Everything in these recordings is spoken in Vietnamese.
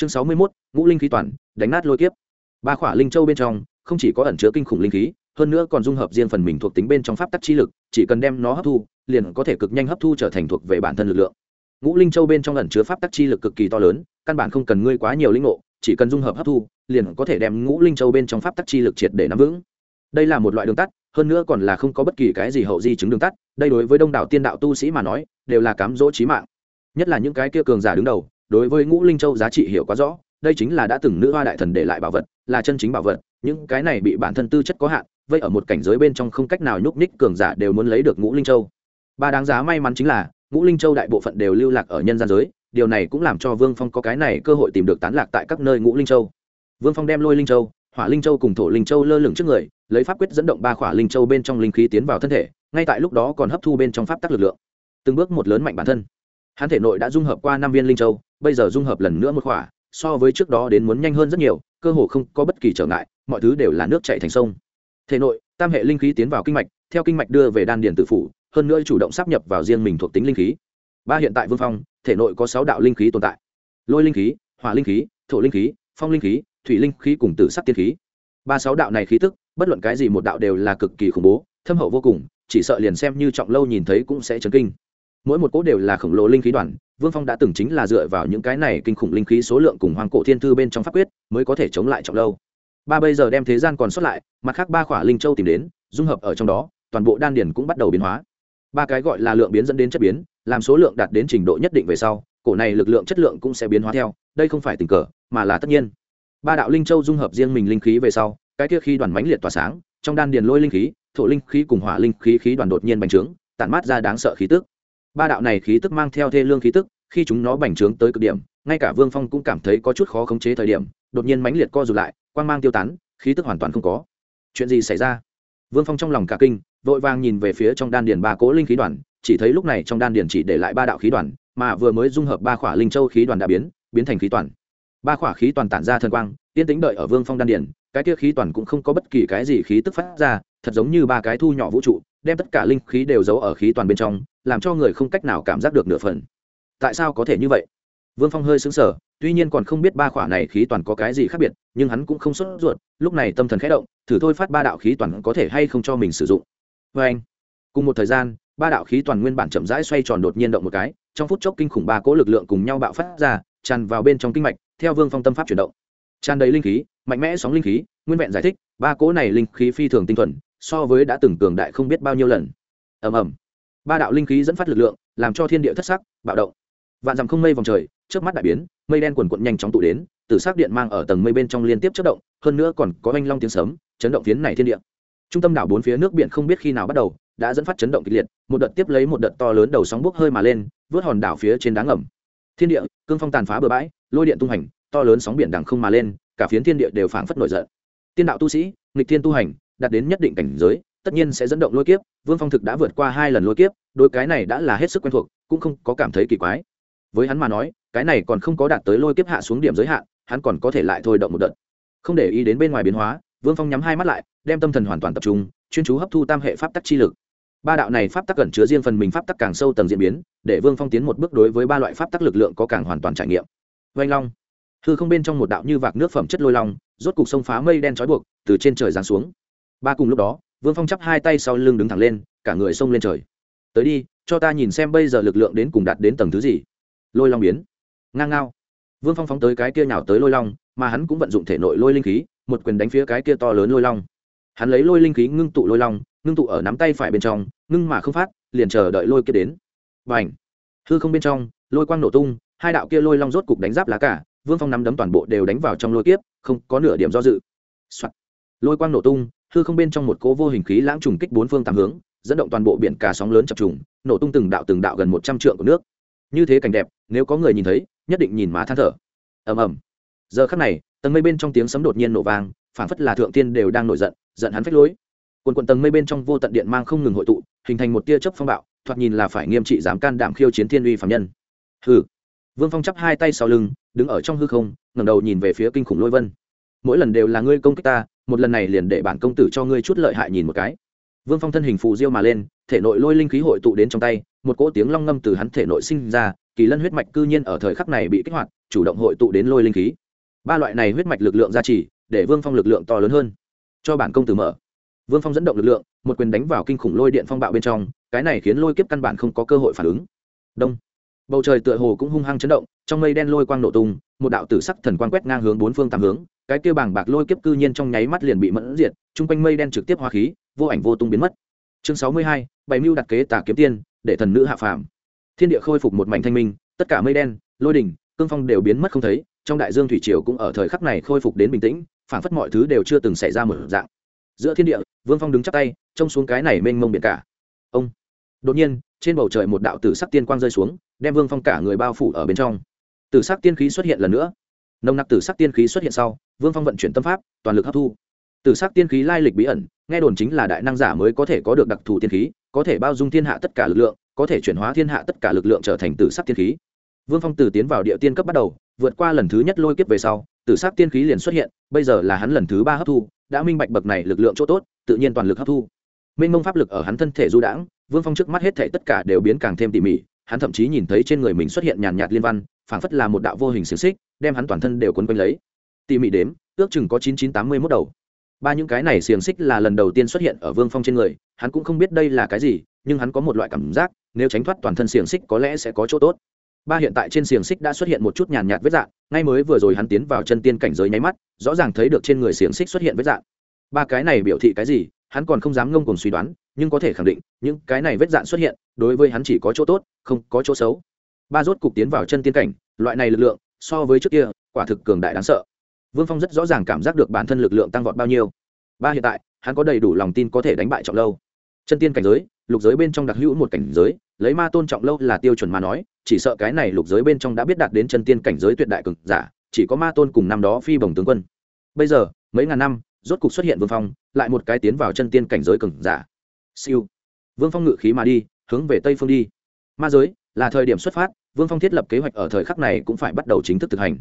chương sáu mươi mốt, ngũ linh khí toàn, đánh nát lôi kiếp. Ba khỏa linh châu bên trong, không chỉ có ẩn chứa kinh khủng linh khí, hơn nữa còn dung hợp riêng phần mình thuộc tính bên trong pháp tắc chi lực, chỉ cần đem nó hấp thu, liền có thể cực nhanh hấp thu trở thành thuộc về bản thân lực lượng. Ngũ linh châu bên trong ẩn chứa pháp tắc chi lực cực kỳ to lớn, căn bản không cần ngươi quá nhiều linh ngộ, chỉ cần dung hợp hấp thu, liền có thể đem ngũ linh châu bên trong pháp tắc chi lực triệt để nắm vững. Đây là một loại đường tắt, hơn nữa còn là không có bất kỳ cái gì hậu di chứng đường tắt, đây đối với đông đảo tiên đạo tu sĩ mà nói, đều là cám dỗ trí mạng. Nhất là những cái kia cường giả đứng đầu đối với ngũ linh châu giá trị hiểu quá rõ, đây chính là đã từng nữ hoa đại thần để lại bảo vật, là chân chính bảo vật, những cái này bị bản thân tư chất có hạn, vậy ở một cảnh giới bên trong không cách nào nhúc nhích cường giả đều muốn lấy được ngũ linh châu. Ba đáng giá may mắn chính là, ngũ linh châu đại bộ phận đều lưu lạc ở nhân gian giới, điều này cũng làm cho vương phong có cái này cơ hội tìm được tán lạc tại các nơi ngũ linh châu. Vương phong đem lôi linh châu, hỏa linh châu cùng thổ linh châu lơ lửng trước người, lấy pháp quyết dẫn động ba khỏa linh châu bên trong linh khí tiến vào thân thể, ngay tại lúc đó còn hấp thu bên trong pháp tắc lực lượng. Từng bước một lớn mạnh bản thân. Hắn thể nội đã dung hợp qua năm viên linh châu bây giờ dung hợp lần nữa một khỏa, so với trước đó đến muốn nhanh hơn rất nhiều, cơ hồ không có bất kỳ trở ngại, mọi thứ đều là nước chạy thành sông. Thể nội, tam hệ linh khí tiến vào kinh mạch, theo kinh mạch đưa về đan điền tự phủ, hơn nữa chủ động sắp nhập vào riêng mình thuộc tính linh khí. Ba hiện tại vương phong, thể nội có sáu đạo linh khí tồn tại. Lôi linh khí, hỏa linh khí, thổ linh khí, phong linh khí, thủy linh khí cùng tử sắc tiên khí. Ba sáu đạo này khí tức, bất luận cái gì một đạo đều là cực kỳ khủng bố, thâm hậu vô cùng, chỉ sợ liền xem như trọng lâu nhìn thấy cũng sẽ chấn kinh mỗi một cỗ đều là khổng lồ linh khí đoàn, vương phong đã từng chính là dựa vào những cái này kinh khủng linh khí số lượng cùng hoàng cổ thiên thư bên trong pháp quyết mới có thể chống lại trọng lâu. Ba bây giờ đem thế gian còn sót lại, mặt khác ba khỏa linh châu tìm đến, dung hợp ở trong đó, toàn bộ đan điền cũng bắt đầu biến hóa. Ba cái gọi là lượng biến dẫn đến chất biến, làm số lượng đạt đến trình độ nhất định về sau, cổ này lực lượng chất lượng cũng sẽ biến hóa theo, đây không phải tình cờ, mà là tất nhiên. Ba đạo linh châu dung hợp riêng mình linh khí về sau, cái kia khi đoàn mánh liệt tỏa sáng, trong đan điền lôi linh khí, thổ linh khí cùng hỏa linh khí khí đoàn đột nhiên bành trướng, tản mát ra đáng sợ khí tức ba đạo này khí tức mang theo thê lương khí tức, khi chúng nó bành trướng tới cực điểm, ngay cả vương phong cũng cảm thấy có chút khó khống chế thời điểm, đột nhiên mãnh liệt co rụt lại, quang mang tiêu tán, khí tức hoàn toàn không có. Chuyện gì xảy ra? Vương phong trong lòng cả kinh, vội vàng nhìn về phía trong đan điền ba cỗ linh khí đoàn, chỉ thấy lúc này trong đan điền chỉ để lại ba đạo khí đoàn, mà vừa mới dung hợp ba khỏa linh châu khí đoàn đã biến biến thành khí toàn. Ba khỏa khí toàn tản ra thần quang, yên tĩnh đợi ở vương phong đan điền, cái kia khí toàn cũng không có bất kỳ cái gì khí tức phát ra, thật giống như ba cái thu nhỏ vũ trụ, đem tất cả linh khí đều giấu ở khí toàn bên trong làm cho người không cách nào cảm giác được nửa phần. Tại sao có thể như vậy? Vương phong hơi xứng sở tuy nhiên còn không biết ba khỏa này khí toàn có cái gì khác biệt, nhưng hắn cũng không sốt ruột, lúc này tâm thần khẽ động, thử thôi phát ba đạo khí toàn có thể hay không cho mình sử dụng. Vê anh, cùng một thời gian, ba đạo khí toàn nguyên bản chậm rãi xoay tròn đột nhiên động một cái, trong phút chốc kinh khủng ba cỗ lực lượng cùng nhau bạo phát ra, tràn vào bên trong kinh mạch, theo vương phong tâm pháp chuyển động. Tràn đầy linh khí, mạnh mẽ sóng linh khí, nguyên vẹn giải thích, ba cỗ này linh khí phi thường tinh thuần, so với đã từng cường đại không biết bao nhiêu lần. Ầm ầm ba đạo linh khí dẫn phát lực lượng, làm cho thiên địa thất sắc, bạo động. Vạn dặm không mây vòng trời trước mắt đại biến, mây đen quần quận nhanh chóng tụ đến từ sắc điện mang ở tầng mây bên trong liên tiếp chất động, hơn nữa còn có oanh long tiếng sớm chấn động phiến này thiên địa. Trung tâm đảo bốn phía nước biển không biết khi nào bắt đầu, đã dẫn phát chấn động kịch liệt, một đợt tiếp lấy một đợt to lớn đầu sóng bốc hơi mà lên, vớt hòn đảo phía trên đá ngầm. Thiên địa, cương phong tàn phá bờ bãi, lôi điện tung hành, to lớn sóng biển đằng không mà lên, cả phiến thiên địa đều phảng phất nổi giận. Tiên đạo tu sĩ, nghịch thiên tu hành, đạt đến nhất định cảnh giới tất nhiên sẽ dẫn động lôi kiếp, vương phong thực đã vượt qua hai lần lôi kiếp, đôi cái này đã là hết sức quen thuộc, cũng không có cảm thấy kỳ quái. Với hắn mà nói, cái này còn không có đạt tới lôi kiếp hạ xuống điểm giới hạn, hắn còn có thể lại thôi động một đợt. Không để ý đến bên ngoài biến hóa, vương phong nhắm hai mắt lại, đem tâm thần hoàn toàn tập trung, chuyên chú hấp thu tam hệ pháp tắc chi lực. Ba đạo này pháp tắc cẩn chứa riêng phần mình pháp tắc càng sâu tầng diễn biến, để vương phong tiến một bước đối với ba loại pháp tắc lực lượng có càng hoàn toàn trải nghiệm. Vanh long. Hư không bên trong một đạo như vạc nước phẩm chất lôi long, rốt cục sông phá mây đen trói buộc, từ trên trời giáng xuống. Ba cùng lúc đó vương phong chắp hai tay sau lưng đứng thẳng lên, cả người xông lên trời. Tới đi, cho ta nhìn xem bây giờ lực lượng đến cùng đạt đến tầng thứ gì. Lôi long biến. Ngang ngao. Vương phong phóng tới cái kia nhào tới lôi long, mà hắn cũng vận dụng thể nội lôi linh khí, một quyền đánh phía cái kia to lớn lôi long. Hắn lấy lôi linh khí ngưng tụ lôi long, ngưng tụ ở nắm tay phải bên trong, ngưng mà không phát, liền chờ đợi lôi kia đến. B à n h hư không bên trong, lôi quang nổ tung, hai đạo kia lôi long rốt cục đánh giáp lá cả, vương phong nắm đấm toàn bộ đều đánh vào trong lôi kiếp, không có nửa điểm do dự、Soạn. lôi quang nổ tung hư không bên trong một cỗ vô hình khí lãng trùng kích bốn phương tám hướng, dẫn động toàn bộ biển cả sóng lớn chập trùng, nổ tung từng đạo từng đạo gần một trăm trượng của nước. Như thế cảnh đẹp, nếu có người nhìn thấy, nhất định nhìn má than thở. Ầm ầm. Giờ khắc này, tầng mây bên trong tiếng sấm đột nhiên nổ vang, phản phất là thượng tiên đều đang nổi giận giận hắn phách lối. Quần quần tầng mây bên trong vô tận điện mang không ngừng hội tụ, hình thành một tia chớp phong bạo, thoạt nhìn là phải nghiêm trị dám can đảm khiêu chiến thiên uy phạm nhân. Hừ. Vương phong chắp hai tay sau lưng, đứng ở trong hư không, ngẩng đầu nhìn về phía kinh khủng lôi vân mỗi lần đều là ngươi công kích ta, một lần này liền để bản công tử cho ngươi chút lợi hại nhìn một cái. Vương phong thân hình phù diêu mà lên, thể nội lôi linh khí hội tụ đến trong tay, một cỗ tiếng long ngâm từ hắn thể nội sinh ra, kỳ lân huyết mạch cư nhiên ở thời khắc này bị kích hoạt, chủ động hội tụ đến lôi linh khí. Ba loại này huyết mạch lực lượng gia trì, để vương phong lực lượng to lớn hơn. Cho bản công tử mở. Vương phong dẫn động lực lượng, một quyền đánh vào kinh khủng lôi điện phong bạo bên trong, cái này khiến lôi kiếp căn bản không có cơ hội phản ứng. Đông. Bầu trời tựa hồ cũng hung hăng chấn động, trong mây đen lôi quang nổ tung, một đạo tử sắc thần quang quét ngang hướng bốn phương tám hướng cái kia bảng bạc lôi kiếp cư nhiên trong nháy mắt liền bị mẫn diệt, chung quanh mây đen trực tiếp hóa khí, vô ảnh vô tung biến mất. Chương sáu mươi hai, bảy mưu đặt kế tả kiếm tiên, để thần nữ hạ phàm. Thiên địa khôi phục một mảnh thanh minh, tất cả mây đen, lôi đỉnh, cương phong đều biến mất không thấy, trong đại dương thủy triều cũng ở thời khắc này khôi phục đến bình tĩnh phản phất mọi thứ đều chưa từng xảy ra một dạng. Giữa thiên địa, vương phong đứng chắp tay, trông xuống cái này mênh mông biển cả. Ông! Đột nhiên, trên bầu trời một đạo tử sắc tiên quang rơi xuống, đem vương phong cả người bao phủ ở bên trong. Tử sắc tiên khí xuất hiện lần nữa nồng nặc tử sắc tiên khí xuất hiện sau, vương phong vận chuyển tâm pháp, toàn lực hấp thu. Tử sắc tiên khí lai lịch bí ẩn, nghe đồn chính là đại năng giả mới có thể có được đặc thù tiên khí, có thể bao dung thiên hạ tất cả lực lượng, có thể chuyển hóa thiên hạ tất cả lực lượng trở thành tử sắc tiên khí. Vương phong từ tiến vào địa tiên cấp bắt đầu, vượt qua lần thứ nhất lôi kiếp về sau, tử sắc tiên khí liền xuất hiện, bây giờ là hắn lần thứ ba hấp thu, đã minh bạch bậc này lực lượng chỗ tốt, tự nhiên toàn lực hấp thu. Minh mông pháp lực ở hắn thân thể du đãng, vương phong trước mắt hết thể tất cả đều biến càng thêm tỉ mỉ, hắn thậm chí nhìn thấy trên người mình xuất hiện nhàn nhạt liên văn phảng phất là một đạo vô hình xiềng xích đem hắn toàn thân đều quấn quanh lấy. Tỉ mỉ đếm ước chừng có chín chín tám mươi mốt đầu. Ba những cái này xiềng xích là lần đầu tiên xuất hiện ở vương phong trên người hắn cũng không biết đây là cái gì nhưng hắn có một loại cảm giác nếu tránh thoát toàn thân xiềng xích có lẽ sẽ có chỗ tốt. Ba hiện tại trên xiềng xích đã xuất hiện một chút nhàn nhạt vết dạn, ngay mới vừa rồi hắn tiến vào chân tiên cảnh giới nháy mắt rõ ràng thấy được trên người xiềng xích xuất hiện vết dạn. ba cái này biểu thị cái gì hắn còn không dám ngông cùng suy đoán nhưng có thể khẳng định những cái này vết dạn xuất hiện đối với hắn chỉ có chỗ tốt không có chỗ xấu ba rốt cục tiến vào chân tiên cảnh, loại này lực lượng, so với trước kia, quả thực cường đại đáng sợ. Vương phong rất rõ ràng cảm giác được bản thân lực lượng tăng vọt bao nhiêu. Ba hiện tại, hắn có đầy đủ lòng tin có thể đánh bại trọng lâu. Chân tiên cảnh giới, lục giới bên trong đặc hữu một cảnh giới, lấy ma tôn trọng lâu là tiêu chuẩn mà nói, chỉ sợ cái này lục giới bên trong đã biết đạt đến chân tiên cảnh giới tuyệt đại cực giả, chỉ có ma tôn cùng năm đó phi bồng tướng quân. Bây giờ, mấy ngàn năm, rốt cục xuất hiện vương phong, lại một cái tiến vào chân tiên cảnh giới cực giả. Siêu. Vương phong ngự khí mà đi, hướng về tây phương đi. Ma giới là thời điểm xuất phát, vương phong thiết lập kế hoạch ở thời khắc này cũng phải bắt đầu chính thức thực hành.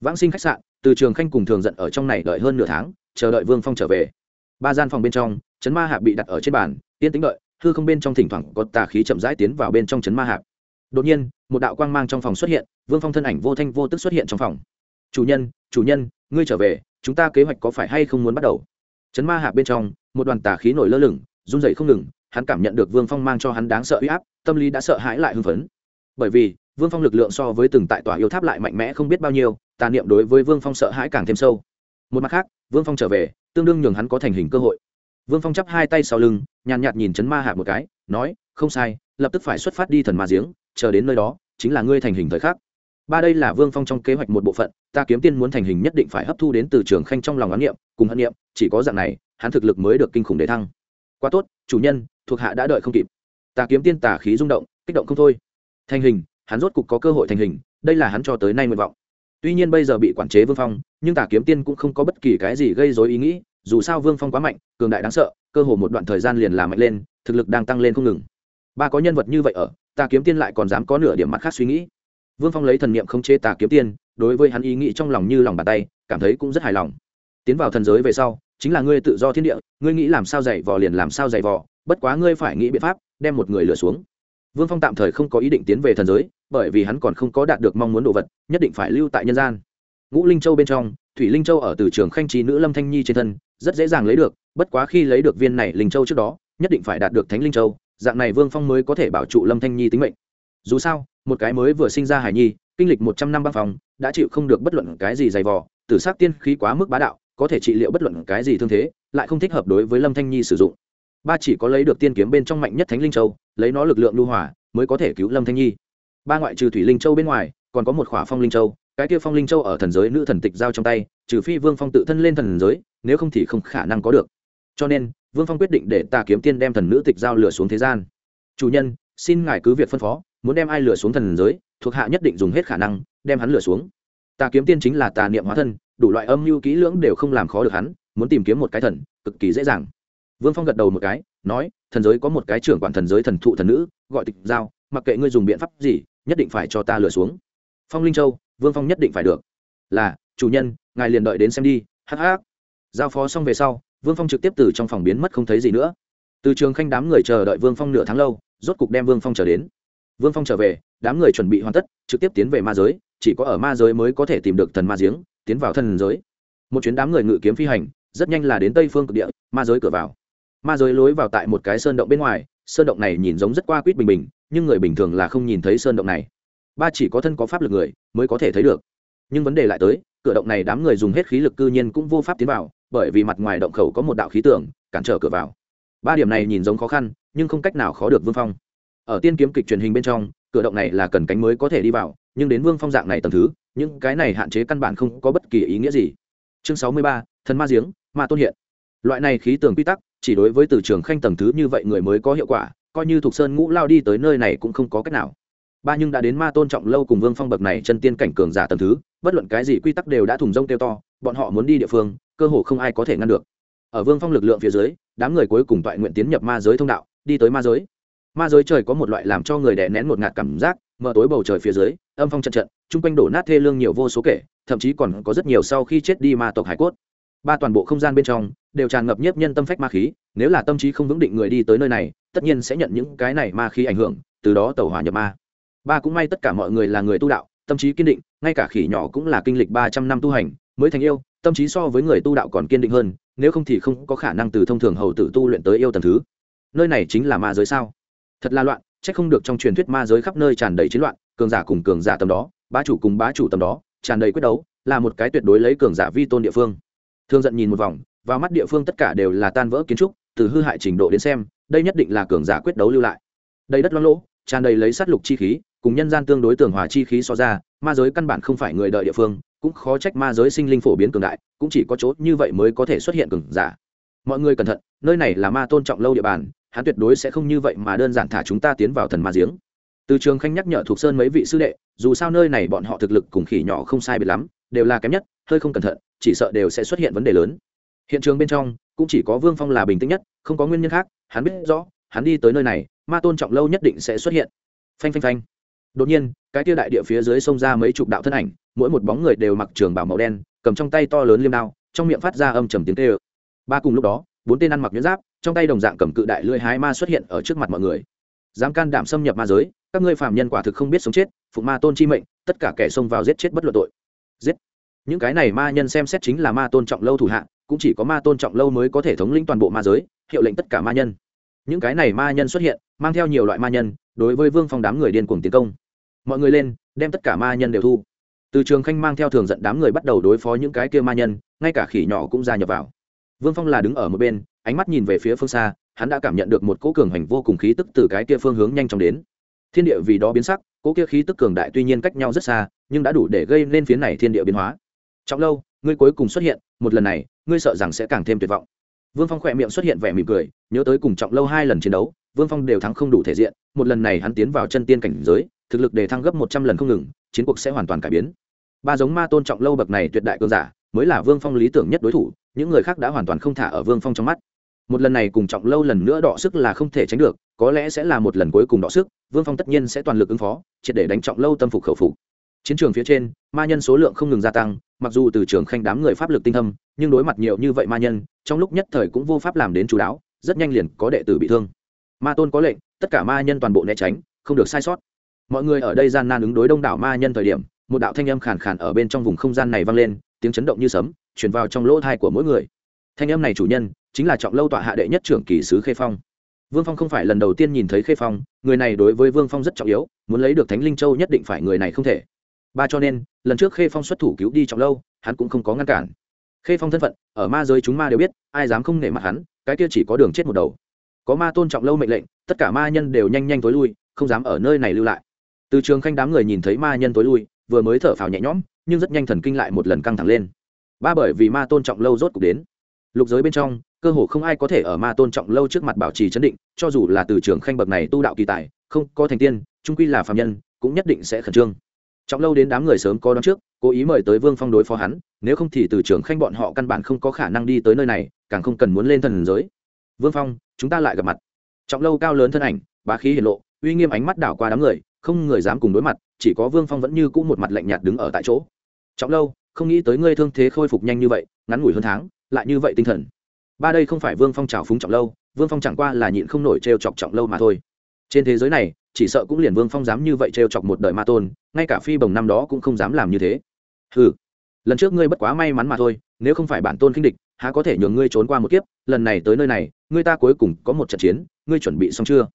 Vãng sinh khách sạn, từ trường khanh cùng thường giận ở trong này đợi hơn nửa tháng, chờ đợi vương phong trở về. Ba gian phòng bên trong chấn ma hạ bị đặt ở trên bàn tiên tính đợi, hư không bên trong thỉnh thoảng có tà khí chậm rãi tiến vào bên trong chấn ma hạp. Đột nhiên, một đạo quang mang trong phòng xuất hiện, vương phong thân ảnh vô thanh vô tức xuất hiện trong phòng. Chủ nhân chủ nhân, ngươi trở về, chúng ta kế hoạch có phải hay không muốn bắt đầu? Chấn ma hạp bên trong, một đoàn tà khí nổi lơ lửng, run dậy không ngừng, hắn cảm nhận được vương phong mang cho hắn đáng sợ uy áp, tâm lý đã sợ hãi lại hưng phấn bởi vì, vương phong lực lượng so với từng tại tòa yêu tháp lại mạnh mẽ không biết bao nhiêu, tà niệm đối với vương phong sợ hãi càng thêm sâu. Một mặt khác, vương phong trở về, tương đương nhường hắn có thành hình cơ hội. Vương phong chắp hai tay sau lưng, nhàn nhạt nhìn chấn ma hạp một cái, nói, không sai, lập tức phải xuất phát đi thần ma giếng, chờ đến nơi đó, chính là ngươi thành hình thời khắc. Ba đây là vương phong trong kế hoạch một bộ phận, ta kiếm tiên muốn thành hình nhất định phải hấp thu đến từ trường khanh trong lòng oán niệm, cùng hận niệm, chỉ có dạng này, hắn thực lực mới được kinh khủng để thăng. Quá tốt, chủ nhân, thuộc hạ đã đợi không kịp. Ta kiếm tiên tà khí rung động, kích động không thôi thành hình, hắn rốt cục có cơ hội thành hình, đây là hắn cho tới nay nguyện vọng. Tuy nhiên bây giờ bị quản chế vương phong, nhưng tà kiếm tiên cũng không có bất kỳ cái gì gây dối ý nghĩ, dù sao vương phong quá mạnh, cường đại đáng sợ, cơ hồ một đoạn thời gian liền làm mạnh lên, thực lực đang tăng lên không ngừng. Ba có nhân vật như vậy ở tà kiếm tiên lại còn dám có nửa điểm mặt khác suy nghĩ. Vương phong lấy thần niệm không chế tà kiếm tiên, đối với hắn ý nghĩ trong lòng như lòng bàn tay, cảm thấy cũng rất hài lòng. Tiến vào thần giới về sau, chính là ngươi tự do thiên địa, ngươi nghĩ làm sao dày vò liền làm sao dày vò, bất quá ngươi phải nghĩ biện pháp, đem một người lừa xuống vương phong tạm thời không có ý định tiến về thần giới, bởi vì hắn còn không có đạt được mong muốn đồ vật, nhất định phải lưu tại nhân gian. Ngũ linh châu bên trong, thủy linh châu ở từ trường khanh trí nữ lâm thanh nhi trên thân, rất dễ dàng lấy được, bất quá khi lấy được viên này linh châu trước đó, nhất định phải đạt được thánh linh châu, dạng này vương phong mới có thể bảo trụ lâm thanh nhi tính mệnh. Dù sao, một cái mới vừa sinh ra hải nhi, kinh lịch một trăm năm băng phòng, đã chịu không được bất luận cái gì dày vò, tử s á c tiên khí quá mức bá đạo, có thể trị liệu bất luận cái gì thương thế, lại không thích hợp đối với lâm thanh nhi sử dụng ba chỉ có lấy được tiên kiếm bên trong mạnh nhất thánh linh châu, lấy nó lực lượng lưu hỏa mới có thể cứu lâm thanh nhi. Ba ngoại trừ thủy linh châu bên ngoài, còn có một khỏa phong linh châu, cái kia phong linh châu ở thần giới nữ thần tịch giao trong tay, trừ phi vương phong tự thân lên thần giới, nếu không thì không khả năng có được. Cho nên, vương phong quyết định để ta kiếm tiên đem thần nữ tịch giao lửa xuống thế gian. Chủ nhân, xin ngài cứ việc phân phó, muốn đem ai lửa xuống thần giới, thuộc hạ nhất định dùng hết khả năng đem hắn lửa xuống. Ta kiếm tiên chính là tà niệm hóa thân, đủ loại âm mưu kỹ lưỡng đều không làm khó được hắn, muốn tìm kiếm một cái thần, cực kỳ dễ dàng vương phong gật đầu một cái, nói, thần giới có một cái trưởng quản thần giới thần thụ thần nữ, gọi tịch giao, mặc kệ ngươi dùng biện pháp gì, nhất định phải cho ta lửa xuống. Phong linh châu, vương phong nhất định phải được. Là, chủ nhân, ngài liền đợi đến xem đi hh giao phó xong về sau, vương phong trực tiếp từ trong phòng biến mất không thấy gì nữa. Từ trường khanh đám người chờ đợi vương phong nửa tháng lâu, rốt cục đem vương phong trở đến. Vương phong trở về, đám người chuẩn bị hoàn tất, trực tiếp tiến về ma giới, chỉ có ở ma giới mới có thể tìm được thần ma giếng, tiến vào thần giới. Một chuyến đám người ngự kiếm phi hành, rất nhanh là đến tây phương cực địa, ma giới cửa vào ma giới lối vào tại một cái sơn động bên ngoài, sơn động này nhìn giống rất qua quýt bình bình, nhưng người bình thường là không nhìn thấy sơn động này. Ba chỉ có thân có pháp lực người mới có thể thấy được. Nhưng vấn đề lại tới, cửa động này đám người dùng hết khí lực cư nhiên cũng vô pháp tiến vào, bởi vì mặt ngoài động khẩu có một đạo khí tưởng cản trở cửa vào. Ba điểm này nhìn giống khó khăn, nhưng không cách nào khó được vương phong. Ở tiên kiếm kịch truyền hình bên trong, cửa động này là cần cánh mới có thể đi vào, nhưng đến vương phong dạng này tầm thứ, những cái này hạn chế căn bản không có bất kỳ ý nghĩa gì. Chương sáu mươi ba, thần ma giếng, ma tôn hiện loại này khí tường quy tắc, chỉ đối với từ trường khanh tầng thứ như vậy người mới có hiệu quả, coi như thuộc sơn ngũ lao đi tới nơi này cũng không có cách nào. Ba nhưng đã đến ma tôn trọng lâu cùng vương phong bậc này chân tiên cảnh cường giả tầng thứ, bất luận cái gì quy tắc đều đã thùng rông kêu to, bọn họ muốn đi địa phương, cơ hồ không ai có thể ngăn được. Ở vương phong lực lượng phía dưới, đám người cuối cùng toại nguyện tiến nhập ma giới thông đạo, đi tới ma giới. Ma giới trời có một loại làm cho người đè nén một ngạt cảm giác, mở tối bầu trời phía dưới, âm phong trận trận, chung quanh đổ nát thê lương nhiều vô số kể, thậm chí còn có rất nhiều sau khi chết đi ma tộc hải cốt. Ba toàn bộ không gian bên trong đều tràn ngập nhiếp nhân tâm phách ma khí, nếu là tâm trí không vững định người đi tới nơi này, tất nhiên sẽ nhận những cái này ma khí ảnh hưởng, từ đó tẩu hỏa nhập ma. Ba cũng may tất cả mọi người là người tu đạo, tâm trí kiên định, ngay cả khỉ nhỏ cũng là kinh lịch ba trăm năm tu hành, mới thành yêu, tâm trí so với người tu đạo còn kiên định hơn, nếu không thì không có khả năng từ thông thường hầu tử tu luyện tới yêu tầm thứ. Nơi này chính là ma giới sao? Thật là loạn c h ắ c không được trong truyền thuyết ma giới khắp nơi tràn đầy chiến loạn, cường giả cùng cường giả tầm đó, bá chủ cùng bá chủ tầm đó, tràn đầy quyết đấu, là một cái tuyệt đối lấy cường giả vi tôn địa phương. Thương giận nhìn một vòng vào mắt địa phương tất cả đều là tan vỡ kiến trúc, từ hư hại trình độ đến xem, đây nhất định là cường giả quyết đấu lưu lại. Đây đất lo lỗ, tràn đầy lấy sát lục chi khí, cùng nhân gian tương đối tường hòa chi khí so ra, ma giới căn bản không phải người đợi địa phương, cũng khó trách ma giới sinh linh phổ biến cường đại, cũng chỉ có chỗ như vậy mới có thể xuất hiện cường giả. Mọi người cẩn thận, nơi này là ma tôn trọng lâu địa bàn, hắn tuyệt đối sẽ không như vậy mà đơn giản thả chúng ta tiến vào thần ma giếng. Từ trường khanh nhắc nhở thuộc sơn mấy vị sư đệ, dù sao nơi này bọn họ thực lực cùng khỉ nhỏ không sai biệt lắm, đều là kém nhất, hơi không cẩn thận, chỉ sợ đều sẽ xuất hiện vấn đề lớn hiện trường bên trong cũng chỉ có vương phong là bình tĩnh nhất, không có nguyên nhân khác, hắn biết rõ, hắn đi tới nơi này, ma tôn trọng lâu nhất định sẽ xuất hiện. Phanh phanh phanh. Đột nhiên, cái tia đại địa phía dưới xông ra mấy chục đạo thân ảnh, mỗi một bóng người đều mặc trường bảo màu đen, cầm trong tay to lớn liêm đao, trong miệng phát ra âm trầm tiếng tê ơ ba cùng lúc đó, bốn tên ăn mặc nhuyễn giáp, trong tay đồng dạng cầm cự đại lưỡi hái ma xuất hiện ở trước mặt mọi người. Dám can đảm xâm nhập ma giới, các ngươi phạm nhân quả thực không biết sống chết, phụ ma tôn chi mệnh, tất cả kẻ xông vào giết chết bất luận tội. Giết. Những cái này ma nhân xem xét chính là ma tôn trọng lâu thủ hạ cũng chỉ có ma tôn trọng lâu mới có thể thống lĩnh toàn bộ ma giới, hiệu lệnh tất cả ma nhân. Những cái này ma nhân xuất hiện, mang theo nhiều loại ma nhân, đối với vương phong đám người điên cuồng tiến công. Mọi người lên, đem tất cả ma nhân đều thu. Từ trường khanh mang theo thường giận đám người bắt đầu đối phó những cái kia ma nhân, ngay cả khỉ nhỏ cũng gia nhập vào. Vương phong là đứng ở một bên, ánh mắt nhìn về phía phương xa, hắn đã cảm nhận được một cỗ cường hành vô cùng khí tức từ cái kia phương hướng nhanh chóng đến. Thiên địa vì đó biến sắc, cỗ kia khí tức cường đại tuy nhiên cách nhau rất xa, nhưng đã đủ để gây nên phía này thiên địa biến hóa. Trọng lâu, ngươi cuối cùng xuất hiện, một lần này ngươi sợ rằng sẽ càng thêm tuyệt vọng. Vương phong khỏe miệng xuất hiện vẻ mỉm cười, nhớ tới cùng trọng lâu hai lần chiến đấu, vương phong đều thắng không đủ thể diện, một lần này hắn tiến vào chân tiên cảnh giới, thực lực để thăng gấp một trăm lần không ngừng, chiến cuộc sẽ hoàn toàn cải biến. Ba giống ma tôn trọng lâu bậc này tuyệt đại cường giả, mới là vương phong lý tưởng nhất đối thủ, những người khác đã hoàn toàn không thả ở vương phong trong mắt. Một lần này cùng trọng lâu lần nữa đọ sức là không thể tránh được, có lẽ sẽ là một lần cuối cùng đọ sức, vương phong tất nhiên sẽ toàn lực ứng phó, triệt để đánh trọng lâu tâm phục khẩu phục chiến trường phía trên, ma nhân số lượng không ngừng gia tăng, mặc dù từ trường khanh đám người pháp lực tinh thâm, nhưng đối mặt nhiều như vậy ma nhân, trong lúc nhất thời cũng vô pháp làm đến chú đáo, rất nhanh liền có đệ tử bị thương. Ma tôn có lệnh, tất cả ma nhân toàn bộ né tránh, không được sai sót. Mọi người ở đây gian nan ứng đối đông đảo ma nhân thời điểm, một đạo thanh âm khàn khàn ở bên trong vùng không gian này vang lên, tiếng chấn động như sấm chuyển vào trong lỗ thai của mỗi người. Thanh âm này chủ nhân, chính là trọng lâu tọa hạ đệ nhất trưởng kỳ sứ khê phong. Vương phong không phải lần đầu tiên nhìn thấy khê phong, người này đối với vương phong rất trọng yếu, muốn lấy được thánh linh châu nhất định phải người này không thể ba cho nên, lần trước khê phong xuất thủ cứu đi trọng lâu, hắn cũng không có ngăn cản. Khê phong thân phận, ở ma giới chúng ma đều biết, ai dám không nể mặt hắn, cái kia chỉ có đường chết một đầu. Có ma tôn trọng lâu mệnh lệnh, tất cả ma nhân đều nhanh nhanh tối lui, không dám ở nơi này lưu lại. Từ trường khanh đám người nhìn thấy ma nhân tối lui, vừa mới thở phào nhẹ nhõm, nhưng rất nhanh thần kinh lại một lần căng thẳng lên. Ba bởi vì ma tôn trọng lâu rốt cục đến. Lục giới bên trong, cơ hồ không ai có thể ở ma tôn trọng lâu trước mặt bảo trì chấn định, cho dù là từ trường khanh bậc này tu đạo kỳ tài, không có thành tiên trung quy là phạm nhân, cũng nhất định sẽ khẩn trương trọng lâu đến đám người sớm có đón trước, cố ý mời tới vương phong đối phó hắn, nếu không thì từ trường khanh bọn họ căn bản không có khả năng đi tới nơi này, càng không cần muốn lên thần giới. Vương phong, chúng ta lại gặp mặt. Trọng lâu cao lớn thân ảnh, bá khí hiển lộ, uy nghiêm ánh mắt đảo qua đám người, không người dám cùng đối mặt, chỉ có vương phong vẫn như cũ một mặt lạnh nhạt đứng ở tại chỗ. Trọng lâu, không nghĩ tới ngươi thương thế khôi phục nhanh như vậy, ngắn ngủi hơn tháng, lại như vậy tinh thần. Ba đây không phải vương phong trào phúng trọng lâu, vương phong chẳng qua là nhịn không nổi trêu chọc trọng lâu mà thôi. Trên thế giới này chỉ sợ cũng liền vương phong dám như vậy trêu chọc một đời ma tôn, ngay cả phi bồng năm đó cũng không dám làm như thế. Ừ lần trước ngươi bất quá may mắn mà thôi, nếu không phải bản tôn khinh địch, há có thể nhường ngươi trốn qua một kiếp, lần này tới nơi này, ngươi ta cuối cùng có một trận chiến, ngươi chuẩn bị xong chưa?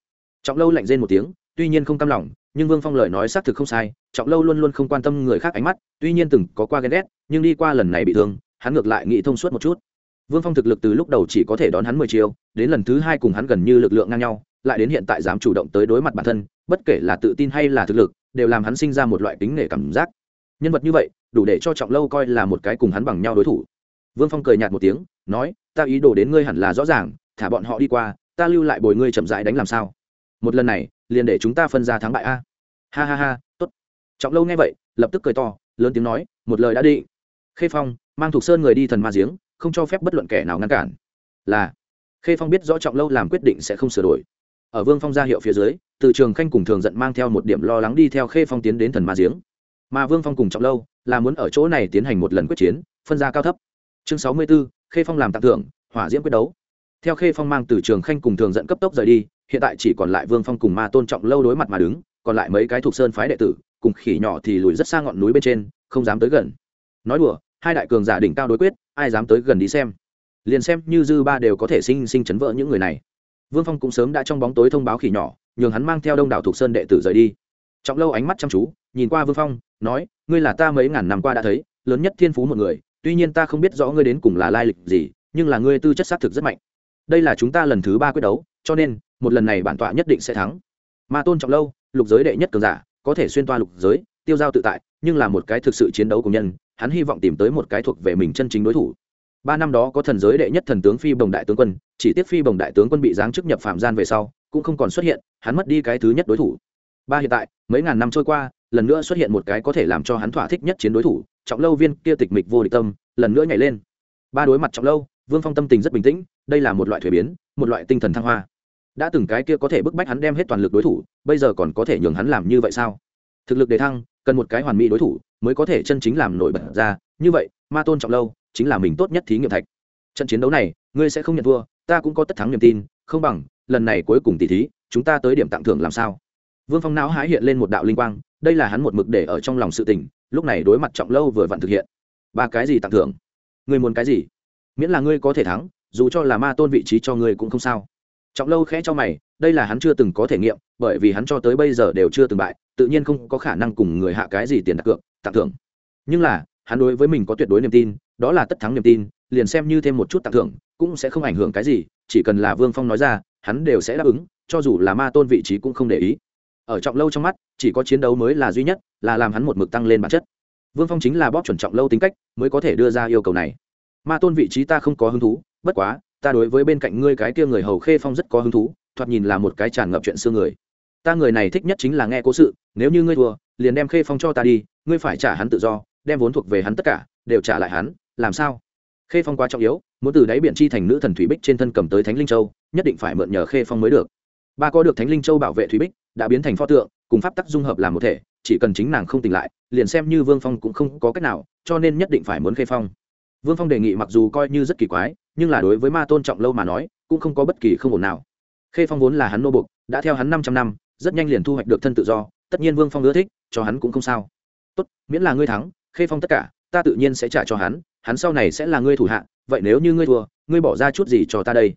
Trọng lâu lạnh rên một tiếng, tuy nhiên không cam lòng, nhưng vương phong lời nói xác thực không sai, trọng lâu luôn luôn không quan tâm người khác ánh mắt, tuy nhiên từng có qua ghen ghét, nhưng đi qua lần này bị thương, hắn ngược lại nghĩ thông suốt một chút. Vương phong thực lực từ lúc đầu chỉ có thể đón hắn mười chiều đến lần thứ hai cùng hắn gần như lực lượng ngang nhau lại đến hiện tại dám chủ động tới đối mặt bản thân, bất kể là tự tin hay là thực lực, đều làm hắn sinh ra một loại kính nể cảm giác. Nhân vật như vậy, đủ để cho trọng lâu coi là một cái cùng hắn bằng nhau đối thủ. Vương phong cười nhạt một tiếng, nói, ta ý đồ đến ngươi hẳn là rõ ràng, thả bọn họ đi qua, ta lưu lại bồi ngươi chậm rãi đánh làm sao? Một lần này, liền để chúng ta phân ra thắng bại a. Ha ha ha, tốt. Trọng lâu nghe vậy, lập tức cười to, lớn tiếng nói, một lời đã định. Khê phong, mang thuộc sơn người đi thần ma giếng, không cho phép bất luận kẻ nào ngăn cản. Là, khê phong biết rõ trọng lâu làm quyết định sẽ không sửa đổi ở vương phong ra hiệu phía dưới, từ trường khanh cùng thường giận mang theo một điểm lo lắng đi theo khê phong tiến đến thần ma giếng. Mà vương phong cùng trọng lâu, là muốn ở chỗ này tiến hành một lần quyết chiến, phân ra cao thấp. Chương sáu mươi b ố khê phong làm tặng thưởng, hỏa diễm quyết đấu. Theo khê phong mang từ trường khanh cùng thường dẫn cấp tốc rời đi, hiện tại chỉ còn lại vương phong cùng ma tôn trọng lâu đối mặt mà đứng, còn lại mấy cái thuộc sơn phái đệ tử, cùng khỉ nhỏ thì lùi rất xa ngọn núi bên trên, không dám tới gần. Nói đùa, hai đại cường giả đỉnh cao đối quyết, ai dám tới gần đi xem? Liền xem như dư ba đều có thể sinh sinh chấn vỡ những người này vương phong cũng sớm đã trong bóng tối thông báo khỉ nhỏ, nhường hắn mang theo đông đảo thuộc sơn đệ tử rời đi. Trọng lâu ánh mắt chăm chú, nhìn qua vương phong, nói, ngươi là ta mấy ngàn năm qua đã thấy, lớn nhất thiên phú một người, tuy nhiên ta không biết rõ ngươi đến cùng là lai lịch gì, nhưng là ngươi tư chất xác thực rất mạnh. Đây là chúng ta lần thứ ba quyết đấu, cho nên, một lần này bản tọa nhất định sẽ thắng. Ma tôn trọng lâu, lục giới đệ nhất cường giả, có thể xuyên toa lục giới, tiêu giao tự tại, nhưng là một cái thực sự chiến đấu của nhân, hắn hy vọng tìm tới một cái thuộc về mình chân chính đối thủ ba năm đó có thần giới đệ nhất thần tướng phi bồng đại tướng quân, chỉ tiếc phi bồng đại tướng quân bị giáng chức nhập phạm gian về sau, cũng không còn xuất hiện, hắn mất đi cái thứ nhất đối thủ. Ba hiện tại, mấy ngàn năm trôi qua, lần nữa xuất hiện một cái có thể làm cho hắn thỏa thích nhất chiến đối thủ, trọng lâu viên kia tịch mịch vô địch tâm, lần nữa nhảy lên. Ba đối mặt trọng lâu, vương phong tâm tình rất bình tĩnh, đây là một loại thuế biến, một loại tinh thần thăng hoa. Đã từng cái kia có thể bức bách hắn đem hết toàn lực đối thủ, bây giờ còn có thể nhường hắn làm như vậy sao? Thực lực đề thăng, cần một cái hoàn mỹ đối thủ, mới có thể chân chính làm nổi bật ra, như vậy, ma tôn trọng lâu chính là mình tốt nhất thí nghiệm thạch. Trận chiến đấu này, ngươi sẽ không nhận thua, ta cũng có tất thắng niềm tin, không bằng, lần này cuối cùng tỷ thí, chúng ta tới điểm tặng thưởng làm sao? Vương phong não hái hiện lên một đạo linh quang, đây là hắn một mực để ở trong lòng sự tình, lúc này đối mặt trọng lâu vừa vặn thực hiện. Ba cái gì tặng thưởng? Ngươi muốn cái gì? Miễn là ngươi có thể thắng, dù cho là ma tôn vị trí cho ngươi cũng không sao. Trọng lâu khẽ cho mày, đây là hắn chưa từng có thể nghiệm, bởi vì hắn cho tới bây giờ đều chưa từng bại, tự nhiên không có khả năng cùng người hạ cái gì tiền đặt cược, tặng thưởng. Nhưng là, hắn đối với mình có tuyệt đối niềm tin đó là tất thắng niềm tin, liền xem như thêm một chút tặng thưởng, cũng sẽ không ảnh hưởng cái gì, chỉ cần là vương phong nói ra, hắn đều sẽ đáp ứng, cho dù là ma tôn vị trí cũng không để ý. Ở trọng lâu trong mắt, chỉ có chiến đấu mới là duy nhất, là làm hắn một mực tăng lên bản chất. Vương phong chính là bóp chuẩn trọng lâu tính cách, mới có thể đưa ra yêu cầu này. Ma tôn vị trí ta không có hứng thú, bất quá, ta đối với bên cạnh ngươi cái kia người hầu khê phong rất có hứng thú, thoạt nhìn là một cái tràn ngập chuyện xưa người. Ta người này thích nhất chính là nghe cố sự, nếu như ngươi thua, liền đem khê phong cho ta đi, ngươi phải trả hắn tự do, đem vốn thuộc về hắn tất cả, đều trả lại hắn làm sao? Khê phong quá trọng yếu, muốn từ đáy biển chi thành nữ thần thủy bích trên thân cầm tới thánh linh châu, nhất định phải mượn nhờ khê phong mới được. Ba có được thánh linh châu bảo vệ thủy bích, đã biến thành pho tượng, cùng pháp tắc dung hợp làm một thể, chỉ cần chính nàng không tỉnh lại, liền xem như vương phong cũng không có cách nào, cho nên nhất định phải muốn khê phong. Vương phong đề nghị mặc dù coi như rất kỳ quái, nhưng là đối với ma tôn trọng lâu mà nói, cũng không có bất kỳ không ổn nào. Khê phong vốn là hắn nô bục đã theo hắn năm trăm năm, rất nhanh liền thu hoạch được thân tự do, tất nhiên vương phong ưa thích, cho hắn cũng không sao. Tốt, miễn là ngươi thắng, khê phong tất cả ta tự nhiên sẽ trả cho hắn hắn sau này sẽ là ngươi thủ hạ, vậy nếu như ngươi thua, ngươi bỏ ra chút gì cho ta đây?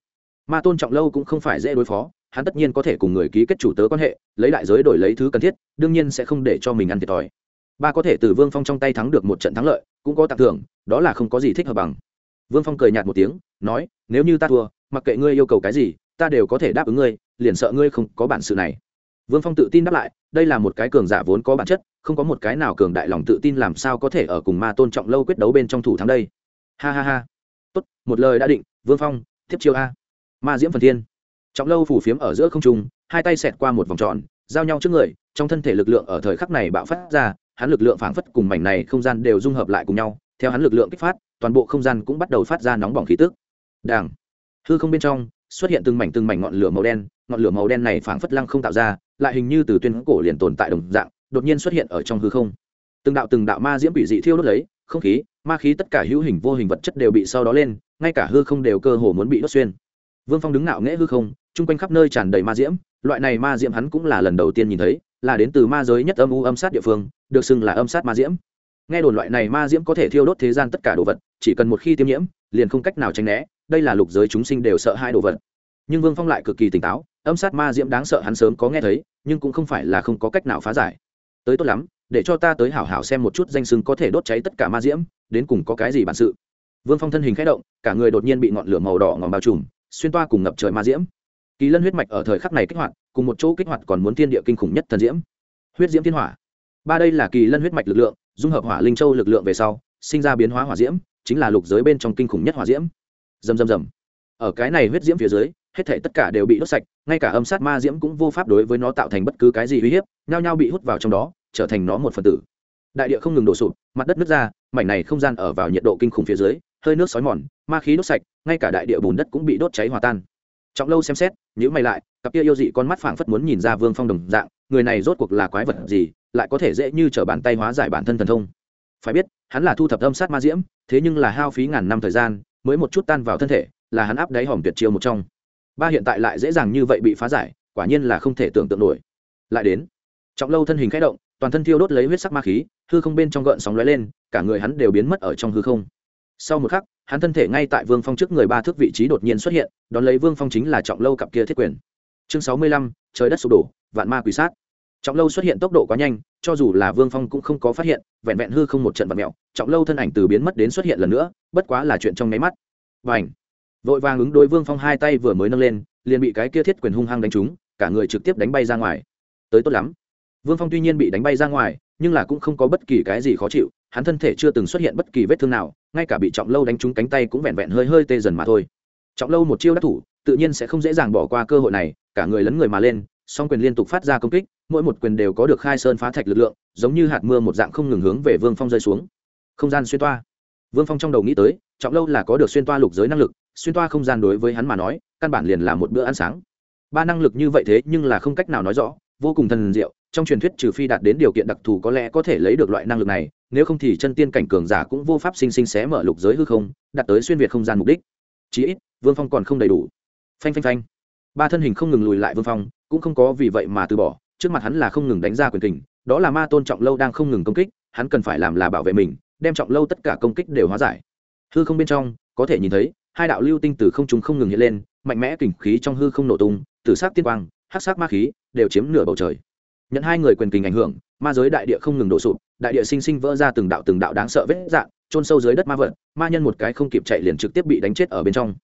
Ma tôn trọng lâu cũng không phải dễ đối phó, hắn tất nhiên có thể cùng người ký kết chủ tớ quan hệ, lấy đại giới đổi lấy thứ cần thiết, đương nhiên sẽ không để cho mình ăn thiệt thòi. Ba có thể từ vương phong trong tay thắng được một trận thắng lợi, cũng có tặng thưởng, đó là không có gì thích hợp bằng. Vương phong cười nhạt một tiếng, nói, nếu như ta thua, mặc kệ ngươi yêu cầu cái gì, ta đều có thể đáp ứng ngươi, liền sợ ngươi không có bản sự này vương phong tự tin đáp lại, đây là một cái cường giả vốn có bản chất, không có một cái nào cường đại lòng tự tin làm sao có thể ở cùng ma tôn trọng lâu quyết đấu bên trong thủ thắng đây. Ha ha ha. Tốt, một lời đã định, vương phong, tiếp chiêu a. Ma diễm phần thiên. Trọng lâu phủ phiếm ở giữa không trung, hai tay xẹt qua một vòng tròn, giao nhau trước người, trong thân thể lực lượng ở thời khắc này bạo phát ra, hắn lực lượng phảng phất cùng mảnh này không gian đều dung hợp lại cùng nhau, theo hắn lực lượng kích phát, toàn bộ không gian cũng bắt đầu phát ra nóng bỏng khí tức. Đảng hư không bên trong, xuất hiện từng mảnh từng mảnh ngọn lửa màu đen ngọn lửa màu đen này phảng phất lăng không tạo ra, lại hình như từ tuyên cổ liền tồn tại đồng dạng, đột nhiên xuất hiện ở trong hư không. Từng đạo từng đạo ma diễm bị dị thiêu đốt lấy, không khí, ma khí tất cả hữu hình vô hình vật chất đều bị sau đó lên, ngay cả hư không đều cơ hồ muốn bị đốt xuyên. Vương phong đứng ngạo nghễ hư không, chung quanh khắp nơi tràn đầy ma diễm, loại này ma diễm hắn cũng là lần đầu tiên nhìn thấy, là đến từ ma giới nhất âm u âm sát địa phương, được xưng là âm sát ma diễm. Nghe đồn loại này ma diễm có thể thiêu đốt thế gian tất cả đồ vật, chỉ cần một khi tiêm nhiễm, liền không cách nào tránh né, đây là lục giới chúng sinh đều sợ hai đồ vật. Nhưng vương phong lại cực kỳ tỉnh táo âm sát ma diễm đáng sợ hắn sớm có nghe thấy, nhưng cũng không phải là không có cách nào phá giải. Tới tốt lắm, để cho ta tới hảo hảo xem một chút danh sưng có thể đốt cháy tất cả ma diễm, đến cùng có cái gì bản sự. Vương phong thân hình k h ẽ động, cả người đột nhiên bị ngọn lửa màu đỏ ngòm bao trùm, xuyên toa cùng ngập trời ma diễm. Kỳ lân huyết mạch ở thời khắc này kích hoạt, cùng một chỗ kích hoạt còn muốn thiên địa kinh khủng nhất thần diễm. Huyết diễm thiên hỏa. Ba đây là kỳ lân huyết mạch lực lượng, dung hợp hỏa linh châu lực lượng về sau, sinh ra biến hóa hỏa diễm, chính là lục giới bên trong kinh khủng nhất hỏa diễm. Dầm dầm dầm ở cái này huyết diễm phía dưới hết thể tất cả đều bị đốt sạch, ngay cả âm sát ma diễm cũng vô pháp đối với nó tạo thành bất cứ cái gì uy hiếp, nhao nhao bị hút vào trong đó, trở thành nó một phần tử. Đại địa không ngừng đổ sụp, mặt đất nứt ra, mảnh này không gian ở vào nhiệt độ kinh khủng phía dưới, hơi nước sói mòn, ma khí đốt sạch, ngay cả đại địa bùn đất cũng bị đốt cháy hòa tan. Trọng lâu xem xét nhữ mày lại, cặp kia yêu dị con mắt phảng phất muốn nhìn ra vương phong đồng dạng, người này rốt cuộc là quái vật gì, lại có thể dễ như t r ở bàn tay hóa giải bản thân thần thông. Phải biết, hắn là thu thập âm sát ma diễm, thế nhưng là hao phí ngàn năm thời gian, mới một chút tan vào thân thể, là hắn áp đáy hỏng tuyệt chiêu một trong ba hiện tại lại dễ dàng như vậy bị phá giải, quả nhiên là không thể tưởng tượng nổi. Lại đến, trọng lâu thân hình k h ẽ động, toàn thân thiêu đốt lấy huyết sắc ma khí, hư không bên trong gợn sóng lóe lên, cả người hắn đều biến mất ở trong hư không. Sau một khắc, hắn thân thể ngay tại vương phong trước người ba thước vị trí đột nhiên xuất hiện, đón lấy vương phong chính là trọng lâu cặp kia thiết quyền. Chương sáu mươi lăm, trời đất sụp đổ, vạn ma quỷ sát. Trọng lâu xuất hiện tốc độ quá nhanh, cho dù là vương phong cũng không có phát hiện, vẹn vẹn hư không một trận vật mẹo, trọng lâu thân ảnh từ biến mất đến xuất hiện lần nữa, bất quá là chuyện trong nháy mắt. Và ảnh vội vàng ứng đối vương phong hai tay vừa mới nâng lên, liền bị cái kia thiết quyền hung hăng đánh trúng, cả người trực tiếp đánh bay ra ngoài. Tới tốt lắm. Vương phong tuy nhiên bị đánh bay ra ngoài, nhưng là cũng không có bất kỳ cái gì khó chịu, hắn thân thể chưa từng xuất hiện bất kỳ vết thương nào, ngay cả bị trọng lâu đánh trúng cánh tay cũng vẹn vẹn hơi hơi tê dần mà thôi. Trọng lâu một chiêu đắc thủ, tự nhiên sẽ không dễ dàng bỏ qua cơ hội này, cả người lấn người mà lên, song quyền liên tục phát ra công kích, mỗi một quyền đều có được khai sơn phá thạch lực lượng, giống như hạt mưa một dạng không ngừng hướng về vương phong rơi xuống. Không gian xuyên toa. Vương phong trong đầu nghĩ tới, trọng lâu là có được xuyên toa lục giới năng lực xuyên toa không gian đối với hắn mà nói căn bản liền là một bữa ăn sáng. Ba năng lực như vậy thế nhưng là không cách nào nói rõ vô cùng thần diệu trong truyền thuyết trừ phi đạt đến điều kiện đặc thù có lẽ có thể lấy được loại năng lực này nếu không thì chân tiên cảnh cường giả cũng vô pháp sinh sinh xé mở lục giới hư không đạt tới xuyên việt không gian mục đích. Chí ít vương phong còn không đầy đủ. Phanh phanh phanh. Ba thân hình không ngừng lùi lại vương phong cũng không có vì vậy mà từ bỏ trước mặt hắn là không ngừng đánh ra quyền tình, đó là ma tôn trọng lâu đang không ngừng công kích hắn cần phải làm là bảo vệ mình đem trọng lâu tất cả công kích đều hóa giải. Hư không bên trong có thể nhìn thấy hai đạo lưu tinh từ không trung không ngừng hiện lên, mạnh mẽ kình khí trong hư không nổ tung, từ sắc tiên quang, hắc sắc ma khí, đều chiếm nửa bầu trời. Nhận hai người quyền kình ảnh hưởng, ma giới đại địa không ngừng đổ sụp, đại địa sinh sinh vỡ ra từng đạo từng đạo đáng sợ vết dạng trôn sâu dưới đất ma vật, ma nhân một cái không kịp chạy liền trực tiếp bị đánh chết ở bên trong.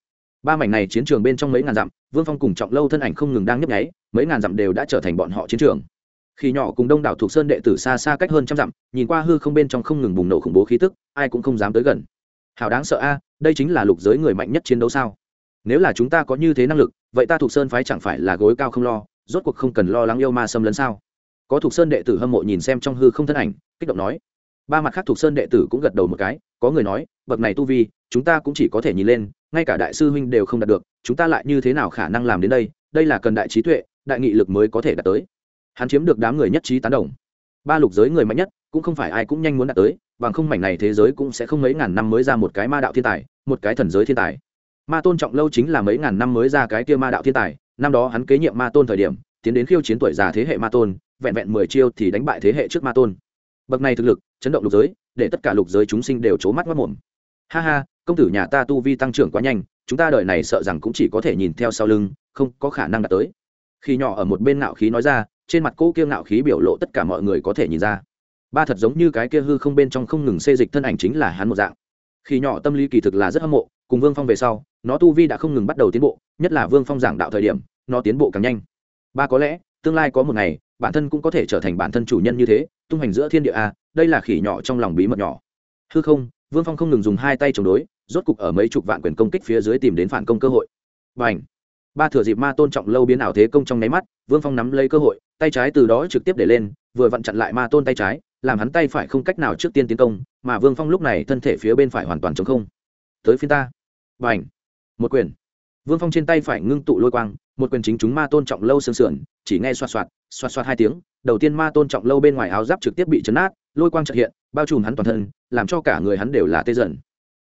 Ba mảnh này chiến trường bên trong mấy ngàn dặm, vương phong cùng trọng lâu thân ảnh không ngừng đang nhấp nháy, mấy ngàn dặm đều đã trở thành bọn họ chiến trường. Khi nhỏ cùng đông đảo thuộc sơn đệ tử xa xa cách hơn trăm dặm, nhìn qua hư không bên trong không ngừng bùng nổ khủng bố khí tức, ai cũng không dám tới gần hào đáng sợ a, đây chính là lục giới người mạnh nhất chiến đấu sao? Nếu là chúng ta có như thế năng lực, vậy ta thuộc sơn phái chẳng phải là gối cao không lo, rốt cuộc không cần lo lắng yêu ma xâm lấn sao? Có thuộc sơn đệ tử hâm mộ nhìn xem trong hư không thân ảnh, kích động nói. Ba mặt khác thuộc sơn đệ tử cũng gật đầu một cái, có người nói, bậc này tu vi, chúng ta cũng chỉ có thể nhìn lên, ngay cả đại sư huynh đều không đạt được, chúng ta lại như thế nào khả năng làm đến đây? Đây là cần đại trí tuệ, đại nghị lực mới có thể đạt tới. Hắn chiếm được đám người nhất trí tán đồng. Ba lục giới người mạnh nhất cũng không phải ai cũng nhanh muốn đạt tới, bằng không mảnh này thế giới cũng sẽ không mấy ngàn năm mới ra một cái ma đạo thiên tài, một cái thần giới thiên tài. Ma tôn trọng lâu chính là mấy ngàn năm mới ra cái kia ma đạo thiên tài, năm đó hắn kế nhiệm ma tôn thời điểm, tiến đến khiêu chiến tuổi già thế hệ ma tôn, vẹn vẹn mười chiêu thì đánh bại thế hệ trước ma tôn. Bậc này thực lực, chấn động lục giới, để tất cả lục giới chúng sinh đều c mắt mất mồm. Ha ha, công tử nhà ta tu vi tăng trưởng quá nhanh, chúng ta đợi này sợ rằng cũng chỉ có thể nhìn theo sau lưng, không có khả năng đạt tới. Khi nhỏ ở một bên ngạo khí nói ra, trên mặt cô kia ngạo khí biểu lộ tất cả mọi người có thể nhìn ra ba thật giống như cái kia hư không bên trong không ngừng xê dịch thân ảnh chính là hắn một dạng. Khi nhỏ tâm lý kỳ thực là rất hâm mộ, cùng vương phong về sau, nó tu vi đã không ngừng bắt đầu tiến bộ, nhất là vương phong giảng đạo thời điểm, nó tiến bộ càng nhanh. Ba có lẽ, tương lai có một ngày, bản thân cũng có thể trở thành bản thân chủ nhân như thế, tung hành giữa thiên địa a, đây là khỉ nhỏ trong lòng bí mật nhỏ. Hư không, vương phong không ngừng dùng hai tay chống đối, rốt cục ở mấy chục vạn quyền công kích phía dưới tìm đến phản công cơ hội. Và ảnh ba thừa dịp ma tôn trọng lâu biến ảo thế công trong nháy mắt, vương phong nắm lấy cơ hội, tay trái từ đó trực tiếp để lên, vừa vặn chặn lại ma tôn tay trái làm hắn tay phải không cách nào trước tiên tiến công, mà vương phong lúc này thân thể phía bên phải hoàn toàn chống không. Tới phiên ta. Và ảnh một quyền. Vương phong trên tay phải ngưng tụ lôi quang, một quyền chính chúng ma tôn trọng lâu sương sườn, chỉ nghe xoạt xoạt xoạt xoạt hai tiếng, đầu tiên ma tôn trọng lâu bên ngoài áo giáp trực tiếp bị chấn át lôi quang trợ hiện, bao trùm hắn toàn thân, làm cho cả người hắn đều là tê dần.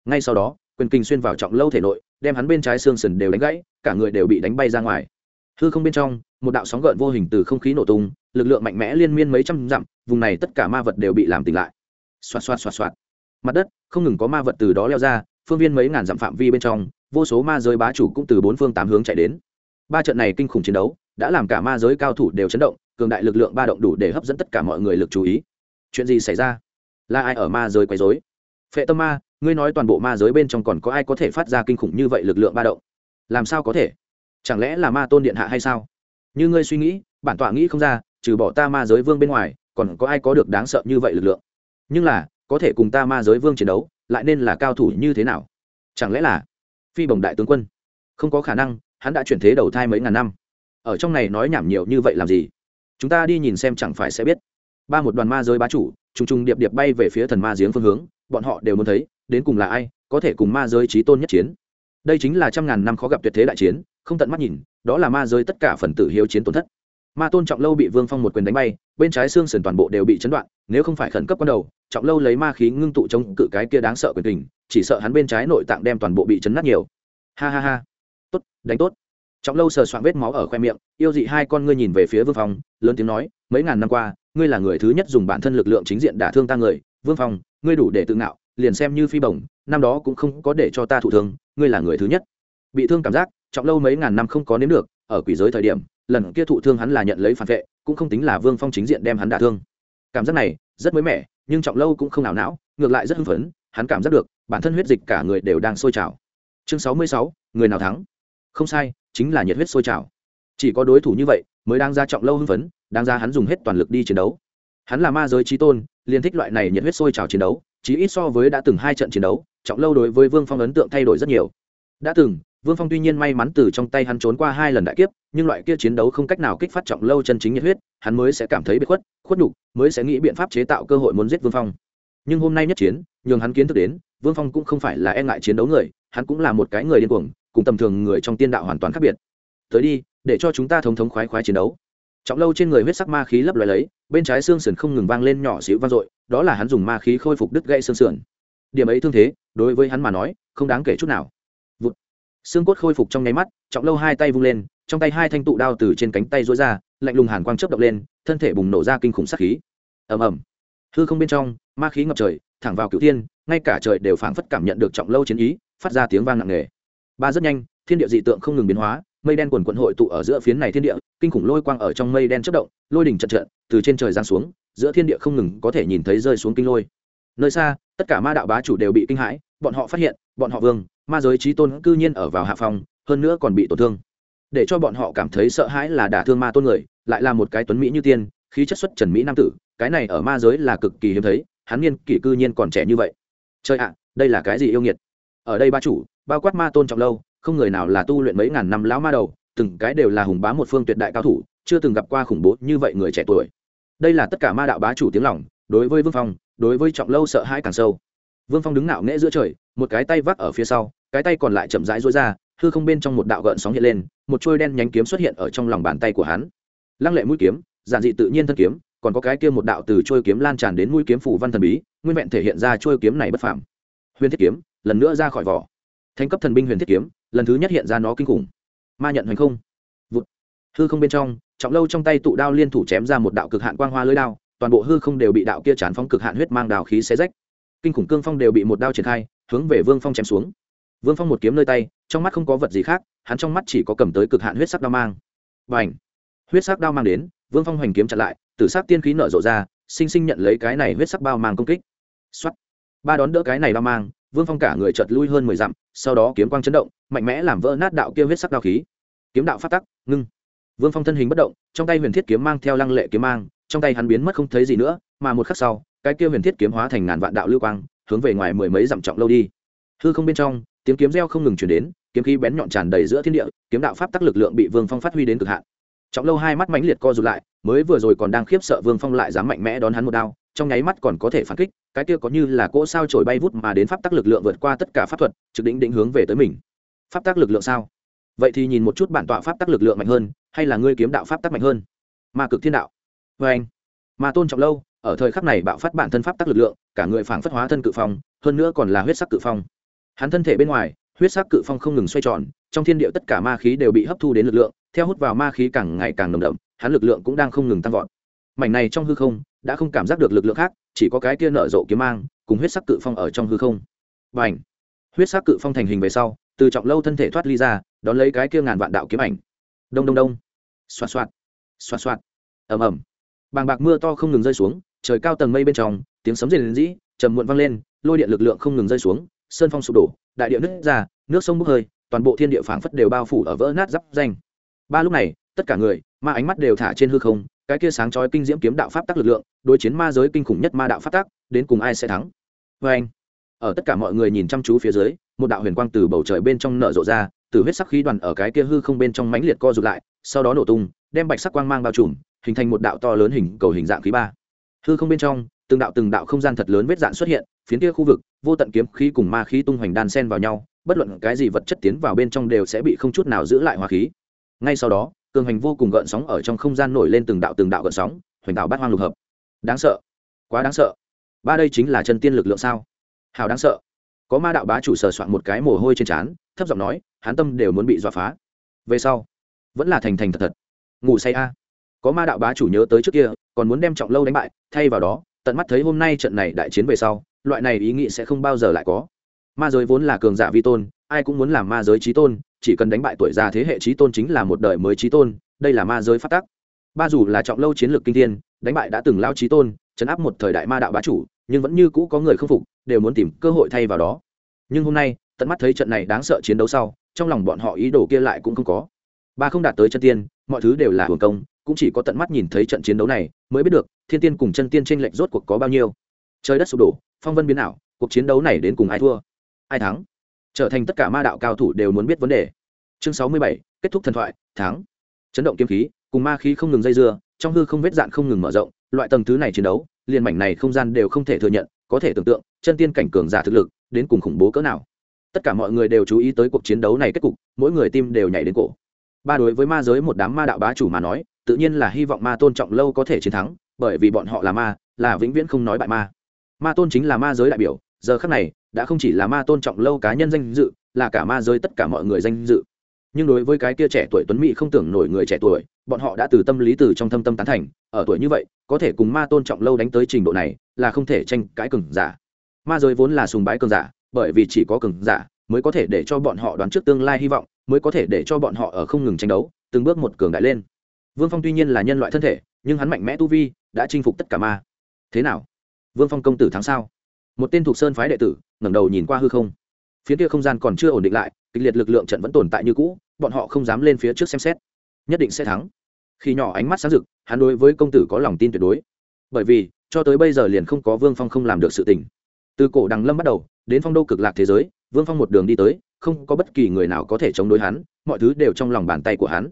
Ngay sau đó, quyền kinh xuyên vào trọng lâu thể nội, đem hắn bên trái xương sườn đều đánh gãy, cả người đều bị đánh bay ra ngoài hư không bên trong, một đạo sóng gợn vô hình từ không khí nổ tung, lực lượng mạnh mẽ liên miên mấy trăm dặm, vùng này tất cả ma vật đều bị làm tỉnh lại. Xoạt xoạt xoạt xoạt. Mặt đất, không ngừng có ma vật từ đó leo ra, phương viên mấy ngàn dặm phạm vi bên trong, vô số ma giới bá chủ cũng từ bốn phương tám hướng chạy đến. Ba trận này kinh khủng chiến đấu, đã làm cả ma giới cao thủ đều chấn động, cường đại lực lượng ba động đủ để hấp dẫn tất cả mọi người lực chú ý. Chuyện gì xảy ra? Là ai ở ma giới quấy dối phệ tâm ma, ngươi nói toàn bộ ma giới bên trong còn có ai có thể phát ra kinh khủng như vậy lực lượng ba động? Làm sao có thể? Chẳng lẽ là ma tôn điện hạ hay sao? Như ngươi suy nghĩ, bản tọa nghĩ không ra, trừ bỏ ta ma giới vương bên ngoài, còn có ai có được đáng sợ như vậy lực lượng? Nhưng là, có thể cùng ta ma giới vương chiến đấu, lại nên là cao thủ như thế nào? Chẳng lẽ là phi bồng đại tướng quân? Không có khả năng, hắn đã chuyển thế đầu thai mấy ngàn năm. Ở trong này nói nhảm nhiều như vậy làm gì? Chúng ta đi nhìn xem chẳng phải sẽ biết. Ba một đoàn ma giới bá chủ t r ù n g t r ù n g điệp điệp bay về phía thần ma giếng phương hướng, bọn họ đều muốn thấy, đến cùng là ai, có thể cùng ma giới trí tôn nhất chiến đây chính là trăm ngàn năm khó gặp tuyệt thế đại chiến, không tận mắt nhìn, đó là ma giới tất cả phần tử hiếu chiến tổn thất. Ma tôn trọng lâu bị vương phong một quyền đánh bay, bên trái xương sườn toàn bộ đều bị chấn đoạn, nếu không phải khẩn cấp ban đầu, trọng lâu lấy ma khí ngưng tụ chống cự cái kia đáng sợ quyền tình chỉ sợ hắn bên trái nội tạng đem toàn bộ bị chấn nát nhiều. Ha ha ha. Tốt, đánh tốt. Trọng lâu sờ soạn vết máu ở khoe miệng, yêu dị hai con ngươi nhìn về phía vương phong, lớn tiếng nói, mấy ngàn năm qua, ngươi là người thứ nhất dùng bản thân lực lượng chính diện đả thương ta người. Vương phong, ngươi đủ để tự ngạo liền xem như phi bổng, năm đó cũng không có để cho ta thụ thương, ngươi là người thứ nhất. Bị thương cảm giác, trọng lâu mấy ngàn năm không có nếm được, ở quỷ giới thời điểm, lần kia thụ thương hắn là nhận lấy phản vệ, cũng không tính là vương phong chính diện đem hắn đả thương. Cảm giác này, rất mới mẻ, nhưng trọng lâu cũng không nào não, ngược lại rất hưng phấn, hắn cảm giác được, bản thân huyết dịch cả người đều đang sôi trào. Chương sáu mươi sáu, người nào thắng? Không sai, chính là nhiệt huyết sôi trào. Chỉ có đối thủ như vậy, mới đang ra trọng lâu hưng phấn đang ra hắn dùng hết toàn lực đi chiến đấu. Hắn là ma giới trí tôn, liền thích loại này nhiệt huyết sôi trào chiến đấu chí ít so với đã từng hai trận chiến đấu, trọng lâu đối với vương phong ấn tượng thay đổi rất nhiều. Đã từng, vương phong tuy nhiên may mắn từ trong tay hắn trốn qua hai lần đại kiếp, nhưng loại kia chiến đấu không cách nào kích phát trọng lâu chân chính nhiệt huyết, hắn mới sẽ cảm thấy bị khuất khuất đục mới sẽ nghĩ biện pháp chế tạo cơ hội muốn giết vương phong. Nhưng hôm nay nhất chiến, nhường hắn kiến thức đến, vương phong cũng không phải là e ngại chiến đấu người, hắn cũng là một cái người điên cuồng, cùng tầm thường người trong tiên đạo hoàn toàn khác biệt. Tới đi, để cho chúng ta thống thống khoái khoái chiến đấu trọng lâu trên người huyết sắc ma khí lấp loài lấy, bên trái xương sườn không ngừng vang lên nhỏ xíu vang dội, đó là hắn dùng ma khí khôi phục đứt gãy xương sườn. Điểm ấy thương thế, đối với hắn mà nói, không đáng kể chút nào. Vụt. Xương cốt khôi phục trong nháy mắt, trọng lâu hai tay vung lên, trong tay hai thanh tụ đao từ trên cánh tay rối ra, lạnh lùng hàn quang chớp động lên, thân thể bùng nổ ra kinh khủng sát khí. Ầm ầm. Hư không bên trong, ma khí ngập trời, thẳng vào cửu thiên, ngay cả trời đều phảng phất cảm nhận được trọng lâu chiến ý, phát ra tiếng vang nặng nề. Ba rất nhanh, thiên địa dị tượng không ngừng biến hóa mây đen quần quận hội tụ ở giữa phiến này thiên địa, kinh khủng lôi quang ở trong mây đen chất động, lôi đỉnh trận trận, từ trên trời giáng xuống, giữa thiên địa không ngừng có thể nhìn thấy rơi xuống kinh lôi. Nơi xa, tất cả ma đạo bá chủ đều bị kinh hãi, bọn họ phát hiện, bọn họ vương, ma giới trí tôn cư nhiên ở vào hạ phòng hơn nữa còn bị tổn thương. Để cho bọn họ cảm thấy sợ hãi là đả thương ma tôn người, lại là một cái tuấn mỹ như tiên, khí chất xuất trần mỹ nam tử, cái này ở ma giới là cực kỳ hiếm thấy, hắn niên kỷ cư nhiên còn trẻ như vậy. Chơi ạ, đây là cái gì yêu nghiệt? Ở đây ba chủ, bao quát ma tôn trọng lâu không người nào là tu luyện mấy ngàn năm lão ma đầu, từng cái đều là hùng bá một phương tuyệt đại cao thủ, chưa từng gặp qua khủng bố như vậy người trẻ tuổi. Đây là tất cả ma đạo bá chủ tiếng lòng, đối với vương phong, đối với trọng lâu sợ hãi càng sâu. Vương phong đứng ngạo nghễ giữa trời, một cái tay vác ở phía sau, cái tay còn lại chậm rãi rối ra, hư không bên trong một đạo gợn sóng hiện lên, một trôi đen nhánh kiếm xuất hiện ở trong lòng bàn tay của hắn. Lăng lệ mũi kiếm, giản dị tự nhiên thân kiếm, còn có cái kia một đạo từ trôi kiếm lan tràn đến mũi kiếm phủ văn thần bí, nguyên vẹn thể hiện ra trôi kiếm này bất phàm. Huyền thiết kiếm, lần nữa ra khỏi vỏ. Thành cấp thần binh huyền thiết kiếm lần thứ nhất hiện ra nó kinh khủng. Ma nhận hành không? Vụt. Hư không bên trong, trọng lâu trong tay tụ đao liên thủ chém ra một đạo cực hạn quang hoa lưới đao, toàn bộ hư không đều bị đạo kia chán phóng cực hạn huyết mang đào khí xé rách. Kinh khủng cương phong đều bị một đao triển khai, hướng về vương phong chém xuống. Vương phong một kiếm nơi tay, trong mắt không có vật gì khác, hắn trong mắt chỉ có cầm tới cực hạn huyết sắc đao mang. Và ảnh huyết sắc đao mang đến, vương phong hoành kiếm chặn lại, tử sắc tiên khí nở rộ ra, sinh sinh nhận lấy cái này huyết sắc bao mang công kích. Xuất ba đón đỡ cái này đao mang vương phong cả người chợt lui hơn mười dặm, sau đó kiếm quang chấn động, mạnh mẽ làm vỡ nát đạo kia huyết sắc đao khí. Kiếm đạo phát tắc, ngưng. Vương phong thân hình bất động, trong tay huyền thiết kiếm mang theo lăng lệ kiếm mang, trong tay hắn biến mất không thấy gì nữa, mà một khắc sau, cái kia huyền thiết kiếm hóa thành ngàn vạn đạo lưu quang, hướng về ngoài mười mấy dặm trọng lâu đi. Hư không bên trong, tiếng kiếm reo không ngừng chuyển đến, kiếm khí bén nhọn tràn đầy giữa thiên địa, kiếm đạo pháp tắc lực lượng bị vương phong phát huy đến cực hạn. Trọng lâu hai mắt mãnh liệt co rụt lại, mới vừa rồi còn đang khiếp sợ vương phong lại dám mạnh mẽ đón hắn một đao trong nháy mắt còn có thể phản kích, cái kia có như là cỗ sao trổi bay vút mà đến pháp tắc lực lượng vượt qua tất cả pháp thuật, trực định định hướng về tới mình. Pháp tắc lực lượng sao? Vậy thì nhìn một chút bản tọa pháp tắc lực lượng mạnh hơn, hay là ngươi kiếm đạo pháp tắc mạnh hơn? Ma cực thiên đạo. Vê anh, ma tôn trọng lâu, ở thời khắc này bạo phát bản thân pháp tắc lực lượng, cả người phảng phất hóa thân cự phong, hơn nữa còn là huyết sắc cự phong. Hắn thân thể bên ngoài, huyết sắc cự phong không ngừng xoay tròn, trong thiên địa tất cả ma khí đều bị hấp thu đến lực lượng, theo hút vào ma khí càng ngày càng nồng đậm, hắn lực lượng cũng đang không ngừng tăng vọt. Mảnh này trong hư không đã không cảm giác được lực lượng khác, chỉ có cái kia nở rộ kiếm mang, cùng huyết sắc cự phong ở trong hư không. Và ảnh huyết sắc cự phong thành hình về sau, từ trọng lâu thân thể thoát ly ra, đón lấy cái kia ngàn vạn đạo kiếm ảnh. Đông đông đông! Xoa xoạt! Xoa xoạt! Ầm ầm! Bàng bạc mưa to không ngừng rơi xuống, trời cao tầng mây bên trong, tiếng sấm rền rĩ, trầm muộn vang lên, lôi điện lực lượng không ngừng rơi xuống, sơn phong sụp đổ, đại địa nứt ra, nước sông bốc hơi, toàn bộ thiên địa phảng phất đều bao phủ ở vỡ nát giáp danh. Ba lúc này, tất cả người, ma ánh mắt đều thả trên hư không cái kia sáng chói kinh diễm kiếm đạo pháp tắc lực lượng, đối chiến ma giới kinh khủng nhất ma đạo pháp tắc, đến cùng ai sẽ thắng? Vê anh, ở tất cả mọi người nhìn chăm chú phía dưới, một đạo huyền quang từ bầu trời bên trong nở rộ ra, từ huyết sắc khí đoàn ở cái kia hư không bên trong mãnh liệt co rụt lại, sau đó nổ tung, đem bạch sắc quang mang bao trùm, hình thành một đạo to lớn hình cầu hình dạng khí ba. Hư không bên trong, từng đạo từng đạo không gian thật lớn vết dạn xuất hiện, phiến kia khu vực, vô tận kiếm khí cùng ma khí tung hoành đan sen vào nhau, bất luận cái gì vật chất tiến vào bên trong đều sẽ bị không chút nào giữ lại hòa khí. Ngay sau đó cường hành vô cùng gợn sóng ở trong không gian nổi lên từng đạo từng đạo gợn sóng, hoành đạo bát hoang lục hợp. Đáng sợ. Quá đáng sợ. Ba đây chính là chân tiên lực lượng sao? Hào đáng sợ. Có ma đạo bá chủ sờ soạn một cái mồ hôi trên trán, thấp giọng nói hán tâm đều muốn bị dọa phá. Về sau, vẫn là thành thành thật thật. Ngủ say a. Có ma đạo bá chủ nhớ tới trước kia, còn muốn đem trọng lâu đánh bại, thay vào đó, tận mắt thấy hôm nay trận này đại chiến về sau, loại này ý nghĩ sẽ không bao giờ lại có. Ma giới vốn là cường giả vi tôn, ai cũng muốn làm ma giới trí tôn chỉ cần đánh bại tuổi già thế hệ trí tôn chính là một đời mới trí tôn, đây là ma giới phát tắc. Ba dù là trọng lâu chiến lược kinh thiên, đánh bại đã từng lao trí tôn, chấn áp một thời đại ma đạo bá chủ, nhưng vẫn như cũ có người không phục, đều muốn tìm cơ hội thay vào đó. Nhưng hôm nay, tận mắt thấy trận này đáng sợ chiến đấu sau, trong lòng bọn họ ý đồ kia lại cũng không có. Ba không đạt tới chân tiên, mọi thứ đều là hưởng công, cũng chỉ có tận mắt nhìn thấy trận chiến đấu này, mới biết được, thiên tiên cùng chân tiên tranh lệch rốt cuộc có bao nhiêu. Trời đất sụp đổ, phong vân biến ảo, cuộc chiến đấu này đến cùng ai thua? Ai thắng? Trở thành tất cả ma đạo cao thủ đều muốn biết vấn đề. Chương sáu mươi bảy, kết thúc thần thoại tháng chấn động kiếm khí, cùng ma khí không ngừng dây dưa, trong hư không vết dạn không ngừng mở rộng, loại tầng thứ này chiến đấu, liền mảnh này không gian đều không thể thừa nhận, có thể tưởng tượng, chân tiên cảnh cường giả thực lực, đến cùng khủng bố cỡ nào. Tất cả mọi người đều chú ý tới cuộc chiến đấu này kết cục, mỗi người tim đều nhảy đến cổ. Ba đối với ma giới một đám ma đạo bá chủ mà nói, tự nhiên là hy vọng ma tôn trọng lâu có thể chiến thắng, bởi vì bọn họ là ma, là vĩnh viễn không nói bại ma. Ma tôn chính là ma giới đại biểu, giờ khắc này đã không chỉ là ma tôn trọng lâu cá nhân danh dự, là cả ma giới tất cả mọi người danh dự. Nhưng đối với cái kia trẻ tuổi tuấn mỹ không tưởng nổi người trẻ tuổi, bọn họ đã từ tâm lý từ trong thâm tâm tán thành, ở tuổi như vậy, có thể cùng ma tôn trọng lâu đánh tới trình độ này, là không thể tranh cãi cường giả. Ma giới vốn là sùng bái cường giả, bởi vì chỉ có cường giả mới có thể để cho bọn họ đoán trước tương lai hy vọng, mới có thể để cho bọn họ ở không ngừng tranh đấu, từng bước một cường đại lên. Vương phong tuy nhiên là nhân loại thân thể, nhưng hắn mạnh mẽ tu vi, đã chinh phục tất cả ma. Thế nào? Vương phong công tử thắng sao? Một tên thuộc sơn phái đệ tử, ngẩng đầu nhìn qua hư không. Phía kia không gian còn chưa ổn định lại, kịch liệt lực lượng trận vẫn tồn tại như cũ, bọn họ không dám lên phía trước xem xét. Nhất định sẽ thắng. Khi nhỏ ánh mắt sáng rực, hắn đối với công tử có lòng tin tuyệt đối. Bởi vì, cho tới bây giờ liền không có vương phong không làm được sự tình. Từ cổ đằng lâm bắt đầu, đến phong đô cực lạc thế giới, vương phong một đường đi tới, không có bất kỳ người nào có thể chống đối hắn, mọi thứ đều trong lòng bàn tay của hắn.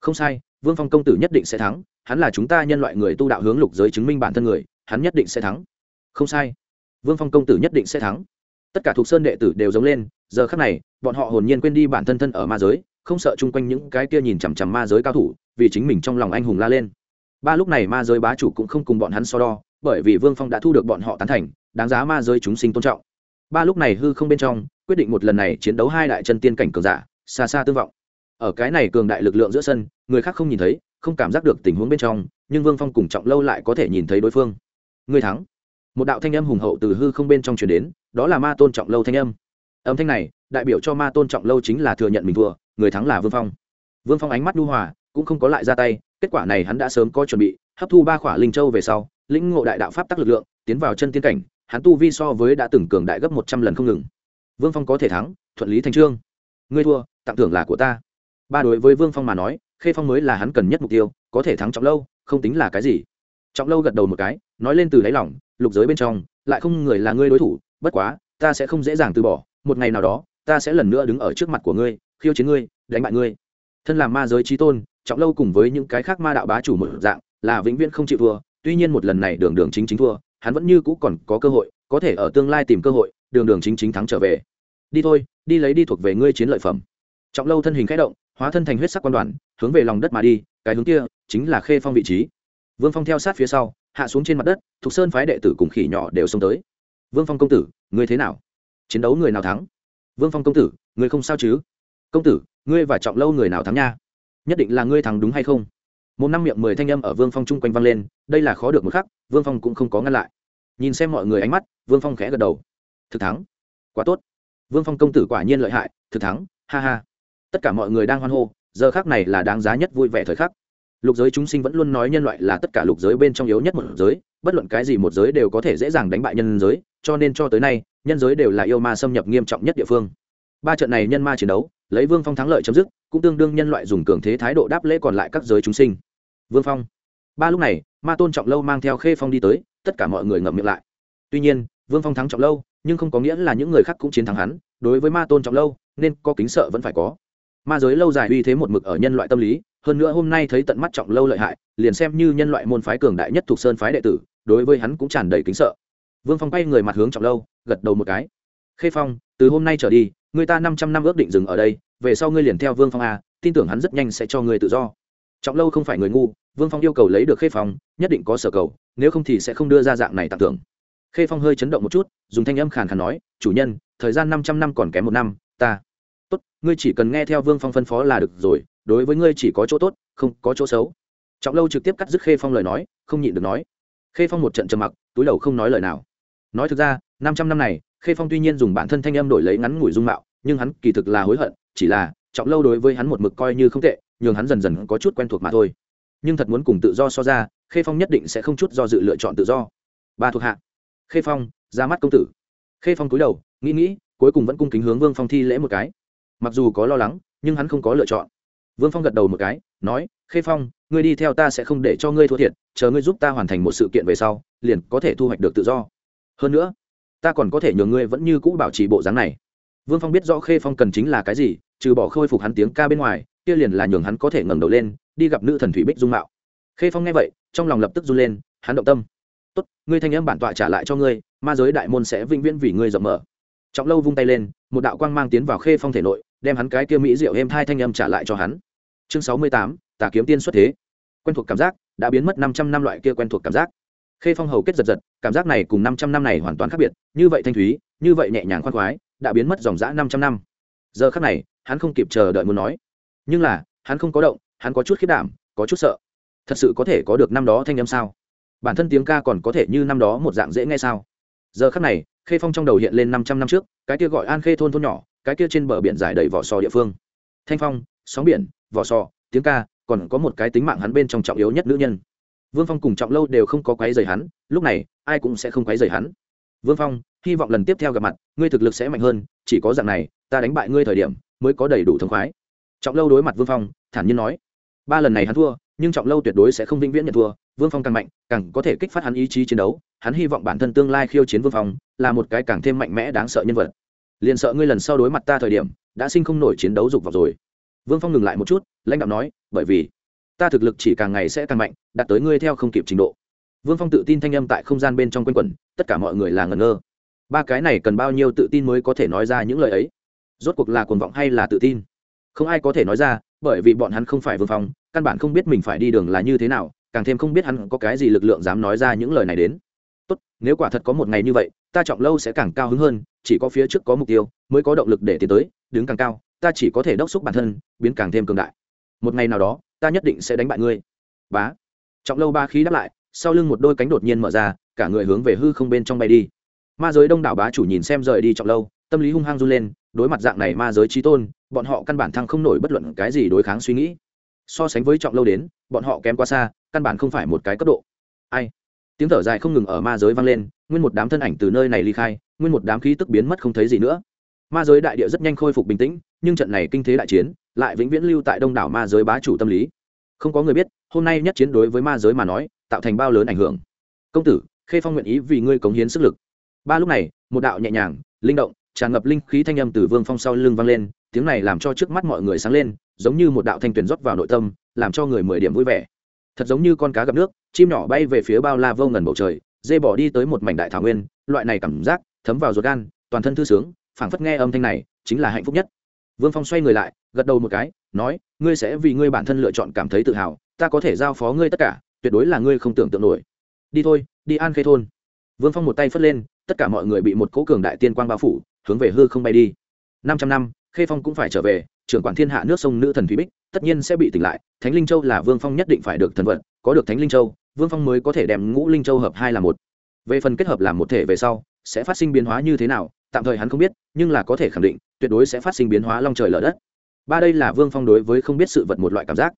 Không sai, vương phong công tử nhất định sẽ thắng, hắn là chúng ta nhân loại người tu đạo hướng lục giới chứng minh bản thân người, hắn nhất định sẽ thắng. Không sai vương phong công tử nhất định sẽ thắng. Tất cả thuộc sơn đệ tử đều giống lên, giờ khắc này, bọn họ hồn nhiên quên đi bản thân thân ở ma giới, không sợ chung quanh những cái kia nhìn chằm chằm ma giới cao thủ, vì chính mình trong lòng anh hùng la lên. Ba lúc này ma giới bá chủ cũng không cùng bọn hắn so đo, bởi vì vương phong đã thu được bọn họ tán thành, đáng giá ma giới chúng sinh tôn trọng. Ba lúc này hư không bên trong, quyết định một lần này chiến đấu hai đại chân tiên cảnh cường giả, xa xa tương vọng. Ở cái này cường đại lực lượng giữa sân, người khác không nhìn thấy, không cảm giác được tình huống bên trong, nhưng vương phong cùng trọng lâu lại có thể nhìn thấy đối phương. Người thắng một đạo thanh âm hùng hậu từ hư không bên trong truyền đến, đó là ma tôn trọng lâu thanh âm. Âm thanh này, đại biểu cho ma tôn trọng lâu chính là thừa nhận mình thua, người thắng là vương phong. Vương phong ánh mắt nhu hòa, cũng không có lại ra tay, kết quả này hắn đã sớm có chuẩn bị, hấp thu ba khỏa linh châu về sau, lĩnh ngộ đại đạo pháp tắc lực lượng, tiến vào chân tiên cảnh, hắn tu vi so với đã từng cường đại gấp một trăm lần không ngừng. Vương phong có thể thắng, thuận lý thành trương. Ngươi thua, tặng thưởng là của ta. Ba đối với vương phong mà nói, khê phong mới là hắn cần nhất mục tiêu, có thể thắng trọng lâu, không tính là cái gì. Trọng lâu gật đầu một cái, nói lên từ đáy lỏng lục giới bên trong, lại không người là ngươi đối thủ, bất quá, ta sẽ không dễ dàng từ bỏ, một ngày nào đó, ta sẽ lần nữa đứng ở trước mặt của ngươi, khiêu chiến ngươi, đánh bại ngươi. Thân làm ma giới trí tôn, trọng lâu cùng với những cái khác ma đạo bá chủ một dạng, là vĩnh viễn không chịu thua, tuy nhiên một lần này đường đường chính chính thua, hắn vẫn như cũ còn có cơ hội, có thể ở tương lai tìm cơ hội, đường đường chính chính thắng trở về. Đi thôi, đi lấy đi thuộc về ngươi chiến lợi phẩm. Trọng lâu thân hình khẽ động, hóa thân thành huyết sắc quan đoàn, hướng về lòng đất mà đi, cái hướng kia chính là khê phong vị trí. Vương phong theo sát phía sau hạ xuống trên mặt đất, thục sơn phái đệ tử cùng khỉ nhỏ đều xông tới. Vương phong công tử, ngươi thế nào? Chiến đấu người nào thắng? Vương phong công tử, ngươi không sao chứ? Công tử, ngươi và trọng lâu người nào thắng nha? Nhất định là ngươi thắng đúng hay không? Một năm miệng mười thanh âm ở vương phong chung quanh vang lên, đây là khó được một khắc, vương phong cũng không có ngăn lại. Nhìn xem mọi người ánh mắt, vương phong khẽ gật đầu. Thực thắng. Quá tốt. Vương phong công tử quả nhiên lợi hại, thực thắng, ha ha. Tất cả mọi người đang hoan hô, giờ khác này là đáng giá nhất vui vẻ thời khắc lục giới chúng sinh vẫn luôn nói nhân loại là tất cả lục giới bên trong yếu nhất một giới, bất luận cái gì một giới đều có thể dễ dàng đánh bại nhân giới, cho nên cho tới nay, nhân giới đều là yêu ma xâm nhập nghiêm trọng nhất địa phương. Ba trận này nhân ma chiến đấu, lấy vương phong thắng lợi chấm dứt, cũng tương đương nhân loại dùng cường thế thái độ đáp lễ còn lại các giới chúng sinh. Vương phong. Ba lúc này, ma tôn trọng lâu mang theo khê phong đi tới, tất cả mọi người ngậm miệng lại. Tuy nhiên, vương phong thắng trọng lâu, nhưng không có nghĩa là những người khác cũng chiến thắng hắn, đối với ma tôn trọng lâu, nên có kính sợ vẫn phải có ma giới lâu dài uy thế một mực ở nhân loại tâm lý, hơn nữa hôm nay thấy tận mắt trọng lâu lợi hại, liền xem như nhân loại môn phái cường đại nhất thuộc sơn phái đệ tử, đối với hắn cũng tràn đầy kính sợ. Vương phong quay người mặt hướng trọng lâu, gật đầu một cái. Khê phong, từ hôm nay trở đi, người ta năm trăm năm ước định dừng ở đây, về sau ngươi liền theo vương phong a, tin tưởng hắn rất nhanh sẽ cho ngươi tự do. Trọng lâu không phải người ngu, vương phong yêu cầu lấy được khê phong, nhất định có sở cầu, nếu không thì sẽ không đưa ra dạng này tặng thưởng. Khê phong hơi chấn động một chút, dùng thanh âm khàn khàn nói, chủ nhân, thời gian năm trăm năm còn kém một năm, ta tốt, ngươi chỉ cần nghe theo vương phong phân phó là được rồi, đối với ngươi chỉ có chỗ tốt, không có chỗ xấu. Trọng lâu trực tiếp cắt dứt khê phong lời nói, không nhịn được nói. Khê phong một trận trầm mặc, túi đầu không nói lời nào. Nói thực ra, năm trăm năm này, khê phong tuy nhiên dùng bản thân thanh âm đổi lấy ngắn ngủi dung mạo, nhưng hắn kỳ thực là hối hận, chỉ là trọng lâu đối với hắn một mực coi như không tệ, nhường hắn dần dần có chút quen thuộc mà thôi. Nhưng thật muốn cùng tự do so ra, khê phong nhất định sẽ không chút do dự lựa chọn tự do. Ba thuộc hạ. Khê phong, ra mắt công tử. Khê phong cúi đầu, nghĩ nghĩ, cuối cùng vẫn cung kính hướng vương phong thi lễ một cái mặc dù có lo lắng, nhưng hắn không có lựa chọn. Vương phong gật đầu một cái, nói, khê phong, ngươi đi theo ta sẽ không để cho ngươi thua thiệt, chờ ngươi giúp ta hoàn thành một sự kiện về sau, liền có thể thu hoạch được tự do. Hơn nữa, ta còn có thể nhường ngươi vẫn như cũ bảo trì bộ dáng này. Vương phong biết rõ khê phong cần chính là cái gì, trừ bỏ khôi phục hắn tiếng ca bên ngoài, kia liền là nhường hắn có thể ngẩng đầu lên, đi gặp nữ thần thủy bích dung mạo. Khê phong nghe vậy, trong lòng lập tức run lên, hắn động tâm. Tốt, ngươi thanh âm bản tọa trả lại cho ngươi, ma giới đại môn sẽ vĩnh viễn vì ngươi rộng mở. Trọng lâu vung tay lên, một đạo quang mang tiến vào khê phong thể nội đem hắn cái kia mỹ diệu êm thai thanh âm trả lại cho hắn. Chương sáu mươi tám, tà kiếm tiên xuất thế. Quen thuộc cảm giác, đã biến mất năm trăm năm loại kia quen thuộc cảm giác. Khê phong hầu kết giật giật, cảm giác này cùng năm trăm năm này hoàn toàn khác biệt, như vậy thanh thúy, như vậy nhẹ nhàng khoan khoái, đã biến mất dòng dã năm trăm năm. Giờ khác này, hắn không kịp chờ đợi muốn nói. Nhưng là, hắn không có động, hắn có chút khiết đảm, có chút sợ. Thật sự có thể có được năm đó thanh âm sao? Bản thân tiếng ca còn có thể như năm đó một dạng dễ nghe sao? Giờ khắc này, khê phong trong đầu hiện lên năm trăm năm trước, cái kia gọi an khê thôn thôn nhỏ cái kia trên bờ biển dài đầy vỏ sò địa phương. Thanh phong, sóng biển, vỏ sò, tiếng ca, còn có một cái tính mạng hắn bên trong trọng yếu nhất nữ nhân. Vương phong cùng trọng lâu đều không có quái dày hắn, lúc này, ai cũng sẽ không quái dày hắn. Vương phong, hy vọng lần tiếp theo gặp mặt, ngươi thực lực sẽ mạnh hơn, chỉ có dạng này, ta đánh bại ngươi thời điểm, mới có đầy đủ thống khoái. Trọng lâu đối mặt vương phong, thản nhiên nói, ba lần này hắn thua, nhưng trọng lâu tuyệt đối sẽ không vĩnh viễn nhận thua, vương phong càng mạnh, càng có thể kích phát hắn ý chí chiến đấu, hắn hy vọng bản thân tương lai khiêu chiến vương phong, là một cái càng thêm mạnh mẽ đáng sợ nhân vật liền sợ ngươi lần sau đối mặt ta thời điểm, đã sinh không nổi chiến đấu dục vào rồi. Vương phong ngừng lại một chút, lãnh đạo nói, bởi vì, ta thực lực chỉ càng ngày sẽ càng mạnh, đạt tới ngươi theo không kịp trình độ. Vương phong tự tin thanh âm tại không gian bên trong quanh quẩn, tất cả mọi người là ngẩn ngơ. Ba cái này cần bao nhiêu tự tin mới có thể nói ra những lời ấy? Rốt cuộc là cuồng vọng hay là tự tin? Không ai có thể nói ra, bởi vì bọn hắn không phải vương phong, căn bản không biết mình phải đi đường là như thế nào, càng thêm không biết hắn có cái gì lực lượng dám nói ra những lời này đến tốt, nếu quả thật có một ngày như vậy, ta trọng lâu sẽ càng cao hứng hơn, chỉ có phía trước có mục tiêu, mới có động lực để tiến tới, đứng càng cao, ta chỉ có thể đốc xúc bản thân, biến càng thêm cường đại. Một ngày nào đó, ta nhất định sẽ đánh bại ngươi. Bá. Trọng lâu ba khí đáp lại, sau lưng một đôi cánh đột nhiên mở ra, cả người hướng về hư không bên trong bay đi. Ma giới đông đảo bá chủ nhìn xem rời đi trọng lâu, tâm lý hung hăng run lên, đối mặt dạng này ma giới trí tôn, bọn họ căn bản thăng không nổi bất luận cái gì đối kháng suy nghĩ. So sánh với trọng lâu đến, bọn họ kém quá xa, căn bản không phải một cái cấp độ. Ai? Tiếng thở dài không ngừng ở ma giới vang lên, nguyên một đám thân ảnh từ nơi này ly khai, nguyên một đám khí tức biến mất không thấy gì nữa. Ma giới đại địa rất nhanh khôi phục bình tĩnh, nhưng trận này kinh thế đại chiến lại vĩnh viễn lưu tại đông đảo ma giới bá chủ tâm lý. Không có người biết, hôm nay nhất chiến đối với ma giới mà nói, tạo thành bao lớn ảnh hưởng. Công tử, khê phong nguyện ý vì ngươi cống hiến sức lực. Ba lúc này, một đạo nhẹ nhàng, linh động, tràn ngập linh khí thanh âm từ vương phong sau lưng vang lên, tiếng này làm cho trước mắt mọi người sáng lên, giống như một đạo thanh tuyển rót vào nội tâm, làm cho người mười điểm vui vẻ thật giống như con cá gặp nước, chim nhỏ bay về phía bao la vô ngần bầu trời, dê bỏ đi tới một mảnh đại thảo nguyên, loại này cảm giác, thấm vào ruột gan, toàn thân thư sướng, phảng phất nghe âm thanh này, chính là hạnh phúc nhất. Vương phong xoay người lại, gật đầu một cái, nói, ngươi sẽ vì ngươi bản thân lựa chọn cảm thấy tự hào, ta có thể giao phó ngươi tất cả, tuyệt đối là ngươi không tưởng tượng nổi. Đi thôi, đi an khê thôn. Vương phong một tay phất lên, tất cả mọi người bị một cố cường đại tiên quang bao phủ, hướng về hư không bay đi. Năm trăm năm, khê phong cũng phải trở về, trưởng quản thiên hạ nước sông nữ thần thủy bích tất nhiên sẽ bị tỉnh lại, thánh linh châu là vương phong nhất định phải được thần vận, có được thánh linh châu, vương phong mới có thể đem ngũ linh châu hợp hai là một. Về phần kết hợp làm một thể về sau, sẽ phát sinh biến hóa như thế nào, tạm thời hắn không biết, nhưng là có thể khẳng định, tuyệt đối sẽ phát sinh biến hóa long trời lở đất. Ba đây là vương phong đối với không biết sự vật một loại cảm giác.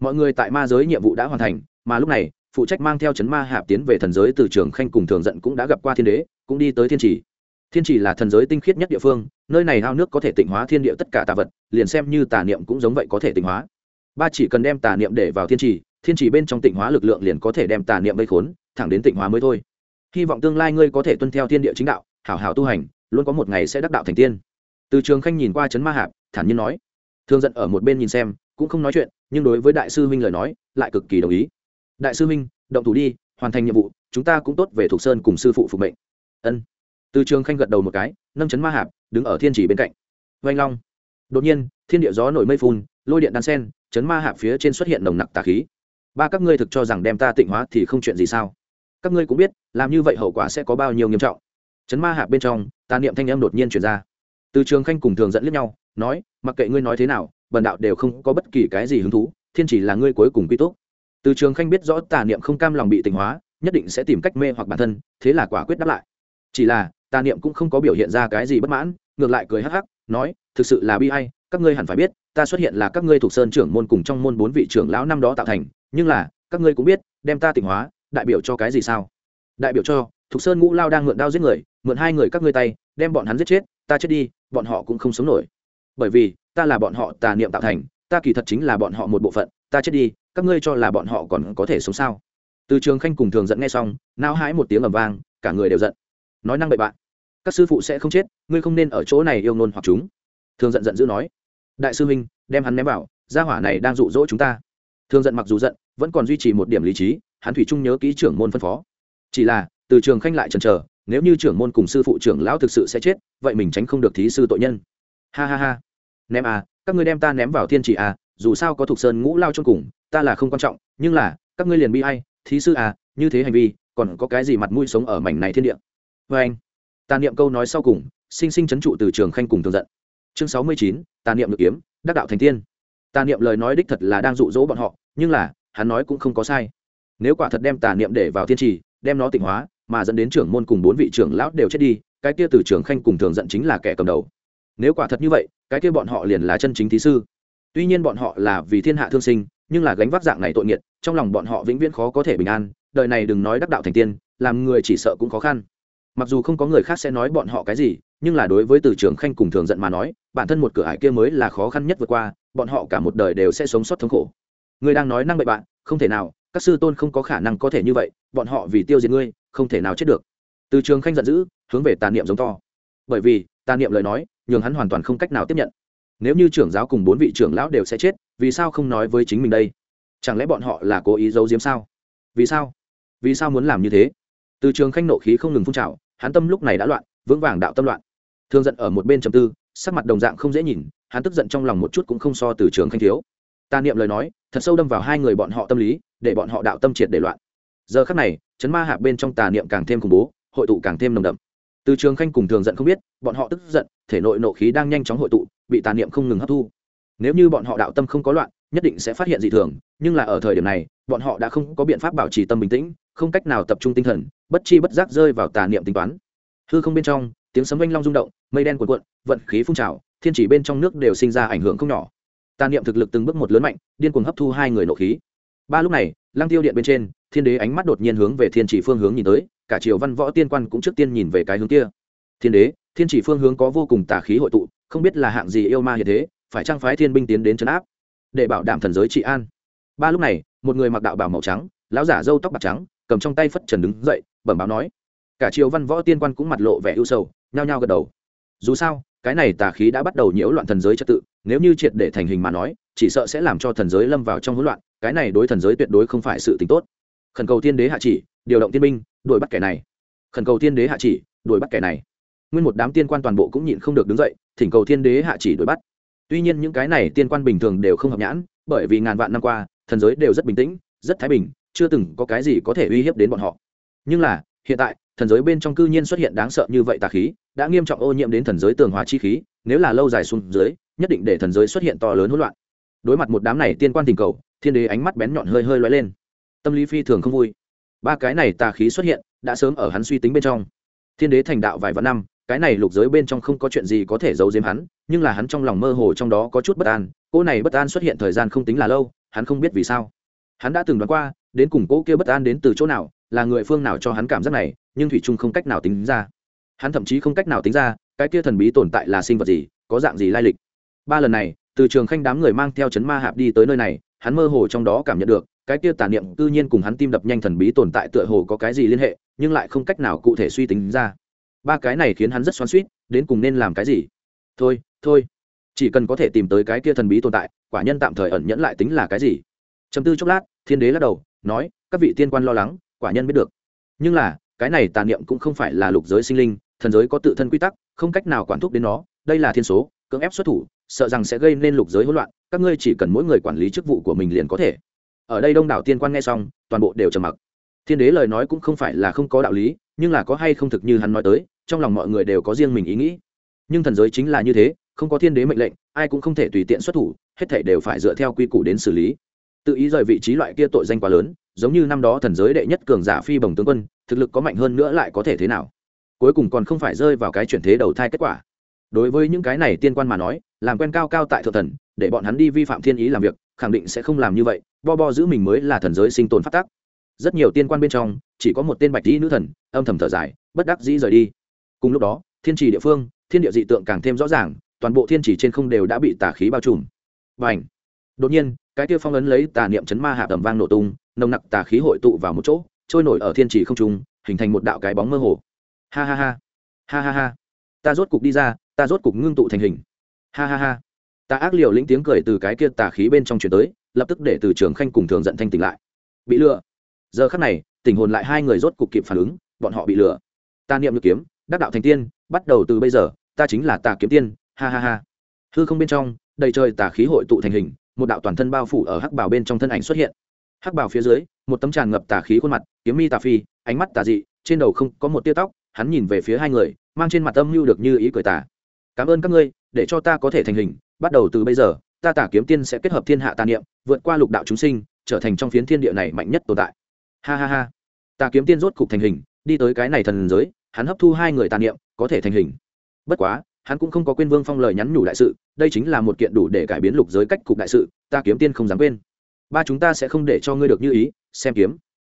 Mọi người tại ma giới nhiệm vụ đã hoàn thành, mà lúc này, phụ trách mang theo chấn ma hạp tiến về thần giới từ trường khanh cùng thường giận cũng đã gặp qua thiên đế, cũng đi tới thiên trì thiên trì là thần giới tinh khiết nhất địa phương, nơi này hao nước có thể tịnh hóa thiên địa tất cả tà vật, liền xem như tà niệm cũng giống vậy có thể tịnh hóa. Ba chỉ cần đem tà niệm để vào thiên trì thiên trì bên trong tịnh hóa lực lượng liền có thể đem tà niệm vây khốn, thẳng đến tịnh hóa mới thôi. Hy vọng tương lai ngươi có thể tuân theo thiên địa chính đạo, hảo hảo tu hành, luôn có một ngày sẽ đắc đạo thành tiên. Từ trường khanh nhìn qua chấn ma hạp, thản nhiên nói. Thương giận ở một bên nhìn xem, cũng không nói chuyện, nhưng đối với đại sư huynh lời nói, lại cực kỳ đồng ý. Đại sư huynh, động thủ đi, hoàn thành nhiệm vụ, chúng ta cũng tốt về thuộc sơn cùng sư phụ phục mệnh. Ân từ trường khanh gật đầu một cái, nâng chấn ma hạp, đứng ở thiên chỉ bên cạnh. Vanh long. Đột nhiên, thiên địa gió nổi mây phun, lôi điện đan sen, chấn ma hạp phía trên xuất hiện nồng nặc tà khí. Ba các ngươi thực cho rằng đem ta tịnh hóa thì không chuyện gì sao? Các ngươi cũng biết, làm như vậy hậu quả sẽ có bao nhiêu nghiêm trọng. Chấn ma hạp bên trong, tà niệm thanh em đột nhiên chuyển ra. Từ trường khanh cùng thường dẫn liếc nhau, nói, mặc kệ ngươi nói thế nào, bần đạo đều không có bất kỳ cái gì hứng thú, thiên chỉ là ngươi cuối cùng quy tốt từ trường khanh biết rõ tà niệm không cam lòng bị tịnh hóa, nhất định sẽ tìm cách mê hoặc bản thân, thế là quả quyết đáp lại. Chỉ là tà niệm cũng không có biểu hiện ra cái gì bất mãn, ngược lại cười hắc hắc, nói, thực sự là bi hay các ngươi hẳn phải biết, ta xuất hiện là các ngươi thuộc sơn trưởng môn cùng trong môn bốn vị trưởng lão năm đó tạo thành, nhưng là, các ngươi cũng biết, đem ta tỉnh hóa, đại biểu cho cái gì sao? Đại biểu cho, thuộc sơn ngũ lao đang mượn đao giết người, mượn hai người các ngươi tay, đem bọn hắn giết chết, ta chết đi, bọn họ cũng không sống nổi. Bởi vì, ta là bọn họ tà niệm tạo thành, ta kỳ thật chính là bọn họ một bộ phận, ta chết đi, các ngươi cho là bọn họ còn có thể sống sao? Từ trường khanh cùng thường giận nghe xong, nao hãi một tiếng ầm vang, cả người đều giận nói năng bậy bạn. Các sư phụ sẽ không chết, ngươi không nên ở chỗ này yêu nôn hoặc chúng. Thường giận giận dữ nói. Đại sư huynh, đem hắn ném vào, gia hỏa này đang rụ rỗ chúng ta. Thường giận mặc dù giận, vẫn còn duy trì một điểm lý trí, hắn thủy trung nhớ kỹ trưởng môn phân phó. Chỉ là, từ trường khanh lại chần chờ, nếu như trưởng môn cùng sư phụ trưởng lão thực sự sẽ chết, vậy mình tránh không được thí sư tội nhân. Ha ha ha. Ném à các ngươi đem ta ném vào thiên chỉ à dù sao có thuộc sơn ngũ lao trong cùng, ta là không quan trọng, nhưng là, các ngươi liền bi hay thí sư à như thế hành vi, còn có cái gì mặt mũi sống ở mảnh này thiên địa? Vê anh. Tà niệm câu nói sau cùng, sinh sinh chấn trụ từ trường khanh cùng thường giận. Chương sáu mươi chín tà niệm được kiếm, đắc đạo thành tiên. Tà niệm lời nói đích thật là đang dụ dỗ bọn họ, nhưng là, hắn nói cũng không có sai. Nếu quả thật đem tà niệm để vào thiên trì, đem nó tỉnh hóa, mà dẫn đến trưởng môn cùng bốn vị trưởng lão đều chết đi, cái kia từ trường khanh cùng thường giận chính là kẻ cầm đầu. Nếu quả thật như vậy, cái kia bọn họ liền là chân chính thí sư. Tuy nhiên bọn họ là vì thiên hạ thương sinh, nhưng là gánh vác dạng này tội nghiệt, trong lòng bọn họ vĩnh viễn khó có thể bình an, đời này đừng nói đắc đạo thành tiên, làm người chỉ sợ cũng khó khăn mặc dù không có người khác sẽ nói bọn họ cái gì, nhưng là đối với từ trường khanh cùng thường giận mà nói, bản thân một cửa ải kia mới là khó khăn nhất vượt qua, bọn họ cả một đời đều sẽ sống sót thống khổ. Người đang nói năng bậy bạn, không thể nào, các sư tôn không có khả năng có thể như vậy, bọn họ vì tiêu diệt ngươi, không thể nào chết được. Từ trường khanh giận dữ, hướng về tàn niệm giống to. Bởi vì tàn niệm lời nói, nhường hắn hoàn toàn không cách nào tiếp nhận. Nếu như trưởng giáo cùng bốn vị trưởng lão đều sẽ chết, vì sao không nói với chính mình đây? Chẳng lẽ bọn họ là cố ý giấu giếm sao? Vì sao? Vì sao muốn làm như thế? Từ trường khanh nộ khí không ngừng phun trào hắn tâm lúc này đã loạn, vững vàng đạo tâm loạn. Thương giận ở một bên trầm tư, sắc mặt đồng dạng không dễ nhìn, hắn tức giận trong lòng một chút cũng không so từ trường khanh thiếu. Tà niệm lời nói, thật sâu đâm vào hai người bọn họ tâm lý, để bọn họ đạo tâm triệt để loạn. Giờ khắc này, chấn ma hạ bên trong tà niệm càng thêm khủng bố, hội tụ càng thêm nồng đậm. Từ trường khanh cùng thường giận không biết, bọn họ tức giận, thể nội nộ khí đang nhanh chóng hội tụ, bị tà niệm không ngừng hấp thu. Nếu như bọn họ đạo tâm không có loạn nhất định sẽ phát hiện dị thường, nhưng là ở thời điểm này, bọn họ đã không có biện pháp bảo trì tâm bình tĩnh, không cách nào tập trung tinh thần, bất chi bất giác rơi vào tà niệm tính toán. Hư không bên trong, tiếng sấm oanh long rung động, mây đen cuộn cuộn, vận khí phun trào, thiên chỉ bên trong nước đều sinh ra ảnh hưởng không nhỏ. Tà niệm thực lực từng bước một lớn mạnh, điên cuồng hấp thu hai người nộ khí. Ba lúc này, lăng tiêu điện bên trên, thiên đế ánh mắt đột nhiên hướng về thiên chỉ phương hướng nhìn tới, cả triều văn võ tiên quan cũng trước tiên nhìn về cái hướng kia. Thiên đế, thiên chỉ phương hướng có vô cùng tà khí hội tụ, không biết là hạng gì yêu ma hiện thế, phải trang phái thiên binh tiến đến trấn áp? Để bảo đảm thần giới trị an. Ba lúc này, một người mặc đạo bào màu trắng, lão giả râu tóc bạc trắng, cầm trong tay phất trần đứng dậy, bẩm báo nói. Cả triều văn võ tiên quan cũng mặt lộ vẻ ưu sầu, nhao nhao gật đầu. Dù sao, cái này tà khí đã bắt đầu nhiễu loạn thần giới trật tự, nếu như triệt để thành hình mà nói, chỉ sợ sẽ làm cho thần giới lâm vào trong hỗn loạn, cái này đối thần giới tuyệt đối không phải sự tính tốt. Khẩn cầu tiên đế hạ chỉ, điều động tiên binh, đuổi bắt kẻ này. Khẩn cầu tiên đế hạ chỉ, đuổi bắt kẻ này. Nguyên một đám tiên quan toàn bộ cũng nhịn không được đứng dậy, thỉnh cầu thiên đế hạ chỉ đuổi bắt tuy nhiên những cái này tiên quan bình thường đều không hợp nhãn, bởi vì ngàn vạn năm qua, thần giới đều rất bình tĩnh, rất thái bình, chưa từng có cái gì có thể uy hiếp đến bọn họ. Nhưng là, hiện tại, thần giới bên trong cư nhiên xuất hiện đáng sợ như vậy tà khí, đã nghiêm trọng ô nhiễm đến thần giới tường hòa chi khí, nếu là lâu dài xuống dưới, nhất định để thần giới xuất hiện to lớn hỗn loạn. Đối mặt một đám này tiên quan tình cầu, thiên đế ánh mắt bén nhọn hơi hơi lóe lên. Tâm lý phi thường không vui. Ba cái này tà khí xuất hiện, đã sớm ở hắn suy tính bên trong. Thiên đế thành đạo vài vạn năm cái này lục giới bên trong không có chuyện gì có thể giấu giếm hắn, nhưng là hắn trong lòng mơ hồ trong đó có chút bất an, cô này bất an xuất hiện thời gian không tính là lâu, hắn không biết vì sao. Hắn đã từng đoán qua, đến cùng cô kia bất an đến từ chỗ nào, là người phương nào cho hắn cảm giác này, nhưng thủy trung không cách nào tính ra. Hắn thậm chí không cách nào tính ra, cái kia thần bí tồn tại là sinh vật gì, có dạng gì lai lịch. Ba lần này, từ trường khanh đám người mang theo chấn ma hạp đi tới nơi này, hắn mơ hồ trong đó cảm nhận được, cái kia tà niệm cư nhiên cùng hắn tim đập nhanh thần bí tồn tại tựa hồ có cái gì liên hệ, nhưng lại không cách nào cụ thể suy tính ra ba cái này khiến hắn rất xoắn suýt đến cùng nên làm cái gì? Thôi thôi, chỉ cần có thể tìm tới cái kia thần bí tồn tại, quả nhân tạm thời ẩn nhẫn lại tính là cái gì? Chấm tư chốc lát, thiên đế lắc đầu, nói, các vị tiên quan lo lắng, quả nhân biết được. Nhưng là, cái này tà niệm cũng không phải là lục giới sinh linh, thần giới có tự thân quy tắc, không cách nào quản thúc đến nó, đây là thiên số, cưỡng ép xuất thủ, sợ rằng sẽ gây nên lục giới hỗn loạn, các ngươi chỉ cần mỗi người quản lý chức vụ của mình liền có thể. Ở đây đông đảo tiên quan nghe xong, toàn bộ đều trầm mặc. Thiên đế lời nói cũng không phải là không có đạo lý, nhưng là có hay không thực như hắn nói tới trong lòng mọi người đều có riêng mình ý nghĩ. Nhưng thần giới chính là như thế, không có thiên đế mệnh lệnh, ai cũng không thể tùy tiện xuất thủ, hết thể đều phải dựa theo quy củ đến xử lý. Tự ý rời vị trí loại kia tội danh quá lớn, giống như năm đó thần giới đệ nhất cường giả phi bồng tướng quân, thực lực có mạnh hơn nữa lại có thể thế nào? Cuối cùng còn không phải rơi vào cái chuyển thế đầu thai kết quả. Đối với những cái này tiên quan mà nói, làm quen cao cao tại thượng thần, để bọn hắn đi vi phạm thiên ý làm việc, khẳng định sẽ không làm như vậy, bo bo giữ mình mới là thần giới sinh tồn phát tác rất nhiều tiên quan bên trong, chỉ có một tên bạch dĩ nữ thần, âm thầm thở dài, bất đắc dĩ rời đi cùng lúc đó, thiên trì địa phương, thiên địa dị tượng càng thêm rõ ràng, toàn bộ thiên trì trên không đều đã bị tà khí bao trùm. Và ảnh đột nhiên, cái tiêu phong ấn lấy tà niệm chấn ma hạ tầm vang nổ tung, nồng nặc tà khí hội tụ vào một chỗ, trôi nổi ở thiên trì không trung, hình thành một đạo cái bóng mơ hồ. Ha ha ha! Ha ha ha! Ta rốt cục đi ra, ta rốt cục ngưng tụ thành hình. Ha ha ha! Ta ác liều lĩnh tiếng cười từ cái kia tà khí bên trong chuyển tới, lập tức để từ trường khanh cùng thường giận thanh tỉnh lại. Bị lừa! Giờ khắc này, tình hồn lại hai người rốt cục kịp phản ứng, bọn họ bị lừa. Ta niệm được kiếm đắc đạo thành tiên, bắt đầu từ bây giờ, ta chính là tà kiếm tiên, ha ha ha. Hư không bên trong, đầy trời tà khí hội tụ thành hình, một đạo toàn thân bao phủ ở hắc bào bên trong thân ảnh xuất hiện. Hắc bào phía dưới, một tấm tràn ngập tà khí khuôn mặt, kiếm mi tà phi, ánh mắt tà dị, trên đầu không có một tia tóc, hắn nhìn về phía hai người, mang trên mặt âm mưu được như ý cười tà. Cảm ơn các ngươi, để cho ta có thể thành hình, bắt đầu từ bây giờ, ta tà kiếm tiên sẽ kết hợp thiên hạ tà niệm, vượt qua lục đạo chúng sinh, trở thành trong phiến thiên địa này mạnh nhất tồn tại. Ha ha ha. Tà kiếm tiên rốt cục thành hình, đi tới cái này thần giới hắn hấp thu hai người tàn niệm, có thể thành hình. Bất quá, hắn cũng không có quên vương phong lời nhắn nhủ đại sự, đây chính là một kiện đủ để cải biến lục giới cách cục đại sự, ta kiếm tiên không dám quên. Ba chúng ta sẽ không để cho ngươi được như ý, xem kiếm.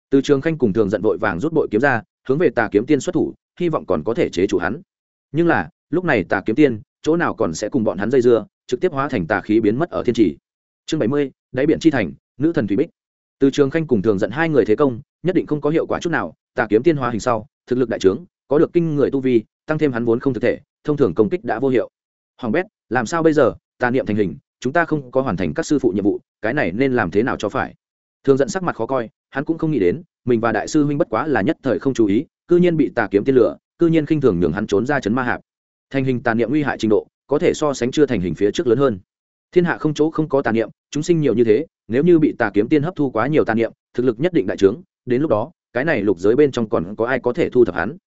Từ trường khanh cùng thường giận vội vàng rút bội kiếm ra, hướng về tà kiếm tiên xuất thủ, hy vọng còn có thể chế chủ hắn. Nhưng là, lúc này tà kiếm tiên, chỗ nào còn sẽ cùng bọn hắn dây dưa, trực tiếp hóa thành tà khí biến mất ở thiên trì. Chương bảy mươi, đáy biển chi thành, nữ thần thủy bích. Từ trường khanh cùng thường giận hai người thế công, nhất định không có hiệu quả chút nào, tà kiếm tiên hóa hình sau, thực lực đại trướng có được kinh người tu vi, tăng thêm hắn vốn không thực thể, thông thường công kích đã vô hiệu. Hoàng bét, làm sao bây giờ? Tà niệm thành hình, chúng ta không có hoàn thành các sư phụ nhiệm vụ, cái này nên làm thế nào cho phải? Thường dẫn sắc mặt khó coi, hắn cũng không nghĩ đến, mình và đại sư huynh bất quá là nhất thời không chú ý, cư nhiên bị tà kiếm tiên lửa, cư nhiên khinh thường nhường hắn trốn ra chấn ma hạp. Thành hình tà niệm nguy hại trình độ, có thể so sánh chưa thành hình phía trước lớn hơn. Thiên hạ không chỗ không có tà niệm, chúng sinh nhiều như thế, nếu như bị tà kiếm tiên hấp thu quá nhiều tà niệm, thực lực nhất định đại trướng, đến lúc đó, cái này lục giới bên trong còn có ai có thể thu thập hắn?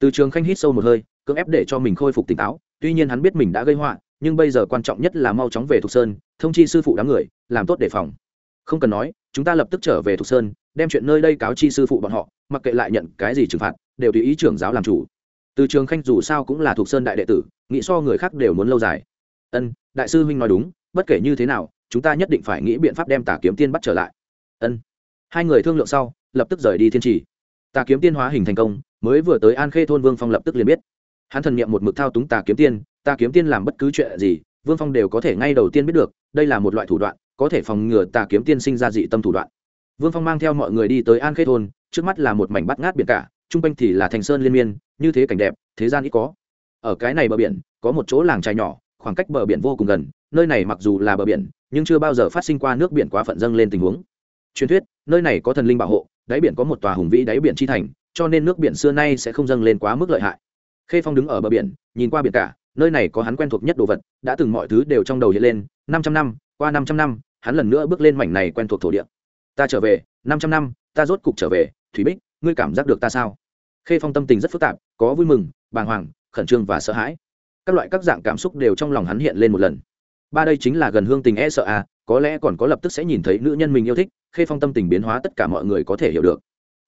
Từ trường khanh hít sâu một hơi, cưỡng ép để cho mình khôi phục tỉnh táo, tuy nhiên hắn biết mình đã gây họa, nhưng bây giờ quan trọng nhất là mau chóng về thục sơn, thông chi sư phụ đám người, làm tốt đề phòng. Không cần nói, chúng ta lập tức trở về thục sơn, đem chuyện nơi đây cáo chi sư phụ bọn họ, mặc kệ lại nhận cái gì trừng phạt, đều tùy ý trưởng giáo làm chủ. Từ trường khanh dù sao cũng là thục sơn đại đệ tử, nghĩ so người khác đều muốn lâu dài. Ân, đại sư huynh nói đúng, bất kể như thế nào, chúng ta nhất định phải nghĩ biện pháp đem tà kiếm tiên bắt trở lại. Ân. Hai người thương lượng sau, lập tức rời đi thiên trì. Tà kiếm tiên hóa hình thành công mới vừa tới an khê thôn vương phong lập tức liền biết. Hắn thần nghiệm một mực thao túng tà kiếm tiên, tà kiếm tiên làm bất cứ chuyện gì, vương phong đều có thể ngay đầu tiên biết được, đây là một loại thủ đoạn, có thể phòng ngừa tà kiếm tiên sinh ra dị tâm thủ đoạn. Vương phong mang theo mọi người đi tới an khê thôn, trước mắt là một mảnh bắt ngát biển cả t r u n g quanh thì là thành sơn liên miên, như thế cảnh đẹp, thế gian ít có. Ở cái này bờ biển, có một chỗ làng trai nhỏ, khoảng cách bờ biển vô cùng gần, nơi này mặc dù là bờ biển, nhưng chưa bao giờ phát sinh qua nước biển quá phận dâng lên tình huống. Truyền thuyết, nơi này có thần linh bảo hộ, đáy biển có một tòa hùng vĩ đáy biển chi thành cho nên nước biển xưa nay sẽ không dâng lên quá mức lợi hại. Khê phong đứng ở bờ biển, nhìn qua biển cả, nơi này có hắn quen thuộc nhất đồ vật, đã từng mọi thứ đều trong đầu hiện lên, năm trăm năm, qua năm trăm năm, hắn lần nữa bước lên mảnh này quen thuộc thổ địa. Ta trở về, năm trăm năm, ta rốt cục trở về, thủy bích, ngươi cảm giác được ta sao? Khê phong tâm tình rất phức tạp, có vui mừng, bàng hoàng, khẩn trương và sợ hãi. Các loại các dạng cảm xúc đều trong lòng hắn hiện lên một lần. Ba đây chính là gần hương tình e sợ à có lẽ còn có lập tức sẽ nhìn thấy nữ nhân mình yêu thích, khê phong tâm tình biến hóa tất cả mọi người có thể hiểu được.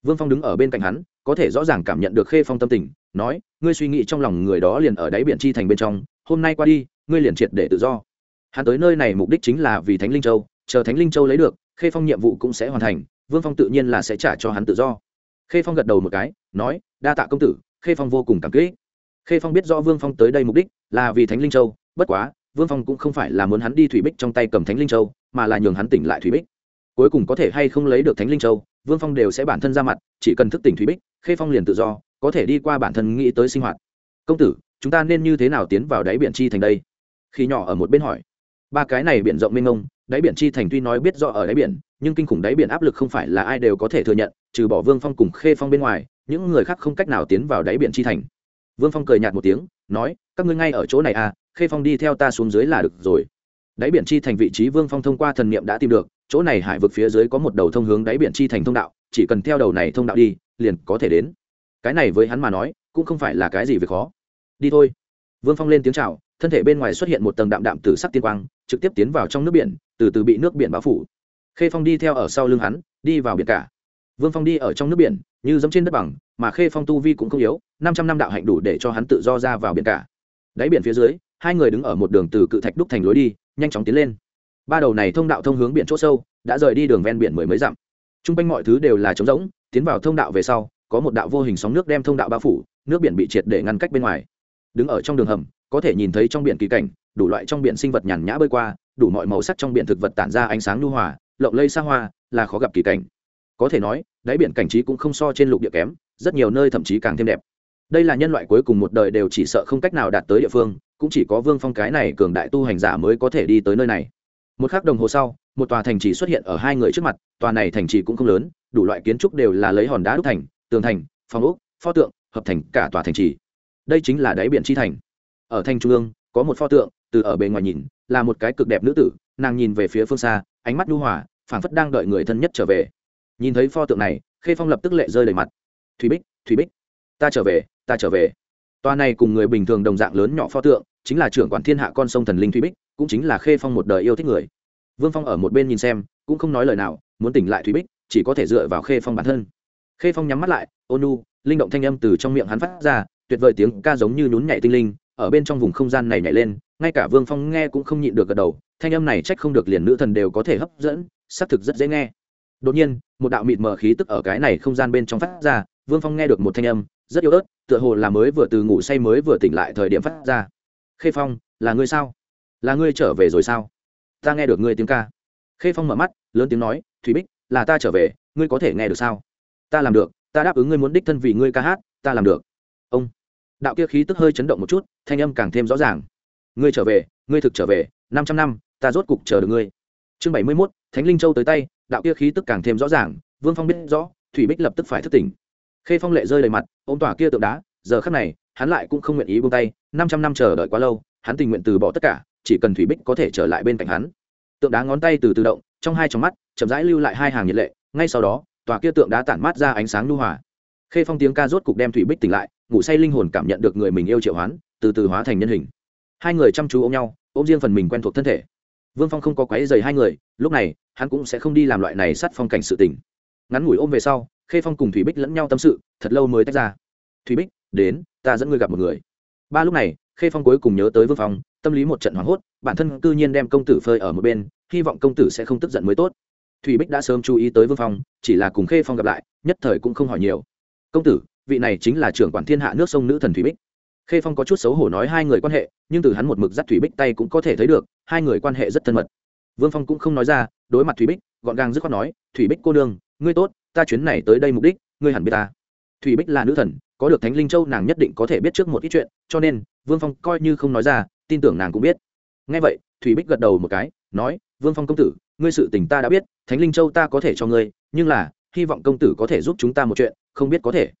Vương phong đứng ở bên cạnh hắn có thể rõ ràng cảm nhận được khê phong tâm tình, nói, ngươi suy nghĩ trong lòng người đó liền ở đáy biển chi thành bên trong, hôm nay qua đi, ngươi liền triệt để tự do. Hắn tới nơi này mục đích chính là vì thánh linh châu, chờ thánh linh châu lấy được, khê phong nhiệm vụ cũng sẽ hoàn thành, vương phong tự nhiên là sẽ trả cho hắn tự do. Khê phong gật đầu một cái, nói, đa tạ công tử, khê phong vô cùng cảm kích. Khê phong biết rõ vương phong tới đây mục đích là vì thánh linh châu, bất quá, vương phong cũng không phải là muốn hắn đi thủy bích trong tay cầm thánh linh châu, mà là nhường hắn tỉnh lại thủy bích cuối cùng có thể hay không lấy được thánh linh châu, vương phong đều sẽ bản thân ra mặt, chỉ cần thức tỉnh thủy bích, khê phong liền tự do, có thể đi qua bản thân nghĩ tới sinh hoạt. Công tử, chúng ta nên như thế nào tiến vào đáy biển chi thành đây? Khi nhỏ ở một bên hỏi. Ba cái này biển rộng mênh mông, đáy biển chi thành tuy nói biết rõ ở đáy biển, nhưng kinh khủng đáy biển áp lực không phải là ai đều có thể thừa nhận, trừ bỏ vương phong cùng khê phong bên ngoài, những người khác không cách nào tiến vào đáy biển chi thành. Vương phong cười nhạt một tiếng, nói, các ngươi ngay ở chỗ này à khê phong đi theo ta xuống dưới là được rồi. Đáy biển chi thành vị trí vương phong thông qua thần niệm đã tìm được chỗ này hải vực phía dưới có một đầu thông hướng đáy biển chi thành thông đạo, chỉ cần theo đầu này thông đạo đi, liền có thể đến. Cái này với hắn mà nói, cũng không phải là cái gì việc khó. Đi thôi. Vương phong lên tiếng c h à o thân thể bên ngoài xuất hiện một tầng đạm đạm từ sắc tiên quang, trực tiếp tiến vào trong nước biển, từ từ bị nước biển bao phủ. Khê phong đi theo ở sau lưng hắn, đi vào biển cả. Vương phong đi ở trong nước biển, như giống trên đất bằng, mà khê phong tu vi cũng không yếu, năm trăm năm đạo hạnh đủ để cho hắn tự do ra vào biển cả. Đáy biển phía dưới, hai người đứng ở một đường từ cự thạch đúc thành lối đi, nhanh chóng tiến lên ba đầu này thông đạo thông hướng biển chỗ sâu, đã rời đi đường ven biển mười mấy dặm. T r u n g quanh mọi thứ đều là trống rỗng, tiến vào thông đạo về sau, có một đạo vô hình sóng nước đem thông đạo bao phủ, nước biển bị triệt để ngăn cách bên ngoài. Đứng ở trong đường hầm, có thể nhìn thấy trong biển kỳ cảnh, đủ loại trong biển sinh vật nhàn nhã bơi qua, đủ mọi màu sắc trong biển thực vật tản ra ánh sáng nhu hòa, lộng lây xa hoa, là khó gặp kỳ cảnh. Có thể nói, đáy biển cảnh trí cũng không so trên lục địa kém, rất nhiều nơi thậm chí càng thêm đẹp. Đây là nhân loại cuối cùng một đời đều chỉ sợ không cách nào đạt tới địa phương, cũng chỉ có vương phong cái này cường đại tu hành giả mới có thể đi tới nơi này một k h ắ c đồng hồ sau một tòa thành trì xuất hiện ở hai người trước mặt tòa này thành trì cũng không lớn đủ loại kiến trúc đều là lấy hòn đá đúc thành tường thành phòng úc, pho tượng hợp thành cả tòa thành trì. Đây chính là đáy biển chi thành. Ở thành trung ương có một pho tượng từ ở bề ngoài nhìn là một cái cực đẹp nữ tử nàng nhìn về phía phương xa ánh mắt nhu hòa phảng phất đang đợi người thân nhất trở về. Nhìn thấy pho tượng này khê phong lập tức lệ rơi đầy mặt. Thùy bích thùy bích ta trở về ta trở về. Toa này cùng người bình thường đồng dạng lớn nhỏ pho tượng chính là trưởng quản thiên hạ con sông thần linh thùy bích cũng chính là khê phong một đời yêu thích người vương phong ở một bên nhìn xem cũng không nói lời nào muốn tỉnh lại thúy bích chỉ có thể dựa vào khê phong bản thân khê phong nhắm mắt lại ônu linh động thanh âm từ trong miệng hắn phát ra tuyệt vời tiếng ca giống như nhún nhảy tinh linh ở bên trong vùng không gian này nhảy lên ngay cả vương phong nghe cũng không nhịn được gật đầu thanh âm này trách không được liền nữ thần đều có thể hấp dẫn xác thực rất dễ nghe đột nhiên một đạo mịt mờ khí tức ở cái này không gian bên trong phát ra vương phong nghe được một thanh âm rất yếu ớt tựa hồ là mới vừa từ ngủ say mới vừa tỉnh lại thời điểm phát ra khê phong là ngươi sao là ngươi trở về rồi sao? Ta nghe được ngươi tiếng ca. Khê phong mở mắt, lớn tiếng nói thùy bích, là ta trở về, ngươi có thể nghe được sao? Ta làm được, ta đáp ứng ngươi muốn đích thân vì ngươi ca hát, ta làm được. Ông. Đạo kia khí tức hơi chấn động một chút, thanh âm càng thêm rõ ràng. Ngươi trở về, ngươi thực trở về, năm trăm năm, ta rốt cục chờ được ngươi. Chương bảy mươi mốt, thánh linh châu tới tay, đạo kia khí tức càng thêm rõ ràng, vương phong biết rõ, thủy bích lập tức phải thức tỉnh. Khê phong lệ rơi đầy mặt, ôm tỏa kia tượng đá, giờ khắc này, hắn lại cũng không nguyện ý buông tay, năm trăm năm chờ đợi quá lâu, hắn tình nguyện từ bỏ tất cả chỉ cần thủy bích có thể trở lại bên cạnh hắn. Tượng đá ngón tay từ tự động, trong hai trong mắt, chậm rãi lưu lại hai hàng nhiệt lệ, ngay sau đó, tòa kia tượng đá tản mát ra ánh sáng lưu hòa. Khê phong tiếng ca rốt cục đem thủy bích tỉnh lại, ngủ say linh hồn cảm nhận được người mình yêu triệu hoán, từ từ hóa thành nhân hình. Hai người chăm chú ôm nhau, ôm riêng phần mình quen thuộc thân thể. Vương phong không có quáy dày hai người, lúc này, hắn cũng sẽ không đi làm loại này sát phong cảnh sự tình. Ngắn ngủi ôm về sau, khê phong cùng thủy bích lẫn nhau tâm sự, thật lâu mới tách ra. Thủy bích, đến, ta dẫn ngươi gặp một người. Ba lúc này khê phong cuối cùng nhớ tới vương phong, tâm lý một trận hoảng hốt, bản thân cư nhiên đem công tử phơi ở một bên, hy vọng công tử sẽ không tức giận mới tốt. Thủy bích đã sớm chú ý tới vương phong, chỉ là cùng khê phong gặp lại, nhất thời cũng không hỏi nhiều. Công tử, vị này chính là trưởng quản thiên hạ nước sông nữ thần thủy bích. Khê phong có chút xấu hổ nói hai người quan hệ, nhưng từ hắn một mực dắt thủy bích tay cũng có thể thấy được, hai người quan hệ rất thân mật. Vương phong cũng không nói ra, đối mặt thủy bích, gọn gàng dứt khoát nói, thủy bích cô đương ngươi tốt, ta chuyến này tới đây mục đích, ngươi hẳn biết ta. Thủy bích là nữ thần có được thánh linh châu nàng nhất định có thể biết trước một ít chuyện, cho nên, vương phong coi như không nói ra, tin tưởng nàng cũng biết. Ngay vậy, thủy bích gật đầu một cái, nói, vương phong công tử, ngươi sự tình ta đã biết, thánh linh châu ta có thể cho ngươi, nhưng là, hy vọng công tử có thể giúp chúng ta một chuyện, không biết có thể.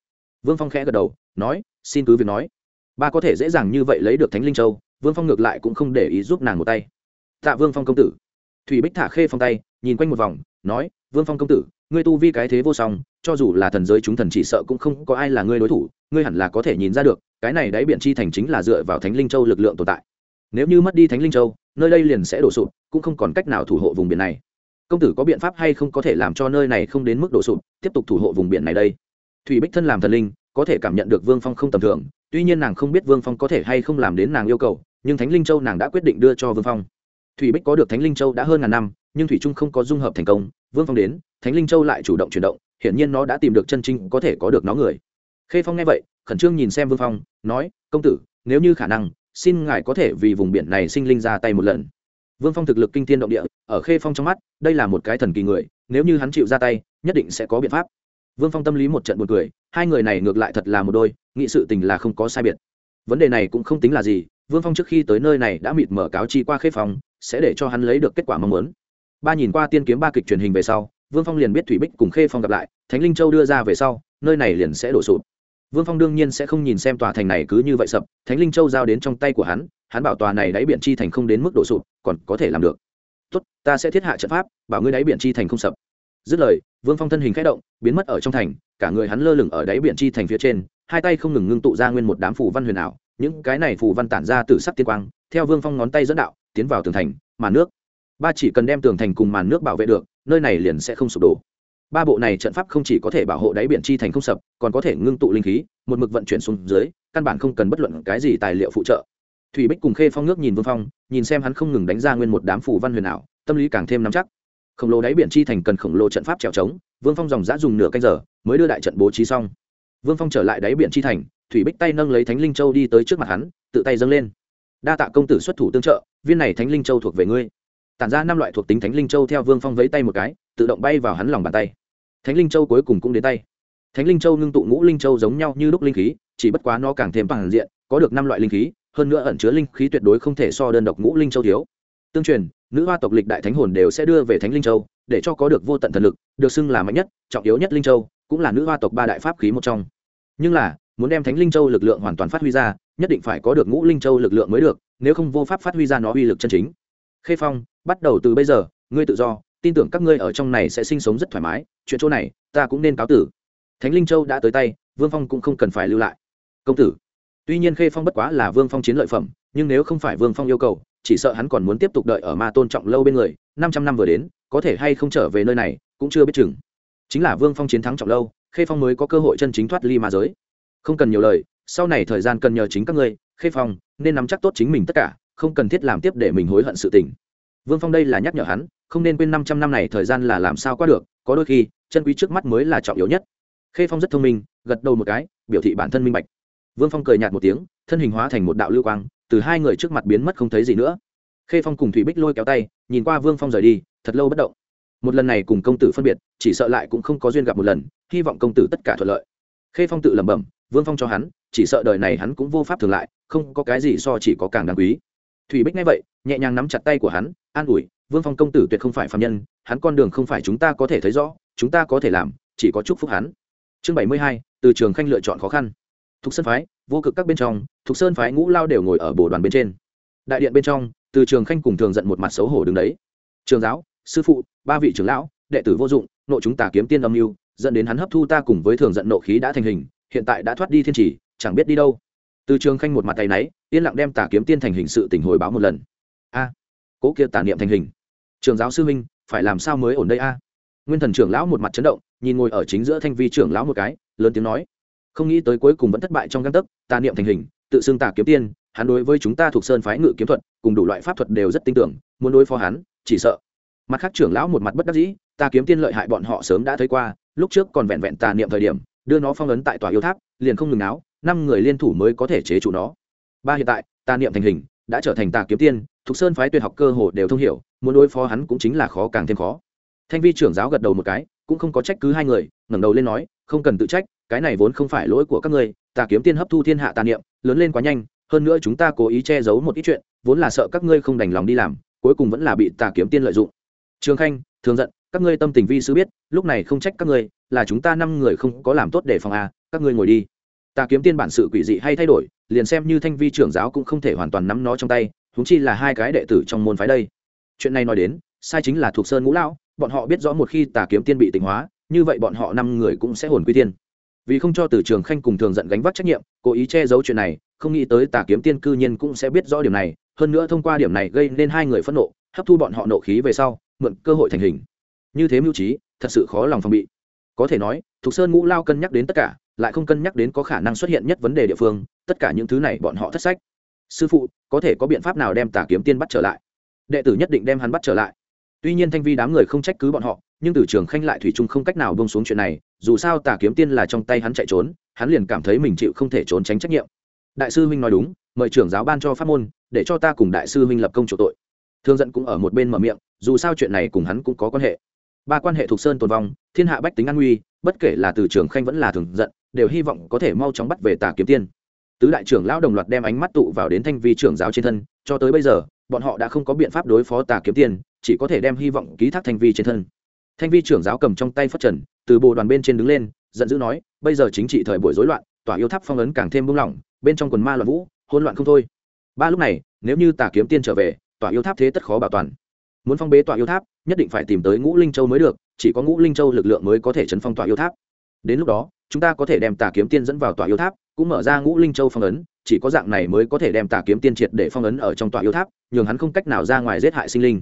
Vương phong khẽ gật đầu, nói, xin cứ việc nói. Ba có thể dễ dàng như vậy lấy được thánh linh châu, vương phong ngược lại cũng không để ý giúp nàng một tay. Tạ vương phong công tử. Thủy bích thả khê phong tay, nhìn quanh một vòng, nói, vương phong công tử ngươi tu vi cái thế vô song, cho dù là thần giới chúng thần chỉ sợ cũng không có ai là ngươi đối thủ, ngươi hẳn là có thể nhìn ra được, cái này đáy biển chi thành chính là dựa vào thánh linh châu lực lượng tồn tại. Nếu như mất đi thánh linh châu, nơi đây liền sẽ đổ sụp, cũng không còn cách nào thủ hộ vùng biển này. Công tử có biện pháp hay không có thể làm cho nơi này không đến mức đổ sụp, tiếp tục thủ hộ vùng biển này đây? Thủy bích thân làm thần linh, có thể cảm nhận được vương phong không tầm thường, tuy nhiên nàng không biết vương phong có thể hay không làm đến nàng yêu cầu, nhưng thánh linh châu nàng đã quyết định đưa cho vương phong. Thủy bích có được thánh linh châu đã hơn ngàn năm, nhưng thủy trung không có dung hợp thành công, vương phong đến thánh linh châu lại chủ động chuyển động, hiển nhiên nó đã tìm được chân trinh có thể có được nó người. Khê phong nghe vậy, khẩn trương nhìn xem vương phong, nói, công tử, nếu như khả năng, xin ngài có thể vì vùng biển này sinh linh ra tay một lần. Vương phong thực lực kinh thiên động địa, ở khê phong trong mắt, đây là một cái thần kỳ người, nếu như hắn chịu ra tay, nhất định sẽ có biện pháp. Vương phong tâm lý một trận buồn cười, hai người này ngược lại thật là một đôi nghị sự tình là không có sai biệt. Vấn đề này cũng không tính là gì, vương phong trước khi tới nơi này đã mịt mở cáo chi qua khê phong, sẽ để cho hắn lấy được kết quả mong muốn. Ba nhìn qua tiên kiếm ba kịch truyền hình về sau vương phong liền biết thủy bích cùng khê phong gặp lại, thánh linh châu đưa ra về sau, nơi này liền sẽ đổ sụp. Vương phong đương nhiên sẽ không nhìn xem tòa thành này cứ như vậy sập, thánh linh châu giao đến trong tay của hắn hắn bảo tòa này đáy biển chi thành không đến mức đổ sụp, còn có thể làm được. Tốt, ta sẽ thiết hạ trận pháp, bảo ngươi đáy biển chi thành không sập. Dứt lời, vương phong thân hình k h ẽ động, biến mất ở trong thành, cả người hắn lơ lửng ở đáy biển chi thành phía trên, hai tay không ngừng ngưng tụ ra nguyên một đám phù văn huyền ảo, những cái này phù văn tản ra từ sắc tiên quang, theo vương phong ngón tay dẫn đạo, tiến vào tường thành, màn nước. Ba chỉ cần đem tường thành cùng màn nước bảo vệ được nơi này liền sẽ không sụp đổ. Ba bộ này trận pháp không chỉ có thể bảo hộ đáy biển chi thành không sập, còn có thể ngưng tụ linh khí, một mực vận chuyển xuống dưới, căn bản không cần bất luận cái gì tài liệu phụ trợ. Thủy bích cùng khê phong nước nhìn vương phong, nhìn xem hắn không ngừng đánh ra nguyên một đám phù văn huyền ảo, tâm lý càng thêm nắm chắc. Khổng lồ đáy biển chi thành cần khổng lồ trận pháp trèo trống, vương phong dòng giã dùng nửa canh giờ mới đưa đại trận bố trí xong. Vương phong trở lại đáy biển chi thành, thủy bích tay nâng lấy thánh linh châu đi tới trước mặt hắn, tự tay dâng lên. Đa tạ công tử xuất thủ tương trợ, viên này thánh linh châu thuộc về ngươi tản ra năm loại thuộc tính thánh linh châu theo vương phong vẫy tay một cái, tự động bay vào hắn lòng bàn tay. Thánh linh châu cuối cùng cũng đến tay. Thánh linh châu ngưng tụ ngũ linh châu giống nhau như đúc linh khí, chỉ bất quá nó càng thêm bằng diện, có được năm loại linh khí, hơn nữa ẩn chứa linh khí tuyệt đối không thể so đơn độc ngũ linh châu thiếu. Tương truyền, nữ hoa tộc lịch đại thánh hồn đều sẽ đưa về thánh linh châu, để cho có được vô tận thần lực, được xưng là mạnh nhất, trọng yếu nhất linh châu, cũng là nữ hoa tộc ba đại pháp khí một trong. Nhưng là, muốn đem thánh linh châu lực lượng hoàn toàn phát huy ra, nhất định phải có được ngũ linh châu lực lượng mới được, nếu không vô pháp phát huy ra nó uy lực chân chính khê phong, bắt đầu từ bây giờ, ngươi tự do, tin tưởng các ngươi ở trong này sẽ sinh sống rất thoải mái, chuyện chỗ này, ta cũng nên cáo tử. Thánh linh châu đã tới tay, vương phong cũng không cần phải lưu lại. Công tử, tuy nhiên khê phong bất quá là vương phong chiến lợi phẩm, nhưng nếu không phải vương phong yêu cầu, chỉ sợ hắn còn muốn tiếp tục đợi ở ma tôn trọng lâu bên người, năm trăm năm vừa đến, có thể hay không trở về nơi này, cũng chưa biết chừng. Chính là vương phong chiến thắng trọng lâu, khê phong mới có cơ hội chân chính thoát ly ma giới. Không cần nhiều lời, sau này thời gian cần nhờ chính các ngươi, khê phong, nên nắm chắc tốt chính mình tất cả không cần thiết làm tiếp để mình hối hận sự tình. Vương phong đây là nhắc nhở hắn, không nên quên năm trăm năm này thời gian là làm sao qua được, có đôi khi, chân quý trước mắt mới là trọng yếu nhất. Khê phong rất thông minh, gật đầu một cái, biểu thị bản thân minh bạch. Vương phong cười nhạt một tiếng, thân hình hóa thành một đạo lưu quang, từ hai người trước mặt biến mất không thấy gì nữa. Khê phong cùng thủy bích lôi kéo tay, nhìn qua vương phong rời đi, thật lâu bất động. Một lần này cùng công tử phân biệt, chỉ sợ lại cũng không có duyên gặp một lần, hy vọng công tử tất cả thuận lợi. Khê phong tự lẩm bẩm, vương phong cho hắn, chỉ sợ đời này hắn cũng vô pháp thường lại, không có cái gì so chỉ có càng đáng quý thủy bích nghe vậy, nhẹ nhàng nắm chặt tay của hắn, an ủi, vương phong công tử tuyệt không phải phạm nhân, hắn con đường không phải chúng ta có thể thấy rõ, chúng ta có thể làm, chỉ có chúc phúc hắn. Chương bảy mươi hai, từ trường khanh lựa chọn khó khăn. Thục sơn phái, vô cực các bên trong, thục sơn phái ngũ lao đều ngồi ở bồ đoàn bên trên. Đại điện bên trong, từ trường khanh cùng thường giận một mặt xấu hổ đứng đấy. Trường giáo, sư phụ, ba vị trưởng lão, đệ tử vô dụng, nội chúng ta kiếm tiên âm mưu, dẫn đến hắn hấp thu ta cùng với thường giận nộ khí đã thành hình, hiện tại đã thoát đi thiên trì, chẳng biết đi đâu từ trường khanh một mặt tay náy, yên lặng đem tà kiếm tiên thành hình sự tình hồi báo một lần. A, cố kia tà niệm thành hình. Trường giáo sư minh phải làm sao mới ổn đây a? Nguyên thần trưởng lão một mặt chấn động, nhìn ngồi ở chính giữa thanh vi trưởng lão một cái, lớn tiếng nói. Không nghĩ tới cuối cùng vẫn thất bại trong găng tấc, tà niệm thành hình, tự xưng tà kiếm tiên, hắn đối với chúng ta thuộc sơn phái ngự kiếm thuật, cùng đủ loại pháp thuật đều rất tin tưởng, muốn đối phó hắn, chỉ sợ. Mặt khác trưởng lão một mặt bất đắc dĩ, tà kiếm tiên lợi hại bọn họ sớm đã thấy qua, lúc trước còn vẹn vẹn tà niệm thời điểm, đưa nó phong ấn tại tòa yêu tháp, liền không ngừng áo năm người liên thủ mới có thể chế chủ nó. Ba hiện tại tà niệm thành hình, đã trở thành tà kiếm tiên thuộc sơn phái tuyệt học cơ hồ đều thông hiểu, muốn đối phó hắn cũng chính là khó càng thêm khó. Thanh vi trưởng giáo gật đầu một cái, cũng không có trách cứ hai người, ngẩng đầu lên nói, không cần tự trách, cái này vốn không phải lỗi của các ngươi, tà kiếm tiên hấp thu thiên hạ tà niệm, lớn lên quá nhanh, hơn nữa chúng ta cố ý che giấu một ít chuyện, vốn là sợ các ngươi không đành lòng đi làm, cuối cùng vẫn là bị tà kiếm tiên lợi dụng. Trường khanh, thường giận, các ngươi tâm tình vi sư biết, lúc này không trách các ngươi, là chúng ta năm người không có làm tốt để phòng a các ngươi ngồi đi tà kiếm tiên bản sự quỷ dị hay thay đổi, liền xem như thanh vi trưởng giáo cũng không thể hoàn toàn nắm nó trong tay húng chi là hai cái đệ tử trong môn phái đây. Chuyện này nói đến, sai chính là thuộc sơn ngũ lão, bọn họ biết rõ một khi tà kiếm tiên bị tỉnh hóa, như vậy bọn họ năm người cũng sẽ hồn quy tiên. Vì không cho từ trường khanh cùng thường giận gánh vác trách nhiệm, cố ý che giấu chuyện này, không nghĩ tới tà kiếm tiên cư nhiên cũng sẽ biết rõ điểm này, hơn nữa thông qua điểm này gây nên hai người phẫn nộ, hấp thu bọn họ nộ khí về sau, mượn cơ hội thành hình. Như thế mưu trí, thật sự khó lòng phòng bị. Có thể nói thục sơn ngũ lao cân nhắc đến tất cả lại không cân nhắc đến có khả năng xuất hiện nhất vấn đề địa phương, tất cả những thứ này bọn họ thất sách. Sư phụ, có thể có biện pháp nào đem tà kiếm tiên bắt trở lại? Đệ tử nhất định đem hắn bắt trở lại. Tuy nhiên thanh vi đám người không trách cứ bọn họ, nhưng từ trường khanh lại thủy chung không cách nào bông xuống chuyện này, dù sao tà kiếm tiên là trong tay hắn chạy trốn, hắn liền cảm thấy mình chịu không thể trốn tránh trách nhiệm. Đại sư huynh nói đúng, mời trưởng giáo ban cho pháp môn, để cho ta cùng đại sư huynh lập công chủ tội. Thương dẫn cũng ở một bên mở miệng, dù sao chuyện này cùng hắn cũng có quan hệ ba quan hệ thuộc sơn tồn vong, thiên hạ bách tính an nguy, bất kể là từ trường khanh vẫn là thường giận, đều hy vọng có thể mau chóng bắt về tà kiếm tiên. Tứ đại trưởng lão đồng loạt đem ánh mắt tụ vào đến thanh vi trưởng giáo trên thân, cho tới bây giờ, bọn họ đã không có biện pháp đối phó tà kiếm tiên, chỉ có thể đem hy vọng ký thác thanh vi trên thân. Thanh vi trưởng giáo cầm trong tay phất trần, từ bộ đoàn bên trên đứng lên, giận dữ nói, bây giờ chính trị thời buổi rối loạn, tòa yêu tháp phong ấn càng thêm buông lỏng, bên trong quần ma loạn vũ, hỗn loạn không thôi. Ba lúc này, nếu như tà kiếm tiên trở về, tòa yêu tháp thế tất khó bảo toàn. Muốn phong bế tòa yêu tháp nhất định phải tìm tới ngũ linh châu mới được, chỉ có ngũ linh châu lực lượng mới có thể chấn phong tỏa yêu tháp. Đến lúc đó, chúng ta có thể đem tà kiếm tiên dẫn vào tòa yêu tháp, cũng mở ra ngũ linh châu phong ấn, chỉ có dạng này mới có thể đem tà kiếm tiên triệt để phong ấn ở trong tòa yêu tháp, nhường hắn không cách nào ra ngoài giết hại sinh linh.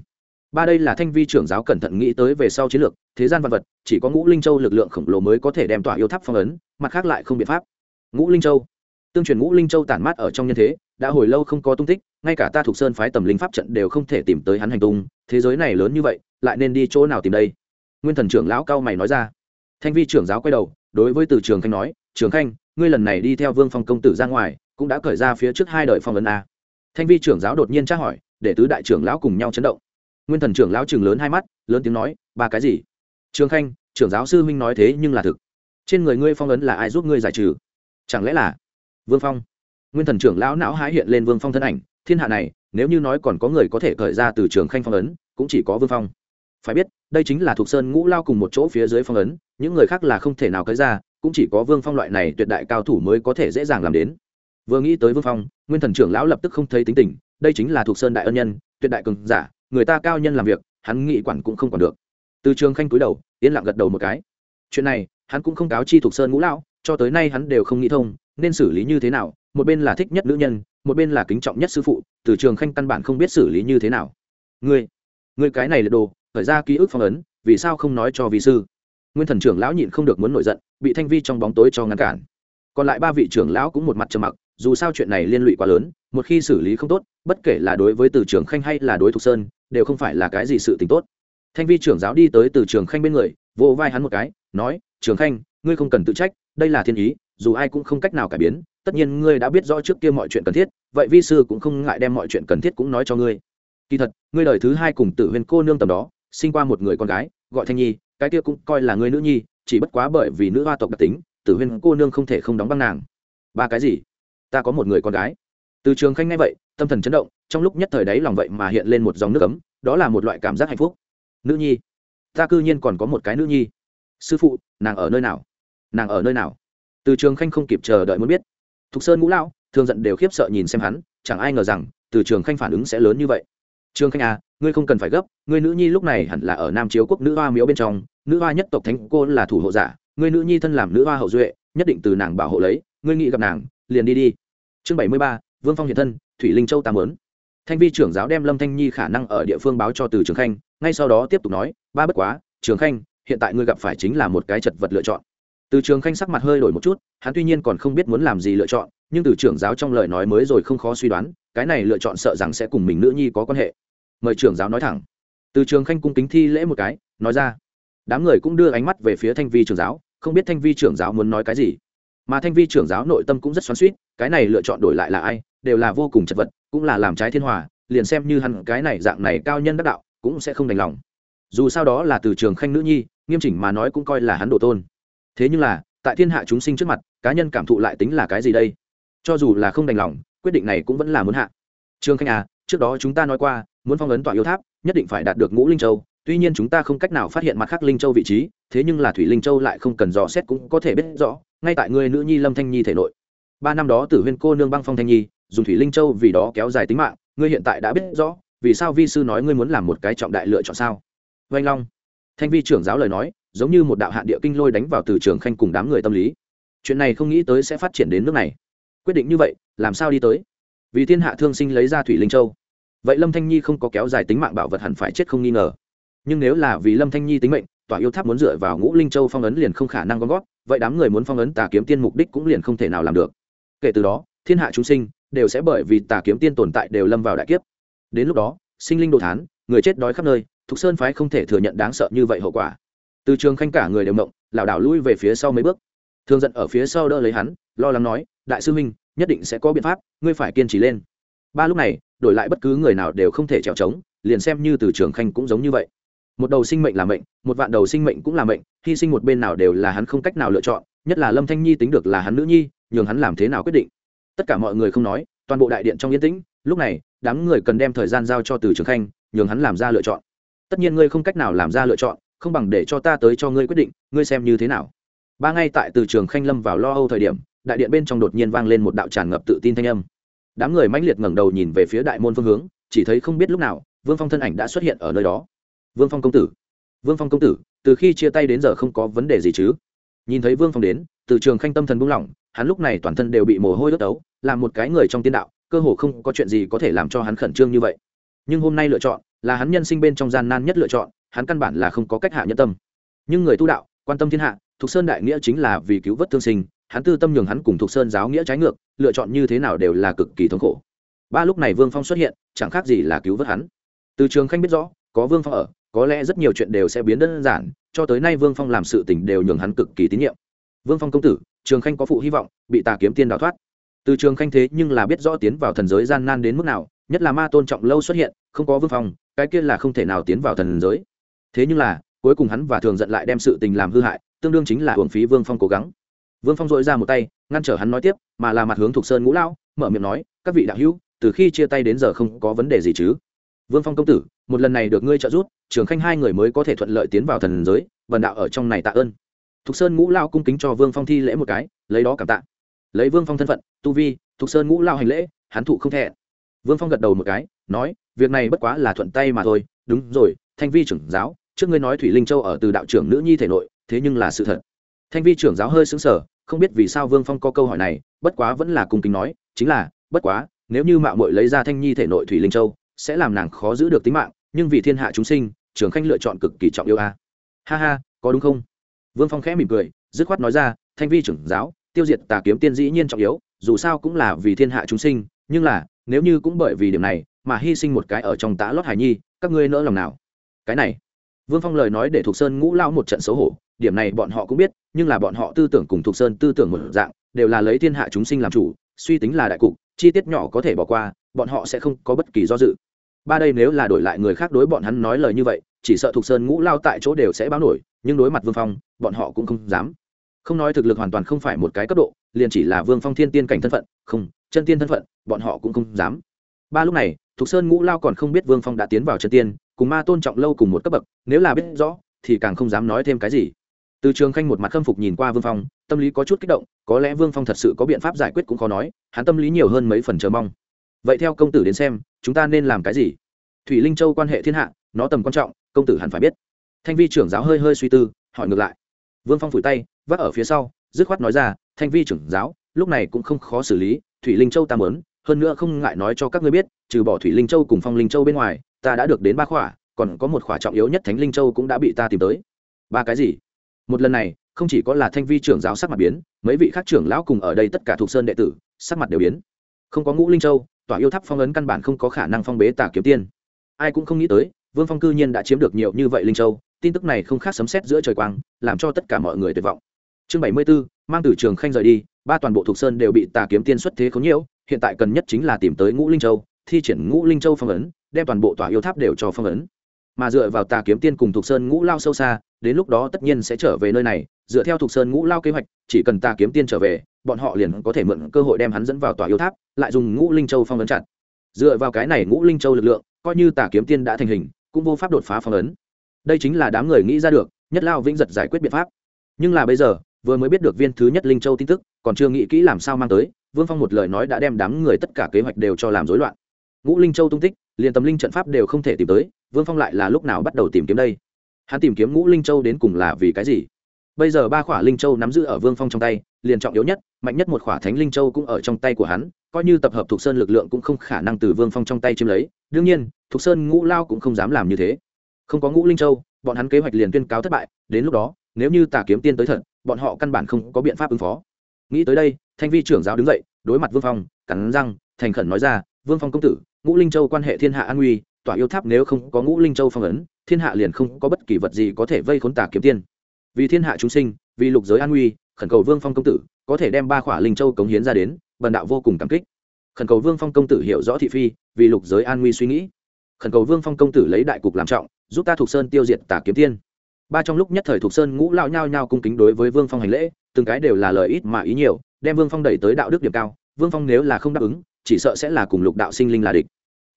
Ba đây là thanh vi trưởng giáo cẩn thận nghĩ tới về sau chiến lược, thế gian văn vật, chỉ có ngũ linh châu lực lượng khổng lồ mới có thể đem tòa yêu tháp phong ấn, mặt khác lại không biện pháp. Ngũ linh châu. Tương truyền ngũ linh châu tản mát ở trong nhân thế, đã hồi lâu không có tung tích, ngay cả ta thuộc sơn phái tầm linh pháp trận đều không thể tìm tới hắn hành tung, thế giới này lớn như vậy lại nên đi chỗ nào tìm đây? Nguyên thần trưởng lão cao mày nói ra. Thanh vi trưởng giáo quay đầu, đối với từ trường khanh nói, trường khanh, ngươi lần này đi theo vương phong công tử ra ngoài, cũng đã cởi ra phía trước hai đời phong ấn a. Thanh vi trưởng giáo đột nhiên tra hỏi, để tứ đại trưởng lão cùng nhau chấn động. Nguyên thần trưởng lão chừng lớn hai mắt, lớn tiếng nói, ba cái gì? Trường khanh, trưởng giáo sư huynh nói thế nhưng là thực. Trên người ngươi phong ấn là ai giúp ngươi giải trừ? Chẳng lẽ là vương phong? Nguyên thần trưởng lão não hái hiện lên vương phong thân ảnh, thiên hạ này, nếu như nói còn có người có thể khởi ra từ trường khanh phong ấn, cũng chỉ có vương phong phải biết, đây chính là thuộc sơn ngũ lao cùng một chỗ phía dưới phong ấn, những người khác là không thể nào cấy ra, cũng chỉ có vương phong loại này tuyệt đại cao thủ mới có thể dễ dàng làm đến. Vừa nghĩ tới vương phong, nguyên thần trưởng lão lập tức không thấy tính tình, đây chính là thuộc sơn đại ân nhân, tuyệt đại cường giả, người ta cao nhân làm việc, hắn nghĩ quản cũng không còn được. Từ trường khanh cúi đầu, yên lặng gật đầu một cái. Chuyện này, hắn cũng không cáo chi thuộc sơn ngũ lão, cho tới nay hắn đều không nghĩ thông, nên xử lý như thế nào, một bên là thích nhất nữ nhân, một bên là kính trọng nhất sư phụ, từ trường khanh căn bản không biết xử lý như thế nào. Ngươi ngươi cái này là đồ khởi ra ký ức phong ấn, vì sao không nói cho vi sư? Nguyên thần trưởng lão nhịn không được muốn nổi giận, bị thanh vi trong bóng tối cho ngăn cản. Còn lại ba vị trưởng lão cũng một mặt trầm mặc, dù sao chuyện này liên lụy quá lớn, một khi xử lý không tốt, bất kể là đối với từ trường khanh hay là đối thục sơn, đều không phải là cái gì sự t ì n h tốt. Thanh vi trưởng giáo đi tới từ trường khanh bên người, vỗ vai hắn một cái, nói, trường khanh, ngươi không cần tự trách, đây là thiên ý, dù ai cũng không cách nào cải biến, tất nhiên ngươi đã biết rõ trước kia mọi chuyện cần thiết, vậy vi sư cũng không ngại đem mọi chuyện cần thiết cũng nói cho ngươi. Kỳ thật, ngươi đời thứ hai cùng tử huyền cô nương tầm đó sinh qua một người con gái, gọi thanh nhi, cái kia cũng coi là người nữ nhi, chỉ bất quá bởi vì nữ hoa tộc đặc tính, tử huyên cô nương không thể không đóng băng nàng. Ba cái gì? Ta có một người con gái. Từ trường khanh ngay vậy, tâm thần chấn động, trong lúc nhất thời đấy lòng vậy mà hiện lên một dòng nước ấm, đó là một loại cảm giác hạnh phúc. Nữ nhi? Ta cư nhiên còn có một cái nữ nhi. Sư phụ, nàng ở nơi nào? Nàng ở nơi nào? Từ trường khanh không kịp chờ đợi muốn biết. Thục sơn ngũ lao thường giận đều khiếp sợ nhìn xem hắn, chẳng ai ngờ rằng, từ trường khanh phản ứng sẽ lớn như vậy trường khanh à ngươi không cần phải gấp, ngươi nữ nhi lúc này hẳn là ở nam chiếu quốc nữ hoa miếu bên trong, nữ hoa nhất tộc thánh cô là thủ hộ giả, ngươi nữ nhi thân làm nữ hoa hậu duệ, nhất định từ nàng bảo hộ lấy, ngươi nghĩ gặp nàng, liền đi đi. Chương bảy mươi ba, vương phong hiện thân, thủy linh châu tam lớn thanh vi trưởng giáo đem lâm thanh nhi khả năng ở địa phương báo cho từ trường khanh, ngay sau đó tiếp tục nói, ba bất quá, trường khanh, hiện tại ngươi gặp phải chính là một cái chật vật lựa chọn. Từ trường khanh sắc mặt hơi đổi một chút, hắn tuy nhiên còn không biết muốn làm gì lựa chọn, nhưng từ trưởng giáo trong lời nói mới rồi không khó suy đoán, cái này lựa chọn sợ rằng sẽ cùng mình nữ nhi có quan hệ mời trưởng giáo nói thẳng. Từ trường khanh cung kính thi lễ một cái, nói ra. Đám người cũng đưa ánh mắt về phía thanh vi trưởng giáo, không biết thanh vi trưởng giáo muốn nói cái gì. Mà thanh vi trưởng giáo nội tâm cũng rất xoắn suýt cái này lựa chọn đổi lại là ai, đều là vô cùng chật vật, cũng là làm trái thiên hòa, liền xem như hắn cái này dạng này cao nhân đắc đạo, cũng sẽ không đành lòng. Dù sao đó là từ trường khanh nữ nhi, nghiêm chỉnh mà nói cũng coi là hắn độ tôn. Thế nhưng là, tại thiên hạ chúng sinh trước mặt, cá nhân cảm thụ lại tính là cái gì đây? Cho dù là không đành lòng, quyết định này cũng vẫn là muốn hạ. Trương khanh à trước đó chúng ta nói qua muốn phong ấn tọa yêu tháp, nhất định phải đạt được ngũ linh châu. Tuy nhiên chúng ta không cách nào phát hiện mặt khác linh châu vị trí, thế nhưng là thủy linh châu lại không cần dò xét cũng có thể biết rõ, ngay tại người nữ nhi lâm thanh nhi thể nội. Ba năm đó tử huyên cô nương băng phong thanh nhi, dùng thủy linh châu vì đó kéo dài tính mạng, ngươi hiện tại đã biết rõ, vì sao vi sư nói ngươi muốn làm một cái trọng đại lựa chọn sao? Vanh long. Thanh vi trưởng giáo lời nói, giống như một đạo hạn địa kinh lôi đánh vào từ trường khanh cùng đám người tâm lý. Chuyện này không nghĩ tới sẽ phát triển đến nước này. Quyết định như vậy, làm sao đi tới? Vì thiên hạ thương sinh lấy ra thủy linh châu vậy lâm thanh nhi không có kéo dài tính mạng bảo vật hẳn phải chết không nghi ngờ. Nhưng nếu là vì lâm thanh nhi tính mệnh, tòa yêu tháp muốn dựa vào ngũ linh châu phong ấn liền không khả năng gom gót vậy đám người muốn phong ấn tà kiếm tiên mục đích cũng liền không thể nào làm được. Kể từ đó, thiên hạ chúng sinh đều sẽ bởi vì tà kiếm tiên tồn tại đều lâm vào đại kiếp. Đến lúc đó, sinh linh đồ thán, người chết đói khắp nơi, thục sơn phái không thể thừa nhận đáng sợ như vậy hậu quả. Từ trường khanh cả người đều mộng lảo đảo lui về phía sau mấy bước. Thường giận ở phía sau đỡ lấy hắn, lo lắng nói, đại sư huynh, nhất định sẽ có biện pháp, ngươi phải kiên trì lên ba lúc này, đổi lại bất cứ người nào đều không thể trèo trống, liền xem như từ trường khanh cũng giống như vậy. Một đầu sinh mệnh là mệnh, một vạn đầu sinh mệnh cũng là mệnh, hy sinh một bên nào đều là hắn không cách nào lựa chọn, nhất là lâm thanh nhi tính được là hắn nữ nhi, nhường hắn làm thế nào quyết định. Tất cả mọi người không nói, toàn bộ đại điện trong yên tĩnh, lúc này, đám người cần đem thời gian giao cho từ trường khanh, nhường hắn làm ra lựa chọn. Tất nhiên ngươi không cách nào làm ra lựa chọn, không bằng để cho ta tới cho ngươi quyết định, ngươi xem như thế nào. Ba ngay tại từ trường khanh lâm vào lo âu thời điểm, đại điện bên trong đột nhiên vang lên một đạo tràn ngập tự tin thanh âm đám người mãnh liệt ngẩng đầu nhìn về phía đại môn phương hướng, chỉ thấy không biết lúc nào, vương phong thân ảnh đã xuất hiện ở nơi đó. Vương phong công tử. Vương phong công tử, từ khi chia tay đến giờ không có vấn đề gì chứ? Nhìn thấy vương phong đến, từ trường khanh tâm thần buông lỏng, hắn lúc này toàn thân đều bị mồ hôi đốt tấu là một cái người trong tiên đạo, cơ hồ không có chuyện gì có thể làm cho hắn khẩn trương như vậy. Nhưng hôm nay lựa chọn, là hắn nhân sinh bên trong gian nan nhất lựa chọn, hắn căn bản là không có cách hạ nhân tâm. Nhưng người tu đạo, quan tâm thiên hạ thục sơn đại nghĩa chính là vì cứu vớt thương sinh hắn tư tâm nhường hắn cùng thuộc sơn giáo nghĩa trái ngược, lựa chọn như thế nào đều là cực kỳ thống khổ. Ba lúc này vương phong xuất hiện, chẳng khác gì là cứu vớt hắn. Từ trường khanh biết rõ, có vương phong ở, có lẽ rất nhiều chuyện đều sẽ biến đơn giản, cho tới nay vương phong làm sự tình đều nhường hắn cực kỳ tín nhiệm. Vương phong công tử, trường khanh có phụ hy vọng, bị tà kiếm tiên đào thoát. Từ trường khanh thế nhưng là biết rõ tiến vào thần giới gian nan đến mức nào, nhất là ma tôn trọng lâu xuất hiện, không có vương phong, cái kia là không thể nào tiến vào thần giới. Thế nhưng là, cuối cùng hắn và thường giận lại đem sự tình làm hư hại, tương đương chính là hưởng phí vương phong cố gắng vương phong dội ra một tay, ngăn trở hắn nói tiếp, mà là mặt hướng thục sơn ngũ lão, mở miệng nói, các vị đạo hữu, từ khi chia tay đến giờ không có vấn đề gì chứ? Vương phong công tử, một lần này được ngươi trợ giúp, trường khanh hai người mới có thể thuận lợi tiến vào thần giới, vần đạo ở trong này tạ ơn. Thục sơn ngũ lao cung kính cho vương phong thi lễ một cái, lấy đó cảm tạ. Lấy vương phong thân phận, tu vi, thục sơn ngũ lao hành lễ, hắn thụ không thẹn vương phong gật đầu một cái, nói, việc này bất quá là thuận tay mà thôi, đúng rồi, thanh vi trưởng giáo, trước ngươi nói thủy linh châu ở từ đạo trưởng nữ nhi thể nội, thế nhưng là sự thật thanh vi trưởng giáo hơi xứng sở không biết vì sao vương phong có câu hỏi này, bất quá vẫn là cung kính nói, chính là, bất quá, nếu như mạo mội lấy ra thanh nhi thể nội thủy linh châu, sẽ làm nàng khó giữ được tính mạng, nhưng vì thiên hạ chúng sinh, trường khanh lựa chọn cực kỳ trọng yêu a. Ha ha, có đúng không? Vương phong khẽ mỉm cười, dứt khoát nói ra, thanh vi trưởng giáo, tiêu diệt tà kiếm tiên dĩ nhiên trọng yếu, dù sao cũng là vì thiên hạ chúng sinh, nhưng là, nếu như cũng bởi vì điểm này, mà hy sinh một cái ở trong tã lót hải nhi, các ngươi nỡ lòng nào? Cái này. Vương phong lời nói để thuộc sơn ngũ lao một trận xấu hổ, điểm này bọn họ cũng biết nhưng là bọn họ tư tưởng cùng thuộc sơn tư tưởng một dạng, đều là lấy thiên hạ chúng sinh làm chủ, suy tính là đại cục, chi tiết nhỏ có thể bỏ qua, bọn họ sẽ không có bất kỳ do dự. Ba đây nếu là đổi lại người khác đối bọn hắn nói lời như vậy, chỉ sợ thuộc sơn ngũ lao tại chỗ đều sẽ báo nổi, nhưng đối mặt vương phong, bọn họ cũng không dám. Không nói thực lực hoàn toàn không phải một cái cấp độ, liền chỉ là vương phong thiên tiên cảnh thân phận, không, chân tiên thân phận, bọn họ cũng không dám. Ba lúc này thục sơn ngũ lao còn không biết vương phong đã tiến vào chân tiên, cùng ma tôn trọng lâu cùng một cấp bậc, nếu là biết rõ, thì càng không dám nói thêm cái gì từ trường khanh một mặt khâm phục nhìn qua vương phong, tâm lý có chút kích động, có lẽ vương phong thật sự có biện pháp giải quyết cũng khó nói, hắn tâm lý nhiều hơn mấy phần chờ mong. Vậy theo công tử đến xem, chúng ta nên làm cái gì? Thủy linh châu quan hệ thiên hạ, nó tầm quan trọng, công tử hẳn phải biết. Thanh vi trưởng giáo hơi hơi suy tư, hỏi ngược lại. Vương phong phủi tay, vác ở phía sau, dứt khoát nói ra, thanh vi trưởng giáo, lúc này cũng không khó xử lý, thủy linh châu ta mớn hơn nữa không ngại nói cho các ngươi biết, trừ bỏ thủy linh châu cùng phong linh châu bên ngoài, ta đã được đến ba khỏa, còn có một khỏa trọng yếu nhất thánh linh châu cũng đã bị ta tìm tới. Ba cái gì? Một lần này, không chỉ có là thanh vi trưởng giáo sắc mặt biến, mấy vị khác trưởng lão cùng ở đây tất cả thuộc sơn đệ tử, sắc mặt đều biến. Không có ngũ linh châu tỏa yêu tháp phong ấn căn bản không có khả năng phong bế tà kiếm tiên. Ai cũng không nghĩ tới, vương phong cư nhiên đã chiếm được nhiều như vậy linh châu, tin tức này không khác sấm xét giữa trời quang, làm cho tất cả mọi người tuyệt vọng. Chương bảy mươi b ố mang từ trường khanh rời đi, ba toàn bộ thuộc sơn đều bị tà kiếm tiên xuất thế khốn nhiễu, hiện tại cần nhất chính là tìm tới ngũ linh châu, thi triển ngũ linh châu phong ấn, đem toàn bộ tòa yêu tháp đều cho phong ấn. Mà dựa vào tà kiếm tiên cùng thuộc sơn ngũ lao sâu xa đến lúc đó tất nhiên sẽ trở về nơi này, dựa theo thuộc sơn ngũ lao kế hoạch, chỉ cần ta kiếm tiên trở về, bọn họ liền có thể mượn cơ hội đem hắn dẫn vào tòa yêu tháp, lại dùng ngũ linh châu phong ấn chặt. Dựa vào cái này ngũ linh châu lực lượng, coi như tà kiếm tiên đã thành hình, cũng vô pháp đột phá phong ấn. Đây chính là đám người nghĩ ra được, nhất lao vĩnh giật giải quyết biện pháp. Nhưng là bây giờ, vừa mới biết được viên thứ nhất linh châu tin tức, còn chưa nghĩ kỹ làm sao mang tới, vương phong một lời nói đã đem đám người tất cả kế hoạch đều cho làm rối loạn. Ngũ linh châu tung tích, liền tâm linh trận pháp đều không thể tìm tới, vương phong lại là lúc nào bắt đầu tìm kiếm đây? Hắn tìm kiếm ngũ linh châu đến cùng là vì cái gì? Bây giờ ba khỏa linh châu nắm giữ ở vương phong trong tay, liền trọng yếu nhất, mạnh nhất một khỏa thánh linh châu cũng ở trong tay của hắn, coi như tập hợp thục sơn lực lượng cũng không khả năng từ vương phong trong tay chiếm lấy. Đương nhiên thục sơn ngũ lao cũng không dám làm như thế. Không có ngũ linh châu, bọn hắn kế hoạch liền tuyên cáo thất bại, đến lúc đó, nếu như tà kiếm tiên tới thật, bọn họ căn bản không có biện pháp ứng phó. Nghĩ tới đây, thanh vi trưởng giáo đứng dậy, đối mặt vương phong, cắn răng, thành khẩn nói ra, vương phong công tử, ngũ linh châu quan hệ thiên hạ an nguy tỏa yêu tháp nếu không có ngũ linh châu phong ấn, thiên hạ liền không có bất kỳ vật gì có thể vây khốn tà kiếm tiên. Vì thiên hạ chúng sinh, vì lục giới an nguy, khẩn cầu vương phong công tử có thể đem ba khỏa linh châu cống hiến ra đến, bần đạo vô cùng cảm kích. Khẩn cầu vương phong công tử hiểu rõ thị phi, vì lục giới an nguy suy nghĩ. Khẩn cầu vương phong công tử lấy đại cục làm trọng, giúp ta thuộc sơn tiêu diệt tà kiếm tiên. Ba trong lúc nhất thời thuộc sơn ngũ lao nhao nhao cung kính đối với vương phong hành lễ, từng cái đều là lời ít mà ý nhiều, đem vương phong đẩy tới đạo đức điểm cao. Vương phong nếu là không đáp ứng, chỉ sợ sẽ là cùng lục đạo sinh linh là địch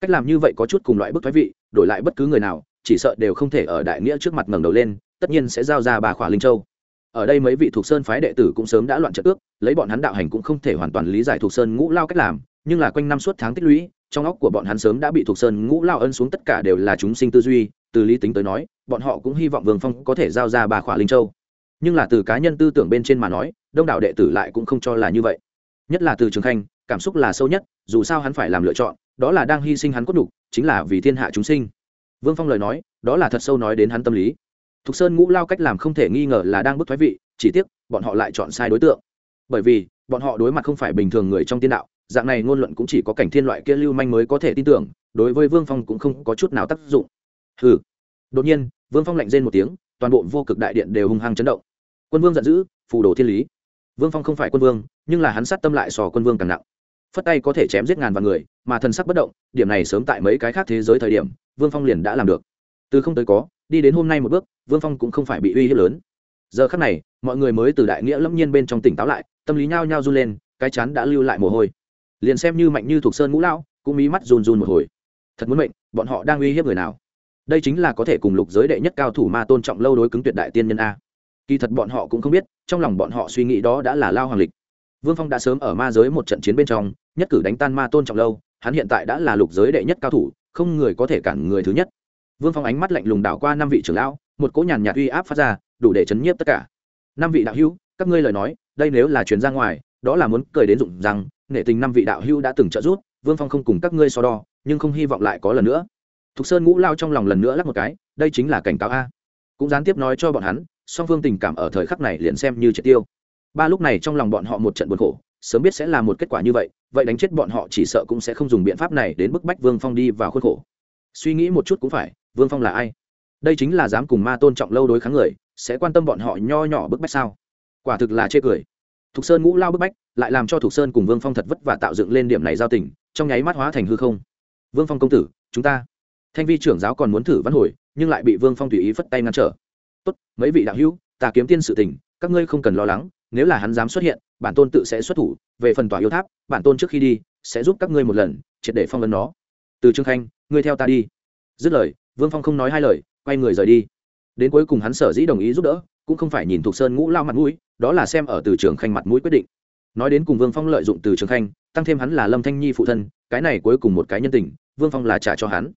cách làm như vậy có chút cùng loại bức thoái vị, đổi lại bất cứ người nào, chỉ sợ đều không thể ở đại nghĩa trước mặt ngẩng đầu lên, tất nhiên sẽ giao ra bà khỏa linh châu. Ở đây mấy vị thuộc sơn phái đệ tử cũng sớm đã loạn trận ước, lấy bọn hắn đạo hành cũng không thể hoàn toàn lý giải thuộc sơn ngũ lao cách làm, nhưng là quanh năm suốt tháng tích lũy, trong óc của bọn hắn sớm đã bị thuộc sơn ngũ lao ân xuống tất cả đều là chúng sinh tư duy, từ lý tính tới nói, bọn họ cũng hy vọng vương phong có thể giao ra bà khỏa linh châu. Nhưng là từ cá nhân tư tưởng bên trên mà nói, đông đảo đệ tử lại cũng không cho là như vậy. Nhất là từ trường khanh, cảm xúc là sâu nhất, dù sao hắn phải làm lựa chọn đó là đang hy sinh hắn cốt đục chính là vì thiên hạ chúng sinh. Vương phong lời nói, đó là thật sâu nói đến hắn tâm lý. Thục sơn ngũ lao cách làm không thể nghi ngờ là đang bức thoái vị, chỉ tiếc, bọn họ lại chọn sai đối tượng. Bởi vì, bọn họ đối mặt không phải bình thường người trong tiên đạo, dạng này ngôn luận cũng chỉ có cảnh thiên loại kia lưu manh mới có thể tin tưởng, đối với vương phong cũng không có chút nào tác dụng. Hừ. Đột nhiên, vương phong lạnh rên một tiếng, toàn bộ vô cực đại điện đều hung hăng chấn động. Quân vương giận dữ, phù đồ thiên lý. Vương phong không phải quân vương, nhưng là hắn sát tâm lại sò quân vương càng nặng phất tay có thể chém giết ngàn vạn người, mà thần sắc bất động, điểm này sớm tại mấy cái khác thế giới thời điểm, vương phong liền đã làm được. Từ không tới có, đi đến hôm nay một bước, vương phong cũng không phải bị uy hiếp lớn. Giờ khắc này, mọi người mới từ đại nghĩa lâm nhiên bên trong tỉnh táo lại, tâm lý nhao nhao run lên, cái chán đã lưu lại mồ hôi. Liền xem như mạnh như thuộc sơn ngũ lao cũng mí mắt run run một hồi. Thật muốn mệnh, bọn họ đang uy hiếp người nào? Đây chính là có thể cùng lục giới đệ nhất cao thủ ma tôn trọng lâu đối cứng tuyệt đại tiên nhân a. Kỳ thật bọn họ cũng không biết, trong lòng bọn họ suy nghĩ đó đã là lao hoàng lịch vương phong đã sớm ở ma giới một trận chiến bên trong, nhất cử đánh tan ma tôn trọng lâu, hắn hiện tại đã là lục giới đệ nhất cao thủ, không người có thể cản người thứ nhất. Vương phong ánh mắt lạnh lùng đảo qua năm vị trưởng lão, một cỗ nhàn nhạt uy áp phát ra, đủ để chấn nhiếp tất cả. Năm vị đạo hữu, các ngươi lời nói, đây nếu là chuyến ra ngoài, đó là muốn cười đến rụng rằng nể tình năm vị đạo hữu đã từng trợ giúp, vương phong không cùng các ngươi so đo, nhưng không hy vọng lại có lần nữa. Thục sơn ngũ lao trong lòng lần nữa lắc một cái, đây chính là cảnh cáo a. Cũng gián tiếp nói cho bọn hắn, song phương tình cảm ở thời khắc này liền xem như triệt tiêu ba lúc này trong lòng bọn họ một trận buồn khổ, sớm biết sẽ là một kết quả như vậy vậy đánh chết bọn họ chỉ sợ cũng sẽ không dùng biện pháp này đến bức bách vương phong đi vào khuôn khổ. Suy nghĩ một chút cũng phải, vương phong là ai? Đây chính là dám cùng ma tôn trọng lâu đối kháng người, sẽ quan tâm bọn họ nho nhỏ bức bách sao? Quả thực là chê cười. Thục sơn ngũ lao bức bách, lại làm cho thục sơn cùng vương phong thật vất và tạo dựng lên điểm này giao tình, trong nháy mắt hóa thành hư không. Vương phong công tử, chúng ta. Thanh vi trưởng giáo còn muốn thử văn hồi, nhưng lại bị vương phong tùy ý phất tay ngăn trở. Tốt, mấy vị đạo hữu, ta kiếm tiên sự tình, các ngươi không cần lo lắng nếu là hắn dám xuất hiện, bản tôn tự sẽ xuất thủ, về phần tòa yêu tháp, bản tôn trước khi đi, sẽ giúp các ngươi một lần, triệt để phong vấn nó. Từ trương khanh, ngươi theo ta đi. Dứt lời, vương phong không nói hai lời, quay người rời đi. Đến cuối cùng hắn sở dĩ đồng ý giúp đỡ, cũng không phải nhìn thuộc sơn ngũ lao mặt mũi, đó là xem ở từ trường khanh mặt mũi quyết định. Nói đến cùng vương phong lợi dụng từ trường khanh, tăng thêm hắn là lâm thanh nhi phụ thân, cái này cuối cùng một cái nhân tình, vương phong là trả cho hắn.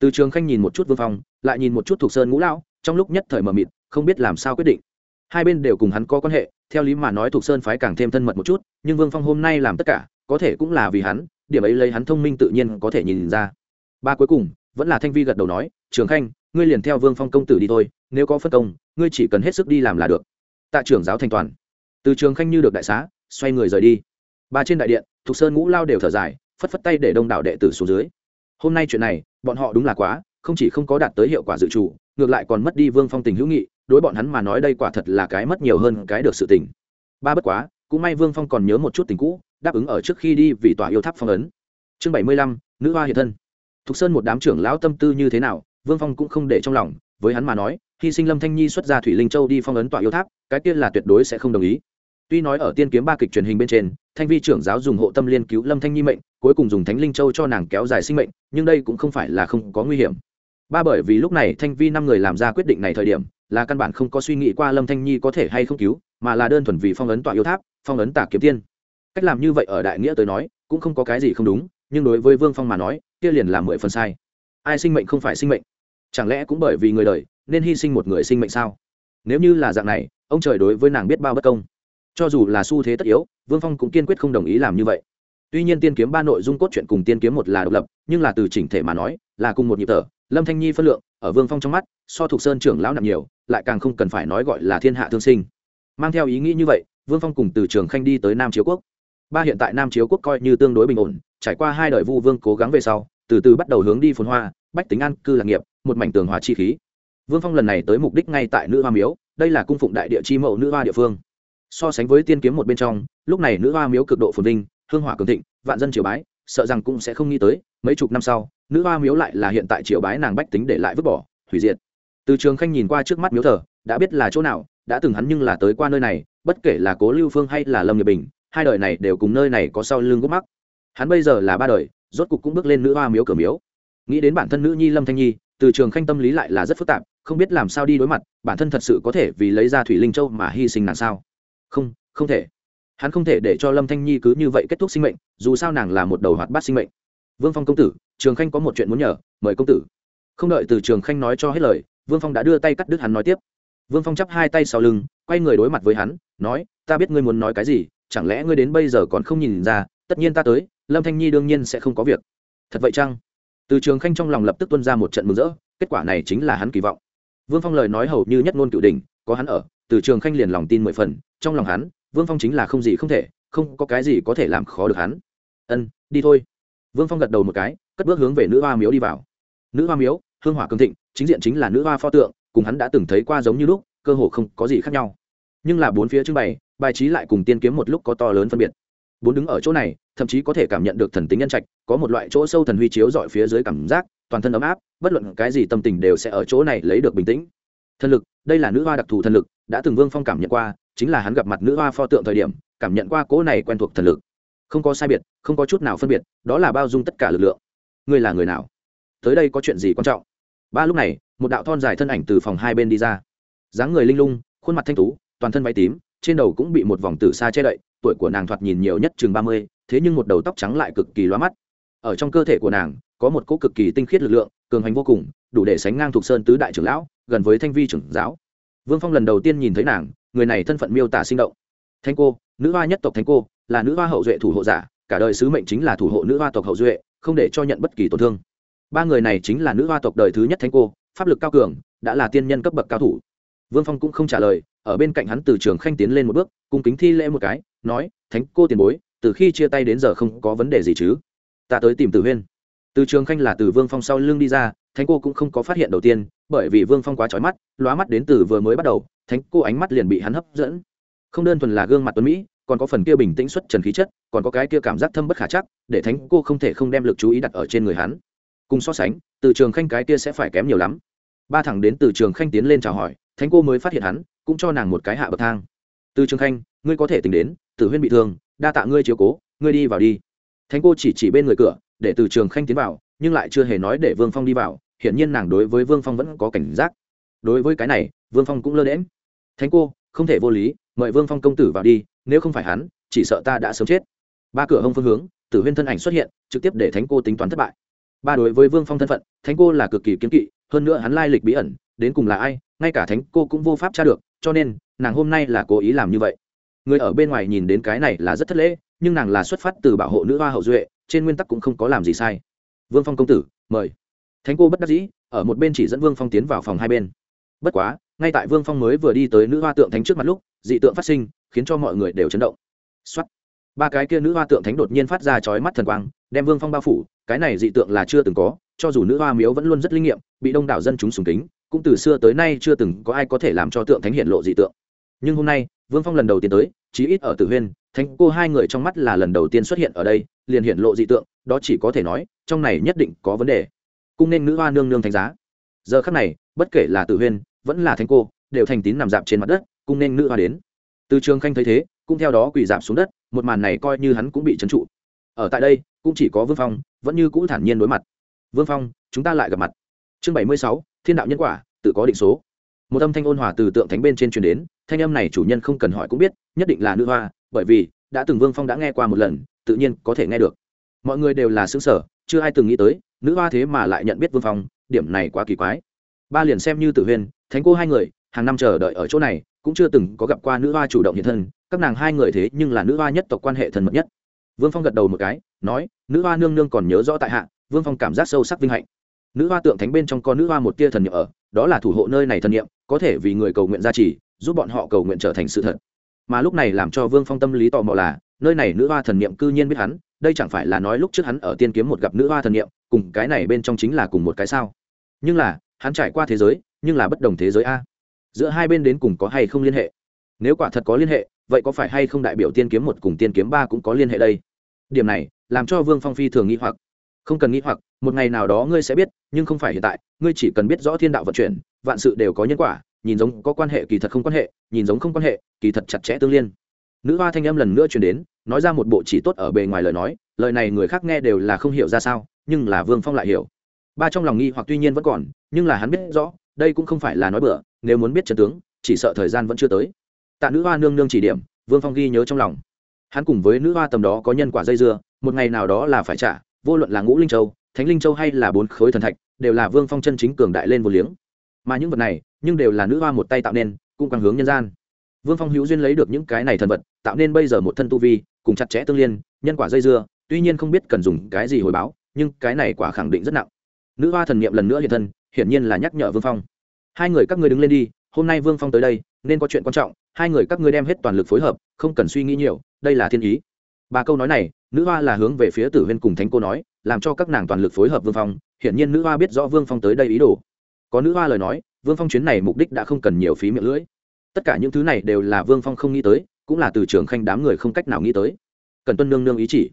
Từ trường khanh nhìn một chút vương phong, lại nhìn một chút thuộc sơn ngũ lao, trong lúc nhất thời mờ mịt, không biết làm sao quyết định. Hai bên đều cùng hắn có quan hệ theo lý mà nói thuộc sơn phái càng thêm thân mật một chút, nhưng vương phong hôm nay làm tất cả, có thể cũng là vì hắn, điểm ấy lấy hắn thông minh tự nhiên có thể nhìn ra. Ba cuối cùng, vẫn là thanh vi gật đầu nói, trường khanh, ngươi liền theo vương phong công tử đi thôi, nếu có phân công, ngươi chỉ cần hết sức đi làm là được. Tạ trưởng giáo thanh toàn. Từ trường khanh như được đại xá, xoay người rời đi. Ba trên đại điện thuộc sơn ngũ lao đều thở dài, phất phất tay để đông đảo đệ tử xuống dưới. Hôm nay chuyện này, bọn họ đúng là quá, không chỉ không có đạt tới hiệu quả dự trù, ngược lại còn mất đi vương phong tình hữu nghị đối bọn hắn mà nói đây quả thật là cái mất nhiều hơn cái được sự tình. Ba bất quá, cũng may vương phong còn nhớ một chút tình cũ, đáp ứng ở trước khi đi vì tòa yêu tháp phong ấn. Chương bảy mươi lăm, nữ hoa hiện thân. Thục sơn một đám trưởng lão tâm tư như thế nào, vương phong cũng không để trong lòng, với hắn mà nói, hy sinh lâm thanh nhi xuất ra thủy linh châu đi phong ấn tọa yêu tháp, cái kia là tuyệt đối sẽ không đồng ý. Tuy nói ở tiên kiếm ba kịch truyền hình bên trên, thanh vi trưởng giáo dùng hộ tâm liên cứu lâm thanh nhi mệnh, cuối cùng dùng thánh linh châu cho nàng kéo dài sinh mệnh, nhưng đây cũng không phải là không có nguy hiểm. Ba bởi vì lúc này thanh vi năm người làm ra quyết định này thời điểm là căn bản không có suy nghĩ qua lâm thanh nhi có thể hay không cứu, mà là đơn thuần vì phong ấn tọa yêu tháp, phong ấn tả kiếm tiên. Cách làm như vậy ở đại nghĩa tới nói, cũng không có cái gì không đúng, nhưng đối với vương phong mà nói, kia liền là mười phần sai. Ai sinh mệnh không phải sinh mệnh? Chẳng lẽ cũng bởi vì người đời, nên hy sinh một người sinh mệnh sao? Nếu như là dạng này, ông trời đối với nàng biết bao bất công. Cho dù là xu thế tất yếu, vương phong cũng kiên quyết không đồng ý làm như vậy. Tuy nhiên tiên kiếm ba nội dung cốt truyện cùng tiên kiếm một là độc lập, nhưng là từ chỉnh thể mà nói, là cùng một nhịp thở. Lâm thanh nhi phân lượng, ở vương phong trong mắt, so thục sơn trưởng lão nặng nhiều lại càng không cần phải nói gọi là thiên hạ thương sinh. Mang theo ý nghĩ như vậy, vương phong cùng từ trường khanh đi tới nam chiếu quốc. Ba hiện tại nam chiếu quốc coi như tương đối bình ổn, trải qua hai đời vu vương cố gắng về sau, từ từ bắt đầu hướng đi phồn hoa, bách tính an cư lạc nghiệp, một mảnh tường hòa chi khí. Vương phong lần này tới mục đích ngay tại nữ hoa miếu, đây là cung phụng đại địa chi mẫu nữ hoa địa phương. So sánh với tiên kiếm một bên trong, lúc này nữ hoa miếu cực độ phồn vinh, hương hỏa cường thịnh, vạn dân triều bái, sợ rằng cũng sẽ không nghĩ tới, mấy chục năm sau, nữ hoa miếu lại là hiện tại triều bái nàng bách tính để lại vứt bỏ, hủy diệt từ trường khanh nhìn qua trước mắt miếu thờ, đã biết là chỗ nào, đã từng hắn nhưng là tới qua nơi này, bất kể là cố lưu phương hay là lâm nghiệp bình, hai đời này đều cùng nơi này có sau lưng gốc mắc. Hắn bây giờ là ba đời, rốt cục cũng bước lên nữ hoa miếu cửa miếu. Nghĩ đến bản thân nữ nhi lâm thanh nhi, từ trường khanh tâm lý lại là rất phức tạp, không biết làm sao đi đối mặt, bản thân thật sự có thể vì lấy ra thủy linh châu mà hy sinh nàng sao? Không không thể. Hắn không thể để cho lâm thanh nhi cứ như vậy kết thúc sinh mệnh, dù sao nàng là một đầu hoạt bát sinh mệnh. Vương phong công tử, trường khanh có một chuyện muốn nhờ, mời công tử. Không đợi từ trường khanh nói cho hết lời vương phong đã đưa tay cắt đứt hắn nói tiếp. Vương phong chắp hai tay sau lưng, quay người đối mặt với hắn, nói, ta biết ngươi muốn nói cái gì, chẳng lẽ ngươi đến bây giờ còn không nhìn ra, tất nhiên ta tới, lâm thanh nhi đương nhiên sẽ không có việc. Thật vậy chăng? Từ trường khanh trong lòng lập tức tuân ra một trận mừng rỡ, kết quả này chính là hắn kỳ vọng. Vương phong lời nói hầu như nhất ngôn cựu đình có hắn ở, từ trường khanh liền lòng tin mười phần, trong lòng hắn, vương phong chính là không gì không thể, không có cái gì có thể làm khó được hắn. Ân, đi thôi. Vương phong gật đầu một cái, cất bước hướng về nữ hoa miếu đi vào. Nữ hoa miếu hương hỏa cương thịnh, chính diện chính là nữ hoa pho tượng, cùng hắn đã từng thấy qua giống như lúc, cơ hồ không có gì khác nhau. Nhưng là bốn phía trưng bày, bài trí lại cùng tiên kiếm một lúc có to lớn phân biệt. Bốn đứng ở chỗ này, thậm chí có thể cảm nhận được thần tính nhân trạch, có một loại chỗ sâu thần huy chiếu dọi phía dưới cảm giác, toàn thân ấm áp, bất luận cái gì tâm tình đều sẽ ở chỗ này lấy được bình tĩnh. Thần lực, đây là nữ hoa đặc thù thần lực, đã từng vương phong cảm nhận qua, chính là hắn gặp mặt nữ hoa pho tượng thời điểm, cảm nhận qua cỗ này quen thuộc thần lực. Không có sai biệt, không có chút nào phân biệt, đó là bao dung tất cả lực lượng. Ngươi là người nào? Tới đây có chuyện gì quan trọng? Ba lúc này, một đạo thon dài thân ảnh từ phòng hai bên đi ra. Dáng người linh lung, khuôn mặt thanh tú, toàn thân váy tím, trên đầu cũng bị một vòng tử xa che đậy, tuổi của nàng thoạt nhìn nhiều nhất chừng ba mươi, thế nhưng một đầu tóc trắng lại cực kỳ loa mắt. Ở trong cơ thể của nàng, có một cỗ cực kỳ tinh khiết lực lượng, cường hành vô cùng, đủ để sánh ngang thuộc sơn tứ đại trưởng lão, gần với thanh vi trưởng giáo. Vương phong lần đầu tiên nhìn thấy nàng, người này thân phận miêu tả sinh động. Thanh cô, nữ hoa nhất tộc thanh cô, là nữ hoa hậu duệ thủ hộ giả, cả đời sứ mệnh chính là thủ hộ nữ hoa tộc hậu duệ, không để cho nhận bất kỳ tổn thương ba người này chính là nữ hoa tộc đời thứ nhất Thánh cô, pháp lực cao cường, đã là tiên nhân cấp bậc cao thủ. Vương phong cũng không trả lời, ở bên cạnh hắn từ trường khanh tiến lên một bước, cung kính thi lễ một cái, nói, thánh cô tiền bối, từ khi chia tay đến giờ không có vấn đề gì chứ? Ta tới tìm Tử huyên. Từ trường khanh là từ vương phong sau lưng đi ra, thánh cô cũng không có phát hiện đầu tiên, bởi vì vương phong quá trói mắt, lóa mắt đến từ vừa mới bắt đầu, thánh cô ánh mắt liền bị hắn hấp dẫn. Không đơn thuần là gương mặt tuấn mỹ, còn có phần kia bình tĩnh xuất trần khí chất, còn có cái kia cảm giác thâm bất khả chắc, để thánh cô không thể không đem lực chú ý đặt ở trên người hắn cùng so sánh, từ trường khanh cái kia sẽ phải kém nhiều lắm. Ba thẳng đến từ trường khanh tiến lên chào hỏi, thánh cô mới phát hiện hắn, cũng cho nàng một cái hạ bậc thang. Từ trường khanh, ngươi có thể tính đến, tử huyên bị thương, đa tạ ngươi chiếu cố, ngươi đi vào đi. Thánh cô chỉ chỉ bên người cửa, để từ trường khanh tiến vào, nhưng lại chưa hề nói để vương phong đi vào, hiển nhiên nàng đối với vương phong vẫn có cảnh giác. Đối với cái này, vương phong cũng lơ đễm thánh cô, không thể vô lý, mời vương phong công tử vào đi, nếu không phải hắn, chỉ sợ ta đã sớm chết. Ba cửa hông phương hướng, tử huyên thân ảnh xuất hiện, trực tiếp để thánh cô tính toán thất bại ba đối với vương phong thân phận, thánh cô là cực kỳ kiếm kỵ, hơn nữa hắn lai lịch bí ẩn, đến cùng là ai, ngay cả thánh cô cũng vô pháp tra được, cho nên, nàng hôm nay là cố ý làm như vậy. Người ở bên ngoài nhìn đến cái này là rất thất lễ, nhưng nàng là xuất phát từ bảo hộ nữ hoa hậu duệ, trên nguyên tắc cũng không có làm gì sai. Vương phong công tử, mời. Thánh cô bất đắc dĩ, ở một bên chỉ dẫn vương phong tiến vào phòng hai bên. Bất quá, ngay tại vương phong mới vừa đi tới nữ hoa tượng thánh trước mặt lúc, dị tượng phát sinh, khiến cho mọi người đều chấn động. Ba cái kia nữ hoa tượng thánh đột nhiên phát ra chói mắt thần quang, đem vương phong bao phủ cái này dị tượng là chưa từng có, cho dù nữ hoa miếu vẫn luôn rất linh nghiệm, bị đông đảo dân chúng sùng kính, cũng từ xưa tới nay chưa từng có ai có thể làm cho tượng thánh hiện lộ dị tượng. Nhưng hôm nay, vương phong lần đầu tiên tới, chí ít ở tử huyên, thánh cô hai người trong mắt là lần đầu tiên xuất hiện ở đây, liền hiện lộ dị tượng, đó chỉ có thể nói, trong này nhất định có vấn đề. Cung nên nữ hoa nương nương thánh giá. Giờ khắc này, bất kể là tử huyên, vẫn là thánh cô, đều thành tín nằm dạp trên mặt đất, cung nên nữ hoa đến. Từ trường khanh thấy thế, cũng theo đó quỳ dạp xuống đất, một màn này coi như hắn cũng bị trấn trụ. Ở tại đây cũng chỉ có vương phong, vẫn như cũ thản nhiên đối mặt. Vương phong, chúng ta lại gặp mặt. Chương bảy mươi sáu, thiên đạo nhân quả, tự có định số. Một âm thanh ôn hòa từ tượng thánh bên trên truyền đến, thanh âm này chủ nhân không cần hỏi cũng biết, nhất định là nữ hoa, bởi vì đã từng vương phong đã nghe qua một lần, tự nhiên có thể nghe được. Mọi người đều là xứng sở chưa ai từng nghĩ tới, nữ hoa thế mà lại nhận biết vương phong, điểm này quá kỳ quái. Ba liền xem như tử huyên thánh cô hai người, hàng năm chờ đợi ở chỗ này, cũng chưa từng có gặp qua nữ hoa chủ động hiện thân, các nàng hai người thế nhưng là nữ hoa nhất tộc quan hệ thân mật nhất vương phong gật đầu một cái, nói, nữ hoa nương nương còn nhớ rõ tại hạ, vương phong cảm giác sâu sắc vinh hạnh. Nữ hoa tượng thánh bên trong con nữ hoa một tia thần nhiệm ở, đó là thủ hộ nơi này thần nhiệm có thể vì người cầu nguyện gia trì, giúp bọn họ cầu nguyện trở thành sự thật. Mà lúc này làm cho vương phong tâm lý tò mò là, nơi này nữ hoa thần niệm cư nhiên biết hắn, đây chẳng phải là nói lúc trước hắn ở tiên kiếm một gặp nữ hoa thần niệm, cùng cái này bên trong chính là cùng một cái sao? Nhưng là, hắn trải qua thế giới, nhưng là bất đồng thế giới a. Giữa hai bên đến cùng có hay không liên hệ? Nếu quả thật có liên hệ, vậy có phải hay không đại biểu tiên kiếm một cùng tiên kiếm ba cũng có liên hệ đây? Điểm này, làm cho vương phong phi thường nghĩ hoặc. Không cần nghĩ hoặc, một ngày nào đó ngươi sẽ biết, nhưng không phải hiện tại, ngươi chỉ cần biết rõ thiên đạo vận chuyển, vạn sự đều có nhân quả, nhìn giống có quan hệ kỳ thật không quan hệ, nhìn giống không quan hệ, kỳ thật chặt chẽ tương liên. Nữ hoa thanh âm lần nữa truyền đến, nói ra một bộ chỉ tốt ở bề ngoài lời nói, lời này người khác nghe đều là không hiểu ra sao, nhưng là vương phong lại hiểu. Ba trong lòng nghi hoặc tuy nhiên vẫn còn, nhưng là hắn biết rõ, đây cũng không phải là nói bừa, nếu muốn biết trần tướng, chỉ sợ thời gian vẫn chưa tới. Tạ nữ hoa nương nương chỉ điểm, vương phong ghi nhớ trong lòng hắn cùng với nữ hoa tầm đó có nhân quả dây dưa, một ngày nào đó là phải trả, vô luận là ngũ linh châu, thánh linh châu hay là bốn khối thần thạch, đều là vương phong chân chính cường đại lên vô liếng. Mà những vật này, nhưng đều là nữ hoa một tay tạo nên, cũng càng hướng nhân gian. Vương phong hữu duyên lấy được những cái này thần vật, tạo nên bây giờ một thân tu vi, cùng chặt chẽ tương liên, nhân quả dây dưa, tuy nhiên không biết cần dùng cái gì hồi báo, nhưng cái này quả khẳng định rất nặng. Nữ hoa thần niệm lần nữa hiện thân, hiển nhiên là nhắc nhở vương phong. Hai người các ngươi đứng lên đi, hôm nay vương phong tới đây, nên có chuyện quan trọng hai người các ngươi đem hết toàn lực phối hợp, không cần suy nghĩ nhiều, đây là thiên ý. Ba câu nói này, nữ hoa là hướng về phía tử huyên cùng thánh cô nói, làm cho các nàng toàn lực phối hợp vương phong, hiển nhiên nữ hoa biết rõ vương phong tới đây ý đồ. Có nữ hoa lời nói, vương phong chuyến này mục đích đã không cần nhiều phí miệng lưỡi. Tất cả những thứ này đều là vương phong không nghĩ tới, cũng là từ trường khanh đám người không cách nào nghĩ tới. Cần tuân nương nương ý chỉ.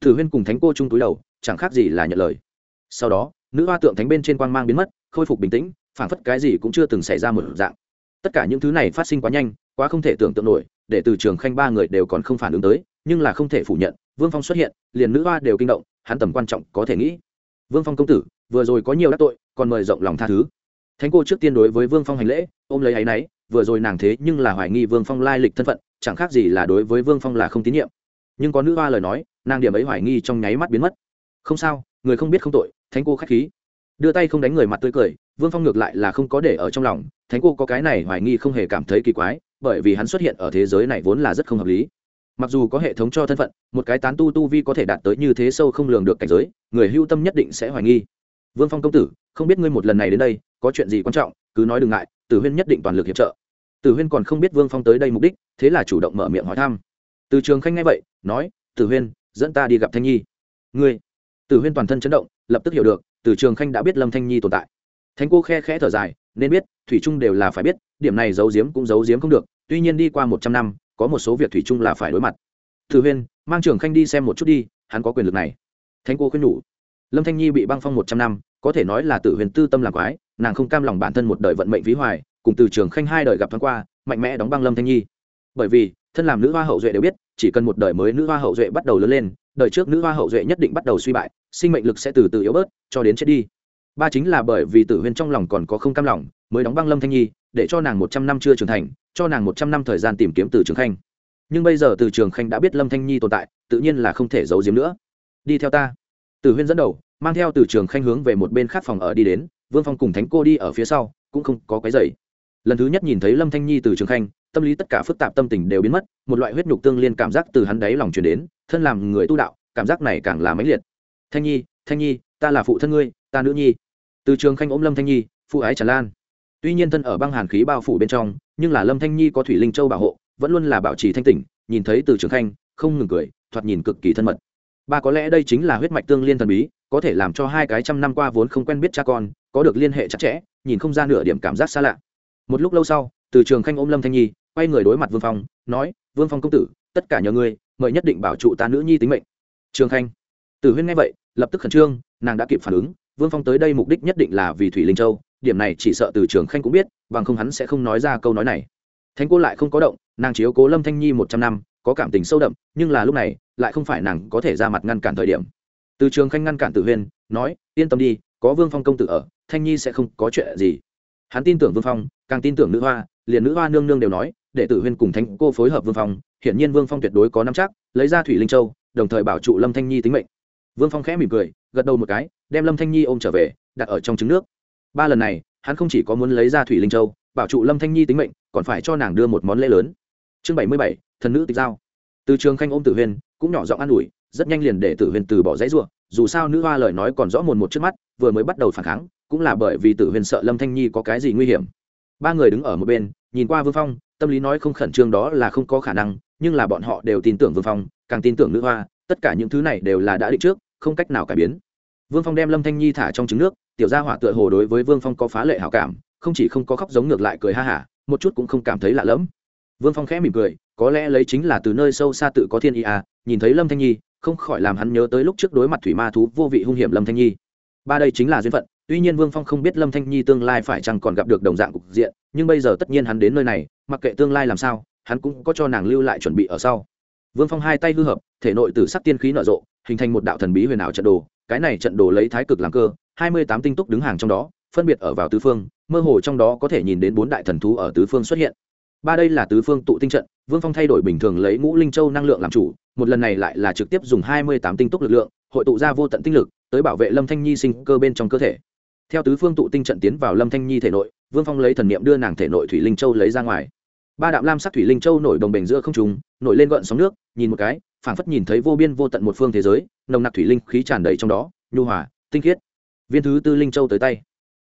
Thử huyên cùng thánh cô chung túi đầu, chẳng khác gì là nhận lời. Sau đó, nữ hoa tượng thánh bên trên quang mang biến mất, khôi phục bình tĩnh, phảng phất cái gì cũng chưa từng xảy ra một dạng tất cả những thứ này phát sinh quá nhanh, quá không thể tưởng tượng nổi, để từ trường khanh ba người đều còn không phản ứng tới, nhưng là không thể phủ nhận, vương phong xuất hiện, liền nữ hoa đều kinh động, hắn tầm quan trọng có thể nghĩ. Vương phong công tử, vừa rồi có nhiều đắc tội, còn mời rộng lòng tha thứ. Thánh cô trước tiên đối với vương phong hành lễ, ôm lấy áy náy, vừa rồi nàng thế nhưng là hoài nghi vương phong lai lịch thân phận, chẳng khác gì là đối với vương phong là không tín nhiệm. Nhưng có nữ hoa lời nói, nàng điểm ấy hoài nghi trong nháy mắt biến mất. Không sao, người không biết không tội, thánh cô k h á c h khí đưa tay không đánh người mặt tươi cười, vương phong ngược lại là không có để ở trong lòng, thánh cô có cái này hoài nghi không hề cảm thấy kỳ quái, bởi vì hắn xuất hiện ở thế giới này vốn là rất không hợp lý. Mặc dù có hệ thống cho thân phận, một cái tán tu tu vi có thể đạt tới như thế sâu không lường được cảnh giới, người hưu tâm nhất định sẽ hoài nghi. Vương phong công tử, không biết ngươi một lần này đến đây, có chuyện gì quan trọng, cứ nói đừng ngại, tử huyên nhất định toàn lực hiệp trợ. Tử huyên còn không biết vương phong tới đây mục đích, thế là chủ động mở miệng hỏi thăm. Từ trường khanh nghe vậy, nói, tử huyên, dẫn ta đi gặp thanh nhi. Ngươi? Tử huyên toàn thân chấn động, lập tức hiểu được từ trường khanh đã biết lâm thanh nhi tồn tại thánh cô khe khẽ thở dài nên biết thủy trung đều là phải biết điểm này giấu giếm cũng giấu giếm không được tuy nhiên đi qua một trăm năm có một số việc thủy trung là phải đối mặt tử huyên mang trường khanh đi xem một chút đi hắn có quyền lực này thánh cô khuyên nhủ lâm thanh nhi bị băng phong một trăm năm có thể nói là tự huyền tư tâm làm quái nàng không cam lòng bản thân một đời vận mệnh ví hoài cùng từ trường khanh hai đời gặp thoáng qua mạnh mẽ đóng băng lâm thanh nhi bởi vì thân làm nữ hoa hậu duệ đều biết chỉ cần một đời mới nữ hoa hậu duệ bắt đầu lớn lên đời trước nữ hoa hậu duệ nhất định bắt đầu suy bại, sinh mệnh lực sẽ từ từ yếu bớt, cho đến chết đi. Ba chính là bởi vì tử huyên trong lòng còn có không cam lòng, mới đóng băng lâm thanh nhi, để cho nàng một trăm năm chưa trưởng thành, cho nàng một trăm năm thời gian tìm kiếm từ trường khanh. Nhưng bây giờ từ trường khanh đã biết lâm thanh nhi tồn tại, tự nhiên là không thể giấu giếm nữa. Đi theo ta. Tử huyên dẫn đầu, mang theo từ trường khanh hướng về một bên khác phòng ở đi đến, vương phong cùng thánh cô đi ở phía sau, cũng không có cái dày lần thứ nhất nhìn thấy lâm thanh nhi từ trường khanh tâm lý tất cả phức tạp tâm tình đều biến mất, một loại huyết nhục tương liên cảm giác từ hắn đáy lòng truyền đến, thân làm người tu đạo, cảm giác này càng là mãnh liệt. Thanh nhi thanh nhi, ta là phụ thân ngươi, ta nữ nhi. Từ trường khanh ôm lâm thanh nhi, phụ ái tràn lan. Tuy nhiên thân ở băng hàn khí bao phủ bên trong, nhưng là lâm thanh nhi có thủy linh châu bảo hộ, vẫn luôn là bảo trì thanh tỉnh, nhìn thấy từ trường khanh, không ngừng cười, thoạt nhìn cực kỳ thân mật. Ba có lẽ đây chính là huyết mạch tương liên thần bí, có thể làm cho hai cái trăm năm qua vốn không quen biết cha con, có được liên hệ chặt chẽ, nhìn không ra nửa điểm cảm giác xa lạ. Một lúc lâu sau, từ trường khanh ôm lâm thanh nhi quay người đối mặt vương phong, nói, vương phong công tử, tất cả nhờ ngươi, mời nhất định bảo trụ ta nữ nhi tính mệnh. Trường khanh, tử huyên nghe vậy, lập tức khẩn trương, nàng đã kịp phản ứng, vương phong tới đây mục đích nhất định là vì thủy linh châu, điểm này chỉ sợ từ trường khanh cũng biết, bằng không hắn sẽ không nói ra câu nói này. Thánh cô lại không có động, nàng chiếu cố lâm thanh nhi một trăm năm, có cảm tình sâu đậm, nhưng là lúc này, lại không phải nàng có thể ra mặt ngăn cản thời điểm. Từ trường khanh ngăn cản tử huyên, nói, yên tâm đi, có vương phong công tử ở, thanh nhi sẽ không có chuyện gì. Hắn tin tưởng vương phong, càng tin tưởng nữ hoa, liền nữ hoa nương nương đều nói để tử huyên cùng thánh cô phối hợp vương phong, hiển nhiên vương phong tuyệt đối có năm chắc, lấy ra thủy linh châu, đồng thời bảo trụ lâm thanh nhi tính mệnh. Vương phong khẽ mỉm cười, gật đầu một cái, đem lâm thanh nhi ôm trở về, đặt ở trong trứng nước. Ba lần này, hắn không chỉ có muốn lấy ra thủy linh châu, bảo trụ lâm thanh nhi tính mệnh, còn phải cho nàng đưa một món lễ lớn. Chương bảy mươi bảy, thần nữ tịch giao. Từ trường khanh ôm tử huyên, cũng nhỏ giọng an ủi, rất nhanh liền để tử huyên từ bỏ dãy ruộng dù sao nữ hoa lời nói còn rõ mồn một trước mắt, vừa mới bắt đầu phản kháng, cũng là bởi vì tử huyên sợ lâm thanh nhi có cái gì nguy hiểm. Ba người đứng ở một bên, nhìn qua vương phong tâm lý nói không khẩn trương đó là không có khả năng, nhưng là bọn họ đều tin tưởng vương phong, càng tin tưởng nữ hoa, tất cả những thứ này đều là đã định trước, không cách nào cải biến. Vương phong đem lâm thanh nhi thả trong trứng nước, tiểu gia hỏa tựa hồ đối với vương phong có phá lệ hảo cảm, không chỉ không có khóc giống ngược lại cười ha hả, một chút cũng không cảm thấy lạ lẫm. Vương phong khẽ mỉm cười, có lẽ lấy chính là từ nơi sâu xa tự có thiên ý à nhìn thấy lâm thanh nhi, không khỏi làm hắn nhớ tới lúc trước đối mặt thủy ma thú vô vị hung hiểm lâm thanh nhi. Ba đây chính là duyên phận, tuy nhiên vương phong không biết lâm thanh nhi tương lai phải chăng còn gặp được đồng dạng cục diện, nhưng bây giờ tất nhiên hắn đến nơi này mặc kệ tương lai làm sao, hắn cũng có cho nàng lưu lại chuẩn bị ở sau. Vương phong hai tay hư hợp, thể nội từ sắc tiên khí nở rộ, hình thành một đạo thần bí huyền ảo trận đồ, cái này trận đồ lấy thái cực làm cơ, hai mươi tám tinh túc đứng hàng trong đó, phân biệt ở vào tứ phương, mơ hồ trong đó có thể nhìn đến bốn đại thần thú ở tứ phương xuất hiện. Ba đây là tứ phương tụ tinh trận, vương phong thay đổi bình thường lấy ngũ linh châu năng lượng làm chủ, một lần này lại là trực tiếp dùng hai mươi tám tinh túc lực lượng, hội tụ ra vô tận tinh lực, tới bảo vệ lâm thanh nhi sinh cơ bên trong cơ thể. Theo tứ phương tụ tinh trận tiến vào lâm thanh nhi thể nội, vương phong lấy thần niệm đưa nàng thể nội thủy linh châu lấy ra ngoài ba đạm lam sắc thủy linh châu nổi đồng bình giữa không trùng nổi lên gợn sóng nước, nhìn một cái, phảng phất nhìn thấy vô biên vô tận một phương thế giới, nồng nặc thủy linh khí tràn đầy trong đó, nhu hòa, tinh khiết. Viên thứ tư linh châu tới tay.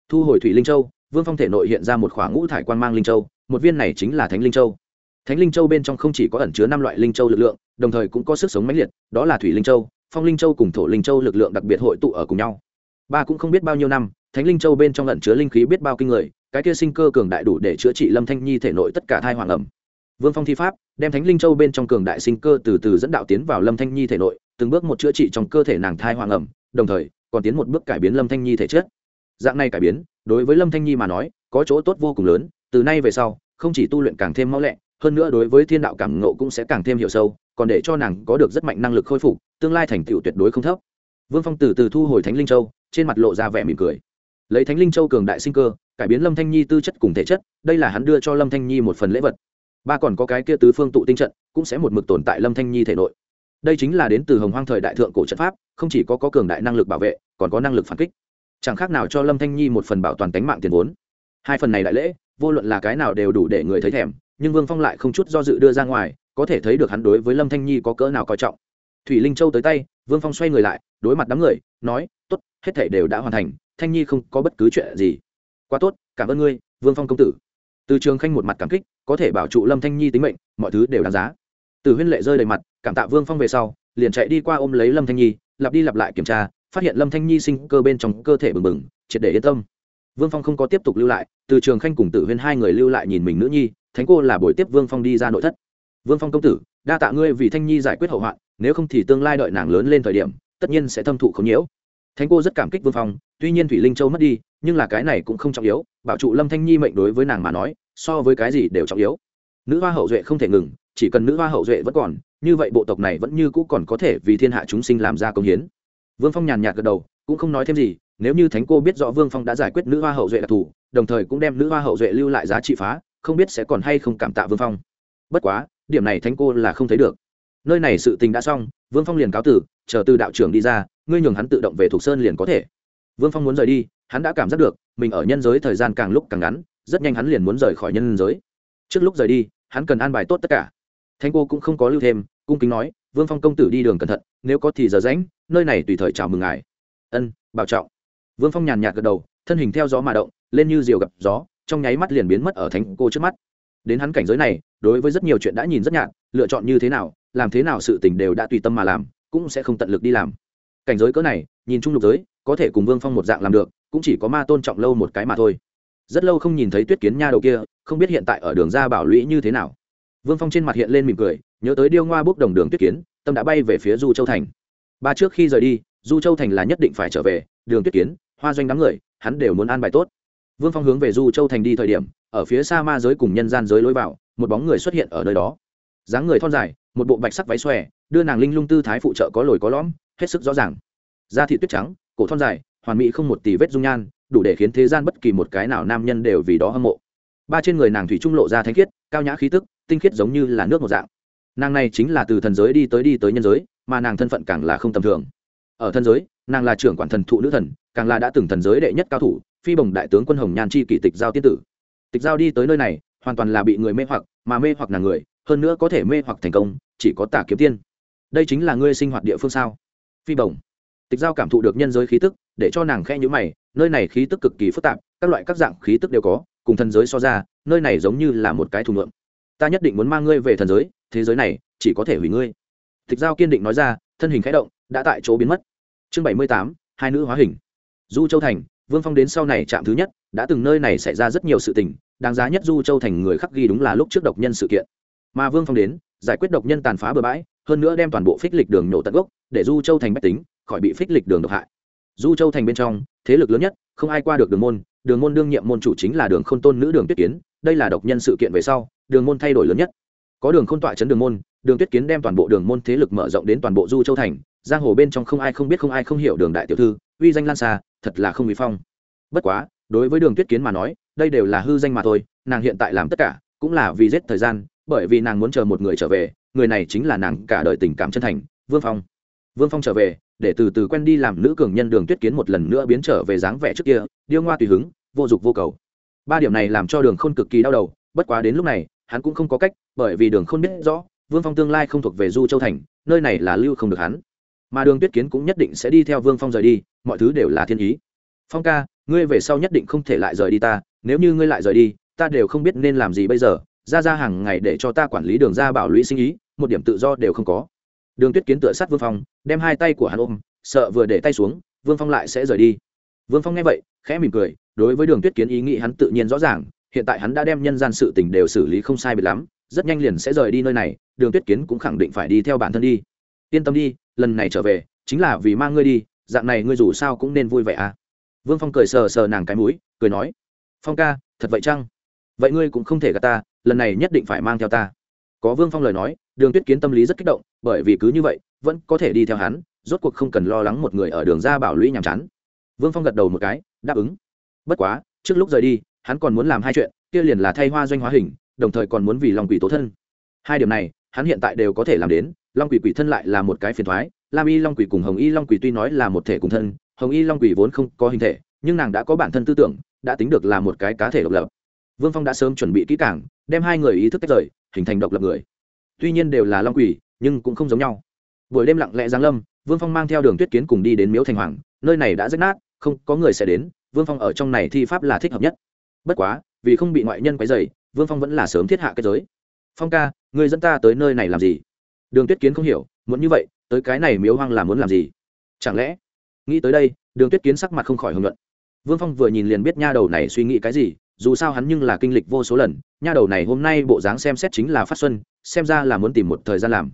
Thu hồi thủy linh châu, vương phong thể nội hiện ra một khoảng ngũ thải quan mang linh châu, một viên này chính là thánh linh châu. Thánh linh châu bên trong không chỉ có ẩn chứa năm loại linh châu lực lượng, đồng thời cũng có sức sống mãnh liệt, đó là thủy linh châu, phong linh châu cùng thổ linh châu lực lượng đặc biệt hội tụ ở cùng nhau. Ba cũng không biết bao nhiêu năm, thánh linh châu bên trong ẩn chứa linh khí biết bao kinh người cái kia sinh cơ cường đại đủ để chữa trị lâm thanh nhi thể nội tất cả thai hoàng ẩm. Vương phong thi pháp, đem thánh linh châu bên trong cường đại sinh cơ từ từ dẫn đạo tiến vào lâm thanh nhi thể nội, từng bước một chữa trị trong cơ thể nàng thai hoàng ẩm, đồng thời, còn tiến một bước cải biến lâm thanh nhi thể chất. Dạng này cải biến, đối với lâm thanh nhi mà nói, có chỗ tốt vô cùng lớn, từ nay về sau, không chỉ tu luyện càng thêm mau lẹ, hơn nữa đối với thiên đạo cảm ngộ cũng sẽ càng thêm hiểu sâu, còn để cho nàng có được rất mạnh năng lực khôi phục, tương lai thành tựu tuyệt đối không thấp. Vương phong từ từ thu hồi thánh linh châu, trên mặt lộ ra vẻ mỉm cười. Lấy thánh linh châu cường đại sinh cơ cải biến lâm thanh nhi tư chất cùng thể chất đây là hắn đưa cho lâm thanh nhi một phần lễ vật. Ba còn có cái kia tứ phương tụ tinh trận cũng sẽ một mực tồn tại lâm thanh nhi thể nội. Đây chính là đến từ hồng hoang thời đại thượng cổ trận pháp không chỉ có, có cường đại năng lực bảo vệ còn có năng lực phản kích. Chẳng khác nào cho lâm thanh nhi một phần bảo toàn tính mạng tiền vốn. Hai phần này đại lễ vô luận là cái nào đều đủ để người thấy thèm nhưng vương phong lại không chút do dự đưa ra ngoài có thể thấy được hắn đối với lâm thanh nhi có cỡ nào coi trọng. Thủy linh châu tới tay vương phong xoay người lại đối mặt đám người nói t ố t hết thể đều đã hoàn thành thanh nhi không có bất cứ chuyện gì quá tốt, cảm ơn ngươi, vương phong công tử. Từ trường khanh một mặt cảm kích, có thể bảo trụ lâm thanh nhi tính mệnh, mọi thứ đều đáng giá. Từ huyên lệ rơi đầy mặt, cảm tạ vương phong về sau, liền chạy đi qua ôm lấy lâm thanh nhi, lặp đi lặp lại kiểm tra, phát hiện lâm thanh nhi sinh cơ bên trong cơ thể bừng bừng, triệt để yên tâm. Vương phong không có tiếp tục lưu lại, từ trường khanh cùng tử huyên hai người lưu lại nhìn mình nữ nhi, thánh cô là buổi tiếp vương phong đi ra nội thất. Vương phong công tử, đa tạ ngươi vì thanh nhi giải quyết hậu hoạn, nếu không thì tương lai đợi nàng lớn lên thời điểm, tất nhiên sẽ thâm thụ không nhiễu thánh cô rất cảm kích vương phong, tuy nhiên thủy linh châu mất đi, nhưng là cái này cũng không trọng yếu, bảo trụ lâm thanh nhi mệnh đối với nàng mà nói, so với cái gì đều trọng yếu. Nữ hoa hậu duệ không thể ngừng, chỉ cần nữ hoa hậu duệ vẫn còn, như vậy bộ tộc này vẫn như cũ còn có thể vì thiên hạ chúng sinh làm ra công hiến. Vương phong nhàn nhạt gật đầu, cũng không nói thêm gì, nếu như thánh cô biết rõ vương phong đã giải quyết nữ hoa hậu duệ đặc thù, đồng thời cũng đem nữ hoa hậu duệ lưu lại giá trị phá, không biết sẽ còn hay không cảm tạ vương phong. Bất quá, điểm này thánh cô là không thấy được. Nơi này sự tình đã xong, vương phong liền cáo tử chờ từ đạo trưởng đi ra, ngươi nhường hắn tự động về thuộc sơn liền có thể. Vương phong muốn rời đi, hắn đã cảm giác được, mình ở nhân giới thời gian càng lúc càng ngắn, rất nhanh hắn liền muốn rời khỏi nhân giới. Trước lúc rời đi, hắn cần an bài tốt tất cả. Thanh cô cũng không có lưu thêm, cung kính nói, vương phong công tử đi đường cẩn thận, nếu có thì giờ rãnh nơi này tùy thời chào mừng ngài. Ân, bảo trọng. Vương phong nhàn nhạt gật đầu, thân hình theo gió mà động, lên như diều gặp gió, trong nháy mắt liền biến mất ở thánh cô trước mắt. Đến hắn cảnh giới này, đối với rất nhiều chuyện đã nhìn rất nhạt, lựa chọn như thế nào, làm thế nào sự tình đều đã tùy tâm mà làm cũng sẽ không tận lực đi làm. Cảnh giới cỡ này, nhìn chung lục giới, có thể cùng vương phong một dạng làm được, cũng chỉ có ma tôn trọng lâu một cái mà thôi. Rất lâu không nhìn thấy tuyết kiến nha đầu kia, không biết hiện tại ở đường ra bảo lũy như thế nào. Vương phong trên mặt hiện lên mỉm cười, nhớ tới điêu ngoa bốc đồng đường tuyết kiến, tâm đã bay về phía du châu thành. Ba trước khi rời đi, du châu thành là nhất định phải trở về, đường tuyết kiến, hoa doanh đám người, hắn đều muốn an bài tốt. Vương phong hướng về du châu thành đi thời điểm, ở phía xa ma giới cùng nhân gian giới lối vào, một bóng người xuất hiện ở nơi đó dáng người thon dài, một bộ bạch sắc váy xòe, đưa nàng linh lung tư thái phụ trợ có lồi có lõm, hết sức rõ ràng. Da thị tuyết trắng, cổ thon dài, hoàn mỹ không một tỷ vết dung nhan, đủ để khiến thế gian bất kỳ một cái nào nam nhân đều vì đó hâm mộ. Ba trên người nàng thủy trung lộ ra thanh khiết, cao nhã khí tức, tinh khiết giống như là nước một dạng. Nàng này chính là từ thần giới đi tới đi tới nhân giới, mà nàng thân phận càng là không tầm thường. Ở thân giới, nàng là trưởng quản thần thụ nữ thần, càng là đã từng thần giới đệ nhất cao thủ, phi bồng đại tướng quân hồng nhan chi kỷ tịch giao tiên tử. Tịch giao đi tới nơi này, hoàn toàn là bị người mê hoặc, mà mê hoặc là người hơn nữa có thể mê hoặc thành công, chỉ có tả kiếm tiên. Đây chính là ngươi sinh hoạt địa phương sao? Phi bồng tịch giao cảm thụ được nhân giới khí tức, để cho nàng khe nhữ mày, nơi này khí tức cực kỳ phức tạp, các loại các dạng khí tức đều có, cùng thần giới so ra, nơi này giống như là một cái thùng lượng ta nhất định muốn mang ngươi về thần giới, thế giới này chỉ có thể hủy ngươi. Tịch giao kiên định nói ra, thân hình khẽ động, đã tại chỗ biến mất. Chương bảy mươi tám, hai nữ hóa hình. Du châu thành, vương phong đến sau này chạm thứ nhất, đã từng nơi này xảy ra rất nhiều sự tình, đáng giá nhất du châu thành người khắc ghi đúng là lúc trước độc nhân sự kiện mà vương phong đến, giải quyết độc nhân tàn phá bừa bãi, hơn nữa đem toàn bộ phích lịch đường nhổ tận gốc, để du châu thành bách tính, khỏi bị phích lịch đường độc hại. Du châu thành bên trong, thế lực lớn nhất, không ai qua được đường môn đường môn đương nhiệm môn chủ chính là đường k h ô n tôn nữ đường tuyết kiến, đây là độc nhân sự kiện về sau, đường môn thay đổi lớn nhất. Có đường k h ô n tọa chấn đường môn, đường tuyết kiến đem toàn bộ đường môn thế lực mở rộng đến toàn bộ du châu thành, giang hồ bên trong không ai không biết không ai không hiểu đường đại tiểu thư, uy danh lan xa, thật là không uy phong. Bất quá, đối với đường tuyết kiến mà nói, đây đều là hư danh mà thôi, nàng hiện tại làm tất cả, cũng là vì giết thời gian bởi vì nàng muốn chờ một người trở về, người này chính là nàng cả đời tình cảm chân thành, vương phong. Vương phong trở về, để từ từ quen đi làm nữ cường nhân đường tuyết kiến một lần nữa biến trở về dáng vẻ trước kia, điêu ngoa tùy hứng, vô dụng vô cầu. Ba điểm này làm cho đường khôn cực kỳ đau đầu, bất quá đến lúc này, hắn cũng không có cách, bởi vì đường khôn biết rõ, vương phong tương lai không thuộc về du châu thành, nơi này là lưu không được hắn. Mà đường tuyết kiến cũng nhất định sẽ đi theo vương phong rời đi, mọi thứ đều là thiên ý. Phong ca, ngươi về sau nhất định không thể lại rời đi ta, nếu như ngươi lại rời đi, ta đều không biết nên làm gì bây giờ ra ra hàng ngày để cho ta quản lý đường ra bảo lũy sinh ý, một điểm tự do đều không có. Đường tuyết kiến tựa sát vương phong, đem hai tay của hắn ôm, sợ vừa để tay xuống, vương phong lại sẽ rời đi. Vương phong nghe vậy, khẽ mỉm cười, đối với đường tuyết kiến ý nghĩ hắn tự nhiên rõ ràng, hiện tại hắn đã đem nhân gian sự tình đều xử lý không sai biệt lắm, rất nhanh liền sẽ rời đi nơi này, đường tuyết kiến cũng khẳng định phải đi theo bản thân đi. Yên tâm đi, lần này trở về, chính là vì mang ngươi đi, dạng này ngươi dù sao cũng nên vui vẻ à. Vương phong cười sờ sờ nàng cái mũi, cười nói, phong ca, thật vậy chăng? Vậy ngươi cũng không thể gạt ta lần này nhất định phải mang theo ta. Có vương phong lời nói, đường tuyết kiến tâm lý rất kích động, bởi vì cứ như vậy, vẫn có thể đi theo hắn, rốt cuộc không cần lo lắng một người ở đường ra bảo lũy nhàm chán. Vương phong gật đầu một cái, đáp ứng. Bất quá, trước lúc rời đi, hắn còn muốn làm hai chuyện, kia liền là thay hoa doanh hóa hình, đồng thời còn muốn vì lòng quỷ tố thân. Hai điểm này, hắn hiện tại đều có thể làm đến, long quỷ quỷ thân lại là một cái phiền thoái, lam y long quỷ cùng hồng y long quỷ tuy nói là một thể cùng thân, hồng y long quỷ vốn không có hình thể, nhưng nàng đã có bản thân tư tưởng, đã tính được là một cái cá thể độc lập vương phong đã sớm chuẩn bị kỹ cảng đem hai người ý thức tách rời, hình thành độc lập người. Tuy nhiên đều là long quỷ, nhưng cũng không giống nhau. Buổi đêm lặng lẽ giáng lâm, vương phong mang theo đường tuyết kiến cùng đi đến miếu thành hoàng, nơi này đã rách nát, không có người sẽ đến, vương phong ở trong này thi pháp là thích hợp nhất. Bất quá, vì không bị ngoại nhân quấy dày vương phong vẫn là sớm thiết hạ cái giới. Phong ca, người dẫn ta tới nơi này làm gì? Đường tuyết kiến không hiểu, muốn như vậy, tới cái này miếu hoang là muốn làm gì? Chẳng lẽ? Nghĩ tới đây, đường tuyết kiến sắc mặt không khỏi hưởng luận vương phong vừa nhìn liền biết nha đầu này suy nghĩ cái gì dù sao hắn nhưng là kinh lịch vô số lần, nha đầu này hôm nay bộ dáng xem xét chính là phát xuân, xem ra là muốn tìm một thời gian làm.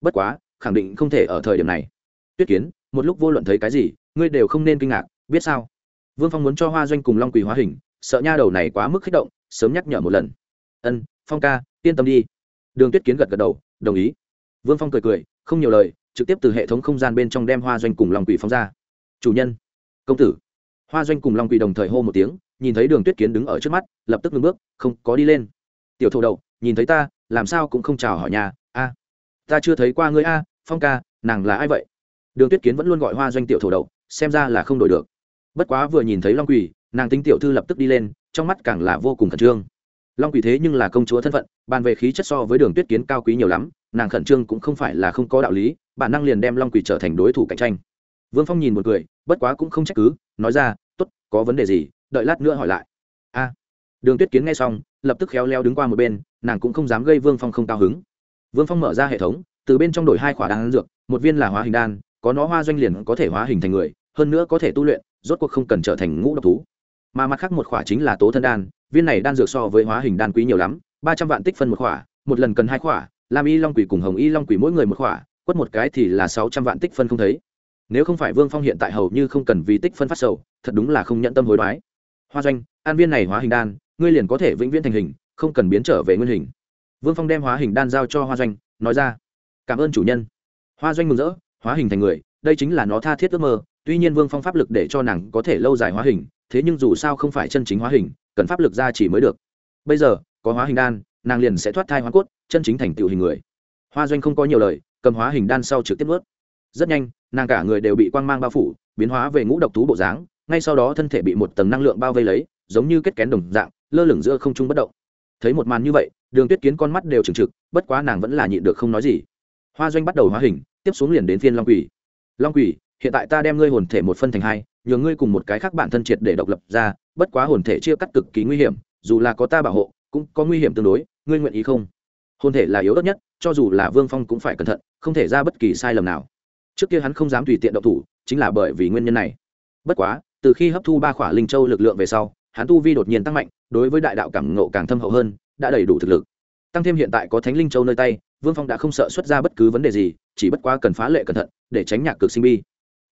Bất quá, khẳng định không thể ở thời điểm này. Tuyết kiến, một lúc vô luận thấy cái gì, ngươi đều không nên kinh ngạc, biết sao? Vương phong muốn cho hoa doanh cùng long quỳ hóa hình, sợ nha đầu này quá mức kích động, sớm nhắc nhở một lần. Ân, phong ca, yên tâm đi. Đường tuyết kiến gật gật đầu, đồng ý. Vương phong cười cười, không nhiều lời, trực tiếp từ hệ thống không gian bên trong đem hoa doanh cùng long quỳ phóng ra. Chủ nhân, công tử. Hoa doanh cùng long quỳ đồng thời hô một tiếng nhìn thấy đường tuyết kiến đứng ở trước mắt, lập tức ngưng bước, không có đi lên. Tiểu thổ đậu nhìn thấy ta, làm sao cũng không chào hỏi nhà, a. Ta chưa thấy qua ngươi a, phong ca, nàng là ai vậy? Đường tuyết kiến vẫn luôn gọi hoa doanh tiểu thổ đậu xem ra là không đổi được. Bất quá vừa nhìn thấy long quỳ, nàng tính tiểu thư lập tức đi lên, trong mắt càng là vô cùng khẩn trương. Long quỳ thế nhưng là công chúa thân phận, bàn về khí chất so với đường tuyết kiến cao quý nhiều lắm, nàng khẩn trương cũng không phải là không có đạo lý, bản năng liền đem long quỳ trở thành đối thủ cạnh tranh. Vương phong nhìn một người, bất quá cũng không trách cứ, nói ra t ố t có vấn đề gì đợi lát nữa hỏi lại. A. Đường tuyết kiến nghe xong, lập tức khéo leo đứng qua một bên, nàng cũng không dám gây vương phong không cao hứng. Vương phong mở ra hệ thống, từ bên trong đổi hai khỏa đan dược, một viên là hóa hình đan, có nó hoa doanh liền có thể hóa hình thành người, hơn nữa có thể tu luyện, rốt cuộc không cần trở thành ngũ độc thú. Mà mặt khác một khỏa chính là tố thân đan, viên này đan dược so với hóa hình đan quý nhiều lắm, ba trăm vạn tích phân một khỏa một lần cần hai khỏa làm y long quỷ cùng hồng y long quỷ mỗi người một khỏa quất một cái thì là sáu trăm vạn tích phân không thấy. Nếu không phải vương phong hiện tại hầu như không cần vì tích phân phát sầu, thật đúng là không nhận tâm hối đoái hoa doanh, an viên này hóa hình đan, ngươi liền có thể vĩnh viễn thành hình, không cần biến trở về nguyên hình. Vương phong đem hóa hình đan giao cho hoa doanh, nói ra, cảm ơn chủ nhân. Hoa doanh mừng rỡ, hóa hình thành người, đây chính là nó tha thiết ước mơ, tuy nhiên vương phong pháp lực để cho nàng có thể lâu dài hóa hình, thế nhưng dù sao không phải chân chính hóa hình, cần pháp lực ra chỉ mới được. Bây giờ, có hóa hình đan, nàng liền sẽ thoát thai hoa cốt, chân chính thành tựu hình người. Hoa doanh không có nhiều lời, cầm hóa hình đan sau trực tiếp ướt rất nhanh, nàng cả người đều bị quang mang bao phủ, biến hóa về ngũ độc thú bộ dáng ngay sau đó thân thể bị một tầng năng lượng bao vây lấy, giống như kết kén đồng dạng, lơ lửng giữa không trung bất động. Thấy một màn như vậy, đường tuyết kiến con mắt đều trừng trực, bất quá nàng vẫn là nhịn được không nói gì. Hoa doanh bắt đầu hóa hình, tiếp xuống liền đến phiên long quỷ. Long quỷ, hiện tại ta đem ngươi hồn thể một phân thành hai, nhờ ngươi cùng một cái khác bản thân triệt để độc lập ra, bất quá hồn thể chia cắt cực kỳ nguy hiểm, dù là có ta bảo hộ, cũng có nguy hiểm tương đối, ngươi nguyện ý không? Hồn thể là yếu ớt nhất, cho dù là vương phong cũng phải cẩn thận, không thể ra bất kỳ sai lầm nào. Trước kia hắn không dám tùy tiện động thủ, chính là bởi vì nguyên nhân này. Bất quá từ khi hấp thu ba khỏa linh châu lực lượng về sau, hắn tu vi đột nhiên tăng mạnh, đối với đại đạo cảm ngộ càng thâm hậu hơn, đã đầy đủ thực lực. Tăng thêm hiện tại có thánh linh châu nơi tay, vương phong đã không sợ xuất ra bất cứ vấn đề gì, chỉ bất quá cần phá lệ cẩn thận, để tránh nhạc cực sinh bi.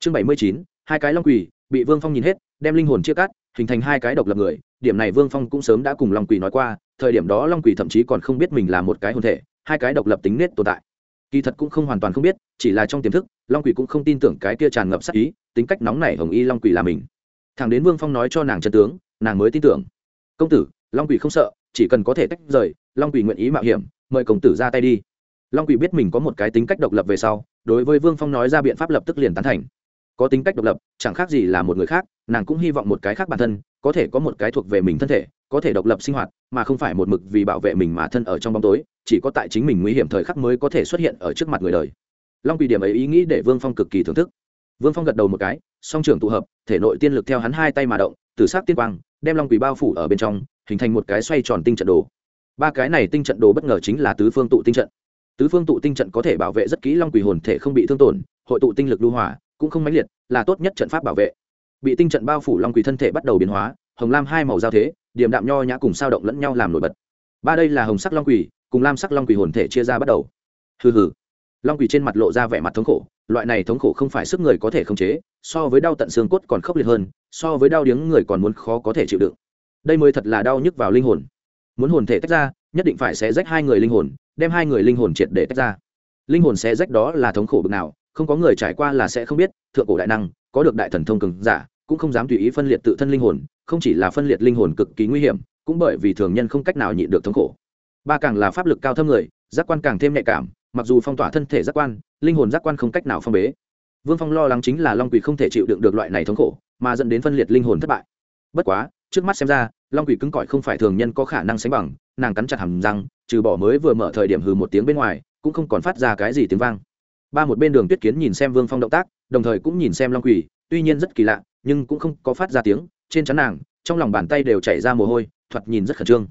Chương bảy mươi chín, hai cái long quỳ, bị vương phong nhìn hết, đem linh hồn chia cắt, hình thành hai cái độc lập người. Điểm này vương phong cũng sớm đã cùng long quỳ nói qua, thời điểm đó long quỳ thậm chí còn không biết mình là một cái hồn thể, hai cái độc lập tính nết tồn tại. Kỳ thật cũng không hoàn toàn không biết, chỉ là trong tiềm thức, long quỷ cũng không tin tưởng cái kia tràn ngập sắc ý, tính cách nóng này hồng y long quỷ là mình thằng đến vương phong nói cho nàng chân tướng, nàng mới tin tưởng. Công tử, long quỷ không sợ, chỉ cần có thể tách rời, long quỷ nguyện ý mạo hiểm, mời công tử ra tay đi. Long quỷ biết mình có một cái tính cách độc lập về sau, đối với vương phong nói ra biện pháp lập tức liền tán thành. Có tính cách độc lập, chẳng khác gì là một người khác, nàng cũng hy vọng một cái khác bản thân, có thể có một cái thuộc về mình thân thể, có thể độc lập sinh hoạt, mà không phải một mực vì bảo vệ mình mà thân ở trong bóng tối, chỉ có tại chính mình nguy hiểm thời khắc mới có thể xuất hiện ở trước mặt người đời. Long quỷ điểm ấy ý nghĩ để vương phong cực kỳ thưởng thức vương phong gật đầu một cái, song trưởng tụ hợp, thể nội tiên lực theo hắn hai tay mà động, từ c tiên quang, đem long quỷ bao phủ ở bên trong, hình thành một cái xoay tròn tinh trận đồ. Ba cái này tinh trận đồ bất ngờ chính là tứ phương tụ tinh trận. Tứ phương tụ tinh trận có thể bảo vệ rất kỹ long quỷ hồn thể không bị thương tổn, hội tụ tinh lực lưu hỏa cũng không mãnh liệt, là tốt nhất trận pháp bảo vệ. Bị tinh trận bao phủ long quỷ thân thể bắt đầu biến hóa, hồng lam hai màu giao thế điểm đạm nho nhã cùng sao động lẫn nhau làm nổi bật. Ba đây là hồng sắc long quỷ, cùng lam sắc long quỷ hồn thể chia ra bắt đầu. Hừ hừ long quỳ trên mặt lộ ra vẻ mặt thống khổ, loại này thống khổ không phải sức người có thể khống chế, so với đau tận xương cốt còn khốc liệt hơn, so với đau điếng người còn muốn khó có thể chịu đựng. Đây mới thật là đau nhức vào linh hồn. Muốn hồn thể tách ra, nhất định phải xé rách hai người linh hồn, đem hai người linh hồn triệt để tách ra. Linh hồn xé rách đó là thống khổ bực nào, không có người trải qua là sẽ không biết, thượng cổ đại năng, có được đại thần thông cường giả, cũng không dám tùy ý phân liệt tự thân linh hồn, không chỉ là phân liệt linh hồn cực kỳ nguy hiểm, cũng bởi vì thường nhân không cách nào nhịn được thống khổ. Ba càng là pháp lực cao thâm người, giác quan càng thêm nhạy cảm mặc dù phong tỏa thân thể giác quan, linh hồn giác quan không cách nào phong bế. Vương phong lo lắng chính là long quỷ không thể chịu đựng được loại này thống khổ, mà dẫn đến phân liệt linh hồn thất bại. Bất quá, trước mắt xem ra, long quỷ cứng cỏi không phải thường nhân có khả năng sánh bằng, nàng cắn chặt hầm răng, trừ bỏ mới vừa mở thời điểm hừ một tiếng bên ngoài, cũng không còn phát ra cái gì tiếng vang. Ba một bên đường tuyết kiến nhìn xem vương phong động tác, đồng thời cũng nhìn xem long quỷ, tuy nhiên rất kỳ lạ, nhưng cũng không có phát ra tiếng, trên chắn nàng, trong lòng bàn tay đều chảy ra mồ hôi, thoạt nhìn rất khẩn trương.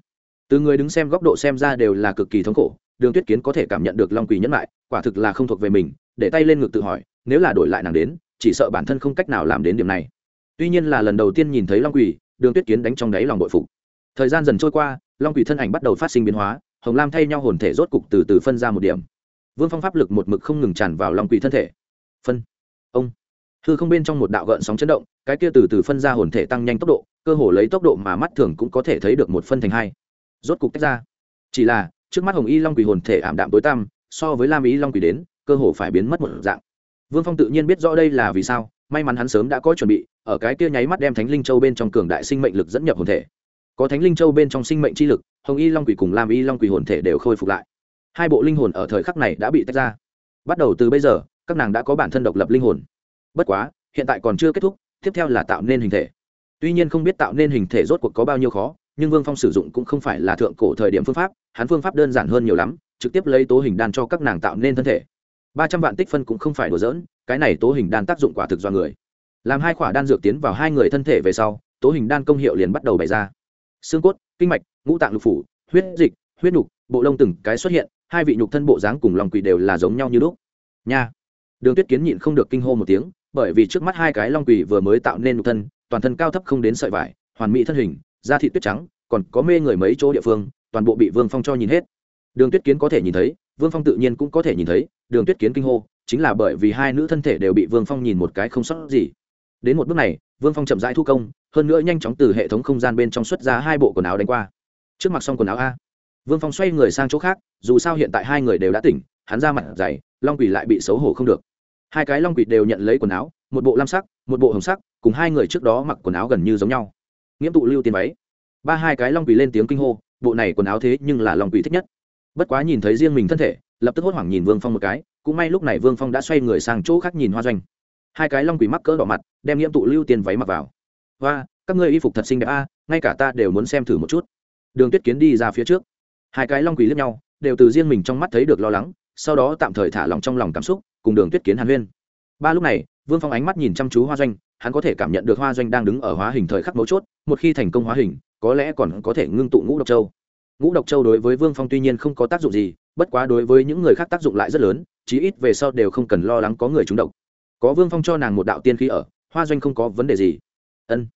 Từ người đứng xem góc độ xem ra đều là cực kỳ thống khổ đường tuyết kiến có thể cảm nhận được long quỳ nhẫn lại quả thực là không thuộc về mình, để tay lên ngực tự hỏi, nếu là đổi lại nàng đến, chỉ sợ bản thân không cách nào làm đến điểm này. Tuy nhiên là lần đầu tiên nhìn thấy long quỳ, đường tuyết kiến đánh trong đáy lòng bội phục. Thời gian dần trôi qua, long quỳ thân ảnh bắt đầu phát sinh biến hóa, hồng lam thay nhau hồn thể rốt cục từ từ phân ra một điểm. Vương phong pháp lực một mực không ngừng tràn vào long quỳ thân thể. Phân. Ông. Hư không bên trong một đạo gợn sóng chấn động, cái kia từ từ phân ra hồn thể tăng nhanh tốc độ, cơ hồ lấy tốc độ mà mắt thường cũng có thể thấy được một phân thành hai. Rốt cục tách ra. Chỉ là trước mắt hồng y long quỷ hồn thể ảm đạm tối tăm, so với lam y long quỷ đến, cơ hồ phải biến mất một dạng. Vương phong tự nhiên biết rõ đây là vì sao, may mắn hắn sớm đã có chuẩn bị, ở cái kia nháy mắt đem thánh linh châu bên trong cường đại sinh mệnh lực dẫn nhập hồn thể. Có thánh linh châu bên trong sinh mệnh chi lực, hồng y long quỷ cùng lam y long quỷ hồn thể đều khôi phục lại. Hai bộ linh hồn ở thời khắc này đã bị tách ra. Bắt đầu từ bây giờ, các nàng đã có bản thân độc lập linh hồn. Bất quá, hiện tại còn chưa kết thúc, tiếp theo là tạo nên hình thể. Tuy nhiên không biết tạo nên hình thể rốt cuộc có bao nhiêu khó nhưng vương phong sử dụng cũng không phải là thượng cổ thời điểm phương pháp, hắn phương pháp đơn giản hơn nhiều lắm, trực tiếp lấy tố hình đan cho các nàng tạo nên thân thể. Ba trăm vạn tích phân cũng không phải đùa dỡn cái này tố hình đan tác dụng quả thực do người. Làm hai khỏa đan dược tiến vào hai người thân thể về sau, tố hình đan công hiệu liền bắt đầu bày ra. Xương cốt, kinh mạch, ngũ tạng lục phủ, huyết dịch, huyết nhục, bộ lông từng cái xuất hiện, hai vị nhục thân bộ dáng cùng lòng quỷ đều là giống nhau như lúc. Nha! Đường tuyết kiến nhịn không được kinh hô một tiếng, bởi vì trước mắt hai cái long quỷ vừa mới tạo nên nhục thân, toàn thân cao thấp không đến sợi vải, hoàn mỹ thân hình da thị tuyết trắng, còn có mê người mấy chỗ địa phương, toàn bộ bị vương phong cho nhìn hết. Đường tuyết kiến có thể nhìn thấy, vương phong tự nhiên cũng có thể nhìn thấy, đường tuyết kiến kinh hô, chính là bởi vì hai nữ thân thể đều bị vương phong nhìn một cái không sót gì. Đến một bước này, vương phong chậm rãi thu công, hơn nữa nhanh chóng từ hệ thống không gian bên trong xuất ra hai bộ quần áo đánh qua. Trước mặt xong quần áo a. Vương phong xoay người sang chỗ khác, dù sao hiện tại hai người đều đã tỉnh, hắn ra mặt dày, long quỷ lại bị xấu hổ không được. Hai cái long quỷ đều nhận lấy quần áo, một bộ lam sắc, một bộ hồng sắc, cùng hai người trước đó mặc quần áo gần như giống nhau nghiễm tụ lưu tiền váy. Ba hai cái long quỷ lên tiếng kinh hô, bộ này quần áo thế nhưng là long quỷ thích nhất. Bất quá nhìn thấy riêng mình thân thể, lập tức hốt hoảng nhìn vương phong một cái, cũng may lúc này vương phong đã xoay người sang chỗ khác nhìn hoa doanh. Hai cái long quỷ mắc cỡ đỏ mặt, đem nghiễm tụ lưu tiền váy mặc vào. Và các ngươi y phục thật xinh đẹp a, ngay cả ta đều muốn xem thử một chút. Đường tuyết kiến đi ra phía trước. Hai cái long quỷ liếc nhau, đều từ riêng mình trong mắt thấy được lo lắng, sau đó tạm thời thả lòng trong lòng cảm xúc, cùng đường tuyết kiến hàn huyên. Ba lúc này, vương phong ánh mắt nhìn chăm chú hoa doanh hắn có thể cảm nhận được hoa doanh đang đứng ở hóa hình thời khắc mấu chốt, một khi thành công hóa hình, có lẽ còn có thể ngưng tụ ngũ độc châu. Ngũ độc châu đối với vương phong tuy nhiên không có tác dụng gì, bất quá đối với những người khác tác dụng lại rất lớn, chí ít về sau đều không cần lo lắng có người trúng độc. Có vương phong cho nàng một đạo tiên khí ở, hoa doanh không có vấn đề gì. Ân.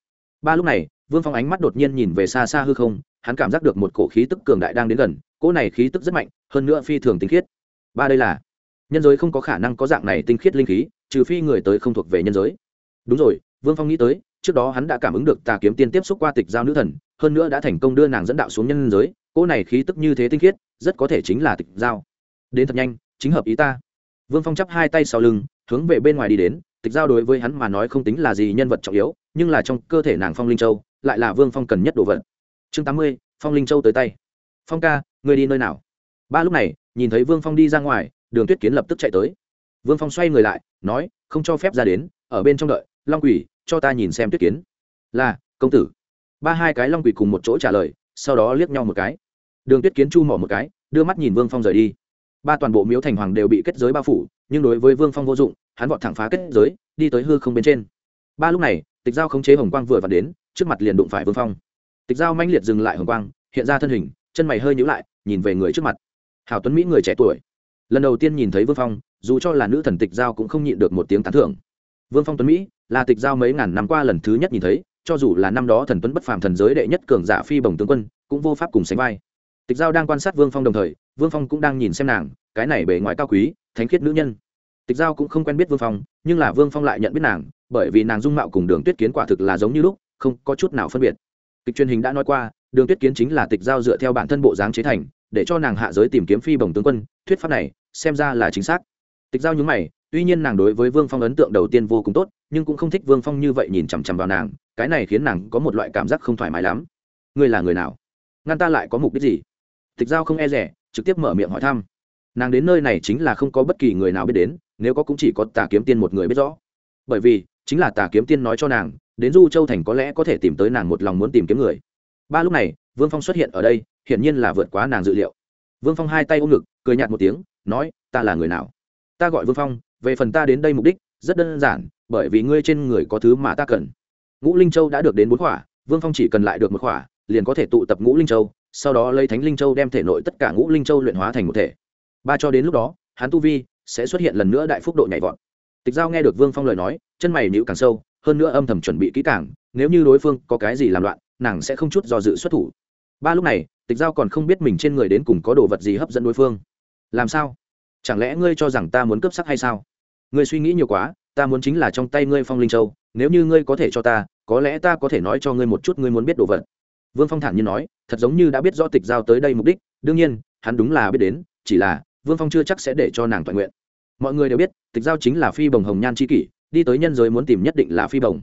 Ba lúc này, vương phong ánh mắt đột nhiên nhìn về xa xa hư không, hắn cảm giác được một cổ khí tức cường đại đang đến gần, cỗ này khí tức rất mạnh, hơn nữa phi thường tinh khiết. Ba đây là, nhân giới không có khả năng có dạng này tinh khiết linh khí, trừ phi người tới không thuộc về nhân giới đúng rồi, vương phong nghĩ tới, trước đó hắn đã cảm ứng được tà kiếm tiên tiếp xúc qua tịch giao nữ thần, hơn nữa đã thành công đưa nàng dẫn đạo xuống nhân giới cô này khí tức như thế tinh khiết, rất có thể chính là tịch giao. Đến thật nhanh, chính hợp ý ta. Vương phong chắp hai tay sau lưng, hướng về bên ngoài đi đến, tịch giao đối với hắn mà nói không tính là gì nhân vật trọng yếu, nhưng là trong cơ thể nàng phong linh châu, lại là vương phong cần nhất đồ vật. Chương tám mươi, phong linh châu tới tay. Phong ca, người đi nơi nào? Ba lúc này, nhìn thấy vương phong đi ra ngoài, đường tuyết kiến lập tức chạy tới. Vương phong xoay người lại, nói, không cho phép ra đến, ở bên trong đợi long quỷ, cho ta nhìn xem tuyết kiến. Là, công tử. Ba hai cái long quỷ cùng một chỗ trả lời, sau đó liếc nhau một cái. Đường tuyết kiến chu mỏ một cái, đưa mắt nhìn vương phong rời đi. Ba toàn bộ miếu thành hoàng đều bị kết giới bao phủ, nhưng đối với vương phong vô dụng, hắn vọt thẳng phá kết giới, đi tới hư không bên trên. Ba lúc này, tịch giao khống chế hồng quang vừa vặn đến, trước mặt liền đụng phải vương phong. Tịch giao manh liệt dừng lại hồng quang, hiện ra thân hình, chân mày hơi nhữ lại, nhìn về người trước mặt. Hảo tuấn mỹ người trẻ tuổi. Lần đầu tiên nhìn thấy vương phong, dù cho là nữ thần tịch giao cũng không nhịn được một tiếng tán thưởng. Vương phong tuấn mỹ là tịch giao mấy ngàn năm qua lần thứ nhất nhìn thấy, cho dù là năm đó thần tuấn bất phàm thần giới đệ nhất cường giả phi bồng tướng quân, cũng vô pháp cùng sánh vai. Tịch giao đang quan sát vương phong đồng thời, vương phong cũng đang nhìn xem nàng, cái này bề ngoài cao quý, thánh khiết nữ nhân. Tịch giao cũng không quen biết vương phong, nhưng là vương phong lại nhận biết nàng, bởi vì nàng dung mạo cùng đường tuyết kiến quả thực là giống như lúc, không có chút nào phân biệt. Kịch truyền hình đã nói qua, đường tuyết kiến chính là tịch giao dựa theo bản thân bộ dáng chế thành, để cho nàng hạ giới tìm kiếm phi bồng tướng quân, thuyết pháp này, xem ra là chính xác. Tịch giao nhúng mày tuy nhiên nàng đối với vương phong ấn tượng đầu tiên vô cùng tốt, nhưng cũng không thích vương phong như vậy nhìn chằm chằm vào nàng, cái này khiến nàng có một loại cảm giác không thoải mái lắm. Ngươi là người nào? Ngăn ta lại có mục đích gì? Tịch giao không e rẻ, trực tiếp mở miệng hỏi thăm. Nàng đến nơi này chính là không có bất kỳ người nào biết đến, nếu có cũng chỉ có tà kiếm tiên một người biết rõ. Bởi vì, chính là tà kiếm tiên nói cho nàng, đến du châu thành có lẽ có thể tìm tới nàng một lòng muốn tìm kiếm người. Ba lúc này, vương phong xuất hiện ở đây, hiển nhiên là vượt quá nàng dự liệu. Vương phong hai tay ôm ngực, cười nhạt một tiếng, nói, ta là người nào? Ta gọi vương phong về phần ta đến đây mục đích, rất đơn giản, bởi vì ngươi trên người có thứ mà ta cần. Ngũ linh châu đã được đến bốn khỏa, vương phong chỉ cần lại được một khỏa, liền có thể tụ tập ngũ linh châu, sau đó lấy thánh linh châu đem thể nội tất cả ngũ linh châu luyện hóa thành một thể. Ba cho đến lúc đó, hắn tu vi sẽ xuất hiện lần nữa đại phúc độ nhảy vọt. Tịch giao nghe được vương phong lời nói, chân mày nhịu càng sâu, hơn nữa âm thầm chuẩn bị kỹ càng, nếu như đối phương có cái gì làm loạn, nàng sẽ không chút do dự xuất thủ. Ba lúc này, tịch giao còn không biết mình trên người đến cùng có đồ vật gì hấp dẫn đối phương. Làm sao? Chẳng lẽ ngươi cho rằng ta muốn cướp sắc hay sao? Ngươi suy nghĩ nhiều quá, ta muốn chính là trong tay ngươi phong linh châu, nếu như ngươi có thể cho ta, có lẽ ta có thể nói cho ngươi một chút ngươi muốn biết đồ vật. Vương phong thản nhiên nói, thật giống như đã biết do tịch giao tới đây mục đích, đương nhiên, hắn đúng là biết đến, chỉ là, vương phong chưa chắc sẽ để cho nàng toàn nguyện. Mọi người đều biết, tịch giao chính là phi bồng hồng nhan c h i kỷ, đi tới nhân giới muốn tìm nhất định là phi bồng.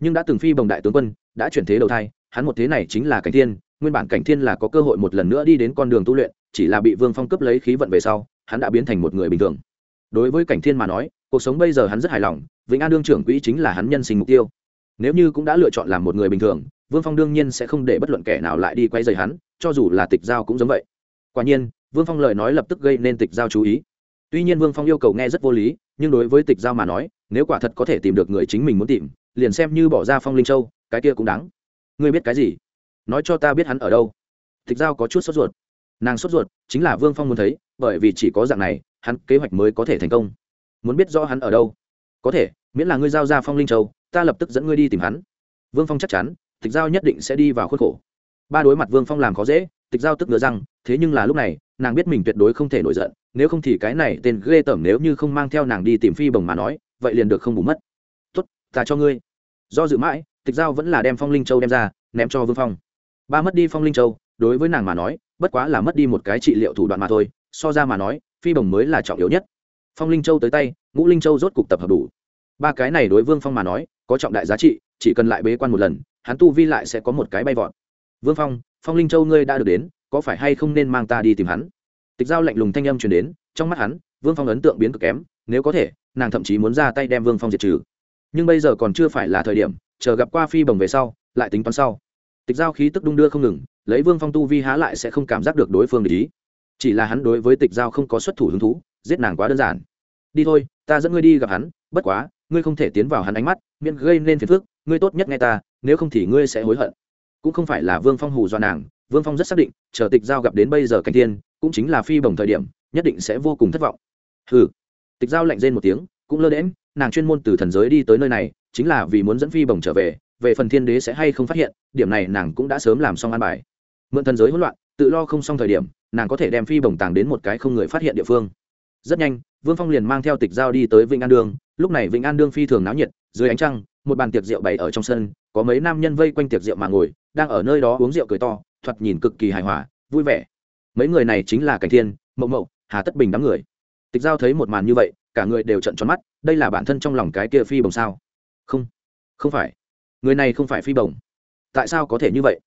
Nhưng đã từng phi bồng đại tướng quân, đã chuyển thế đầu thai, hắn một thế này chính là cảnh thiên, nguyên bản cảnh thiên là có cơ hội một lần nữa đi đến con đường tu luyện, chỉ là bị vương phong cướp lấy khí vận về sau hắn đã biến thành một người bình thường. Đối với cảnh thiên mà nói, cuộc sống bây giờ hắn rất hài lòng, vĩnh an đương trưởng quỹ chính là hắn nhân sinh mục tiêu. Nếu như cũng đã lựa chọn làm một người bình thường, vương phong đương nhiên sẽ không để bất luận kẻ nào lại đi quay dày hắn, cho dù là tịch giao cũng giống vậy. Quả nhiên, vương phong lời nói lập tức gây nên tịch giao chú ý. Tuy nhiên vương phong yêu cầu nghe rất vô lý, nhưng đối với tịch giao mà nói, nếu quả thật có thể tìm được người chính mình muốn tìm, liền xem như bỏ ra phong linh châu, cái kia cũng đáng. Ngươi biết cái gì? Nói cho ta biết hắn ở đâu. Tịch giao có chút sốt ruột. Nàng sốt ruột, chính là vương phong muốn thấy bởi vì chỉ có dạng này, hắn kế hoạch mới có thể thành công. Muốn biết rõ hắn ở đâu? Có thể, miễn là ngươi giao ra phong linh châu, ta lập tức dẫn ngươi đi tìm hắn. Vương phong chắc chắn, tịch giao nhất định sẽ đi vào khuôn khổ. Ba đối mặt vương phong làm khó dễ, tịch giao tức ngứa rằng thế nhưng là lúc này, nàng biết mình tuyệt đối không thể nổi giận, nếu không thì cái này tên ghê tởm nếu như không mang theo nàng đi tìm phi bồng mà nói, vậy liền được không bù mất. Tốt, ta cho ngươi. Do dự mãi, tịch giao vẫn là đem phong linh châu đem ra, ném cho vương phong. Ba mất đi phong linh châu, đối với nàng mà nói, bất quá là mất đi một cái trị liệu thủ đoạn mà thôi so ra mà nói, phi bồng mới là trọng yếu nhất. Phong linh châu tới tay, ngũ linh châu rốt cục tập hợp đủ. Ba cái này đối vương phong mà nói, có trọng đại giá trị, chỉ cần lại bế quan một lần, hắn tu vi lại sẽ có một cái bay vọt. Vương phong phong linh châu ngươi đã được đến, có phải hay không nên mang ta đi tìm hắn? Tịch giao lạnh lùng thanh âm truyền đến, trong mắt hắn, vương phong ấn tượng biến cực kém, nếu có thể, nàng thậm chí muốn ra tay đem vương phong diệt trừ. Nhưng bây giờ còn chưa phải là thời điểm, chờ gặp qua phi bồng về sau, lại tính toán sau. Tịch giao khí tức đung đưa không ngừng, lấy vương phong tu vi há lại sẽ không cảm giác được đối phương để ý chỉ là hắn đối với tịch giao không có xuất thủ hứng thú, giết nàng quá đơn giản. Đi thôi, ta dẫn ngươi đi gặp hắn, bất quá, ngươi không thể tiến vào hắn ánh mắt, miễn gây nên phiền phức, ngươi tốt nhất nghe ta, nếu không thì ngươi sẽ hối hận. Cũng không phải là vương phong hù do nàng, vương phong rất xác định, chờ tịch giao gặp đến bây giờ cảnh tiên, cũng chính là phi bồng thời điểm, nhất định sẽ vô cùng thất vọng. Ừ tịch giao lạnh rên một tiếng, cũng lơ đễm nàng chuyên môn từ thần giới đi tới nơi này, chính là vì muốn dẫn phi bồng trở về về phần thiên đế sẽ hay không phát hiện, điểm này nàng cũng đã sớm làm xong an bài mượn thần giới hỗn loạn, tự lo không xong thời điểm, nàng có thể đem phi bồng tàng đến một cái không người phát hiện địa phương. Rất nhanh, vương phong liền mang theo tịch giao đi tới vĩnh an đương lúc này vĩnh an đương phi thường náo nhiệt, dưới ánh trăng, một bàn tiệc rượu bày ở trong sân, có mấy nam nhân vây quanh tiệc rượu mà ngồi, đang ở nơi đó uống rượu cười to, thoạt nhìn cực kỳ hài hòa, vui vẻ. Mấy người này chính là cảnh thiên, mậu mậu, hà tất bình đám người. Tịch giao thấy một màn như vậy, cả người đều trận tròn mắt, đây là bản thân trong lòng cái kia phi bồng sao? Không không phải. Người này không phải phi bồng tại sao có thể như vậy?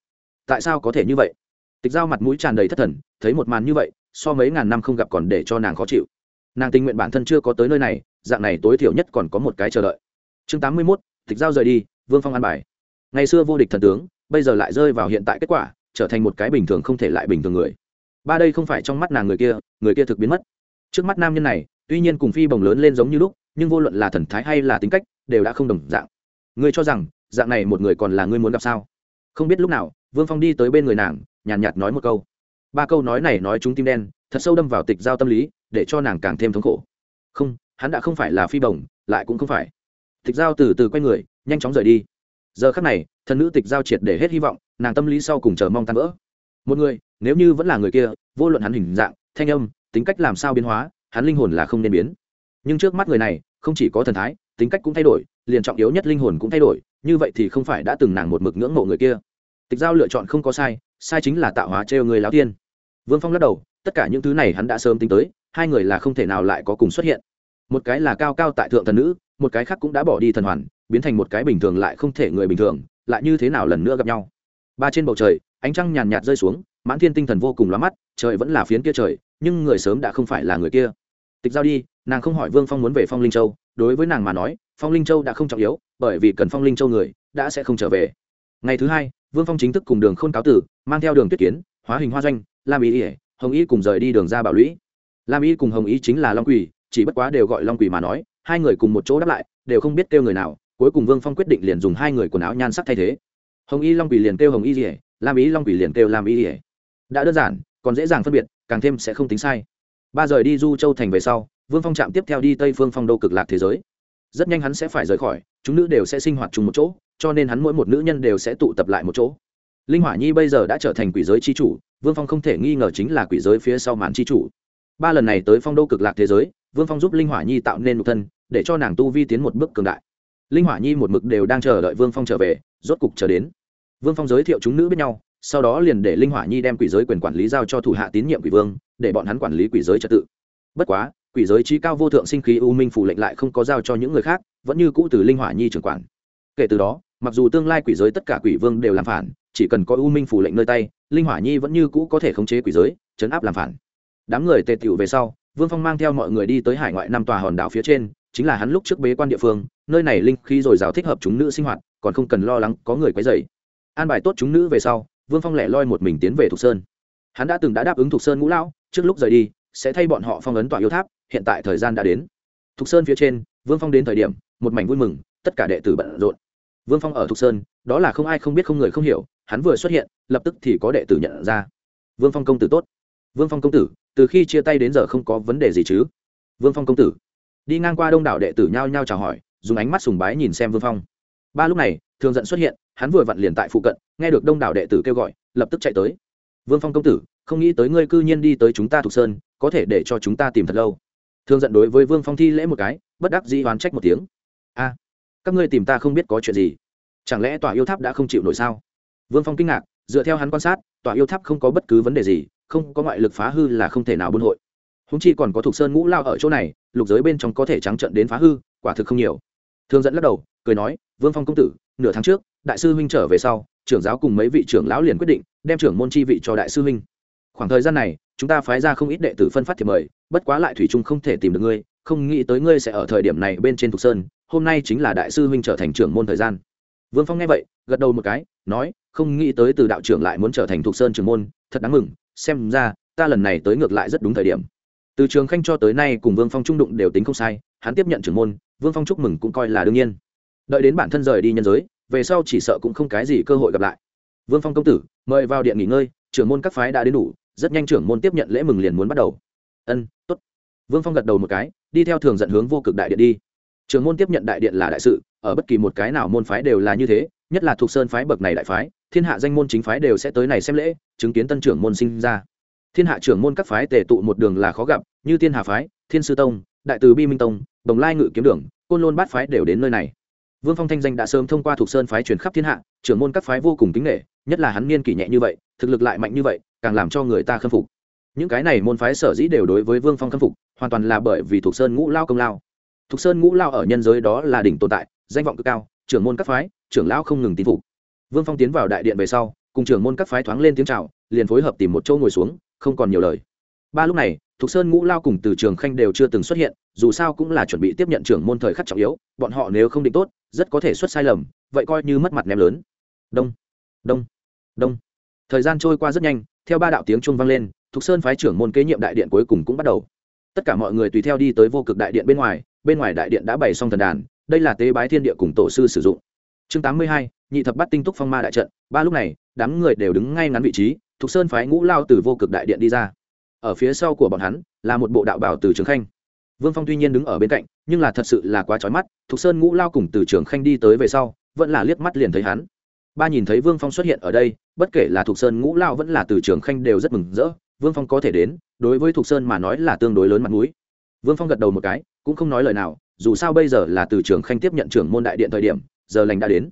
Tại sao có thể như vậy? Tịch giao mặt mũi tràn đầy thất thần, thấy một màn như vậy, so mấy ngàn năm không gặp còn để cho nàng khó chịu. Nàng tình nguyện bản thân chưa có tới nơi này, dạng này tối thiểu nhất còn có một cái chờ đợi. Chương tám mươi mốt, tịch giao rời đi, vương phong an bài. Ngày xưa vô địch thần tướng, bây giờ lại rơi vào hiện tại kết quả, trở thành một cái bình thường không thể lại bình thường người. Ba đây không phải trong mắt nàng người kia người kia thực biến mất. Trước mắt nam nhân này, tuy nhiên cùng phi bồng lớn lên giống như lúc, nhưng vô luận là thần thái hay là tính cách, đều đã không đồng dạng. Ngươi cho rằng, dạng này một người còn là ngươi muốn gặp sao? Không biết lúc nào vương phong đi tới bên người nàng nhàn nhạt, nhạt nói một câu. Ba câu nói này nói chúng tim đen thật sâu đâm vào tịch giao tâm lý để cho nàng càng thêm thống khổ. Không hắn đã không phải là phi bồng lại cũng không phải. Tịch giao từ từ quay người nhanh chóng rời đi. Giờ khắc này thần nữ tịch giao triệt để hết hy vọng nàng tâm lý sau cùng chờ mong tan vỡ. Một người nếu như vẫn là người kia vô luận hắn hình dạng thanh âm tính cách làm sao biến hóa hắn linh hồn là không nên biến. Nhưng trước mắt người này không chỉ có thần thái tính cách cũng thay đổi liền trọng yếu nhất linh hồn cũng thay đổi như vậy thì không phải đã từng nàng một mực ngưỡng mộ người kia. Tịch giao lựa chọn không có sai sai chính là tạo hóa trêu người láo tiên. Vương phong lắc đầu, tất cả những thứ này hắn đã sớm tính tới, hai người là không thể nào lại có cùng xuất hiện. Một cái là cao cao tại thượng thần nữ, một cái khác cũng đã bỏ đi thần hoàn, biến thành một cái bình thường lại không thể người bình thường, lại như thế nào lần nữa gặp nhau? Ba trên bầu trời, ánh trăng nhàn nhạt rơi xuống, mãn thiên tinh thần vô cùng lóa mắt, trời vẫn là phiến kia trời, nhưng người sớm đã không phải là người kia. Tịch giao đi, nàng không hỏi vương phong muốn về phong linh châu, đối với nàng mà nói phong linh châu đã không trọng yếu bởi vì cần phong linh châu người đã sẽ không trở về. Ngày thứ hai vương phong chính thức cùng đường khôn cáo tử mang theo đường tuyết kiến hóa hình hoa doanh lam ý ỉa hồng y cùng rời đi đường ra bảo lũy. Lam y cùng hồng y chính là long Quỳ, chỉ bất quá đều gọi long Quỳ mà nói hai người cùng một chỗ đáp lại đều không biết kêu người nào cuối cùng vương phong quyết định liền dùng hai người quần áo nhan sắc thay thế. Hồng y long Quỳ liền kêu hồng y ỉa lam ý long Quỳ liền kêu lam y ỉa đã đơn giản còn dễ dàng phân biệt càng thêm sẽ không tính sai. Ba rời đi du châu thành về sau vương phong trạm tiếp theo đi tây phương phong đô cực lạc thế giới rất nhanh hắn sẽ phải rời khỏi, chúng nữ đều sẽ sinh hoạt chung một chỗ, cho nên hắn mỗi một nữ nhân đều sẽ tụ tập lại một chỗ. Linh hỏa nhi bây giờ đã trở thành quỷ giới c h i chủ, vương phong không thể nghi ngờ chính là quỷ giới phía sau màn c h i chủ. Ba lần này tới phong đô cực lạc thế giới, vương phong giúp linh hỏa nhi tạo nên một thân, để cho nàng tu vi tiến một bước cường đại. Linh hỏa nhi một mực đều đang chờ đợi vương phong trở về, rốt cục trở đến. Vương phong giới thiệu chúng nữ biết nhau, sau đó liền để linh hỏa nhi đem quỷ giới quyền quản lý giao cho thủ hạ tín nhiệm quỷ vương, để bọn hắn quản lý quỷ giới trật tự. Bất quá quỷ giới trí cao vô thượng sinh khí u minh phủ lệnh lại không có giao cho những người khác, vẫn như cũ từ linh hỏa nhi trưởng quản. Kể từ đó, mặc dù tương lai quỷ giới tất cả quỷ vương đều làm phản, chỉ cần có u minh phủ lệnh nơi tay, linh hỏa nhi vẫn như cũ có thể khống chế quỷ giới, chấn áp làm phản. Đám người tề tựu về sau, vương phong mang theo mọi người đi tới hải ngoại năm tòa hòn đảo phía trên, chính là hắn lúc trước bế quan địa phương, nơi này linh khi dồi dào thích hợp chúng nữ sinh hoạt, còn không cần lo lắng có người quấy dày an bài tốt chúng nữ về sau, vương phong lẻ loi một mình tiến về thục sơn. Hắn đã từng đã đáp ứng thục sơn ngũ lão, trước lúc rời đi, sẽ thay bọn họ phong ấn tòa yêu tháp hiện tại thời gian đã đến. Thục sơn phía trên, vương phong đến thời điểm, một mảnh vui mừng, tất cả đệ tử bận rộn. Vương phong ở thục sơn, đó là không ai không biết không người không hiểu, hắn vừa xuất hiện, lập tức thì có đệ tử nhận ra. Vương phong công tử tốt. Vương phong công tử, từ khi chia tay đến giờ không có vấn đề gì chứ? Vương phong công tử. Đi ngang qua đông đảo đệ tử nhao nhao chào hỏi, dùng ánh mắt sùng bái nhìn xem vương phong. Ba lúc này, thường dẫn xuất hiện, hắn vừa vặn liền tại phụ cận, nghe được đông đảo đệ tử kêu gọi, lập tức chạy tới. Vương phong công tử, không nghĩ tới ngươi cư nhiên đi tới chúng ta thục sơn, có thể để cho chúng ta tìm thật lâu thương giận đối với vương phong thi lễ một cái, bất đắc dĩ oán trách một tiếng. A, các ngươi tìm ta không biết có chuyện gì. Chẳng lẽ tòa yêu tháp đã không chịu nổi sao? Vương phong kinh ngạc, dựa theo hắn quan sát, tòa yêu tháp không có bất cứ vấn đề gì, không có ngoại lực phá hư là không thể nào buôn hội. Húng chi còn có thuộc sơn ngũ lao ở chỗ này, lục giới bên trong có thể trắng trận đến phá hư, quả thực không nhiều. Thương dẫn lắc đầu, cười nói, vương phong công tử, nửa tháng trước, đại sư huynh trở về sau, trưởng giáo cùng mấy vị trưởng lão liền quyết định, đem trưởng môn chi vị cho đại sư huynh. Khoảng thời gian này, chúng ta phái ra không ít đệ tử phân phát thiệp mời bất quá lại thủy trung không thể tìm được ngươi, không nghĩ tới ngươi sẽ ở thời điểm này bên trên thục sơn, hôm nay chính là đại sư huynh trở thành trưởng môn thời gian. Vương phong nghe vậy, gật đầu một cái, nói, không nghĩ tới từ đạo trưởng lại muốn trở thành thục sơn trưởng môn, thật đáng mừng, xem ra, ta lần này tới ngược lại rất đúng thời điểm. Từ trường khanh cho tới nay cùng vương phong trung đụng đều tính không sai, hắn tiếp nhận trưởng môn, vương phong chúc mừng cũng coi là đương nhiên. Đợi đến bản thân rời đi nhân giới, về sau chỉ sợ cũng không cái gì cơ hội gặp lại. Vương phong công tử, mời vào điện nghỉ ngơi, trưởng môn các phái đã đến đủ, rất nhanh trưởng môn tiếp nhận lễ mừng liền muốn bắt đầu. Ân vương phong gật đầu một cái, đi theo thường dẫn hướng vô cực đại điện đi. Trường môn tiếp nhận đại điện là đại sự, ở bất kỳ một cái nào môn phái đều là như thế, nhất là thuộc sơn phái bậc này đại phái, thiên hạ danh môn chính phái đều sẽ tới này xem lễ, chứng kiến tân trưởng môn sinh ra. Thiên hạ trưởng môn các phái tề tụ một đường là khó gặp, như thiên hà phái, thiên sư tông, đại từ bi minh tông, đồng lai ngự kiếm đường, côn lôn bát phái đều đến nơi này. Vương phong thanh danh đã sớm thông qua thuộc sơn phái truyền khắp thiên hạ, trưởng môn các phái vô cùng kính nghệ nhất là hắn niên kỷ nhẹ như vậy, thực lực lại mạnh như vậy, càng làm cho người ta khâm phục. Những cái này môn phái sở dĩ đều đối với vương phong khâm phục hoàn toàn là bởi vì thuộc sơn ngũ lao công lao. Thuộc sơn ngũ lao ở nhân giới đó là đỉnh tồn tại, danh vọng cực cao, trưởng môn các phái, trưởng lão không ngừng tín phục. Vương phong tiến vào đại điện về sau, cùng trưởng môn các phái thoáng lên tiếng chào, liền phối hợp tìm một chỗ ngồi xuống, không còn nhiều lời. Ba lúc này, thuộc sơn ngũ lao cùng từ trường khanh đều chưa từng xuất hiện, dù sao cũng là chuẩn bị tiếp nhận trưởng môn thời khắc trọng yếu, bọn họ nếu không định tốt, rất có thể xuất sai lầm, vậy coi như mất mặt ném lớn. Đông đông đông. Thời gian trôi qua rất nhanh, theo ba đạo tiếng chuông vang lên, thuộc sơn phái trưởng môn kế nhiệm đại điện cuối cùng cũng bắt đầu tất cả mọi người tùy theo đi tới vô cực đại điện bên ngoài bên ngoài đại điện đã bày xong thần đàn, đây là tế bái thiên địa cùng tổ sư sử dụng. Chương tám mươi hai, nhị thập bắt tinh túc phong ma đại trận. Ba lúc này, đám người đều đứng ngay ngắn vị trí thục sơn phái ngũ lao từ vô cực đại điện đi ra. Ở phía sau của bọn hắn, là một bộ đạo bảo từ trường khanh. Vương phong tuy nhiên đứng ở bên cạnh, nhưng là thật sự là quá trói mắt thục sơn ngũ lao cùng từ trường khanh đi tới về sau, vẫn là liếc mắt liền thấy hắn. Ba nhìn thấy vương phong xuất hiện ở đây, bất kể là thục sơn ngũ lao vẫn là từ trường khanh đều rất mừng rỡ vương phong có thể đến, đối với thục sơn mà nói là tương đối lớn mặt mũi. Vương phong gật đầu một cái, cũng không nói lời nào, dù sao bây giờ là từ trường khanh tiếp nhận trưởng môn đại điện thời điểm, giờ lành đã đến.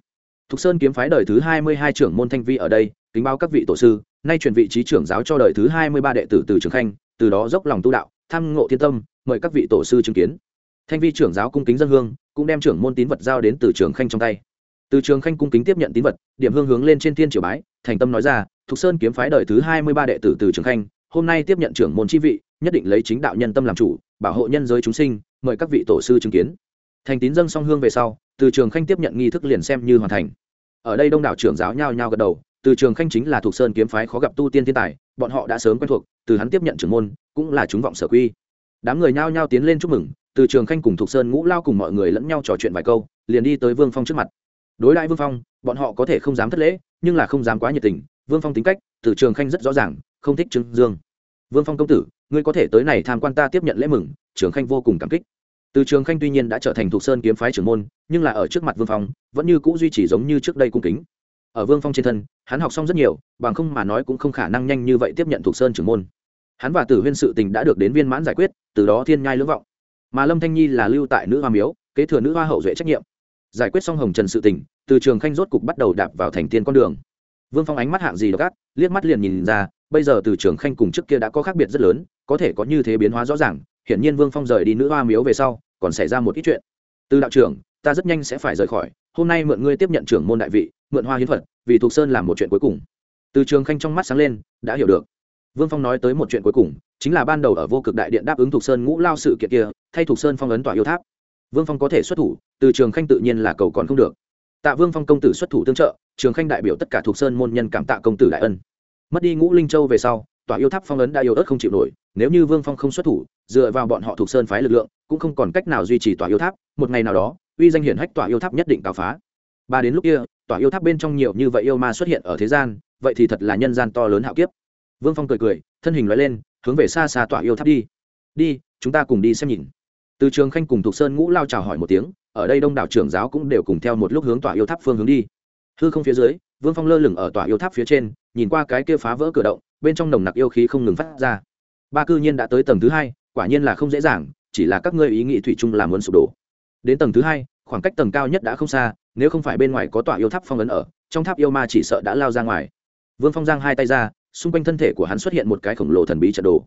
Thục sơn kiếm phái đời thứ hai mươi hai trưởng môn thanh vi ở đây, kính báo các vị tổ sư, nay truyền vị trí trưởng giáo cho đời thứ hai mươi ba đệ tử từ trường khanh, từ đó dốc lòng tu đạo, tham ngộ thiên tâm, mời các vị tổ sư chứng kiến. Thanh vi trưởng giáo cung kính dân hương, cũng đem trưởng môn tín vật giao đến từ trường khanh trong tay. Từ trường khanh cung kính tiếp nhận tín vật, điểm hương hướng lên trên thiên triều bái, thành tâm nói ra thục sơn kiếm phái đời thứ hai mươi ba đệ tử từ trường khanh, hôm nay tiếp nhận trưởng môn chi vị, nhất định lấy chính đạo nhân tâm làm chủ, bảo hộ nhân giới chúng sinh, mời các vị tổ sư chứng kiến. Thành tín dâng song hương về sau, từ trường khanh tiếp nhận nghi thức liền xem như hoàn thành. Ở đây đông đảo trưởng giáo nhao nhao gật đầu, từ trường khanh chính là Thục sơn kiếm phái khó gặp tu tiên thiên tài, bọn họ đã sớm quen thuộc, từ hắn tiếp nhận trưởng môn, cũng là chúng vọng sở quy. Đám người nhao nhao tiến lên chúc mừng, từ trường khanh cùng Thục sơn ngũ lao cùng mọi người lẫn nhau trò chuyện vài câu, liền đi tới vương phong trước mặt. Đối lại vương phong, bọn họ có thể không dám thất lễ, nhưng là không dám quá nhiệt tình vương phong tính cách, từ trường khanh rất rõ ràng, không thích trương dương. Vương phong công tử, ngươi có thể tới này tham quan ta tiếp nhận lễ mừng, trường khanh vô cùng cảm kích. Từ trường khanh tuy nhiên đã trở thành thuộc sơn kiếm phái trưởng môn, nhưng là ở trước mặt vương phong, vẫn như c ũ duy trì giống như trước đây cung kính. Ở vương phong trên thân, hắn học xong rất nhiều, bằng không mà nói cũng không khả năng nhanh như vậy tiếp nhận thuộc sơn trưởng môn. Hắn và tử huyên sự tình đã được đến viên mãn giải quyết, từ đó thiên nhai lưỡng vọng. Mà lâm thanh nhi là lưu tại nữ hoa miếu, kế thừa nữ hoa hậu duệ trách nhiệm. Giải quyết xong hồng trần sự tình, từ trường khanh rốt cục bắt đầu đạp vào thành tiên con đường vương phong ánh mắt hạng gì đ ộ c ác, liếc mắt liền nhìn ra, bây giờ từ trường khanh cùng trước kia đã có khác biệt rất lớn, có thể có như thế biến hóa rõ ràng, hiển nhiên vương phong rời đi nữ hoa miếu về sau, còn xảy ra một ít chuyện. Từ đạo trưởng, ta rất nhanh sẽ phải rời khỏi, hôm nay mượn ngươi tiếp nhận trưởng môn đại vị, mượn hoa hiến phật vì thuộc sơn làm một chuyện cuối cùng. Từ trường khanh trong mắt sáng lên, đã hiểu được. Vương phong nói tới một chuyện cuối cùng, chính là ban đầu ở vô cực đại điện đáp ứng thuộc sơn ngũ lao sự kiện kia, thay thuộc sơn phong ấn tỏa yêu tháp. Vương phong có thể xuất thủ, từ trường khanh tự nhiên là cầu còn không được tạ vương phong công tử xuất thủ tương trợ, trường khanh đại biểu tất cả thuộc sơn môn nhân cảm tạ công tử đại ân. Mất đi ngũ linh châu về sau, tòa yêu tháp phong ấn đã yêu ớt không chịu nổi, nếu như vương phong không xuất thủ, dựa vào bọn họ thuộc sơn phái lực lượng, cũng không còn cách nào duy trì tòa yêu tháp, một ngày nào đó, uy danh hiển hách tòa yêu tháp nhất định cáo phá. Ba đến lúc kia, tòa yêu tháp bên trong nhiều như vậy yêu ma xuất hiện ở thế gian, vậy thì thật là nhân gian to lớn hạo kiếp. Vương phong cười cười, thân hình loại lên, hướng về xa xa tòa yêu tháp đi. Đi, chúng ta cùng đi xem nhìn. Từ trường khanh cùng thuộc sơn ngũ lao chào hỏi một tiếng ở đây đông đảo trưởng giáo cũng đều cùng theo một lúc hướng tỏa yêu tháp phương hướng đi. Hư không phía dưới, vương phong lơ lửng ở tỏa yêu tháp phía trên, nhìn qua cái kia phá vỡ cửa động, bên trong nồng nặc yêu khí không ngừng phát ra. Ba cư nhiên đã tới tầng thứ hai, quả nhiên là không dễ dàng, chỉ là các ngươi ý nghĩ thủy chung làm muốn sụp đổ. Đến tầng thứ hai, khoảng cách tầng cao nhất đã không xa, nếu không phải bên ngoài có tòa yêu tháp phong ấn ở, trong tháp yêu ma chỉ sợ đã lao ra ngoài. Vương phong giang hai tay ra, xung quanh thân thể của hắn xuất hiện một cái khổng lồ thần bí trận đồ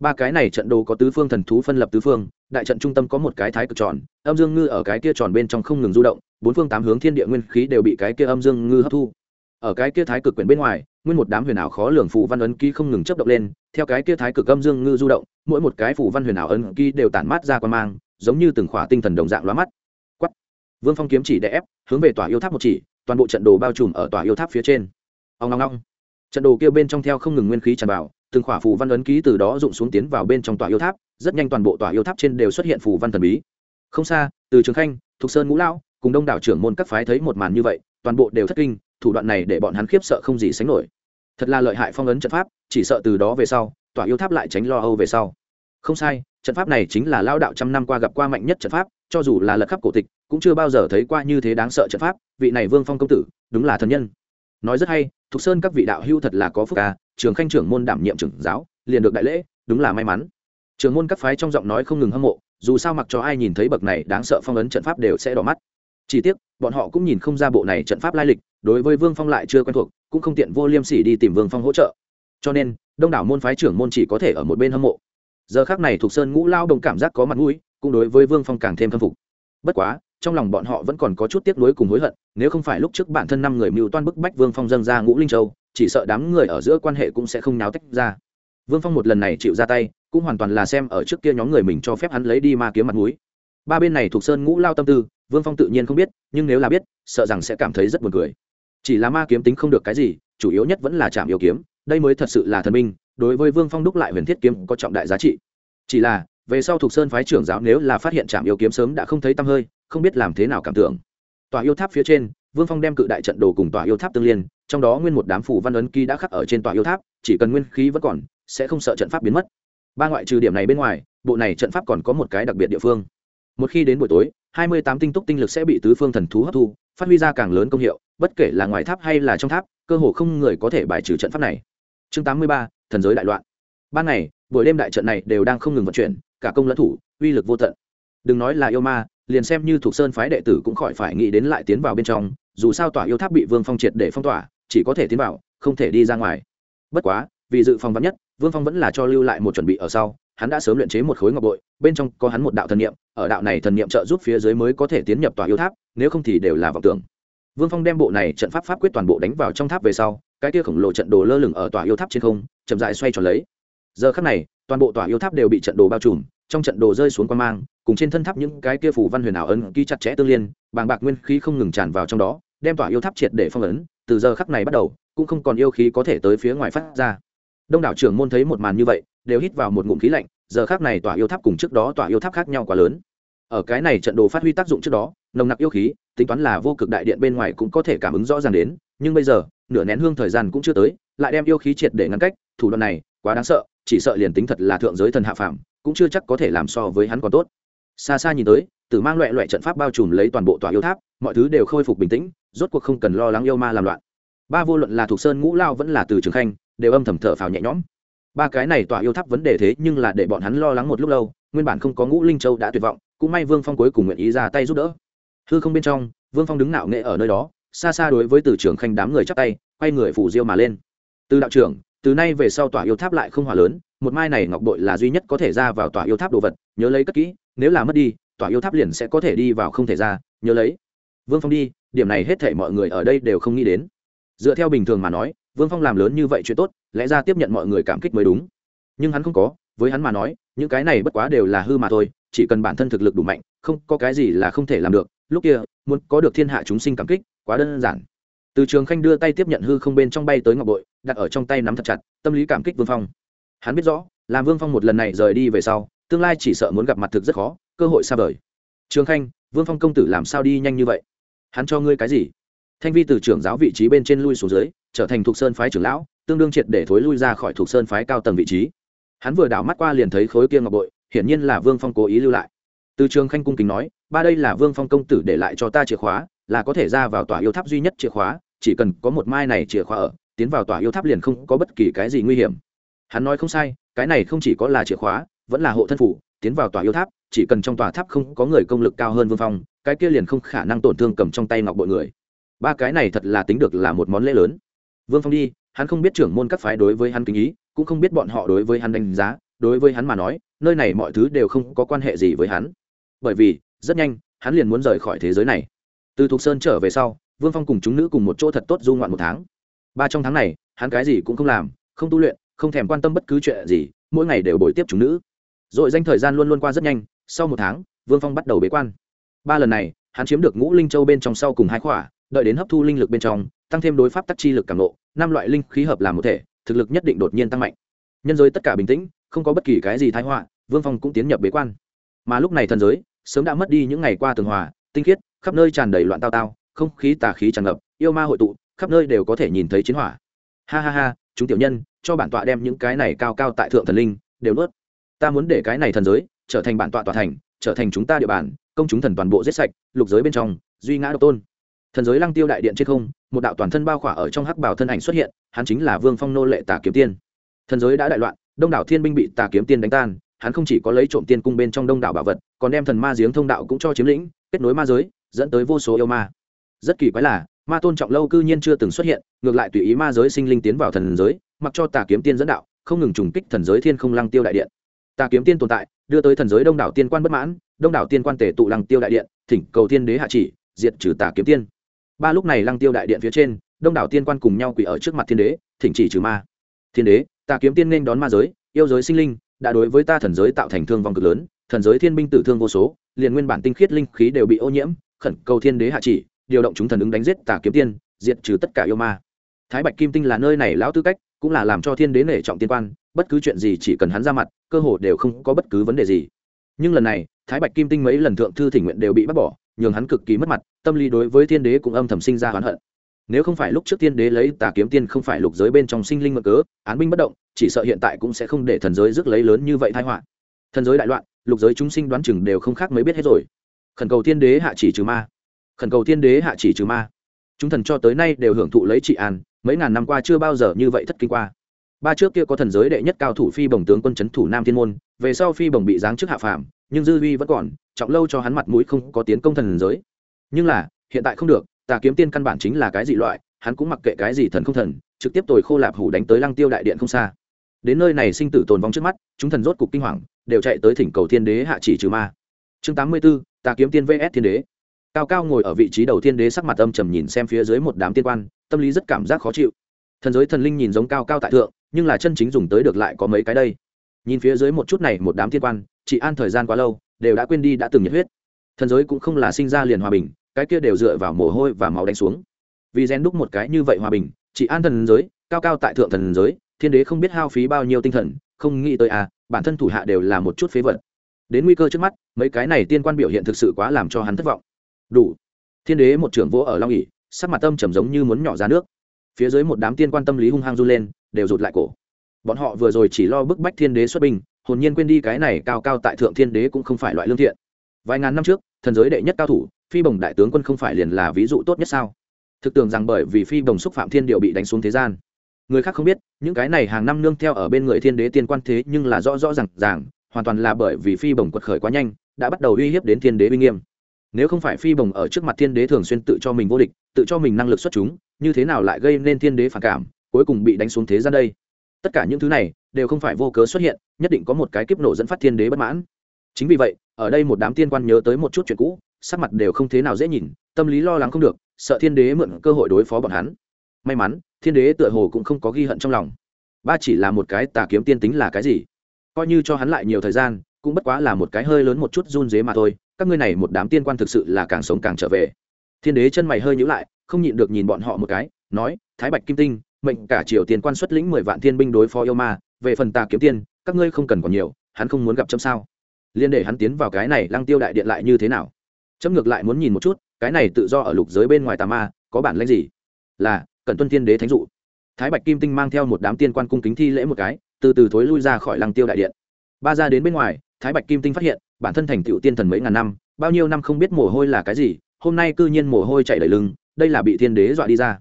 ba cái này trận đồ có tứ phương thần thú phân lập tứ phương, đại trận trung tâm có một cái thái cực tròn, âm dương ngư ở cái kia tròn bên trong không ngừng du động, bốn phương tám hướng thiên địa nguyên khí đều bị cái kia âm dương ngư hấp thu. Ở cái kia thái cực quyển bên ngoài, nguyên một đám huyền ảo khó lường phù văn ấn ký không ngừng chấp động lên, theo cái kia thái cực âm dương ngư du động, mỗi một cái phù văn huyền ảo ấn ký đều tản mát ra quan mang, giống như từng khỏa tinh thần đồng dạng lóa mắt. Quắt vương phong kiếm chỉ đè ép, hướng về tòa yêu tháp một chỉ, toàn bộ trận đồ bao trùm ở tòa yêu tháp phía trên. Ông long long trận đồ kia bên trong theo không ngừng nguyên khí tràn vào từng khỏa phù văn ấn ký từ đó rụng xuống tiến vào bên trong tòa yêu tháp, rất nhanh toàn bộ tòa yêu tháp trên đều xuất hiện phù văn thần bí. Không xa, từ trường khanh thục sơn ngũ lão, cùng đông đảo trưởng môn các phái thấy một màn như vậy, toàn bộ đều thất kinh, thủ đoạn này để bọn hắn khiếp sợ không gì sánh nổi. Thật là lợi hại phong ấn trận pháp, chỉ sợ từ đó về sau, tòa yêu tháp lại tránh lo âu về sau. Không sai, trận pháp này chính là lao đạo trăm năm qua gặp qua mạnh nhất trận pháp, cho dù là lật khắp cổ tịch, cũng chưa bao giờ thấy qua như thế đáng sợ trận pháp. Vị này vương phong công tử, đúng là thần nhân. Nói rất hay thục sơn các vị đạo hưu thật là có phúc ca trường khanh trưởng môn đảm nhiệm trưởng giáo, liền được đại lễ, đúng là may mắn. Trường môn các phái trong giọng nói không ngừng hâm mộ, dù sao mặc cho ai nhìn thấy bậc này đáng sợ phong ấn trận pháp đều sẽ đỏ mắt. Chỉ tiếc, bọn họ cũng nhìn không ra bộ này trận pháp lai lịch, đối với vương phong lại chưa quen thuộc, cũng không tiện vô liêm sỉ đi tìm vương phong hỗ trợ. Cho nên, đông đảo môn phái trưởng môn chỉ có thể ở một bên hâm mộ. Giờ khác này thuộc sơn ngũ lao đồng cảm giác có mặt mũi, cũng đối với vương phong càng thêm khâm phục. Bất quá, trong lòng bọn họ vẫn còn có chút tiếc nuối cùng hối hận, nếu không phải lúc trước bản thân năm người mưu toan bức bách vương phong dâng ra ngũ linh châu chỉ sợ đám người ở giữa quan hệ cũng sẽ không nháo tách ra. Vương phong một lần này chịu ra tay, cũng hoàn toàn là xem ở trước kia nhóm người mình cho phép hắn lấy đi ma kiếm mặt mũi. Ba bên này thuộc sơn ngũ lao tâm tư, vương phong tự nhiên không biết, nhưng nếu là biết, sợ rằng sẽ cảm thấy rất buồn cười. Chỉ là ma kiếm tính không được cái gì, chủ yếu nhất vẫn là chạm yêu kiếm, đây mới thật sự là thần minh, đối với vương phong đúc lại huyền thiết kiếm có trọng đại giá trị. Chỉ là, về sau thuộc sơn phái trưởng giáo nếu là phát hiện trạm yêu kiếm sớm đã không thấy tăm hơi, không biết làm thế nào cảm tưởng. Tòa yêu tháp phía trên vương phong đem cự đại trận đồ cùng tòa yêu tháp tương liên, trong đó nguyên một đám phủ văn ấn ký đã khắc ở trên tòa yêu tháp, chỉ cần nguyên khí vẫn còn, sẽ không sợ trận pháp biến mất. Ba ngoại trừ điểm này bên ngoài, bộ này trận pháp còn có một cái đặc biệt địa phương. Một khi đến buổi tối, hai mươi tám tinh túc tinh lực sẽ bị tứ phương thần thú hấp thu, phát huy ra càng lớn công hiệu, bất kể là ngoài tháp hay là trong tháp, cơ hồ không người có thể bài trừ trận pháp này. Chương tám mươi ba, thần giới đại loạn. Ban ngày, buổi đêm đại trận này đều đang không ngừng vận chuyển, cả công lẫn thủ, uy lực vô tận. Đừng nói là yêu ma liền xem như thuộc sơn phái đệ tử cũng khỏi phải nghĩ đến lại tiến vào bên trong, dù sao tòa yêu tháp bị vương phong triệt để phong tỏa, chỉ có thể tiến vào, không thể đi ra ngoài. Bất quá, vì dự phòng vắn nhất, vương phong vẫn là cho lưu lại một chuẩn bị ở sau, hắn đã sớm luyện chế một khối ngọc bội, bên trong có hắn một đạo thần niệm, ở đạo này thần niệm trợ giúp phía dưới mới có thể tiến nhập tòa yêu tháp, nếu không thì đều là vọng tưởng. Vương phong đem bộ này trận pháp pháp quyết toàn bộ đánh vào trong tháp về sau, cái kia khổng lồ trận đồ lơ lửng ở tòa yêu tháp trên không, chậm dại xoay tròn lấy. Giờ khắc này, toàn bộ tòa yêu tháp đều bị trận đồ bao trùm trong trận đồ rơi xuống quan mang, cùng trên thân tháp những cái kia phủ văn huyền ảo ấn ký chặt chẽ tương liên, bàng bạc nguyên khí không ngừng tràn vào trong đó, đem tỏa yêu tháp triệt để phong ấn, từ giờ khắc này bắt đầu, cũng không còn yêu khí có thể tới phía ngoài phát ra. Đông đảo trưởng môn thấy một màn như vậy, đều hít vào một ngụm khí lạnh, giờ khắc này tỏa yêu tháp cùng trước đó tỏa yêu tháp khác nhau quá lớn. Ở cái này trận đồ phát huy tác dụng trước đó, nồng nặc yêu khí, tính toán là vô cực đại điện bên ngoài cũng có thể cảm ứng rõ ràng đến, nhưng bây giờ, nửa nén hương thời gian cũng chưa tới, lại đem yêu khí triệt để ngăn cách, thủ đoạn này quá đáng sợ, chỉ sợ liền tính thật là thượng giới thần hạ phàm, cũng chưa chắc có thể làm so với hắn còn tốt. Xa xa nhìn tới, tử mang loại loại trận pháp bao trùm lấy toàn bộ tòa yêu tháp, mọi thứ đều khôi phục bình tĩnh, rốt cuộc không cần lo lắng yêu ma làm loạn. Ba vô luận là thuộc sơn ngũ lao vẫn là từ trường khanh, đều âm thầm thở phào nhẹ nhõm. Ba cái này tòa yêu tháp vấn đề thế nhưng là để bọn hắn lo lắng một lúc lâu, nguyên bản không có ngũ linh châu đã tuyệt vọng, cũng may vương phong cuối cùng nguyện ý ra tay giúp đỡ. Hư không bên trong, vương phong đứng nạo nghệ ở nơi đó, xa xa đối với từ trường khanh đám người chắp tay, quay người phủ diêu mà lên. Từ đạo trưởng từ nay về sau tòa yêu tháp lại không hỏa lớn, một mai này ngọc bội là duy nhất có thể ra vào tòa yêu tháp đồ vật, nhớ lấy cất kỹ, nếu là mất đi, tòa yêu tháp liền sẽ có thể đi vào không thể ra, nhớ lấy. Vương phong đi, điểm này hết thể mọi người ở đây đều không nghĩ đến. Dựa theo bình thường mà nói, vương phong làm lớn như vậy chuyện tốt, lẽ ra tiếp nhận mọi người cảm kích mới đúng. Nhưng hắn không có, với hắn mà nói, những cái này bất quá đều là hư mà thôi, chỉ cần bản thân thực lực đủ mạnh, không có cái gì là không thể làm được. Lúc kia, muốn có được thiên hạ chúng sinh cảm kích, quá đơn giản từ trường khanh đưa tay tiếp nhận hư không bên trong bay tới ngọc bội, đặt ở trong tay nắm thật chặt, tâm lý cảm kích vương phong. Hắn biết rõ, làm vương phong một lần này rời đi về sau, tương lai chỉ sợ muốn gặp mặt thực rất khó, cơ hội xa vời. Trường khanh, vương phong công tử làm sao đi nhanh như vậy? Hắn cho ngươi cái gì? Thanh vi từ trưởng giáo vị trí bên trên lui xuống dưới, trở thành thuộc sơn phái trưởng lão, tương đương triệt để thối lui ra khỏi thuộc sơn phái cao tầng vị trí. Hắn vừa đảo mắt qua liền thấy khối kia ngọc bội, hiển nhiên là vương phong cố ý lưu lại. Từ trường khanh cung kính nói, ba đây là vương phong công tử để lại cho ta chìa khóa, là có thể ra vào tòa yêu tháp duy nhất chìa khóa chỉ cần có một mai này chìa khóa ở, tiến vào tòa yêu tháp liền không có bất kỳ cái gì nguy hiểm. Hắn nói không sai, cái này không chỉ có là chìa khóa, vẫn là hộ thân phủ, tiến vào tòa yêu tháp, chỉ cần trong tòa tháp không có người công lực cao hơn vương phong, cái kia liền không khả năng tổn thương cầm trong tay ngọc bội người. Ba cái này thật là tính được là một món lễ lớn. Vương phong đi, hắn không biết trưởng môn các phái đối với hắn kính ý, cũng không biết bọn họ đối với hắn đánh giá, đối với hắn mà nói, nơi này mọi thứ đều không có quan hệ gì với hắn. Bởi vì, rất nhanh, hắn liền muốn rời khỏi thế giới này. Từ thục sơn trở về sau vương phong cùng chúng nữ cùng một chỗ thật tốt du ngoạn một tháng. Ba trong tháng này, hắn cái gì cũng không làm, không tu luyện, không thèm quan tâm bất cứ chuyện gì, mỗi ngày đều bồi tiếp chúng nữ. R ồ i danh thời gian luôn luôn qua rất nhanh, sau một tháng, vương phong bắt đầu bế quan. Ba lần này, hắn chiếm được ngũ linh châu bên trong sau cùng hai khỏa, đợi đến hấp thu linh lực bên trong, tăng thêm đối pháp tắc chi lực càng lộ năm loại linh khí hợp làm một thể, thực lực nhất định đột nhiên tăng mạnh. Nhân giới tất cả bình tĩnh, không có bất kỳ cái gì thái họa, vương phong cũng tiến nhập bế quan. Mà lúc này thần giới, sớm đã mất đi những ngày qua tường hòa, tinh khiết, khắp nơi tràn đầy loạn tao tao không khí tà khí tràn ngập, yêu ma hội tụ, khắp nơi đều có thể nhìn thấy chiến hỏa. Ha ha ha, chúng tiểu nhân, cho bản tọa đem những cái này cao cao tại thượng thần linh, đều nuốt. Ta muốn để cái này thần giới trở thành bản tọa tọa thành, trở thành chúng ta địa bàn, công chúng thần toàn bộ giết sạch, lục giới bên trong, duy ngã độc tôn. Thần giới lăng tiêu đại điện trên không, một đạo toàn thân bao khỏa ở trong hắc bảo thân ảnh xuất hiện, hắn chính là vương phong nô lệ tà kiếm tiên. Thần giới đã đại loạn, đông đảo thiên binh bị tà kiếm tiên đánh tan, hắn không chỉ có lấy trộm tiên cung bên trong đông đảo bảo vật, còn đem thần ma giếng thông đạo cũng cho chiếm lĩnh, kết nối ma giới, dẫn tới vô số yêu ma rất kỳ quái là, ma tôn trọng lâu cư nhiên chưa từng xuất hiện, ngược lại tùy ý ma giới sinh linh tiến vào thần giới, mặc cho tà kiếm tiên dẫn đạo, không ngừng trùng kích thần giới thiên không lăng tiêu đại điện. Tà kiếm tiên tồn tại, đưa tới thần giới đông đảo tiên quan bất mãn, đông đảo tiên quan tể tụ lăng tiêu đại điện, thỉnh cầu tiên đế hạ chỉ, diệt trừ tà kiếm tiên. Ba lúc này lăng tiêu đại điện phía trên, đông đảo tiên quan cùng nhau quỳ ở trước mặt thiên đế, thỉnh chỉ trừ ma. Thiên đế, tà kiếm tiên nên đón ma giới, yêu giới sinh linh, đã đối với ta thần giới tạo thành thương vong cực lớn, thần giới thiên binh tử thương vô số, liền nguyên bản tinh khiết linh khí đều bị ô nhiễm, khẩn cầu thiên đế hạ chỉ điều động chúng thần ứng đánh giết tà kiếm tiên, diệt trừ tất cả yêu ma. Thái bạch kim tinh là nơi này lão tư cách, cũng là làm cho thiên đế nể trọng tiên quan, bất cứ chuyện gì chỉ cần hắn ra mặt, cơ hồ đều không có bất cứ vấn đề gì. Nhưng lần này, thái bạch kim tinh mấy lần thượng thư thỉnh nguyện đều bị bắt bỏ, nhường hắn cực kỳ mất mặt, tâm lý đối với thiên đế cũng âm thầm sinh ra oán hận. Nếu không phải lúc trước thiên đế lấy tà kiếm tiên không phải lục giới bên trong sinh linh mở cớ, án binh bất động, chỉ sợ hiện tại cũng sẽ không để thần giới rước lấy lớn như vậy thái họa. Thần giới đại loạn, lục giới chúng sinh đoán chừng đều không khác mới biết hết rồi. Khẩn cầu thiên đế hạ chỉ trừ ma khẩn cầu thiên đế hạ chỉ trừ ma. Chúng thần cho tới nay đều hưởng thụ lấy trị an, mấy ngàn năm qua chưa bao giờ như vậy thất kinh qua. Ba trước kia có thần giới đệ nhất cao thủ phi bồng tướng quân c thủ nam thiên môn, về sau phi bồng bị giáng chức hạ phàm, nhưng dư vi vẫn còn, trọng lâu cho hắn mặt mũi không có tiến công thần giới. Nhưng là, hiện tại không được, tà kiếm tiên căn bản chính là cái dị loại, hắn cũng mặc kệ cái gì thần không thần, trực tiếp tồi khô lạp hủ đánh tới lăng tiêu đại điện không xa. Đến nơi này sinh tử tồn vong trước mắt, chúng thần rốt cục kinh hoàng, đều chạy tới thỉnh cầu thiên đế hạ chỉ trừ ma. Chương tám mươi b ố tà kiếm tiên vs thiên đế cao cao ngồi ở vị trí đầu tiên, đế sắc mặt âm trầm nhìn xem phía dưới một đám tiên quan tâm lý rất cảm giác khó chịu. Thần giới thần linh nhìn giống cao cao tại thượng nhưng là chân chính dùng tới được lại có mấy cái đây. Nhìn phía dưới một chút này một đám tiên quan Chị an thời gian quá lâu đều đã quên đi đã từng nhiệt huyết. Thần giới cũng không là sinh ra liền hòa bình cái kia đều dựa vào mồ hôi và máu đánh xuống. Vì rèn đúc một cái như vậy hòa bình Chị an thần giới cao cao tại thượng thần giới thiên đế không biết hao phí bao nhiêu tinh thần không nghĩ tới à bản thân thủ hạ đều là một chút phế vật. Đến nguy cơ trước mắt mấy cái này tiên quan biểu hiện thực sự quá làm cho hắn thất vọng đủ. Thiên đế một trưởng vỗ ở long ỉ sắc mặt tâm trầm giống như muốn nhỏ ra nước. Phía dưới một đám tiên quan tâm lý hung hăng run lên, đều rụt lại cổ. Bọn họ vừa rồi chỉ lo bức bách thiên đế xuất binh, hồn nhiên quên đi cái này cao cao tại thượng thiên đế cũng không phải loại lương thiện. Vài ngàn năm trước, thần giới đệ nhất cao thủ, phi bồng đại tướng quân không phải liền là ví dụ tốt nhất sao? Thực tưởng rằng bởi vì phi bồng xúc phạm thiên điệu bị đánh xuống thế gian. Người khác không biết, những cái này hàng năm nương theo ở bên người thiên đế tiên quan thế nhưng là rõ rõ r à n g ràng, hoàn toàn là bởi vì phi bồng quật khởi quá nhanh, đã bắt đầu uy hiếp đến thiên đế uy nghiêm nếu không phải phi bồng ở trước mặt thiên đế thường xuyên tự cho mình vô địch, tự cho mình năng lực xuất chúng, như thế nào lại gây nên thiên đế phản cảm, cuối cùng bị đánh xuống thế gian đây? Tất cả những thứ này đều không phải vô cớ xuất hiện, nhất định có một cái kiếp nổ dẫn phát thiên đế bất mãn. Chính vì vậy, ở đây một đám tiên quan nhớ tới một chút chuyện cũ, sắc mặt đều không thế nào dễ nhìn, tâm lý lo lắng không được, sợ thiên đế mượn cơ hội đối phó bọn hắn. May mắn, thiên đế tựa hồ cũng không có ghi hận trong lòng. Ba chỉ là một cái tà kiếm tiên tính là cái gì? Coi như cho hắn lại nhiều thời gian, cũng bất quá là một cái hơi lớn một chút run dế mà thôi các ngươi này một đám tiên quan thực sự là càng sống càng trở về. Thiên đế chân mày hơi nhữ lại, không nhịn được nhìn bọn họ một cái, nói, thái bạch kim tinh, mệnh cả triều tiên quan xuất lĩnh mười vạn thiên binh đối phó yêu ma, về phần ta kiếm tiên, các ngươi không cần còn nhiều, hắn không muốn gặp chấm sao? Liên để hắn tiến vào cái này lăng tiêu đại điện lại như thế nào? Chấm ngược lại muốn nhìn một chút, cái này tự do ở lục giới bên ngoài tà ma, có bản lãnh gì? Là cần tuân thiên đế thánh dụ. Thái bạch kim tinh mang theo một đám tiên quan cung kính thi lễ một cái, từ từ thối lui ra khỏi lăng tiêu đại điện. Ba ra đến bên ngoài, thái bạch kim tinh phát hiện bản thân thành tựu tiên thần mấy ngàn năm, bao nhiêu năm không biết mồ hôi là cái gì, hôm nay cư nhiên mồ hôi chạy đầy lưng, đây là bị thiên đế dọa đi ra.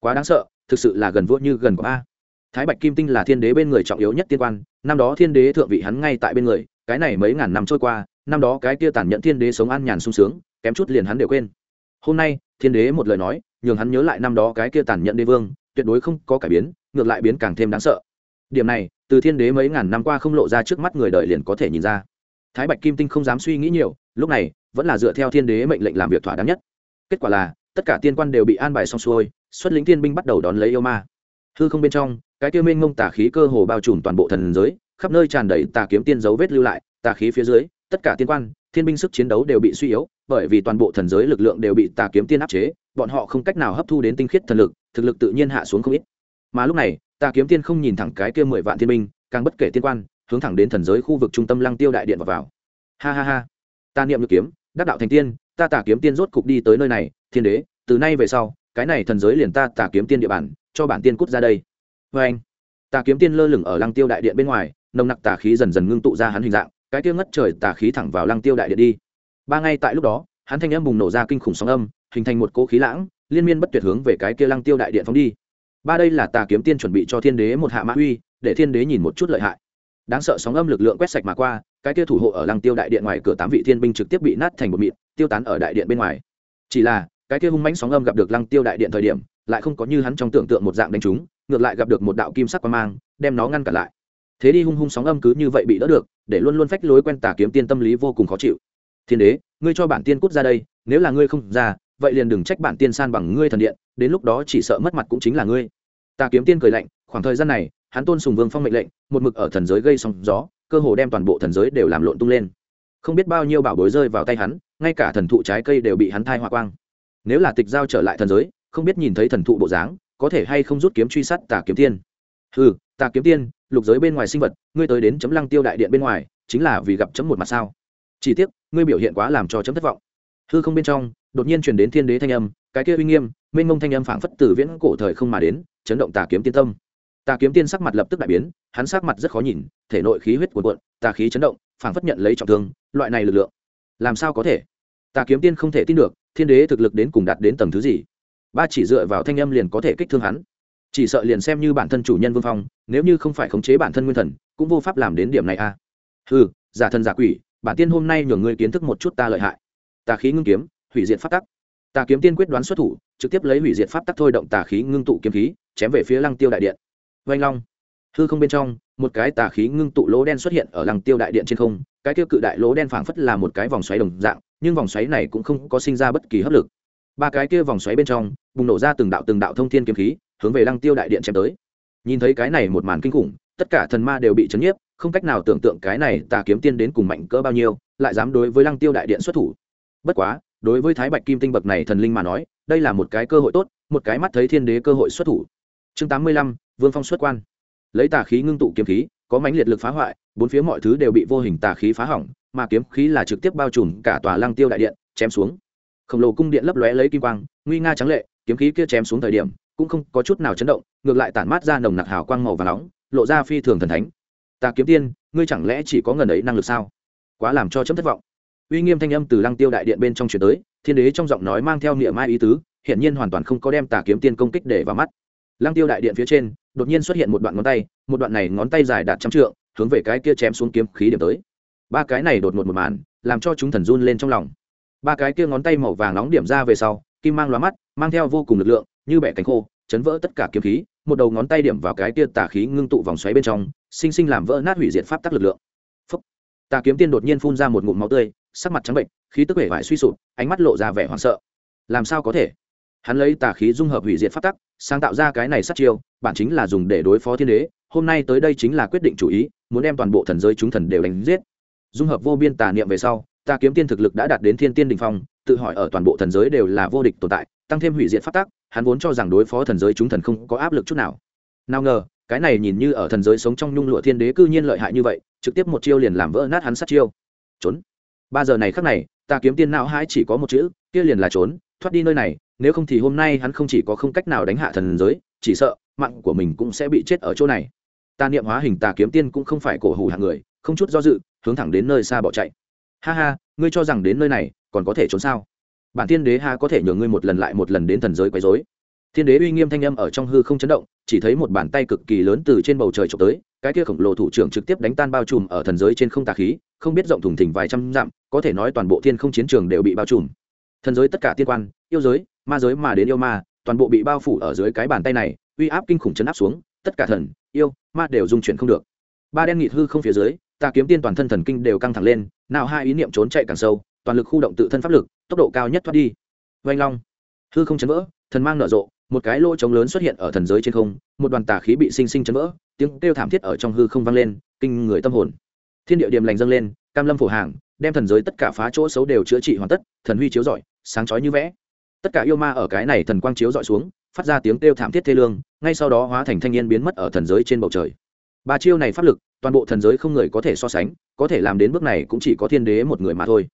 Quá đáng sợ, thực sự là gần vua như gần của a thái bạch kim tinh là thiên đế bên người trọng yếu nhất tiên quan, năm đó thiên đế thượng vị hắn ngay tại bên người, cái này mấy ngàn năm trôi qua, năm đó cái kia tàn nhẫn thiên đế sống an nhàn sung sướng, kém chút liền hắn đều quên. Hôm nay, thiên đế một lời nói, nhường hắn nhớ lại năm đó cái kia tàn nhẫn đế vương, tuyệt đối không có cải biến, ngược lại biến càng thêm đáng sợ. Điểm này, từ thiên đế mấy ngàn năm qua không lộ ra trước mắt người đời liền có thể nhìn ra thái bạch kim tinh không dám suy nghĩ nhiều, lúc này, vẫn là dựa theo thiên đế mệnh lệnh làm việc thỏa đáng nhất. Kết quả là, tất cả tiên quan đều bị an bài xong xuôi, xuất lĩnh thiên binh bắt đầu đón lấy yêu ma. Hư không bên trong, cái tiêu minh ngông tà khí cơ hồ bao trùm toàn bộ thần giới, khắp nơi tràn đầy tà kiếm tiên dấu vết lưu lại, tà khí phía dưới, tất cả tiên quan, thiên binh sức chiến đấu đều bị suy yếu, bởi vì toàn bộ thần giới lực lượng đều bị tà kiếm tiên áp chế, bọn họ không cách nào hấp thu đến tinh khiết thần lực, thực lực tự nhiên hạ xuống không ít. Mà lúc này, tà kiếm tiên không nhìn thẳng cái kia mười vạn thiên binh, càng bất kể tiên quan hướng thẳng đến thần giới khu vực trung tâm lăng tiêu đại điện vào, vào. ha ha ha. Ta niệm nhược kiếm đắc đạo thành tiên ta tà kiếm tiên rốt cục đi tới nơi này thiên đế từ nay về sau cái này thần giới liền ta tà kiếm tiên địa bàn cho bản tiên cút ra đây. Vê anh tà kiếm tiên lơ lửng ở lăng tiêu đại điện bên ngoài nồng nặc tà khí dần dần ngưng tụ ra hắn hình dạng cái tiêu ngất trời tà khí thẳng vào lăng tiêu đại điện đi. Ba ngay tại lúc đó hắn thanh âm bùng nổ ra kinh khủng sóng âm hình thành một cỗ khí lãng liên miên bất tuyệt hướng về cái kia lăng tiêu đại điện phóng đi. Ba đây là tà kiếm tiên chuẩn bị cho thiên đế một hạ mã uy để thiên đế nhìn một chút lợi hại đáng sợ sóng âm lực lượng quét sạch mà qua, cái kia thủ hộ ở lăng tiêu đại điện ngoài cửa tám vị thiên binh trực tiếp bị nát thành một mịn, tiêu tán ở đại điện bên ngoài. Chỉ là, cái kia hung mãnh sóng âm gặp được lăng tiêu đại điện thời điểm, lại không có như hắn trong tưởng tượng một dạng đánh trúng ngược lại gặp được một đạo kim sắc quang mang, đem nó ngăn cản lại. Thế đi hung hung sóng âm cứ như vậy bị đỡ được, để luôn luôn phách lối quen tà kiếm tiên tâm lý vô cùng khó chịu. Thiên đế, ngươi cho bản tiên cút ra đây, nếu là ngươi không ra, vậy liền đừng trách bản tiên san bằng ngươi thần điện, đến lúc đó chỉ sợ mất mặt cũng chính là ngươi. Tà kiếm tiên cười lạnh, khoảng thời gian này hắn tôn sùng vương phong mệnh lệnh, một mực ở thần giới gây sóng gió, cơ hồ đem toàn bộ thần giới đều làm lộn tung lên. Không biết bao nhiêu bảo bối rơi vào tay hắn, ngay cả thần thụ trái cây đều bị hắn thai hoa quang. Nếu là tịch giao trở lại thần giới, không biết nhìn thấy thần thụ bộ dáng, có thể hay không rút kiếm truy sát tà kiếm tiên. Ừ tà kiếm tiên, lục giới bên ngoài sinh vật, ngươi tới đến chấm lăng tiêu đại điện bên ngoài, chính là vì gặp chấm một mặt sao? Chỉ tiếc, ngươi biểu hiện quá làm cho chấm thất vọng. Hư không bên trong, đột nhiên truyền đến thiên đế thanh âm, cái kia uy nghiêm, mênh mông thanh âm phảng phất từ viễn cổ thời không mà đến, chấn động tà kiếm tiên tâm tà kiếm tiên sắc mặt lập tức đại biến, hắn sắc mặt rất khó nhìn, thể nội khí huyết cuồn cuộn tà khí chấn động, phảng phất nhận lấy trọng thương, loại này lực lượng, làm sao có thể? Tà kiếm tiên không thể tin được, thiên đế thực lực đến cùng đạt đến tầng thứ gì? Ba chỉ dựa vào thanh âm liền có thể kích thương hắn. Chỉ sợ liền xem như bản thân chủ nhân vương phong, nếu như không phải khống chế bản thân nguyên thần, cũng vô pháp làm đến điểm này a à. ừ giả thần giả quỷ, bản tiên hôm nay nhường ngươi kiến thức một chút ta lợi hại. Tà khí ngưng kiếm, hủy diệt pháp tắc. Tà kiếm tiên quyết đoán xuất thủ, trực tiếp lấy hủy diệt pháp tắc thôi động tà khí ngưng tụ kiếm khí, chém về phía lăng tiêu đại điện vanh long. Hư không bên trong, một cái tà khí ngưng tụ lỗ đen xuất hiện ở lăng tiêu đại điện trên không, cái tiêu cự đại lỗ đen phảng phất là một cái vòng xoáy đồng dạng, nhưng vòng xoáy này cũng không có sinh ra bất kỳ hấp lực. Ba cái kia vòng xoáy bên trong, bùng nổ ra từng đạo từng đạo thông thiên kiếm khí, hướng về lăng tiêu đại điện chém tới. Nhìn thấy cái này một màn kinh khủng, tất cả thần ma đều bị chấn nhiếp, không cách nào tưởng tượng cái này tà kiếm tiên đến cùng mạnh cỡ bao nhiêu, lại dám đối với lăng tiêu đại điện xuất thủ. Bất quá, đối với thái bạch kim tinh bậc này thần linh mà nói, đây là một cái cơ hội tốt, một cái mắt thấy thiên đế cơ hội xuất thủ chương tám mươi lăm, vương phong xuất quan. Lấy tà khí ngưng tụ kiếm khí, có mãnh liệt lực phá hoại, bốn phía mọi thứ đều bị vô hình tà khí phá hỏng, mà kiếm khí là trực tiếp bao trùm cả tòa lăng tiêu đại điện, chém xuống. Khổng lồ cung điện lấp lóe lấy kim quang, nguy nga trắng lệ, kiếm khí kia chém xuống thời điểm, cũng không có chút nào chấn động, ngược lại tản mát ra nồng nặc hào quang màu và nóng, lộ ra phi thường thần thánh. Ta kiếm tiên, ngươi chẳng lẽ chỉ có ngần ấy năng lực sao? Quá làm cho chấm thất vọng. Uy nghiêm thanh âm từ lăng tiêu đại điện bên trong chuyển tới, thiên đế trong giọng nói mang theo niệm mai ý tứ hiện nhiên hoàn toàn không có đem tà kiếm tiên công kích để vào mắt lăng tiêu đại điện phía trên, đột nhiên xuất hiện một đoạn ngón tay, một đoạn này ngón tay dài đạt trăm trượng, hướng về cái kia chém xuống kiếm khí điểm tới. Ba cái này đột ngột một màn, làm cho chúng thần run lên trong lòng. Ba cái kia ngón tay màu vàng nóng điểm ra về sau, kim mang lóa mắt, mang theo vô cùng lực lượng, như bẻ cánh khô, chấn vỡ tất cả kiếm khí, một đầu ngón tay điểm vào cái kia tà khí ngưng tụ vòng xoáy bên trong, sinh sinh làm vỡ nát hủy diệt pháp tắc lực lượng. Phúc. tà kiếm tiên đột nhiên phun ra một ngụm máu tươi, sắc mặt trắng bệnh, khí tức vẻ vải suy sụp, ánh mắt lộ ra vẻ hoảng sợ. Làm sao có thể? Hắn lấy tà khí dung hợp hủy diệt pháp tắc, sáng tạo ra cái này sát chiêu, bản chính là dùng để đối phó thiên đế, hôm nay tới đây chính là quyết định chủ ý, muốn đem toàn bộ thần giới chúng thần đều đánh giết. Dung hợp vô biên tà niệm về sau, ta kiếm tiên thực lực đã đạt đến thiên tiên đình phong, tự hỏi ở toàn bộ thần giới đều là vô địch tồn tại, tăng thêm hủy diệt pháp tắc, hắn vốn cho rằng đối phó thần giới chúng thần không có áp lực chút nào. Nào ngờ, cái này nhìn như ở thần giới sống trong nhung lụa thiên đế cư nhiên lợi hại như vậy, trực tiếp một chiêu liền làm vỡ nát hắn sát chiêu. Trốn. Ba giờ này khắc này, ta kiếm tiên não hãi chỉ có một chữ, kia liền là trốn, thoát đi nơi này nếu không thì hôm nay hắn không chỉ có không cách nào đánh hạ thần giới, chỉ sợ mạng của mình cũng sẽ bị chết ở chỗ này. Ta niệm hóa hình tà kiếm tiên cũng không phải cổ hủ hạng người, không chút do dự, hướng thẳng đến nơi xa bỏ chạy. Ha ha, ngươi cho rằng đến nơi này, còn có thể trốn sao? Bản thiên đế ha có thể nhường ngươi một lần lại một lần đến thần giới quấy rối. Thiên đế uy nghiêm thanh âm ở trong hư không chấn động, chỉ thấy một bàn tay cực kỳ lớn từ trên bầu trời trộm tới, cái kia khổng lồ thủ trưởng trực tiếp đánh tan bao trùm ở thần giới trên không tà khí, không biết rộng thùng thỉnh vài trăm dặm, có thể nói toàn bộ thiên không chiến trường đều bị bao trùm thần giới tất cả tiên quan, yêu giới, ma giới mà đến yêu ma, toàn bộ bị bao phủ ở dưới cái bàn tay này, uy áp kinh khủng chấn áp xuống, tất cả thần, yêu, ma đều dung chuyển không được. Ba đen nghịt hư không phía dưới, ta kiếm tiên toàn thân thần kinh đều căng thẳng lên, nào hai ý niệm trốn chạy càng sâu, toàn lực khu động tự thân pháp lực, tốc độ cao nhất thoát đi. Vanh long. Hư không chấn vỡ, thần mang nở rộ, một cái lỗ trống lớn xuất hiện ở thần giới trên không, một đoàn tà khí bị sinh sinh chấn vỡ, tiếng kêu thảm thiết ở trong hư không vang lên, kinh người tâm hồn. Thiên địa điểm lành dâng lên, cam lâm phổ hàng, đem thần giới tất cả phá chỗ xấu đều chữa trị hoàn tất, thần huy chiếu rọi sáng chói như vẽ. Tất cả yêu ma ở cái này thần quang chiếu dọi xuống, phát ra tiếng kêu thảm thiết thê lương, ngay sau đó hóa thành thanh niên biến mất ở thần giới trên bầu trời. Ba chiêu này pháp lực, toàn bộ thần giới không người có thể so sánh, có thể làm đến bước này cũng chỉ có thiên đế một người mà thôi.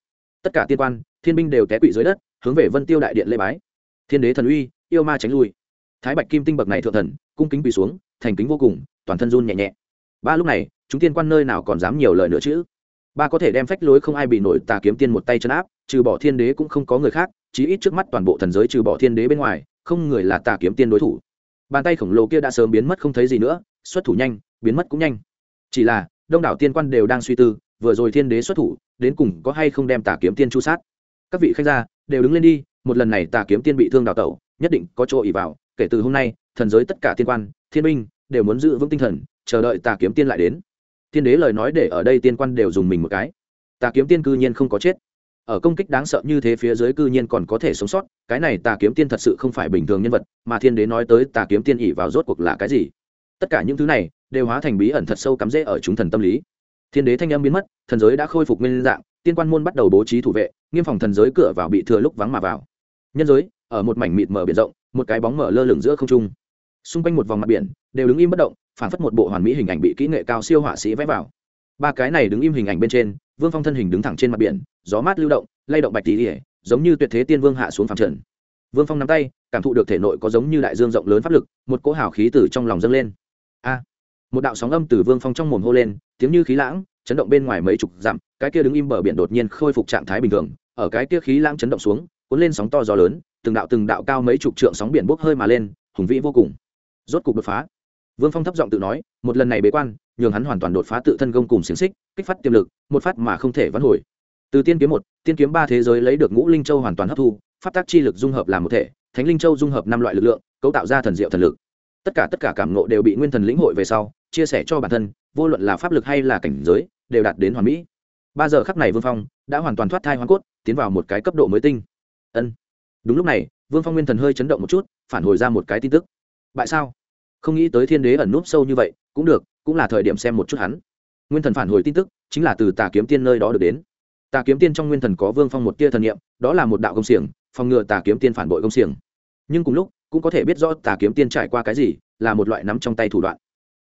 Tất cả tiên quan, thiên binh đều té quỵ dưới đất, hướng về vân tiêu đại điện lê bái. Thiên đế thần uy, yêu ma tránh lui. Thái bạch kim tinh bậc này thượng thần, cung kính quỳ xuống, thành kính vô cùng, toàn thân run nhẹ nhẹ. Ba lúc này, chúng tiên quan nơi nào còn dám nhiều lời nữa chứ? Ba có thể đem phách lối không ai bị nổi tà kiếm tiên một tay chân áp, trừ bỏ thiên đế cũng không có người khác, chí ít trước mắt toàn bộ thần giới trừ bỏ thiên đế bên ngoài, không người là tà kiếm tiên đối thủ. Bàn tay khổng lồ kia đã sớm biến mất không thấy gì nữa, xuất thủ nhanh, biến mất cũng nhanh. Chỉ là, đông đảo tiên quan đều đang suy tư, vừa rồi thiên đế xuất thủ, đến cùng có hay không đem tà kiếm tiên chu sát. Các vị khách gia, đều đứng lên đi, một lần này tà kiếm tiên bị thương đào tẩu, nhất định có chỗ ỉ vào, kể từ hôm nay, thần giới tất cả tiên quan, thiên binh, đều muốn giữ vững tinh thần, chờ đợi tà kiếm tiên lại đến thiên đế lời nói để ở đây tiên quan đều dùng mình một cái. Tà kiếm tiên cư nhiên không có chết. Ở công kích đáng sợ như thế phía dưới cư nhiên còn có thể sống sót, cái này tà kiếm tiên thật sự không phải bình thường nhân vật, mà thiên đế nói tới tà kiếm tiên ỉ vào rốt cuộc là cái gì? Tất cả những thứ này đều hóa thành bí ẩn thật sâu cắm rễ ở chúng thần tâm lý. Thiên đế thanh âm biến mất, thần giới đã khôi phục nguyên dạng, tiên quan môn bắt đầu bố trí thủ vệ, nghiêm phòng thần giới cửa vào bị thừa lúc vắng mà vào. Nhân giới, ở một mảnh mịt mở biển rộng, một cái bóng mở lơ lửng giữa không trung. Xung quanh một vòng mặt biển, đều đứng im bất động phản phất một bộ hoàn mỹ hình ảnh bị kỹ nghệ cao siêu họa sĩ vẽ vào. Ba cái này đứng im hình ảnh bên trên, vương phong thân hình đứng thẳng trên mặt biển, gió mát lưu động, lay động bạch tỉ ỉa giống như tuyệt thế tiên vương hạ xuống phẳng trần. Vương phong nắm tay, cảm thụ được thể nội có giống như đại dương rộng lớn pháp lực, một cỗ hào khí từ trong lòng dâng lên. A! Một đạo sóng âm từ vương phong trong mồm hô lên, tiếng như khí lãng, chấn động bên ngoài mấy chục dặm, cái kia đứng im bờ biển đột nhiên khôi phục trạng thái bình thường, ở cái kia khí lãng chấn động xuống, cuốn lên sóng to gió lớn, từng đạo từng đạo cao mấy chục trượng sóng biển bốc hơi mà lên, hùng vĩ vô cùng. Rốt cục đột phá vương phong thấp giọng tự nói, một lần này bế quan, nhường hắn hoàn toàn đột phá tự thân gông cùng xiềng xích, kích phát tiềm lực, một phát mà không thể vãn hồi. Từ tiên kiếm một, tiên kiếm ba thế giới lấy được ngũ linh châu hoàn toàn hấp thu phát tác chi lực dung hợp làm một thể, thánh linh châu dung hợp năm loại lực lượng, cấu tạo ra thần diệu thần lực. Tất cả tất cả cảm ngộ đều bị nguyên thần lĩnh hội về sau, chia sẻ cho bản thân, vô luận là pháp lực hay là cảnh giới, đều đạt đến hoàn mỹ. Ba giờ khắc này vương phong đã hoàn toàn thoát thai hoàn cốt, tiến vào một cái cấp độ mới tinh. Ân. Đúng lúc này, vương phong nguyên thần hơi chấn động một chút, phản hồi ra một cái tin tức. Bại sao? Không nghĩ tới thiên đế ẩn núp sâu như vậy, cũng được, cũng là thời điểm xem một chút hắn. Nguyên thần phản hồi tin tức, chính là từ tà kiếm tiên nơi đó được đến. Tà kiếm tiên trong nguyên thần có vương phong một tia thần nghiệm đó là một đạo công xiềng, phòng ngừa tà kiếm tiên phản bội công xiềng. Nhưng cùng lúc, cũng có thể biết rõ tà kiếm tiên trải qua cái gì, là một loại nắm trong tay thủ đoạn.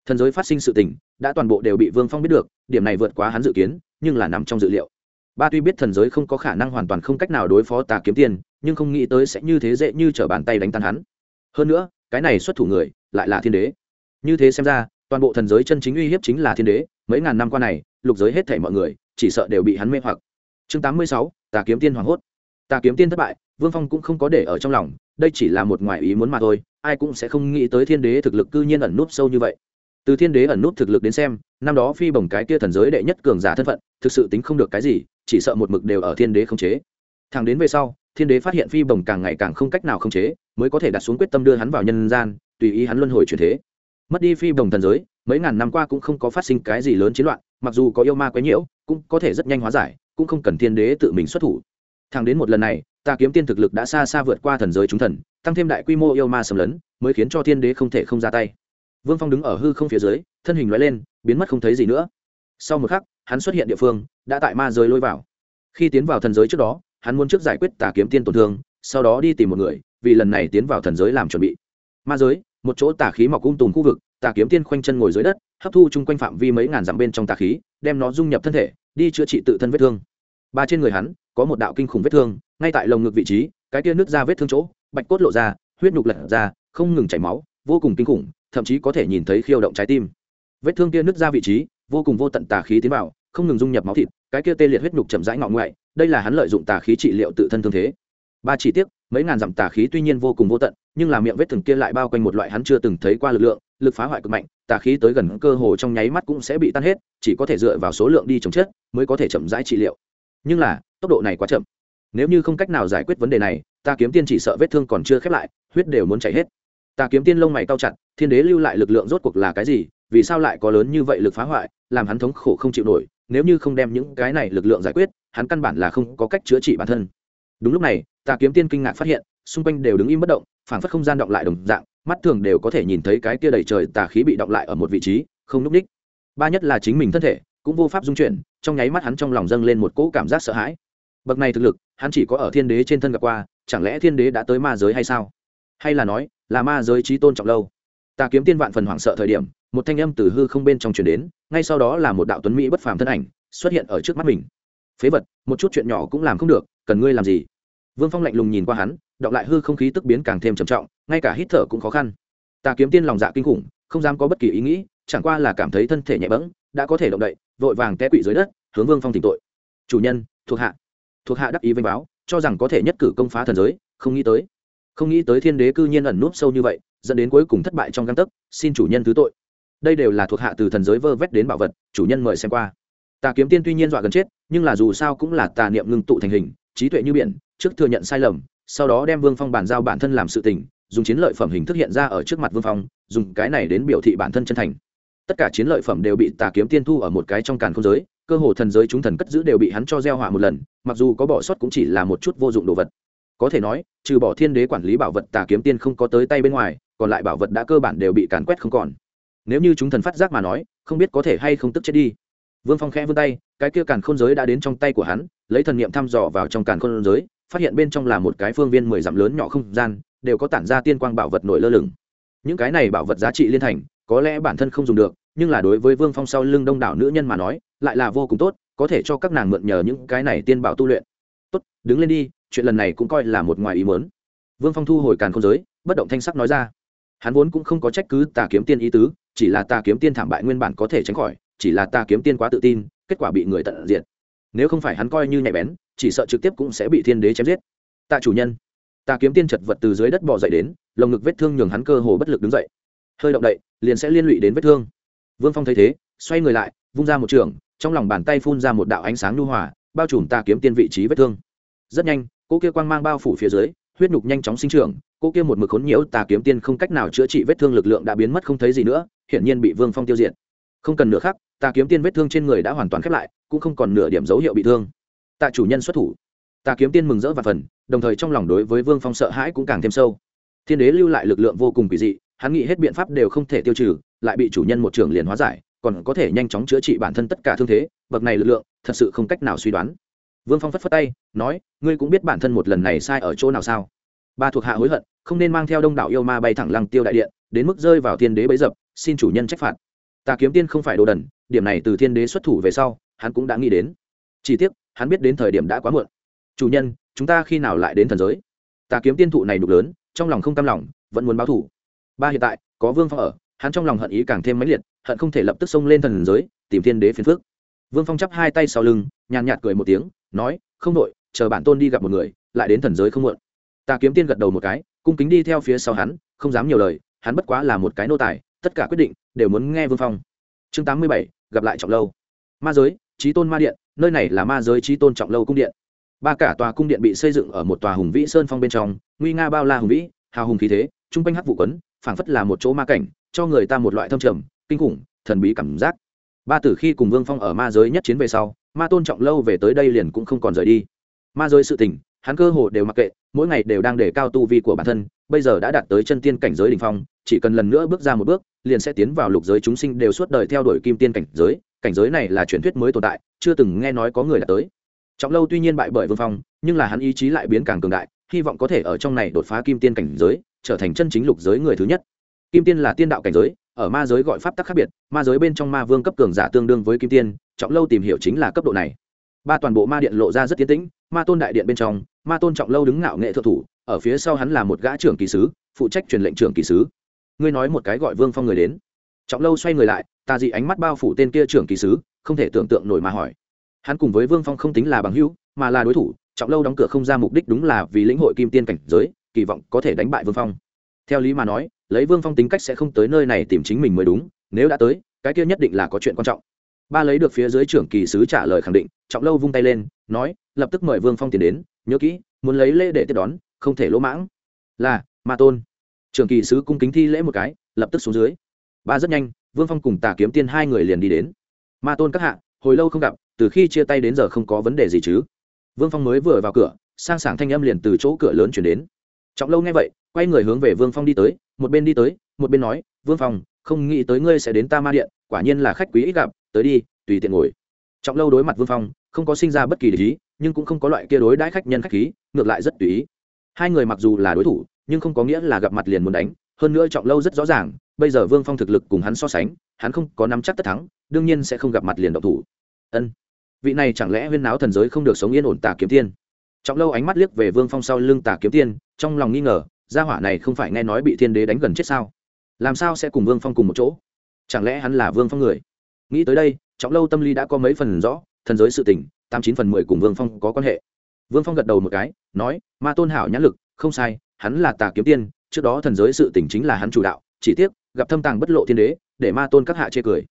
Thần giới phát sinh sự tình, đã toàn bộ đều bị vương phong biết được, điểm này vượt quá hắn dự kiến, nhưng là nằm trong dự liệu. Ba tuy biết thần giới không có khả năng hoàn toàn không cách nào đối phó tà kiếm tiên, nhưng không nghĩ tới sẽ như thế dễ như t r ở bàn tay đánh tan hắn. Hơn nữa cái này xuất thủ người lại là thiên đế. Như thế xem ra, toàn bộ thần giới chân chính uy hiếp chính là thiên đế, mấy ngàn năm qua này, lục giới hết thể mọi người, chỉ sợ đều bị hắn mê hoặc. Chương tám mươi sáu, tà kiếm tiên hoảng hốt. Tà kiếm tiên thất bại, vương phong cũng không có để ở trong lòng, đây chỉ là một ngoại ý muốn mà thôi, ai cũng sẽ không nghĩ tới thiên đế thực lực cư nhiên ẩn núp sâu như vậy. Từ thiên đế ẩn núp thực lực đến xem, năm đó phi bồng cái kia thần giới đệ nhất cường giả thân phận, thực sự tính không được cái gì, chỉ sợ một mực đều ở thiên đế không chế. Thằng đến về sau thiên đế phát hiện phi bồng càng ngày càng không cách nào không chế, mới có thể đặt xuống quyết tâm đưa hắn vào nhân gian, tùy ý hắn luân hồi chuyển thế. Mất đi phi bồng thần giới, mấy ngàn năm qua cũng không có phát sinh cái gì lớn chiến loạn, mặc dù có yêu ma quấy nhiễu, cũng có thể rất nhanh hóa giải, cũng không cần thiên đế tự mình xuất thủ. Thẳng đến một lần này, ta kiếm tiên thực lực đã xa xa vượt qua thần giới chúng thần, tăng thêm đại quy mô yêu ma xâm lấn, mới khiến cho thiên đế không thể không ra tay. Vương phong đứng ở hư không phía dưới, thân hình loại lên, biến mất không thấy gì nữa. Sau một khắc, hắn xuất hiện địa phương, đã tại ma giới lôi vào. Khi tiến vào thần giới trước đó hắn muốn trước giải quyết tà kiếm tiên tổn thương, sau đó đi tìm một người, vì lần này tiến vào thần giới làm chuẩn bị. Ma giới, một chỗ tà khí mọc um cung tùng khu vực, tà kiếm tiên khoanh chân ngồi dưới đất, hấp thu chung quanh phạm vi mấy ngàn dặm bên trong tà khí, đem nó dung nhập thân thể, đi chữa trị tự thân vết thương. Ba trên người hắn, có một đạo kinh khủng vết thương, ngay tại lồng ngực vị trí, cái tia nứt ra vết thương chỗ, bạch cốt lộ ra, huyết nhục lật ra, không ngừng chảy máu, vô cùng kinh khủng, thậm chí có thể nhìn thấy khiêu động trái tim. Vết thương kia nứt ra vị trí, vô cùng vô tận tà khí tiến vào không ngừng dung nhập máu thịt, cái kia tê liệt huyết nhục chậm rãi ngọ ngoại, đây là hắn lợi dụng tà khí trị liệu tự thân thương thế. Ba chỉ tiếc, mấy ngàn dặm tà khí tuy nhiên vô cùng vô tận, nhưng là miệng vết thương kia lại bao quanh một loại hắn chưa từng thấy qua lực lượng, lực phá hoại cực mạnh, tà khí tới gần cơ hồ trong nháy mắt cũng sẽ bị tan hết, chỉ có thể dựa vào số lượng đi chống chết mới có thể chậm rãi trị liệu. Nhưng là, tốc độ này quá chậm. Nếu như không cách nào giải quyết vấn đề này, ta kiếm tiên chỉ sợ vết thương còn chưa khép lại, huyết đều muốn chảy hết. Ta kiếm tiên lông mày cao chặt, thiên đế lưu lại lực lượng rốt cuộc là cái gì, vì sao lại có lớn như vậy lực phá hoại, làm hắn thống khổ không chịu nổi nếu như không đem những cái này lực lượng giải quyết, hắn căn bản là không có cách chữa trị bản thân. Đúng lúc này ta kiếm tiên kinh ngạc phát hiện, xung quanh đều đứng im bất động phản phất không gian động lại đồng dạng, mắt thường đều có thể nhìn thấy cái kia đầy trời tà khí bị động lại ở một vị trí, không núp ních. Ba nhất là chính mình thân thể, cũng vô pháp dung chuyển, trong nháy mắt hắn trong lòng dâng lên một cỗ cảm giác sợ hãi. Bậc này thực lực, hắn chỉ có ở thiên đế trên thân gặp qua, chẳng lẽ thiên đế đã tới ma giới hay sao? Hay là nói, là ma giới trí tôn trọng lâu? Ta kiếm tiên vạn phần hoảng sợ thời điểm, một thanh âm từ hư không bên trong truyền đến ngay sau đó là một đạo tuấn mỹ bất phàm thân ảnh xuất hiện ở trước mắt mình. Phế vật, một chút chuyện nhỏ cũng làm không được, cần ngươi làm gì? Vương phong lạnh lùng nhìn qua hắn đọng lại hư không khí tức biến càng thêm trầm trọng, ngay cả hít thở cũng khó khăn. Ta kiếm tiên lòng dạ kinh khủng, không dám có bất kỳ ý nghĩ, chẳng qua là cảm thấy thân thể nhẹ bẫng, đã có thể động đậy, vội vàng té quỵ dưới đất, hướng vương phong tỉnh tội. Chủ nhân, thuộc hạ. Thuộc hạ đắc ý vênh báo, cho rằng có thể nhất cử công phá thần giới, không nghĩ tới. Không nghĩ tới thiên đế cư nhiên ẩn núp sâu như vậy, dẫn đến cuối cùng thất bại trong găng tấc, xin chủ nhân thứ tội đây đều là thuộc hạ từ thần giới vơ vét đến bảo vật, chủ nhân mời xem qua. Tà kiếm tiên tuy nhiên dọa gần chết, nhưng là dù sao cũng là tà niệm ngưng tụ thành hình, trí tuệ như biển, trước thừa nhận sai lầm, sau đó đem vương phong bàn giao bản thân làm sự tình, dùng chiến lợi phẩm hình thức hiện ra ở trước mặt vương phong, dùng cái này đến biểu thị bản thân chân thành. Tất cả chiến lợi phẩm đều bị tà kiếm tiên thu ở một cái trong càn không giới, cơ hồ thần giới chúng thần cất giữ đều bị hắn cho gieo hỏa một lần, mặc dù có bỏ sót cũng chỉ là một chút vô dụng đồ vật. Có thể nói, trừ bỏ thiên đế quản lý bảo vật tà kiếm tiên không có tới tay bên ngoài, còn lại bảo vật đã cơ bản đều bị càn quét không còn nếu như chúng thần phát giác mà nói, không biết có thể hay không tức chết đi. Vương phong khẽ vươn tay, cái kia càn khôn giới đã đến trong tay của hắn, lấy thần niệm thăm dò vào trong càn khôn giới, phát hiện bên trong là một cái phương viên mười dặm lớn nhỏ không gian, đều có tản ra tiên quang bảo vật nổi lơ lửng. Những cái này bảo vật giá trị liên thành, có lẽ bản thân không dùng được, nhưng là đối với vương phong sau lưng đông đảo nữ nhân mà nói, lại là vô cùng tốt, có thể cho các nàng mượn nhờ những cái này tiên bảo tu luyện. Tốt, đứng lên đi, chuyện lần này cũng coi là một ngoài ý mớn vương phong thu hồi càn khôn giới, bất động thanh sắc nói ra. Hắn vốn cũng không có trách cứ tà kiếm tiên ý tứ chỉ là ta kiếm tiên thảm bại nguyên bản có thể tránh khỏi, chỉ là ta kiếm tiên quá tự tin, kết quả bị người tận diệt. nếu không phải hắn coi như nhạy bén, chỉ sợ trực tiếp cũng sẽ bị thiên đế chém giết. Tạ chủ nhân, ta kiếm tiên chật vật từ dưới đất bò dậy đến, lồng ngực vết thương nhường hắn cơ hồ bất lực đứng dậy. Hơi động đậy, liền sẽ liên lụy đến vết thương. Vương phong thấy thế, xoay người lại, vung ra một trường, trong lòng bàn tay phun ra một đạo ánh sáng nhu hòa, bao trùm ta kiếm tiên vị trí vết thương. Rất nhanh, cô kia quang mang bao phủ phía dưới, huyết nhục nhanh chóng sinh trưởng, cô kia một mực khốn nhiễu, ta kiếm tiên không cách nào chữa trị vết thương lực lượng đã biến mất không thấy gì nữa hiển nhiên bị vương phong tiêu diệt. Không cần nửa khắc, tà kiếm tiên vết thương trên người đã hoàn toàn khép lại, cũng không còn nửa điểm dấu hiệu bị thương. Tạ chủ nhân xuất thủ. Tà kiếm tiên mừng rỡ và phần, đồng thời trong lòng đối với vương phong sợ hãi cũng càng thêm sâu. Thiên đế lưu lại lực lượng vô cùng kỳ dị, hắn nghĩ hết biện pháp đều không thể tiêu trừ, lại bị chủ nhân một trường liền hóa giải, còn có thể nhanh chóng chữa trị bản thân tất cả thương thế, bậc này lực lượng, thật sự không cách nào suy đoán. Vương phong phất phất tay, nói, ngươi cũng biết bản thân một lần này sai ở chỗ nào sao? Ba thuộc hạ hối hận, không nên mang theo đông đảo yêu ma bay thẳng lăng tiêu đại điện, đến mức rơi vào thiên đế bấy dập xin chủ nhân trách phạt. Tà kiếm tiên không phải đồ đần, điểm này từ thiên đế xuất thủ về sau, hắn cũng đã nghĩ đến. Chỉ tiếc, hắn biết đến thời điểm đã quá muộn. Chủ nhân, chúng ta khi nào lại đến thần giới? Tà kiếm tiên thụ này đục lớn, trong lòng không cam lòng, vẫn muốn báo thủ ba hiện tại, có vương phong ở, hắn trong lòng hận ý càng thêm mãnh liệt, hận không thể lập tức xông lên thần giới, tìm thiên đế phiền phước vương phong chắp hai tay sau lưng, nhàn nhạt cười một tiếng, nói, không đội chờ bản tôn đi gặp một người, lại đến thần giới không muộn. Tà kiếm tiên gật đầu một cái, cung kính đi theo phía sau hắn, không dám nhiều lời, hắn bất quá là một cái nô tài tất cả quyết định đều muốn nghe vương phong chương tám mươi bảy gặp lại trọng lâu ma giới trí tôn ma điện nơi này là ma giới trí tôn trọng lâu cung điện ba cả tòa cung điện bị xây dựng ở một tòa hùng vĩ sơn phong bên trong nguy nga bao la hùng vĩ hào hùng khí thế t r u n g quanh hắc vụ quấn phảng phất là một chỗ ma cảnh cho người ta một loại thâm trầm kinh khủng thần bí cảm giác ba tử khi cùng vương phong ở ma giới nhất chiến về sau ma tôn trọng lâu về tới đây liền cũng không còn rời đi ma giới sự tình hắn cơ hồ đều mặc kệ mỗi ngày đều đang để cao tu vi của bản thân bây giờ đã đạt tới chân tiên cảnh giới đ ỉ n h phong chỉ cần lần nữa bước ra một bước liền sẽ tiến vào lục giới chúng sinh đều suốt đời theo đuổi kim tiên cảnh giới. Cảnh giới này là truyền thuyết mới tồn tại, chưa từng nghe nói có người đã tới. Trọng lâu tuy nhiên bại bởi vương phong, nhưng là hắn ý chí lại biến càng cường đại, hy vọng có thể ở trong này đột phá kim tiên cảnh giới, trở thành chân chính lục giới người thứ nhất. Kim tiên là tiên đạo cảnh giới, ở ma giới gọi pháp tắc khác biệt, ma giới bên trong ma vương cấp cường giả tương đương với kim tiên, trọng lâu tìm hiểu chính là cấp độ này. Ba toàn bộ ma điện lộ ra rất tiến tĩnh, ma tôn đại điện bên trong, ma tôn trọng lâu đứng ngạo nghệ thượng thủ, ở phía sau hắn là một gã trưởng kỳ sứ, phụ trách truyền lệnh trưởng kỳ sứ ngươi nói một cái gọi vương phong người đến. Trọng lâu xoay người lại, ta dị ánh mắt bao phủ tên kia trưởng kỳ sứ, không thể tưởng tượng nổi mà hỏi. Hắn cùng với vương phong không tính là bằng hữu, mà là đối thủ, trọng lâu đóng cửa không ra mục đích đúng là vì lĩnh hội kim tiên cảnh giới, kỳ vọng có thể đánh bại vương phong. Theo lý mà nói, lấy vương phong tính cách sẽ không tới nơi này tìm chính mình mới đúng, nếu đã tới, cái kia nhất định là có chuyện quan trọng. Ba lấy được phía dưới trưởng kỳ sứ trả lời khẳng định, trọng lâu vung tay lên, nói, lập tức mời vương phong tiền đến, nhớ kỹ, muốn lấy lễ để tiếp đón, không thể lỗ mãng. Là, ma tôn trưởng kỳ sứ cung kính thi lễ một cái, lập tức xuống dưới. Ba rất nhanh, vương phong cùng tà kiếm tiên hai người liền đi đến. Ma tôn các hạ, hồi lâu không gặp, từ khi chia tay đến giờ không có vấn đề gì chứ? Vương phong mới vừa vào cửa, sang sảng thanh âm liền từ chỗ cửa lớn chuyển đến. Trọng lâu nghe vậy, quay người hướng về vương phong đi tới, một bên đi tới, một bên nói, vương phong, không nghĩ tới ngươi sẽ đến ta ma điện, quả nhiên là khách quý ít gặp, tới đi, tùy tiện ngồi. Trọng lâu đối mặt vương phong, không có sinh ra bất kỳ lý nhưng cũng không có loại kia đối đãi khách nhân khách khí, ngược lại rất tùy ý. Hai người mặc dù là đối thủ nhưng không có nghĩa là gặp mặt liền muốn đánh, hơn nữa trọng lâu rất rõ ràng, bây giờ vương phong thực lực cùng hắn so sánh, hắn không có nắm chắc tất thắng, đương nhiên sẽ không gặp mặt liền động thủ. Ân, vị này chẳng lẽ huyên náo thần giới không được sống yên ổn tà kiếm tiên? Trọng lâu ánh mắt liếc về vương phong sau lưng tà kiếm tiên, trong lòng nghi ngờ, gia hỏa này không phải nghe nói bị thiên đế đánh gần chết sao? Làm sao sẽ cùng vương phong cùng một chỗ? Chẳng lẽ hắn là vương phong người? Nghĩ tới đây, trọng lâu tâm lý đã có mấy phần rõ, thần giới sự tình, tám chín phần mười cùng vương phong có quan hệ. Vương phong gật đầu một cái, nói, ma tôn hảo nhãn lực, không sai hắn là tà kiếm tiên, trước đó thần giới sự tình chính là hắn chủ đạo, chỉ tiếc, gặp thâm tàng bất lộ thiên đế, để ma tôn các hạ chê cười.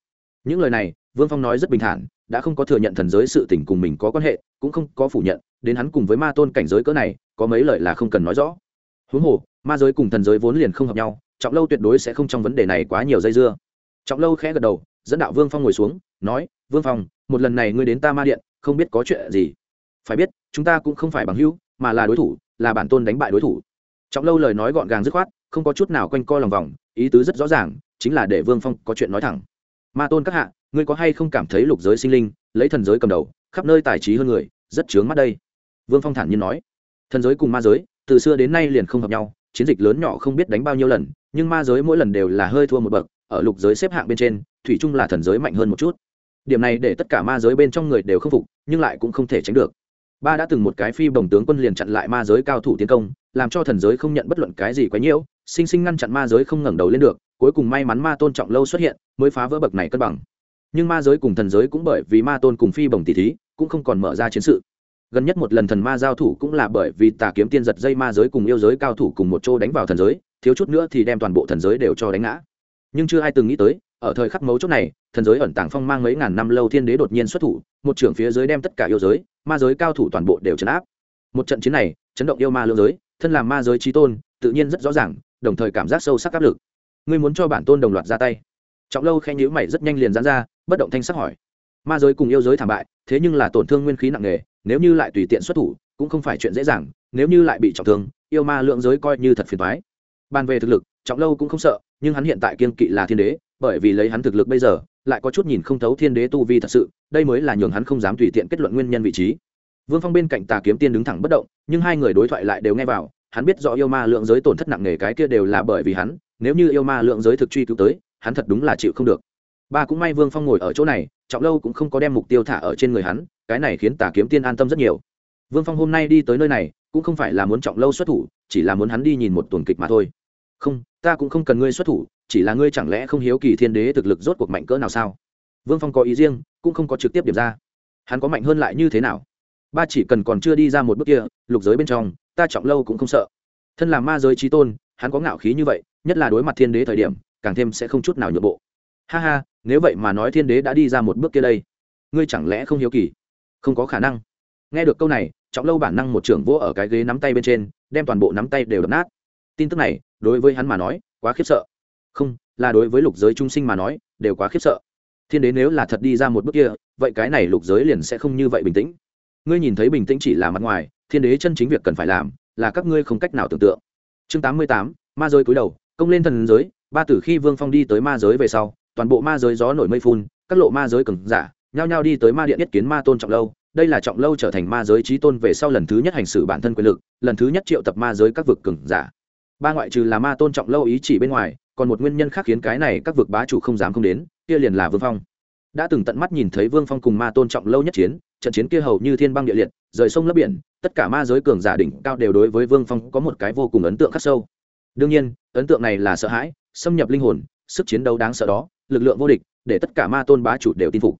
Những lời này, vương phong nói rất bình thản, đã không có thừa nhận thần giới sự tình cùng mình có quan hệ, cũng không có phủ nhận, đến hắn cùng với ma tôn cảnh giới cỡ này, có mấy lời là không cần nói rõ. Huống hồ, ma giới cùng thần giới vốn liền không hợp nhau, trọng lâu tuyệt đối sẽ không trong vấn đề này quá nhiều dây dưa. Trọng lâu khẽ gật đầu, dẫn đạo vương phong ngồi xuống, nói, vương phong, một lần này ngươi đến ta ma điện, không biết có chuyện gì. Phải biết, chúng ta cũng không phải bằng hữu, mà là đối thủ, là bản tôn đánh bại đối thủ trọng lâu lời nói gọn gàng dứt khoát, không có chút nào quanh co lòng vòng, ý tứ rất rõ ràng, chính là để vương phong có chuyện nói thẳng. Ma tôn các hạ, ngươi có hay không cảm thấy lục giới sinh linh, lấy thần giới cầm đầu, khắp nơi tài trí hơn người, rất chướng mắt đây? Vương phong thản nhiên nói. Thần giới cùng ma giới, từ xưa đến nay liền không hợp nhau, chiến dịch lớn nhỏ không biết đánh bao nhiêu lần, nhưng ma giới mỗi lần đều là hơi thua một bậc, ở lục giới xếp hạng bên trên, thủy chung là thần giới mạnh hơn một chút. Điểm này để tất cả ma giới bên trong người đều không phục, nhưng lại cũng không thể tránh được. Ba đã từng một cái phi bồng tướng quân liền chặn lại ma giới cao thủ tiến công làm cho thần giới không nhận bất luận cái gì quá nhiễu, sinh sinh ngăn chặn ma giới không ngẩng đầu lên được, cuối cùng may mắn ma tôn trọng lâu xuất hiện, mới phá vỡ bậc này cân bằng. Nhưng ma giới cùng thần giới cũng bởi vì ma tôn cùng phi bồng tỷ thí, cũng không còn mở ra chiến sự. Gần nhất một lần thần ma giao thủ cũng là bởi vì tà kiếm tiên giật dây ma giới cùng yêu giới cao thủ cùng một chỗ đánh vào thần giới, thiếu chút nữa thì đem toàn bộ thần giới đều cho đánh ngã. Nhưng chưa ai từng nghĩ tới, ở thời khắc mấu chốt này, thần giới ẩn tàng phong mang mấy ngàn năm lâu thiên đế đột nhiên xuất thủ, một trưởng phía dưới đem tất cả yêu giới, ma giới cao thủ toàn bộ đều chấn áp. Một trận chiến này, chấn động yêu ma lương giới thân làm ma giới trí tôn, tự nhiên rất rõ ràng, đồng thời cảm giác sâu sắc áp lực. Ngươi muốn cho bản tôn đồng loạt ra tay. Trọng lâu khen nhữ mày rất nhanh liền dán ra, bất động thanh sắc hỏi. Ma giới cùng yêu giới thảm bại, thế nhưng là tổn thương nguyên khí nặng nề, nếu như lại tùy tiện xuất thủ, cũng không phải chuyện dễ dàng, nếu như lại bị trọng thương, yêu ma lượng giới coi như thật phiền thoái bàn về thực lực, trọng lâu cũng không sợ, nhưng hắn hiện tại kiên kỵ là thiên đế, bởi vì lấy hắn thực lực bây giờ, lại có chút nhìn không thấu thiên đế tu vi thật sự, đây mới là nhường hắn không dám tùy tiện kết luận nguyên nhân vị trí vương phong bên cạnh tà kiếm tiên đứng thẳng bất động, nhưng hai người đối thoại lại đều nghe vào, hắn biết rõ yêu ma lượng giới tổn thất nặng nề cái kia đều là bởi vì hắn, nếu như yêu ma lượng giới thực truy cứu tới, hắn thật đúng là chịu không được. Ba cũng may vương phong ngồi ở chỗ này, trọng lâu cũng không có đem mục tiêu thả ở trên người hắn, cái này khiến tà kiếm tiên an tâm rất nhiều. Vương phong hôm nay đi tới nơi này, cũng không phải là muốn trọng lâu xuất thủ, chỉ là muốn hắn đi nhìn một tuần kịch mà thôi. Không, ta cũng không cần ngươi xuất thủ, chỉ là ngươi chẳng lẽ không hiếu kỳ thiên đế thực lực rốt cuộc mạnh cỡ nào sao? Vương phong có ý riêng, cũng không có trực tiếp điểm ra. Hắn có mạnh hơn lại như thế nào? Ba chỉ cần còn chưa đi ra một bước kia, lục giới bên trong, ta trọng lâu cũng không sợ. Thân là ma giới trí tôn, hắn có ngạo khí như vậy, nhất là đối mặt thiên đế thời điểm, càng thêm sẽ không chút nào nhượng bộ. Ha ha, nếu vậy mà nói thiên đế đã đi ra một bước kia đây, ngươi chẳng lẽ không hiếu kỳ? Không có khả năng. Nghe được câu này, trọng lâu bản năng một trưởng vô ở cái ghế nắm tay bên trên, đem toàn bộ nắm tay đều đập nát. Tin tức này, đối với hắn mà nói, quá khiếp sợ. Không, là đối với lục giới trung sinh mà nói, đều quá khiếp sợ. Thiên đế nếu là thật đi ra một bước kia, vậy cái này lục giới liền sẽ không như vậy bình tĩnh ngươi nhìn thấy bình tĩnh chỉ là mặt ngoài, thiên đế chân chính việc cần phải làm, là các ngươi không cách nào tưởng tượng. Chương tám mươi tám, ma giới cúi đầu, công lên thần giới, ba tử khi vương phong đi tới ma giới về sau, toàn bộ ma giới gió nổi mây phun, các lộ ma giới cừng giả, nhao nhao đi tới ma điện nhất kiến ma tôn trọng lâu. Đây là trọng lâu trở thành ma giới trí tôn về sau lần thứ nhất hành xử bản thân quyền lực, lần thứ nhất triệu tập ma giới các vực cừng giả. Ba ngoại trừ là ma tôn trọng lâu ý chỉ bên ngoài, còn một nguyên nhân khác khiến cái này các vực bá chủ không dám không đến, kia liền là vương phong đã từng tận mắt nhìn thấy vương phong cùng ma tôn trọng lâu nhất chiến, trận chiến kia hầu như thiên băng địa liệt, rời sông lấp biển, tất cả ma giới cường giả đỉnh cao đều đối với vương phong có một cái vô cùng ấn tượng khắc sâu. Đương nhiên, ấn tượng này là sợ hãi, xâm nhập linh hồn, sức chiến đấu đáng sợ đó, lực lượng vô địch, để tất cả ma tôn bá chủ đều tin phục.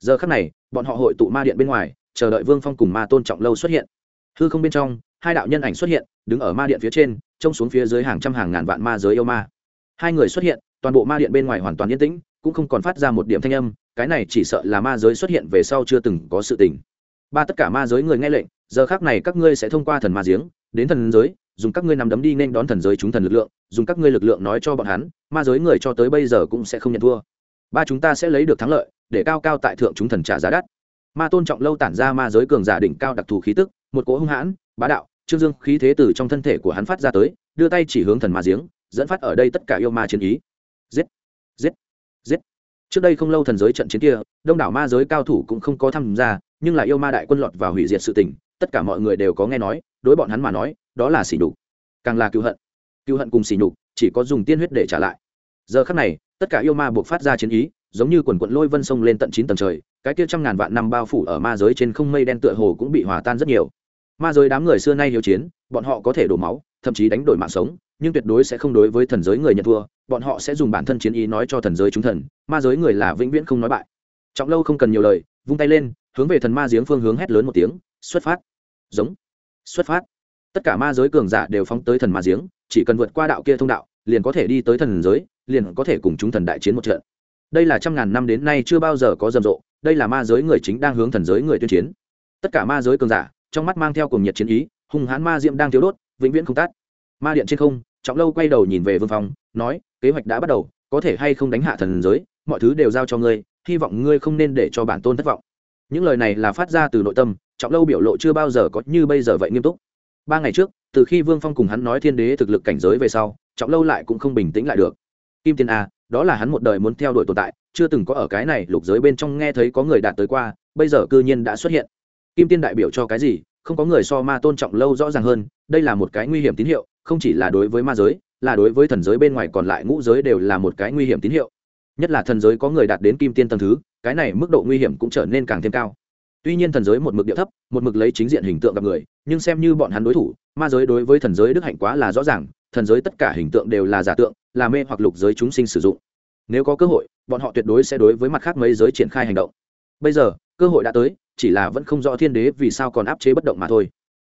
Giờ khắc này, bọn họ hội tụ ma điện bên ngoài, chờ đợi vương phong cùng ma tôn trọng lâu xuất hiện. Hư không bên trong, hai đạo nhân ảnh xuất hiện, đứng ở ma điện phía trên, trông xuống phía dưới hàng trăm hàng ngàn vạn ma giới yêu ma. Hai người xuất hiện, toàn bộ ma điện bên ngoài hoàn toàn yên tĩnh cũng không còn phát ra một điểm thanh âm, cái này chỉ sợ là ma giới xuất hiện về sau chưa từng có sự tình. Ba tất cả ma giới người nghe lệnh, giờ khác này các ngươi sẽ thông qua thần ma giếng, đến thần giới, dùng các ngươi nằm đấm đi nên đón thần giới chúng thần lực lượng, dùng các ngươi lực lượng nói cho bọn hắn, ma giới người cho tới bây giờ cũng sẽ không nhận thua. Ba chúng ta sẽ lấy được thắng lợi, để cao cao tại thượng chúng thần trả giá đắt. Ma tôn trọng lâu tản ra ma giới cường giả đỉnh cao đặc thù khí tức, một cỗ hung hãn, bá đạo, trương dương khí thế từ trong thân thể của hắn phát ra tới, đưa tay chỉ hướng thần ma giếng, dẫn phát ở đây tất cả yêu ma chiến ý. Giết giết! Trước đây không lâu thần giới trận chiến kia, đông đảo ma giới cao thủ cũng không có tham gia, nhưng là yêu ma đại quân lọt vào hủy diệt sự tình, tất cả mọi người đều có nghe nói, đối bọn hắn mà nói, đó là sỉ nhục. Càng là cứu hận. Cứu hận cùng sỉ nhục, chỉ có dùng tiên huyết để trả lại. Giờ khắc này, tất cả yêu ma buộc phát ra chiến ý, giống như quần quận lôi vân sông lên tận chín tầng trời, cái kia trăm ngàn vạn năm bao phủ ở ma giới trên không mây đen tựa hồ cũng bị hòa tan rất nhiều. Ma giới đám người xưa nay hiếu chiến, bọn họ có thể đổ máu, thậm chí đánh đổi mạng sống nhưng tuyệt đối sẽ không đối với thần giới người nhận thua, bọn họ sẽ dùng bản thân chiến ý nói cho thần giới chúng thần, ma giới người là vĩnh viễn không nói bại. Trọng lâu không cần nhiều lời, vung tay lên, hướng về thần ma giếng phương hướng hét lớn một tiếng, xuất phát. Giống. Xuất phát. Tất cả ma giới cường giả đều phóng tới thần ma giếng, chỉ cần vượt qua đạo kia thông đạo, liền có thể đi tới thần giới, liền có thể cùng chúng thần đại chiến một trận. Đây là trăm ngàn năm đến nay chưa bao giờ có rầm rộ, đây là ma giới người chính đang hướng thần giới người tuyên chiến. Tất cả ma giới cường giả, trong mắt mang theo cùng nhiệt chiến ý, hung hãn ma diệm đang thiếu đốt, vĩnh viễn không tát ma điện trên không trọng lâu quay đầu nhìn về vương phong, nói, kế hoạch đã bắt đầu, có thể hay không đánh hạ thần giới, mọi thứ đều giao cho ngươi, hy vọng ngươi không nên để cho bản tôn thất vọng. Những lời này là phát ra từ nội tâm, trọng lâu biểu lộ chưa bao giờ có như bây giờ vậy nghiêm túc. Ba ngày trước, từ khi vương phong cùng hắn nói thiên đế thực lực cảnh giới về sau, trọng lâu lại cũng không bình tĩnh lại được. Kim tiên a, đó là hắn một đời muốn theo đuổi tồn tại, chưa từng có ở cái này lục giới bên trong nghe thấy có người đạt tới qua, bây giờ cư nhiên đã xuất hiện. Kim tiên đại biểu cho cái gì? Không có người so ma tôn trọng lâu rõ ràng hơn, đây là một cái nguy hiểm tín hiệu không chỉ là đối với ma giới, là đối với thần giới bên ngoài còn lại ngũ giới đều là một cái nguy hiểm tín hiệu. Nhất là thần giới có người đạt đến kim tiên tầng thứ, cái này mức độ nguy hiểm cũng trở nên càng thêm cao. Tuy nhiên thần giới một mực địa thấp, một mực lấy chính diện hình tượng gặp người, nhưng xem như bọn hắn đối thủ, ma giới đối với thần giới đức hạnh quá là rõ ràng, thần giới tất cả hình tượng đều là giả tượng, là mê hoặc lục giới chúng sinh sử dụng. Nếu có cơ hội, bọn họ tuyệt đối sẽ đối với mặt khác mấy giới triển khai hành động. Bây giờ, cơ hội đã tới, chỉ là vẫn không rõ thiên đế vì sao còn áp chế bất động mà thôi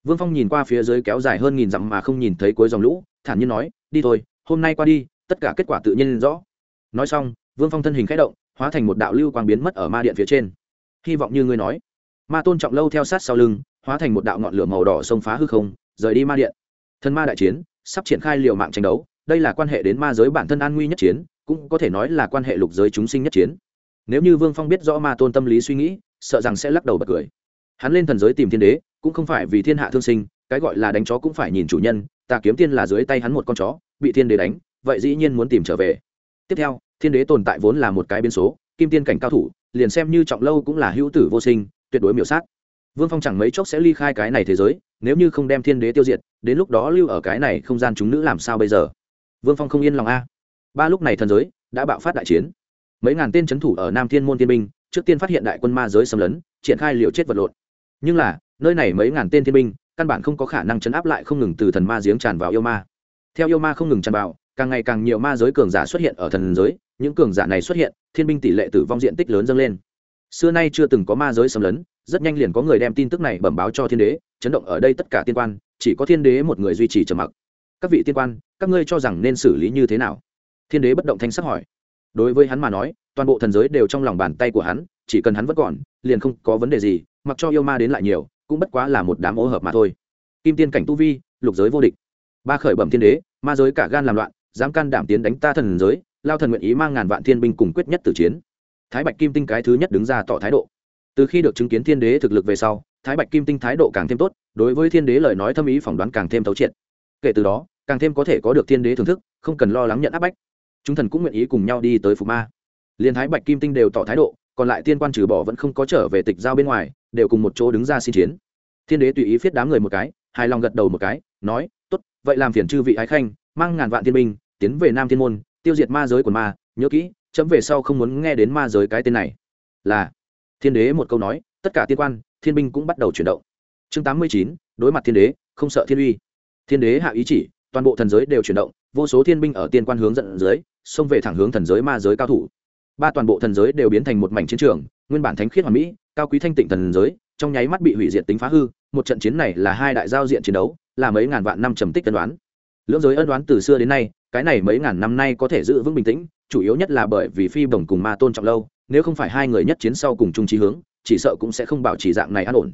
vương phong nhìn qua phía dưới kéo dài hơn nghìn dặm mà không nhìn thấy cuối dòng lũ, thản nhiên nói, đi thôi, hôm nay qua đi, tất cả kết quả tự nhiên rõ. Nói xong, vương phong thân hình k h ẽ động, hóa thành một đạo lưu quang biến mất ở ma điện phía trên. Hy vọng như ngươi nói. Ma tôn trọng lâu theo sát sau lưng, hóa thành một đạo ngọn lửa màu đỏ xông phá hư không, rời đi ma điện. Thân ma đại chiến sắp triển khai liều mạng tranh đấu, đây là quan hệ đến ma giới bản thân an nguy nhất chiến, cũng có thể nói là quan hệ lục giới chúng sinh nhất chiến. Nếu như vương phong biết rõ ma tôn tâm lý suy nghĩ, sợ rằng sẽ lắc đầu bật cười. Hắn lên thần giới tìm thiên đế cũng không phải vì thiên hạ thương sinh, cái gọi là đánh chó cũng phải nhìn chủ nhân, ta kiếm tiên là dưới tay hắn một con chó, bị thiên đế đánh, vậy dĩ nhiên muốn tìm trở về. Tiếp theo, thiên đế tồn tại vốn là một cái biến số, kim tiên cảnh cao thủ, liền xem như trọng lâu cũng là hữu tử vô sinh, tuyệt đối miểu sát. Vương phong chẳng mấy chốc sẽ ly khai cái này thế giới, nếu như không đem thiên đế tiêu diệt, đến lúc đó lưu ở cái này không gian chúng nữ làm sao bây giờ? Vương phong không yên lòng a. Ba lúc này thần giới đã bạo phát đại chiến. Mấy ngàn tên c h ấ n thủ ở nam thiên môn thiên binh, trước tiên phát hiện đại quân ma giới xâm lấn, triển khai liều chết vật lộn. Nhưng là nơi này mấy ngàn tên thiên binh, căn bản không có khả năng chấn áp lại không ngừng từ thần ma giếng tràn vào yêu ma. Theo yêu ma không ngừng tràn vào, càng ngày càng nhiều ma giới cường giả xuất hiện ở thần giới, những cường giả này xuất hiện, thiên binh tỷ lệ tử vong diện tích lớn dâng lên. Xưa nay chưa từng có ma giới xâm lấn, rất nhanh liền có người đem tin tức này bẩm báo cho thiên đế, chấn động ở đây tất cả tiên quan, chỉ có thiên đế một người duy trì trầm mặc. Các vị tiên quan, các ngươi cho rằng nên xử lý như thế nào? Thiên đế bất động thanh sắc hỏi. Đối với hắn mà nói, toàn bộ thần giới đều trong lòng bàn tay của hắn, chỉ cần hắn vẫn còn, liền không có vấn đề gì, mặc cho yêu ma đến lại nhiều cũng bất quá là một đám ô hợp mà thôi. Kim tiên cảnh tu vi, lục giới vô địch. Ba khởi bẩm thiên đế, ma giới cả gan làm loạn, dám can đảm tiến đánh ta thần giới, lao thần nguyện ý mang ngàn vạn thiên binh cùng quyết nhất tử chiến. Thái bạch kim tinh cái thứ nhất đứng ra tỏ thái độ. Từ khi được chứng kiến thiên đế thực lực về sau, thái bạch kim tinh thái độ càng thêm tốt, đối với thiên đế lời nói thâm ý phỏng đoán càng thêm thấu triệt. Kể từ đó, càng thêm có thể có được thiên đế thưởng thức, không cần lo lắng nhận áp bách. Chúng thần cũng nguyện ý cùng nhau đi tới phục ma. Liên thái bạch kim tinh đều tỏ thái độ còn lại tiên quan trừ bỏ vẫn không có trở về tịch giao bên ngoài, đều cùng một chỗ đứng ra xin chiến. Thiên đế tùy ý viết đám người một cái, hài lòng gật đầu một cái, nói, tốt, vậy làm phiền chư vị ái khanh, mang ngàn vạn thiên binh, tiến về nam thiên môn, tiêu diệt ma giới của ma, nhớ kỹ, chấm về sau không muốn nghe đến ma giới cái tên này. Là, thiên đế một câu nói, tất cả tiên quan, thiên binh cũng bắt đầu chuyển động. Chương tám mươi chín, đối mặt thiên đế, không sợ thiên uy. Thiên đế hạ ý chỉ, toàn bộ thần giới đều chuyển động, vô số thiên binh ở tiên quan hướng dẫn dưới, xông về thẳng hướng thần giới ma giới cao thủ ba toàn bộ thần giới đều biến thành một mảnh chiến trường, nguyên bản thánh khiết hoàn mỹ, cao quý thanh tịnh thần giới, trong nháy mắt bị hủy diệt tính phá hư, một trận chiến này là hai đại giao diện chiến đấu, là mấy ngàn vạn năm trầm tích ân đoán. Lưỡng giới ân đoán từ xưa đến nay, cái này mấy ngàn năm nay có thể giữ vững bình tĩnh, chủ yếu nhất là bởi vì phi bồng cùng ma tôn trọng lâu, nếu không phải hai người nhất chiến sau cùng chung trí hướng, chỉ sợ cũng sẽ không bảo trì dạng này an ổn.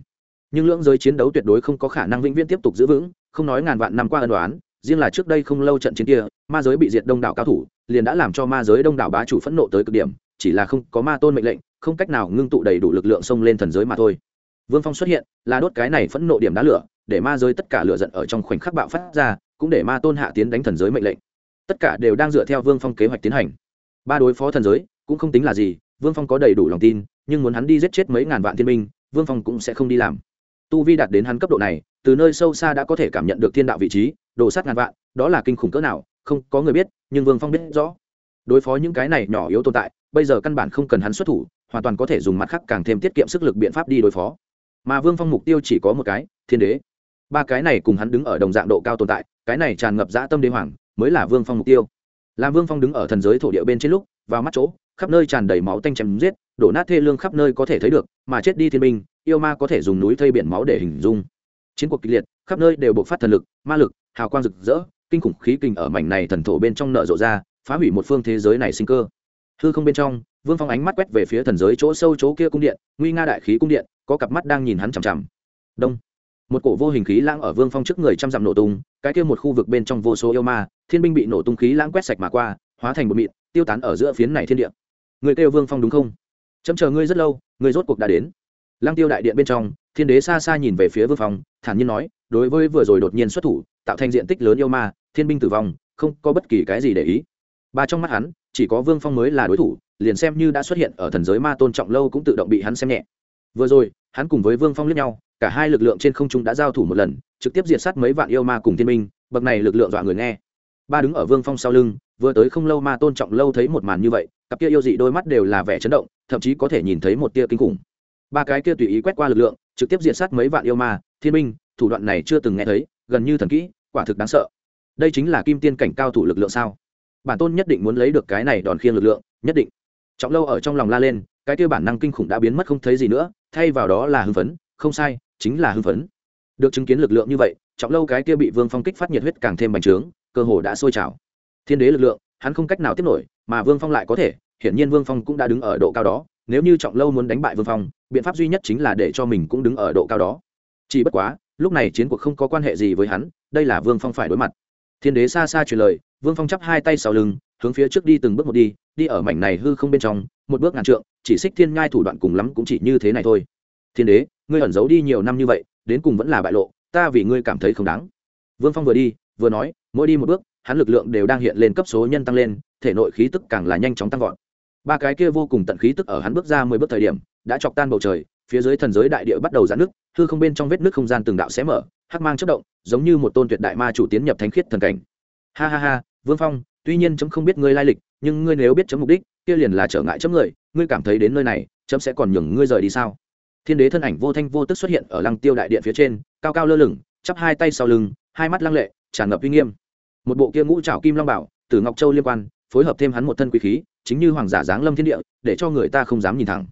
Nhưng lưỡng giới chiến đấu tuyệt đối không có khả năng vĩnh viễn tiếp tục giữ vững, không nói ngàn vạn năm qua ân đoán riêng là trước đây không lâu trận chiến kia, ma giới bị diệt đông đảo cao thủ, liền đã làm cho ma giới đông đảo bá chủ phẫn nộ tới cực điểm, chỉ là không có ma tôn mệnh lệnh, không cách nào ngưng tụ đầy đủ lực lượng xông lên thần giới mà thôi. Vương phong xuất hiện, là đốt cái này phẫn nộ điểm đá lửa, để ma giới tất cả lửa giận ở trong khoảnh khắc bạo phát ra, cũng để ma tôn hạ tiến đánh thần giới mệnh lệnh. Tất cả đều đang dựa theo vương phong kế hoạch tiến hành. Ba đối phó thần giới, cũng không tính là gì, vương phong có đầy đủ lòng tin, nhưng muốn hắn đi giết chết mấy ngàn vạn thiên binh, vương phong cũng sẽ không đi làm tu vi đạt đến hắn cấp độ này, từ nơi sâu xa đã có thể cảm nhận được thiên đạo vị trí, đồ sát ngàn vạn, đó là kinh khủng cỡ nào, không có người biết, nhưng vương phong biết rõ. Đối phó những cái này nhỏ yếu tồn tại, bây giờ căn bản không cần hắn xuất thủ, hoàn toàn có thể dùng mặt khác càng thêm tiết kiệm sức lực biện pháp đi đối phó. Mà vương phong mục tiêu chỉ có một cái, thiên đế. Ba cái này cùng hắn đứng ở đồng dạng độ cao tồn tại, cái này tràn ngập dã tâm đế hoàng, mới là vương phong mục tiêu. Làm vương phong đứng ở thần giới thổ địa bên trên lúc, vào mắt chỗ, khắp nơi tràn đầy máu tanh chém giết đổ nát thê lương khắp nơi có thể thấy được, mà chết đi thiên binh, yêu ma có thể dùng núi thây biển máu để hình dung. Chiến cuộc kịch liệt, khắp nơi đều bộc phát thần lực, ma lực, hào quang rực rỡ, kinh khủng khí kinh ở mảnh này thần thổ bên trong nợ rộ ra, phá hủy một phương thế giới này sinh cơ. Hư không bên trong, vương phong ánh mắt quét về phía thần giới chỗ sâu chỗ kia cung điện, nguy nga đại khí cung điện, có cặp mắt đang nhìn hắn chằm chằm. Đông. Một cổ vô hình khí lãng ở vương phong trước người trăm dặm nổ tung, cái kia một khu vực bên trong vô số yêu ma, thiên binh bị nổ tung khí lãng quét sạch mà qua, hóa thành một mịn, tiêu tán ở giữa phiến này thiên địa. Người kêu vương phong đúng không? Chấm chờ ngươi rất lâu, ngươi rốt cuộc đã đến. Lăng tiêu đại điện bên trong, thiên đế xa xa nhìn về phía vương phong thản nhiên nói, đối với vừa rồi đột nhiên xuất thủ, tạo thành diện tích lớn yêu ma, thiên binh tử vong, không có bất kỳ cái gì để ý. Ba trong mắt hắn, chỉ có vương phong mới là đối thủ, liền xem như đã xuất hiện ở thần giới ma tôn trọng lâu cũng tự động bị hắn xem nhẹ. Vừa rồi, hắn cùng với vương phong lướt nhau, cả hai lực lượng trên không trung đã giao thủ một lần, trực tiếp diệt sát mấy vạn yêu ma cùng thiên minh bậc này lực lượng dọa người nghe. Ba đứng ở vương phong sau lưng, vừa tới không lâu ma tôn trọng lâu thấy một màn như vậy cặp kia yêu dị đôi mắt đều là vẻ chấn động, thậm chí có thể nhìn thấy một tia kinh khủng. Ba cái kia tùy ý quét qua lực lượng, trực tiếp diệt sát mấy vạn yêu ma, thiên minh thủ đoạn này chưa từng nghe thấy, gần như thần kỹ, quả thực đáng sợ. Đây chính là kim tiên cảnh cao thủ lực lượng sao? Bản tôn nhất định muốn lấy được cái này đòn khiêng lực lượng, nhất định. Trọng lâu ở trong lòng la lên, cái kia bản năng kinh khủng đã biến mất không thấy gì nữa, thay vào đó là hưng phấn, không sai, chính là hưng phấn. Được chứng kiến lực lượng như vậy, trọng lâu cái kia bị vương phong kích phát nhiệt huyết càng thêm bành trướng, cơ hồ đã sôi trào. Thiên đế lực lượng hắn không cách nào tiếp nổi, mà vương phong lại có thể, hiển nhiên vương phong cũng đã đứng ở độ cao đó, nếu như trọng lâu muốn đánh bại vương phong, biện pháp duy nhất chính là để cho mình cũng đứng ở độ cao đó. Chỉ bất quá, lúc này chiến cuộc không có quan hệ gì với hắn, đây là vương phong phải đối mặt. Thiên đế xa xa truyền lời, vương phong chắp hai tay sau lưng, hướng phía trước đi từng bước một đi đi ở mảnh này hư không bên trong, một bước ngàn trượng, chỉ xích thiên ngai thủ đoạn cùng lắm cũng chỉ như thế này thôi. Thiên đế, ngươi ẩn giấu đi nhiều năm như vậy, đến cùng vẫn là bại lộ, ta vì ngươi cảm thấy không đáng. Vương phong vừa đi, vừa nói, mỗi đi một bước hắn lực lượng đều đang hiện lên cấp số nhân tăng lên, thể nội khí tức càng là nhanh chóng tăng vọt. Ba cái kia vô cùng tận khí tức ở hắn bước ra mười bước thời điểm, đã chọc tan bầu trời, phía dưới thần giới đại địa bắt đầu giãn nước hư không bên trong vết nước không gian từng đạo xé mở, hắc mang chất động, giống như một tôn tuyệt đại ma chủ tiến nhập thánh khiết thần cảnh. Ha ha ha, vương phong, tuy nhiên chấm không biết ngươi lai lịch, nhưng ngươi nếu biết chấm mục đích, kia liền là trở ngại chấm người, ngươi cảm thấy đến nơi này, chấm sẽ còn nhường ngươi rời đi sao? Thiên đế thân ảnh vô thanh vô tức xuất hiện ở lăng tiêu đại điện phía trên, cao cao lơ lửng, chắp hai tay sau lưng, hai mắt lăng lệ, tràn ngập uy nghiêm một bộ kia ngũ trảo kim long bảo, từ ngọc châu liên quan, phối hợp thêm hắn một thân quý khí, chính như hoàng giả giáng lâm thiên địa, để cho người ta không dám nhìn thẳng.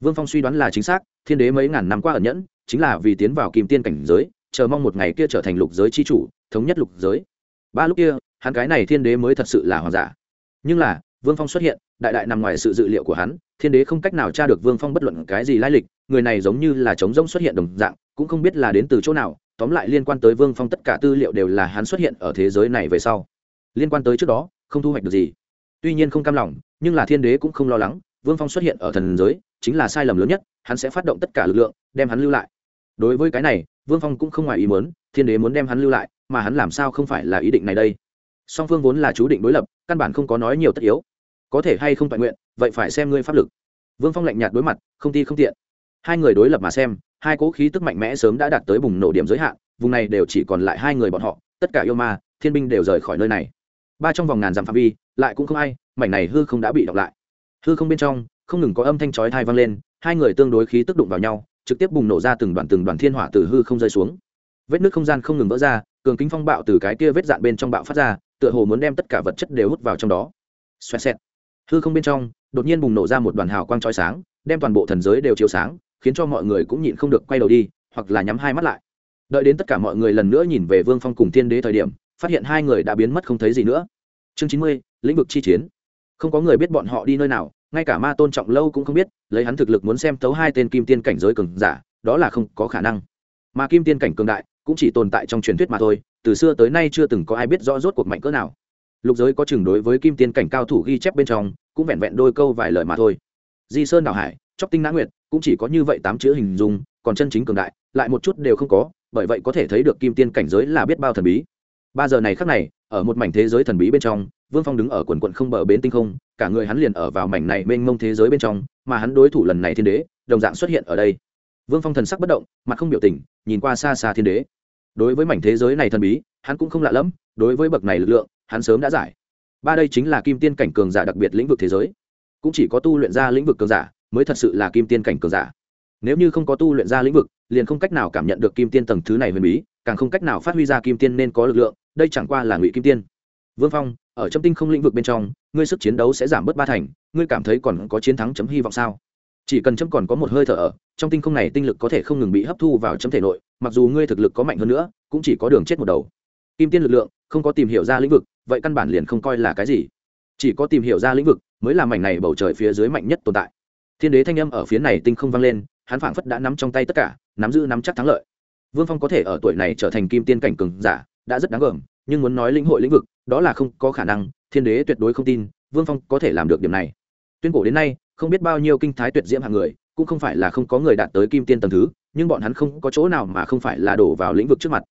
Vương phong suy đoán là chính xác, thiên đế mấy ngàn năm qua ẩn nhẫn, chính là vì tiến vào kim tiên cảnh giới, chờ mong một ngày kia trở thành lục giới chi chủ, thống nhất lục giới. Ba lúc kia, hắn cái này thiên đế mới thật sự là hoàng giả. Nhưng là, vương phong xuất hiện, đại đại nằm ngoài sự dự liệu của hắn, thiên đế không cách nào tra được vương phong bất luận cái gì lai lịch, người này giống như là trống rỗng xuất hiện đồng dạng, cũng không biết là đến từ chỗ nào tóm lại liên quan tới vương phong tất cả tư liệu đều là hắn xuất hiện ở thế giới này về sau. Liên quan tới trước đó, không thu hoạch được gì. Tuy nhiên không cam lòng, nhưng là thiên đế cũng không lo lắng, vương phong xuất hiện ở thần giới, chính là sai lầm lớn nhất, hắn sẽ phát động tất cả lực lượng, đem hắn lưu lại. Đối với cái này, vương phong cũng không ngoài ý muốn, thiên đế muốn đem hắn lưu lại, mà hắn làm sao không phải là ý định này đây? Song phương vốn là chú định đối lập, căn bản không có nói nhiều tất yếu. Có thể hay không toàn nguyện, vậy phải xem ngươi pháp lực. Vương phong lạnh nhạt đối mặt, không ti không tiện. Hai người đối lập mà xem hai cỗ khí tức mạnh mẽ sớm đã đạt tới bùng nổ điểm giới hạn, vùng này đều chỉ còn lại hai người bọn họ, tất cả yêu ma, thiên binh đều rời khỏi nơi này. Ba trong vòng ngàn dặm phạm vi, lại cũng không ai, mảnh này hư không đã bị đọc lại. Hư không bên trong, không ngừng có âm thanh chói thai vang lên, hai người tương đối khí tức đụng vào nhau, trực tiếp bùng nổ ra từng đoàn từng đoàn thiên hỏa từ hư không rơi xuống. Vết nước không gian không ngừng vỡ ra, cường kính phong bạo từ cái kia vết dạn bên trong bạo phát ra, tựa hồ muốn đem tất cả vật chất đều hút vào trong đó. Xoẹt xẹt. Hư không bên trong, đột nhiên bùng nổ ra một đoàn hào quang chói sáng, đem toàn bộ thần giới đều chiếu sáng khiến cho mọi người cũng nhịn không được quay đầu đi, hoặc là nhắm hai mắt lại. Đợi đến tất cả mọi người lần nữa nhìn về vương phong cùng thiên đế thời điểm, phát hiện hai người đã biến mất không thấy gì nữa. Chương chín mươi, lĩnh vực chi chiến. Không có người biết bọn họ đi nơi nào, ngay cả ma tôn trọng lâu cũng không biết, lấy hắn thực lực muốn xem tấu hai tên kim tiên cảnh giới cường giả, đó là không có khả năng. Mà kim tiên cảnh cường đại, cũng chỉ tồn tại trong truyền thuyết mà thôi, từ xưa tới nay chưa từng có ai biết rõ rốt cuộc mạnh cỡ nào. Lục giới có chừng đối với kim tiên cảnh cao thủ ghi chép bên trong, cũng vẹn vẹn đôi câu vài lời mà thôi. Di sơn đảo hải, chóc tinh nã nguyệt cũng chỉ có như vậy tám chữ hình dung, còn chân chính cường đại, lại một chút đều không có, bởi vậy có thể thấy được kim tiên cảnh giới là biết bao thần bí. Ba giờ này khác này, ở một mảnh thế giới thần bí bên trong, vương phong đứng ở quần quận không bờ bến tinh không, cả người hắn liền ở vào mảnh này mênh mông thế giới bên trong, mà hắn đối thủ lần này thiên đế, đồng dạng xuất hiện ở đây. Vương phong thần sắc bất động, mặt không biểu tình, nhìn qua xa xa thiên đế. Đối với mảnh thế giới này thần bí, hắn cũng không lạ lẫm, đối với bậc này lực lượng, hắn sớm đã giải. Ba đây chính là kim tiên cảnh cường giả đặc biệt lĩnh vực thế giới. Cũng chỉ có tu luyện ra lĩnh vực cường giả mới thật sự là kim tiên cảnh cường giả. Nếu như không có tu luyện ra lĩnh vực, liền không cách nào cảm nhận được kim tiên tầng thứ này huyền bí, càng không cách nào phát huy ra kim tiên nên có lực lượng, đây chẳng qua là ngụy kim tiên. Vương phong, ở trong tinh không lĩnh vực bên trong, ngươi sức chiến đấu sẽ giảm bớt ba thành, ngươi cảm thấy còn có chiến thắng chấm hy vọng sao? Chỉ cần chấm còn có một hơi thở ở, trong tinh không này tinh lực có thể không ngừng bị hấp thu vào chấm thể nội, mặc dù ngươi thực lực có mạnh hơn nữa, cũng chỉ có đường chết một đầu. Kim tiên lực lượng, không có tìm hiểu ra lĩnh vực, vậy căn bản liền không coi là cái gì. Chỉ có tìm hiểu ra lĩnh vực, mới là mảnh này bầu trời phía dưới mạnh nhất tồn tại thiên đế thanh âm ở phía này tinh không vang lên, hắn phảng phất đã nắm trong tay tất cả, nắm giữ nắm chắc thắng lợi. Vương phong có thể ở tuổi này trở thành kim tiên cảnh cường giả, đã rất đáng gờm, nhưng muốn nói lĩnh hội lĩnh vực, đó là không có khả năng, thiên đế tuyệt đối không tin, vương phong có thể làm được điểm này. Tuyên cổ đến nay, không biết bao nhiêu kinh thái tuyệt diễm hạng người, cũng không phải là không có người đạt tới kim tiên tầng thứ, nhưng bọn hắn không có chỗ nào mà không phải là đổ vào lĩnh vực trước mặt.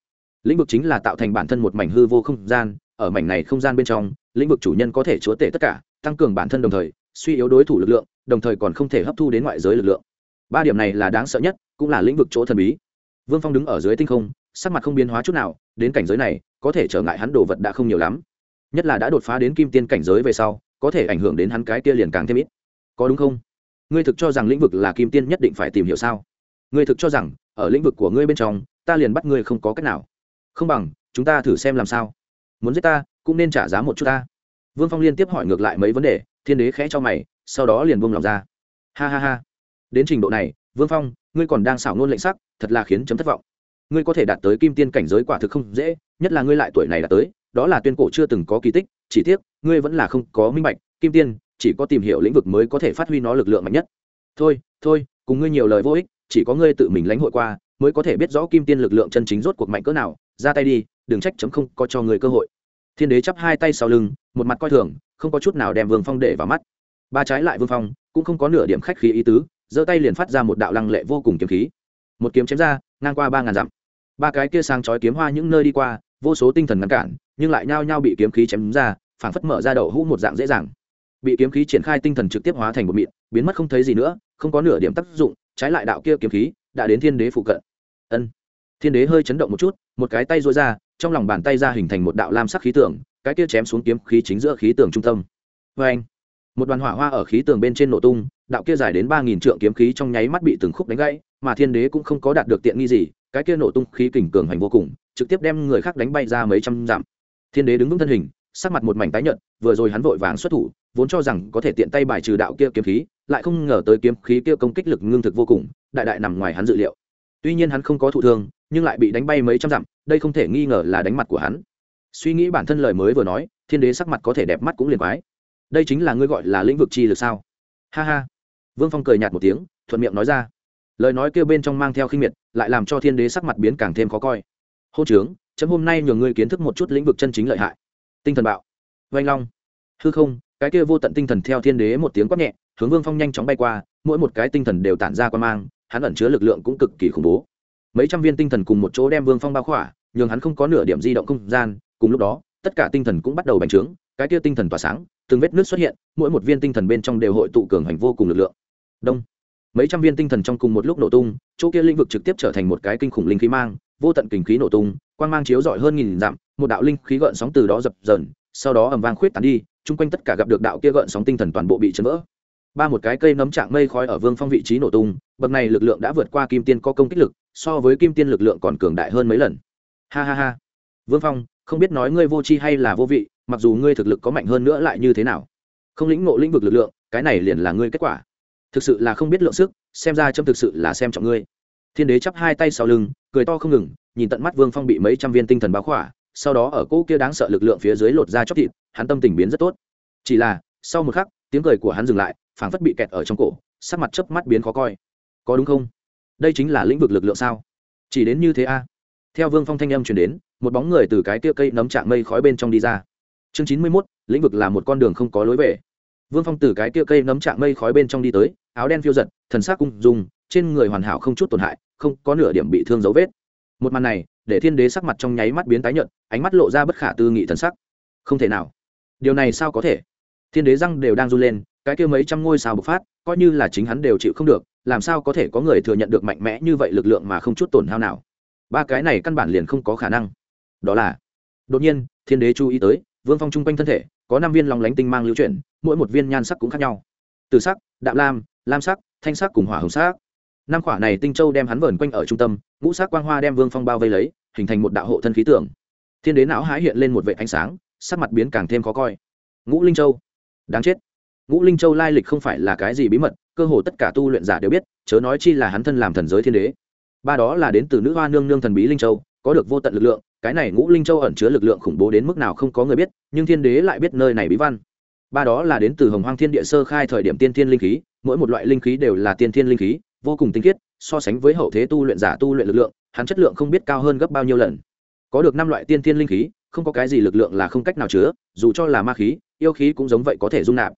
Lĩnh vực chính là tạo thành bản thân một mảnh hư vô không gian, ở mảnh này không gian bên trong, lĩnh vực chủ nhân có thể chúa tể tất cả, tăng cường bản thân đồng thời, suy yếu đối thủ lực lượng đồng thời còn không thể hấp thu đến ngoại giới lực lượng. Ba điểm này là đáng sợ nhất, cũng là lĩnh vực chỗ thần bí. Vương phong đứng ở dưới tinh không, sắc mặt không biến hóa chút nào, đến cảnh giới này, có thể trở ngại hắn đồ vật đã không nhiều lắm. Nhất là đã đột phá đến kim tiên cảnh giới về sau, có thể ảnh hưởng đến hắn cái kia liền càng thêm ít. Có đúng không? Ngươi thực cho rằng lĩnh vực là kim tiên nhất định phải tìm hiểu sao? Ngươi thực cho rằng, ở lĩnh vực của ngươi bên trong, ta liền bắt ngươi không có cách nào. Không bằng, chúng ta thử xem làm sao. Muốn giết ta, cũng nên trả giá một chút ta. Vương phong liên tiếp hỏi ngược lại mấy vấn đề, thiên đế khẽ cho mày sau đó liền buông lòng ra. Ha ha ha. Đến trình độ này, vương phong, ngươi còn đang xảo ngôn lệnh sắc, thật là khiến chấm thất vọng. Ngươi có thể đạt tới kim tiên cảnh giới quả thực không dễ, nhất là ngươi lại tuổi này đã tới, đó là tuyên cổ chưa từng có kỳ tích, chỉ tiếc, ngươi vẫn là không có minh bạch, kim tiên, chỉ có tìm hiểu lĩnh vực mới có thể phát huy nó lực lượng mạnh nhất. Thôi thôi, cùng ngươi nhiều lời vô ích, chỉ có ngươi tự mình lãnh hội qua, mới có thể biết rõ kim tiên lực lượng chân chính rốt cuộc mạnh cỡ nào, ra tay đi, đừng trách chấm không có cho người cơ hội. Thiên đế chắp hai tay sau lưng, một mặt coi thường, không có chút nào đem vương phong để vào mắt ba trái lại vương phong cũng không có nửa điểm khách khí ý tứ giơ tay liền phát ra một đạo lăng lệ vô cùng kiếm khí một kiếm chém ra ngang qua ba ngàn dặm ba cái kia sang chói kiếm hoa những nơi đi qua vô số tinh thần ngăn cản nhưng lại nhao nhao bị kiếm khí chém ra phảng phất mở ra đậu hũ một dạng dễ dàng bị kiếm khí triển khai tinh thần trực tiếp hóa thành một mịn biến mất không thấy gì nữa không có nửa điểm tác dụng trái lại đạo kia kiếm khí đã đến thiên đế phụ cận ân thiên đế hơi chấn động một chút một cái tay rối ra trong lòng bàn tay ra hình thành một đạo lam sắc khí tưởng, cái kia chém xuống kiếm khí chính giữa khí tưởng trung tâm vê anh một đoàn hỏa hoa ở khí tường bên trên nổ tung, đạo kia dài đến ba nghìn trượng kiếm khí trong nháy mắt bị từng khúc đánh gãy, mà thiên đế cũng không có đạt được tiện nghi gì, cái kia nổ tung khí kình cường hành vô cùng, trực tiếp đem người khác đánh bay ra mấy trăm dặm. Thiên đế đứng vững thân hình, sắc mặt một mảnh tái nhợt, vừa rồi hắn vội vàng xuất thủ, vốn cho rằng có thể tiện tay bài trừ đạo kia kiếm khí, lại không ngờ tới kiếm khí kia công kích lực ngưng thực vô cùng, đại đại nằm ngoài hắn dự liệu. Tuy nhiên hắn không có thụ thương, nhưng lại bị đánh bay mấy trăm dặm, đây không thể nghi ngờ là đánh mặt của hắn. Suy nghĩ bản thân lời mới vừa nói, thiên đế sắc mặt có thể đẹp mắt cũng liền quái đây chính là ngươi gọi là lĩnh vực chi lực sao? Ha ha. Vương phong cười nhạt một tiếng, thuận miệng nói ra. Lời nói kêu bên trong mang theo khinh miệt, lại làm cho thiên đế sắc mặt biến càng thêm khó coi. Hô trướng, chấm hôm nay nhờ ngươi kiến thức một chút lĩnh vực chân chính lợi hại. Tinh thần bạo. Vanh long. Hư không, cái kia vô tận tinh thần theo thiên đế một tiếng quát nhẹ, hướng vương phong nhanh chóng bay qua, mỗi một cái tinh thần đều tản ra qua mang, hắn ẩn chứa lực lượng cũng cực kỳ khủng bố. Mấy trăm viên tinh thần cùng một chỗ đem vương phong bao khỏa, nhường hắn không có nửa điểm di động không gian, cùng lúc đó, tất cả tinh thần cũng bắt đầu bành trướng cái kia tinh thần tỏa sáng, từng vết nước xuất hiện, mỗi một viên tinh thần bên trong đều hội tụ cường hành vô cùng lực lượng. Đông. Mấy trăm viên tinh thần trong cùng một lúc nổ tung, chỗ kia lĩnh vực trực tiếp trở thành một cái kinh khủng linh khí mang, vô tận kinh khí nổ tung, quang mang chiếu rọi hơn nghìn dặm, một đạo linh khí gợn sóng từ đó dập dờn, sau đó ầm vang khuyết tán đi, chung quanh tất cả gặp được đạo kia gợn sóng tinh thần toàn bộ bị chấn vỡ. Ba một cái cây nấm trạng mây khói ở vương phong vị trí nổ tung, bậc này lực lượng đã vượt qua kim tiên có công kích lực, so với kim tiên lực lượng còn cường đại hơn mấy lần. Ha ha ha. Vương phong, không biết nói ngươi vô tri hay là vô vị mặc dù ngươi thực lực có mạnh hơn nữa lại như thế nào, không lĩnh ngộ lĩnh vực lực lượng, cái này liền là ngươi kết quả. Thực sự là không biết lượng sức, xem ra trâm thực sự là xem trọng ngươi. Thiên đế chắp hai tay sau lưng, cười to không ngừng, nhìn tận mắt vương phong bị mấy trăm viên tinh thần báo khỏa, sau đó ở cỗ kia đáng sợ lực lượng phía dưới lột ra chóc thịt, hắn tâm tình biến rất tốt. Chỉ là, sau một khắc, tiếng cười của hắn dừng lại, phảng phất bị kẹt ở trong cổ, sắc mặt chớp mắt biến khó coi. Có đúng không? Đây chính là lĩnh vực lực lượng sao? Chỉ đến như thế a. Theo vương phong thanh âm chuyển đến, một bóng người từ cái kia cây nấm trạng mây khói bên trong đi ra chương chín mươi mốt, lĩnh vực là một con đường không có lối về. Vương phong từ cái kia cây nấm trạng mây khói bên trong đi tới, áo đen phiêu giật, thần sắc cung dùng trên người hoàn hảo không chút tổn hại, không có nửa điểm bị thương dấu vết. Một màn này, để thiên đế sắc mặt trong nháy mắt biến tái nhợt, ánh mắt lộ ra bất khả tư nghị thần sắc. Không thể nào. Điều này sao có thể? Thiên đế răng đều đang run lên, cái kia mấy trăm ngôi sao bộc phát, coi như là chính hắn đều chịu không được, làm sao có thể có người thừa nhận được mạnh mẽ như vậy lực lượng mà không chút tổn hao nào? Ba cái này căn bản liền không có khả năng. Đó là, đột nhiên, thiên đế chú ý tới vương phong chung quanh thân thể, có năm viên lòng lánh tinh mang lưu chuyển, mỗi một viên nhan sắc cũng khác nhau. Từ sắc, đạm lam lam sắc, thanh sắc cùng hỏa hồng sắc. Năm khỏa này tinh châu đem hắn vờn quanh ở trung tâm, ngũ sắc quang hoa đem vương phong bao vây lấy, hình thành một đạo hộ thân khí tưởng thiên đế não hái hiện lên một vệ ánh sáng, sắc mặt biến càng thêm khó coi. Ngũ linh châu. Đáng chết. Ngũ linh châu lai lịch không phải là cái gì bí mật, cơ hồ tất cả tu luyện giả đều biết, chớ nói chi là hắn thân làm thần giới thiên đế. Ba đó là đến từ nữ hoa nương nương thần bí linh châu có được vô tận lực lượng, cái này ngũ linh châu ẩn chứa lực lượng khủng bố đến mức nào không có người biết, nhưng thiên đế lại biết nơi này bí văn. Ba đó là đến từ hồng hoang thiên địa sơ khai thời điểm tiên thiên linh khí, mỗi một loại linh khí đều là tiên thiên linh khí, vô cùng tinh khiết, so sánh với hậu thế tu luyện giả tu luyện lực lượng, hắn chất lượng không biết cao hơn gấp bao nhiêu lần. Có được năm loại tiên thiên linh khí, không có cái gì lực lượng là không cách nào chứa, dù cho là ma khí, yêu khí cũng giống vậy có thể dung nạp.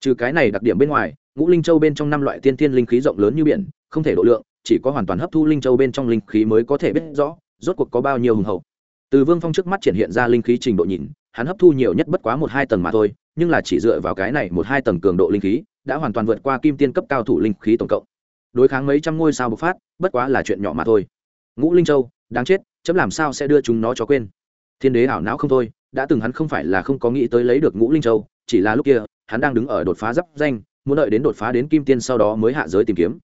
Trừ cái này đặc điểm bên ngoài, ngũ linh châu bên trong năm loại tiên thiên linh khí rộng lớn như biển, không thể độ lượng, chỉ có hoàn toàn hấp thu linh châu bên trong linh khí mới có thể biết rõ rốt cuộc có bao nhiêu hùng hậu. Từ vương phong trước mắt triển hiện ra linh khí trình độ nhìn, hắn hấp thu nhiều nhất bất quá một hai tầng mà thôi, nhưng là chỉ dựa vào cái này một hai tầng cường độ linh khí, đã hoàn toàn vượt qua kim tiên cấp cao thủ linh khí tổng cộng. Đối kháng mấy trăm ngôi sao bộc phát, bất quá là chuyện nhỏ mà thôi. Ngũ linh châu, đáng chết, chấm làm sao sẽ đưa chúng nó cho quên? Thiên đế ảo não không thôi, đã từng hắn không phải là không có nghĩ tới lấy được ngũ linh châu, chỉ là lúc kia, hắn đang đứng ở đột phá giáp danh, muốn đợi đến đột phá đến kim tiên sau đó mới hạ giới tìm kiếm.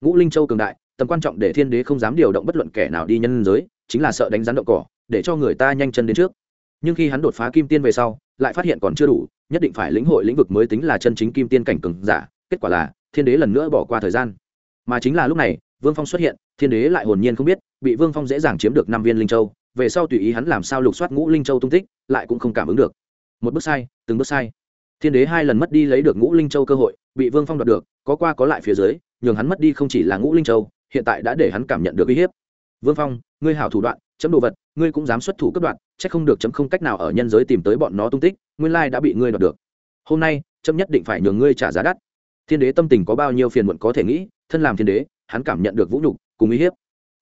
Ngũ linh châu cường đại tầm quan trọng để thiên đế không dám điều động bất luận kẻ nào đi nhân giới, chính là sợ đánh rắn động cỏ, để cho người ta nhanh chân đến trước. Nhưng khi hắn đột phá kim tiên về sau, lại phát hiện còn chưa đủ, nhất định phải lĩnh hội lĩnh vực mới tính là chân chính kim tiên cảnh cường giả, kết quả là, thiên đế lần nữa bỏ qua thời gian. Mà chính là lúc này, vương phong xuất hiện, thiên đế lại hồn nhiên không biết, bị vương phong dễ dàng chiếm được năm viên linh châu, về sau tùy ý hắn làm sao lục soát ngũ linh châu tung tích, lại cũng không cảm ứng được. Một bước sai, từng bước sai. Thiên đế hai lần mất đi lấy được ngũ linh châu cơ hội, bị vương phong đoạt được, có qua có lại phía dưới, nhường hắn mất đi không chỉ là ngũ linh châu hiện tại đã để hắn cảm nhận được uy hiếp. Vương phong, ngươi hảo thủ đoạn, chấm đồ vật, ngươi cũng dám xuất thủ cấp đoạn c h ắ c không được chấm không cách nào ở nhân giới tìm tới bọn nó tung tích, nguyên lai đã bị ngươi đoạt được. Hôm nay, chấm nhất định phải nhường ngươi trả giá đắt. Thiên đế tâm tình có bao nhiêu phiền muộn có thể nghĩ, thân làm thiên đế, hắn cảm nhận được vũ nhục, cùng uy hiếp.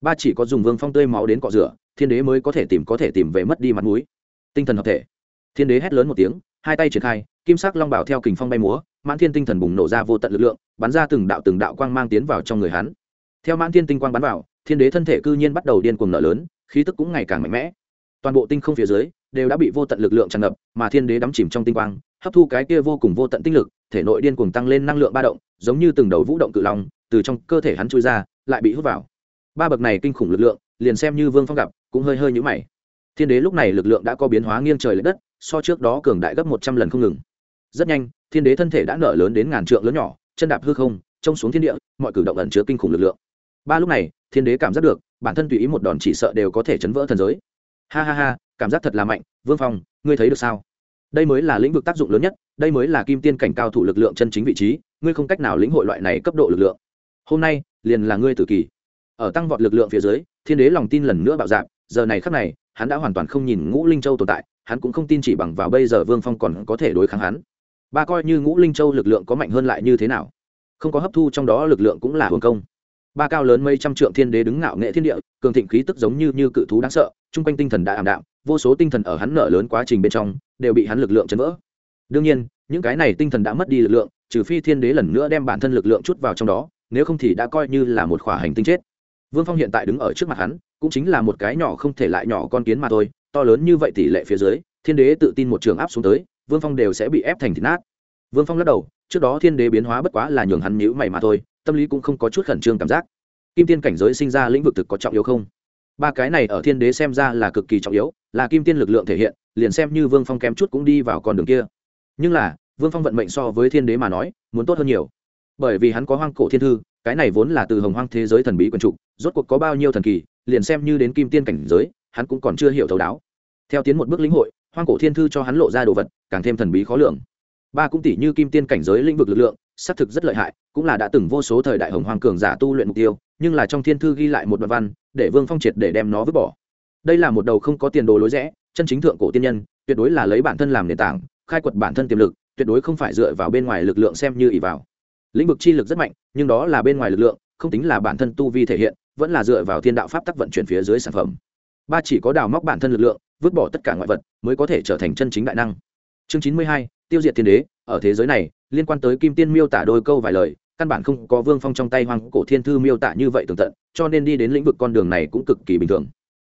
Ba chỉ có dùng vương phong tươi máu đến cọ rửa, thiên đế mới có thể tìm, có thể tìm về mất đi mặt mũi. Tinh thần hợp thể. Thiên đế hét lớn một tiếng, hai tay triển khai, kim sắc long bảo theo kình phong bay múa, mãn thiên tinh thần bùng nổ ra vô tận lực lượng, bắn ra từng đạo từng đạo quang mang tiến vào trong người hắn theo mãn thiên tinh quang bắn vào, thiên đế thân thể cư nhiên bắt đầu điên cuồng nở lớn, khí tức cũng ngày càng mạnh mẽ. Toàn bộ tinh không phía dưới đều đã bị vô tận lực lượng tràn ngập, mà thiên đế đắm chìm trong tinh quang, hấp thu cái kia vô cùng vô tận tinh lực, thể nội điên cuồng tăng lên năng lượng ba động, giống như từng đầu vũ động cự long, từ trong cơ thể hắn chui ra, lại bị hút vào. Ba bậc này kinh khủng lực lượng, liền xem như vương phong gặp, cũng hơi hơi nhũ mày. Thiên đế lúc này lực lượng đã có biến hóa nghiêng trời l ệ đất, so trước đó cường đại gấp một trăm lần không ngừng. Rất nhanh, thiên đế thân thể đã nở lớn đến ngàn trượng lớn nhỏ, chân đạp hư không, trông xuống thiên địa, mọi cử động ẩn chứa kinh khủng lực lượng ba lúc này, thiên đế cảm giác được, bản thân tùy ý một đòn chỉ sợ đều có thể chấn vỡ thần giới. Ha ha ha, cảm giác thật là mạnh, vương phong, ngươi thấy được sao? Đây mới là lĩnh vực tác dụng lớn nhất, đây mới là kim tiên cảnh cao thủ lực lượng chân chính vị trí, ngươi không cách nào lĩnh hội loại này cấp độ lực lượng. Hôm nay, liền là ngươi tử kỳ. Ở tăng vọt lực lượng phía dưới, thiên đế lòng tin lần nữa bạo dạp giờ này khắc này, hắn đã hoàn toàn không nhìn ngũ linh châu tồn tại, hắn cũng không tin chỉ bằng vào bây giờ vương phong còn có thể đối kháng hắn. Ba coi như ngũ linh châu lực lượng có mạnh hơn lại như thế nào? Không có hấp thu trong đó lực lượng cũng là hồn công ba cao lớn mấy trăm trượng thiên đế đứng ngạo nghệ thiên địa, cường thịnh khí tức giống như như cự thú đáng sợ, chung quanh tinh thần đã ảm đạm, vô số tinh thần ở hắn nở lớn quá trình bên trong, đều bị hắn lực lượng chấn vỡ. Đương nhiên, những cái này tinh thần đã mất đi lực lượng, trừ phi thiên đế lần nữa đem bản thân lực lượng chút vào trong đó, nếu không thì đã coi như là một khỏa hành tinh chết. Vương phong hiện tại đứng ở trước mặt hắn, cũng chính là một cái nhỏ không thể lại nhỏ con kiến mà thôi, to lớn như vậy tỷ lệ phía dưới, thiên đế tự tin một trường áp xuống tới, vương phong đều sẽ bị ép thành thịt nát vương phong lắc đầu, trước đó thiên đế biến hóa bất quá là nhường hắn nhữ mày mà thôi, tâm lý cũng không có chút khẩn trương cảm giác. Kim tiên cảnh giới sinh ra lĩnh vực thực có trọng yếu không? Ba cái này ở thiên đế xem ra là cực kỳ trọng yếu, là kim tiên lực lượng thể hiện, liền xem như vương phong kém chút cũng đi vào con đường kia. Nhưng là, vương phong vận mệnh so với thiên đế mà nói, muốn tốt hơn nhiều. Bởi vì hắn có hoang cổ thiên thư, cái này vốn là từ hồng hoang thế giới thần bí quần trục, rốt cuộc có bao nhiêu thần kỳ, liền xem như đến kim tiên cảnh giới, hắn cũng còn chưa hiểu thấu đáo. Theo tiến một bước lĩnh hội, hoang cổ thiên thư cho hắn lộ ra đồ vật, càng thêm thần bí khó lường ba cũng tỷ như kim tiên cảnh giới lĩnh vực lực lượng, xác thực rất lợi hại, cũng là đã từng vô số thời đại hồng hoàng cường giả tu luyện mục tiêu, nhưng là trong thiên thư ghi lại một đoạn văn, để vương phong triệt để đem nó vứt bỏ. Đây là một đầu không có tiền đồ lối rẽ, chân chính thượng cổ tiên nhân, tuyệt đối là lấy bản thân làm nền tảng, khai quật bản thân tiềm lực, tuyệt đối không phải dựa vào bên ngoài lực lượng xem như ỷ vào. Lĩnh vực chi lực rất mạnh, nhưng đó là bên ngoài lực lượng, không tính là bản thân tu vi thể hiện, vẫn là dựa vào thiên đạo pháp tắc vận chuyển phía dưới sản phẩm. Ba chỉ có đào móc bản thân lực lượng, vứt bỏ tất cả ngoại vật, mới có thể trở thành chân chính đại năng. Chương chín mươi hai tiêu diệt thiên đế, ở thế giới này, liên quan tới kim tiên miêu tả đôi câu vài lời, căn bản không có vương phong trong tay hoàng cổ thiên thư miêu tả như vậy tường tận, cho nên đi đến lĩnh vực con đường này cũng cực kỳ bình thường.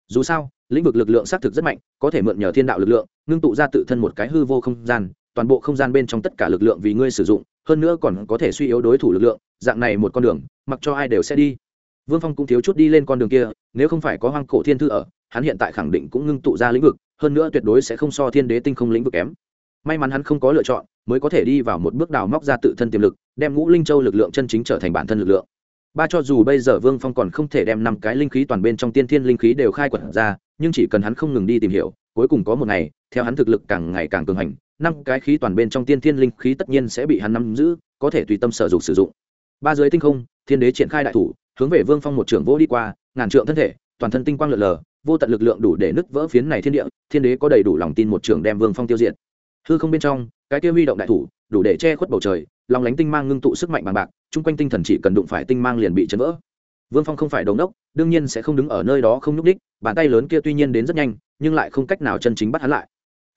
Dù sao, lĩnh vực lực lượng xác thực rất mạnh, có thể mượn nhờ thiên đạo lực lượng, ngưng tụ ra tự thân một cái hư vô không gian, toàn bộ không gian bên trong tất cả lực lượng vì ngươi sử dụng, hơn nữa còn có thể suy yếu đối thủ lực lượng, dạng này một con đường, mặc cho ai đều sẽ đi. Vương phong cũng thiếu chút đi lên con đường kia, nếu không phải có hoang cổ thiên thư ở, hắn hiện tại khẳng định cũng ngưng tụ ra lĩnh vực, hơn nữa tuyệt đối sẽ không so thiên đế tinh không lĩnh vực kém may mắn hắn không có lựa chọn, mới có thể đi vào một bước đào móc ra tự thân tiềm lực, đem ngũ linh châu lực lượng chân chính trở thành bản thân lực lượng. Ba cho dù bây giờ vương phong còn không thể đem năm cái linh khí toàn bên trong tiên thiên linh khí đều khai quật ra, nhưng chỉ cần hắn không ngừng đi tìm hiểu, cuối cùng có một ngày, theo hắn thực lực càng ngày càng cường hành, năm cái khí toàn bên trong tiên thiên linh khí tất nhiên sẽ bị hắn nắm giữ, có thể tùy tâm sở dụng sử dụng. Ba giới tinh không, thiên đế triển khai đại thủ, hướng về vương phong một trưởng vô đi qua, ngàn trượng thân thể, toàn thân tinh quang lượn lờ, vô tận lực lượng đủ để nứt vỡ phiến này thiên địa, thiên đế có đầy đủ lòng tin một trưởng đem vương phong tiêu diệt hư không bên trong, cái kia huy động đại thủ, đủ để che khuất bầu trời lòng lánh tinh mang ngưng tụ sức mạnh bằng bạc, chung quanh tinh thần chỉ cần đụng phải tinh mang liền bị chấn vỡ. Vương phong không phải đống đốc đương nhiên sẽ không đứng ở nơi đó không nhúc đích bàn tay lớn kia tuy nhiên đến rất nhanh, nhưng lại không cách nào chân chính bắt hắn lại.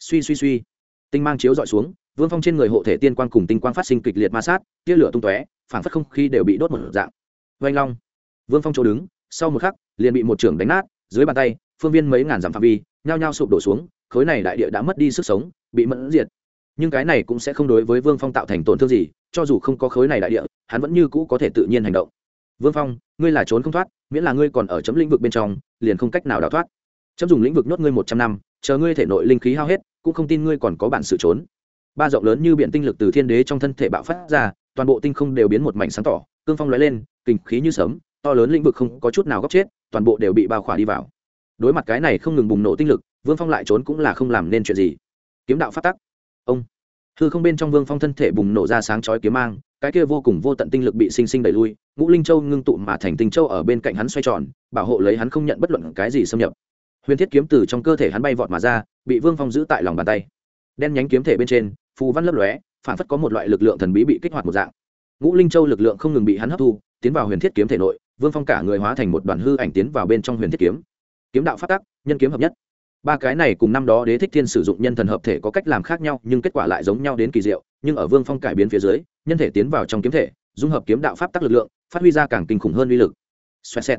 Suy suy suy. Tinh mang chiếu dọi xuống, vương phong trên người hộ thể tiên quang cùng tinh quang phát sinh kịch liệt ma sát, tia lửa tung tóe phản phất không khí đều bị đốt một dạng. Vanh long. Vương phong chỗ đứng, sau một khắc, liền bị một trưởng đánh nát, dưới bàn tay, phương viên mấy ngàn dặm phạm vi, nhao nhao sụp đổ xuống, khối này đại địa đã mất đi sức sống bị mẫn diệt. Nhưng cái này cũng sẽ không đối với vương phong tạo thành tổn thương gì, cho dù không có khối này đại địa, hắn vẫn như cũ có thể tự nhiên hành động. Vương phong, ngươi là trốn không thoát, miễn là ngươi còn ở chấm lĩnh vực bên trong, liền không cách nào đào thoát. Chấm dùng lĩnh vực nhốt ngươi một trăm năm, chờ ngươi thể nội linh khí hao hết, cũng không tin ngươi còn có bản sự trốn. Ba rộng lớn như biển tinh lực từ thiên đế trong thân thể bạo phát ra, toàn bộ tinh không đều biến một mảnh sáng tỏ, cương phong lóe lên kình khí như sớm to lớn lĩnh vực không có chút nào góc chết, toàn bộ đều bị bao khỏa đi vào. Đối mặt cái này không ngừng bùng nổ tinh lực, vương phong lại trốn cũng là không làm nên chuyện gì kiếm đạo phát tắc. Ông. Hư không bên trong vương phong thân thể bùng nổ ra sáng chói kiếm mang, cái kia vô cùng vô tận tinh lực bị sinh sinh đẩy lui, ngũ linh châu ngưng tụ mà thành tinh châu ở bên cạnh hắn xoay tròn, bảo hộ lấy hắn không nhận bất luận cái gì xâm nhập. Huyền thiết kiếm từ trong cơ thể hắn bay vọt mà ra, bị vương phong giữ tại lòng bàn tay. Đen nhánh kiếm thể bên trên, phù văn lấp lóe, phản phất có một loại lực lượng thần bí bị kích hoạt một dạng. Ngũ linh châu lực lượng không ngừng bị hắn hấp thu, tiến vào huyền thiết kiếm thể nội, vương phong cả người hóa thành một đoàn hư ảnh tiến vào bên trong huyền thiết kiếm. Kiếm đạo phát tắc, nhân kiếm hợp nhất ba cái này cùng năm đó đế thích thiên sử dụng nhân thần hợp thể có cách làm khác nhau, nhưng kết quả lại giống nhau đến kỳ diệu, nhưng ở vương phong cải biến phía dưới, nhân thể tiến vào trong kiếm thể, dung hợp kiếm đạo pháp tắc lực lượng, phát huy ra càng kinh khủng hơn uy lực. Xoẹt xẹt.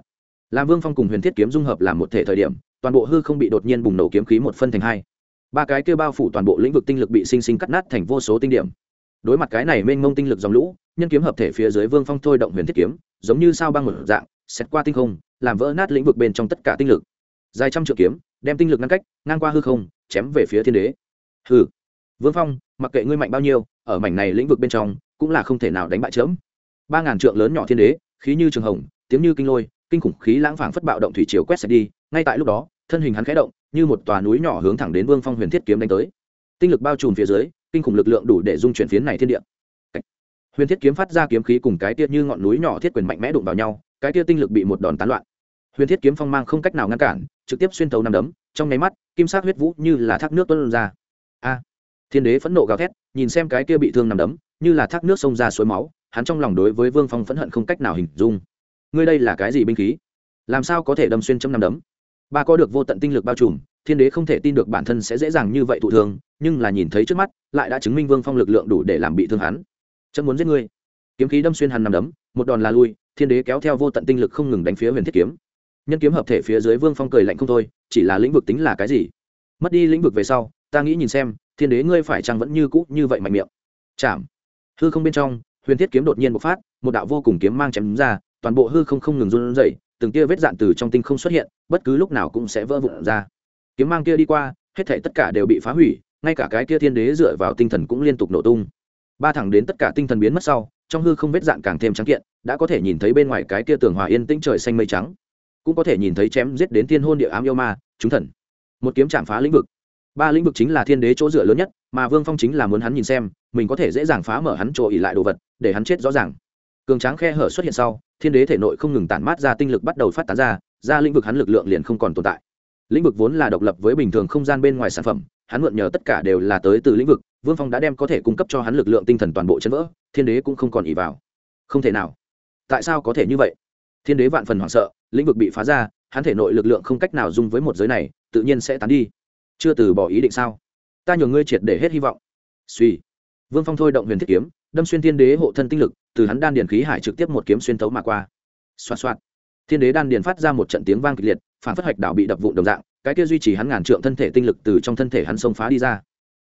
Làm vương phong cùng huyền thiết kiếm dung hợp làm một thể thời điểm, toàn bộ hư không bị đột nhiên bùng nổ kiếm khí một phân thành hai. Ba cái kêu bao phủ toàn bộ lĩnh vực tinh lực bị sinh sinh cắt nát thành vô số tinh điểm. Đối mặt cái này mênh mông tinh lực dòng lũ, nhân kiếm hợp thể phía dưới vương phong thôi động huyền thiết kiếm, giống như sao băng một dạng xét qua tinh không, làm vỡ nát lĩnh vực bên trong tất cả tinh lực dài trăm trượng kiếm, đem tinh lực ngăn cách, ngang qua hư không, chém về phía thiên đế. Hư vương phong, mặc kệ ngươi mạnh bao nhiêu, ở mảnh này lĩnh vực bên trong, cũng là không thể nào đánh bại chớm. Ba ngàn trượng lớn nhỏ thiên đế, khí như trường hồng, tiếng như kinh lôi, kinh khủng khí lãng phảng phất bạo động thủy chiều quét sạch đi, ngay tại lúc đó, thân hình hắn khẽ động, như một tòa núi nhỏ hướng thẳng đến vương phong huyền thiết kiếm đánh tới. Tinh lực bao trùm phía dưới, kinh khủng lực lượng đủ để dung chuyển phiến này thiên địa. Huyền thiết kiếm phát ra kiếm khí cùng cái tia như ngọn núi nhỏ thiết quyền mạnh mẽ đụng vào nhau, cái tia tinh lực bị một đòn tán loạn huyền thiết kiếm phong mang không cách nào ngăn cản, trực tiếp xuyên tấu nằm đấm, trong nháy mắt, kim sắc huyết vũ như là thác nước tuôn ra. A! Thiên đế phẫn nộ gào thét, nhìn xem cái kia bị thương nằm đấm, như là thác nước xông ra suối máu, hắn trong lòng đối với vương phong phẫn hận không cách nào hình dung. Ngươi đây là cái gì binh khí? Làm sao có thể đâm xuyên trong nằm đấm? Ba có được vô tận tinh lực bao trùm, thiên đế không thể tin được bản thân sẽ dễ dàng như vậy thụ thương, nhưng là nhìn thấy trước mắt, lại đã chứng minh vương phong lực lượng đủ để làm bị thương hắn. Chấm muốn giết ngươi. Kiếm khí đâm xuyên hắn nằm đấm, một đòn là lui, thiên đế kéo theo vô tận tinh lực không ngừng đánh phía huyền thiết kiếm nhân kiếm hợp thể phía dưới vương phong cười lạnh không thôi, chỉ là lĩnh vực tính là cái gì? Mất đi lĩnh vực về sau, ta nghĩ nhìn xem, thiên đế ngươi phải chăng vẫn như cũ như vậy mạnh miệng? Chạm. Hư không bên trong, huyền thiết kiếm đột nhiên bộc phát, một đạo vô cùng kiếm mang chém ra, toàn bộ hư không không ngừng run rẩy, từng tia vết dạn từ trong tinh không xuất hiện, bất cứ lúc nào cũng sẽ vỡ vụn ra. Kiếm mang kia đi qua, hết thảy tất cả đều bị phá hủy, ngay cả cái kia thiên đế dựa vào tinh thần cũng liên tục nổ tung. Ba thẳng đến tất cả tinh thần biến mất sau, trong hư không vết dạn càng thêm trắng kiện, đã có thể nhìn thấy bên ngoài cái kia tường hòa yên tĩnh trời xanh mây trắng cũng có thể nhìn thấy chém giết đến thiên hôn địa ám yêu ma, chúng thần. Một kiếm chạm phá lĩnh vực. Ba lĩnh vực chính là thiên đế chỗ dựa lớn nhất, mà vương phong chính là muốn hắn nhìn xem, mình có thể dễ dàng phá mở hắn chỗ ỉ lại đồ vật, để hắn chết rõ ràng. Cường tráng khe hở xuất hiện sau, thiên đế thể nội không ngừng tản mát ra tinh lực bắt đầu phát tán ra ra lĩnh vực hắn lực lượng liền không còn tồn tại. Lĩnh vực vốn là độc lập với bình thường không gian bên ngoài sản phẩm, hắn mượn nhờ tất cả đều là tới từ lĩnh vực, vương phong đã đem có thể cung cấp cho hắn lực lượng tinh thần toàn bộ chân vỡ, thiên đế cũng không còn ỉ vào. Không thể nào. Tại sao có thể như vậy? Thiên đế vạn phần hoảng sợ, lĩnh vực bị phá ra, hắn thể nội lực lượng không cách nào dung với một giới này, tự nhiên sẽ tán đi. Chưa từ bỏ ý định sao? Ta nhường ngươi triệt để hết hy vọng. Suy. Vương phong thôi động huyền thiết kiếm, đâm xuyên thiên đế hộ thân tinh lực, từ hắn đan điền khí hải trực tiếp một kiếm xuyên tấu mà qua. Xoạt xoạt. Thiên đế đan điền phát ra một trận tiếng vang kịch liệt, phản phất hạch đảo bị đập vụn đồng dạng, cái kia duy trì hắn ngàn trượng thân thể tinh lực từ trong thân thể hắn xông phá đi ra.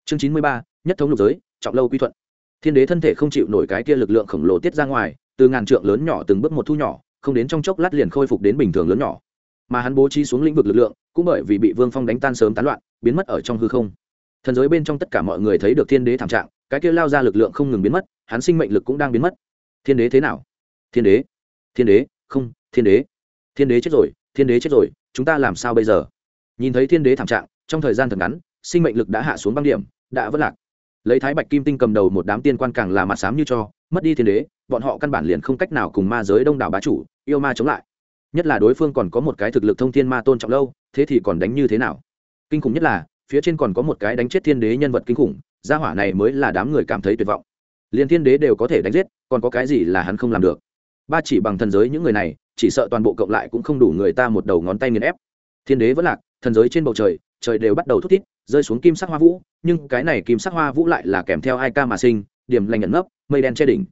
Chương chín mươi ba, nhất thống lục giới, trọng lâu quy thuận. Thiên đế thân thể không chịu nổi cái kia lực lượng khổng lồ tiết ra ngoài, từ ngàn trượng lớn nhỏ từng bước một thu nhỏ không đến trong chốc lát liền khôi phục đến bình thường lớn nhỏ. Mà hắn bố trí xuống lĩnh vực lực lượng, cũng bởi vì bị vương phong đánh tan sớm tán loạn, biến mất ở trong hư không. Thần giới bên trong tất cả mọi người thấy được thiên đế thảm trạng, cái kia lao ra lực lượng không ngừng biến mất, hắn sinh mệnh lực cũng đang biến mất. Thiên đế thế nào? Thiên đế? Thiên đế? Không, thiên đế. Thiên đế chết rồi, thiên đế chết rồi, chúng ta làm sao bây giờ? Nhìn thấy thiên đế thảm trạng, trong thời gian thật ngắn, sinh mệnh lực đã hạ xuống băng điểm, đã vất lạc. Lấy thái bạch kim tinh cầm đầu một đám tiên quan càng là mặt sám như cho, mất đi thiên đế, bọn họ căn bản liền không cách nào cùng ma giới đông đảo bá chủ yêu ma chống lại. Nhất là đối phương còn có một cái thực lực thông thiên ma tôn trọng lâu, thế thì còn đánh như thế nào? Kinh khủng nhất là, phía trên còn có một cái đánh chết thiên đế nhân vật kinh khủng, gia hỏa này mới là đám người cảm thấy tuyệt vọng. Liền thiên đế đều có thể đánh giết, còn có cái gì là hắn không làm được? Ba chỉ bằng thần giới những người này, chỉ sợ toàn bộ cộng lại cũng không đủ người ta một đầu ngón tay nghiền ép. Thiên đế vẫn lạc, thần giới trên bầu trời trời đều bắt đầu thút thít, rơi xuống kim sắc hoa vũ, nhưng cái này kim sắc hoa vũ lại là kèm theo ai ca mà sinh, điểm lành nhận ngấp, mây đen che đỉnh.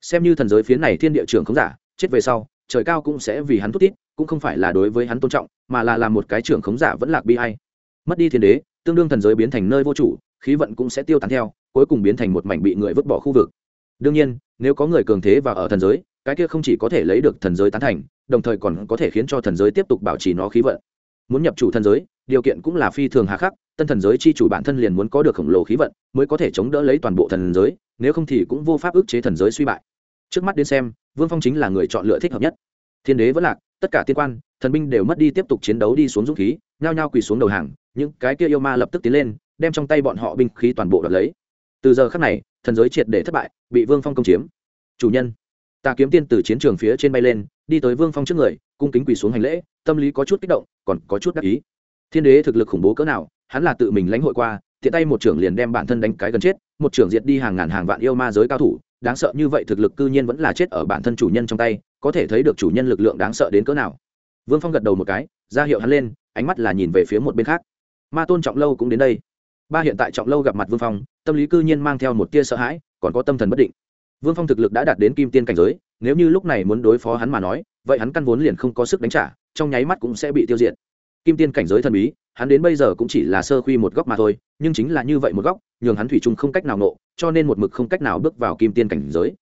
Xem như thần giới phía này thiên địa trường không giả, chết về sau trời cao cũng sẽ vì hắn thút tít cũng không phải là đối với hắn tôn trọng, mà là làm một cái trưởng khống giả vẫn lạc bi hay mất đi thiên đế, tương đương thần giới biến thành nơi vô chủ, khí vận cũng sẽ tiêu tán theo, cuối cùng biến thành một mảnh bị người vứt bỏ khu vực. Đương nhiên, nếu có người cường thế và ở thần giới, cái kia không chỉ có thể lấy được thần giới tán thành, đồng thời còn có thể khiến cho thần giới tiếp tục bảo trì nó khí vận. Muốn nhập chủ thần giới, điều kiện cũng là phi thường hà khắc, tân thần giới chi chủ bản thân liền muốn có được khổng lồ khí vận, mới có thể chống đỡ lấy toàn bộ thần giới, nếu không thì cũng vô pháp ức chế thần giới suy bại. Trước mắt đến xem vương phong chính là người chọn lựa thích hợp nhất. Thiên đế vẫn lạc, tất cả tiên quan, thần binh đều mất đi tiếp tục chiến đấu đi xuống dũng khí, nhao nhao quỳ xuống đầu hàng, những cái kia yêu ma lập tức tiến lên, đem trong tay bọn họ binh khí toàn bộ đoạt lấy. Từ giờ khắc này, thần giới triệt để thất bại, bị vương phong công chiếm. Chủ nhân, ta kiếm tiên từ chiến trường phía trên bay lên, đi tới vương phong trước người, cung kính quỳ xuống hành lễ, tâm lý có chút kích động, còn có chút đắc ý. Thiên đế thực lực khủng bố cỡ nào, hắn là tự mình lãnh hội qua, tiện tay một trưởng liền đem bản thân đánh cái gần chết, một trưởng diệt đi hàng ngàn hàng vạn yêu ma giới cao thủ đáng sợ như vậy thực lực cư nhiên vẫn là chết ở bản thân chủ nhân trong tay, có thể thấy được chủ nhân lực lượng đáng sợ đến cỡ nào. Vương phong gật đầu một cái, ra hiệu hắn lên, ánh mắt là nhìn về phía một bên khác. Ma tôn trọng lâu cũng đến đây. Ba hiện tại trọng lâu gặp mặt vương phong, tâm lý cư nhiên mang theo một tia sợ hãi, còn có tâm thần bất định. Vương phong thực lực đã đạt đến kim tiên cảnh giới, nếu như lúc này muốn đối phó hắn mà nói, vậy hắn căn vốn liền không có sức đánh trả, trong nháy mắt cũng sẽ bị tiêu diệt. Kim tiên cảnh giới thần bí, hắn đến bây giờ cũng chỉ là sơ khuy một góc mà thôi, nhưng chính là như vậy một góc nhường hắn thủy chung không cách nào nộ, cho nên một mực không cách nào bước vào kim tiên cảnh giới.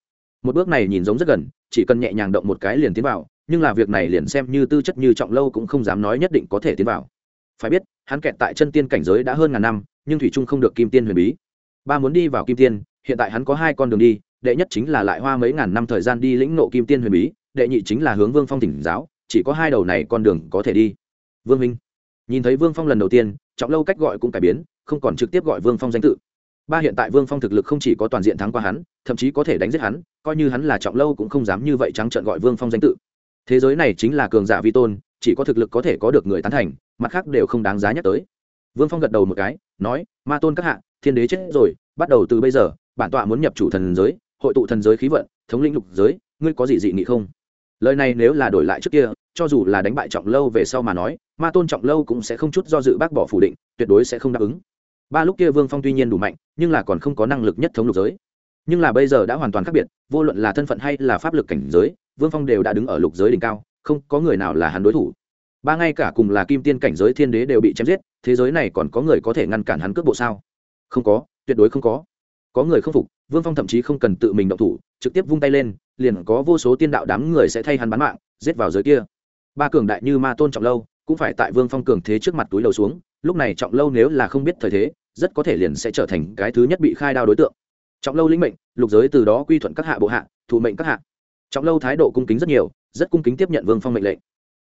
Một bước này nhìn giống rất gần, chỉ cần nhẹ nhàng động một cái liền tiến vào, nhưng là việc này liền xem như tư chất như trọng lâu cũng không dám nói nhất định có thể tiến vào. Phải biết, hắn kẹt tại chân tiên cảnh giới đã hơn ngàn năm, nhưng thủy trung không được kim tiên huyền bí. Ba muốn đi vào kim tiên, hiện tại hắn có hai con đường đi, đệ nhất chính là lại hoa mấy ngàn năm thời gian đi lĩnh nộ kim tiên huyền bí, đệ nhị chính là hướng vương phong tỉnh giáo, chỉ có hai đầu này con đường có thể đi. Vương minh, nhìn thấy vương phong lần đầu tiên, trọng lâu cách gọi cũng cải biến, không còn trực tiếp gọi vương phong danh tự ba hiện tại vương phong thực lực không chỉ có toàn diện thắng qua hắn, thậm chí có thể đánh giết hắn, coi như hắn là trọng lâu cũng không dám như vậy trắng trợn gọi vương phong danh tự. Thế giới này chính là cường giả vi tôn, chỉ có thực lực có thể có được người tán thành, mặt khác đều không đáng giá nhắc tới. Vương phong gật đầu một cái, nói, ma tôn các hạ, thiên đế chết rồi, bắt đầu từ bây giờ, bản tọa muốn nhập chủ thần giới, hội tụ thần giới khí vận, thống lĩnh lục giới, ngươi có gì dị nghị không? Lời này nếu là đổi lại trước kia, cho dù là đánh bại trọng lâu về sau mà nói, ma tôn trọng lâu cũng sẽ không chút do dự bác bỏ phủ định, tuyệt đối sẽ không đáp ứng ba lúc kia vương phong tuy nhiên đủ mạnh, nhưng là còn không có năng lực nhất thống lục giới. Nhưng là bây giờ đã hoàn toàn khác biệt, vô luận là thân phận hay là pháp lực cảnh giới, vương phong đều đã đứng ở lục giới đỉnh cao, không có người nào là hắn đối thủ. Ba ngay cả cùng là kim tiên cảnh giới thiên đế đều bị chém giết, thế giới này còn có người có thể ngăn cản hắn cướp bộ sao? Không có, tuyệt đối không có. Có người không phục, vương phong thậm chí không cần tự mình động thủ, trực tiếp vung tay lên, liền có vô số tiên đạo đám người sẽ thay hắn bán mạng, giết vào giới kia. Ba cường đại như ma tôn trọng lâu, cũng phải tại vương phong cường thế trước mặt túi đầu xuống, lúc này trọng lâu nếu là không biết thời thế rất có thể liền sẽ trở thành cái thứ nhất bị khai đao đối tượng. Trọng lâu lĩnh mệnh, lục giới từ đó quy thuận các hạ bộ hạ thụ mệnh các hạ. Trọng lâu thái độ cung kính rất nhiều, rất cung kính tiếp nhận vương phong mệnh lệnh.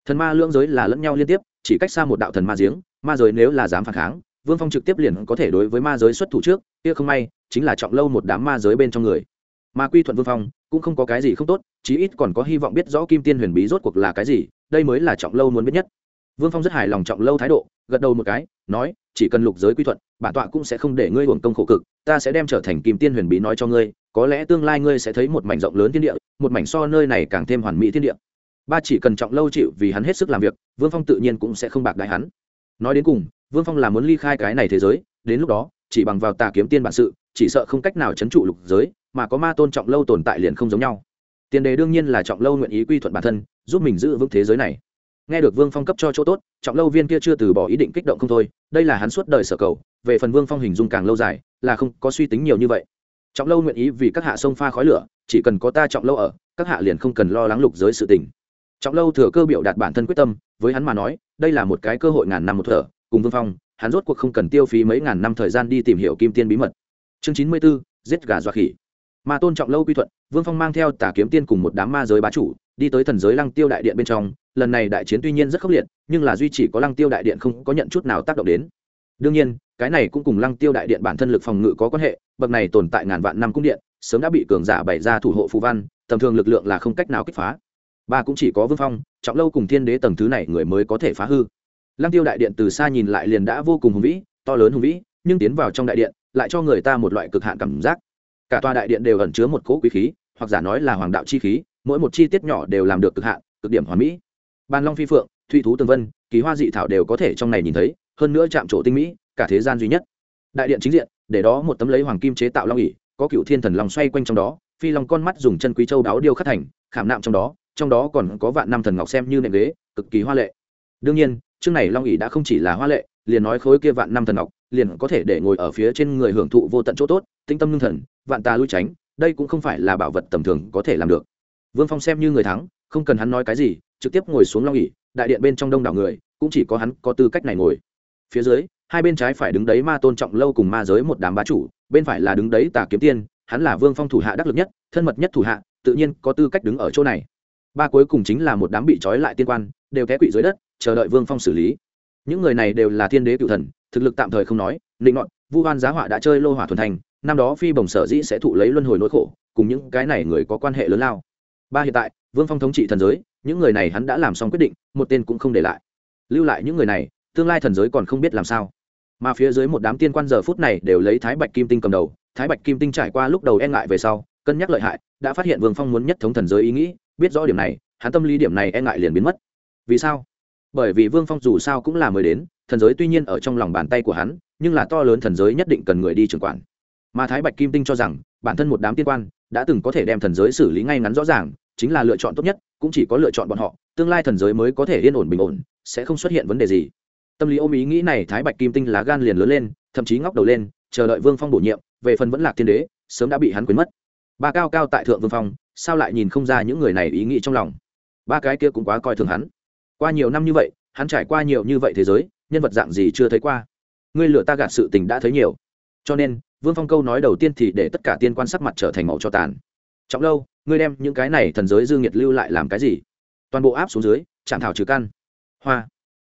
Thần ma lưỡng giới là lẫn nhau liên tiếp, chỉ cách xa một đạo thần ma giếng, ma giới nếu là dám phản kháng, vương phong trực tiếp liền có thể đối với ma giới xuất thủ trước, kia không may, chính là trọng lâu một đám ma giới bên trong người. Ma quy thuận vương phong, cũng không có cái gì không tốt, chí ít còn có hy vọng biết rõ kim tiên huyền bí rốt cuộc là cái gì, đây mới là trọng lâu muốn biết nhất vương phong rất hài lòng trọng lâu thái độ, gật đầu một cái, nói, chỉ cần lục giới quy thuận, bản tọa cũng sẽ không để ngươi hưởng công khổ cực, ta sẽ đem trở thành kim tiên huyền bí nói cho ngươi, có lẽ tương lai ngươi sẽ thấy một mảnh rộng lớn thiên địa, một mảnh so nơi này càng thêm hoàn mỹ thiên địa. Ba chỉ cần trọng lâu chịu vì hắn hết sức làm việc, vương phong tự nhiên cũng sẽ không bạc đại hắn. Nói đến cùng, vương phong là muốn ly khai cái này thế giới, đến lúc đó, chỉ bằng vào tà kiếm tiên bản sự, chỉ sợ không cách nào chấn trụ lục giới, mà có ma tôn trọng lâu tồn tại liền không giống nhau. Tiền đề đương nhiên là trọng lâu nguyện ý quy thuận bản thân, giúp mình giữ vững thế giới này nghe được vương phong cấp cho chỗ tốt, trọng lâu viên kia chưa từ bỏ ý định kích động không thôi, đây là hắn suốt đời sở cầu, về phần vương phong hình dung càng lâu dài, là không có suy tính nhiều như vậy. Trọng lâu nguyện ý vì các hạ sông pha khói lửa, chỉ cần có ta trọng lâu ở, các hạ liền không cần lo lắng lục giới sự tình. Trọng lâu thừa cơ biểu đạt bản thân quyết tâm, với hắn mà nói, đây là một cái cơ hội ngàn năm một thở. Cùng vương phong, hắn rốt cuộc không cần tiêu phí mấy ngàn năm thời gian đi tìm hiểu kim tiên bí mật. Chương chín mươi b ố giết gà dọa khỉ. Mà tôn trọng lâu quy thuận, vương phong mang theo tà kiếm tiên cùng một đám ma giới bá chủ, đi tới thần giới lăng tiêu đại điện bên trong lần này đại chiến tuy nhiên rất khốc liệt, nhưng là duy chỉ có lăng tiêu đại điện không có nhận chút nào tác động đến. Đương nhiên, cái này cũng cùng lăng tiêu đại điện bản thân lực phòng ngự có quan hệ, bậc này tồn tại ngàn vạn năm cung điện, sớm đã bị cường giả bày ra thủ hộ phù văn, tầm thường lực lượng là không cách nào kích phá. Ba cũng chỉ có vương phong, trọng lâu cùng thiên đế tầng thứ này người mới có thể phá hư. Lăng tiêu đại điện từ xa nhìn lại liền đã vô cùng hùng vĩ, to lớn hùng vĩ, nhưng tiến vào trong đại điện, lại cho người ta một loại cực hạn cảm giác. Cả tòa đại điện đều ẩn chứa một cỗ quý khí, hoặc giả nói là hoàng đạo chi khí, mỗi một chi tiết nhỏ đều làm được cực hạn, cực điểm hoàn mỹ ban long phi phượng, thụy thú tường vân, kỳ hoa dị thảo đều có thể trong này nhìn thấy, hơn nữa chạm trổ tinh mỹ, cả thế gian duy nhất. Đại điện chính diện, để đó một tấm lấy hoàng kim chế tạo long ỉ có cựu thiên thần long xoay quanh trong đó, phi long con mắt dùng chân quý châu đáo điêu khắc thành, khảm nạm trong đó trong đó còn có vạn năm thần ngọc xem như nệm ghế, cực kỳ hoa lệ. Đương nhiên, chương này long ỉ đã không chỉ là hoa lệ, liền nói khối kia vạn năm thần ngọc, liền có thể để ngồi ở phía trên người hưởng thụ vô tận chỗ tốt, tinh tâm lương thần, vạn ta lui tránh, đây cũng không phải là bảo vật tầm thường có thể làm được. Vương phong xem như người thắng, không cần hắn nói cái gì trực tiếp ngồi xuống long nghỉ đại điện bên trong đông đảo người, cũng chỉ có hắn có tư cách này ngồi. Phía dưới, hai bên trái phải đứng đấy ma tôn trọng lâu cùng ma giới một đám bá chủ, bên phải là đứng đấy tà kiếm tiên, hắn là vương phong thủ hạ đắc lực nhất, thân mật nhất thủ hạ, tự nhiên có tư cách đứng ở chỗ này. Ba cuối cùng chính là một đám bị trói lại tiên quan, đều té quỵ dưới đất, chờ đợi vương phong xử lý. Những người này đều là thiên đế cựu thần, thực lực tạm thời không nói định ngọn vu hoan giá họa đã chơi lô hỏa thuần thành, năm đó phi bồng sở dĩ sẽ thụ lấy luân hồi nỗi khổ, cùng những cái này người có quan hệ lớn lao. Ba hiện tại vương phong thống trị thần giới, những người này hắn đã làm xong quyết định, một tên cũng không để lại. Lưu lại những người này, tương lai thần giới còn không biết làm sao. Mà phía dưới một đám tiên quan giờ phút này đều lấy thái bạch kim tinh cầm đầu. Thái bạch kim tinh trải qua lúc đầu e ngại về sau, cân nhắc lợi hại, đã phát hiện vương phong muốn nhất thống thần giới ý nghĩ, biết rõ điểm này, hắn tâm lý điểm này e ngại liền biến mất. Vì sao? Bởi vì vương phong dù sao cũng là mới đến, thần giới tuy nhiên ở trong lòng bàn tay của hắn, nhưng là to lớn thần giới nhất định cần người đi trưởng quản. Mà thái bạch kim tinh cho rằng, bản thân một đám tiên quan, đã từng có thể đem thần giới xử lý ngay ngắn rõ ràng chính là lựa chọn tốt nhất, cũng chỉ có lựa chọn bọn họ, tương lai thần giới mới có thể yên ổn bình ổn, sẽ không xuất hiện vấn đề gì. Tâm lý ôm ý nghĩ này thái bạch kim tinh lá gan liền lớn lên, thậm chí ngóc đầu lên, chờ đợi vương phong bổ nhiệm, về phần vẫn lạc thiên đế, sớm đã bị hắn quên mất. Ba cao cao tại thượng vương phong, sao lại nhìn không ra những người này ý nghĩ trong lòng? Ba cái kia cũng quá coi thường hắn. Qua nhiều năm như vậy, hắn trải qua nhiều như vậy thế giới, nhân vật dạng gì chưa thấy qua? Ngươi lựa ta gạt sự tình đã thấy nhiều. Cho nên, vương phong câu nói đầu tiên thì để tất cả tiên quan sắc mặt trở thành màu cho tàn trọng lâu, ngươi đem những cái này thần giới dương nhiệt lưu lại làm cái gì? Toàn bộ áp xuống dưới, chạm thảo trừ căn. Hoa.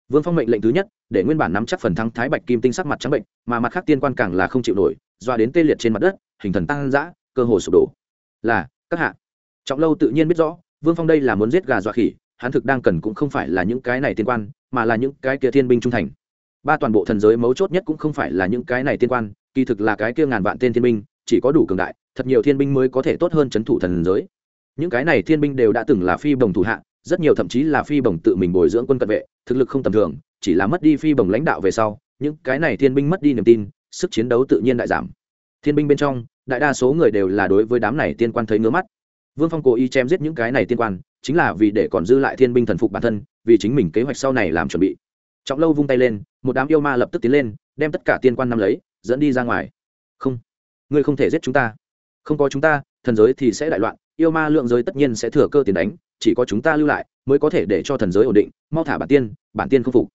Vương phong mệnh lệnh thứ nhất, để nguyên bản nắm chắc phần thắng thái bạch kim tinh sắc mặt trắng bệnh, mà mặt khác tiên quan càng là không chịu nổi doa đến tê liệt trên mặt đất, hình thần tăng dã, cơ hồ sụp đổ. Là, các hạ. Trọng lâu tự nhiên biết rõ, vương phong đây là muốn giết gà dọa khỉ, hắn thực đang cần cũng không phải là những cái này tiên quan, mà là những cái kia thiên binh trung thành. Ba toàn bộ thần giới mấu chốt nhất cũng không phải là những cái này tiên quan, kỳ thực là cái kia ngàn vạn tên thiên binh chỉ có đủ cường đại, thật nhiều thiên binh mới có thể tốt hơn c h ấ n thủ thần giới. Những cái này thiên binh đều đã từng là phi bồng thủ hạ, rất nhiều thậm chí là phi bồng tự mình bồi dưỡng quân cận vệ, thực lực không tầm thường, chỉ là mất đi phi bồng lãnh đạo về sau, những cái này thiên binh mất đi niềm tin, sức chiến đấu tự nhiên đại giảm. Thiên binh bên trong, đại đa số người đều là đối với đám này tiên quan thấy ngứa mắt. Vương phong cố ý chém giết những cái này tiên quan, chính là vì để còn dư lại thiên binh thần phục bản thân, vì chính mình kế hoạch sau này làm chuẩn bị. Trọng lâu vung tay lên, một đám yêu ma lập tức tiến lên, đem tất cả tiên quan nắm lấy, dẫn đi ra ngoài. Không ngươi không thể giết chúng ta. Không có chúng ta, thần giới thì sẽ đại loạn, yêu ma lượng giới tất nhiên sẽ thừa cơ tiền đánh, chỉ có chúng ta lưu lại mới có thể để cho thần giới ổn định, mau thả bản tiên bản tiên không phục.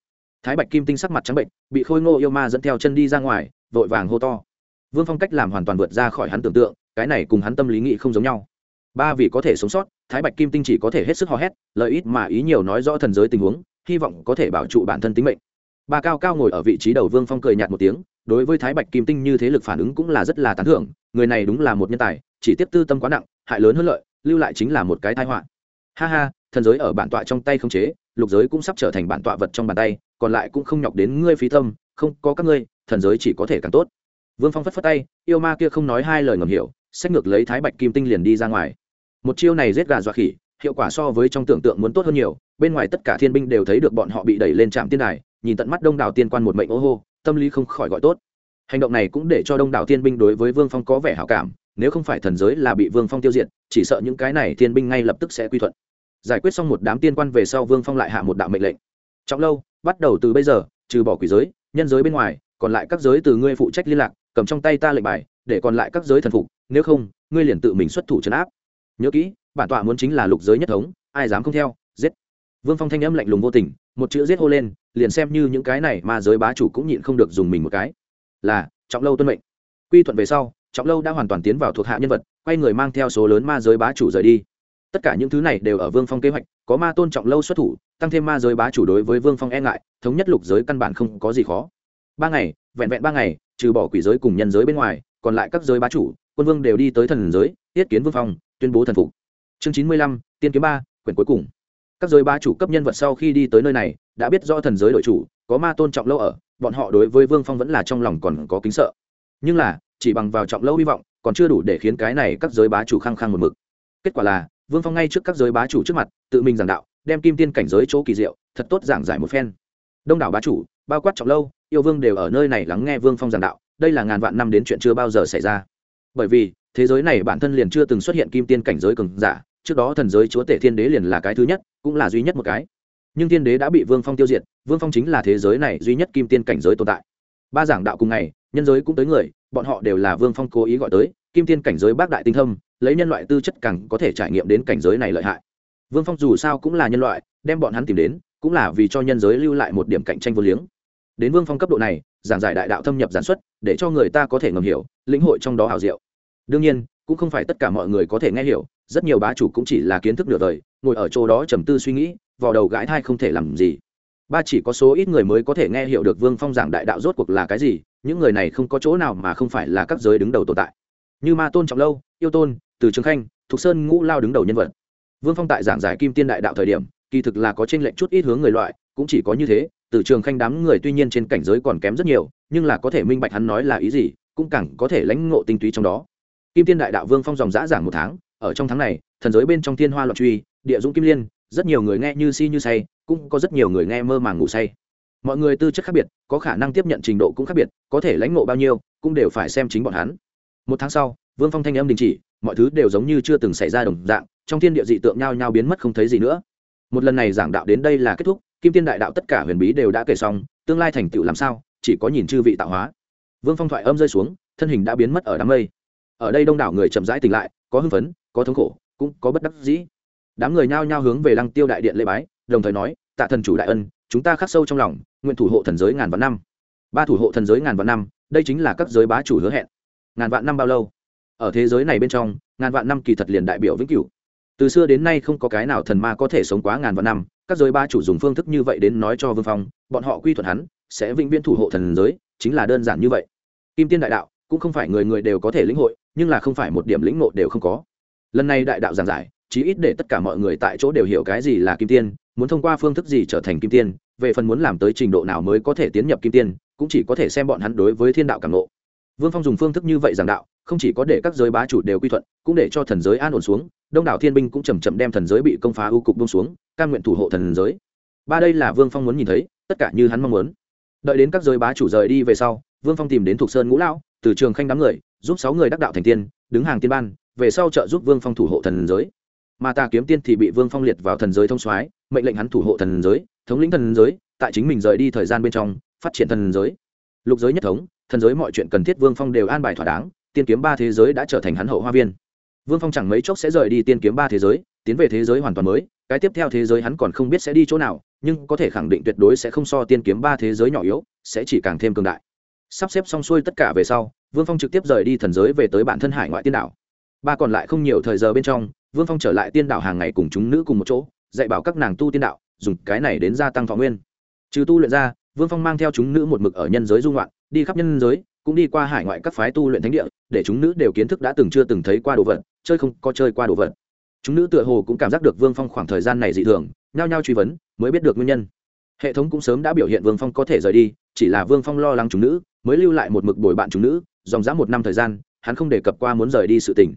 Thái bạch kim tinh sắc mặt trắng bệnh, bị khôi ngô yêu ma dẫn theo chân đi ra ngoài, vội vàng hô to. Vương phong cách làm hoàn toàn vượt ra khỏi hắn tưởng tượng, cái này cùng hắn tâm lý nghĩ không giống nhau. Ba vì có thể sống sót, thái bạch kim tinh chỉ có thể hết sức hò hét, lợi ít mà ý nhiều nói rõ thần giới tình huống, hy vọng có thể bảo trụ bản thân tính mệnh. Ba cao cao ngồi ở vị trí đầu vương phong cười nhạt một tiếng đối với thái bạch kim tinh như thế lực phản ứng cũng là rất là tán thưởng, người này đúng là một nhân tài, chỉ tiếp tư tâm quá nặng, hại lớn hơn lợi, lưu lại chính là một cái tai họa. Ha ha, thần giới ở bản tọa trong tay không chế, lục giới cũng sắp trở thành bản tọa vật trong bàn tay, còn lại cũng không nhọc đến ngươi phí tâm, không có các ngươi, thần giới chỉ có thể càng tốt. Vương phong phất phất tay, yêu ma kia không nói hai lời ngầm hiểu xét ngược lấy thái bạch kim tinh liền đi ra ngoài. Một chiêu này giết gà dọa khỉ, hiệu quả so với trong tưởng tượng muốn tốt hơn nhiều, bên ngoài tất cả thiên binh đều thấy được bọn họ bị đẩy lên trạm tiên đài, nhìn tận mắt đông đảo tiên quan một mệnh ô hô tâm lý không khỏi gọi tốt. Hành động này cũng để cho đông đảo thiên binh đối với vương phong có vẻ hảo cảm, nếu không phải thần giới là bị vương phong tiêu diệt, chỉ sợ những cái này thiên binh ngay lập tức sẽ quy thuận. Giải quyết xong một đám tiên quan về sau vương phong lại hạ một đạo mệnh lệnh. Trọng lâu, bắt đầu từ bây giờ, trừ bỏ quỷ giới, nhân giới bên ngoài, còn lại các giới từ ngươi phụ trách liên lạc, cầm trong tay ta lệnh bài, để còn lại các giới thần phục, nếu không, ngươi liền tự mình xuất thủ trấn áp. Nhớ kỹ, bản tọa muốn chính là lục giới nhất thống, ai dám không theo, giết vương phong thanh âm lạnh lùng vô tình, một chữ giết hô lên, liền xem như những cái này mà giới bá chủ cũng nhịn không được dùng mình một cái. Là, trọng lâu tuân mệnh. Quy thuận về sau, trọng lâu đã hoàn toàn tiến vào thuộc hạ nhân vật, quay người mang theo số lớn ma giới bá chủ rời đi. Tất cả những thứ này đều ở vương phong kế hoạch, có ma tôn trọng lâu xuất thủ, tăng thêm ma giới bá chủ đối với vương phong e ngại, thống nhất lục giới căn bản không có gì khó. Ba ngày, vẹn vẹn ba ngày, trừ bỏ quỷ giới cùng nhân giới bên ngoài, còn lại các giới bá chủ, quân vương đều đi tới thần giới tiết kiến vương phong, tuyên bố thần phục. Chương chín mươi lăm, tiên kiếm ba, quyển cuối cùng các giới bá chủ cấp nhân vật sau khi đi tới nơi này, đã biết do thần giới đội chủ, có ma tôn trọng lâu ở, bọn họ đối với vương phong vẫn là trong lòng còn có kính sợ. Nhưng là, chỉ bằng vào trọng lâu hy vọng, còn chưa đủ để khiến cái này các giới bá chủ khăng khăng một mực. Kết quả là, vương phong ngay trước các giới bá chủ trước mặt, tự mình giảng đạo, đem kim tiên cảnh giới chỗ kỳ diệu, thật tốt giảng giải một phen. Đông đảo bá chủ, bao quát trọng lâu, yêu vương đều ở nơi này lắng nghe vương phong giảng đạo, đây là ngàn vạn năm đến chuyện chưa bao giờ xảy ra. Bởi vì, thế giới này bản thân liền chưa từng xuất hiện kim tiên cảnh giới cường giả trước đó thần giới chúa tể thiên đế liền là cái thứ nhất, cũng là duy nhất một cái. Nhưng thiên đế đã bị vương phong tiêu diệt, vương phong chính là thế giới này duy nhất kim tiên cảnh giới tồn tại. Ba giảng đạo cùng ngày, nhân giới cũng tới người, bọn họ đều là vương phong cố ý gọi tới, kim tiên cảnh giới bác đại tinh thâm, lấy nhân loại tư chất càng có thể trải nghiệm đến cảnh giới này lợi hại. Vương phong dù sao cũng là nhân loại, đem bọn hắn tìm đến, cũng là vì cho nhân giới lưu lại một điểm cạnh tranh vô liếng. Đến vương phong cấp độ này, giảng giải đại đạo thâm nhập giản xuất, để cho người ta có thể ngầm hiểu, lĩnh hội trong đó hào diệu. Đương nhiên, cũng không phải tất cả mọi người có thể nghe hiểu rất nhiều bá chủ cũng chỉ là kiến thức nửa đời, ngồi ở chỗ đó trầm tư suy nghĩ vào đầu gãi thai không thể làm gì. Ba chỉ có số ít người mới có thể nghe hiểu được vương phong giảng đại đạo rốt cuộc là cái gì, những người này không có chỗ nào mà không phải là các giới đứng đầu tồn tại. Như ma tôn trọng lâu, yêu tôn, từ trường khanh, thục sơn ngũ lao đứng đầu nhân vật. Vương phong tại giảng giải kim tiên đại đạo thời điểm, kỳ thực là có trên lệnh chút ít hướng người loại, cũng chỉ có như thế, từ trường khanh đám người tuy nhiên trên cảnh giới còn kém rất nhiều, nhưng là có thể minh bạch hắn nói là ý gì, cũng càng có thể lãnh ngộ tinh túy trong đó. Kim tiên đại đạo vương phong dòng giã giảng một tháng ở trong tháng này, thần giới bên trong thiên hoa loạn truy, địa dũng kim liên, rất nhiều người nghe như si như say, cũng có rất nhiều người nghe mơ màng ngủ say. Mọi người tư chất khác biệt, có khả năng tiếp nhận trình độ cũng khác biệt, có thể lãnh ngộ bao nhiêu, cũng đều phải xem chính bọn hắn. Một tháng sau, vương phong thanh âm đình chỉ, mọi thứ đều giống như chưa từng xảy ra đồng dạng, trong thiên địa dị tượng nhao nhao biến mất không thấy gì nữa. Một lần này giảng đạo đến đây là kết thúc, kim tiên đại đạo tất cả huyền bí đều đã kể xong, tương lai thành tựu làm sao, chỉ có nhìn chư vị tạo hóa. Vương phong thoại âm rơi xuống, thân hình đã biến mất ở đám mây ở đây đông đảo người chậm rãi tỉnh lại, có hưng phấn, có thống khổ, cũng có bất đắc dĩ. Đám người nhao nhao hướng về lăng tiêu đại điện lễ bái, đồng thời nói, tạ thần chủ đại ân, chúng ta khắc sâu trong lòng, nguyện thủ hộ thần giới ngàn vạn năm. Ba thủ hộ thần giới ngàn vạn năm, đây chính là các giới bá chủ hứa hẹn. Ngàn vạn năm bao lâu? Ở thế giới này bên trong, ngàn vạn năm kỳ thật liền đại biểu vĩnh cửu. Từ xưa đến nay không có cái nào thần ma có thể sống quá ngàn vạn năm, các giới ba chủ dùng phương thức như vậy đến nói cho vương phong, bọn họ quy thuận hắn, sẽ vĩnh viễn thủ hộ thần giới, chính là đơn giản như vậy. Kim tiên đại đạo cũng không phải người người đều có thể lĩnh hội, nhưng là không phải một điểm lĩnh ngộ đều không có. Lần này đại đạo giảng giải, chí ít để tất cả mọi người tại chỗ đều hiểu cái gì là kim tiên, muốn thông qua phương thức gì trở thành kim tiên, về phần muốn làm tới trình độ nào mới có thể tiến nhập kim tiên, cũng chỉ có thể xem bọn hắn đối với thiên đạo cảm nộ vương phong dùng phương thức như vậy giảng đạo, không chỉ có để các giới bá chủ đều quy thuận, cũng để cho thần giới an ổn xuống, đông đảo thiên binh cũng chầm chậm đem thần giới bị công phá ưu cục bông xuống, cam nguyện thủ hộ thần giới. Ba đây là vương phong muốn nhìn thấy, tất cả như hắn mong muốn. Đợi đến các giới bá chủ rời đi về sau vương phong tìm đến thục sơn ngũ lão, từ trường khanh đám người, giúp sáu người đắc đạo thành tiên, đứng hàng tiên ban, về sau trợ giúp vương phong thủ hộ thần giới. Mà tà kiếm tiên thì bị vương phong liệt vào thần giới thông soái, mệnh lệnh hắn thủ hộ thần giới, thống lĩnh thần giới, tại chính mình rời đi thời gian bên trong, phát triển thần giới. Lục giới nhất thống, thần giới mọi chuyện cần thiết vương phong đều an bài thỏa đáng, tiên kiếm ba thế giới đã trở thành hắn hậu hoa viên. Vương phong chẳng mấy chốc sẽ rời đi tiên kiếm ba thế giới, tiến về thế giới hoàn toàn mới, cái tiếp theo thế giới hắn còn không biết sẽ đi chỗ nào, nhưng có thể khẳng định tuyệt đối sẽ không so tiên kiếm ba thế giới nhỏ yếu, sẽ chỉ càng thêm cường đại sắp xếp xong xuôi tất cả về sau, vương phong trực tiếp rời đi thần giới về tới bản thân hải ngoại tiên đảo. Ba còn lại không nhiều thời giờ bên trong, vương phong trở lại tiên đảo hàng ngày cùng chúng nữ cùng một chỗ, dạy bảo các nàng tu tiên đạo, dùng cái này đến gia tăng thọ nguyên. Trừ tu luyện ra, vương phong mang theo chúng nữ một mực ở nhân giới dung loạn đi khắp nhân giới, cũng đi qua hải ngoại các phái tu luyện thánh địa, để chúng nữ đều kiến thức đã từng chưa từng thấy qua đồ vật, chơi không có chơi qua đồ vật. Chúng nữ tựa hồ cũng cảm giác được vương phong khoảng thời gian này dị thường, nhao nhao truy vấn, mới biết được nguyên nhân. Hệ thống cũng sớm đã biểu hiện vương phong có thể rời đi, chỉ là vương phong lo lắng chúng nữ mới lưu lại một mực bồi bạn chúng nữ, dòng dã một năm thời gian, hắn không đề cập qua muốn rời đi sự tình.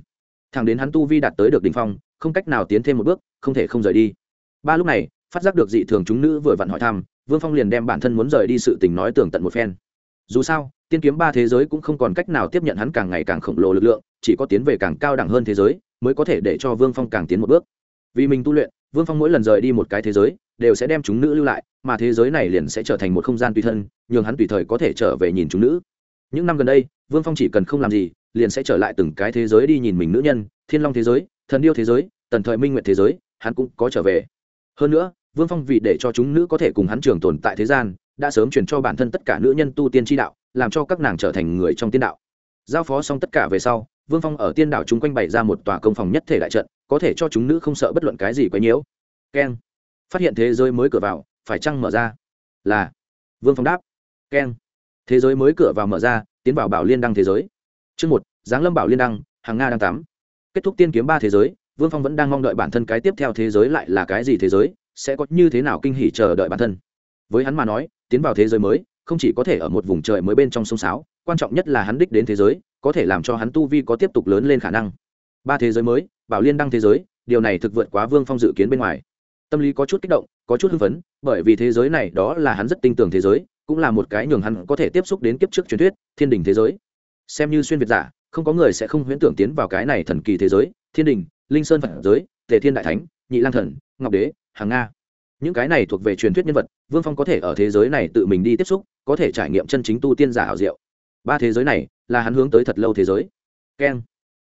Thằng đến hắn tu vi đạt tới được đ ỉ n h phong, không cách nào tiến thêm một bước, không thể không rời đi. Ba lúc này, phát giác được dị thường chúng nữ vừa vặn hỏi thăm, vương phong liền đem bản thân muốn rời đi sự tình nói tường tận một phen. Dù sao, tiên kiếm ba thế giới cũng không còn cách nào tiếp nhận hắn càng ngày càng khổng lồ lực lượng, chỉ có tiến về càng cao đẳng hơn thế giới, mới có thể để cho vương phong càng tiến một bước. Vì mình tu luyện, vương phong mỗi lần rời đi một cái thế giới, đều sẽ đem chúng nữ lưu lại mà thế giới này liền sẽ trở thành một không gian tùy thân, nhường hắn tùy thời có thể trở về nhìn chúng nữ. Những năm gần đây, vương phong chỉ cần không làm gì, liền sẽ trở lại từng cái thế giới đi nhìn mình nữ nhân, thiên long thế giới, thần điêu thế giới, tần thời minh nguyện thế giới, hắn cũng có trở về. Hơn nữa, vương phong vì để cho chúng nữ có thể cùng hắn trường tồn tại thế gian, đã sớm truyền cho bản thân tất cả nữ nhân tu tiên tri đạo, làm cho các nàng trở thành người trong tiên đạo. Giao phó xong tất cả về sau, vương phong ở tiên đảo chúng quanh bày ra một tòa công phòng nhất thể đại trận, có thể cho chúng nữ không sợ bất luận cái gì quấy nhiễu. Keng. Phát hiện thế giới mới cửa vào phải chăng mở ra? Là. Vương phong đáp. Keng. Thế giới mới cửa vào mở ra, tiến vào bảo liên đăng thế giới. Chương một, giáng lâm bảo liên đăng, hàng nga đang tắm. Kết thúc tiên kiếm ba thế giới, vương phong vẫn đang mong đợi bản thân cái tiếp theo thế giới lại là cái gì thế giới, sẽ có như thế nào kinh hỉ chờ đợi bản thân. Với hắn mà nói, tiến vào thế giới mới, không chỉ có thể ở một vùng trời mới bên trong sông sáo, quan trọng nhất là hắn đích đến thế giới, có thể làm cho hắn tu vi có tiếp tục lớn lên khả năng. Ba thế giới mới, bảo liên đăng thế giới, điều này thực vượt quá vương phong dự kiến bên ngoài tâm lý có chút kích động, có chút hưng phấn, bởi vì thế giới này đó là hắn rất tin tưởng thế giới, cũng là một cái nhường hắn có thể tiếp xúc đến kiếp trước truyền thuyết, thiên đình thế giới. Xem như xuyên việt giả, không có người sẽ không huyễn tưởng tiến vào cái này thần kỳ thế giới, thiên đình, linh sơn phật giới, tề thiên đại thánh, nhị lang thần, ngọc đế, hàng nga. Những cái này thuộc về truyền thuyết nhân vật, vương phong có thể ở thế giới này tự mình đi tiếp xúc, có thể trải nghiệm chân chính tu tiên giả hảo diệu. Ba thế giới này, là hắn hướng tới thật lâu thế giới. Keng.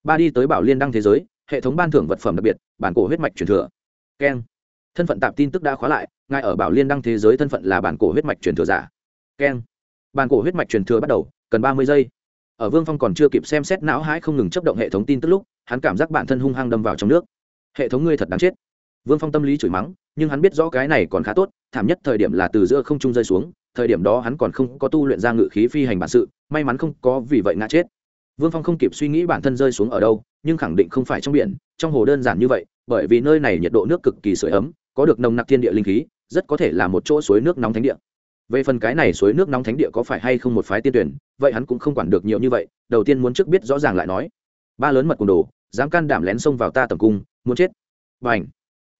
Ba đi tới bảo liên đăng thế giới, hệ thống ban thưởng vật phẩm đặc biệt, bản cổ huyết mạch truyền thừa. Keng thân phận tạp tin tức đã khóa lại, ngài ở bảo liên đăng thế giới thân phận là bản cổ huyết mạch truyền thừa giả. Keng. Bản cổ huyết mạch truyền thừa bắt đầu, cần ba mươi giây. Ở vương phong còn chưa kịp xem xét não hãi không ngừng chấp động hệ thống tin tức lúc, hắn cảm giác bản thân hung hăng đâm vào trong nước. Hệ thống ngươi thật đáng chết. Vương phong tâm lý chửi mắng, nhưng hắn biết rõ cái này còn khá tốt, thảm nhất thời điểm là từ giữa không trung rơi xuống, thời điểm đó hắn còn không có tu luyện ra ngự khí phi hành bản sự, may mắn không có vì vậy ngã chết. Vương phong không kịp suy nghĩ bản thân rơi xuống ở đâu, nhưng khẳng định không phải trong biển, trong hồ đơn giản như vậy, bởi vì nơi này nhiệt độ nước cực kỳ sưởi ấm có được nồng nặc thiên địa linh khí, rất có thể là một chỗ suối nước nóng thánh địa. Về phần cái này suối nước nóng thánh địa có phải hay không một phái tiên tuyển, vậy hắn cũng không quản được nhiều như vậy, đầu tiên muốn trước biết rõ ràng lại nói. Ba lớn mật cùng đồ, dám can đảm lén xông vào ta tầm cung, muốn chết. Và ảnh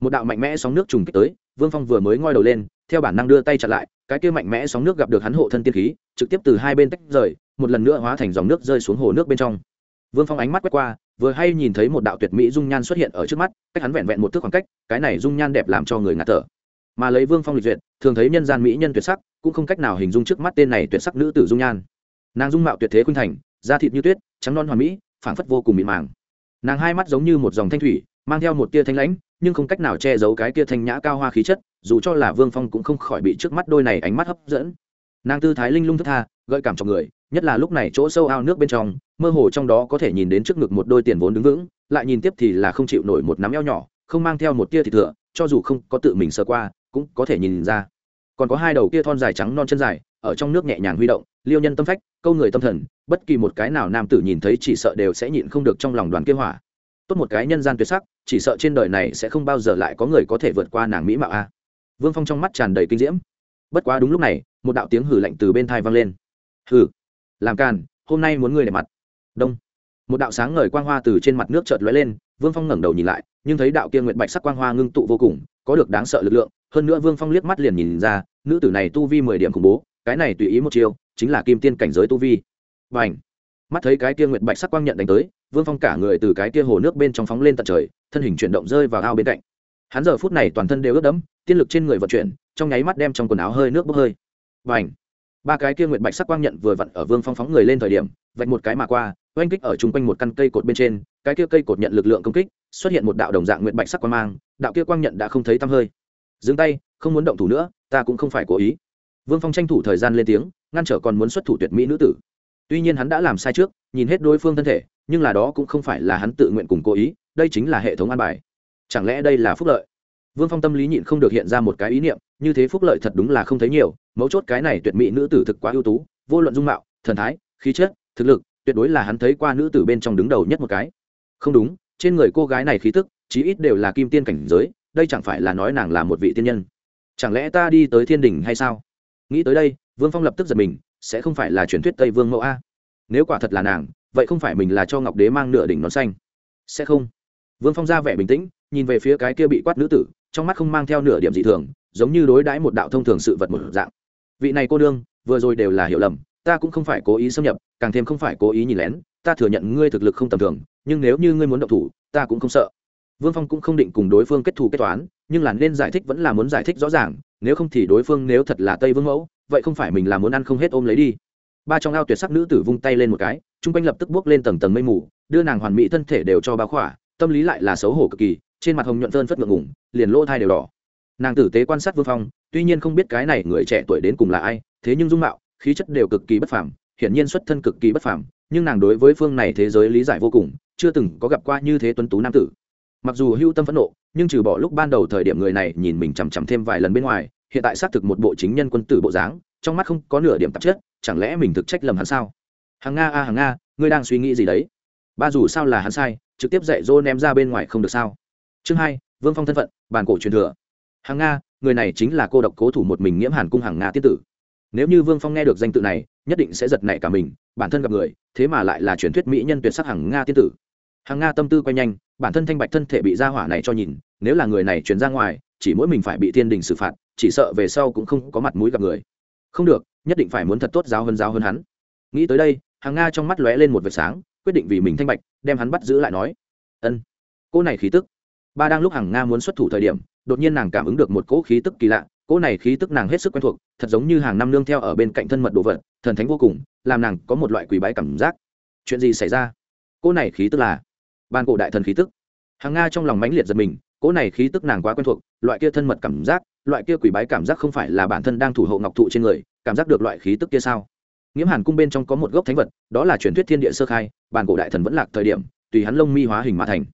một đạo mạnh mẽ sóng nước trùng kích tới, vương phong vừa mới ngoi đầu lên, theo bản năng đưa tay chặn lại, cái kia mạnh mẽ sóng nước gặp được hắn hộ thân tiên khí, trực tiếp từ hai bên tách rời, một lần nữa hóa thành dòng nước rơi xuống hồ nước bên trong vương phong ánh mắt quét qua, vừa hay nhìn thấy một đạo tuyệt mỹ dung nhan xuất hiện ở trước mắt, cách hắn vẹn vẹn một thước khoảng cách, cái này dung nhan đẹp làm cho người ngạt thở. Mà lấy vương phong lịch duyệt, thường thấy nhân gian mỹ nhân tuyệt sắc, cũng không cách nào hình dung trước mắt tên này tuyệt sắc nữ tử dung nhan. Nàng dung mạo tuyệt thế khuynh thành, da thịt như tuyết, trắng non hoàn mỹ, phảng phất vô cùng mịn màng. Nàng hai mắt giống như một dòng thanh thủy, mang theo một tia thanh lãnh, nhưng không cách nào che giấu cái tia thanh nhã cao hoa khí chất, dù cho là vương phong cũng không khỏi bị trước mắt đôi này ánh mắt hấp dẫn. Nàng tư thái linh lung thất tha, gợi cảm trong người, nhất là lúc này chỗ sâu ao nước bên trong mơ hồ trong đó có thể nhìn đến trước ngực một đôi tiền vốn đứng vững, lại nhìn tiếp thì là không chịu nổi một nắm eo nhỏ, không mang theo một tia thịt thừa, cho dù không có tự mình sơ qua, cũng có thể nhìn ra. Còn có hai đầu kia thon dài trắng non chân dài, ở trong nước nhẹ nhàng huy động, liêu nhân tâm phách, câu người tâm thần, bất kỳ một cái nào nam tử nhìn thấy chỉ sợ đều sẽ nhịn không được trong lòng đoàn kia hỏa. Tốt một cái nhân gian tuyệt sắc, chỉ sợ trên đời này sẽ không bao giờ lại có người có thể vượt qua nàng mỹ mạo a. Vương phong trong mắt tràn đầy kinh diễm. Bất quá đúng lúc này, một đạo tiếng hử lạnh từ bên thai vang lên. Hử? Làm càn, hôm nay muốn ngươi để mặt đông. Một đạo sáng ngời quang hoa từ trên mặt nước chợt lóe lên, vương phong ngẩng đầu nhìn lại, nhưng thấy đạo kia nguyện bạch sắc quang hoa ngưng tụ vô cùng, có được đáng sợ lực lượng, hơn nữa vương phong liếc mắt liền nhìn ra, nữ tử này tu vi mười điểm khủng bố, cái này tùy ý một chiêu, chính là kim tiên cảnh giới tu vi. Và ảnh mắt thấy cái kia nguyệt bạch sắc quang nhận đánh tới, vương phong cả người từ cái kia hồ nước bên trong phóng lên tận trời, thân hình chuyển động rơi vào ao bên cạnh. Hắn giờ phút này toàn thân đều ướt đẫm, tiên lực trên người vận chuyển, trong nháy mắt đem trong quần áo hơi nước bốc hơi. Và ảnh ba cái kia nguyệt bạch sắc quang nhận vừa vặn ở vương phong phóng người lên thời điểm, vạch một cái mà qua oanh kích ở chung quanh một căn cây cột bên trên, cái kia cây cột nhận lực lượng công kích, xuất hiện một đạo đồng dạng nguyện bạch sắc quang mang, đạo kia quang nhận đã không thấy tăm hơi. Dừng tay, không muốn động thủ nữa, ta cũng không phải cố ý. Vương phong tranh thủ thời gian lên tiếng, ngăn trở còn muốn xuất thủ tuyệt mỹ nữ tử. Tuy nhiên hắn đã làm sai trước, nhìn hết đối phương thân thể, nhưng là đó cũng không phải là hắn tự nguyện cùng cố ý, đây chính là hệ thống an bài. Chẳng lẽ đây là phúc lợi? Vương phong tâm lý nhịn không được hiện ra một cái ý niệm, như thế phúc lợi thật đúng là không thấy nhiều, mấu chốt cái này tuyệt mỹ nữ tử thực quá ưu tú, vô luận dung mạo, thần thái, khí chất, thực lực tuyệt đối là hắn thấy qua nữ tử bên trong đứng đầu nhất một cái. Không đúng, trên người cô gái này khí tức, chí ít đều là kim tiên cảnh giới, đây chẳng phải là nói nàng là một vị tiên nhân. Chẳng lẽ ta đi tới thiên đình hay sao? Nghĩ tới đây, vương phong lập tức giật mình, sẽ không phải là truyền thuyết tây vương mẫu a. Nếu quả thật là nàng, vậy không phải mình là cho ngọc đế mang nửa đỉnh nón xanh. Sẽ không. Vương phong ra vẻ bình tĩnh, nhìn về phía cái kia bị quát nữ tử, trong mắt không mang theo nửa điểm dị thường, giống như đối đãi một đạo thông thường sự vật một dạng. Vị này cô đương vừa rồi đều là hiểu lầm ta cũng không phải cố ý xâm nhập, càng thêm không phải cố ý nhìn lén, ta thừa nhận ngươi thực lực không tầm thường, nhưng nếu như ngươi muốn động thủ, ta cũng không sợ. Vương phong cũng không định cùng đối phương kết thù kết toán, nhưng là nên giải thích vẫn là muốn giải thích rõ ràng, nếu không thì đối phương nếu thật là tây vương mẫu, vậy không phải mình là muốn ăn không hết ôm lấy đi. Ba trong ao tuyệt sắc nữ tử vung tay lên một cái chung quanh lập tức bước lên tầng tầng mây mù, đưa nàng hoàn mỹ thân thể đều cho báo khỏa, tâm lý lại là xấu hổ cực kỳ, trên mặt hồng nhuận phơn phất ngượng ngủng liền lỗ thai đều đỏ. Nàng tử tế quan sát vương phong, tuy nhiên không biết cái này người trẻ tuổi đến cùng là ai, thế nhưng dung mạo khí chất đều cực kỳ bất phàm hiển nhiên xuất thân cực kỳ bất phàm nhưng nàng đối với phương này thế giới lý giải vô cùng chưa từng có gặp qua như thế tuấn tú nam tử. Mặc dù hưu tâm phẫn nộ nhưng trừ bỏ lúc ban đầu thời điểm người này nhìn mình chằm chằm thêm vài lần bên ngoài hiện tại xác thực một bộ chính nhân quân tử bộ dáng trong mắt không có nửa điểm tạp chất chẳng lẽ mình thực trách lầm hắn sao? Hàng nga a à, hàng nga ngươi đang suy nghĩ gì đấy? Ba dù sao là hắn sai trực tiếp dạy dỗ ném ra bên ngoài không được sao? Chương hai vương phong thân phận bàn cổ truyền thừa. Hàng nga người này chính là cô độc cố thủ một mình nghiễm hàn cung hàng nga tiết tử nếu như vương phong nghe được danh tự này, nhất định sẽ giật nảy cả mình, bản thân gặp người, thế mà lại là truyền thuyết mỹ nhân tuyệt sắc hàng nga tiên tử. Hàng nga tâm tư quay nhanh, bản thân thanh bạch thân thể bị ra hỏa này cho nhìn, nếu là người này chuyển ra ngoài, chỉ mỗi mình phải bị thiên đình xử phạt, chỉ sợ về sau cũng không có mặt mũi gặp người. Không được, nhất định phải muốn thật tốt giáo hơn giáo hơn hắn. Nghĩ tới đây hàng nga trong mắt lóe lên một vệt sáng, quyết định vì mình thanh bạch, đem hắn bắt giữ lại nói. Ân. Cô này khí tức. Ba đang lúc hàng nga muốn xuất thủ thời điểm đột nhiên nàng cảm ứng được một cỗ khí tức kỳ lạ, cỗ này khí tức nàng hết sức quen thuộc, thật giống như hàng năm nương theo ở bên cạnh thân mật đồ vật, thần thánh vô cùng, làm nàng có một loại quỳ bái cảm giác. Chuyện gì xảy ra? Cỗ này khí tức là ban cổ đại thần khí tức. Hàng nga trong lòng mãnh liệt giật mình, cỗ này khí tức nàng quá quen thuộc, loại kia thân mật cảm giác, loại kia quỷ bái cảm giác không phải là bản thân đang thủ hộ ngọc thụ trên người, cảm giác được loại khí tức kia sao? Nghiễm hàn cung bên trong có một gốc thánh vật, đó là truyền thuyết thiên địa sơ khai, bản cổ đại thần vẫn lạc thời điểm, tùy hắn lông mi hóa hình mà thành.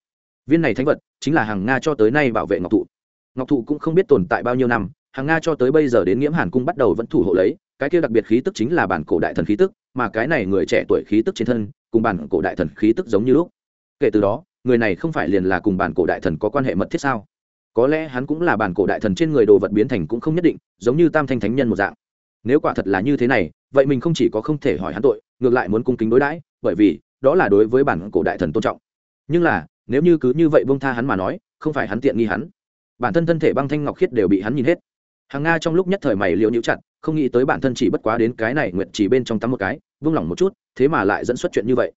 Viên này thánh vật chính là hàng nga cho tới nay bảo vệ ngọc thụ ngọc thụ cũng không biết tồn tại bao nhiêu năm, hàng nga cho tới bây giờ đến nghiễm hàn cung bắt đầu vẫn thủ hộ lấy, cái kia đặc biệt khí tức chính là bản cổ đại thần khí tức, mà cái này người trẻ tuổi khí tức trên thân, cùng bản cổ đại thần khí tức giống như lúc. Kể từ đó, người này không phải liền là cùng bản cổ đại thần có quan hệ mật thiết sao? Có lẽ hắn cũng là bản cổ đại thần trên người đồ vật biến thành cũng không nhất định, giống như tam thanh thánh nhân một dạng. Nếu quả thật là như thế này, vậy mình không chỉ có không thể hỏi hắn tội, ngược lại muốn cung kính đối đãi, bởi vì, đó là đối với bản cổ đại thần tôn trọng. Nhưng là, nếu như cứ như vậy bông tha hắn mà nói, không phải hắn tiện nghi hắn bản thân thân thể băng thanh ngọc khiết đều bị hắn nhìn hết. Hàng nga trong lúc nhất thời mày liệu nhũ chặt, không nghĩ tới bản thân chỉ bất quá đến cái này nguyện chỉ bên trong tắm một cái, vung lòng một chút, thế mà lại dẫn xuất chuyện như vậy.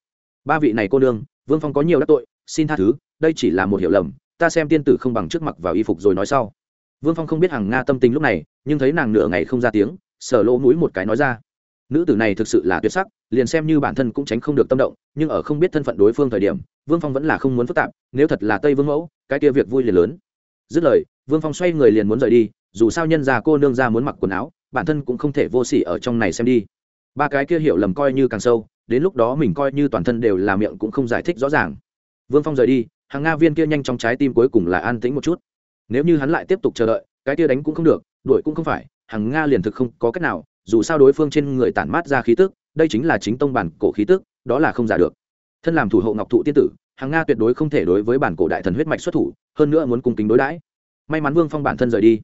Ba vị này cô nương, vương phong có nhiều đắc tội, xin tha thứ, đây chỉ là một hiểu lầm, ta xem tiên tử không bằng trước mặt vào y phục rồi nói sau. Vương phong không biết hàng nga tâm tình lúc này, nhưng thấy nàng nửa ngày không ra tiếng sở lỗ mũi một cái nói ra. Nữ tử này thực sự là tuyệt sắc, liền xem như bản thân cũng tránh không được tâm động, nhưng ở không biết thân phận đối phương thời điểm, vương phong vẫn là không muốn phức tạp, nếu thật là tây vương mẫu, cái kia việc vui liền lớn dứt lời, vương phong xoay người liền muốn rời đi, dù sao nhân già cô nương ra muốn mặc quần áo, bản thân cũng không thể vô s ỉ ở trong này xem đi. Ba cái kia hiểu lầm coi như càng sâu, đến lúc đó mình coi như toàn thân đều là miệng cũng không giải thích rõ ràng. Vương phong rời đi, hàng nga viên kia nhanh trong trái tim cuối cùng là an tĩnh một chút. Nếu như hắn lại tiếp tục chờ đợi, cái kia đánh cũng không được, đuổi cũng không phải, hàng nga liền thực không có cách nào, dù sao đối phương trên người tản mát ra khí tức, đây chính là chính tông bản cổ khí tức, đó là không giả được. Thân làm thủ hộ ngọc thụ tiên tử hàng nga tuyệt đối không thể đối với bản cổ đại thần huyết mạch xuất thủ hơn nữa muốn cung kính đối đãi. May mắn vương phong bản thân rời đi.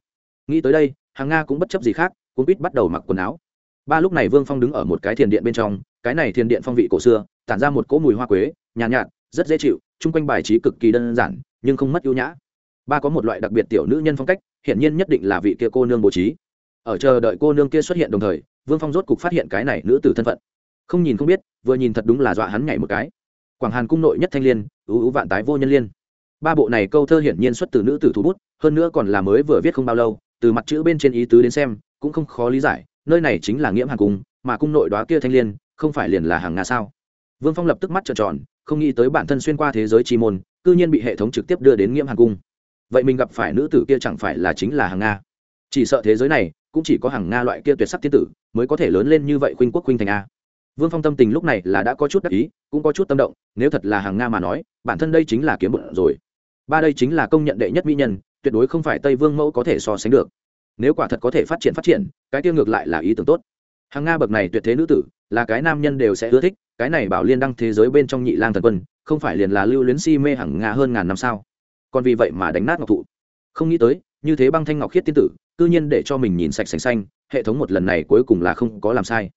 Nghĩ tới đây hàng nga cũng bất chấp gì khác cũng biết bắt đầu mặc quần áo. Ba lúc này vương phong đứng ở một cái thiền điện bên trong cái này thiền điện phong vị cổ xưa tản ra một cỗ mùi hoa quế nhàn nhạt, nhạt rất dễ chịu chung quanh bài trí cực kỳ đơn giản nhưng không mất ưu nhã. Ba có một loại đặc biệt tiểu nữ nhân phong cách hiện nhiên nhất định là vị kia cô nương bố trí. Ở chờ đợi cô nương kia xuất hiện đồng thời vương phong rốt cục phát hiện cái này nữ tử thân phận. Không nhìn không biết vừa nhìn thật đúng là dọa hắn nhảy một cái quảng hàn cung nội nhất thanh liên, ưu ưu vạn tái vô nhân liên. Ba bộ này câu thơ hiển nhiên xuất từ nữ tử thú bút, hơn nữa còn là mới vừa viết không bao lâu, từ mặt chữ bên trên ý tứ đến xem, cũng không khó lý giải, nơi này chính là nghiễm hàng cung, mà cung nội đó kia thanh liên, không phải liền là hàng nga sao? Vương phong lập tức mắt trợn tròn, không nghĩ tới bản thân xuyên qua thế giới chi môn, cư nhiên bị hệ thống trực tiếp đưa đến nghiễm hàng cung. Vậy mình gặp phải nữ tử kia chẳng phải là chính là hàng nga chỉ sợ thế giới này, cũng chỉ có hàng nga loại kia tuyệt sắc tiên tử, mới có thể lớn lên như vậy khuynh quốc khuynh thành a vương phong tâm tình lúc này là đã có chút đắc ý, cũng có chút tâm động, nếu thật là hàng nga mà nói, bản thân đây chính là kiếm bụng rồi. Ba đây chính là công nhận đệ nhất mỹ nhân, tuyệt đối không phải tây vương mẫu có thể so sánh được. Nếu quả thật có thể phát triển phát triển, cái tiêu ngược lại là ý tưởng tốt. Hàng nga bậc này tuyệt thế nữ tử, là cái nam nhân đều sẽ ưa thích, cái này bảo liên đăng thế giới bên trong nhị lang thần quân, không phải liền là lưu luyến si mê hàng nga hơn ngàn năm sao? Còn vì vậy mà đánh nát ngọc thụ. Không nghĩ tới, như thế băng thanh ngọc khiết tiên tử, cư nhiên để cho mình nhìn sạch sành xanh, hệ thống một lần này cuối cùng là không có làm sai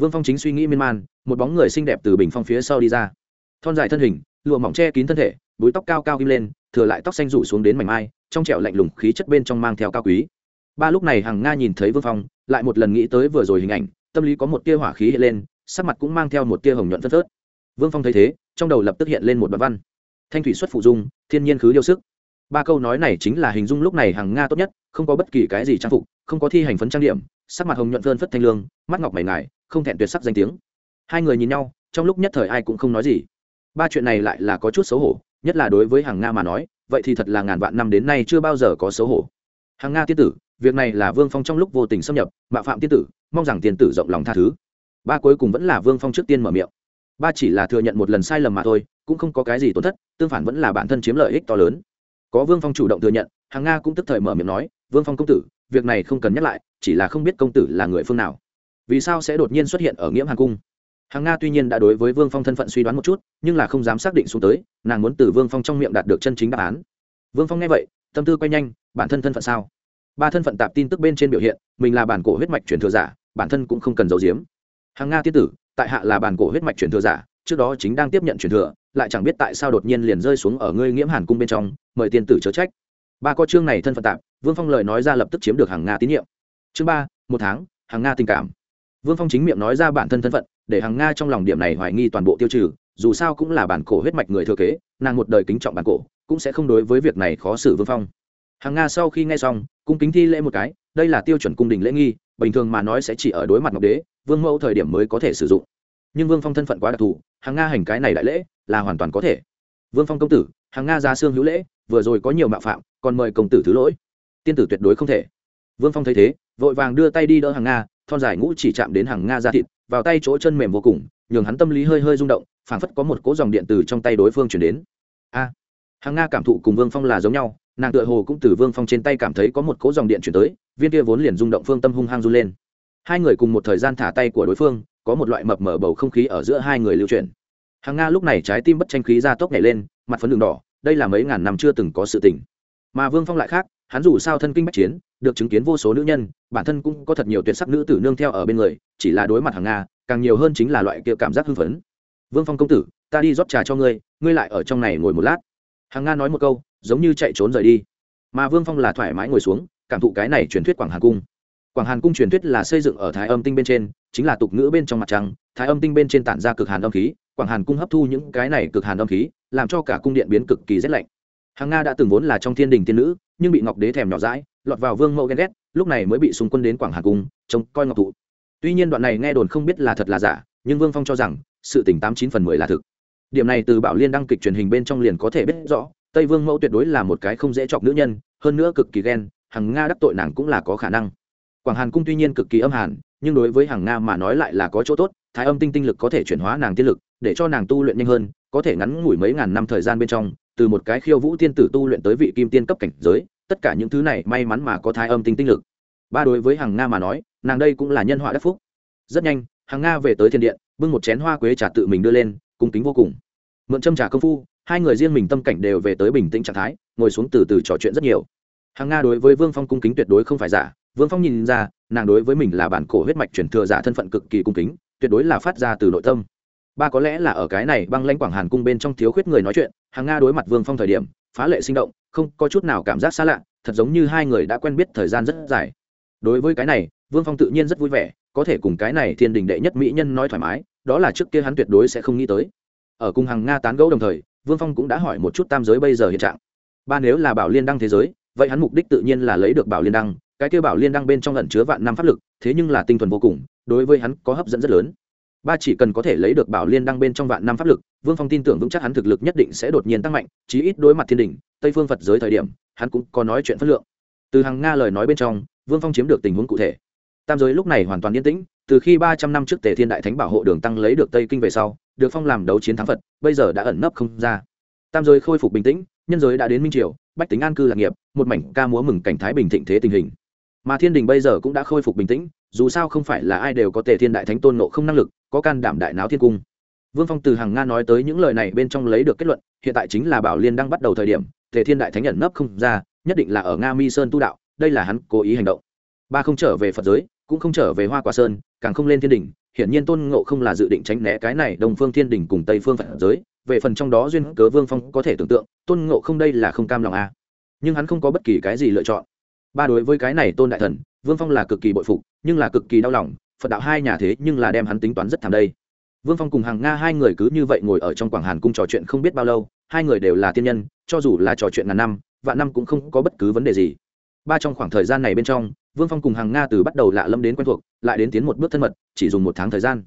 vương phong chính suy nghĩ miên man, một bóng người xinh đẹp từ bình phong phía sau đi ra. Thon dài thân hình, lụa mỏng che kín thân thể, búi tóc cao cao kim lên, thừa lại tóc xanh rủ xuống đến mảnh mai, trong trẻo lạnh lùng khí chất bên trong mang theo cao quý. Ba lúc này hằng nga nhìn thấy vương phong, lại một lần nghĩ tới vừa rồi hình ảnh, tâm lý có một tia hỏa khí hiện lên, sắc mặt cũng mang theo một tia hồng nhuận phân phớt. Vương phong thấy thế, trong đầu lập tức hiện lên một đoạn văn. Thanh thủy xuất phụ dung, thiên nhiên khứ điêu sức. Ba câu nói này chính là hình dung lúc này hàng nga tốt nhất, không có bất kỳ cái gì trang phục, không có thi hành phấn trang điểm, sắc mặt hồng nhuận phơn phất thanh lương, mắt ngọc mày ngài không thẹn tuyệt sắc danh tiếng. Hai người nhìn nhau, trong lúc nhất thời ai cũng không nói gì. Ba chuyện này lại là có chút xấu hổ, nhất là đối với hàng nga mà nói, vậy thì thật là ngàn vạn năm đến nay chưa bao giờ có xấu hổ. Hàng nga tiên tử, việc này là vương phong trong lúc vô tình xâm nhập mạo phạm tiên tử, mong rằng tiên tử rộng lòng tha thứ. Ba cuối cùng vẫn là vương phong trước tiên mở miệng. Ba chỉ là thừa nhận một lần sai lầm mà thôi, cũng không có cái gì tổn thất, tương phản vẫn là bản thân chiếm lợi ích to lớn. Có vương phong chủ động thừa nhận, hàng nga cũng tức thời mở miệng nói, vương phong công tử, việc này không cần nhắc lại, chỉ là không biết công tử là người phương nào vì sao sẽ đột nhiên xuất hiện ở nghiễm hàng cung? Hàng nga tuy nhiên đã đối với vương phong thân phận suy đoán một chút, nhưng là không dám xác định xuống tới, nàng muốn từ vương phong trong miệng đạt được chân chính đáp án. Vương phong nghe vậy, tâm tư quay nhanh, bản thân thân phận sao? Ba thân phận tạp tin tức bên trên biểu hiện, mình là bản cổ huyết mạch truyền thừa giả, bản thân cũng không cần giấu giếm. Hàng nga tiên tử, tại hạ là bản cổ huyết mạch truyền thừa giả, trước đó chính đang tiếp nhận truyền thừa, lại chẳng biết tại sao đột nhiên liền rơi xuống ở ngươi nghiễm hàn cung bên trong, mời tiên tử chớ trách. Ba có chương này thân phận tạp, vương phong lời nói ra lập tức chiếm được hàng nga tín nhiệm. Chương ba, một tháng hàng nga tình cảm vương phong chính miệng nói ra bản thân thân phận, để hàng nga trong lòng điểm này hoài nghi toàn bộ tiêu trừ, dù sao cũng là bản cổ huyết mạch người thừa kế, nàng một đời kính trọng bản cổ, cũng sẽ không đối với việc này khó xử vương phong. Hàng nga sau khi nghe xong, cung kính thi lễ một cái, đây là tiêu chuẩn cung đình lễ nghi, bình thường mà nói sẽ chỉ ở đối mặt ngọc đế, vương mẫu thời điểm mới có thể sử dụng. Nhưng vương phong thân phận quá đặc thù hàng nga hành cái này đại lễ là hoàn toàn có thể. Vương phong công tử hàng nga ra xương hữu lễ, vừa rồi có nhiều mạo phạm, còn mời công tử thứ lỗi. Tiên tử tuyệt đối không thể. Vương phong thấy thế, vội vàng đưa tay đi đỡ hàng nga thon dài ngũ chỉ chạm đến hàng nga ra thịt, vào tay chỗ chân mềm vô cùng, nhường hắn tâm lý hơi hơi rung động, phảng phất có một cỗ dòng điện từ trong tay đối phương chuyển đến. A! Hàng nga cảm thụ cùng vương phong là giống nhau, nàng tựa hồ cũng từ vương phong trên tay cảm thấy có một cỗ dòng điện chuyển tới, viên kia vốn liền rung động phương tâm hung hăng run lên. Hai người cùng một thời gian thả tay của đối phương, có một loại mập mở bầu không khí ở giữa hai người lưu chuyển. Hàng nga lúc này trái tim bất tranh khí ra tốc nhảy lên, mặt phấn đường đỏ, đây là mấy ngàn năm chưa từng có sự tình. Mà vương phong lại khác hắn dù sao thân kinh bách chiến, được chứng kiến vô số nữ nhân, bản thân cũng có thật nhiều tuyệt sắc nữ tử nương theo ở bên người, chỉ là đối mặt hàng nga, càng nhiều hơn chính là loại kia cảm giác hưng phấn. Vương phong công tử, ta đi rót trà cho ngươi ngươi lại ở trong này ngồi một lát. Hàng nga nói một câu, giống như chạy trốn rời đi. Mà vương phong là thoải mái ngồi xuống, cảm thụ cái này truyền thuyết quảng hàn cung. Quảng hàn cung truyền thuyết là xây dựng ở thái âm tinh bên trên, chính là tục ngữ bên trong mặt trăng, thái âm tinh bên trên tản ra cực hàn âm khí, quảng hàn cung hấp thu những cái này cực hàn âm khí, làm cho cả cung điện biến cực kỳ rét lạnh. Hàng nga đã từng vốn là trong thiên đình tiên nữ nhưng bị ngọc đế thèm nhỏ rãi lọt vào vương mẫu ghen ghét, lúc này mới bị xung quân đến quảng hà cung, trông coi ngọc thụ tuy nhiên đoạn này nghe đồn không biết là thật là giả, nhưng vương phong cho rằng, sự tỉnh tám chín phần mười là thực. Điểm này từ bảo liên đăng kịch truyền hình bên trong liền có thể biết rõ, tây vương mẫu tuyệt đối là một cái không dễ chọc nữ nhân, hơn nữa cực kỳ ghen, hằng nga đắc tội nàng cũng là có khả năng. Quảng hàn cung tuy nhiên cực kỳ âm hàn, nhưng đối với hằng nga mà nói lại là có chỗ tốt, thái âm tinh tinh lực có thể chuyển hóa nàng tiên lực, để cho nàng tu luyện nhanh hơn, có thể ngắn ngủi mấy ngàn năm thời gian bên trong từ một cái khiêu vũ tiên tử tu luyện tới vị kim tiên cấp cảnh giới, tất cả những thứ này may mắn mà có thái âm tinh tinh lực. Ba đối với hằng nga mà nói, nàng đây cũng là nhân họa đắc phúc. Rất nhanh, hằng nga về tới thiên điện, bưng một chén hoa quế trà tự mình đưa lên, cung kính vô cùng. Mượn châm trà công phu, hai người riêng mình tâm cảnh đều về tới bình tĩnh trạng thái, ngồi xuống từ từ trò chuyện rất nhiều. Hằng nga đối với vương phong cung kính tuyệt đối không phải giả, vương phong nhìn ra, nàng đối với mình là bản cổ huyết mạch truyền thừa giả thân phận cực kỳ cung kính, tuyệt đối là phát ra từ nội tâm ba có lẽ là ở cái này băng lãnh quảng hàn cung bên trong thiếu khuyết người nói chuyện, hàng nga đối mặt vương phong thời điểm, phá lệ sinh động, không có chút nào cảm giác xa lạ, thật giống như hai người đã quen biết thời gian rất dài. Đối với cái này, vương phong tự nhiên rất vui vẻ, có thể cùng cái này thiên đình đệ nhất mỹ nhân nói thoải mái, đó là trước kia hắn tuyệt đối sẽ không nghĩ tới. Ở cùng hàng nga tán gẫu đồng thời, vương phong cũng đã hỏi một chút tam giới bây giờ hiện trạng. Ba nếu là bảo liên đăng thế giới, vậy hắn mục đích tự nhiên là lấy được bảo liên đăng, cái kêu bảo liên đăng bên trong lẩn chứa vạn năm pháp lực, thế nhưng là tinh thuần vô cùng, đối với hắn có hấp dẫn rất lớn ba chỉ cần có thể lấy được bảo liên đăng bên trong vạn năm pháp lực, vương phong tin tưởng vững chắc hắn thực lực nhất định sẽ đột nhiên tăng mạnh, chí ít đối mặt thiên đình tây phương phật giới thời điểm, hắn cũng có nói chuyện phất lượng. Từ hàng nga lời nói bên trong, vương phong chiếm được tình huống cụ thể. Tam giới lúc này hoàn toàn yên tĩnh, từ khi ba trăm năm trước tề thiên đại thánh bảo hộ đường tăng lấy được tây kinh về sau, được phong làm đấu chiến thắng phật, bây giờ đã ẩn nấp không ra. Tam giới khôi phục bình tĩnh, nhân giới đã đến minh triều, bách tính an cư lạc nghiệp, một mảnh ca múa mừng cảnh thái bình thịnh thế tình hình. Mà thiên đình bây giờ cũng đã khôi phục bình tĩnh, dù sao không phải là ai đều có tề thiên đại thánh tôn nộ không năng lực có can đảm đại náo thiên cung. Vương phong từ hàng nga nói tới những lời này bên trong lấy được kết luận, hiện tại chính là bảo liên đang bắt đầu thời điểm, tề thiên đại thánh nhận nấp không ra, nhất định là ở nga mi sơn tu đạo, đây là hắn cố ý hành động. Ba không trở về phật giới, cũng không trở về hoa quả sơn, càng không lên thiên đình hiển nhiên tôn ngộ không là dự định tránh né cái này đông phương thiên đình cùng tây phương phật giới, về phần trong đó duyên cớ vương phong có thể tưởng tượng, tôn ngộ không đây là không cam lòng a à. nhưng hắn không có bất kỳ cái gì lựa chọn. Ba đối với cái này tôn đại thần, vương phong là cực kỳ bội phục, nhưng là cực kỳ đau lòng phật đạo hai nhà thế nhưng là đem hắn tính toán rất thảm đây. Vương phong cùng hàng nga hai người cứ như vậy ngồi ở trong quảng hàn cung trò chuyện không biết bao lâu, hai người đều là tiên nhân, cho dù là trò chuyện ngàn năm, vạn năm cũng không có bất cứ vấn đề gì. Ba trong khoảng thời gian này bên trong, vương phong cùng hàng nga từ bắt đầu lạ lâm đến quen thuộc, lại đến tiến một bước thân mật, chỉ dùng một tháng thời gian.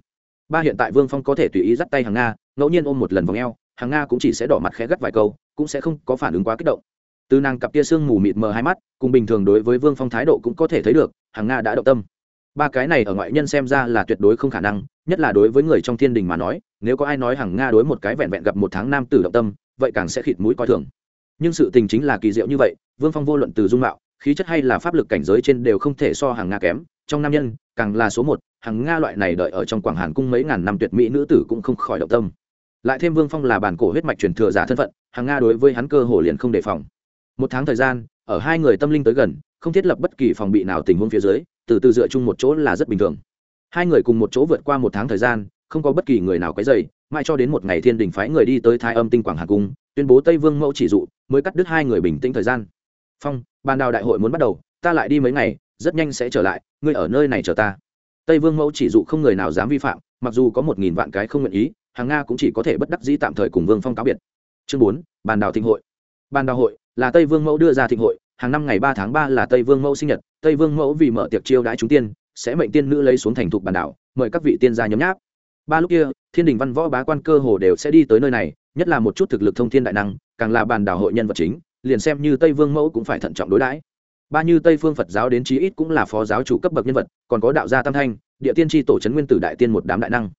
Ba hiện tại vương phong có thể tùy ý dắt tay hàng nga, ngẫu nhiên ôm một lần vòng eo hàng nga cũng chỉ sẽ đỏ mặt khẽ gắt vài câu, cũng sẽ không có phản ứng quá kích động. Từ nàng cặp tia sương mù mịt mờ hai mắt, cùng bình thường đối với vương phong thái độ cũng có thể thấy được hàng nga đã động tâm ba cái này ở ngoại nhân xem ra là tuyệt đối không khả năng, nhất là đối với người trong thiên đình mà nói, nếu có ai nói hàng nga đối một cái vẹn vẹn gặp một tháng nam tử động tâm, vậy càng sẽ khịt mũi coi thường. Nhưng sự tình chính là kỳ diệu như vậy, vương phong vô luận từ dung mạo, khí chất hay là pháp lực cảnh giới trên đều không thể so hàng nga kém. Trong nam nhân, càng là số một hàng nga loại này đợi ở trong quảng hàn cung mấy ngàn năm tuyệt mỹ nữ tử cũng không khỏi động tâm. Lại thêm vương phong là bản cổ huyết mạch truyền thừa giả thân phận hàng nga đối với hắn cơ hồ liền không đề phòng. Một tháng thời gian, ở hai người tâm linh tới gần, không thiết lập bất kỳ phòng bị nào tình huống phía dưới từ từ dựa chung một chỗ là rất bình thường. Hai người cùng một chỗ vượt qua một tháng thời gian, không có bất kỳ người nào quấy dày mãi cho đến một ngày thiên đình phái người đi tới thái âm tinh quảng hà cung, tuyên bố tây vương mẫu chỉ dụ, mới cắt đứt hai người bình tĩnh thời gian. Phong ban đào đại hội muốn bắt đầu, ta lại đi mấy ngày, rất nhanh sẽ trở lại, ngươi ở nơi này chờ ta. Tây vương mẫu chỉ dụ không người nào dám vi phạm, mặc dù có một nghìn vạn cái không nguyện ý, hàng nga cũng chỉ có thể bất đắc dĩ tạm thời cùng vương phong cáo biệt. Chương bốn, bàn đào thịnh hội. Bàn đào hội là tây vương mẫu đưa ra thịnh hội hàng năm ngày ba tháng ba là tây vương mẫu sinh nhật, tây vương mẫu vì mở tiệc chiêu đãi chúng tiên, sẽ mệnh tiên nữ lấy xuống thành thục bản đảo mời các vị tiên gia nhấm nháp. Ba lúc kia, thiên đình văn võ bá quan cơ hồ đều sẽ đi tới nơi này, nhất là một chút thực lực thông thiên đại năng, càng là bàn đảo hội nhân vật chính, liền xem như tây vương mẫu cũng phải thận trọng đối đãi. Ba như tây phương phật giáo đến chí ít cũng là phó giáo chủ cấp bậc nhân vật, còn có đạo gia tam thanh, địa tiên tri tổ trấn nguyên tử đại tiên một đám đại năng.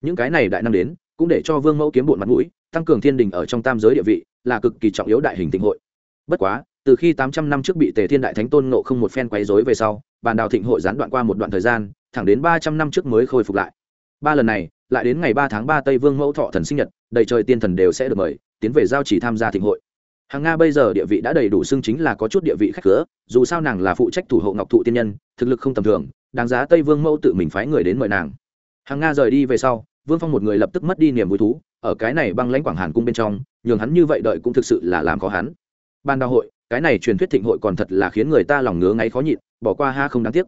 Những cái này đại năng đến, cũng để cho vương mẫu kiếm bộn mặt mũi, tăng cường thiên đình ở trong tam giới địa vị, là cực kỳ trọng yếu đại hình tịnh hội. Bất quá từ khi tám trăm năm trước bị tề thiên đại thánh tôn nộ không một phen quấy rối về sau, bàn đào thịnh hội gián đoạn qua một đoạn thời gian, thẳng đến ba trăm năm trước mới khôi phục lại. Ba lần này, lại đến ngày ba tháng ba tây vương mẫu thọ thần sinh nhật, đầy trời tiên thần đều sẽ được mời, tiến về giao chỉ tham gia thịnh hội. Hàng nga bây giờ địa vị đã đầy đủ xưng chính là có chút địa vị khách cửa, dù sao nàng là phụ trách thủ hộ ngọc thụ tiên nhân, thực lực không tầm thường, đáng giá tây vương mẫu tự mình phái người đến mời nàng. Hàng nga rời đi về sau, vương phong một người lập tức mất đi niềm vui thú, ở cái này băng lãnh quảng hàn cung bên trong, nhường hắn như vậy đợi cũng thực sự là làm khó hắn. Ban đào hội cái này truyền thuyết thịnh hội còn thật là khiến người ta lòng ngứa ngáy khó nhịn, bỏ qua ha không đáng tiếc.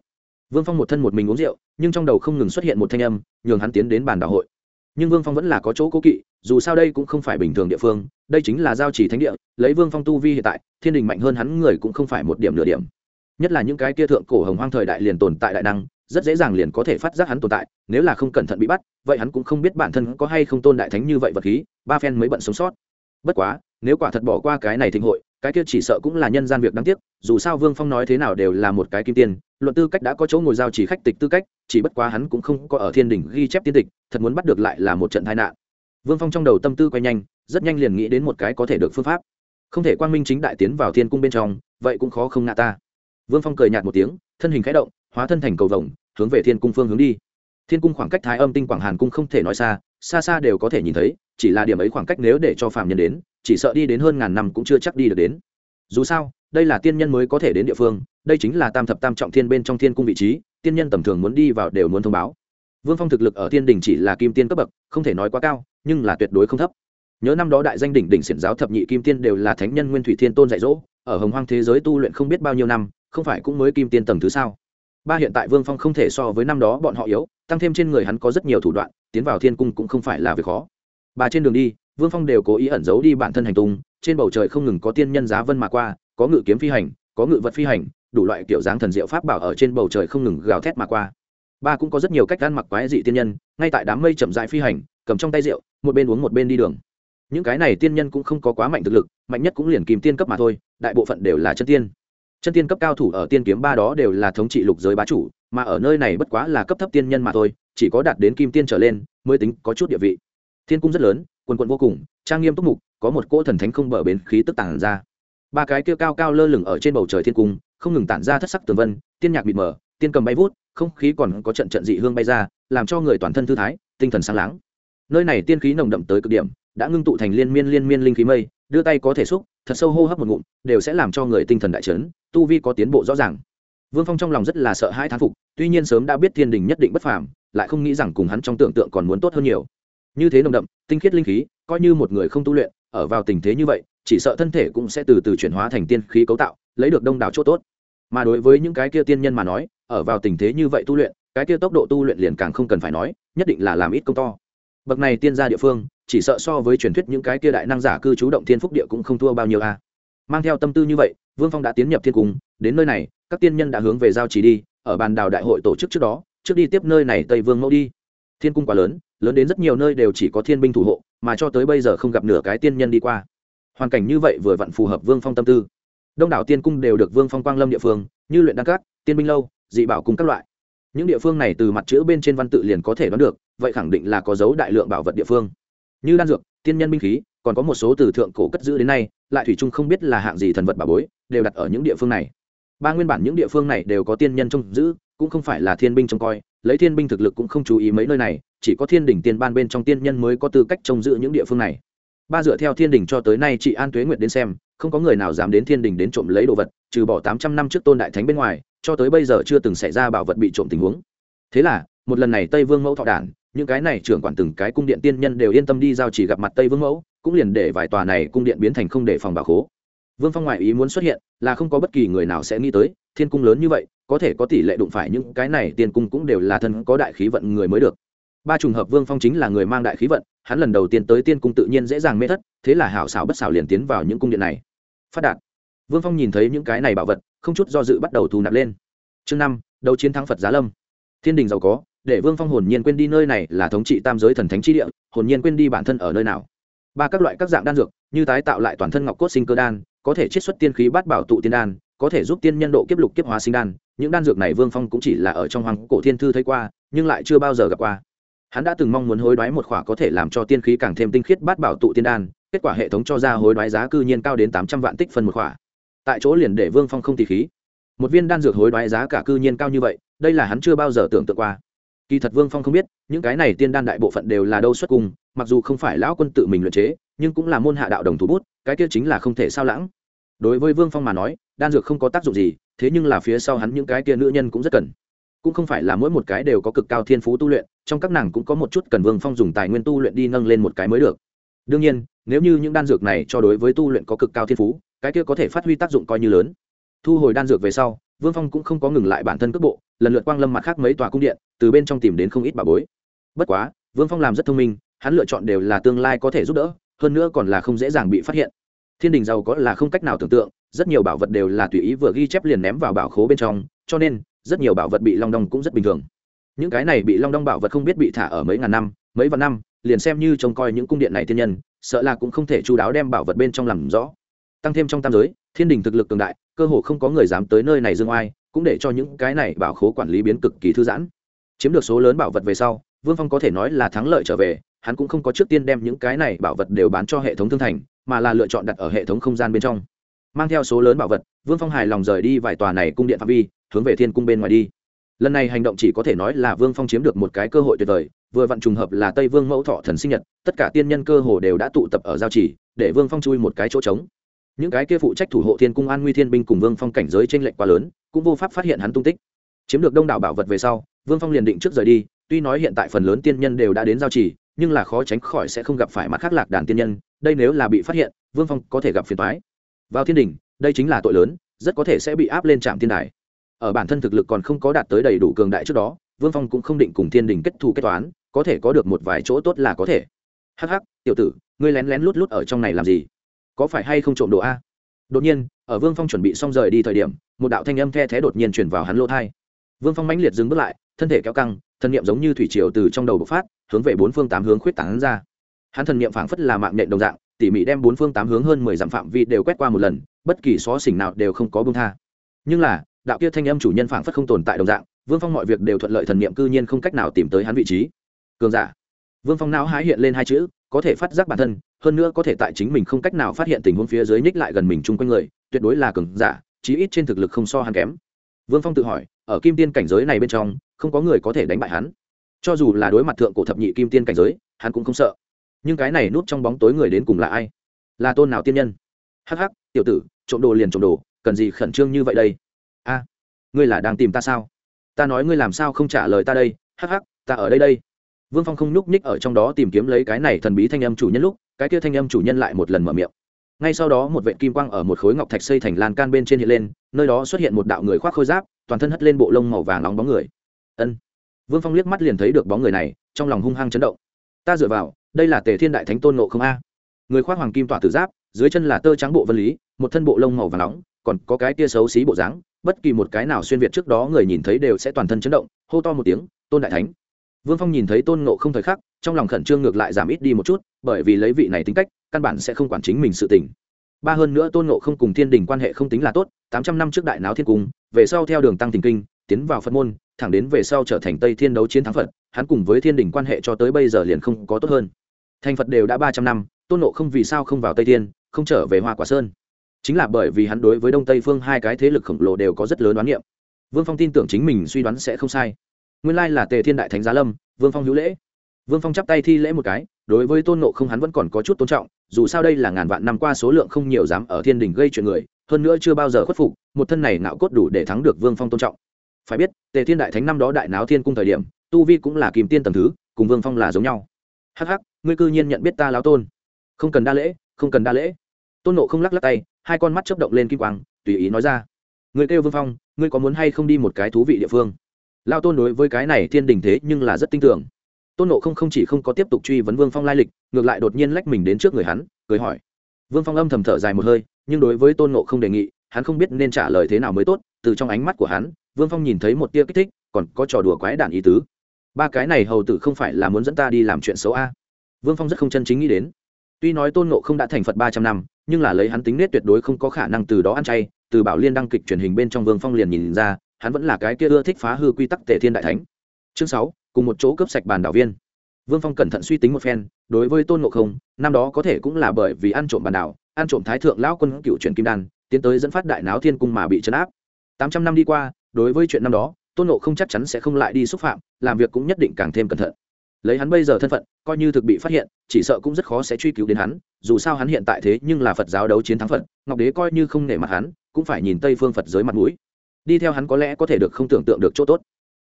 Vương phong một thân một mình uống rượu, nhưng trong đầu không ngừng xuất hiện một thanh âm, nhường hắn tiến đến bàn đào hội. Nhưng vương phong vẫn là có chỗ cố kỵ, dù sao đây cũng không phải bình thường địa phương, đây chính là giao chỉ thánh địa, lấy vương phong tu vi hiện tại, thiên đình mạnh hơn hắn người cũng không phải một điểm nửa điểm. Nhất là những cái kia thượng cổ hồng hoang thời đại liền tồn tại đại năng, rất dễ dàng liền có thể phát giác hắn tồn tại, nếu là không cẩn thận bị bắt, vậy hắn cũng không biết bản thân có hay không tôn đại thánh như vậy vật khí, ba phen mới bận sống sót. Bất quá, nếu quả thật bỏ qua cái này thịnh hội cái kia chỉ sợ cũng là nhân gian việc đáng tiếc, dù sao vương phong nói thế nào đều là một cái kim tiền. luận tư cách đã có chỗ ngồi giao chỉ khách tịch tư cách, chỉ bất quá hắn cũng không có ở thiên đình ghi chép tiên tịch, thật muốn bắt được lại là một trận tai nạn. Vương phong trong đầu tâm tư quay nhanh, rất nhanh liền nghĩ đến một cái có thể được phương pháp. Không thể quang minh chính đại tiến vào thiên cung bên trong, vậy cũng khó không ngã ta. Vương phong cười nhạt một tiếng, thân hình khẽ động, hóa thân thành cầu vồng, hướng về thiên cung phương hướng đi. Thiên cung khoảng cách thái âm tinh quảng hàn cung không thể nói xa xa xa đều có thể nhìn thấy, chỉ là điểm ấy khoảng cách nếu để cho phạm nhân đến chỉ sợ đi đến hơn ngàn năm cũng chưa chắc đi được đến. Dù sao, đây là tiên nhân mới có thể đến địa phương, đây chính là tam thập tam trọng thiên bên trong thiên cung vị trí, tiên nhân tầm thường muốn đi vào đều muốn thông báo. Vương phong thực lực ở thiên đình chỉ là kim tiên cấp bậc, không thể nói quá cao, nhưng là tuyệt đối không thấp. Nhớ năm đó đại danh đỉnh đỉnh xiển giáo thập nhị kim tiên đều là thánh nhân nguyên thủy thiên tôn dạy dỗ, ở hồng hoang thế giới tu luyện không biết bao nhiêu năm, không phải cũng mới kim tiên tầng thứ sao? Ba hiện tại vương phong không thể so với năm đó bọn họ yếu, tăng thêm trên người hắn có rất nhiều thủ đoạn, tiến vào thiên cung cũng không phải là việc khó. Ba trên đường đi vương phong đều cố ý ẩn giấu đi bản thân hành tung, trên bầu trời không ngừng có tiên nhân giá vân mà qua, có ngự kiếm phi hành, có ngự vật phi hành, đủ loại kiểu dáng thần diệu pháp bảo ở trên bầu trời không ngừng gào thét mà qua. Ba cũng có rất nhiều cách ăn mặc quái dị tiên nhân, ngay tại đám mây chậm dại phi hành, cầm trong tay rượu, một bên uống một bên đi đường. Những cái này tiên nhân cũng không có quá mạnh thực lực, mạnh nhất cũng liền kìm tiên cấp mà thôi, đại bộ phận đều là chân tiên. Chân tiên cấp cao thủ ở tiên kiếm ba đó đều là thống trị lục giới bá chủ, mà ở nơi này bất quá là cấp thấp tiên nhân mà thôi, chỉ có đạt đến kim tiên trở lên, mới tính có chút địa vị. Thiên cung rất lớn quần quận vô cùng, trang nghiêm túc mục, có một cỗ thần thánh không bờ bến khí tức tản ra. Ba cái kia cao cao lơ lửng ở trên bầu trời thiên cung, không ngừng tản ra thất sắc tường vân, tiên nhạc mịt mờ, tiên cầm bay vút, không khí còn có trận trận dị hương bay ra, làm cho người toàn thân thư thái, tinh thần sáng láng. Nơi này tiên khí nồng đậm tới cực điểm, đã ngưng tụ thành liên miên liên miên linh khí mây, đưa tay có thể xúc, thật sâu hô hấp một ngụm, đều sẽ làm cho người tinh thần đại chấn, tu vi có tiến bộ rõ ràng. Vương phong trong lòng rất là sợ hãi thán phục, tuy nhiên sớm đã biết thiên đình nhất định bất phàm, lại không nghĩ rằng cùng hắn trong tưởng tượng còn muốn tốt hơn nhiều như thế nồng đậm, tinh khiết linh khí, coi như một người không tu luyện, ở vào tình thế như vậy, chỉ sợ thân thể cũng sẽ từ từ chuyển hóa thành tiên khí cấu tạo, lấy được đông đảo chỗ tốt. Mà đối với những cái kia tiên nhân mà nói, ở vào tình thế như vậy tu luyện, cái kia tốc độ tu luyện liền càng không cần phải nói, nhất định là làm ít công to. Bậc này tiên gia địa phương, chỉ sợ so với truyền thuyết những cái kia đại năng giả cư trú động thiên phúc địa cũng không thua bao nhiêu a. Mang theo tâm tư như vậy, vương phong đã tiến nhập thiên cung, đến nơi này, các tiên nhân đã hướng về giao trì đi, ở bàn đào đại hội tổ chức trước đó, trước đi tiếp nơi này tây vương mẫu đi. Thiên cung quá lớn lớn đến rất nhiều nơi đều chỉ có thiên binh thủ hộ, mà cho tới bây giờ không gặp nửa cái tiên nhân đi qua. Hoàn cảnh như vậy vừa vặn phù hợp vương phong tâm tư. Đông đảo tiên cung đều được vương phong quang lâm địa phương, như luyện đăng cát tiên binh lâu, dị bảo cung các loại. Những địa phương này từ mặt chữ bên trên văn tự liền có thể đoán được, vậy khẳng định là có dấu đại lượng bảo vật địa phương. Như đan dược, tiên nhân binh khí, còn có một số từ thượng cổ cất giữ đến nay, lại thủy chung không biết là hạng gì thần vật bà bối, đều đặt ở những địa phương này. Ba nguyên bản những địa phương này đều có tiên nhân trông giữ, cũng không phải là thiên binh trông coi, lấy thiên binh thực lực cũng không chú ý mấy nơi này chỉ có thiên đỉnh tiên ban bên trong tiên nhân mới có tư cách trông giữ những địa phương này. Ba dựa theo thiên đình cho tới nay chị an tuế nguyệt đến xem, không có người nào dám đến thiên đình đến trộm lấy đồ vật, trừ bỏ tám trăm năm trước tôn đại thánh bên ngoài, cho tới bây giờ chưa từng xảy ra bảo vật bị trộm tình huống. Thế là, một lần này tây vương mẫu thọ đản, những cái này trưởng quản từng cái cung điện tiên nhân đều yên tâm đi giao chỉ gặp mặt tây vương mẫu, cũng liền để vài tòa này cung điện biến thành không để phòng bảo khố. Vương phong ngoại ý muốn xuất hiện, là không có bất kỳ người nào sẽ nghĩ tới, thiên cung lớn như vậy, có thể có tỷ lệ đụng phải những cái này tiên cung cũng đều là thân có đại khí vận người mới được ba trùng hợp vương phong chính là người mang đại khí vận, hắn lần đầu tiên tới tiên cung tự nhiên dễ dàng mê thất, thế là hảo xảo bất xảo liền tiến vào những cung điện này. Phát đạt. Vương phong nhìn thấy những cái này bảo vật, không chút do dự bắt đầu thu nạp lên. Chương năm, đấu chiến thắng phật giá lâm. Thiên đình giàu có, để vương phong hồn nhiên quên đi nơi này là thống trị tam giới thần thánh chi địa, hồn nhiên quên đi bản thân ở nơi nào. Ba các loại các dạng đan dược, như tái tạo lại toàn thân ngọc cốt sinh cơ đan, có thể chiết xuất tiên khí bát bảo tụ tiên đan, có thể giúp tiên nhân độ kiếp lục kiếp hóa sinh đan. Những đan dược này vương phong cũng chỉ là ở trong hoàng cổ thiên thư thấy qua, nhưng lại chưa bao giờ gặp qua hắn đã từng mong muốn hối đoái một khỏa có thể làm cho tiên khí càng thêm tinh khiết bát bảo tụ tiên đan, kết quả hệ thống cho ra hối đoái giá cư nhiên cao đến tám trăm vạn tích phân một khỏa. Tại chỗ liền để vương phong không tì khí. Một viên đan dược hối đoái giá cả cư nhiên cao như vậy, đây là hắn chưa bao giờ tưởng tượng qua. Kỳ thật vương phong không biết, những cái này tiên đan đại bộ phận đều là đâu xuất cung mặc dù không phải lão quân tự mình luyện chế, nhưng cũng là môn hạ đạo đồng thủ bút, cái kia chính là không thể sao lãng. Đối với vương phong mà nói, đan dược không có tác dụng gì, thế nhưng là phía sau hắn những cái kia nữ nhân cũng rất cần. Cũng không phải là mỗi một cái đều có cực cao thiên phú tu luyện trong các nàng cũng có một chút cần vương phong dùng tài nguyên tu luyện đi nâng lên một cái mới được. Đương nhiên, nếu như những đan dược này cho đối với tu luyện có cực cao thiên phú, cái kia có thể phát huy tác dụng coi như lớn. Thu hồi đan dược về sau, vương phong cũng không có ngừng lại bản thân cước bộ, lần lượt quang lâm mặt khác mấy tòa cung điện, từ bên trong tìm đến không ít bà bối. Bất quá, vương phong làm rất thông minh, hắn lựa chọn đều là tương lai có thể giúp đỡ, hơn nữa còn là không dễ dàng bị phát hiện. Thiên đình giàu có là không cách nào tưởng tượng, rất nhiều bảo vật đều là tùy ý vừa ghi chép liền ném vào bảo khố bên trong, cho nên, rất nhiều bảo vật bị long đong cũng rất bình thường những cái này bị long đong bảo vật không biết bị thả ở mấy ngàn năm, mấy vạn năm, liền xem như trông coi những cung điện này thiên nhân, sợ là cũng không thể chú đáo đem bảo vật bên trong làm rõ. Tăng thêm trong tam giới, thiên đình thực lực cường đại, cơ hồ không có người dám tới nơi này dương oai, cũng để cho những cái này bảo khố quản lý biến cực kỳ thư giãn. Chiếm được số lớn bảo vật về sau, vương phong có thể nói là thắng lợi trở về, hắn cũng không có trước tiên đem những cái này bảo vật đều bán cho hệ thống thương thành, mà là lựa chọn đặt ở hệ thống không gian bên trong. Mang theo số lớn bảo vật, vương phong hài lòng rời đi vài tòa này cung điện phạm vi, hướng về thiên cung bên ngoài đi lần này hành động chỉ có thể nói là vương phong chiếm được một cái cơ hội tuyệt vời, vừa vặn trùng hợp là tây vương mẫu thọ thần sinh nhật, tất cả tiên nhân cơ hồ đều đã tụ tập ở giao chỉ để vương phong chui một cái chỗ trống. Những cái kia phụ trách thủ hộ thiên cung an nguy thiên binh cùng vương phong cảnh giới t r ê n lệch quá lớn, cũng vô pháp phát hiện hắn tung tích. Chiếm được đông đảo bảo vật về sau, vương phong liền định trước rời đi, tuy nói hiện tại phần lớn tiên nhân đều đã đến giao chỉ nhưng là khó tránh khỏi sẽ không gặp phải mặt khác lạc đàn tiên nhân, đây nếu là bị phát hiện, vương phong có thể gặp phiền thoái vào thiên đình đây chính là tội lớn, rất có thể sẽ bị áp lên trạm thiên đài ở bản thân thực lực còn không có đạt tới đầy đủ cường đại trước đó, vương phong cũng không định cùng thiên đình kết thù kết toán, có thể có được một vài chỗ tốt là có thể. Hắc hắc, tiểu tử, ngươi lén lén lút lút ở trong này làm gì? Có phải hay không trộm đồ a? Đột nhiên, ở vương phong chuẩn bị xong rời đi thời điểm, một đạo thanh âm the thé đột nhiên chuyển vào hắn lỗ thai vương phong mãnh liệt dừng bước lại, thân thể kéo căng, thân niệm giống như thủy triều từ trong đầu bộc phát, hướng về bốn phương tám hướng khuyết tảng ra. Hắn thần niệm phảng phất là mạng nhện đồng dạng, tỉ mỉ đem bốn phương tám hướng hơn mười dặm phạm vi đều quét qua một lần, bất kỳ xó xỉnh nào đều không có bông tha. Nhưng là đạo kia thanh âm chủ nhân phảng phất không tồn tại đồng dạng, vương phong mọi việc đều thuận lợi thần niệm cư nhiên không cách nào tìm tới hắn vị trí. Cường giả. Vương phong não hái hiện lên hai chữ, có thể phát giác bản thân, hơn nữa có thể tại chính mình không cách nào phát hiện tình huống phía dưới nhích lại gần mình chung quanh người, tuyệt đối là cường giả, chí ít trên thực lực không so hắn kém. Vương phong tự hỏi, ở kim tiên cảnh giới này bên trong, không có người có thể đánh bại hắn. Cho dù là đối mặt thượng cổ thập nhị kim tiên cảnh giới, hắn cũng không sợ. Nhưng cái này núp trong bóng tối người đến cùng là ai? Là tôn nào tiên nhân? Hắc hắc, tiểu tử, trộm đồ liền trộm đồ, cần gì khẩn trương như vậy đây? A, ngươi là đang tìm ta sao? Ta nói ngươi làm sao không trả lời ta đây? Hắc hắc, ta ở đây đây. Vương phong không nhúc nhích ở trong đó tìm kiếm lấy cái này thần bí thanh âm chủ nhân lúc, cái kia thanh âm chủ nhân lại một lần mở miệng. Ngay sau đó một vệ kim quang ở một khối ngọc thạch xây thành lan can bên trên hiện lên, nơi đó xuất hiện một đạo người khoác khôi giáp, toàn thân hất lên bộ lông màu vàng nóng bóng người. Ân. Vương phong liếc mắt liền thấy được bóng người này, trong lòng hung hăng chấn động. Ta dựa vào, đây là tề thiên đại thánh tôn nộ không a. Người khoác hoàng kim tỏa tử giáp, dưới chân là tơ trắng bộ vân lý, một thân bộ lông màu vàng nóng, còn có cái tia xấu xí bộ dáng bất kỳ một cái nào xuyên việt trước đó người nhìn thấy đều sẽ toàn thân chấn động, hô to một tiếng, tôn đại thánh. Vương phong nhìn thấy tôn nộ không thời khắc, trong lòng khẩn trương ngược lại giảm ít đi một chút, bởi vì lấy vị này tính cách, căn bản sẽ không quản chính mình sự tình. Ba hơn nữa tôn nộ không cùng thiên đình quan hệ không tính là tốt, tám trăm năm trước đại náo thiên cung, về sau theo đường tăng tình kinh, tiến vào phật môn, thẳng đến về sau trở thành tây thiên đấu chiến thắng phật, hắn cùng với thiên đình quan hệ cho tới bây giờ liền không có tốt hơn. Thành phật đều đã ba trăm năm, tôn nộ không vì sao không vào tây thiên, không trở về hoa quả sơn? Chính là bởi vì hắn đối với đông tây phương hai cái thế lực khổng lồ đều có rất lớn đoán niệm. Vương phong tin tưởng chính mình suy đoán sẽ không sai. Nguyên lai là tề thiên đại thánh giá lâm, vương phong hữu lễ. Vương phong chắp tay thi lễ một cái, đối với tôn nộ không hắn vẫn còn có chút tôn trọng, dù sao đây là ngàn vạn năm qua số lượng không nhiều dám ở thiên đình gây chuyện người, hơn nữa chưa bao giờ khuất phục, một thân này ngạo cốt đủ để thắng được vương phong tôn trọng. Phải biết, tề thiên đại thánh năm đó đại náo thiên cung thời điểm, tu vi cũng là kìm tiên tầm thứ, cùng vương phong là giống nhau. Hắc hắc, ngươi cư nhiên nhận biết ta lão tôn. Không cần đa lễ, không cần đa lễ tôn nộ không lắc lắc tay, hai con mắt chấp động lên kim quang, tùy ý nói ra. Người kêu vương phong, ngươi có muốn hay không đi một cái thú vị địa phương? Lao tôn đối với cái này thiên đình thế nhưng là rất tin tưởng. Tôn nộ không không chỉ không có tiếp tục truy vấn vương phong lai lịch, ngược lại đột nhiên lách mình đến trước người hắn, cười hỏi. Vương phong âm thầm thở dài một hơi, nhưng đối với tôn nộ không đề nghị, hắn không biết nên trả lời thế nào mới tốt. Từ trong ánh mắt của hắn, vương phong nhìn thấy một tia kích thích, còn có trò đùa quái đản ý tứ. Ba cái này hầu tử không phải là muốn dẫn ta đi làm chuyện xấu a? Vương phong rất không chân chính nghĩ đến. Tuy nói tôn nộ không đã thành phật ba trăm năm nhưng là lấy hắn tính nết tuyệt đối không có khả năng từ đó ăn chay, từ bảo liên đăng kịch truyền hình bên trong vương phong liền nhìn ra, hắn vẫn là cái kia ưa thích phá hư quy tắc tề thiên đại thánh. Chương sáu, cùng một chỗ cướp sạch bàn đảo viên. Vương phong cẩn thận suy tính một phen, đối với tôn ngộ không, năm đó có thể cũng là bởi vì ăn trộm bàn đảo, ăn trộm thái thượng lão quân cựu truyền kim đan, tiến tới dẫn phát đại náo thiên cung mà bị chấn áp. Tám trăm năm đi qua, đối với chuyện năm đó, tôn ngộ không chắc chắn sẽ không lại đi xúc phạm, làm việc cũng nhất định càng thêm cẩn thận lấy hắn bây giờ thân phận, coi như thực bị phát hiện, chỉ sợ cũng rất khó sẽ truy cứu đến hắn, dù sao hắn hiện tại thế nhưng là phật giáo đấu chiến thắng phật, ngọc đế coi như không nể mặt hắn, cũng phải nhìn tây phương phật giới mặt mũi. Đi theo hắn có lẽ có thể được không tưởng tượng được chỗ tốt.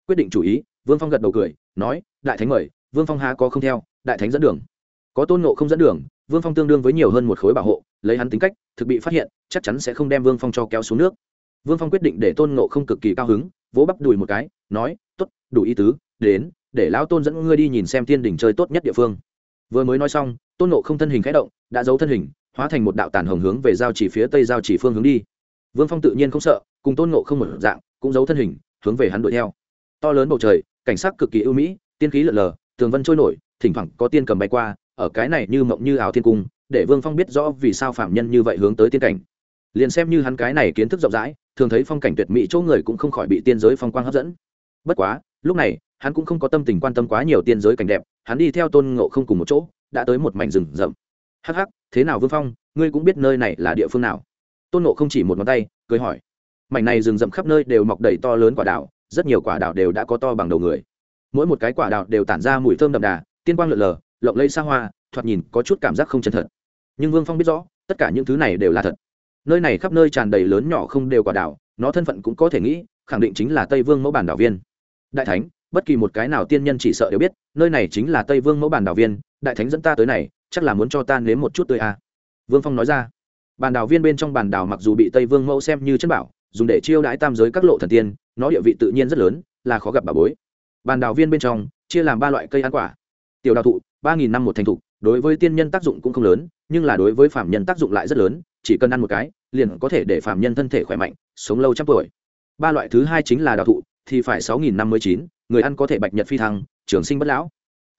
Quyết định chủ ý, vương phong gật đầu cười, nói, đại thánh mời, vương phong há có không theo, đại thánh dẫn đường. Có tôn nộ không dẫn đường, vương phong tương đương với nhiều hơn một khối bảo hộ, lấy hắn tính cách, thực bị phát hiện, chắc chắn sẽ không đem vương phong cho kéo xuống nước. Vương phong quyết định để tôn nộ không cực kỳ cao hứng, vỗ bắp đùi một cái, nói t ố t đủ ý tứ, đến để lão tôn dẫn ngươi đi nhìn xem thiên đình chơi tốt nhất địa phương. Vừa mới nói xong, tôn nộ không thân hình k h ẽ động, đã giấu thân hình, hóa thành một đạo tàn hồng hướng về giao chỉ phía tây giao chỉ phương hướng đi. Vương phong tự nhiên không sợ, cùng tôn nộ không một dạng, cũng giấu thân hình, hướng về hắn đuổi theo. To lớn bầu trời, cảnh sắc cực kỳ ưu mỹ, tiên khí lợn lờ, tường vân trôi nổi, thỉnh thoảng có tiên cầm bay qua, ở cái này như mộng như áo thiên cung, để vương phong biết rõ vì sao phạm nhân như vậy hướng tới tiên cảnh. Liền xem như hắn cái này kiến thức rộng rãi, thường thấy phong cảnh tuyệt mỹ chỗ người cũng không khỏi bị tiên giới phong quang hấp dẫn. Bất quá, lúc này hắn cũng không có tâm tình quan tâm quá nhiều tiên giới cảnh đẹp, hắn đi theo tôn ngộ không cùng một chỗ, đã tới một mảnh rừng rậm. Hắc hắc, thế nào vương phong, ngươi cũng biết nơi này là địa phương nào? Tôn ngộ không chỉ một ngón tay, cười hỏi. Mảnh này rừng rậm khắp nơi đều mọc đầy to lớn quả đào, rất nhiều quả đào đều đã có to bằng đầu người. Mỗi một cái quả đào đều tản ra mùi thơm đậm đà, tiên quang lượn lờ, lộng lẫy xa hoa, thoạt nhìn có chút cảm giác không chân thật. Nhưng vương phong biết rõ, tất cả những thứ này đều là thật. Nơi này khắp nơi tràn đầy lớn nhỏ không đều quả đào, nó thân phận cũng có thể nghĩ, khẳng định chính là tây vương mẫu bản đảo viên. Đại thánh bất kỳ một cái nào tiên nhân chỉ sợ đều biết, nơi này chính là tây vương mẫu bản đảo viên, đại thánh dẫn ta tới này, chắc là muốn cho ta nếm một chút tươi à. vương phong nói ra. Bàn đảo viên bên trong bàn đảo mặc dù bị tây vương mẫu xem như chân bảo, dùng để chiêu đãi tam giới các lộ thần tiên, nó địa vị tự nhiên rất lớn, là khó gặp bà bối. Bàn đảo viên bên trong, chia làm ba loại cây ăn quả. Tiểu đào thụ, ba nghìn năm một thành thụ đối với tiên nhân tác dụng cũng không lớn, nhưng là đối với phạm nhân tác dụng lại rất lớn, chỉ cần ăn một cái, liền có thể để phạm nhân thân thể khỏe mạnh, sống lâu trăm tuổi. Ba loại thứ hai chính là đào thụ, thì phải sáu nghìn năm mươi chín người ăn có thể bạch nhật phi thăng, trường sinh bất lão.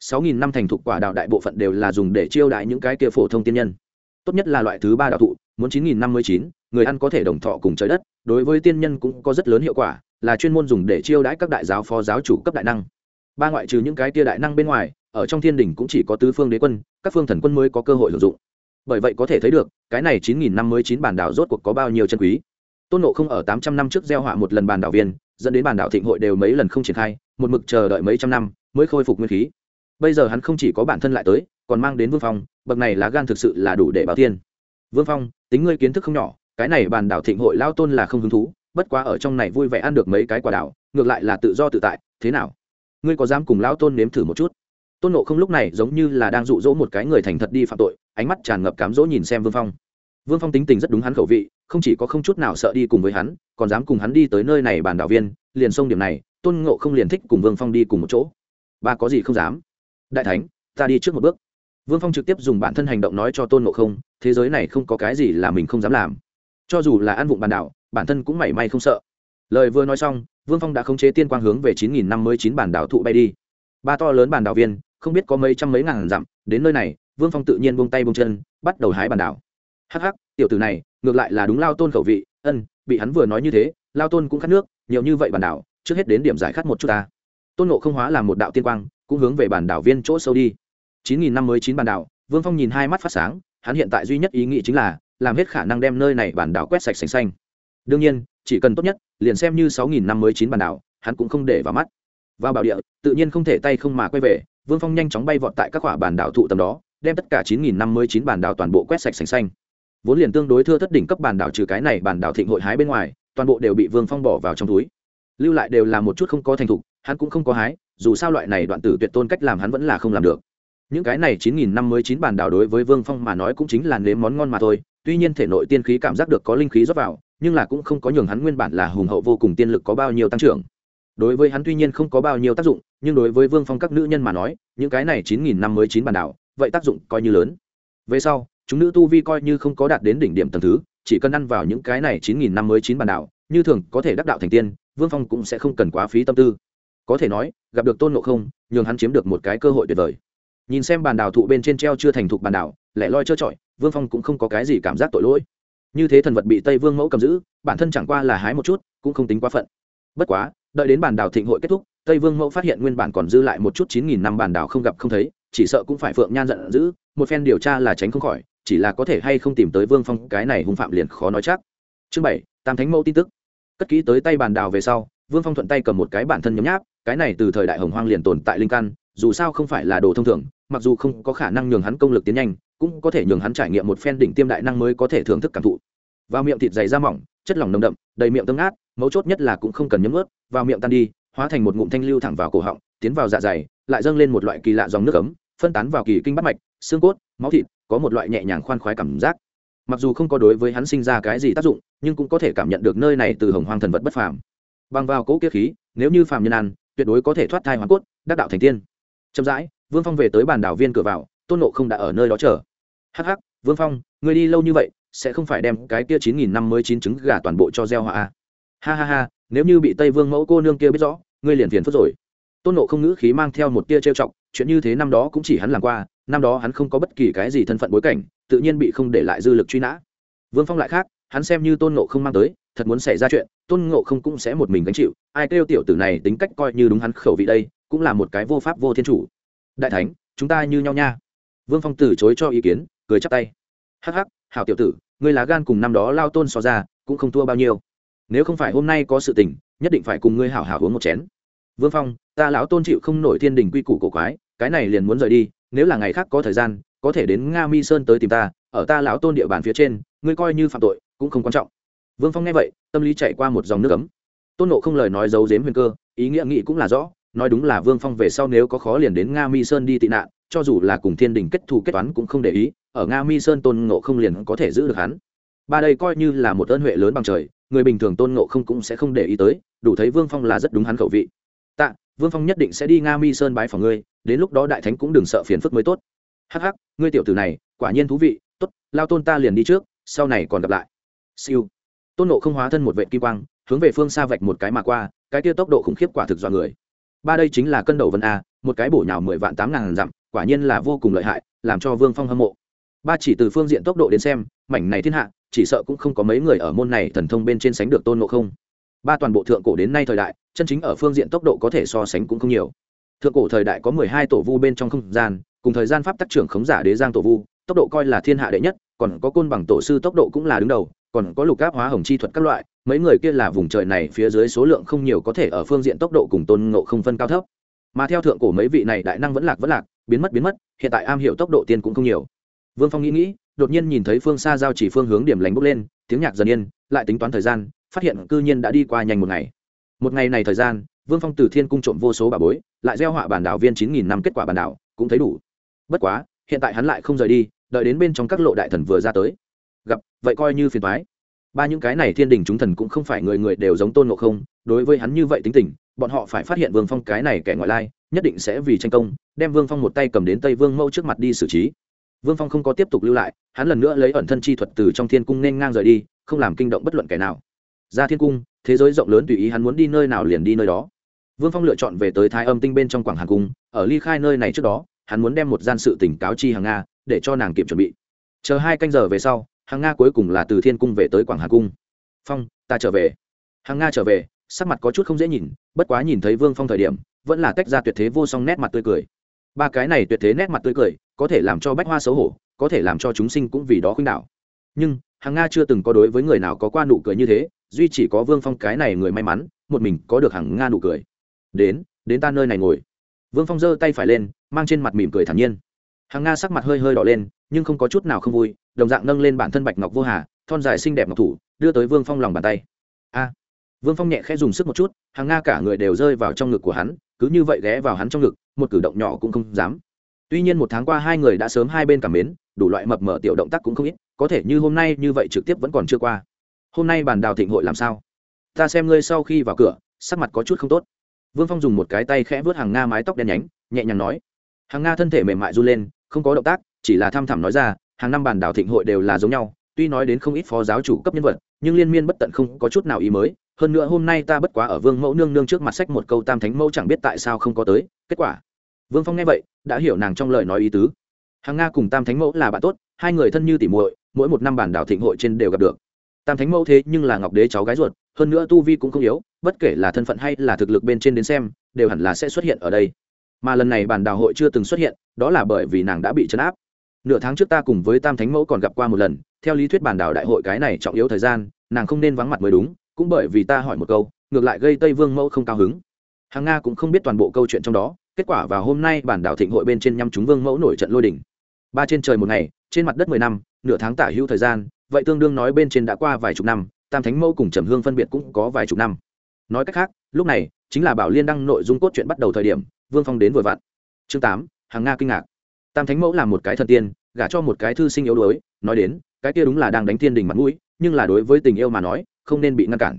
Sáu nghìn năm thành thục quả đào đại bộ phận đều là dùng để chiêu đại những cái kia phổ thông tiên nhân. Tốt nhất là loại thứ ba đạo thụ, muốn chín nghìn năm mươi chín, người ăn có thể đồng thọ cùng trời đất, đối với tiên nhân cũng có rất lớn hiệu quả, là chuyên môn dùng để chiêu đãi các đại giáo phó giáo chủ cấp đại năng. Ba ngoại trừ những cái tia đại năng bên ngoài, ở trong thiên đình cũng chỉ có tứ phương đế quân, các phương thần quân mới có cơ hội sử dụng. Bởi vậy có thể thấy được, cái này chín nghìn năm mươi chín bản đảo rốt cuộc có bao nhiêu chân quý. Tôn nộ không ở tám trăm năm trước gieo họa một lần bản đảo viên dẫn đến bản đảo thịnh hội đều mấy lần không triển khai, một mực chờ đợi mấy trăm năm mới khôi phục nguyên khí. Bây giờ hắn không chỉ có bản thân lại tới, còn mang đến vương phong, bậc này lá gan thực sự là đủ để báo thiên vương phong, tính ngươi kiến thức không nhỏ, cái này bàn đảo thịnh hội lao tôn là không hứng thú, bất quá ở trong này vui vẻ ăn được mấy cái quả đảo, ngược lại là tự do tự tại, thế nào? Ngươi có dám cùng lao tôn nếm thử một chút? Tôn nộ không lúc này giống như là đang dụ dỗ một cái người thành thật đi phạm tội, ánh mắt tràn ngập cám dỗ nhìn xem vương phong. Vương phong tính tình rất đúng hắn khẩu vị không chỉ có không chút nào sợ đi cùng với hắn, còn dám cùng hắn đi tới nơi này bàn đảo viên, liền sông điểm này, tôn ngộ không liền thích cùng vương phong đi cùng một chỗ. Ba có gì không dám? Đại thánh, ta đi trước một bước. Vương phong trực tiếp dùng bản thân hành động nói cho tôn ngộ không, thế giới này không có cái gì là mình không dám làm. Cho dù là ăn vụng bàn đảo, bản thân cũng mảy may không sợ. Lời vừa nói xong, vương phong đã khống chế tiên quang hướng về chín nghìn năm mươi chín bản đảo thụ bay đi. Ba to lớn bản đảo viên, không biết có mấy trăm mấy ngàn dặm, đến nơi này, vương phong tự nhiên buông tay buông chân, bắt đầu hái bản đảo. Hắc hắc, tiểu tử này ngược lại là đúng lao tôn khẩu vị. Ân, bị hắn vừa nói như thế, lao tôn cũng khát nước, nhiều như vậy bản đảo, trước hết đến điểm giải khát một chút ta. Tôn nộ không hóa là một đạo tiên quang, cũng hướng về bản đảo viên chỗ sâu đi. Chín nghìn năm mới chín bản đảo, vương phong nhìn hai mắt phát sáng, hắn hiện tại duy nhất ý nghĩ chính là, làm hết khả năng đem nơi này bản đảo quét sạch sành xanh. Đương nhiên, chỉ cần tốt nhất, liền xem như sáu nghìn năm mới chín bản đảo, hắn cũng không để vào mắt. Vào bảo địa, tự nhiên không thể tay không mà quay về, vương phong nhanh chóng bay vọt tại các quả bản đảo thụ tầm đó, đem tất cả chín nghìn năm mươi chín bản đảo toàn bộ quét sạch sành xanh vốn liền tương đối thưa thất đỉnh cấp bản đảo trừ cái này bản đảo thịnh hội hái bên ngoài, toàn bộ đều bị vương phong bỏ vào trong túi. Lưu lại đều là một chút không có thành thục, hắn cũng không có hái, dù sao loại này đoạn tử tuyệt tôn cách làm hắn vẫn là không làm được. Những cái này chín nghìn năm mươi chín bản đảo đối với vương phong mà nói cũng chính là nếm món ngon mà thôi, tuy nhiên thể nội tiên khí cảm giác được có linh khí rót vào, nhưng là cũng không có nhường hắn nguyên bản là hùng hậu vô cùng tiên lực có bao nhiêu tăng trưởng. Đối với hắn tuy nhiên không có bao nhiêu tác dụng, nhưng đối với vương phong các nữ nhân mà nói, những cái này chín nghìn năm mươi chín bản đảo, vậy tác dụng coi như lớn. Về sau chúng nữ tu vi coi như không có đạt đến đỉnh điểm tầng thứ, chỉ cần ăn vào những cái này chín nghìn năm mới chín bản đảo như thường có thể đắc đạo thành tiên, vương phong cũng sẽ không cần quá phí tâm tư. Có thể nói, gặp được tôn ngộ không, nhường hắn chiếm được một cái cơ hội tuyệt vời. Nhìn xem bàn đảo thụ bên trên treo chưa thành thục bàn đảo lẻ loi trơ trọi, vương phong cũng không có cái gì cảm giác tội lỗi. Như thế thần vật bị tây vương mẫu cầm giữ, bản thân chẳng qua là hái một chút, cũng không tính quá phận. Bất quá, đợi đến bàn đảo thịnh hội kết thúc, tây vương mẫu phát hiện nguyên bản còn dư lại một chút chín nghìn năm bàn đảo không gặp không thấy, chỉ sợ cũng phải phượng nhan giận dữ, một phen điều tra là tránh không khỏi chỉ là có thể hay không tìm tới vương phong, cái này hung phạm liền khó nói chắc. Chương bảy, tam thánh mẫu tin tức. Cất kỹ tới tay bàn đào về sau, vương phong thuận tay cầm một cái bản thân nhấm nháp, cái này từ thời đại hồng hoang liền tồn tại linh căn, dù sao không phải là đồ thông thường, mặc dù không có khả năng nhường hắn công lực tiến nhanh, cũng có thể nhường hắn trải nghiệm một phen đỉnh tiêm đại năng mới có thể thưởng thức cảm thụ. Vào miệng thịt dày da mỏng, chất lỏng nồng đậm, đầy miệng tương át, mấu chốt nhất là cũng không cần nhấm ướt, vào miệng tan đi, hóa thành một ngụm thanh lưu thẳng vào cổ họng, tiến vào dạ dày, lại dâng lên một loại kỳ lạ dòng nước ấm, phân tán vào kỳ kinh bắt mạch, xương cốt, máu thịt có một loại nhẹ nhàng khoan khoái cảm giác. Mặc dù không có đối với hắn sinh ra cái gì tác dụng, nhưng cũng có thể cảm nhận được nơi này từ hồng hoang thần vật bất phàm. Bằng vào cỗ kia khí, nếu như phàm nhân ăn, tuyệt đối có thể thoát thai hoàn cốt, đắc đạo thành tiên. Chậm rãi, vương phong về tới bàn đảo viên cửa vào, tôn nộ không đã ở nơi đó chờ. Hắc hắc, vương phong người đi lâu như vậy, sẽ không phải đem cái kia chín nghìn năm mươi chín trứng gà toàn bộ cho gieo họa à? ha ha ha, nếu như bị tây vương mẫu cô nương kia biết rõ, ngươi liền phiền phức rồi. Tôn nộ không ngữ khí mang theo một tia trêu chọc, chuyện như thế năm đó cũng chỉ hắn làm qua năm đó hắn không có bất kỳ cái gì thân phận bối cảnh, tự nhiên bị không để lại dư lực truy nã. Vương phong lại khác, hắn xem như tôn nộ không mang tới, thật muốn xảy ra chuyện, tôn ngộ không cũng sẽ một mình gánh chịu, ai kêu tiểu tử này tính cách coi như đúng hắn khẩu vị đây, cũng là một cái vô pháp vô thiên chủ. Đại thánh, chúng ta như nhau nha. Vương phong từ chối cho ý kiến, cười chắp tay. Hắc hắc, hảo tiểu tử, ngươi lá gan cùng năm đó lao tôn so ra, cũng không thua bao nhiêu. Nếu không phải hôm nay có sự tình, nhất định phải cùng ngươi hảo hảo uống một chén. Vương phong, ta lão tôn chịu không nổi thiên đình quy củ cổ quái, cái này liền muốn rời đi nếu là ngày khác có thời gian, có thể đến nga mi sơn tới tìm ta, ở ta lão tôn địa bàn phía trên, ngươi coi như phạm tội, cũng không quan trọng. Vương phong nghe vậy, tâm lý chạy qua một dòng nước ấm. Tôn nộ không lời nói giấu giếm huyền cơ, ý nghĩa nghĩ cũng là rõ, nói đúng là vương phong về sau nếu có khó liền đến nga mi sơn đi tị nạn, cho dù là cùng thiên đình kết thù kết toán cũng không để ý, ở nga mi sơn tôn ngộ không liền có thể giữ được hắn. Ba đây coi như là một ơn huệ lớn bằng trời, người bình thường tôn ngộ không cũng sẽ không để ý tới, đủ thấy vương phong là rất đúng hắn khẩu vị. Tạ vương phong nhất định sẽ đi nga mi sơn bái phòng ngươi, đến lúc đó đại thánh cũng đừng sợ phiền phức mới tốt. Hắc hắc, ngươi tiểu tử này, quả nhiên thú vị, tốt, lao tôn ta liền đi trước, sau này còn gặp lại. Siêu. Tôn nộ không hóa thân một vệ kim quang, hướng về phương xa vạch một cái mà qua, cái kia tốc độ khủng khiếp quả thực do người. Ba đây chính là cân đầu vân a, một cái bổ nhào mười vạn tám ngàn dặm, quả nhiên là vô cùng lợi hại, làm cho vương phong hâm mộ. Ba chỉ từ phương diện tốc độ đến xem, mảnh này thiên hạ, chỉ sợ cũng không có mấy người ở môn này thần thông bên trên sánh được tôn nộ không ba toàn bộ thượng cổ đến nay thời đại, chân chính ở phương diện tốc độ có thể so sánh cũng không nhiều. Thượng cổ thời đại có mười hai tổ vu bên trong không gian, cùng thời gian pháp tác trưởng khống giả đế giang tổ vu, tốc độ coi là thiên hạ đệ nhất, còn có côn bằng tổ sư tốc độ cũng là đứng đầu, còn có lục áp hóa hồng chi thuật các loại, mấy người kia là vùng trời này phía dưới số lượng không nhiều có thể ở phương diện tốc độ cùng tôn ngộ không phân cao thấp. Mà theo thượng cổ mấy vị này đại năng vẫn lạc vẫn lạc, biến mất biến mất, hiện tại am hiểu tốc độ tiên cũng không nhiều. Vương phong nghĩ nghĩ, đột nhiên nhìn thấy phương xa giao chỉ phương hướng điểm lành bốc lên, tiếng nhạc dần yên, lại tính toán thời gian phát hiện cư nhiên đã đi qua nhanh một ngày. Một ngày này thời gian, vương phong từ thiên cung trộm vô số bà bối, lại gieo họa bản đảo viên chín nghìn năm kết quả bản đảo, cũng thấy đủ. Bất quá, hiện tại hắn lại không rời đi, đợi đến bên trong các lộ đại thần vừa ra tới. Gặp, vậy coi như phiền thoái ba những cái này thiên đình chúng thần cũng không phải người người đều giống tôn ngộ không, đối với hắn như vậy tính tình, bọn họ phải phát hiện vương phong cái này kẻ ngoại lai, nhất định sẽ vì tranh công, đem vương phong một tay cầm đến tây vương mẫu trước mặt đi xử trí. Vương phong không có tiếp tục lưu lại, hắn lần nữa lấy ẩn thân chi thuật từ trong thiên cung nên ngang rời đi, không làm kinh động bất luận kẻ nào ra thiên cung, thế giới rộng lớn tùy ý hắn muốn đi nơi nào liền đi nơi đó. Vương phong lựa chọn về tới thái âm tinh bên trong quảng hàng cung, ở ly khai nơi này trước đó, hắn muốn đem một gian sự tỉnh cáo chi hàng nga, để cho nàng kịp chuẩn bị. Chờ hai canh giờ về sau, hàng nga cuối cùng là từ thiên cung về tới quảng hà cung. Phong, ta trở về. Hàng nga trở về, sắc mặt có chút không dễ nhìn, bất quá nhìn thấy vương phong thời điểm, vẫn là tách ra tuyệt thế vô song nét mặt tươi cười. Ba cái này tuyệt thế nét mặt tươi cười, có thể làm cho bách hoa xấu hổ, có thể làm cho chúng sinh cũng vì đó khuynh đạo nhưng, hàng nga chưa từng có đối với người nào có qua nụ cười như thế duy chỉ có vương phong cái này người may mắn, một mình có được hàng nga nụ cười. Đến đến ta nơi này ngồi. Vương phong giơ tay phải lên, mang trên mặt mỉm cười thản nhiên. Hàng nga sắc mặt hơi hơi đỏ lên, nhưng không có chút nào không vui, đồng dạng nâng lên bản thân bạch ngọc vô hà, thon dài xinh đẹp ngọc thủ, đưa tới vương phong lòng bàn tay. A! Vương phong nhẹ khẽ dùng sức một chút, hàng nga cả người đều rơi vào trong ngực của hắn, cứ như vậy ghé vào hắn trong ngực, một cử động nhỏ cũng không dám. Tuy nhiên một tháng qua hai người đã sớm hai bên cảm mến, đủ loại mập mở tiểu động tác cũng không ít, có thể như hôm nay như vậy trực tiếp vẫn còn chưa qua hôm nay bàn đào thịnh hội làm sao? Ta xem ngươi sau khi vào cửa, sắc mặt có chút không tốt. Vương phong dùng một cái tay khẽ vớt hàng nga mái tóc đen nhánh, nhẹ nhàng nói. Hàng nga thân thể mềm mại run lên, không có động tác, chỉ là tham thẳm nói ra, hàng năm bàn đảo thịnh hội đều là giống nhau, tuy nói đến không ít phó giáo chủ cấp nhân vật, nhưng liên miên bất tận không có chút nào ý mới. Hơn nữa hôm nay ta bất quá ở vương mẫu nương nương trước mặt sách một câu tam thánh mẫu chẳng biết tại sao không có tới, kết quả. Vương phong nghe vậy, đã hiểu nàng trong lời nói ý tứ. Hàng nga cùng tam thánh mẫu là bạn tốt, hai người thân như tỉ muội, mỗi một năm bản đảo thịnh hội trên đều gặp được tam thánh mẫu thế nhưng là ngọc đế cháu gái ruột, hơn nữa tu vi cũng không yếu, bất kể là thân phận hay là thực lực bên trên đến xem, đều hẳn là sẽ xuất hiện ở đây. Mà lần này bản đảo hội chưa từng xuất hiện, đó là bởi vì nàng đã bị chấn áp. Nửa tháng trước ta cùng với tam thánh mẫu còn gặp qua một lần, theo lý thuyết bản đảo đại hội cái này trọng yếu thời gian, nàng không nên vắng mặt mới đúng, cũng bởi vì ta hỏi một câu, ngược lại gây tây vương mẫu không cao hứng. Hàng nga cũng không biết toàn bộ câu chuyện trong đó, kết quả vào hôm nay bản đảo thịnh hội bên trên nhăm chúng vương mẫu nổi trận lôi đỉnh ba trên trời một ngày, trên mặt đất mười năm, nửa tháng tả hữu thời gian vậy tương đương nói bên trên đã qua vài chục năm, tam thánh mẫu cùng trầm hương phân biệt cũng có vài chục năm. Nói cách khác, lúc này, chính là bảo liên đăng nội dung cốt truyện bắt đầu thời điểm, vương phong đến vừa vặn. Chương tám, hàng nga kinh ngạc. Tam thánh mẫu là một cái thần tiên, gả cho một cái thư sinh yếu đuối, nói đến, cái kia đúng là đang đánh thiên đình mặt mũi, nhưng là đối với tình yêu mà nói, không nên bị ngăn cản.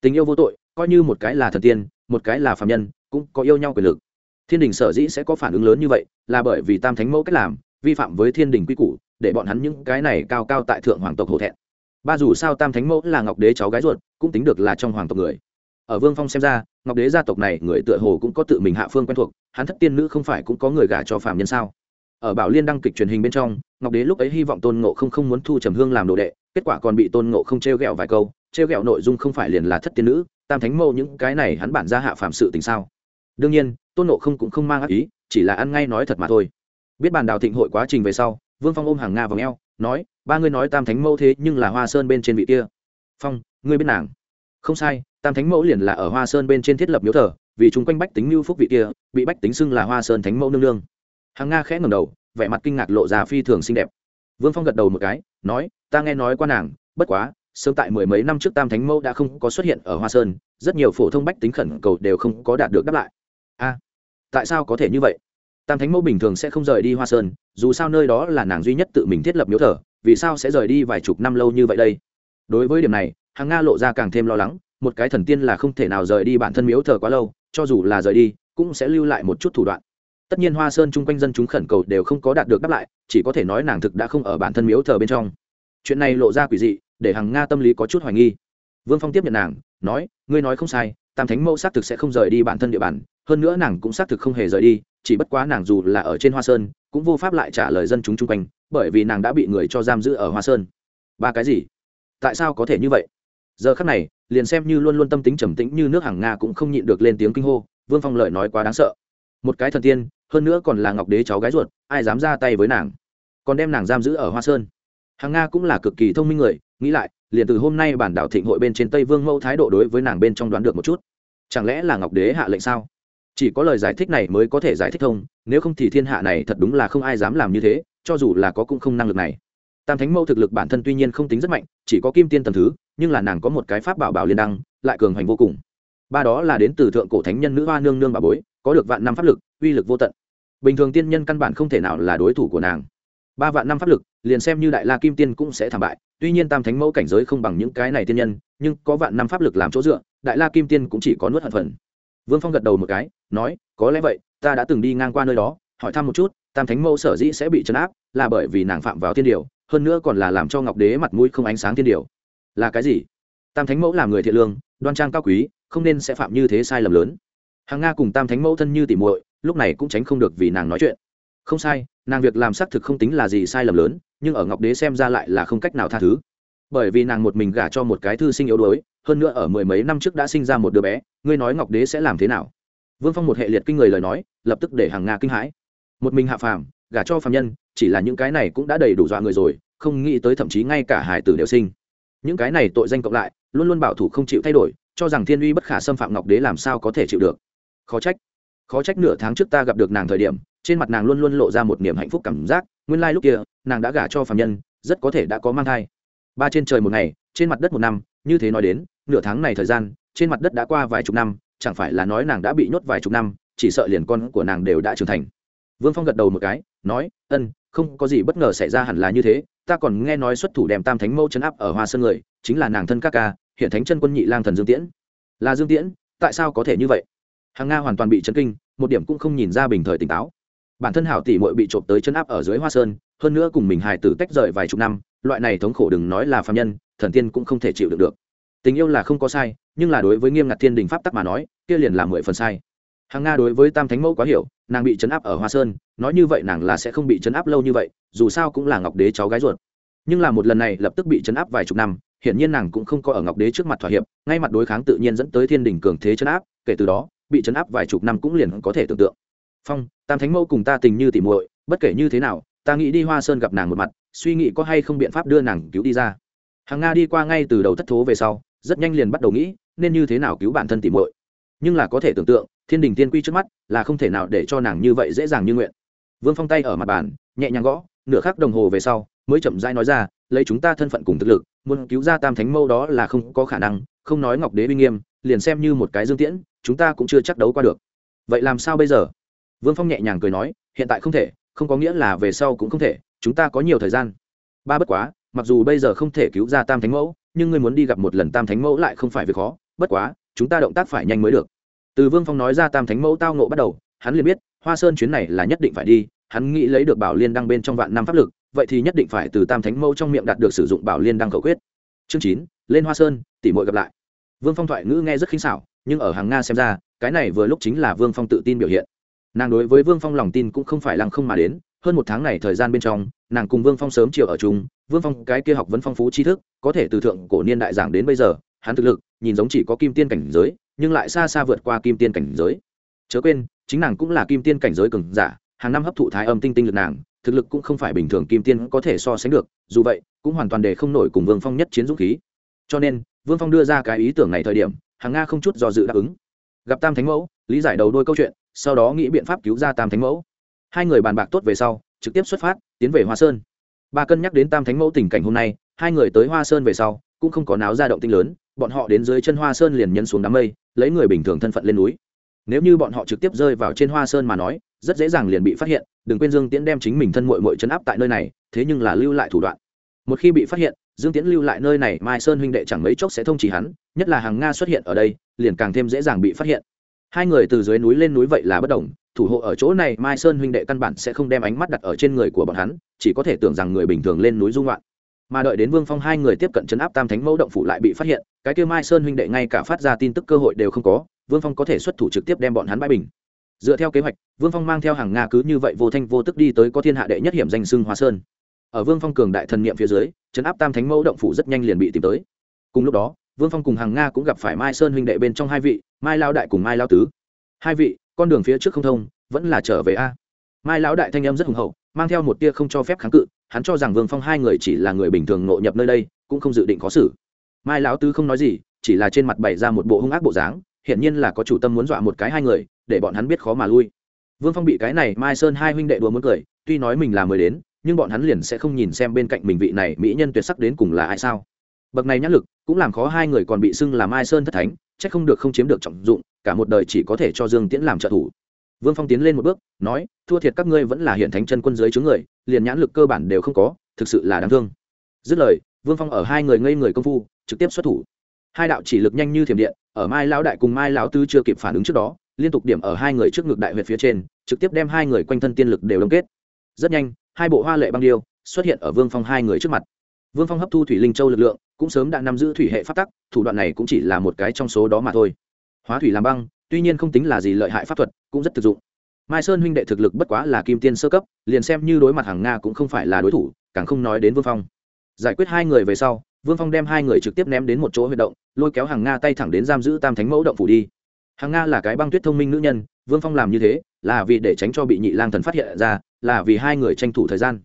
Tình yêu vô tội, coi như một cái là thần tiên, một cái là phạm nhân, cũng có yêu nhau quyền lực. Thiên đình sở dĩ sẽ có phản ứng lớn như vậy, là bởi vì tam thánh mẫu cách làm, vi phạm với thiên đình quy củ để bọn hắn những cái này cao cao tại thượng hoàng tộc hổ thẹn. Ba dù sao tam thánh mẫu là ngọc đế cháu gái ruột, cũng tính được là trong hoàng tộc người. Ở vương phong xem ra, ngọc đế gia tộc này người tựa hồ cũng có tự mình hạ phương quen thuộc, hắn thất tiên nữ không phải cũng có người gả cho phạm nhân sao? Ở bảo liên đăng kịch truyền hình bên trong, ngọc đế lúc ấy hy vọng tôn ngộ không không muốn thu trầm hương làm đồ đệ, kết quả còn bị tôn ngộ không t r e o g ẹ o vài câu t r e o g ẹ o nội dung không phải liền là thất tiên nữ, tam thánh mẫu những cái này hắn bản ra hạ phạm sự tình sao? Đương nhiên, tôn ngộ không cũng không mang ác ý, chỉ là ăn ngay nói thật mà thôi. Biết bàn đào thịnh hội quá trình về sau vương phong ôm hàng nga vào ngheo nói, ba ngươi nói tam thánh mẫu thế nhưng là hoa sơn bên trên vị kia. Phong, ngươi biết nàng? Không sai, tam thánh mẫu liền là ở hoa sơn bên trên thiết lập miếu thờ, vì chung quanh bách tính mưu phúc vị kia, bị bách tính xưng là hoa sơn thánh mẫu nương nương. Hàng nga khẽ ngầm đầu, vẻ mặt kinh ngạc lộ ra phi thường xinh đẹp. Vương phong gật đầu một cái, nói, ta nghe nói qua nàng, bất quá, sớm tại mười mấy năm trước tam thánh mẫu đã không có xuất hiện ở hoa sơn, rất nhiều phổ thông bách tính khẩn cầu đều không có đạt được đáp lại. A, tại sao có thể như vậy? Tam thánh mẫu bình thường sẽ không rời đi hoa sơn, dù sao nơi đó là nàng duy nhất tự mình thiết lập miếu thờ, vì sao sẽ rời đi vài chục năm lâu như vậy đây? Đối với điểm này hàng nga lộ ra càng thêm lo lắng, một cái thần tiên là không thể nào rời đi bản thân miếu thờ quá lâu, cho dù là rời đi, cũng sẽ lưu lại một chút thủ đoạn. Tất nhiên hoa sơn chung quanh dân chúng khẩn cầu đều không có đạt được đáp lại, chỉ có thể nói nàng thực đã không ở bản thân miếu thờ bên trong. Chuyện này lộ ra quỷ dị, để hàng nga tâm lý có chút hoài nghi. Vương phong tiếp nhận nàng, nói, ngươi nói không sai, tam thánh mẫu xác thực sẽ không rời đi bản thân địa bàn, hơn nữa nàng cũng xác thực không hề rời đi chỉ bất quá nàng dù là ở trên hoa sơn, cũng vô pháp lại trả lời dân chúng chung quanh, bởi vì nàng đã bị người cho giam giữ ở hoa sơn. Ba cái gì? Tại sao có thể như vậy? Giờ khắc này, liền xem như luôn luôn tâm tính trầm tĩnh như nước hàng nga cũng không nhịn được lên tiếng kinh hô, vương phong lợi nói quá đáng sợ. Một cái thần tiên, hơn nữa còn là ngọc đế cháu gái ruột, ai dám ra tay với nàng? Còn đem nàng giam giữ ở hoa sơn. Hàng nga cũng là cực kỳ thông minh người, nghĩ lại, liền từ hôm nay bản đảo thịnh hội bên trên tây vương mẫu thái độ đối với nàng bên trong đoán được một chút. Chẳng lẽ là ngọc đế hạ lệnh sao? Chỉ có lời giải thích này mới có thể giải thích thông, nếu không thì thiên hạ này thật đúng là không ai dám làm như thế, cho dù là có cũng không năng lực này. Tam thánh mẫu thực lực bản thân tuy nhiên không tính rất mạnh, chỉ có kim tiên tầm thứ, nhưng là nàng có một cái pháp bảo bảo liên đăng, lại cường hành vô cùng. Ba đó là đến từ thượng cổ thánh nhân nữ hoa nương nương bà bối, có được vạn năm pháp lực, uy lực vô tận. Bình thường tiên nhân căn bản không thể nào là đối thủ của nàng. Ba vạn năm pháp lực, liền xem như đại la kim tiên cũng sẽ thảm bại, tuy nhiên tam thánh mẫu cảnh giới không bằng những cái này tiên nhân, nhưng có vạn năm pháp lực làm chỗ dựa, đại la kim tiên cũng chỉ có nuốt hận phần vương phong gật đầu một cái, nói, có lẽ vậy, ta đã từng đi ngang qua nơi đó, hỏi thăm một chút, tam thánh mẫu sở dĩ sẽ bị trấn áp là bởi vì nàng phạm vào thiên điều, hơn nữa còn là làm cho ngọc đế mặt mũi không ánh sáng thiên điều. Là cái gì? Tam thánh mẫu là người thiện lương, đoan trang cao quý, không nên sẽ phạm như thế sai lầm lớn. Hàng nga cùng tam thánh mẫu thân như tỉ muội, lúc này cũng tránh không được vì nàng nói chuyện. Không sai, nàng việc làm xác thực không tính là gì sai lầm lớn, nhưng ở ngọc đế xem ra lại là không cách nào tha thứ bởi vì nàng một mình gả cho một cái thư sinh yếu đuối, hơn nữa ở mười mấy năm trước đã sinh ra một đứa bé, ngươi nói ngọc đế sẽ làm thế nào? Vương phong một hệ liệt kinh người lời nói, lập tức để hàng nga kinh hãi. Một mình hạ phàm, gả cho phàm nhân, chỉ là những cái này cũng đã đầy đủ dọa người rồi, không nghĩ tới thậm chí ngay cả hải tử đều sinh. Những cái này tội danh cộng lại, luôn luôn bảo thủ không chịu thay đổi, cho rằng thiên uy bất khả xâm phạm ngọc đế làm sao có thể chịu được. Khó trách khó trách nửa tháng trước ta gặp được nàng thời điểm, trên mặt nàng luôn luôn lộ ra một niềm hạnh phúc cảm giác, nguyên lai、like、lúc kia, nàng đã gả cho phạm nhân, rất có thể đã có mang thai ba trên trời một ngày, trên mặt đất một năm, như thế nói đến, nửa tháng này thời gian, trên mặt đất đã qua vài chục năm, chẳng phải là nói nàng đã bị nhốt vài chục năm, chỉ sợ liền con của nàng đều đã trưởng thành. Vương phong gật đầu một cái, nói, ân, không có gì bất ngờ xảy ra hẳn là như thế, ta còn nghe nói xuất thủ đem tam thánh mẫu chấn áp ở hoa sơn người, chính là nàng thân các ca, hiện thánh chân quân nhị lang thần dương tiễn. Là dương tiễn, tại sao có thể như vậy? Hàng nga hoàn toàn bị chấn kinh, một điểm cũng không nhìn ra bình thời tỉnh táo. Bản thân hảo tỷ muội bị trộm tới chân áp ở dưới hoa sơn, hơn nữa cùng mình hài tử tách rời vài chục năm loại này thống khổ đừng nói là phạm nhân, thần tiên cũng không thể chịu được được. Tình yêu là không có sai, nhưng là đối với nghiêm ngặt thiên đình pháp tắc mà nói, kia liền là mười phần sai. Hàng nga đối với tam thánh mẫu quá hiểu, nàng bị chấn áp ở hoa sơn, nói như vậy nàng là sẽ không bị chấn áp lâu như vậy, dù sao cũng là ngọc đế cháu gái ruột. Nhưng là một lần này lập tức bị chấn áp vài chục năm, hiển nhiên nàng cũng không có ở ngọc đế trước mặt thỏa hiệp, ngay mặt đối kháng tự nhiên dẫn tới thiên đình cường thế chấn áp, kể từ đó, bị chấn áp vài chục năm cũng liền có thể tưởng tượng. Phong, tam thánh mẫu cùng ta tình như tỉ muội, bất kể như thế nào, ta nghĩ đi hoa sơn gặp nàng một mặt suy nghĩ có hay không biện pháp đưa nàng cứu đi ra. Hàng nga đi qua ngay từ đầu thất thố về sau, rất nhanh liền bắt đầu nghĩ nên như thế nào cứu bản thân tỉ muội. Nhưng là có thể tưởng tượng, thiên đình tiên quy trước mắt là không thể nào để cho nàng như vậy dễ dàng như nguyện. Vương phong tay ở mặt bàn, nhẹ nhàng gõ, nửa khắc đồng hồ về sau, mới chậm rãi nói ra, lấy chúng ta thân phận cùng thực lực, muốn cứu ra tam thánh mâu đó là không có khả năng, không nói ngọc đế uy nghiêm, liền xem như một cái dương tiễn, chúng ta cũng chưa chắc đấu qua được. Vậy làm sao bây giờ? Vương phong nhẹ nhàng cười nói, hiện tại không thể, không có nghĩa là về sau cũng không thể chúng ta có nhiều thời gian. Ba bất quá, mặc dù bây giờ không thể cứu ra tam thánh mẫu, nhưng ngươi muốn đi gặp một lần tam thánh mẫu lại không phải việc khó. Bất quá, chúng ta động tác phải nhanh mới được. Từ vương phong nói ra tam thánh mẫu tao nộ bắt đầu, hắn liền biết, hoa sơn chuyến này là nhất định phải đi. Hắn nghĩ lấy được bảo liên đăng bên trong vạn năm pháp lực, vậy thì nhất định phải từ tam thánh mẫu trong miệng đạt được sử dụng bảo liên đăng khẩu quyết. Chương chín, lên hoa sơn, tỉ mội gặp lại. Vương phong thoại ngữ nghe rất khinh xảo, nhưng ở hàng nga xem ra, cái này vừa lúc chính là vương phong tự tin biểu hiện. Nàng đối với vương phong lòng tin cũng không phải lăng không mà đến hơn một tháng này thời gian bên trong, nàng cùng vương phong sớm chiều ở chung. Vương phong, cái kia học vấn phong phú tri thức, có thể từ thượng cổ niên đại giảng đến bây giờ, hắn thực lực, nhìn giống chỉ có kim tiên cảnh giới, nhưng lại xa xa vượt qua kim tiên cảnh giới. Chớ quên, chính nàng cũng là kim tiên cảnh giới cường giả, hàng năm hấp thụ thái âm tinh tinh lực nàng, thực lực cũng không phải bình thường kim tiên có thể so sánh được, dù vậy, cũng hoàn toàn để không nổi cùng vương phong nhất chiến dũng khí. Cho nên, vương phong đưa ra cái ý tưởng này thời điểm, hàng nga không chút do dự đáp ứng. Gặp tam thánh mẫu, lý giải đầu đôi câu chuyện, sau đó nghĩ biện pháp cứu ra tam thánh mẫu hai người bàn bạc tốt về sau, trực tiếp xuất phát, tiến về hoa sơn. Ba cân nhắc đến tam thánh mẫu tình cảnh hôm nay, hai người tới hoa sơn về sau, cũng không có náo ra động tinh lớn, bọn họ đến dưới chân hoa sơn liền nhân xuống đám mây, lấy người bình thường thân phận lên núi. Nếu như bọn họ trực tiếp rơi vào trên hoa sơn mà nói, rất dễ dàng liền bị phát hiện, đừng quên dương tiễn đem chính mình thân mội mội chấn áp tại nơi này, thế nhưng là lưu lại thủ đoạn. Một khi bị phát hiện, dương tiễn lưu lại nơi này, mai sơn huynh đệ chẳng mấy chốc sẽ thông chỉ hắn, nhất là hàng nga xuất hiện ở đây, liền càng thêm dễ dàng bị phát hiện. Hai người từ dưới núi lên núi vậy là bất đồng thủ hộ ở chỗ này, mai sơn huynh đệ căn bản sẽ không đem ánh mắt đặt ở trên người của bọn hắn, chỉ có thể tưởng rằng người bình thường lên núi dung loạn mà đợi đến vương phong hai người tiếp cận chấn áp tam thánh mẫu động phủ lại bị phát hiện, cái kêu mai sơn huynh đệ ngay cả phát ra tin tức cơ hội đều không có, vương phong có thể xuất thủ trực tiếp đem bọn hắn bãi bình. Dựa theo kế hoạch, vương phong mang theo hàng nga cứ như vậy vô thanh vô tức đi tới có thiên hạ đệ nhất hiểm danh xưng hoa sơn. Ở vương phong cường đại thần niệm phía dưới chấn áp tam thánh mẫu động phủ rất nhanh liền bị tìm tới. Cùng lúc đó, vương phong cùng hàng nga cũng gặp phải mai sơn huynh đệ bên trong hai vị, mai lao đại cùng mai lao tứ. Hai vị con đường phía trước không thông, vẫn là trở về a. Mai lão đại thanh âm rất hùng hậu, mang theo một tia không cho phép kháng cự, hắn cho rằng vương phong hai người chỉ là người bình thường ngộ nhập nơi đây, cũng không dự định khó xử. Mai lão tứ không nói gì, chỉ là trên mặt bày ra một bộ hung ác bộ dáng, hiển nhiên là có chủ tâm muốn dọa một cái hai người, để bọn hắn biết khó mà lui. Vương phong bị cái này mai sơn hai huynh đệ đùa muốn cười, tuy nói mình là mới đến, nhưng bọn hắn liền sẽ không nhìn xem bên cạnh mình vị này mỹ nhân tuyệt sắc đến cùng là ai sao. Bậc này nhãn lực, cũng làm khó hai người còn bị xưng là mai sơn thất thánh c h ắ c không được không chiếm được trọng dụng, cả một đời chỉ có thể cho dương tiễn làm trợ thủ. Vương phong tiến lên một bước, nói, thua thiệt các ngươi vẫn là hiện thánh chân quân dưới chướng người, liền nhãn lực cơ bản đều không có, thực sự là đáng thương. Dứt lời, vương phong ở hai người ngây người công phu, trực tiếp xuất thủ. Hai đạo chỉ lực nhanh như thiểm điện, ở mai lão đại cùng mai lão tư chưa kịp phản ứng trước đó, liên tục điểm ở hai người trước ngực đại huyệt phía trên, trực tiếp đem hai người quanh thân tiên lực đều đông kết. Rất nhanh, hai bộ hoa lệ băng điêu xuất hiện ở vương phong hai người trước mặt vương phong hấp thu thủy linh châu lực lượng, cũng sớm đã nắm giữ thủy hệ pháp tắc, thủ đoạn này cũng chỉ là một cái trong số đó mà thôi. Hóa thủy làm băng, tuy nhiên không tính là gì lợi hại pháp thuật, cũng rất thực dụng. Mai sơn huynh đệ thực lực bất quá là kim tiên sơ cấp, liền xem như đối mặt hàng nga cũng không phải là đối thủ, càng không nói đến vương phong. Giải quyết hai người về sau, vương phong đem hai người trực tiếp ném đến một chỗ huy động, lôi kéo hàng nga tay thẳng đến giam giữ tam thánh mẫu động phủ đi. Hàng nga là cái băng tuyết thông minh nữ nhân, vương phong làm như thế, là vì để tránh cho bị nhị lang thần phát hiện ra, là vì hai người tranh thủ thời gian.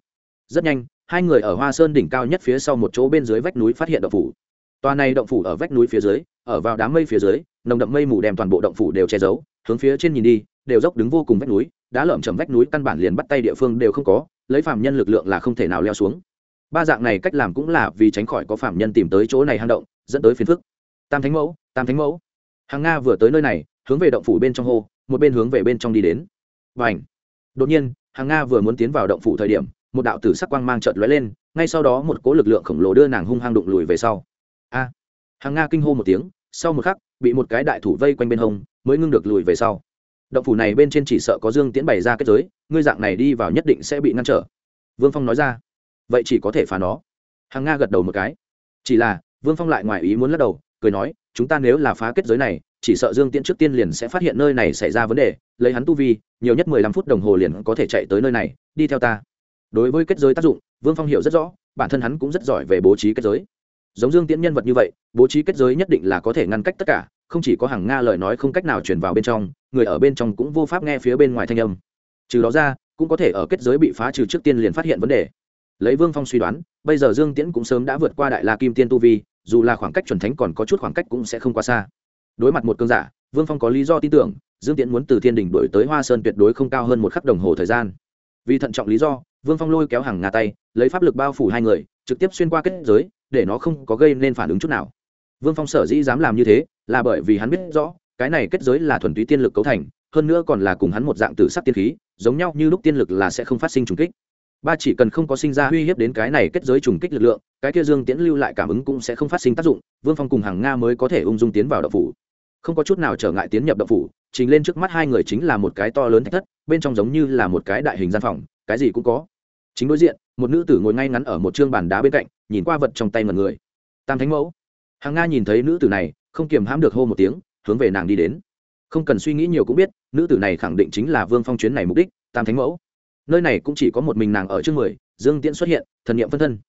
Rất nhanh hai người ở hoa sơn đỉnh cao nhất phía sau một chỗ bên dưới vách núi phát hiện động phủ. Tòa này động phủ ở vách núi phía dưới, ở vào đám mây phía dưới, nồng đậm mây mù đem toàn bộ động phủ đều che giấu, hướng phía trên nhìn đi, đều dốc đứng vô cùng vách núi, đá lởm chầm vách núi căn bản liền bắt tay địa phương đều không có, lấy phạm nhân lực lượng là không thể nào leo xuống. Ba dạng này cách làm cũng là vì tránh khỏi có phạm nhân tìm tới chỗ này hang động, dẫn tới phiền phức. Tam thánh mẫu, tam thánh mẫu. Hàng nga vừa tới nơi này, hướng về động phủ bên trong hô, một bên hướng về bên trong đi đến. Và ảnh đột nhiên, hàng nga vừa muốn tiến vào động phủ thời điểm một đạo tử sắc quang mang chợt lóe lên, ngay sau đó một cỗ lực lượng khổng lồ đưa nàng hung hăng đụng lùi về sau. A! Hàng nga kinh hô một tiếng, sau một khắc, bị một cái đại thủ vây quanh bên hông, mới ngưng được lùi về sau. Động phủ này bên trên chỉ sợ có dương tiễn bày ra kết giới, ngươi dạng này đi vào nhất định sẽ bị ngăn trở. Vương phong nói ra. Vậy chỉ có thể phá nó. Hàng nga gật đầu một cái. Chỉ là, vương phong lại ngoài ý muốn lắc đầu, cười nói, chúng ta nếu là phá kết giới này, chỉ sợ dương tiễn trước tiên liền sẽ phát hiện nơi này xảy ra vấn đề, lấy hắn tu vi, nhiều nhất mười lăm phút đồng hồ liền có thể chạy tới nơi này, đi theo ta đối với kết giới tác dụng, vương phong hiểu rất rõ, bản thân hắn cũng rất giỏi về bố trí kết giới. Giống dương tiễn nhân vật như vậy, bố trí kết giới nhất định là có thể ngăn cách tất cả, không chỉ có hàng nga lời nói không cách nào truyền vào bên trong, người ở bên trong cũng vô pháp nghe phía bên ngoài thanh âm. Trừ đó ra, cũng có thể ở kết giới bị phá trừ trước tiên liền phát hiện vấn đề. Lấy vương phong suy đoán, bây giờ dương tiễn cũng sớm đã vượt qua đại la kim tiên tu vi, dù là khoảng cách chuẩn thánh còn có chút khoảng cách cũng sẽ không quá xa. Đối mặt một cơn giả, vương phong có lý do tin tưởng, dương tiễn muốn từ thiên đình đổi tới hoa sơn tuyệt đối không cao hơn một khắc đồng hồ thời gian. Vì thận trọng lý do vương phong lôi kéo hàng ngà tay, lấy pháp lực bao phủ hai người, trực tiếp xuyên qua kết giới, để nó không có gây nên phản ứng chút nào. Vương phong sở dĩ dám làm như thế, là bởi vì hắn biết rõ, cái này kết giới là thuần túy tiên lực cấu thành, hơn nữa còn là cùng hắn một dạng tử sắc tiên khí, giống nhau như lúc tiên lực là sẽ không phát sinh trùng kích. Ba chỉ cần không có sinh ra uy hiếp đến cái này kết giới trùng kích lực lượng, cái kia dương tiễn lưu lại cảm ứng cũng sẽ không phát sinh tác dụng, vương phong cùng hàng nga mới có thể ung dung tiến vào đậu phủ. Không có chút nào trở ngại tiến nhập đậu phủ Chính lên trước mắt hai người chính là một cái to lớn thạch thất, bên trong giống như là một cái đại hình gian phòng cái gì cũng có. Chính đối diện, một nữ tử ngồi ngay ngắn ở một chương bàn đá bên cạnh, nhìn qua vật trong tay mật người. Tam thánh mẫu. Hàng nga nhìn thấy nữ tử này, không kiềm hãm được hô một tiếng, hướng về nàng đi đến. Không cần suy nghĩ nhiều cũng biết, nữ tử này khẳng định chính là vương phong chuyến này mục đích, tam thánh mẫu. Nơi này cũng chỉ có một mình nàng ở trước mười dương tiễn xuất hiện, thần niệm phân thân.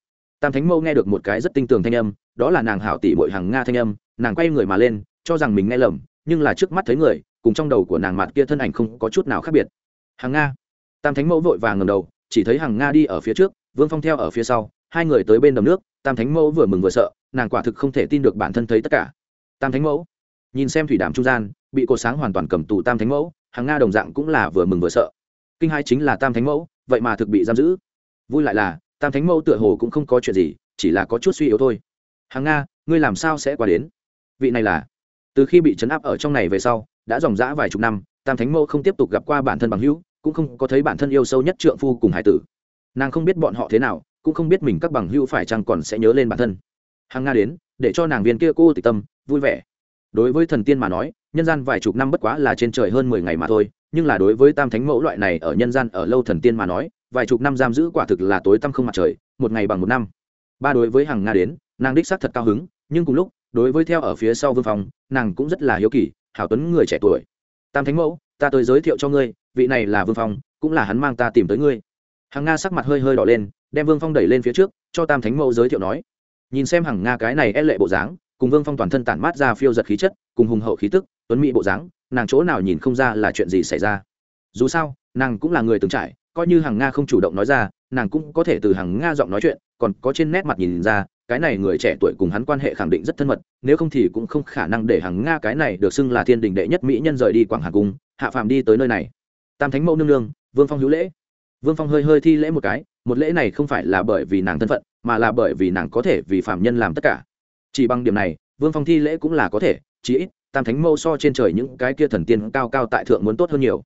Tam thánh mẫu nghe được một cái rất tinh tường thanh âm, đó là nàng hảo tỷ bội hàng nga thanh âm, nàng quay người mà lên, cho rằng mình nghe lầm, nhưng là trước mắt thấy người, cùng trong đầu của nàng mặt kia thân ảnh không có chút nào khác biệt. Hàng nga tam thánh mẫu vội vàng ngầm đầu, chỉ thấy hàng nga đi ở phía trước, vương phong theo ở phía sau, hai người tới bên đầm nước, tam thánh mẫu vừa mừng vừa sợ, nàng quả thực không thể tin được bản thân thấy tất cả. Tam thánh mẫu, nhìn xem thủy đàm trung gian, bị cột sáng hoàn toàn cầm tù tam thánh mẫu hàng nga đồng dạng cũng là vừa mừng vừa sợ. Kinh hai chính là tam thánh mẫu, vậy mà thực bị giam giữ. Vui lại là, tam thánh mẫu tựa hồ cũng không có chuyện gì, chỉ là có chút suy yếu thôi. Hàng nga, ngươi làm sao sẽ qua đến? Vị này là, từ khi bị chấn áp ở trong này về sau, đã dòng dã vài chục năm, tam thánh mẫu không tiếp tục gặp qua bản thân bằng hữu cũng không có thấy bản thân yêu sâu nhất trượng phu cùng hải tử. Nàng không biết bọn họ thế nào, cũng không biết mình các bằng hữu phải chăng còn sẽ nhớ lên bản thân. Hàng nga đến, để cho nàng viên kia cô tịch tâm, vui vẻ. Đối với thần tiên mà nói, nhân gian vài chục năm bất quá là trên trời hơn mười ngày mà thôi, nhưng là đối với tam thánh mẫu loại này ở nhân gian ở lâu thần tiên mà nói, vài chục năm giam giữ quả thực là tối tăm không mặt trời, một ngày bằng một năm. Ba đối với hàng nga đến, nàng đích xác thật cao hứng, nhưng cùng lúc, đối với theo ở phía sau vương phòng, nàng cũng rất là hiếu kỳ, hảo tuấn, người trẻ tuổi, tam thánh mẫu, ta tới giới thiệu cho ngươi vị này là vương phong, cũng là hắn mang ta tìm tới ngươi. Hằng nga sắc mặt hơi hơi đỏ lên, đem vương phong đẩy lên phía trước, cho tam thánh mẫu giới thiệu nói. Nhìn xem hằng nga cái này e lệ bộ dáng, cùng vương phong toàn thân tản mát ra phiêu giật khí chất, cùng hùng hậu khí tức, tuấn mỹ bộ dáng, nàng chỗ nào nhìn không ra là chuyện gì xảy ra. Dù sao, nàng cũng là người từng trải, coi như hàng nga không chủ động nói ra, nàng cũng có thể từ hàng nga giọng nói chuyện, còn có trên nét mặt nhìn ra, cái này người trẻ tuổi cùng hắn quan hệ khẳng định rất thân mật, nếu không thì cũng không khả năng để hàng nga cái này được xưng là thiên đình đệ nhất mỹ nhân rời đi quảng hà cung, hạ phàm đi tới nơi này tam thánh mẫu nương nương, vương phong hữu lễ. Vương phong hơi hơi thi lễ một cái, một lễ này không phải là bởi vì nàng thân phận, mà là bởi vì nàng có thể vì phạm nhân làm tất cả. Chỉ bằng điểm này, vương phong thi lễ cũng là có thể, chí ít, tam thánh mẫu so trên trời những cái kia thần tiên cao cao tại thượng muốn tốt hơn nhiều.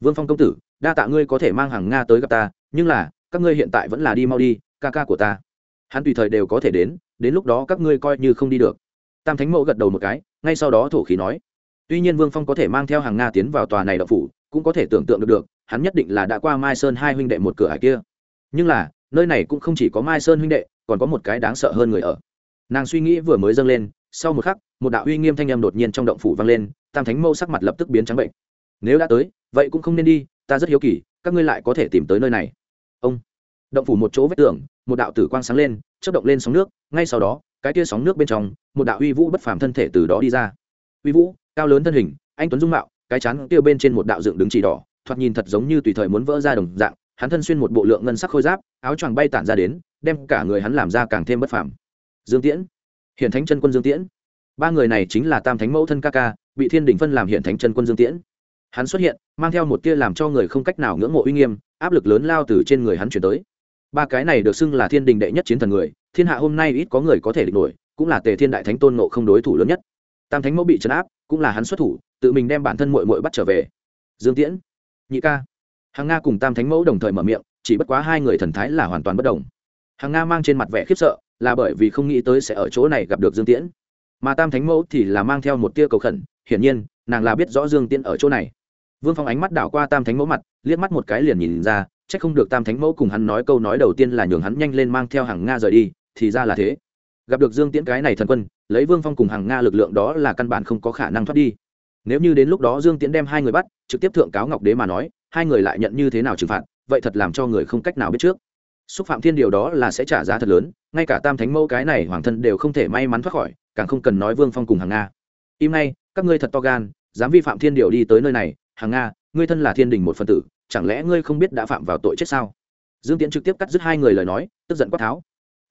Vương phong công tử, đa tạ ngươi có thể mang hàng nga tới gặp ta, nhưng là, các ngươi hiện tại vẫn là đi mau đi, ca ca của ta. Hắn tùy thời đều có thể đến đến lúc đó các ngươi coi như không đi được. Tam thánh mẫu gật đầu một cái, ngay sau đó thổ khí nói. Tuy nhiên vương phong có thể mang theo hàng nga tiến vào tòa này đậu phủ cũng có thể tưởng tượng được được, hắn nhất định là đã qua mai sơn hai huynh đệ một cửa hải kia. Nhưng là, nơi này cũng không chỉ có mai sơn huynh đệ, còn có một cái đáng sợ hơn người ở. Nàng suy nghĩ vừa mới dâng lên, sau một khắc, một đạo uy nghiêm thanh âm đột nhiên trong động phủ vang lên, tam thánh mâu sắc mặt lập tức biến trắng bệnh. Nếu đã tới, vậy cũng không nên đi, ta rất hiếu kỳ, các ngươi lại có thể tìm tới nơi này. Ông. Động phủ một chỗ vết tường, một đạo tử quang sáng lên, chớp động lên sóng nước, ngay sau đó, cái tia sóng nước bên trong, một đạo uy vũ bất phàm thân thể từ đó đi ra. Uy vũ, cao lớn thân hình, anh tuấn dung mạo cái chán tiêu bên trên một đạo dựng đứng chỉ đỏ, thoạt nhìn thật giống như tùy thời muốn vỡ ra đồng dạng, hắn thân xuyên một bộ lượng ngân sắc khôi giáp, áo choàng bay tản ra đến, đem cả người hắn làm ra càng thêm bất phàm. Dương tiễn hiện thánh chân quân dương tiễn. Ba người này chính là tam thánh mẫu thân ca ca, bị thiên đình phân làm hiện thánh chân quân dương tiễn. Hắn xuất hiện, mang theo một tia làm cho người không cách nào ngưỡng mộ uy nghiêm, áp lực lớn lao từ trên người hắn chuyển tới. Ba cái này được xưng là thiên đình đệ nhất chiến thần người, thiên hạ hôm nay ít có người có thể địch nổi, cũng là tề thiên đại thánh tôn nộ không đối thủ lớn nhất. Tam thánh mẫu bị trấn áp, cũng là hắn xuất thủ tự mình đem bản thân mội mội bắt trở về. Dương tiễn, nhị ca. Hàng nga cùng tam thánh mẫu đồng thời mở miệng, chỉ bất quá hai người thần thái là hoàn toàn bất đồng. Hàng nga mang trên mặt vẻ khiếp sợ, là bởi vì không nghĩ tới sẽ ở chỗ này gặp được dương tiễn. Mà tam thánh mẫu thì là mang theo một tia cầu khẩn, hiển nhiên, nàng là biết rõ dương tiễn ở chỗ này. Vương phong ánh mắt đảo qua tam thánh mẫu mặt, liếc mắt một cái liền nhìn ra c h ắ c không được tam thánh mẫu cùng hắn nói câu nói đầu tiên là nhường hắn nhanh lên mang theo hàng nga rời đi, thì ra là thế. Gặp được dương tiễn cái này thần quân, lấy vương phong cùng hàng nga lực lượng đó là căn bản không có khả năng thoát đi nếu như đến lúc đó dương tiễn đem hai người bắt, trực tiếp thượng cáo ngọc đế mà nói, hai người lại nhận như thế nào trừng phạt, vậy thật làm cho người không cách nào biết trước. Xúc phạm thiên điều đó là sẽ trả giá thật lớn, ngay cả tam thánh mẫu cái này hoàng thân đều không thể may mắn thoát khỏi, càng không cần nói vương phong cùng hàng nga. Im ngay, các ngươi thật to gan, dám vi phạm thiên điều đi tới nơi này hàng nga, ngươi thân là thiên đình một phần tử, chẳng lẽ ngươi không biết đã phạm vào tội chết sao? Dương tiễn trực tiếp cắt dứt hai người lời nói, tức giận quát tháo.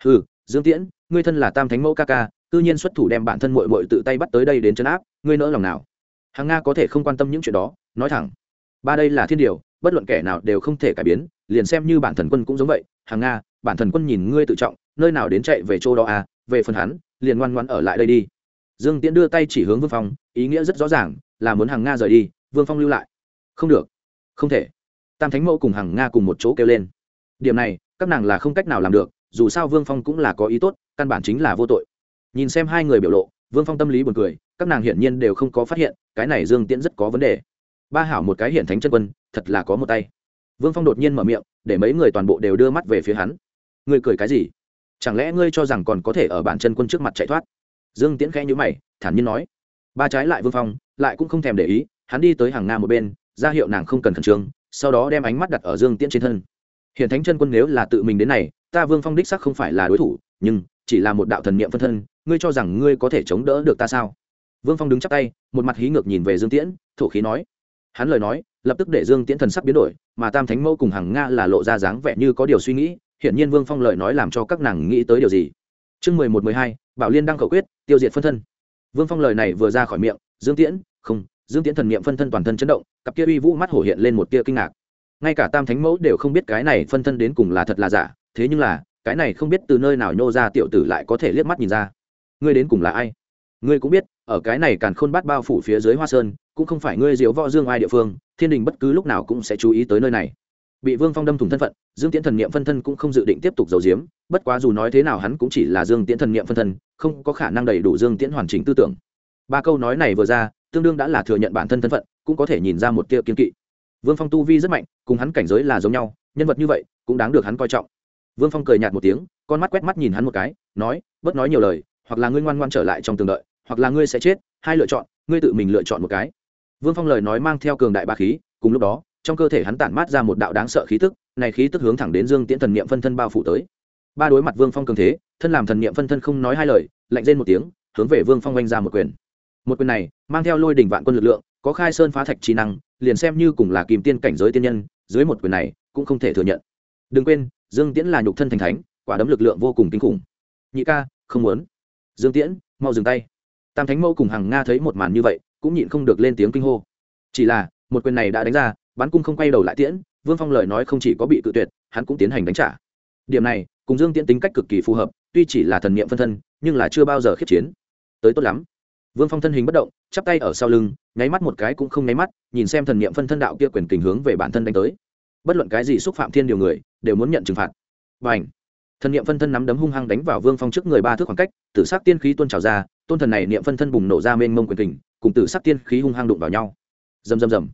Ừ dương tiễn, ngươi thân là tam thánh mẫu ca ca tự nhiên xuất thủ đem bản thân mội mội tự tay bắt tới đây đến chấn áp, ngươi nỡ lòng nào? Hàng nga có thể không quan tâm những chuyện đó, nói thẳng. Ba đây là thiên điều, bất luận kẻ nào đều không thể cải biến, liền xem như bản thần quân cũng giống vậy. Hàng nga, bản thần quân nhìn ngươi tự trọng, nơi nào đến chạy về chỗ đó à? Về phần hắn, liền ngoan ngoan ở lại đây đi. Dương tiễn đưa tay chỉ hướng vương phong, ý nghĩa rất rõ ràng, là muốn hàng nga rời đi, vương phong lưu lại. Không được. Không thể. Tam thánh mẫu cùng hàng nga cùng một chỗ kêu lên. Điểm này, các nàng là không cách nào làm được, dù sao vương phong cũng là có ý tốt, căn bản chính là vô tội. Nhìn xem hai người biểu lộ, vương phong tâm lý buồn cười các nàng hiển nhiên đều không có phát hiện, cái này dương tiễn rất có vấn đề. Ba hảo một cái hiển thánh chân quân, thật là có một tay. Vương phong đột nhiên mở miệng, để mấy người toàn bộ đều đưa mắt về phía hắn. Ngươi cười cái gì? Chẳng lẽ ngươi cho rằng còn có thể ở bản chân quân trước mặt chạy thoát? Dương tiễn khẽ nhữ mày, thản nhiên nói. Ba trái lại vương phong, lại cũng không thèm để ý, hắn đi tới hàng nga một bên, ra hiệu nàng không cần khẩn trương, sau đó đem ánh mắt đặt ở dương tiễn trên thân. Hiện thánh chân quân nếu là tự mình đến này, ta vương phong đích sắc không phải là đối thủ, nhưng chỉ là một đạo thần niệm phân thân, ngươi cho rằng ngươi có thể chống đỡ được ta sao? Vương phong đứng chắp tay, một mặt hí ngược nhìn về dương tiễn, thổ khí nói. Hắn lời nói, lập tức để dương tiễn thần sắc biến đổi, mà tam thánh mẫu cùng hàng nga là lộ ra dáng vẻ như có điều suy nghĩ, hiển nhiên vương phong lời nói làm cho các nàng nghĩ tới điều gì. Chương mười một, mười hai, bảo liên đăng khẩu quyết, tiêu diệt phân thân. Vương phong lời này vừa ra khỏi miệng, dương tiễn, không, dương tiễn thần niệm phân thân toàn thân chấn động, cặp kia uy vũ mắt hổ hiện lên một tia kinh ngạc. Ngay cả tam thánh mẫu đều không biết cái này phân thân đến cùng là thật là giả, thế nhưng là, cái này không biết từ nơi nào nhô ra tiểu tử lại có thể liếc mắt nhìn ra. Ngươi đến cùng là ai? Ngươi cũng biết ở cái này càn khôn bát bao phủ phía dưới hoa sơn, cũng không phải ngươi diếu võ dương ai địa phương, thiên đình bất cứ lúc nào cũng sẽ chú ý tới nơi này. Bị vương phong đâm thủng thân phận, dương tiễn thần niệm phân thân cũng không dự định tiếp tục giấu giếm, bất quá dù nói thế nào hắn cũng chỉ là dương tiễn thần niệm phân thân, không có khả năng đầy đủ dương tiễn hoàn chỉnh tư tưởng. Ba câu nói này vừa ra, tương đương đã là thừa nhận bản thân thân phận, cũng có thể nhìn ra một tia kiên kỵ. Vương phong tu vi rất mạnh, cùng hắn cảnh giới là giống nhau, nhân vật như vậy, cũng đáng được hắn coi trọng. Vương phong cười nhạt một tiếng, con mắt quét mắt nhìn hắn một cái, nói, bớt nói nhiều lời, hoặc là ngươi ngoan ngoan trở lại trong tường đợi hoặc là ngươi sẽ chết, hai lựa chọn, ngươi tự mình lựa chọn một cái. Vương phong lời nói mang theo cường đại ba khí, cùng lúc đó, trong cơ thể hắn tản mát ra một đạo đáng sợ khí tức, này khí tức hướng thẳng đến dương tiễn thần niệm phân thân bao phủ tới. Ba đối mặt vương phong cường thế, thân làm thần niệm phân thân không nói hai lời, lạnh rên một tiếng, hướng về vương phong oanh ra một quyền. Một quyền này, mang theo lôi đỉnh vạn quân lực lượng, có khai sơn phá thạch trí năng, liền xem như cùng là kìm tiên cảnh giới tiên nhân, dưới một quyền này, cũng không thể thừa nhận. Đừng quên, dương tiễn là nhục thân thành thánh, quả đấm lực lượng vô cùng kinh khủng. Nhị ca, không muốn. Dương tiễn, mau dừng tay tam thánh mẫu cùng hàng nga thấy một màn như vậy cũng nhịn không được lên tiếng kinh hô chỉ là một quyền này đã đánh ra bắn cung không quay đầu lại tiễn vương phong lời nói không chỉ có bị cự tuyệt hắn cũng tiến hành đánh trả điểm này cùng dương tiễn tính cách cực kỳ phù hợp tuy chỉ là thần niệm phân thân nhưng là chưa bao giờ khiết chiến tới tốt lắm vương phong thân hình bất động chắp tay ở sau lưng nháy mắt một cái cũng không nháy mắt nhìn xem thần niệm phân thân đạo kia quyền kình hướng về bản thân đánh tới bất luận cái gì xúc phạm thiên điều người đều muốn nhận trừng phạt và ảnh thần niệm phân thân nắm đấm hung hăng đánh vào vương phong trước người ba thước khoảng cách tử s ắ c tiên khí tuôn trào ra tôn thần này niệm phân thân bùng nổ ra mênh mông quyền kình, cùng tử sắc tiên khí hung hăng đụng vào nhau. Rầm rầm rầm.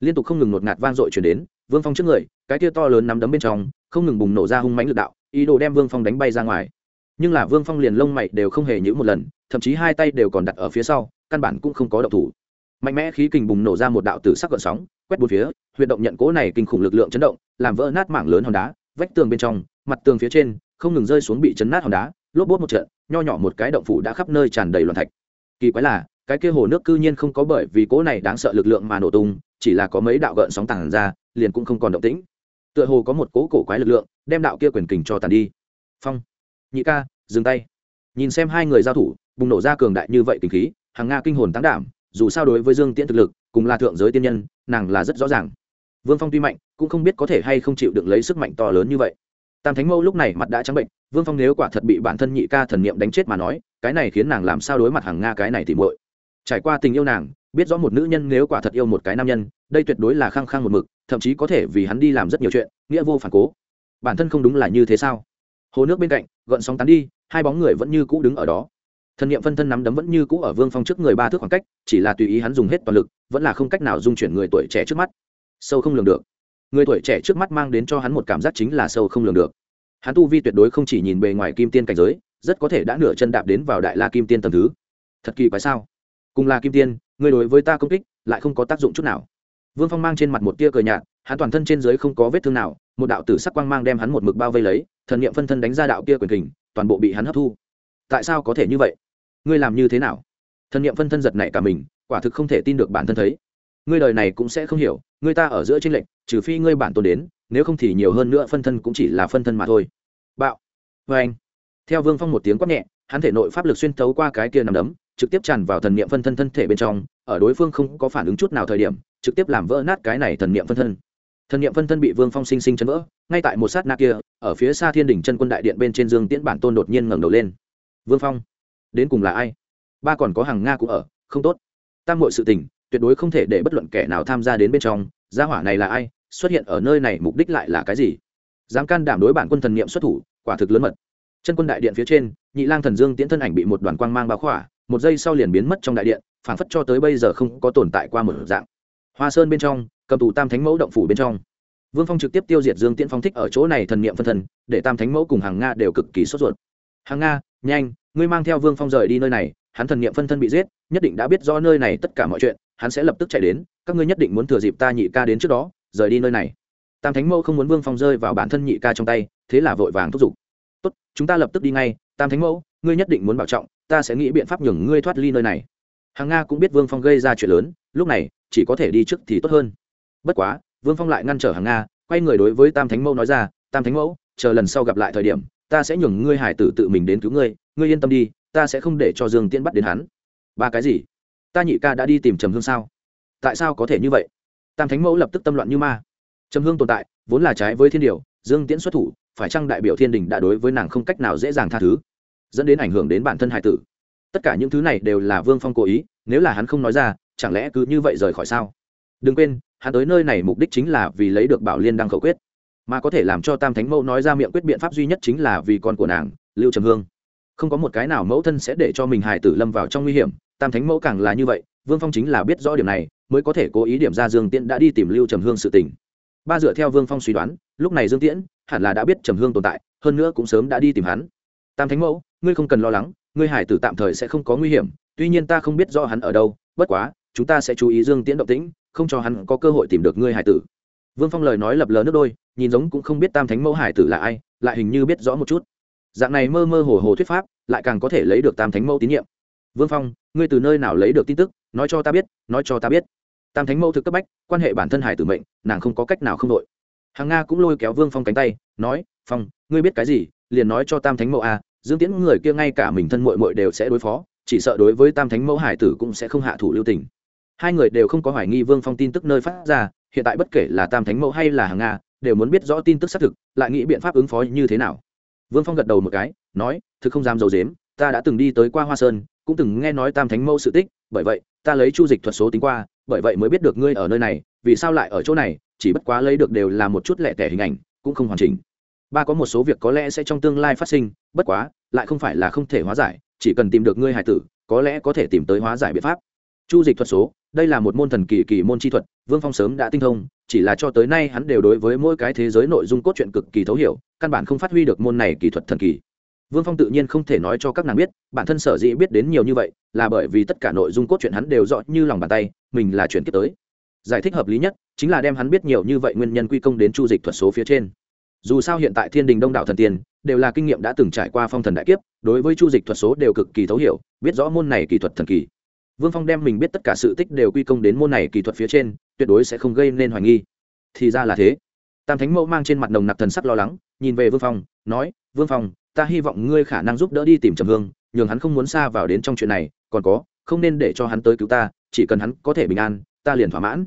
Liên tục không ngừng ngột ngạt vang dội chuyển đến, vương phong trước người, cái tia to lớn nắm đấm bên trong, không ngừng bùng nổ ra hung mãnh lực đạo, ý đồ đem vương phong đánh bay ra ngoài. Nhưng là vương phong liền lông mày đều không hề nhữ một lần, thậm chí hai tay đều còn đặt ở phía sau, căn bản cũng không có động thủ. Mạnh mẽ khí kình bùng nổ ra một đạo tử sắc gợn sóng, quét bốn phía, huyệt động nhận cố này kinh khủng lực lượng chấn động, làm vỡ nát mảng lớn hòn đá, vách tường bên trong, mặt tường phía trên, không ngừng rơi xuống bị chấn nát hòn đá, lốp bốt một trận nho nhỏ một cái động phủ đã khắp nơi tràn đầy loạn thạch. Kỳ quái là, cái kia hồ nước cư nhiên không có bởi vì cố này đáng sợ lực lượng mà nổ tung, chỉ là có mấy đạo gợn sóng tàn ra, liền cũng không còn động tĩnh. Tựa hồ có một cố cổ quái lực lượng, đem đạo kia quyền kình cho tàn đi. Phong. Nhị ca, dừng tay. Nhìn xem hai người giao thủ, bùng nổ ra cường đại như vậy tình khí hàng nga kinh hồn tán đảm, dù sao đối với dương tiễn thực lực, cùng là thượng giới tiên nhân, nàng là rất rõ ràng. Vương phong tuy mạnh, cũng không biết có thể hay không chịu được lấy sức mạnh to lớn như vậy tam thánh mẫu lúc này mặt đã trắng bệnh, vương phong nếu quả thật bị bản thân nhị ca thần niệm đánh chết mà nói, cái này khiến nàng làm sao đối mặt hàng nga cái này thì muội. Trải qua tình yêu nàng, biết rõ một nữ nhân nếu quả thật yêu một cái nam nhân, đây tuyệt đối là khăng khăng một mực, thậm chí có thể vì hắn đi làm rất nhiều chuyện, nghĩa vô phản cố. Bản thân không đúng là như thế sao? Hồ nước bên cạnh, gợn sóng tán đi, hai bóng người vẫn như cũ đứng ở đó. Thần niệm phân thân nắm đấm vẫn như cũ ở vương phong trước người ba thước khoảng cách, chỉ là tùy ý hắn dùng hết toàn lực, vẫn là không cách nào dung chuyển người tuổi trẻ trước mắt. Sâu không lường được người tuổi trẻ trước mắt mang đến cho hắn một cảm giác chính là sâu không lường được. Hắn tu vi tuyệt đối không chỉ nhìn bề ngoài kim tiên cảnh giới, rất có thể đã nửa chân đạp đến vào đại la kim tiên tầm thứ. Thật kỳ quái sao? Cùng là kim tiên, người đối với ta công kích, lại không có tác dụng chút nào. Vương phong mang trên mặt một tia cờ nhạt, hắn toàn thân trên dưới không có vết thương nào, một đạo tử sắc quang mang đem hắn một mực bao vây lấy, thần niệm phân thân đánh ra đạo kia quyền kình, toàn bộ bị hắn hấp thu. Tại sao có thể như vậy? Ngươi làm như thế nào? Thần niệm phân thân giật nảy cả mình, quả thực không thể tin được bản thân thấy ngươi đời này cũng sẽ không hiểu, ngươi ta ở giữa tranh lệch, trừ phi ngươi bản tôn đến, nếu không thì nhiều hơn nữa phân thân cũng chỉ là phân thân mà thôi. Bạo. Vê anh. Theo vương phong một tiếng quát nhẹ, hắn thể nội pháp lực xuyên thấu qua cái kia nằm đấm, trực tiếp tràn vào thần niệm phân thân thân thể bên trong, ở đối phương không có phản ứng chút nào thời điểm, trực tiếp làm vỡ nát cái này thần niệm phân thân. Thần niệm phân thân bị vương phong sinh sinh chấn vỡ, ngay tại một sát na kia, ở phía xa thiên đỉnh chân quân đại điện bên trên dương tiễn bản tôn đột nhiên ngẩng đầu lên. Vương phong, đến cùng là ai? Ba còn có hàng nga cũng ở, không tốt. Tam hội sự tình tuyệt đối không thể để bất luận kẻ nào tham gia đến bên trong, gia hỏa này là ai, xuất hiện ở nơi này mục đích lại là cái gì? Dám can đảm đối bản quân thần niệm xuất thủ, quả thực lớn mật. Chân quân đại điện phía trên, nhị lang thần dương tiễn thân ảnh bị một đoàn quang mang báo khỏa, một giây sau liền biến mất trong đại điện phản phất cho tới bây giờ không có tồn tại qua một dạng. Hoa sơn bên trong, cầm tù tam thánh mẫu động phủ bên trong. Vương phong trực tiếp tiêu diệt dương tiễn phong thích ở chỗ này thần niệm phân thần, để tam thánh mẫu cùng hàng nga đều cực kỳ sốt ruột. Hàng nga nhanh, ngươi mang theo vương phong rời đi nơi này, hắn thần niệm phân thân bị giết, nhất định đã biết do nơi này tất cả mọi chuyện, hắn sẽ lập tức chạy đến, các ngươi nhất định muốn thừa dịp ta nhị ca đến trước đó, rời đi nơi này. Tam thánh mẫu không muốn vương phong rơi vào bản thân nhị ca trong tay, thế là vội vàng thúc giục. Tốt, chúng ta lập tức đi ngay, tam thánh mẫu, ngươi nhất định muốn bảo trọng, ta sẽ nghĩ biện pháp nhường ngươi thoát ly nơi này. Hàng nga cũng biết vương phong gây ra chuyện lớn, lúc này, chỉ có thể đi trước thì tốt hơn. Bất quá, vương phong lại ngăn trở hàng nga, quay người đối với tam thánh mẫu nói ra, tam thánh mẫu, chờ lần sau gặp lại thời điểm ta sẽ nhường ngươi hải tử tự mình đến cứu ngươi ngươi yên tâm đi, ta sẽ không để cho dương tiễn bắt đến hắn. Ba cái gì? Ta nhị ca đã đi tìm trầm hương sao? Tại sao có thể như vậy? Tam thánh mẫu lập tức tâm loạn như ma. Trầm hương tồn tại, vốn là trái với thiên điều, dương tiễn xuất thủ, phải chăng đại biểu thiên đình đã đối với nàng không cách nào dễ dàng tha thứ, dẫn đến ảnh hưởng đến bản thân hải tử? Tất cả những thứ này đều là vương phong cố ý, nếu là hắn không nói ra, chẳng lẽ cứ như vậy rời khỏi sao? Đừng quên, hắn tới nơi này mục đích chính là vì lấy được bảo liên đăng khẩu quyết mà có thể làm cho tam thánh mẫu nói ra miệng quyết biện pháp duy nhất chính là vì con của nàng, lưu trầm hương. Không có một cái nào mẫu thân sẽ để cho mình hài tử lâm vào trong nguy hiểm, tam thánh mẫu càng là như vậy, vương phong chính là biết rõ điểm này, mới có thể cố ý điểm ra dương tiễn đã đi tìm lưu trầm hương sự tình. Ba dựa theo vương phong suy đoán, lúc này dương tiễn hẳn là đã biết trầm hương tồn tại, hơn nữa cũng sớm đã đi tìm hắn. Tam thánh mẫu, ngươi không cần lo lắng, ngươi hải tử tạm thời sẽ không có nguy hiểm, tuy nhiên ta không biết rõ hắn ở đâu, bất quá, chúng ta sẽ chú ý dương tiễn động tĩnh, không cho hắn có cơ hội tìm được ngươi hải tử vương phong lời nói lập lờ nước đôi, nhìn giống cũng không biết tam thánh mẫu hải tử là ai, lại hình như biết rõ một chút. Dạng này mơ mơ hồ hồ thuyết pháp, lại càng có thể lấy được tam thánh mẫu tín nhiệm. Vương phong, ngươi từ nơi nào lấy được tin tức, nói cho ta biết, nói cho ta biết. Tam thánh mẫu thực cấp bách, quan hệ bản thân hải tử mệnh, nàng không có cách nào không đội. Hàng nga cũng lôi kéo vương phong cánh tay, nói, phong, ngươi biết cái gì, liền nói cho tam thánh mẫu à dương tiễn người kia ngay cả mình thân mội mội đều sẽ đối phó, chỉ sợ đối với tam thánh mẫu hải tử cũng sẽ không hạ thủ lưu tình. Hai người đều không có hoài nghi vương phong tin tức nơi phát ra hiện tại bất kể là tam thánh mẫu hay là hàng nga, đều muốn biết rõ tin tức xác thực, lại nghĩ biện pháp ứng phó như thế nào. Vương phong gật đầu một cái, nói, thực không dám d i ấ u dếm ta đã từng đi tới qua hoa sơn, cũng từng nghe nói tam thánh mẫu sự tích, bởi vậy, ta lấy chu dịch thuật số tính qua, bởi vậy mới biết được ngươi ở nơi này, vì sao lại ở chỗ này, chỉ bất quá lấy được đều là một chút lẻ tẻ hình ảnh, cũng không hoàn chỉnh. Ba có một số việc có lẽ sẽ trong tương lai phát sinh, bất quá, lại không phải là không thể hóa giải, chỉ cần tìm được ngươi hải tử, có lẽ có thể tìm tới hóa giải biện pháp chu dịch thuật số, đây là một môn thần kỳ kỳ môn chi thuật, vương phong sớm đã tinh thông, chỉ là cho tới nay hắn đều đối với mỗi cái thế giới nội dung cốt truyện cực kỳ thấu hiểu, căn bản không phát huy được môn này kỳ thuật thần kỳ. Vương phong tự nhiên không thể nói cho các nàng biết, bản thân sở dĩ biết đến nhiều như vậy, là bởi vì tất cả nội dung cốt truyện hắn đều rõ như lòng bàn tay, mình là chuyển tiếp tới. Giải thích hợp lý nhất, chính là đem hắn biết nhiều như vậy nguyên nhân quy công đến chu dịch thuật số phía trên. Dù sao hiện tại thiên đình đông đảo thần tiên, đều là kinh nghiệm đã từng trải qua phong thần đại kiếp, đối với chu dịch thuật số đều cực kỳ thấu hiểu, biết rõ môn này kỳ thuật thần kỳ vương phong đem mình biết tất cả sự tích đều quy công đến môn này kỳ thuật phía trên, tuyệt đối sẽ không gây nên hoài nghi. Thì ra là thế. Tam thánh mẫu mang trên mặt nồng nặc thần sắc lo lắng, nhìn về vương phong, nói, vương phong, ta hy vọng ngươi khả năng giúp đỡ đi tìm trầm hương, nhường hắn không muốn xa vào đến trong chuyện này, còn có, không nên để cho hắn tới cứu ta, chỉ cần hắn có thể bình an, ta liền thỏa mãn.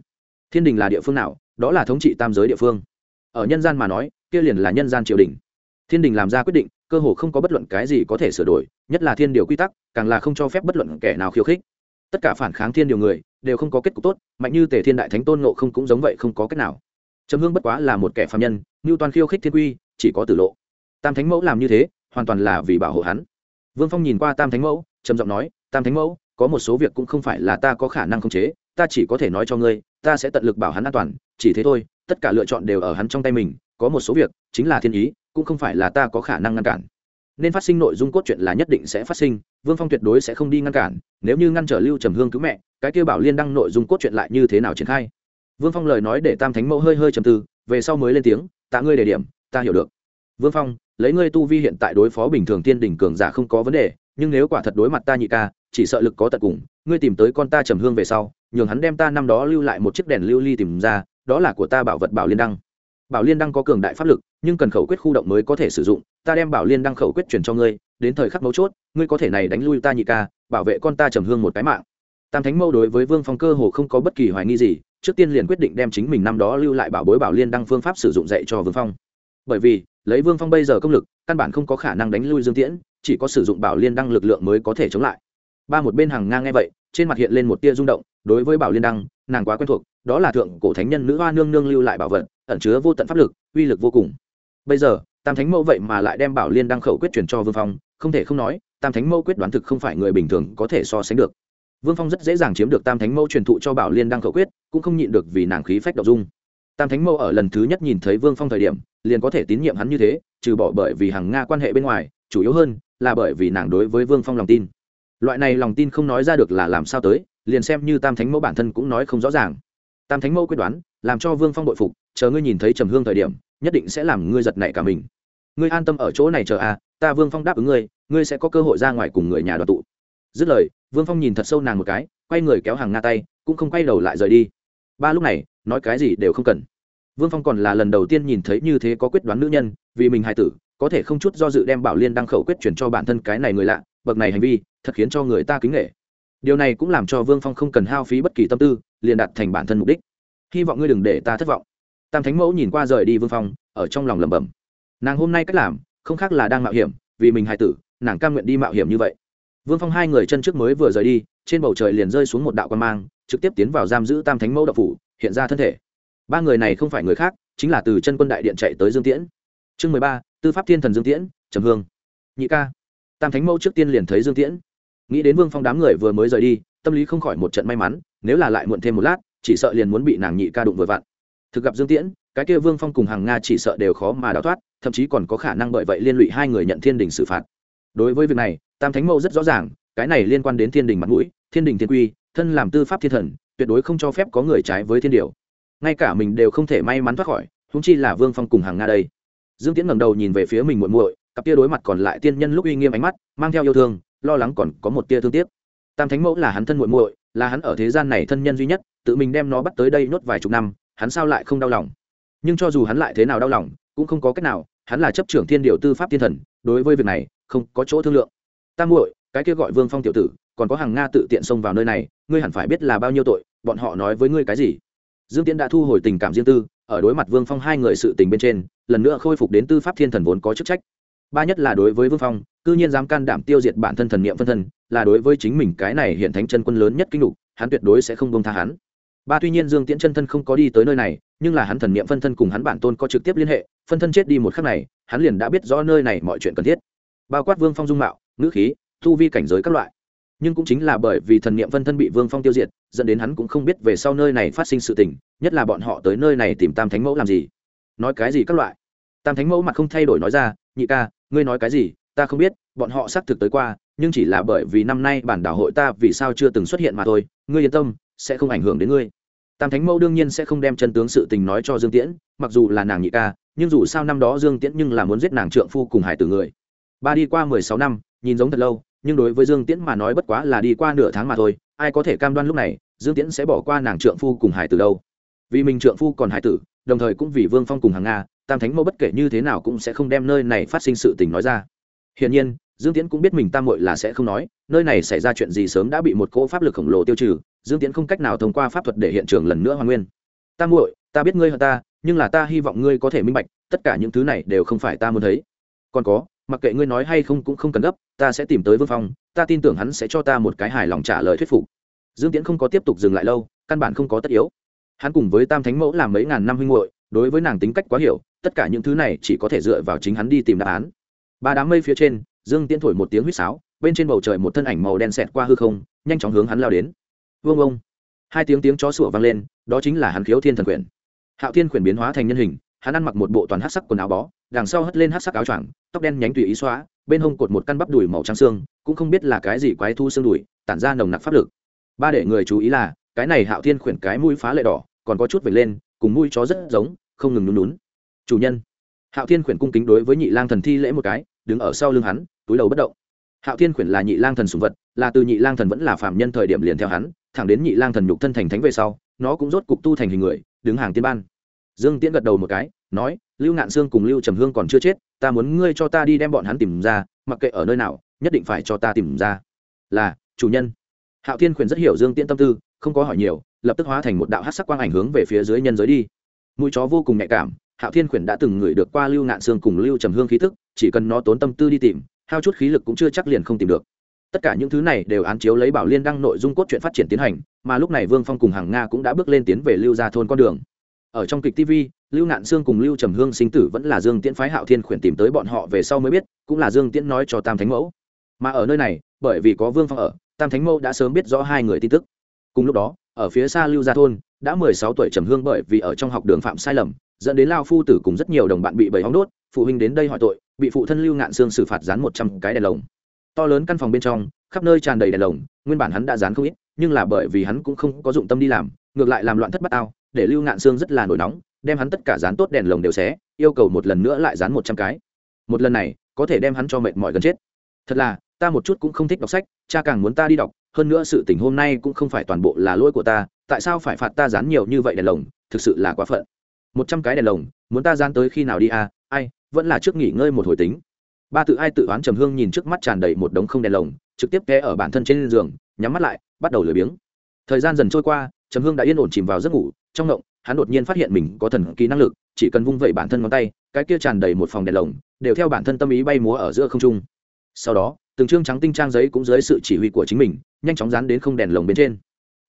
Thiên đình là địa phương nào? Đó là thống trị tam giới địa phương. Ở nhân gian mà nói, kia liền là nhân gian triều đình. Thiên đình làm ra quyết định, cơ hồ không có bất luận cái gì có thể sửa đổi, nhất là thiên điều quy tắc, càng là không cho phép bất luận kẻ nào khiêu khích tất cả phản kháng thiên điều người, đều không có kết cục tốt, mạnh như tề thiên đại thánh tôn nộ không cũng giống vậy không có cách nào. Trầm hương bất quá là một kẻ phạm nhân như toàn khiêu khích thiên quy, chỉ có tử lộ. Tam thánh mẫu làm như thế, hoàn toàn là vì bảo hộ hắn. Vương phong nhìn qua tam thánh mẫu, trầm giọng nói, tam thánh mẫu, có một số việc cũng không phải là ta có khả năng khống chế, ta chỉ có thể nói cho ngươi, ta sẽ tận lực bảo hắn an toàn, chỉ thế thôi, tất cả lựa chọn đều ở hắn trong tay mình, có một số việc chính là thiên ý, cũng không phải là ta có khả năng ngăn cản nên phát sinh nội dung cốt truyện là nhất định sẽ phát sinh, vương phong tuyệt đối sẽ không đi ngăn cản, nếu như ngăn trở lưu trầm hương cứu mẹ, cái kêu bảo liên đăng nội dung cốt truyện lại như thế nào triển khai? Vương phong lời nói để tam thánh mẫu hơi hơi trầm tư, về sau mới lên tiếng, tạ ngươi đề điểm, ta hiểu được. Vương phong, lấy ngươi tu vi hiện tại đối phó bình thường tiên đỉnh cường giả không có vấn đề, nhưng nếu quả thật đối mặt ta nhị ca, chỉ sợ lực có tận cùng, ngươi tìm tới con ta trầm hương về sau, nhường hắn đem ta năm đó lưu lại một chiếc đèn lưu ly tìm ra, đó là của ta bảo vật bảo liên đăng bảo liên đăng có cường đại pháp lực, nhưng cần khẩu quyết khu động mới có thể sử dụng, ta đem bảo liên đăng khẩu quyết truyền cho ngươi, đến thời khắc mấu chốt, ngươi có thể này đánh lui ta nhị ca, bảo vệ con ta trầm hương một cái mạng. Tam thánh mâu đối với vương phong cơ hồ không có bất kỳ hoài nghi gì, trước tiên liền quyết định đem chính mình năm đó lưu lại bảo bối bảo liên đăng phương pháp sử dụng dạy cho vương phong. Bởi vì, lấy vương phong bây giờ công lực, căn bản không có khả năng đánh lui dương tiễn, chỉ có sử dụng bảo liên đăng lực lượng mới có thể chống lại. Ba một bên hàng ngang nghe vậy trên mặt hiện lên một tia rung động, đối với bảo liên đăng, nàng quá quen thuộc, đó là thượng cổ thánh nhân nữ hoa nương nương lưu lại bảo vật, ẩn chứa vô tận pháp lực, uy lực vô cùng. Bây giờ, tam thánh mẫu vậy mà lại đem bảo liên đăng khẩu quyết truyền cho vương phong, không thể không nói, tam thánh mẫu quyết đoán thực không phải người bình thường có thể so sánh được. Vương phong rất dễ dàng chiếm được tam thánh mẫu truyền thụ cho bảo liên đăng khẩu quyết, cũng không nhịn được vì nàng khí phách đ dung. Tam thánh mẫu ở lần thứ nhất nhìn thấy vương phong thời điểm, liền có thể tín nhiệm hắn như thế, trừ bỏ bởi vì hàng nga quan hệ bên ngoài, chủ yếu hơn là bởi vì nàng đối với vương phong lòng tin loại này lòng tin không nói ra được là làm sao tới, liền xem như tam thánh mẫu bản thân cũng nói không rõ ràng. Tam thánh mẫu quyết đoán, làm cho vương phong bội phục, chờ ngươi nhìn thấy trầm hương thời điểm, nhất định sẽ làm ngươi giật nảy cả mình. Ngươi an tâm ở chỗ này chờ à ta vương phong đáp ứng ngươi ngươi sẽ có cơ hội ra ngoài cùng người nhà đoàn tụ. Dứt lời, vương phong nhìn thật sâu nàng một cái, quay người kéo hàng nga tay, cũng không quay đầu lại rời đi. Ba lúc này, nói cái gì đều không cần. Vương phong còn là lần đầu tiên nhìn thấy như thế có quyết đoán nữ nhân, vì mình hài tử, có thể không chút do dự đem bảo liên đăng khẩu quyết chuyển cho bản thân cái này người lạ bậc này hành vi, thật khiến cho người ta kính nghệ. Điều này cũng làm cho vương phong không cần hao phí bất kỳ tâm tư, liền đặt thành bản thân mục đích. Hy vọng ngươi đừng để ta thất vọng. Tam thánh mẫu nhìn qua rời đi vương phong, ở trong lòng lẩm bẩm. Nàng hôm nay cách làm, không khác là đang mạo hiểm, vì mình hài tử, nàng cam nguyện đi mạo hiểm như vậy. Vương phong hai người chân trước mới vừa rời đi, trên bầu trời liền rơi xuống một đạo quan mang, trực tiếp tiến vào giam giữ tam thánh mẫu đậu phủ, hiện ra thân thể. Ba người này không phải người khác, chính là từ chân quân đại điện chạy tới dương tiễn. Chương mười ba, tư pháp thiên thần dương tiễn, trầm hương. Nhị ca tam thánh mẫu trước tiên liền thấy dương tiễn nghĩ đến vương phong đám người vừa mới rời đi tâm lý không khỏi một trận may mắn nếu là lại muộn thêm một lát chỉ sợ liền muốn bị nàng nhị ca đụng vừa vặn thực gặp dương tiễn cái kia vương phong cùng hàng nga chỉ sợ đều khó mà đào thoát thậm chí còn có khả năng bởi vậy liên lụy hai người nhận thiên đình xử phạt đối với việc này tam thánh mẫu rất rõ ràng cái này liên quan đến thiên đình mặt mũi thiên đình thiên quy thân làm tư pháp thiên thần tuyệt đối không cho phép có người trái với thiên điều ngay cả mình đều không thể may mắn thoát khỏi húng chi là vương phong cùng hàng nga đây dương tiễn ngẩng đầu nhìn về phía mình muội muội cặp tia đối mặt còn lại tiên nhân lúc uy nghiêm ánh mắt, mang theo yêu thương, lo lắng còn có một tia thương tiếc. Tam thánh mẫu là hắn thân muội muội, là hắn ở thế gian này thân nhân duy nhất, tự mình đem nó bắt tới đây nhốt vài chục năm, hắn sao lại không đau lòng? Nhưng cho dù hắn lại thế nào đau lòng, cũng không có cách nào, hắn là chấp trưởng thiên điều tư pháp thiên thần, đối với việc này, không có chỗ thương lượng. Tam muội, cái kia gọi vương phong tiểu tử, còn có hàng nga tự tiện xông vào nơi này, ngươi hẳn phải biết là bao nhiêu tội, bọn họ nói với ngươi cái gì? Dương tiễn đã thu hồi tình cảm riêng tư, ở đối mặt vương phong hai người sự tình bên trên, lần nữa khôi phục đến tư pháp thiên thần vốn có chức trách ba nhất là đối với vương phong, cư nhiên dám can đảm tiêu diệt bản thân thần niệm phân thân, là đối với chính mình cái này hiện thánh chân quân lớn nhất kinh lục, hắn tuyệt đối sẽ không bông tha hắn. Ba tuy nhiên dương tiễn chân thân không có đi tới nơi này, nhưng là hắn thần niệm phân thân cùng hắn bản tôn có trực tiếp liên hệ, phân thân chết đi một khắc này, hắn liền đã biết rõ nơi này mọi chuyện cần thiết. Bao quát vương phong dung mạo, ngữ khí thu vi cảnh giới các loại. Nhưng cũng chính là bởi vì thần niệm phân thân bị vương phong tiêu diệt, dẫn đến hắn cũng không biết về sau nơi này phát sinh sự tình, nhất là bọn họ tới nơi này tìm tam thánh mẫu làm gì. Nói cái gì các loại. Tam thánh mẫu mặt không thay đổi nói ra, nhị ca ngươi nói cái gì, ta không biết, bọn họ xác thực tới qua, nhưng chỉ là bởi vì năm nay bản đảo hội ta vì sao chưa từng xuất hiện mà thôi. Ngươi yên tâm, sẽ không ảnh hưởng đến ngươi. Tam thánh mẫu đương nhiên sẽ không đem chân tướng sự tình nói cho dương tiễn, mặc dù là nàng nhị ca, nhưng dù sao năm đó dương tiễn nhưng là muốn giết nàng trượng phu cùng hải tử người. Ba đi qua mười sáu năm, nhìn giống thật lâu, nhưng đối với dương tiễn mà nói bất quá là đi qua nửa tháng mà thôi, ai có thể cam đoan lúc này, dương tiễn sẽ bỏ qua nàng trượng phu cùng hải tử đâu. Vì mình trượng phu còn hải tử, đồng thời cũng vì vương phong cùng hàng nga tam thánh mẫu bất kể như thế nào cũng sẽ không đem nơi này phát sinh sự tình nói ra. Hiển nhiên dương tiễn cũng biết mình tam Mội là sẽ không nói nơi này xảy ra chuyện gì sớm đã bị một cỗ pháp lực khổng lồ tiêu trừ dương tiễn không cách nào thông qua pháp thuật để hiện trường lần nữa hoàn nguyên. Tam Mội, ta biết ngươi hơn ta nhưng là ta hy vọng ngươi có thể minh bạch tất cả những thứ này đều không phải ta muốn thấy. Còn có mặc kệ ngươi nói hay không cũng không cần gấp ta sẽ tìm tới vương phong ta tin tưởng hắn sẽ cho ta một cái hài lòng trả lời thuyết phục. Dương tiễn không có tiếp tục dừng lại lâu căn bản không có tất yếu. Hắn cùng với tam thánh mẫu làm mấy ngàn năm huynh hội đối với nàng tính cách quá hiểu, tất cả những thứ này chỉ có thể dựa vào chính hắn đi tìm đáp án. Ba đám mây phía trên, dương tiễn thổi một tiếng huýt sáo, bên trên bầu trời một thân ảnh màu đen xẹt qua hư không, nhanh chóng hướng hắn lao đến. Vương ông hai tiếng tiếng chó sủa vang lên, đó chính là hắn khiếu thiên thần quyển hạo thiên quyển biến hóa thành nhân hình, hắn ăn mặc một bộ toàn hát sắc quần áo bó, đằng sau hất lên hát sắc áo choàng, tóc đen nhánh tùy ý xóa, bên hông cột một căn bắp đùi màu trắng xương, cũng không biết là cái gì quái thu xương đùi, tản ra nồng nặc pháp lực. Ba để người chú ý là, cái này hạo thiên khuyển cái mũi phá lệ đỏ, còn có chút vệt lên cùng mũi chó rất giống, không ngừng nhún nhún. Chủ nhân, hạo thiên khuyển cung kính đối với nhị lang thần thi lễ một cái, đứng ở sau lưng hắn, túi đầu bất động. Hạo thiên khuyển là nhị lang thần sùng vật, là từ nhị lang thần vẫn là phạm nhân thời điểm liền theo hắn, thẳng đến nhị lang thần nhục thân thành thánh về sau, nó cũng rốt cục tu thành hình người, đứng hàng tiên ban. Dương tiễn gật đầu một cái, nói, lưu ngạn sương cùng lưu trầm hương còn chưa chết, ta muốn ngươi cho ta đi đem bọn hắn tìm ra, mặc kệ ở nơi nào, nhất định phải cho ta tìm ra. Là, chủ nhân. Hạo thiên khuyển rất hiểu dương tiễn tâm tư, không có hỏi nhiều lập tức hóa thành một đạo hát sắc quang ảnh hướng về phía dưới nhân giới đi. Mũi chó vô cùng nhạy cảm, hạo thiên khuyển đã từng ngửi được qua lưu ngạn sương cùng lưu trầm hương khí thức chỉ cần nó tốn tâm tư đi tìm, hao chút khí lực cũng chưa chắc liền không tìm được. Tất cả những thứ này đều án chiếu lấy bảo liên đăng nội dung cốt truyện phát triển tiến hành, mà lúc này vương phong cùng hàng nga cũng đã bước lên tiến về lưu gia thôn con đường. Ở trong kịch tv lưu nạn sương cùng lưu trầm hương sinh tử vẫn là dương tiễn phái hạo thiên khuyển tìm tới bọn họ về sau mới biết, cũng là dương tiễn nói cho tam thánh mẫu. Mà ở nơi này, bởi vì có vương phong ở, tam thánh mẫu đã sớm biết rõ hai người tin tức. Cùng lúc đó ở phía xa lưu gia thôn, đã mười sáu tuổi trầm hương bởi vì ở trong học đường phạm sai lầm, dẫn đến lao phu tử cùng rất nhiều đồng bạn bị bầy hóng đốt, phụ huynh đến đây hỏi tội, bị phụ thân lưu ngạn sương xử phạt dán một trăm cái đèn lồng. To lớn căn phòng bên trong, khắp nơi tràn đầy đèn lồng, nguyên bản hắn đã dán không ít, nhưng là bởi vì hắn cũng không có dụng tâm đi làm, ngược lại làm loạn thất bát ao, để lưu ngạn sương rất là nổi nóng, đem hắn tất cả dán tốt đèn lồng đều xé, yêu cầu một lần nữa lại dán một trăm cái. Một lần này, có thể đem hắn cho mệt mỏi gần chết. Thật là, ta một chút cũng không thích đọc sách, cha càng muốn ta đi đọc hơn nữa sự tình hôm nay cũng không phải toàn bộ là lỗi của ta, tại sao phải phạt ta dán nhiều như vậy đèn lồng? Thực sự là quá phận. Một trăm cái đèn lồng, muốn ta dán tới khi nào đi à? Ai, vẫn là trước nghỉ ngơi một hồi tính. Ba tự ai tự oán trầm hương nhìn trước mắt tràn đầy một đống không đèn lồng, trực tiếp té ở bản thân trên giường, nhắm mắt lại, bắt đầu lười biếng. Thời gian dần trôi qua, trầm hương đã yên ổn chìm vào giấc ngủ, trong ngộng, hắn đột nhiên phát hiện mình có thần kỳ năng lực, chỉ cần vung vẩy bản thân ngón tay, cái kia tràn đầy một phòng đèn lồng, đều theo bản thân tâm ý bay múa ở giữa không trung. Sau đó, từng chương trắng tinh trang giấy cũng dưới sự chỉ huy của chính mình nhanh chóng dán đến không đèn lồng bên trên.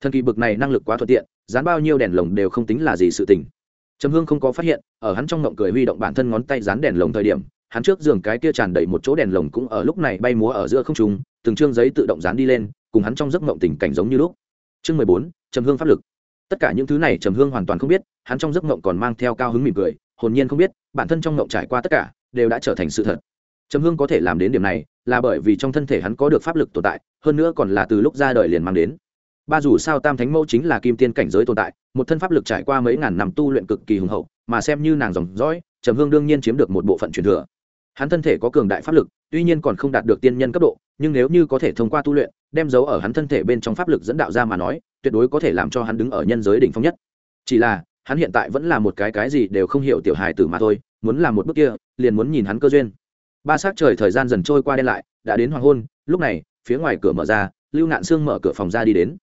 Thần kỳ bực này năng lực quá thuận tiện, dán bao nhiêu đèn lồng đều không tính là gì sự tình. Trầm hương không có phát hiện, ở hắn trong ngộng cười huy động bản thân ngón tay dán đèn lồng thời điểm, hắn trước giường cái kia tràn đầy một chỗ đèn lồng cũng ở lúc này bay múa ở giữa không trung, từng chương giấy tự động dán đi lên, cùng hắn trong giấc ngộng tình cảnh giống như lúc. Chương mười bốn, trầm hương pháp lực. Tất cả những thứ này trầm hương hoàn toàn không biết, hắn trong giấc ngộng còn mang theo cao hứng mỉm cười, hồn nhiên không biết, bản thân trong ngộng trải qua tất cả, đều đã trở thành sự thật trầm hương có thể làm đến điểm này là bởi vì trong thân thể hắn có được pháp lực tồn tại, hơn nữa còn là từ lúc ra đời liền mang đến. Ba dù sao tam thánh mẫu chính là kim tiên cảnh giới tồn tại, một thân pháp lực trải qua mấy ngàn năm tu luyện cực kỳ hùng hậu, mà xem như nàng dòng dõi, trầm hương đương nhiên chiếm được một bộ phận truyền thừa. Hắn thân thể có cường đại pháp lực, tuy nhiên còn không đạt được tiên nhân cấp độ, nhưng nếu như có thể thông qua tu luyện, đem dấu ở hắn thân thể bên trong pháp lực dẫn đạo ra mà nói, tuyệt đối có thể làm cho hắn đứng ở nhân giới đỉnh phong nhất. Chỉ là, hắn hiện tại vẫn là một cái cái gì đều không hiểu tiểu hài tử mà thôi, muốn làm một bước kia, liền muốn nhìn hắn cơ duyên ba s á c trời thời gian dần trôi qua đen lại, đã đến hoàng hôn, lúc này, phía ngoài cửa mở ra, lưu nạn sương mở cửa phòng ra đi đến.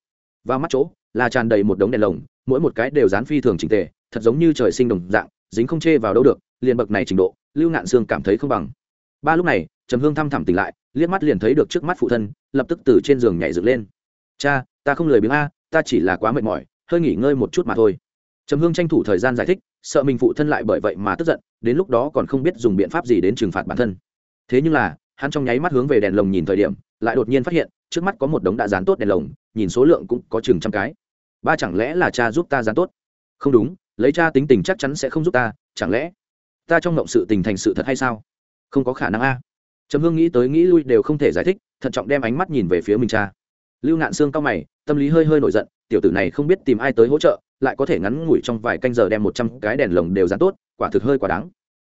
Và mắt chỗ, là tràn đầy một đống đèn lồng, mỗi một cái đều dán phi thường trình tề, thật giống như trời sinh đồng dạng, dính không chê vào đâu được, liền bậc này trình độ, lưu nạn sương cảm thấy không bằng. Ba lúc này, trầm hương thăm thẳm tỉnh lại, liếc mắt liền thấy được trước mắt phụ thân, lập tức từ trên giường nhảy dựng lên. Cha, ta không lười biếng a, ta chỉ là quá mệt mỏi, hơi nghỉ ngơi một chút mà thôi. Trầm hương tranh thủ thời gian giải thích, sợ mình phụ thân lại bởi vậy mà tức giận, đến lúc đó còn không biết dùng biện pháp gì đến trừng phạt bản thân thế nhưng là, hắn trong nháy mắt hướng về đèn lồng nhìn thời điểm, lại đột nhiên phát hiện, trước mắt có một đống đã dán tốt đèn lồng, nhìn số lượng cũng có chừng trăm cái. Ba chẳng lẽ là cha giúp ta dán tốt? Không đúng, lấy cha tính tình chắc chắn sẽ không giúp ta, chẳng lẽ ta trong ngộng sự tình thành sự thật hay sao? Không có khả năng a. Trầm hương nghĩ tới nghĩ lui đều không thể giải thích, thận trọng đem ánh mắt nhìn về phía mình cha. Lưu Ngạn xương cao mày, tâm lý hơi hơi nổi giận, tiểu tử này không biết tìm ai tới hỗ trợ, lại có thể ngắn ngủi trong vài canh giờ đem một trăm cái đèn lồng đều dán tốt, quả thực hơi quá đáng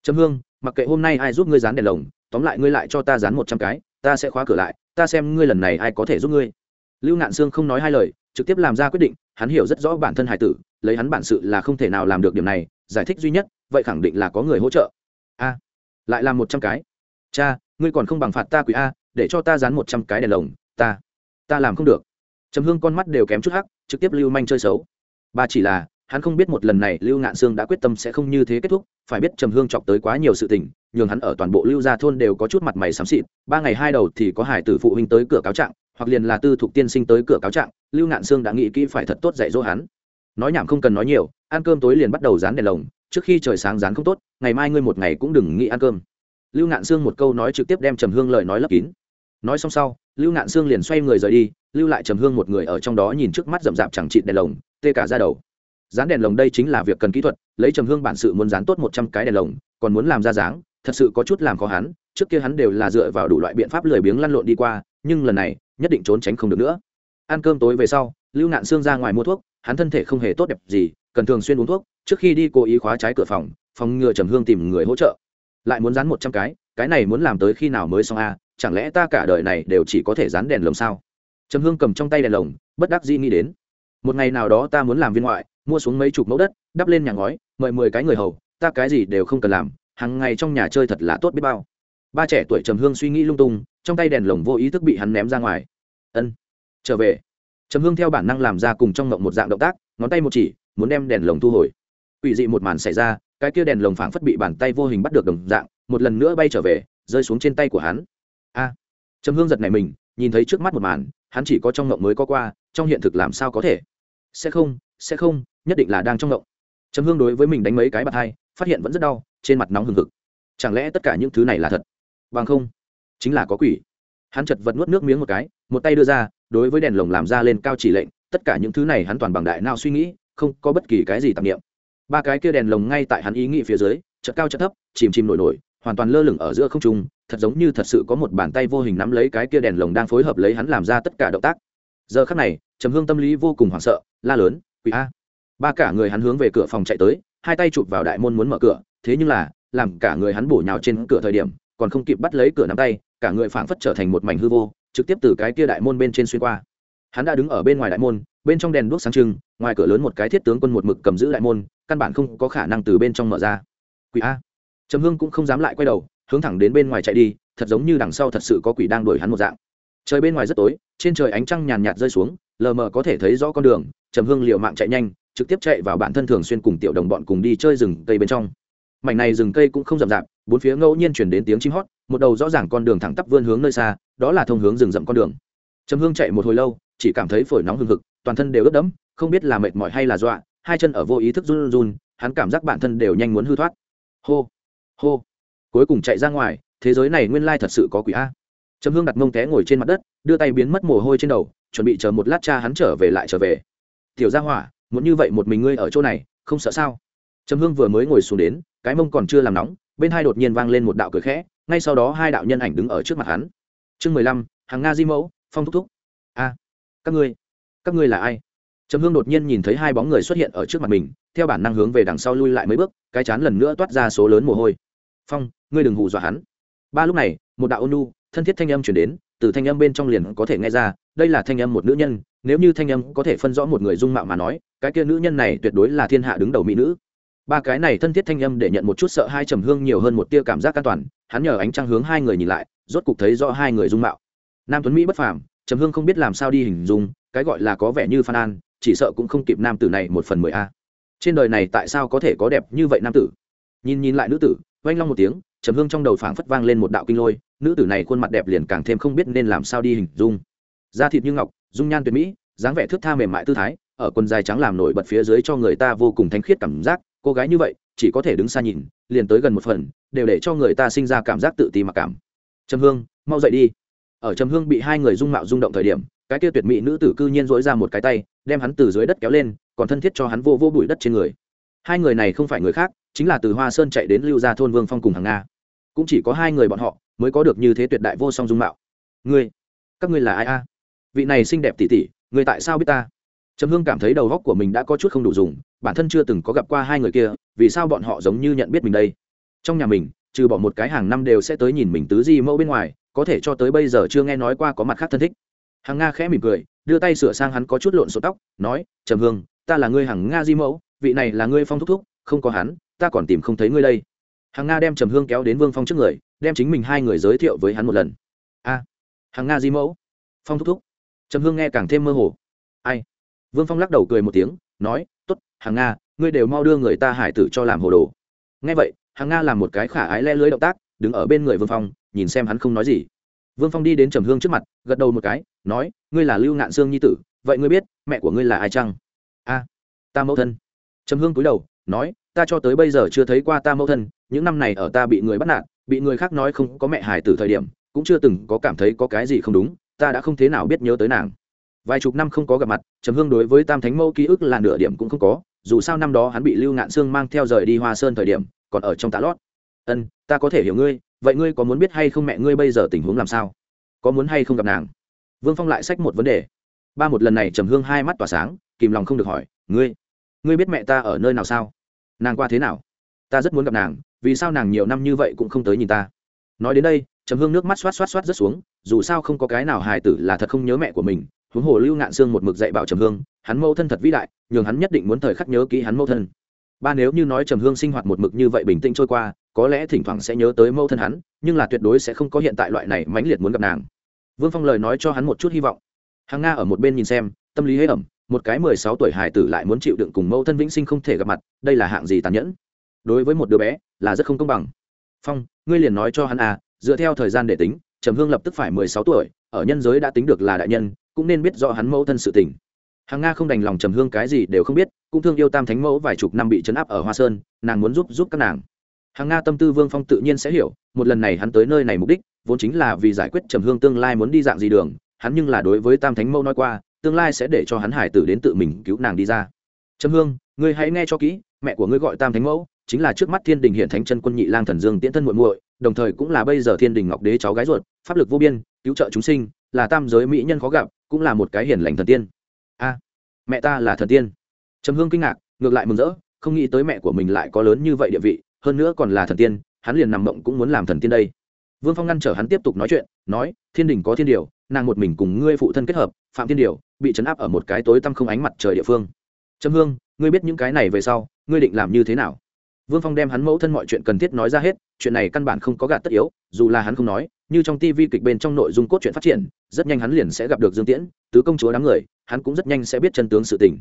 trầm hương, mặc kệ hôm nay ai giúp ngươi dán đèn lồng, tóm lại ngươi lại cho ta dán một trăm cái, ta sẽ khóa cửa lại, ta xem ngươi lần này ai có thể giúp ngươi. Lưu nạn xương không nói hai lời, trực tiếp làm ra quyết định, hắn hiểu rất rõ bản thân hải tử, lấy hắn bản sự là không thể nào làm được điểm này, giải thích duy nhất, vậy khẳng định là có người hỗ trợ. A, lại làm một trăm cái. Cha, ngươi còn không bằng phạt ta quỷ a, để cho ta dán một trăm cái đèn lồng, ta ta làm không được. Trầm hương con mắt đều kém chút hắc, trực tiếp lưu manh chơi xấu. Ba chỉ là hắn không biết một lần này lưu ngạn sương đã quyết tâm sẽ không như thế kết thúc, phải biết trầm hương chọc tới quá nhiều sự tình, nhường hắn ở toàn bộ lưu gia thôn đều có chút mặt mày xám xịt, ba ngày hai đầu thì có hải tử phụ huynh tới cửa cáo trạng, hoặc liền là tư thục tiên sinh tới cửa cáo trạng, lưu ngạn sương đã nghĩ kỹ phải thật tốt dạy dỗ hắn. Nói nhảm không cần nói nhiều, ăn cơm tối liền bắt đầu dán đèn lồng, trước khi trời sáng dán không tốt, ngày mai ngươi một ngày cũng đừng nghĩ ăn cơm. Lưu ngạn sương một câu nói trực tiếp đem trầm hương lời nói lấp kín. Nói xong sau, lưu ngạn sương liền xoay người rời đi, lưu lại trầm hương một người ở trong đó nhìn trước mắt rậm rạp chẳng chịt đèn lồng, tê cả ra đầu dán đèn lồng đây chính là việc cần kỹ thuật, lấy trầm hương bản sự muốn dán tốt một trăm cái đèn lồng, còn muốn làm ra dáng, thật sự có chút làm khó hắn, trước kia hắn đều là dựa vào đủ loại biện pháp lười biếng lăn lộn đi qua, nhưng lần này, nhất định trốn tránh không được nữa. Ăn cơm tối về sau, lưu nạn xương ra ngoài mua thuốc, hắn thân thể không hề tốt đẹp gì, cần thường xuyên uống thuốc, trước khi đi cố ý khóa trái cửa phòng phòng ngừa trầm hương tìm người hỗ trợ. Lại muốn dán một trăm cái cái này muốn làm tới khi nào mới xong a, chẳng lẽ ta cả đời này đều chỉ có thể dán đèn lồng sao? Trầm hương cầm trong tay đèn lồng, bất đắc dĩ nghĩ đến, một ngày nào đó ta muốn làm viên ngoại mua xuống mấy chục mẫu đất, đắp lên nhà ngói, mời mười cái người hầu, ta cái gì đều không cần làm, hàng ngày trong nhà chơi thật là tốt biết bao. Ba trẻ tuổi trầm hương suy nghĩ lung tung, trong tay đèn lồng vô ý thức bị hắn ném ra ngoài. Ân, trở về. Trầm hương theo bản năng làm ra cùng trong ngộng một dạng động tác, ngón tay một chỉ, muốn đem đèn lồng thu hồi. Ủy dị một màn xảy ra, cái kia đèn lồng phảng phất bị bàn tay vô hình bắt được đồng dạng, một lần nữa bay trở về, rơi xuống trên tay của hắn. A. Trầm hương giật này mình, nhìn thấy trước mắt một màn, hắn chỉ có trong ngộng mới có qua, trong hiện thực làm sao có thể? Sẽ không sẽ không nhất định là đang trong mộng trầm hương đối với mình đánh mấy cái bạt hai, phát hiện vẫn rất đau, trên mặt nóng hừng hực. Chẳng lẽ tất cả những thứ này là thật? Bằng không, chính là có quỷ. Hắn chật vật nuốt nước miếng một cái, một tay đưa ra, đối với đèn lồng làm ra lên cao chỉ lệnh, tất cả những thứ này hắn toàn bằng đại nào suy nghĩ, không có bất kỳ cái gì tạp nghiệm ba cái kia đèn lồng ngay tại hắn ý nghĩ phía dưới, chợt cao chợt thấp, chìm chìm nổi nổi, hoàn toàn lơ lửng ở giữa không trung, thật giống như thật sự có một bàn tay vô hình nắm lấy cái kia đèn lồng đang phối hợp lấy hắn làm ra tất cả động tác. Giờ khắc này, trầm hương tâm lý vô cùng hoảng sợ, la lớn, quỷ a ba cả người hắn hướng về cửa phòng chạy tới, hai tay chụp vào đại môn muốn mở cửa, thế nhưng là, làm cả người hắn bổ nhào trên cửa thời điểm, còn không kịp bắt lấy cửa nắm tay, cả người phảng phất trở thành một mảnh hư vô, trực tiếp từ cái kia đại môn bên trên xuyên qua. Hắn đã đứng ở bên ngoài đại môn, bên trong đèn đuốc sáng trưng, ngoài cửa lớn một cái thiết tướng quân một mực cầm giữ đại môn, căn bản không có khả năng từ bên trong mở ra. Quỷ a. Trầm hương cũng không dám lại quay đầu, hướng thẳng đến bên ngoài chạy đi, thật giống như đằng sau thật sự có quỷ đang đuổi hắn một dạng. Trời bên ngoài rất tối, trên trời ánh trăng nhàn nhạt rơi xuống, lờ mờ có thể thấy rõ con đường, trầm hương liều mạng chạy nhanh trực tiếp chạy vào bản thân thường xuyên cùng tiểu đồng bọn cùng đi chơi rừng cây bên trong. Mảnh này rừng cây cũng không rậm rạp, bốn phía ngẫu nhiên chuyển đến tiếng chim hót, một đầu rõ ràng con đường thẳng tắp vươn hướng nơi xa, đó là thông hướng rừng rậm con đường. Trầm hương chạy một hồi lâu, chỉ cảm thấy phổi nóng hừng hực, toàn thân đều ướt đẫm, không biết là mệt mỏi hay là dọa, hai chân ở vô ý thức run run, hắn cảm giác bản thân đều nhanh muốn hư thoát. Hô hô. Cuối cùng chạy ra ngoài, thế giới này nguyên lai thật sự có quỷ a. Trầm hương đặt mông té ngồi trên mặt đất, đưa tay biến mất mồ hôi trên đầu, chuẩn bị chờ một lát cha hắn trở về lại trở về. Tiểu gia hỏa muốn như vậy một mình ngươi ở chỗ này, không sợ sao? Trầm hương vừa mới ngồi xuống đến, cái mông còn chưa làm nóng, bên hai đột nhiên vang lên một đạo cười khẽ, ngay sau đó hai đạo nhân ảnh đứng ở trước mặt hắn. Chương mười lăm, hàng nga di mẫu, phong thúc thúc. A, các ngươi các ngươi là ai? Trầm hương đột nhiên nhìn thấy hai bóng người xuất hiện ở trước mặt mình, theo bản năng hướng về đằng sau lui lại mấy bước, cái chán lần nữa toát ra số lớn mồ hôi. Phong, ngươi đừng hù dọa hắn. Ba lúc này, một đạo ôn nu thân thiết thanh âm chuyển đến, từ thanh âm bên trong liền có thể nghe ra, đây là thanh âm một nữ nhân, nếu như thanh âm có thể phân rõ một người dung mạo mà nói cái kia nữ nhân này tuyệt đối là thiên hạ đứng đầu mỹ nữ. Ba cái này thân thiết thanh âm để nhận một chút sợ hai trầm hương nhiều hơn một tia cảm giác an toàn, hắn nhờ ánh trăng hướng hai người nhìn lại, rốt cục thấy rõ hai người dung mạo. Nam tuấn mỹ bất phàm, trầm hương không biết làm sao đi hình dung, cái gọi là có vẻ như phan an, chỉ sợ cũng không kịp nam tử này một phần mười a. Trên đời này tại sao có thể có đẹp như vậy nam tử? Nhìn nhìn lại nữ tử, oanh long một tiếng, trầm hương trong đầu phảng phất vang lên một đạo kinh lôi, nữ tử này khuôn mặt đẹp liền càng thêm không biết nên làm sao đi hình dung. Da thịt như ngọc, dung nhan tuyệt mỹ, dáng vẻ thước tha mềm mại tư thái ở quần dài trắng làm nổi bật phía dưới cho người ta vô cùng thanh khiết cảm giác, cô gái như vậy, chỉ có thể đứng xa nhìn, liền tới gần một phần, đều để cho người ta sinh ra cảm giác tự ti mặc cảm. Trầm hương, mau dậy đi. Ở trầm hương bị hai người dung mạo rung động thời điểm, cái kia tuyệt mỹ nữ tử cư nhiên dỗi ra một cái tay, đem hắn từ dưới đất kéo lên, còn thân thiết cho hắn vô vô bụi đất trên người. Hai người này không phải người khác, chính là từ hoa sơn chạy đến lưu gia thôn vương phong cùng hàng nga. Cũng chỉ có hai người bọn họ, mới có được như thế tuyệt đại vô song dung mạo. Ngươi, các ngươi là ai a? Vị này xinh đẹp tỉ tỉ người tại sao biết ta? Trầm hương cảm thấy đầu góc của mình đã có chút không đủ dùng, bản thân chưa từng có gặp qua hai người kia, vì sao bọn họ giống như nhận biết mình đây? Trong nhà mình, trừ bỏ một cái hàng năm đều sẽ tới nhìn mình tứ di mẫu bên ngoài, có thể cho tới bây giờ chưa nghe nói qua có mặt khác thân thích. Hàng nga khẽ mỉm cười, đưa tay sửa sang hắn có chút lộn số tóc, nói, trầm hương, ta là ngươi hàng nga di mẫu, vị này là ngươi phong thúc thúc, không có hắn, ta còn tìm không thấy ngươi đây. Hàng nga đem trầm hương kéo đến vương phong trước người, đem chính mình hai người giới thiệu với hắn một lần. A hàng nga di mẫu, phong thúc thúc. Trầm hương nghe càng thêm mơ hồ. Ai? Vương phong lắc đầu cười một tiếng, nói t ố t hàng nga, ngươi đều mau đưa người ta hải tử cho làm hồ đồ. Nghe vậy, hàng nga làm một cái khả ái le lưới động tác, đứng ở bên người vương phong, nhìn xem hắn không nói gì. Vương phong đi đến trầm hương trước mặt, gật đầu một cái, nói, ngươi là lưu ngạn sương nhi tử, vậy ngươi biết mẹ của ngươi là ai chăng? A, ta mẫu thân. Trầm hương cúi đầu, nói, ta cho tới bây giờ chưa thấy qua ta mẫu thân, những năm này ở ta bị người bắt nạt, bị người khác nói không có mẹ hải tử thời điểm, cũng chưa từng có cảm thấy có cái gì không đúng, ta đã không thế nào biết nhớ tới nàng vài chục năm không có gặp mặt, trầm hương đối với tam thánh mẫu ký ức là nửa điểm cũng không có, dù sao năm đó hắn bị lưu ngạn sương mang theo rời đi hoa sơn thời điểm, còn ở trong tạ lót. Ân, ta có thể hiểu ngươi, vậy ngươi có muốn biết hay không mẹ ngươi bây giờ tình huống làm sao? Có muốn hay không gặp nàng? Vương phong lại xách một vấn đề. Ba một lần này trầm hương hai mắt tỏa sáng, kìm lòng không được hỏi, ngươi ngươi biết mẹ ta ở nơi nào sao? Nàng qua thế nào? Ta rất muốn gặp nàng, vì sao nàng nhiều năm như vậy cũng không tới nhìn ta? Nói đến đây, trầm hương nước mắt xoát xoát xoát rất xuống, dù sao không có cái nào hài tử là thật không nhớ mẹ của mình huống hồ lưu ngạn sương một mực dạy bảo trầm hương, hắn mâu thân thật vĩ đại, nhường hắn nhất định muốn thời khắc nhớ kỹ hắn mâu thân. Ba nếu như nói trầm hương sinh hoạt một mực như vậy bình tĩnh trôi qua, có lẽ thỉnh thoảng sẽ nhớ tới mâu thân hắn, nhưng là tuyệt đối sẽ không có hiện tại loại này mãnh liệt muốn gặp nàng. Vương phong lời nói cho hắn một chút hy vọng. Hàng nga ở một bên nhìn xem, tâm lý hế ẩm, một cái mười sáu tuổi hải tử lại muốn chịu đựng cùng mâu thân vĩnh sinh không thể gặp mặt, đây là hạng gì tàn nhẫn? Đối với một đứa bé, là rất không công bằng. Phong, ngươi liền nói cho hắn à dựa theo thời gian để tính, trầm hương lập tức phải mười sáu tuổi, ở nhân giới đã tính được là đại nhân cũng nên biết rõ hắn mẫu thân sự tình. Hàng nga không đành lòng trầm hương cái gì đều không biết, cũng thương yêu tam thánh mẫu vài chục năm bị chấn áp ở hoa sơn, nàng muốn giúp giúp các nàng. Hàng nga tâm tư vương phong tự nhiên sẽ hiểu, một lần này hắn tới nơi này mục đích, vốn chính là vì giải quyết trầm hương tương lai muốn đi dạng gì đường, hắn nhưng là đối với tam thánh mẫu nói qua, tương lai sẽ để cho hắn hải tử đến tự mình cứu nàng đi ra. Trầm hương, ngươi hãy nghe cho kỹ, mẹ của ngươi gọi tam thánh mẫu, chính là trước mắt thiên đình hiện thánh chân quân nhị lang thần dương tiễn thân muội muội, đồng thời cũng là bây giờ thiên đình ngọc đế cháu gái ruột, pháp lực vô biên, cứu trợ chúng sinh là tam giới mỹ nhân khó gặp, cũng là một cái hiền lành thần tiên. A, mẹ ta là thần tiên. Trầm hương kinh ngạc, ngược lại mừng rỡ, không nghĩ tới mẹ của mình lại có lớn như vậy địa vị, hơn nữa còn là thần tiên, hắn liền nằm mộng cũng muốn làm thần tiên đây. Vương phong ngăn trở hắn tiếp tục nói chuyện, nói, thiên đình có thiên điều, nàng một mình cùng ngươi phụ thân kết hợp, phạm thiên điều, bị chấn áp ở một cái tối tăm không ánh mặt trời địa phương. Trầm hương, ngươi biết những cái này về sau, ngươi định làm như thế nào? Vương phong đem hắn mẫu thân mọi chuyện cần thiết nói ra hết, chuyện này căn bản không có gạt tất yếu, dù là hắn không nói như trong tivi kịch bên trong nội dung cốt truyện phát triển, rất nhanh hắn liền sẽ gặp được dương tiễn, tứ công chúa đám người, hắn cũng rất nhanh sẽ biết chân tướng sự tình.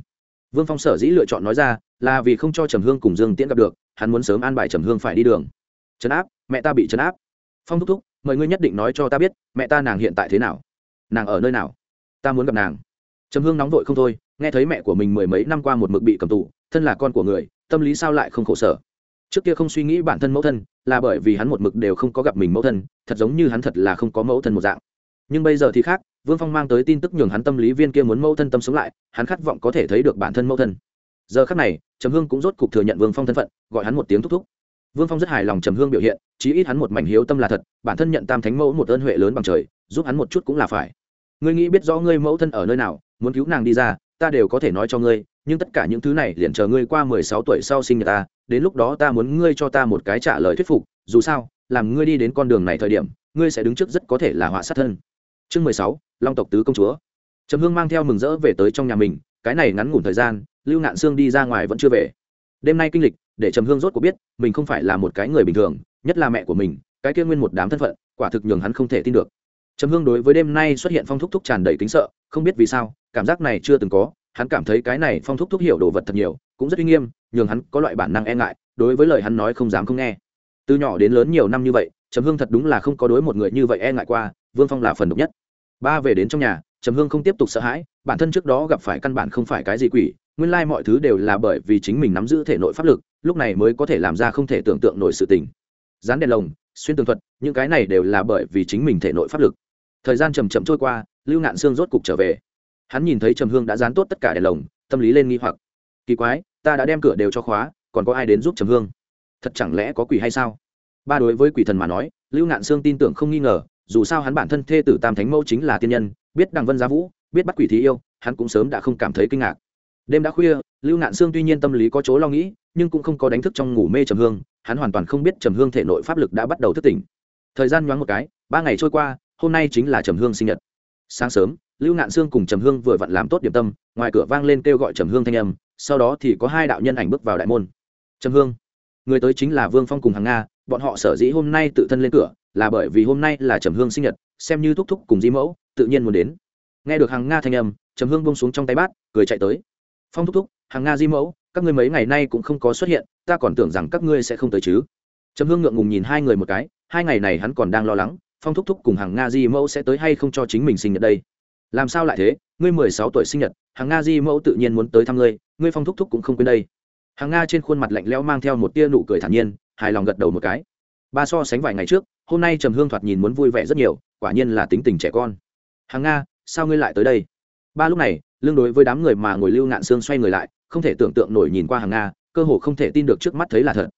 Vương phong sở dĩ lựa chọn nói ra là vì không cho trầm hương cùng dương tiễn gặp được, hắn muốn sớm an bài trầm hương phải đi đường. Trấn áp, mẹ ta bị trấn áp. Phong thúc thúc, mời ngươi nhất định nói cho ta biết, mẹ ta nàng hiện tại thế nào? Nàng ở nơi nào? Ta muốn gặp nàng. Trầm hương nóng vội không thôi, nghe thấy mẹ của mình mười mấy năm qua một mực bị cầm tù, thân là con của người, tâm lý sao lại không khổ sở? Trước kia không suy nghĩ bản thân mẫu thân, là bởi vì hắn một mực đều không có gặp mình mẫu thân, thật giống như hắn thật là không có mẫu thân một dạng. Nhưng bây giờ thì khác, vương phong mang tới tin tức nhường hắn tâm lý viên kia muốn mẫu thân tâm sống lại, hắn khát vọng có thể thấy được bản thân mẫu thân. Giờ khác này, trầm hương cũng rốt cục thừa nhận vương phong thân phận, gọi hắn một tiếng thúc thúc. Vương phong rất hài lòng trầm hương biểu hiện, chí ít hắn một mảnh hiếu tâm là thật, bản thân nhận tam thánh mẫu một ơn huệ lớn bằng trời, giúp hắn một chút cũng là phải. Ngươi nghĩ biết rõ ngươi mẫu thân ở nơi nào, muốn cứu nàng đi ra, ta đều có thể nói cho ngươi nhưng tất cả những thứ này liền chờ ngươi qua mười sáu tuổi sau sinh nhật ta, đến lúc đó ta muốn ngươi cho ta một cái trả lời thuyết phục, dù sao, làm ngươi đi đến con đường này thời điểm, ngươi sẽ đứng trước rất có thể là họa sát thân. Chương mười sáu, long tộc tứ công chúa. Trầm hương mang theo mừng rỡ về tới trong nhà mình, cái này ngắn ngủn thời gian, lưu ngạn sương đi ra ngoài vẫn chưa về. Đêm nay kinh lịch, để trầm hương rốt cuộc biết, mình không phải là một cái người bình thường, nhất là mẹ của mình, cái kia nguyên một đám thân phận, quả thực nhường hắn không thể tin được. Trầm hương đối với đêm nay xuất hiện phong thúc thúc tràn đầy kính sợ, không biết vì sao, cảm giác này chưa từng có hắn cảm thấy cái này phong thúc thúc hiểu đồ vật thật nhiều, cũng rất uy nghiêm, nhường hắn có loại bản năng e ngại, đối với lời hắn nói không dám không nghe. Từ nhỏ đến lớn nhiều năm như vậy, trầm hương thật đúng là không có đối một người như vậy e ngại qua, vương phong là phần độc nhất. Ba về đến trong nhà, trầm hương không tiếp tục sợ hãi, bản thân trước đó gặp phải căn bản không phải cái gì quỷ, nguyên lai mọi thứ đều là bởi vì chính mình nắm giữ thể nội pháp lực, lúc này mới có thể làm ra không thể tưởng tượng nổi sự tình. Dán đèn lồng, xuyên tường thuật, những cái này đều là bởi vì chính mình thể nội pháp lực. Thời gian chầm chậm trôi qua, lưu ngạn sương rốt cục trở về hắn nhìn thấy trầm hương đã dán tốt tất cả đèn lồng, tâm lý lên nghi hoặc. Kỳ quái, ta đã đem cửa đều cho khóa, còn có ai đến giúp trầm hương? Thật chẳng lẽ có quỷ hay sao? Ba đối với quỷ thần mà nói, lưu ngạn sương tin tưởng không nghi ngờ, dù sao hắn bản thân thê tử tam thánh mẫu chính là tiên nhân, biết đằng vân giá vũ, biết bắt quỷ thí yêu, hắn cũng sớm đã không cảm thấy kinh ngạc. Đêm đã khuya, lưu ngạn sương tuy nhiên tâm lý có chỗ lo nghĩ, nhưng cũng không có đánh thức trong ngủ mê trầm hương, hắn hoàn toàn không biết trầm hương thể nội pháp lực đã bắt đầu thức tỉnh. Thời gian nhoáng một cái, ba ngày trôi qua, hôm nay chính là trầm hương sinh nhật. Sáng sớm lưu ngạn sương cùng trầm hương vừa vặn làm tốt điểm tâm, ngoài cửa vang lên kêu gọi trầm hương thanh âm, sau đó thì có hai đạo nhân ảnh bước vào đại môn. Trầm hương, người tới chính là vương phong cùng hàng nga, bọn họ sở dĩ hôm nay tự thân lên cửa, là bởi vì hôm nay là trầm hương sinh nhật, xem như thúc thúc cùng di mẫu, tự nhiên muốn đến. Nghe được hàng nga thanh âm, trầm hương bông xuống trong tay bát, cười chạy tới. Phong thúc thúc hàng nga, di mẫu, các ngươi mấy ngày nay cũng không có xuất hiện, ta còn tưởng rằng các ngươi sẽ không tới chứ. Trầm hương ngượng ngùng nhìn hai người một cái, hai ngày này hắn còn đang lo lắng, phong thúc thúc cùng hàng nga, di mẫu sẽ tới hay không cho chính mình sinh nhật đây? Làm sao lại thế? Ngươi mười sáu tuổi sinh nhật, hàng nga di mẫu tự nhiên muốn tới thăm ngươi ngươi phong thúc thúc cũng không quên đây. Hàng nga trên khuôn mặt lạnh lẽo mang theo một tia nụ cười thản nhiên, hài lòng gật đầu một cái. Ba so sánh vài ngày trước, hôm nay trầm hương thoạt nhìn muốn vui vẻ rất nhiều, quả nhiên là tính tình trẻ con. Hàng nga, sao ngươi lại tới đây? Ba lúc này, lương đối với đám người mà ngồi lưu ngạn xương xoay người lại, không thể tưởng tượng nổi nhìn qua hàng nga, cơ hồ không thể tin được trước mắt thấy là thật.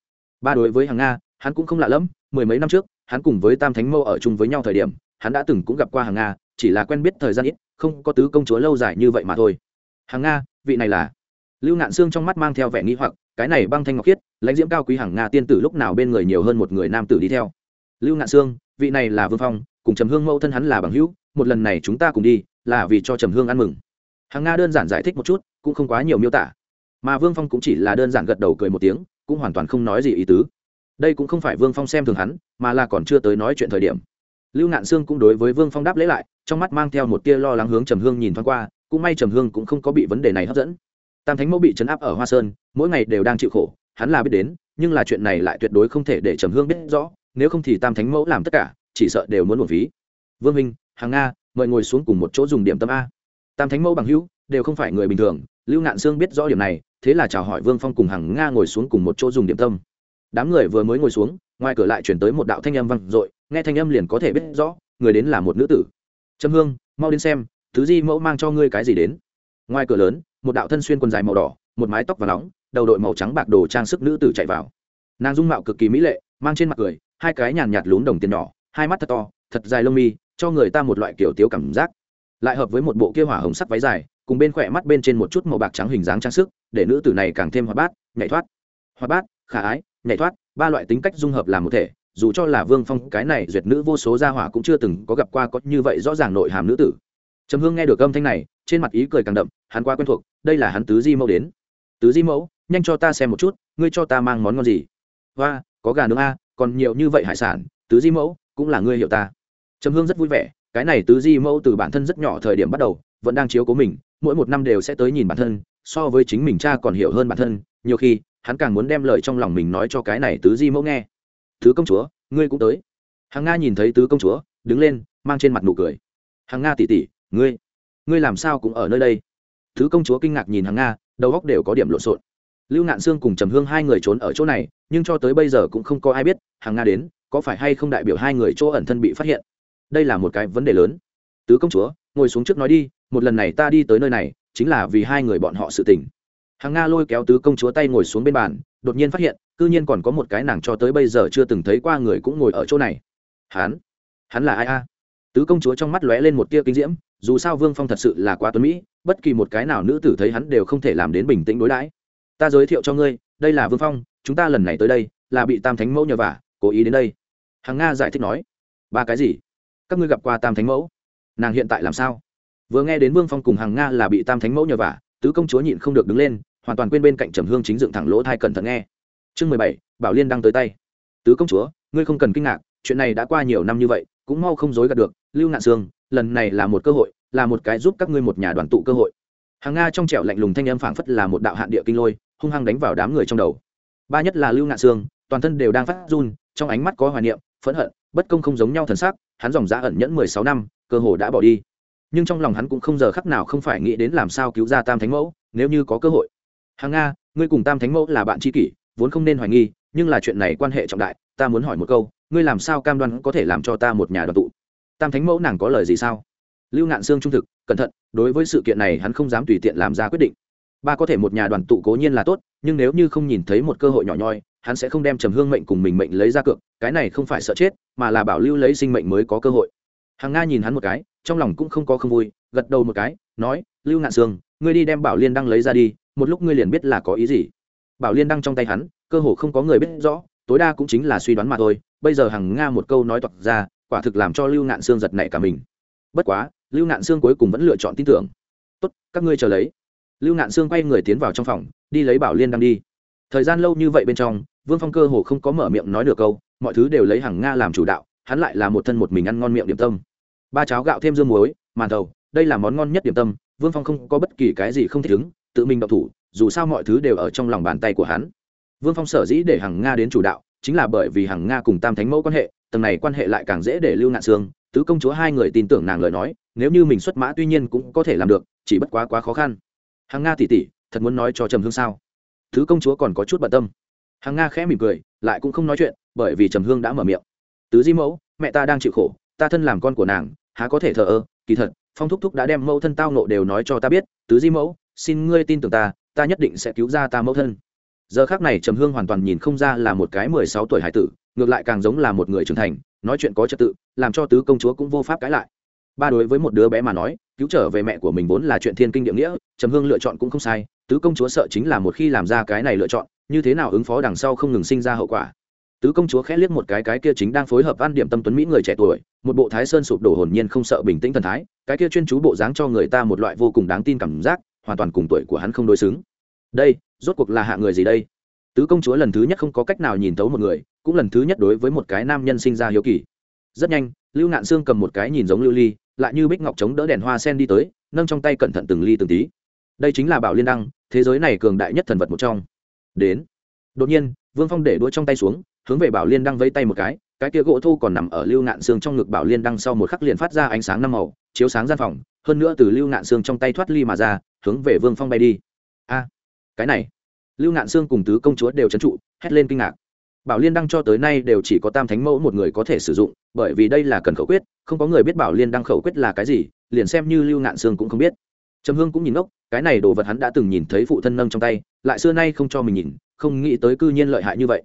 Ba đối với hàng nga, hắn cũng không lạ lẫm, mười mấy năm trước, hắn cùng với tam thánh mâu ở chung với nhau thời điểm, hắn đã từng cũng gặp qua hàng nga chỉ là quen biết thời gian ít, không có tứ công chúa lâu dài như vậy mà thôi. Hàng nga, vị này là? Lưu ngạn xương trong mắt mang theo vẻ nghi hoặc, cái này băng thanh ngọc khiết, lãnh diễm cao quý hàng nga tiên tử lúc nào bên người nhiều hơn một người nam tử đi theo. Lưu ngạn xương vị này là vương phong, cùng trầm hương mẫu thân hắn là bằng hữu, một lần này chúng ta cùng đi, là vì cho trầm hương ăn mừng. Hàng nga đơn giản giải thích một chút, cũng không quá nhiều miêu tả. Mà vương phong cũng chỉ là đơn giản gật đầu cười một tiếng, cũng hoàn toàn không nói gì ý tứ. Đây cũng không phải vương phong xem thường hắn, mà là còn chưa tới nói chuyện thời điểm lưu ngạn sương cũng đối với vương phong đáp lễ lại, trong mắt mang theo một tia lo lắng hướng trầm hương nhìn thoáng qua, cũng may trầm hương cũng không có bị vấn đề này hấp dẫn. Tam thánh mẫu bị chấn áp ở hoa sơn, mỗi ngày đều đang chịu khổ, hắn là biết đến, nhưng là chuyện này lại tuyệt đối không thể để trầm hương biết rõ, nếu không thì tam thánh mẫu làm tất cả, chỉ sợ đều muốn buồn ví. vương minh, hàng nga, mời ngồi xuống cùng một chỗ dùng điểm tâm a. Tam thánh mẫu bằng hữu, đều không phải người bình thường, lưu ngạn sương biết rõ điểm này, thế là chào hỏi vương phong cùng hàng nga ngồi xuống cùng một chỗ dùng điểm tâm. Đám người vừa mới ngồi xuống ngoài cửa lại chuyển tới một đạo thanh âm vang dội, nghe thanh âm liền có thể biết rõ, người đến là một nữ tử. Trâm hương, mau đến xem, thứ di mẫu mang cho ngươi cái gì đến? Ngoài cửa lớn, một đạo thân xuyên quần dài màu đỏ, một mái tóc và nóng, đầu đội màu trắng bạc đồ trang sức nữ tử chạy vào. Nàng dung mạo cực kỳ mỹ lệ, mang trên mặt cười, hai cái nhàn nhạt lún đồng tiền nhỏ, hai mắt thật to, thật dài lông mi, cho người ta một loại kiểu tiếu cảm giác. Lại hợp với một bộ kia hỏa hồng sắc váy dài, cùng bên khỏe mắt bên trên một chút màu bạc trắng hình dáng trang sức, để nữ tử này càng thêm hoạt bát, nhảy thoát. Hoạt bát, khả ái, nhảy thoát ba loại tính cách dung hợp làm một thể, dù cho là vương phong, cái này duyệt nữ vô số gia hỏa cũng chưa từng có gặp qua có như vậy rõ ràng nội hàm nữ tử. Trầm hương nghe được âm thanh này, trên mặt ý cười càng đậm, hắn qua quen thuộc, đây là hắn tứ di mẫu đến. Tứ di mẫu, nhanh cho ta xem một chút, ngươi cho ta mang món ngon gì? Hoa, có gà nướng a, còn nhiều như vậy hải sản, tứ di mẫu, cũng là ngươi hiểu ta. Trầm hương rất vui vẻ, cái này tứ di mẫu từ bản thân rất nhỏ thời điểm bắt đầu, vẫn đang chiếu cố mình, mỗi một năm đều sẽ tới nhìn bản thân, so với chính mình cha còn hiểu hơn bản thân, nhiều khi hắn càng muốn đem lời trong lòng mình nói cho cái này tứ di mẫu nghe. Thứ công chúa, ngươi cũng tới. Hằng nga nhìn thấy tứ công chúa, đứng lên, mang trên mặt nụ cười. Hằng nga tỉ tỉ ngươi ngươi làm sao cũng ở nơi đây? Thứ công chúa kinh ngạc nhìn hằng nga, đầu góc đều có điểm lộn xộn. Lưu ngạn sương cùng trầm hương hai người trốn ở chỗ này, nhưng cho tới bây giờ cũng không có ai biết hằng nga đến, có phải hay không đại biểu hai người chỗ ẩn thân bị phát hiện. Đây là một cái vấn đề lớn. Tứ công chúa, ngồi xuống trước nói đi, một lần này ta đi tới nơi này, chính là vì hai người bọn họ sự tình hàng nga lôi kéo tứ công chúa tay ngồi xuống bên bàn, đột nhiên phát hiện, cư nhiên còn có một cái nàng cho tới bây giờ chưa từng thấy qua người cũng ngồi ở chỗ này. Hắn? Hắn là ai a? Tứ công chúa trong mắt lóe lên một tia kinh diễm, dù sao vương phong thật sự là quá tuấn mỹ, bất kỳ một cái nào nữ tử thấy hắn đều không thể làm đến bình tĩnh đối đãi. Ta giới thiệu cho ngươi, đây là vương phong, chúng ta lần này tới đây, là bị tam thánh mẫu nhờ vả, cố ý đến đây. Hàng nga giải thích nói, ba cái gì? Các ngươi gặp qua tam thánh mẫu? Nàng hiện tại làm sao? Vừa nghe đến vương phong cùng hàng nga là bị tam thánh mẫu nhờ vả, tứ công chúa nhịn không được đứng lên hoàn toàn quên bên cạnh trầm hương chính dựng thẳng lỗ thai cẩn thận nghe. Chương mười bảy, bảo liên đang tới tay. Tứ công chúa, ngươi không cần kinh ngạc, chuyện này đã qua nhiều năm như vậy, cũng mau không dối gạt được, lưu nạn sương, lần này là một cơ hội, là một cái giúp các ngươi một nhà đoàn tụ cơ hội. Hàng nga trong trẻo lạnh lùng thanh âm phảng phất là một đạo hạn địa kinh lôi, hung hăng đánh vào đám người trong đầu. Ba nhất là lưu nạn sương, toàn thân đều đang phát run, trong ánh mắt có hoài niệm, phẫn hận, bất công không giống nhau thần sắc, hắn dòng dã ẩn nhẫn mười sáu năm, cơ hồ đã bỏ đi. Nhưng trong lòng hắn cũng không giờ khắc nào không phải nghĩ đến làm sao cứu ra tam thánh mẫu, nếu như có cơ hội hàng nga, ngươi cùng tam thánh mẫu là bạn tri kỷ, vốn không nên hoài nghi, nhưng là chuyện này quan hệ trọng đại, ta muốn hỏi một câu, ngươi làm sao cam đoan có thể làm cho ta một nhà đoàn tụ? Tam thánh mẫu nàng có lời gì sao? Lưu ngạn sương trung thực, cẩn thận, đối với sự kiện này hắn không dám tùy tiện làm ra quyết định. Ba có thể một nhà đoàn tụ cố nhiên là tốt, nhưng nếu như không nhìn thấy một cơ hội nhỏ nhoi, hắn sẽ không đem trầm hương mệnh cùng mình mệnh lấy ra cược, cái này không phải sợ chết, mà là bảo lưu lấy sinh mệnh mới có cơ hội. Hàng nga nhìn hắn một cái, trong lòng cũng không có không vui, gật đầu một cái, nói, lưu ngạn sương, ngươi đi đem bảo liên đăng lấy ra đi một lúc ngươi liền biết là có ý gì. Bảo liên đăng trong tay hắn, cơ hồ không có người biết rõ, tối đa cũng chính là suy đoán mà thôi, bây giờ hằng nga một câu nói toạc ra, quả thực làm cho lưu ngạn sương giật nảy cả mình. Bất quá, lưu ngạn sương cuối cùng vẫn lựa chọn tin tưởng. Tốt, các ngươi chờ lấy. Lưu ngạn sương quay người tiến vào trong phòng, đi lấy bảo liên đăng đi. Thời gian lâu như vậy bên trong, vương phong cơ hồ không có mở miệng nói được câu, mọi thứ đều lấy hàng nga làm chủ đạo, hắn lại là một thân một mình ăn ngon miệng điểm tâm. Ba cháo gạo thêm dương muối, màn thầu, đây là món ngon nhất điểm tâm, vương phong không có bất kỳ cái gì không thích ứng tự mình độc thủ, dù sao mọi thứ đều ở trong lòng bàn tay của hắn. Vương phong sở dĩ để hàng nga đến chủ đạo, chính là bởi vì hàng nga cùng tam thánh mẫu quan hệ, tầng này quan hệ lại càng dễ để lưu ngạn sương. tứ công chúa hai người tin tưởng nàng lời nói, nếu như mình xuất mã tuy nhiên cũng có thể làm được, chỉ bất quá quá khó khăn. Hàng nga tỉ tỉ, thật muốn nói cho trầm hương sao? Thứ công chúa còn có chút bận tâm. Hàng nga khẽ mỉm cười, lại cũng không nói chuyện, bởi vì trầm hương đã mở miệng. Tứ di mẫu, mẹ ta đang chịu khổ, ta thân làm con của nàng, há có thể thờ ơ? Kỳ thật, phong thúc thúc đã đem mẫu thân tao nộ đều nói cho ta biết, tứ di mẫu xin ngươi tin tưởng ta ta nhất định sẽ cứu ra ta mẫu thân. Giờ khác này trầm hương hoàn toàn nhìn không ra là một cái mười sáu tuổi hải tử, ngược lại càng giống là một người trưởng thành, nói chuyện có trật tự, làm cho tứ công chúa cũng vô pháp cãi lại. Ba đối với một đứa bé mà nói, cứu trở về mẹ của mình vốn là chuyện thiên kinh địa nghĩa, trầm hương lựa chọn cũng không sai, tứ công chúa sợ chính là một khi làm ra cái này lựa chọn, như thế nào ứng phó đằng sau không ngừng sinh ra hậu quả. Tứ công chúa khẽ liếc một cái cái kia chính đang phối hợp ăn điểm tâm tuấn mỹ người trẻ tuổi, một bộ thái sơn sụp đổ hồn nhiên không sợ bình tĩnh thần thái, cái kia chuyên chú bộ dáng cho người ta một loại vô cùng đáng tin cảm giác hoàn toàn cùng tuổi của hắn không đối xứng. Đây, rốt cuộc là hạ người gì đây? Tứ công chúa lần thứ nhất không có cách nào nhìn thấu một người, cũng lần thứ nhất đối với một cái nam nhân sinh ra hiếu kỳ. Rất nhanh, lưu nạn Dương cầm một cái nhìn giống lưu ly, lại như bích ngọc chống đỡ đèn hoa sen đi tới, nâng trong tay cẩn thận từng ly từng tí. Đây chính là bảo liên đăng, thế giới này cường đại nhất thần vật một trong. Đến. Đột nhiên, vương phong để đũa trong tay xuống, hướng về bảo liên đăng vây tay một cái cái kia gỗ thu còn nằm ở lưu nạn xương trong ngực bảo liên đăng sau một khắc liền phát ra ánh sáng năm màu, chiếu sáng gian phòng, hơn nữa từ lưu nạn xương trong tay thoát ly mà ra hướng về vương phong bay đi. A, cái này. Lưu Ngạn Sương cùng tứ công chúa đều trấn trụ, hét lên kinh ngạc. Bảo liên đăng cho tới nay đều chỉ có tam thánh mẫu một người có thể sử dụng, bởi vì đây là cần khẩu quyết, không có người biết bảo liên đăng khẩu quyết là cái gì, liền xem như lưu Ngạn Sương cũng không biết. Trầm hương cũng nhìn ngốc, cái này đồ vật hắn đã từng nhìn thấy phụ thân nâng trong tay, lại xưa nay không cho mình nhìn, không nghĩ tới cư nhiên lợi hại như vậy.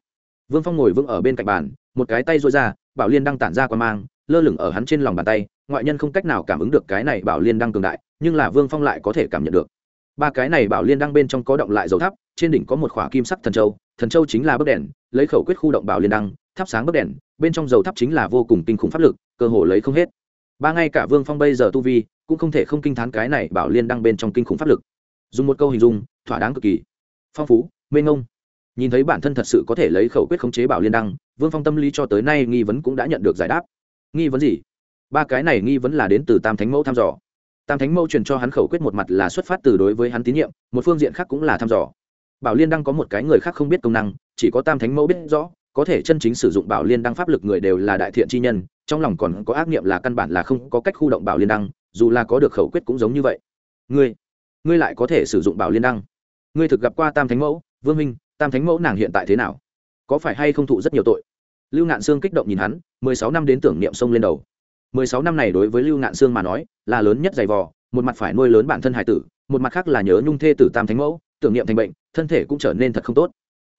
Vương phong ngồi vững ở bên cạnh bàn, một cái tay rối ra, bảo liên đăng tản ra qua mang, lơ lửng ở hắn trên lòng bàn tay, ngoại nhân không cách nào cảm ứng được cái này bảo liên đăng cường đại nhưng là vương phong lại có thể cảm nhận được. Ba cái này bảo liên đăng bên trong có động lại dầu thắp trên đỉnh có một khỏa kim sắc thần châu thần châu chính là bức đèn, lấy khẩu quyết khu động bảo liên đăng, thắp sáng bức đèn, bên trong dầu thắp chính là vô cùng kinh khủng pháp lực, cơ hồ lấy không hết. Ba ngay cả vương phong bây giờ tu vi, cũng không thể không kinh thán cái này bảo liên đăng bên trong kinh khủng pháp lực. Dùng một câu hình dung, thỏa đáng cực kỳ. Phong phú, mênh ngông nhìn thấy bản thân thật sự có thể lấy khẩu quyết khống chế bảo liên đăng, vương phong tâm lý cho tới nay nghi vấn cũng đã nhận được giải đáp. Nghi vấn gì? Ba cái này nghi vấn là đến từ tam thánh mẫu thăm dò tam thánh mẫu truyền cho hắn khẩu quyết một mặt là xuất phát từ đối với hắn tín nhiệm, một phương diện khác cũng là thăm dò. Bảo liên đăng có một cái người khác không biết công năng, chỉ có tam thánh mẫu biết rõ, có thể chân chính sử dụng bảo liên đăng pháp lực người đều là đại thiện chi nhân, trong lòng còn có ác nghiệm là căn bản là không có cách khu động bảo liên đăng, dù là có được khẩu quyết cũng giống như vậy. Ngươi ngươi lại có thể sử dụng bảo liên đăng. Ngươi thực gặp qua tam thánh mẫu, vương minh, tam thánh mẫu nàng hiện tại thế nào? Có phải hay không thụ rất nhiều tội? Lưu ngạn sương kích động nhìn hắn, mười sáu năm đến tưởng niệm sông lên đầu mười sáu năm này đối với lưu ngạn sương mà nói, là lớn nhất dày vò, một mặt phải nuôi lớn bản thân hải tử, một mặt khác là nhớ nhung thê tử tam thánh mẫu, tưởng niệm thành bệnh, thân thể cũng trở nên thật không tốt.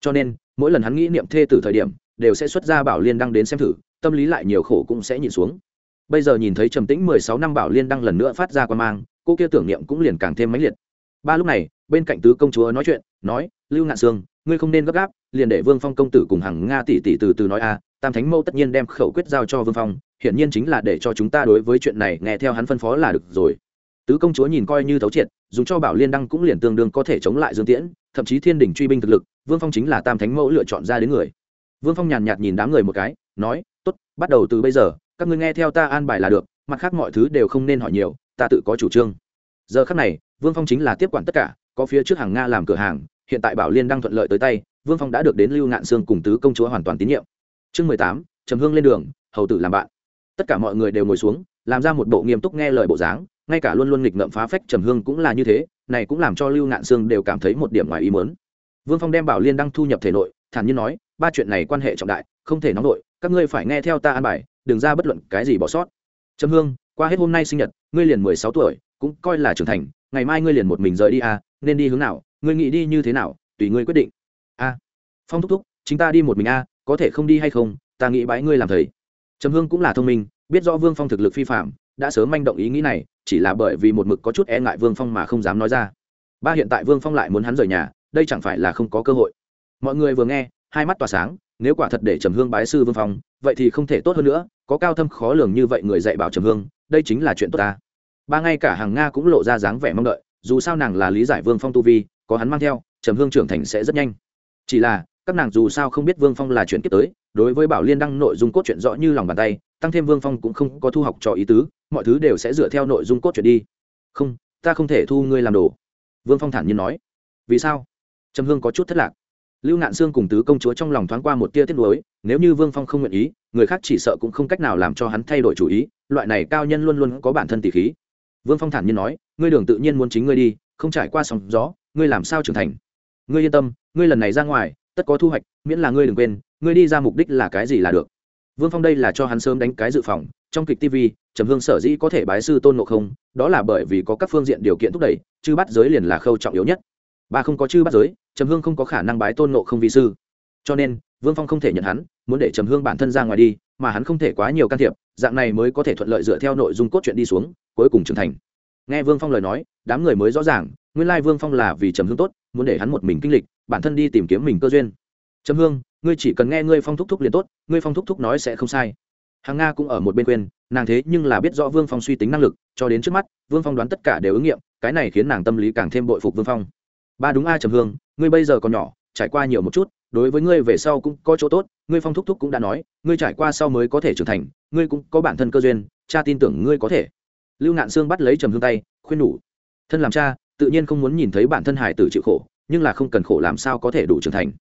Cho nên, mỗi lần hắn nghĩ niệm thê tử thời điểm, đều sẽ xuất ra bảo liên đăng đến xem thử, tâm lý lại nhiều khổ cũng sẽ nhìn xuống. Bây giờ nhìn thấy trầm tĩnh mười sáu năm bảo liên đăng lần nữa phát ra qua mang, cô kia tưởng niệm cũng liền càng thêm mãnh liệt. Ba lúc này, bên cạnh tứ công chúa nói chuyện, nói, lưu ngạn sương, ngươi không nên gấp gáp, liền để vương phong công tử cùng hàng nga tỷ tỷ từ từ nói a, tam thánh mâu tất nhiên đem khẩu quyết giao cho vương phong hiển nhiên chính là để cho chúng ta đối với chuyện này nghe theo hắn phân phó là được rồi. Tứ công chúa nhìn coi như thấu triệt, dùng cho bảo liên đăng cũng liền tương đương có thể chống lại dương tiễn, thậm chí thiên đình truy binh thực lực, vương phong chính là tam thánh mẫu lựa chọn ra đến người. Vương phong nhàn nhạt nhìn đám người một cái, nói t ố t bắt đầu từ bây giờ, các ngươi nghe theo ta an bài là được, mặt khác mọi thứ đều không nên hỏi nhiều, ta tự có chủ trương. Giờ khác này, vương phong chính là tiếp quản tất cả, có phía trước hàng nga làm cửa hàng, hiện tại bảo liên đang thuận lợi tới tay, vương phong đã được đến lưu ngạn sương cùng tứ công chúa hoàn toàn tín nhiệm. Chương mười tám, trầm hương lên đường, hầu tử làm bạn tất cả mọi người đều ngồi xuống, làm ra một bộ nghiêm túc nghe lời bộ dáng, ngay cả luôn luôn nghịch ngợm phá phách trầm hương cũng là như thế, này cũng làm cho lưu ngạn sương đều cảm thấy một điểm ngoài ý mớn vương phong đem bảo liên đăng thu nhập thể nội, thản nhiên nói, ba chuyện này quan hệ trọng đại, không thể nóng nội, các ngươi phải nghe theo ta an bài, đừng ra bất luận cái gì bỏ sót. Trầm hương, qua hết hôm nay sinh nhật, ngươi liền mười sáu tuổi, cũng coi là trưởng thành, ngày mai ngươi liền một mình rời đi à nên đi hướng nào, ngươi nghĩ đi như thế nào, tùy ngươi quyết định. A phong thúc thúc, chính ta đi một mình a có thể không đi hay không, ta nghĩ bái ngươi làm thầy trầm hương cũng là thông minh, biết rõ vương phong thực lực phi phạm, đã sớm manh động ý nghĩ này, chỉ là bởi vì một mực có chút e ngại vương phong mà không dám nói ra. Ba hiện tại vương phong lại muốn hắn rời nhà, đây chẳng phải là không có cơ hội. Mọi người vừa nghe, hai mắt tỏa sáng, nếu quả thật để trầm hương bái sư vương phong, vậy thì không thể tốt hơn nữa, có cao thâm khó lường như vậy người dạy bảo trầm hương, đây chính là chuyện tốt ta. Ba ngay cả hàng nga cũng lộ ra dáng vẻ mong đợi, dù sao nàng là lý giải vương phong tu vi, có hắn mang theo, trầm hương trưởng thành sẽ rất nhanh. Chỉ là, các nàng dù sao không biết vương phong là chuyện kiếp tới đối với bảo liên đăng nội dung cốt truyện rõ như lòng bàn tay, tăng thêm vương phong cũng không có thu học cho ý tứ, mọi thứ đều sẽ dựa theo nội dung cốt truyện đi. Không, ta không thể thu ngươi làm đồ. Vương phong thản nhiên nói. Vì sao? Trầm hương có chút thất lạc. Lưu ngạn sương cùng tứ công chúa trong lòng thoáng qua một tia tiết lối nếu như vương phong không nguyện ý, người khác chỉ sợ cũng không cách nào làm cho hắn thay đổi chủ ý, loại này cao nhân luôn luôn có bản thân tỷ khí. Vương phong thản nhiên nói, ngươi đường tự nhiên muốn chính ngươi đi, không trải qua sóng gió, ngươi làm sao trưởng thành? Ngươi yên tâm, ngươi lần này ra ngoài, tất có thu hoạch, miễn là ngươi đừng quên ngươi đi ra mục đích là cái gì là được? Vương phong đây là cho hắn sớm đánh cái dự phòng, trong kịch tv trầm hương sở dĩ có thể bái sư tôn ngộ không, đó là bởi vì có các phương diện điều kiện thúc đẩy, chư bắt giới liền là khâu trọng yếu nhất. Ba không có chư bắt giới, trầm hương không có khả năng bái tôn ngộ không vi sư. Cho nên, vương phong không thể nhận hắn, muốn để trầm hương bản thân ra ngoài đi, mà hắn không thể quá nhiều can thiệp, dạng này mới có thể thuận lợi dựa theo nội dung cốt truyện đi xuống, cuối cùng trưởng thành. Nghe vương phong lời nói, đám người mới rõ ràng, nguyên lai vương phong là vì trầm hương tốt, muốn để hắn một mình kinh lịch, bản thân đi tìm kiếm mình cơ duyên. Trầm hương ngươi chỉ cần nghe ngươi phong thúc thúc liền tốt, ngươi phong thúc thúc nói sẽ không sai. Hàng nga cũng ở một bên quên nàng thế nhưng là biết rõ vương phong suy tính năng lực, cho đến trước mắt, vương phong đoán tất cả đều ứng nghiệm, cái này khiến nàng tâm lý càng thêm bội phục vương phong. Ba đúng a trầm hương, ngươi bây giờ còn nhỏ, trải qua nhiều một chút, đối với ngươi về sau cũng có chỗ tốt, ngươi phong thúc thúc cũng đã nói, ngươi trải qua sau mới có thể trưởng thành, ngươi cũng có bản thân cơ duyên, cha tin tưởng ngươi có thể. Lưu nạn sương bắt lấy trầm hương tay, khuyên nhủ, thân làm cha, tự nhiên không muốn nhìn thấy bản thân hải tử chịu khổ, nhưng là không cần khổ làm sao có thể đủ trưởng thành.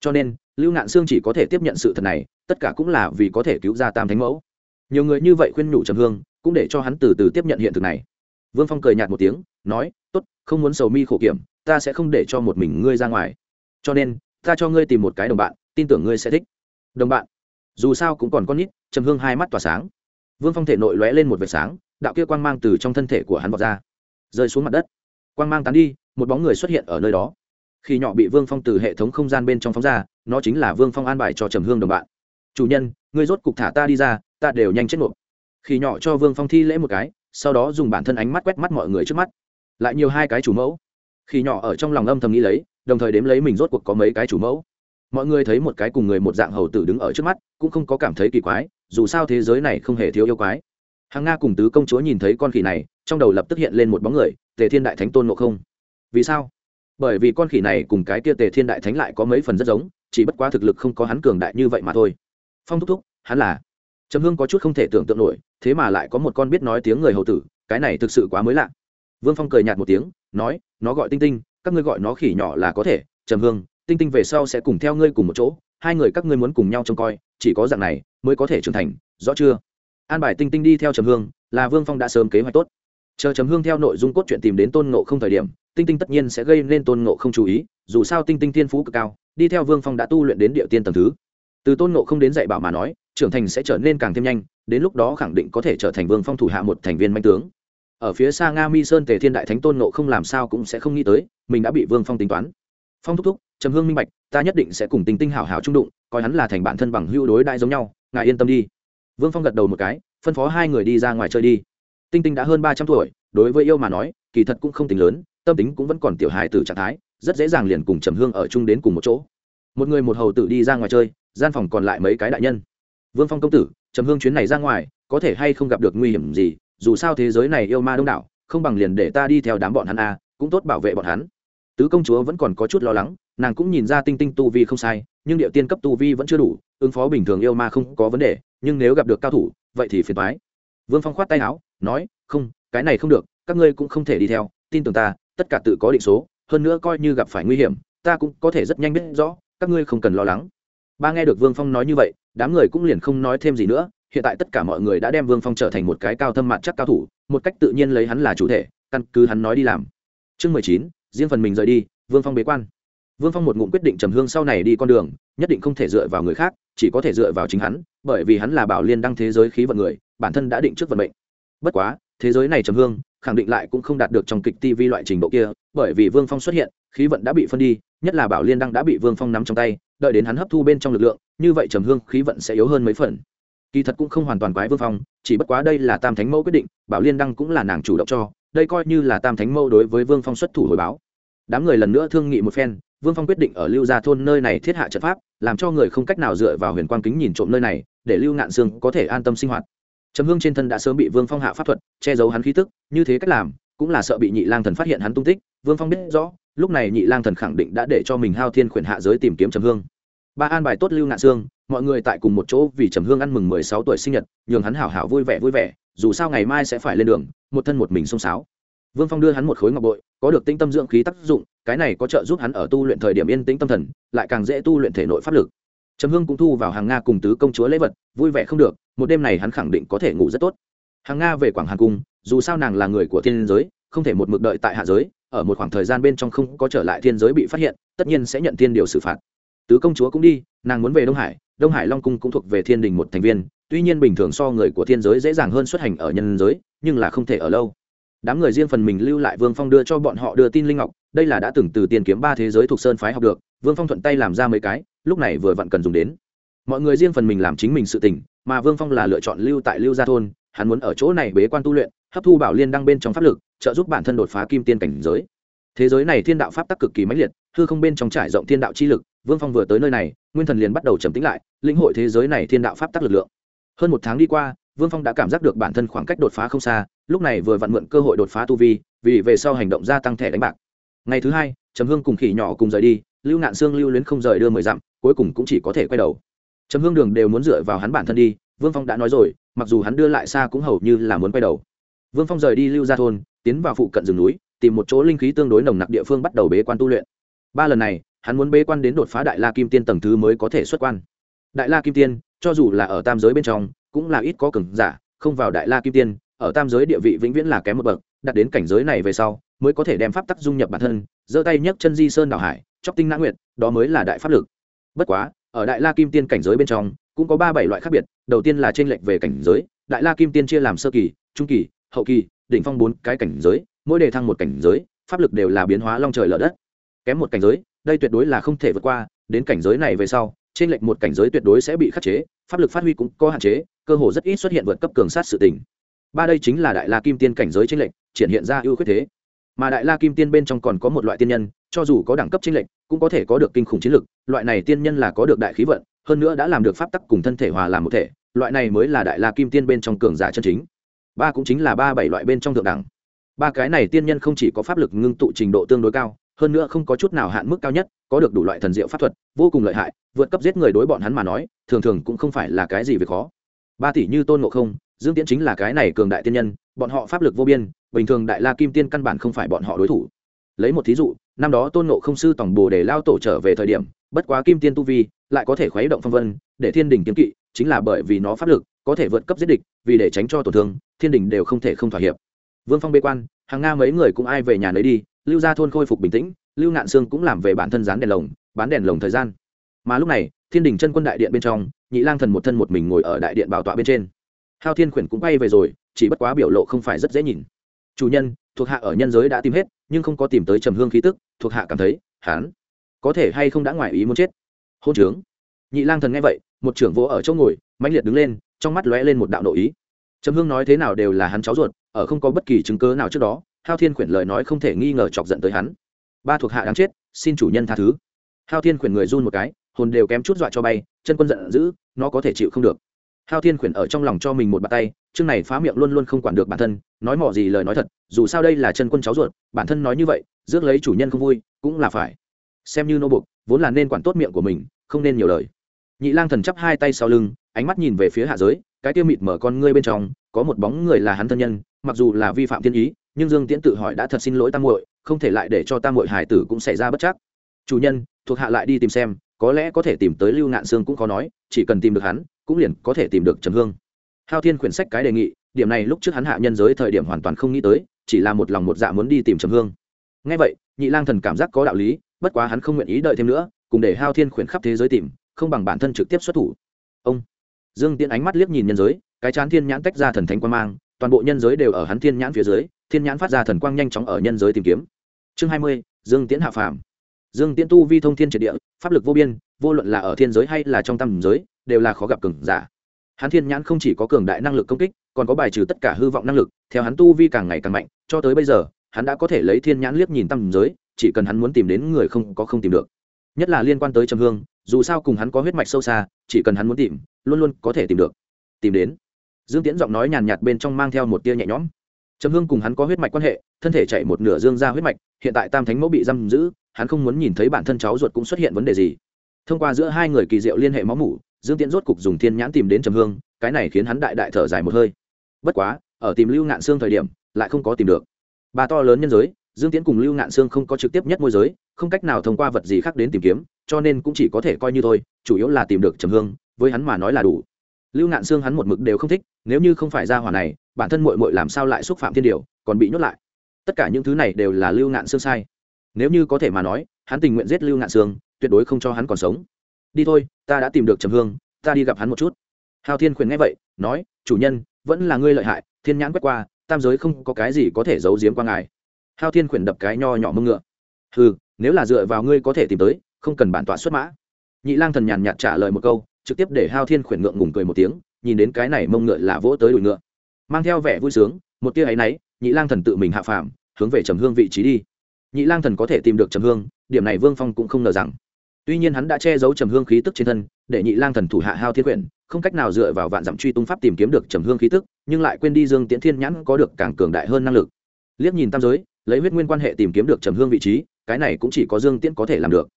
Cho nên lưu nạn sương chỉ có thể tiếp nhận sự thật này, tất cả cũng là vì có thể cứu ra tam thánh mẫu. Nhiều người như vậy khuyên nhủ trầm hương, cũng để cho hắn từ từ tiếp nhận hiện thực này. Vương phong cười nhạt một tiếng, nói, tốt, không muốn sầu mi khổ kiểm, ta sẽ không để cho một mình ngươi ra ngoài. Cho nên, ta cho ngươi tìm một cái đồng bạn, tin tưởng ngươi sẽ thích. Đồng bạn? Dù sao cũng còn con nít, trầm hương hai mắt tỏa sáng. Vương phong thể nội lóe lên một vệt sáng, đạo kia quang mang từ trong thân thể của hắn vọt ra, rơi xuống mặt đất. Quang mang tán đi, một bóng người xuất hiện ở nơi đó khi nhỏ bị vương phong từ hệ thống không gian bên trong phóng ra, nó chính là vương phong an bài cho trầm hương đồng bạn. Chủ nhân, ngươi rốt cục thả ta đi ra, ta đều nhanh chết nộp khi nhỏ cho vương phong thi lễ một cái, sau đó dùng bản thân ánh mắt quét mắt mọi người trước mắt. Lại nhiều hai cái chủ mẫu. Khi nhỏ ở trong lòng âm thầm nghĩ lấy, đồng thời đếm lấy mình rốt cuộc có mấy cái chủ mẫu. Mọi người thấy một cái cùng người một dạng hầu tử đứng ở trước mắt, cũng không có cảm thấy kỳ quái, dù sao thế giới này không hề thiếu yêu quái. Hàng nga cùng tứ công chúa nhìn thấy con khỉ này, trong đầu lập tức hiện lên một bóng người, tề thiên đại thánh tôn ngộ không. Vì sao? Bởi vì con khỉ này cùng cái kia tề thiên đại thánh lại có mấy phần rất giống, chỉ bất quá thực lực không có hắn cường đại như vậy mà thôi. Phong thúc thúc, hắn là? Trầm hương có chút không thể tưởng tượng nổi, thế mà lại có một con biết nói tiếng người hầu tử, cái này thực sự quá mới lạ. Vương phong cười nhạt một tiếng, nói, nó gọi tinh tinh, các ngươi gọi nó khỉ nhỏ là có thể. Trầm hương, tinh tinh về sau sẽ cùng theo ngươi cùng một chỗ, hai người các ngươi muốn cùng nhau trông coi, chỉ có dạng này mới có thể trưởng thành, rõ chưa? An bài tinh tinh đi theo trầm hương, là vương phong đã sớm kế hoạch tốt. Chờ trầm hương theo nội dung cốt truyện tìm đến tôn ngộ không thời điểm tinh tinh tất nhiên sẽ gây nên tôn ngộ không chú ý, dù sao tinh tinh tiên phú cực cao, đi theo vương phong đã tu luyện đến địa tiên tầng thứ. Từ tôn ngộ không đến dạy bảo mà nói, trưởng thành sẽ trở nên càng thêm nhanh, đến lúc đó khẳng định có thể trở thành vương phong thủ hạ một thành viên manh tướng. Ở phía xa nga mi sơn tề thiên đại thánh tôn ngộ không làm sao cũng sẽ không nghĩ tới, mình đã bị vương phong tính toán. Phong thúc thúc, trầm hương minh bạch, ta nhất định sẽ cùng tinh tinh hảo hảo trung đụng, coi hắn là thành bản thân bằng hưu đối đại giống nhau, ngài yên tâm đi. Vương phong gật đầu một cái, phân phó hai người đi ra ngoài chơi đi. Tinh tinh đã hơn ba trăm tuổi, đối với yêu mà nói, kỳ thật cũng không tính lớn tâm tính cũng vẫn còn tiểu hài từ trạng thái, rất dễ dàng liền cùng trầm hương ở chung đến cùng một chỗ. Một người một hầu tử đi ra ngoài chơi, gian phòng còn lại mấy cái đại nhân. Vương phong công tử, trầm hương chuyến này ra ngoài, có thể hay không gặp được nguy hiểm gì? Dù sao thế giới này yêu ma đông đảo, không bằng liền để ta đi theo đám bọn hắn a, cũng tốt bảo vệ bọn hắn. Tứ công chúa vẫn còn có chút lo lắng, nàng cũng nhìn ra tinh tinh tu vi không sai, nhưng điệu tiên cấp tu vi vẫn chưa đủ, ứng phó bình thường yêu ma không có vấn đề, nhưng nếu gặp được cao thủ, vậy thì phiền thoái vương phong khoát tay áo, nói, không, cái này không được, các ngươi cũng không thể đi theo, tin tưởng ta tất cả tự có định số, hơn nữa coi như gặp phải nguy hiểm, ta cũng có thể rất nhanh biết rõ, các ngươi không cần lo lắng. Ba nghe được vương phong nói như vậy, đám người cũng liền không nói thêm gì nữa, hiện tại tất cả mọi người đã đem vương phong trở thành một cái cao thâm mặt chắc cao thủ, một cách tự nhiên lấy hắn là chủ thể, căn cứ hắn nói đi làm. Chương mười chín, riêng phần mình rời đi, vương phong bế quan. Vương phong một ngụm quyết định trầm hương sau này đi con đường, nhất định không thể dựa vào người khác, chỉ có thể dựa vào chính hắn, bởi vì hắn là bảo liên đăng thế giới khí vận người, bản thân đã định trước vận mệnh. Bất quá thế giới này trầm hương, khẳng định lại cũng không đạt được trong kịch tv loại trình độ kia, bởi vì vương phong xuất hiện, khí vận đã bị phân đi, nhất là bảo liên đăng đã bị vương phong nắm trong tay, đợi đến hắn hấp thu bên trong lực lượng, như vậy trầm hương, khí vận sẽ yếu hơn mấy phần. Kỳ thật cũng không hoàn toàn quái vương phong, chỉ bất quá đây là tam thánh mẫu quyết định, bảo liên đăng cũng là nàng chủ động cho, đây coi như là tam thánh mẫu đối với vương phong xuất thủ hồi báo. Đám người lần nữa thương nghị một phen, vương phong quyết định ở lưu gia thôn nơi này thiết hạ trận pháp, làm cho người không cách nào dựa vào huyền quang kính nhìn trộm nơi này, để lưu ngạn sương có thể an tâm sinh hoạt trầm hương trên thân đã sớm bị vương phong hạ pháp thuật che giấu hắn khí tức như thế cách làm cũng là sợ bị nhị lang thần phát hiện hắn tung tích. Vương phong biết rõ lúc này nhị lang thần khẳng định đã để cho mình hao thiên khuyển hạ giới tìm kiếm trầm hương. Ba an bài tốt lưu ngạn xương, mọi người tại cùng một chỗ vì trầm hương ăn mừng mười sáu tuổi sinh nhật nhường hắn hảo hảo vui vẻ vui vẻ dù sao ngày mai sẽ phải lên đường một thân một mình xông sáo vương phong đưa hắn một khối ngọc bội có được tinh tâm dưỡng khí tác dụng cái này có trợ giúp hắn ở tu luyện thời điểm yên tĩnh tâm thần lại càng dễ tu luyện thể nội pháp lực trầm hương cũng thu vào hàng nga cùng tứ công chúa lễ vật, vui vẻ không được, một đêm này hắn khẳng định có thể ngủ rất tốt. Hàng nga về quảng hàn cung, dù sao nàng là người của thiên giới, không thể một mực đợi tại hạ giới, ở một khoảng thời gian bên trong không có trở lại thiên giới bị phát hiện, tất nhiên sẽ nhận thiên điều xử phạt. Tứ công chúa cũng đi, nàng muốn về đông hải đông hải long cung cũng thuộc về thiên đình một thành viên, tuy nhiên bình thường so người của thiên giới dễ dàng hơn xuất hành ở nhân giới, nhưng là không thể ở lâu. Đám người riêng phần mình lưu lại vương phong đưa cho bọn họ đưa tin linh ngọc đây là đã từng từ tiền kiếm ba thế giới thuộc sơn phái học được, vương phong thuận tay làm ra mấy cái, lúc này vừa vặn cần dùng đến. Mọi người riêng phần mình làm chính mình sự tình, mà vương phong là lựa chọn lưu tại lưu gia thôn, hắn muốn ở chỗ này bế quan tu luyện, hấp thu bảo liên đăng bên trong pháp lực, trợ giúp bản thân đột phá kim tiên cảnh giới. Thế giới này thiên đạo pháp tắc cực kỳ mãnh liệt, hư không bên trong trải rộng thiên đạo chi lực, vương phong vừa tới nơi này, nguyên thần liền bắt đầu trầm tính lại, lĩnh hội thế giới này thiên đạo pháp tắc lực lượng. Hơn một tháng đi qua, vương phong đã cảm giác được bản thân khoảng cách đột phá không xa, lúc này vừa vặn mượn cơ hội đột phá tu vi, vì về sau hành động gia tăng thẻ đánh bạc ngày thứ hai, trầm hương cùng khỉ nhỏ cùng rời đi, lưu nạn Sương lưu luyến không rời đưa mười dặm, cuối cùng cũng chỉ có thể quay đầu. Trầm hương đường đều muốn dựa vào hắn bản thân đi, vương phong đã nói rồi, mặc dù hắn đưa lại xa cũng hầu như là muốn quay đầu. Vương phong rời đi lưu ra thôn, tiến vào phụ cận rừng núi, tìm một chỗ linh khí tương đối nồng nặc địa phương bắt đầu bế quan tu luyện. Ba lần này, hắn muốn bế quan đến đột phá đại la kim tiên tầng thứ mới có thể xuất quan. Đại la kim tiên, cho dù là ở tam giới bên trong, cũng là ít có cường giả, không vào đại la kim tiên, ở tam giới địa vị vĩnh viễn là kém một bậc đặt đến cảnh giới này về sau mới có thể đem pháp tắc dung nhập bản thân giơ tay nhấc chân di sơn đảo hải chóc tinh nã nguyện, đó mới là đại pháp lực. Bất quá ở đại la kim tiên cảnh giới bên trong cũng có ba bảy loại khác biệt đầu tiên là t r ê n lệch về cảnh giới đại la kim tiên chia làm sơ kỳ trung kỳ hậu kỳ đỉnh phong bốn cái cảnh giới mỗi đề thăng một cảnh giới pháp lực đều là biến hóa long trời lở đất. Kém một cảnh giới đây tuyệt đối là không thể vượt qua đến cảnh giới này về sau trên lệch một cảnh giới tuyệt đối sẽ bị khắc chế pháp lực phát huy cũng có hạn chế cơ hồ rất ít xuất hiện vượt cấp cường sát sự tình. Ba đây chính là đại la kim tiên cảnh giới trên lệch triển hiện ra ưu khuyết thế mà đại la kim tiên bên trong còn có một loại tiên nhân, cho dù có đẳng cấp chính lệch, cũng có thể có được kinh khủng chiến lực, loại này tiên nhân là có được đại khí vận, hơn nữa đã làm được pháp tắc cùng thân thể hòa làm một thể, loại này mới là đại la kim tiên bên trong cường giả chân chính. Ba cũng chính là ba bảy loại bên trong thượng đẳng. Ba cái này tiên nhân không chỉ có pháp lực ngưng tụ trình độ tương đối cao, hơn nữa không có chút nào hạn mức cao nhất, có được đủ loại thần diệu pháp thuật, vô cùng lợi hại, vượt cấp giết người đối bọn hắn mà nói, thường thường cũng không phải là cái gì việc khó. Ba tỷ như tôn ngộ không, dương tiễn chính là cái này cường đại tiên nhân, bọn họ pháp lực vô biên bình thường đại la kim tiên căn bản không phải bọn họ đối thủ. Lấy một thí dụ, năm đó tôn nộ không sư tổng bồ để lao tổ trở về thời điểm, bất quá kim tiên tu vi lại có thể khuấy động phong vân, để thiên đình kiếm kỵ, chính là bởi vì nó pháp lực có thể vượt cấp giết địch, vì để tránh cho tổn thương, thiên đình đều không thể không thỏa hiệp. Vương phong bê quan, hàng nga mấy người cũng ai về nhà nấy đi, lưu ra thôn khôi phục bình tĩnh, lưu ngạn sương cũng làm về bản thân dán đèn lồng, bán đèn lồng thời gian. Mà lúc này, thiên đình chân quân đại điện bên trong, nhị lang thần một thân một mình ngồi ở đại điện bảo tọa bên trên. Hao thiên khuyển cũng bay về rồi, chỉ bất quá biểu lộ không phải rất dễ nhìn chủ nhân, thuộc hạ ở nhân giới đã tìm hết, nhưng không có tìm tới trầm hương khí tức, thuộc hạ cảm thấy hán có thể hay không đã ngoài ý muốn chết. Hôn trướng. Nhị lang thần nghe vậy, một trưởng vỗ ở chỗ ngồi, mãnh liệt đứng lên, trong mắt lóe lên một đạo nội ý. Trầm hương nói thế nào đều là hắn cháu ruột, ở không có bất kỳ chứng cớ nào trước đó, hao thiên khuyển lời nói không thể nghi ngờ chọc giận tới hắn. Ba thuộc hạ đáng chết, xin chủ nhân tha thứ. Hao thiên khuyển người run một cái, hồn đều kém chút dọa cho bay, chân quân giận dữ, nó có thể chịu không được hao thiên khuyển ở trong lòng cho mình một bàn tay, chương này phá miệng luôn luôn không quản được bản thân, nói mỏ gì lời nói thật, dù sao đây là chân quân cháu ruột, bản thân nói như vậy, rước lấy chủ nhân không vui, cũng là phải. Xem như nô bục vốn là nên quản tốt miệng của mình, không nên nhiều lời. Nhị lang thần chắp hai tay sau lưng, ánh mắt nhìn về phía hạ giới, cái tiêu mịt mở con ngươi bên trong, có một bóng người là hắn thân nhân, mặc dù là vi phạm thiên ý, nhưng dương tiễn tự hỏi đã thật xin lỗi tam muội, không thể lại để cho tam muội hải tử cũng xảy ra bất chắc. Chủ nhân, thuộc hạ lại đi tìm xem, có lẽ có thể tìm tới lưu ngạn sương cũng khó nói, chỉ cần tìm được hắn cũng liền có thể tìm được trầm hương. Hao thiên quyển sách cái đề nghị, điểm này lúc trước hắn hạ nhân giới thời điểm hoàn toàn không nghĩ tới, chỉ là một lòng một dạ muốn đi tìm trầm hương. Ngay vậy, nhị lang thần cảm giác có đạo lý, bất quá hắn không nguyện ý đợi thêm nữa, cùng để hao thiên khuyển khắp thế giới tìm, không bằng bản thân trực tiếp xuất thủ. Ông. Dương tiễn ánh mắt liếc nhìn nhân giới, cái chán thiên nhãn tách ra thần thánh quan mang, toàn bộ nhân giới đều ở hắn thiên nhãn phía dưới, thiên nhãn phát ra thần quang nhanh chóng ở nhân giới tìm kiếm. Chương hai mươi, dương tiễn hạ phàm. Dương tiễn tu vi thông thiên triệt địa, pháp lực vô biên, vô luận là ở thiên giới hay là trong tam giới đều là khó gặp cường giả. Hắn thiên nhãn không chỉ có cường đại năng lực công kích, còn có bài trừ tất cả hư vọng năng lực, theo hắn tu vi càng ngày càng mạnh, cho tới bây giờ, hắn đã có thể lấy thiên nhãn liếc nhìn tầng giới, chỉ cần hắn muốn tìm đến người không có không tìm được. Nhất là liên quan tới trầm hương, dù sao cùng hắn có huyết mạch sâu xa, chỉ cần hắn muốn tìm, luôn luôn có thể tìm được. Tìm đến. Dương tiễn giọng nói nhàn nhạt bên trong mang theo một tia nhẹ nhõm. Trầm hương cùng hắn có huyết mạch quan hệ, thân thể chạy một nửa dương ra huyết mạch, hiện tại tam thánh mẫu bị giam giữ, hắn không muốn nhìn thấy bản thân cháu ruột cũng xuất hiện vấn đề gì. Thông qua giữa hai người kỳ diệu liên hệ máu mủ dương tiễn rốt cục dùng thiên nhãn tìm đến trầm hương, cái này khiến hắn đại đại thở dài một hơi. Bất quá, ở tìm lưu ngạn xương thời điểm, lại không có tìm được. Ba to lớn nhân giới, dương tiễn cùng lưu ngạn xương không có trực tiếp nhất môi giới, không cách nào thông qua vật gì khác đến tìm kiếm, cho nên cũng chỉ có thể coi như thôi, chủ yếu là tìm được trầm hương, với hắn mà nói là đủ. Lưu ngạn xương hắn một mực đều không thích, nếu như không phải ra hỏa này, bản thân mội mội làm sao lại xúc phạm thiên điều, còn bị nhốt lại. Tất cả những thứ này đều là lưu ngạn xương sai. Nếu như có thể mà nói, hắn tình nguyện giết lưu ngạn xương tuyệt đối không cho hắn còn sống đi thôi, ta đã tìm được trầm hương, ta đi gặp hắn một chút. Hào thiên khuyển nghe vậy, nói, chủ nhân, vẫn là ngươi lợi hại, thiên nhãn quét qua, tam giới không có cái gì có thể giấu giếm qua ngài. Hao thiên khuyển đập cái nho nhỏ mưng ngựa. Ừ nếu là dựa vào ngươi có thể tìm tới, không cần bản tọa xuất mã. Nhị lang thần nhàn nhạt trả lời một câu, trực tiếp để hao thiên khuyển ngượng ngùng cười một tiếng, nhìn đến cái này mông ngựa là vỗ tới đùi ngựa. Mang theo vẻ vui sướng, một tia áy náy, nhị lang thần tự mình hạ phàm, hướng về trầm hương vị trí đi. Nhị lang thần có thể tìm được trầm hương, điểm này vương phong cũng không ngờ rằng tuy nhiên hắn đã che giấu trầm hương khí tức trên thân, để nhị lang thần thủ hạ hao thiên quyển, không cách nào dựa vào vạn dặm truy tung pháp tìm kiếm được trầm hương khí tức, nhưng lại quên đi dương tiễn thiên nhãn có được càng cường đại hơn năng lực. Liếc nhìn tam giới, lấy huyết nguyên quan hệ tìm kiếm được trầm hương vị trí, cái này cũng chỉ có dương tiễn có thể làm được.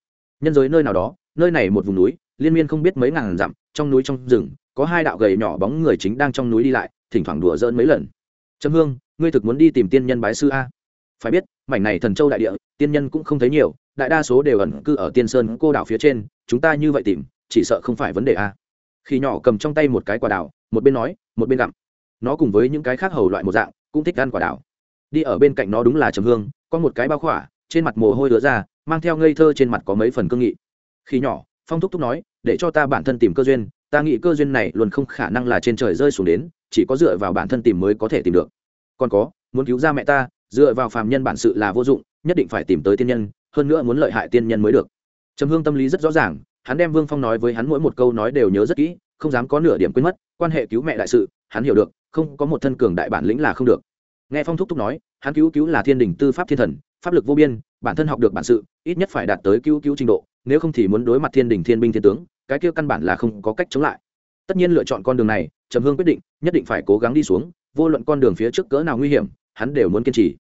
Nhân giới nơi nào đó, nơi này một vùng núi, liên miên không biết mấy ngàn dặm, trong núi trong rừng, có hai đạo gầy nhỏ bóng người chính đang trong núi đi lại, thỉnh thoảng đùa dỡn mấy lần. Trầm hương, ngươi thực muốn đi tìm tiên nhân bái sư a? Phải biết, mảnh này thần châu đại địa, tiên nhân cũng không thấy nhiều đại đa số đều ẩn cư ở tiên sơn cô đảo phía trên, chúng ta như vậy tìm, chỉ sợ không phải vấn đề a. Khi nhỏ cầm trong tay một cái quả đảo, một bên nói, một bên gặm. Nó cùng với những cái khác hầu loại một dạng, cũng thích ăn quả đảo. Đi ở bên cạnh nó đúng là trầm hương, có một cái bao khỏa, trên mặt mồ hôi đứa ra, mang theo ngây thơ trên mặt có mấy phần cương nghị. Khi nhỏ, phong thúc thúc nói, để cho ta bản thân tìm cơ duyên, ta nghĩ cơ duyên này luôn không khả năng là trên trời rơi xuống đến, chỉ có dựa vào bản thân tìm mới có thể tìm được. Còn có, muốn cứu ra mẹ ta, dựa vào phàm nhân bản sự là vô dụng, nhất định phải tìm tới tiên nhân hơn nữa muốn lợi hại tiên nhân mới được. Trầm hương tâm lý rất rõ ràng, hắn đem vương phong nói với hắn mỗi một câu nói đều nhớ rất kỹ, không dám có nửa điểm quên mất, quan hệ cứu mẹ đại sự, hắn hiểu được, không có một thân cường đại bản lĩnh là không được. Nghe phong thúc thúc nói, hắn cứu cứu là thiên đình tư pháp thiên thần, pháp lực vô biên, bản thân học được bản sự, ít nhất phải đạt tới cứu cứu trình độ, nếu không thì muốn đối mặt thiên đình thiên binh thiên tướng, cái kia căn bản là không có cách chống lại. Tất nhiên lựa chọn con đường này, trầm hương quyết định, nhất định phải cố gắng đi xuống, vô luận con đường phía trước cỡ nào nguy hiểm, hắn đều muốn kiên trì.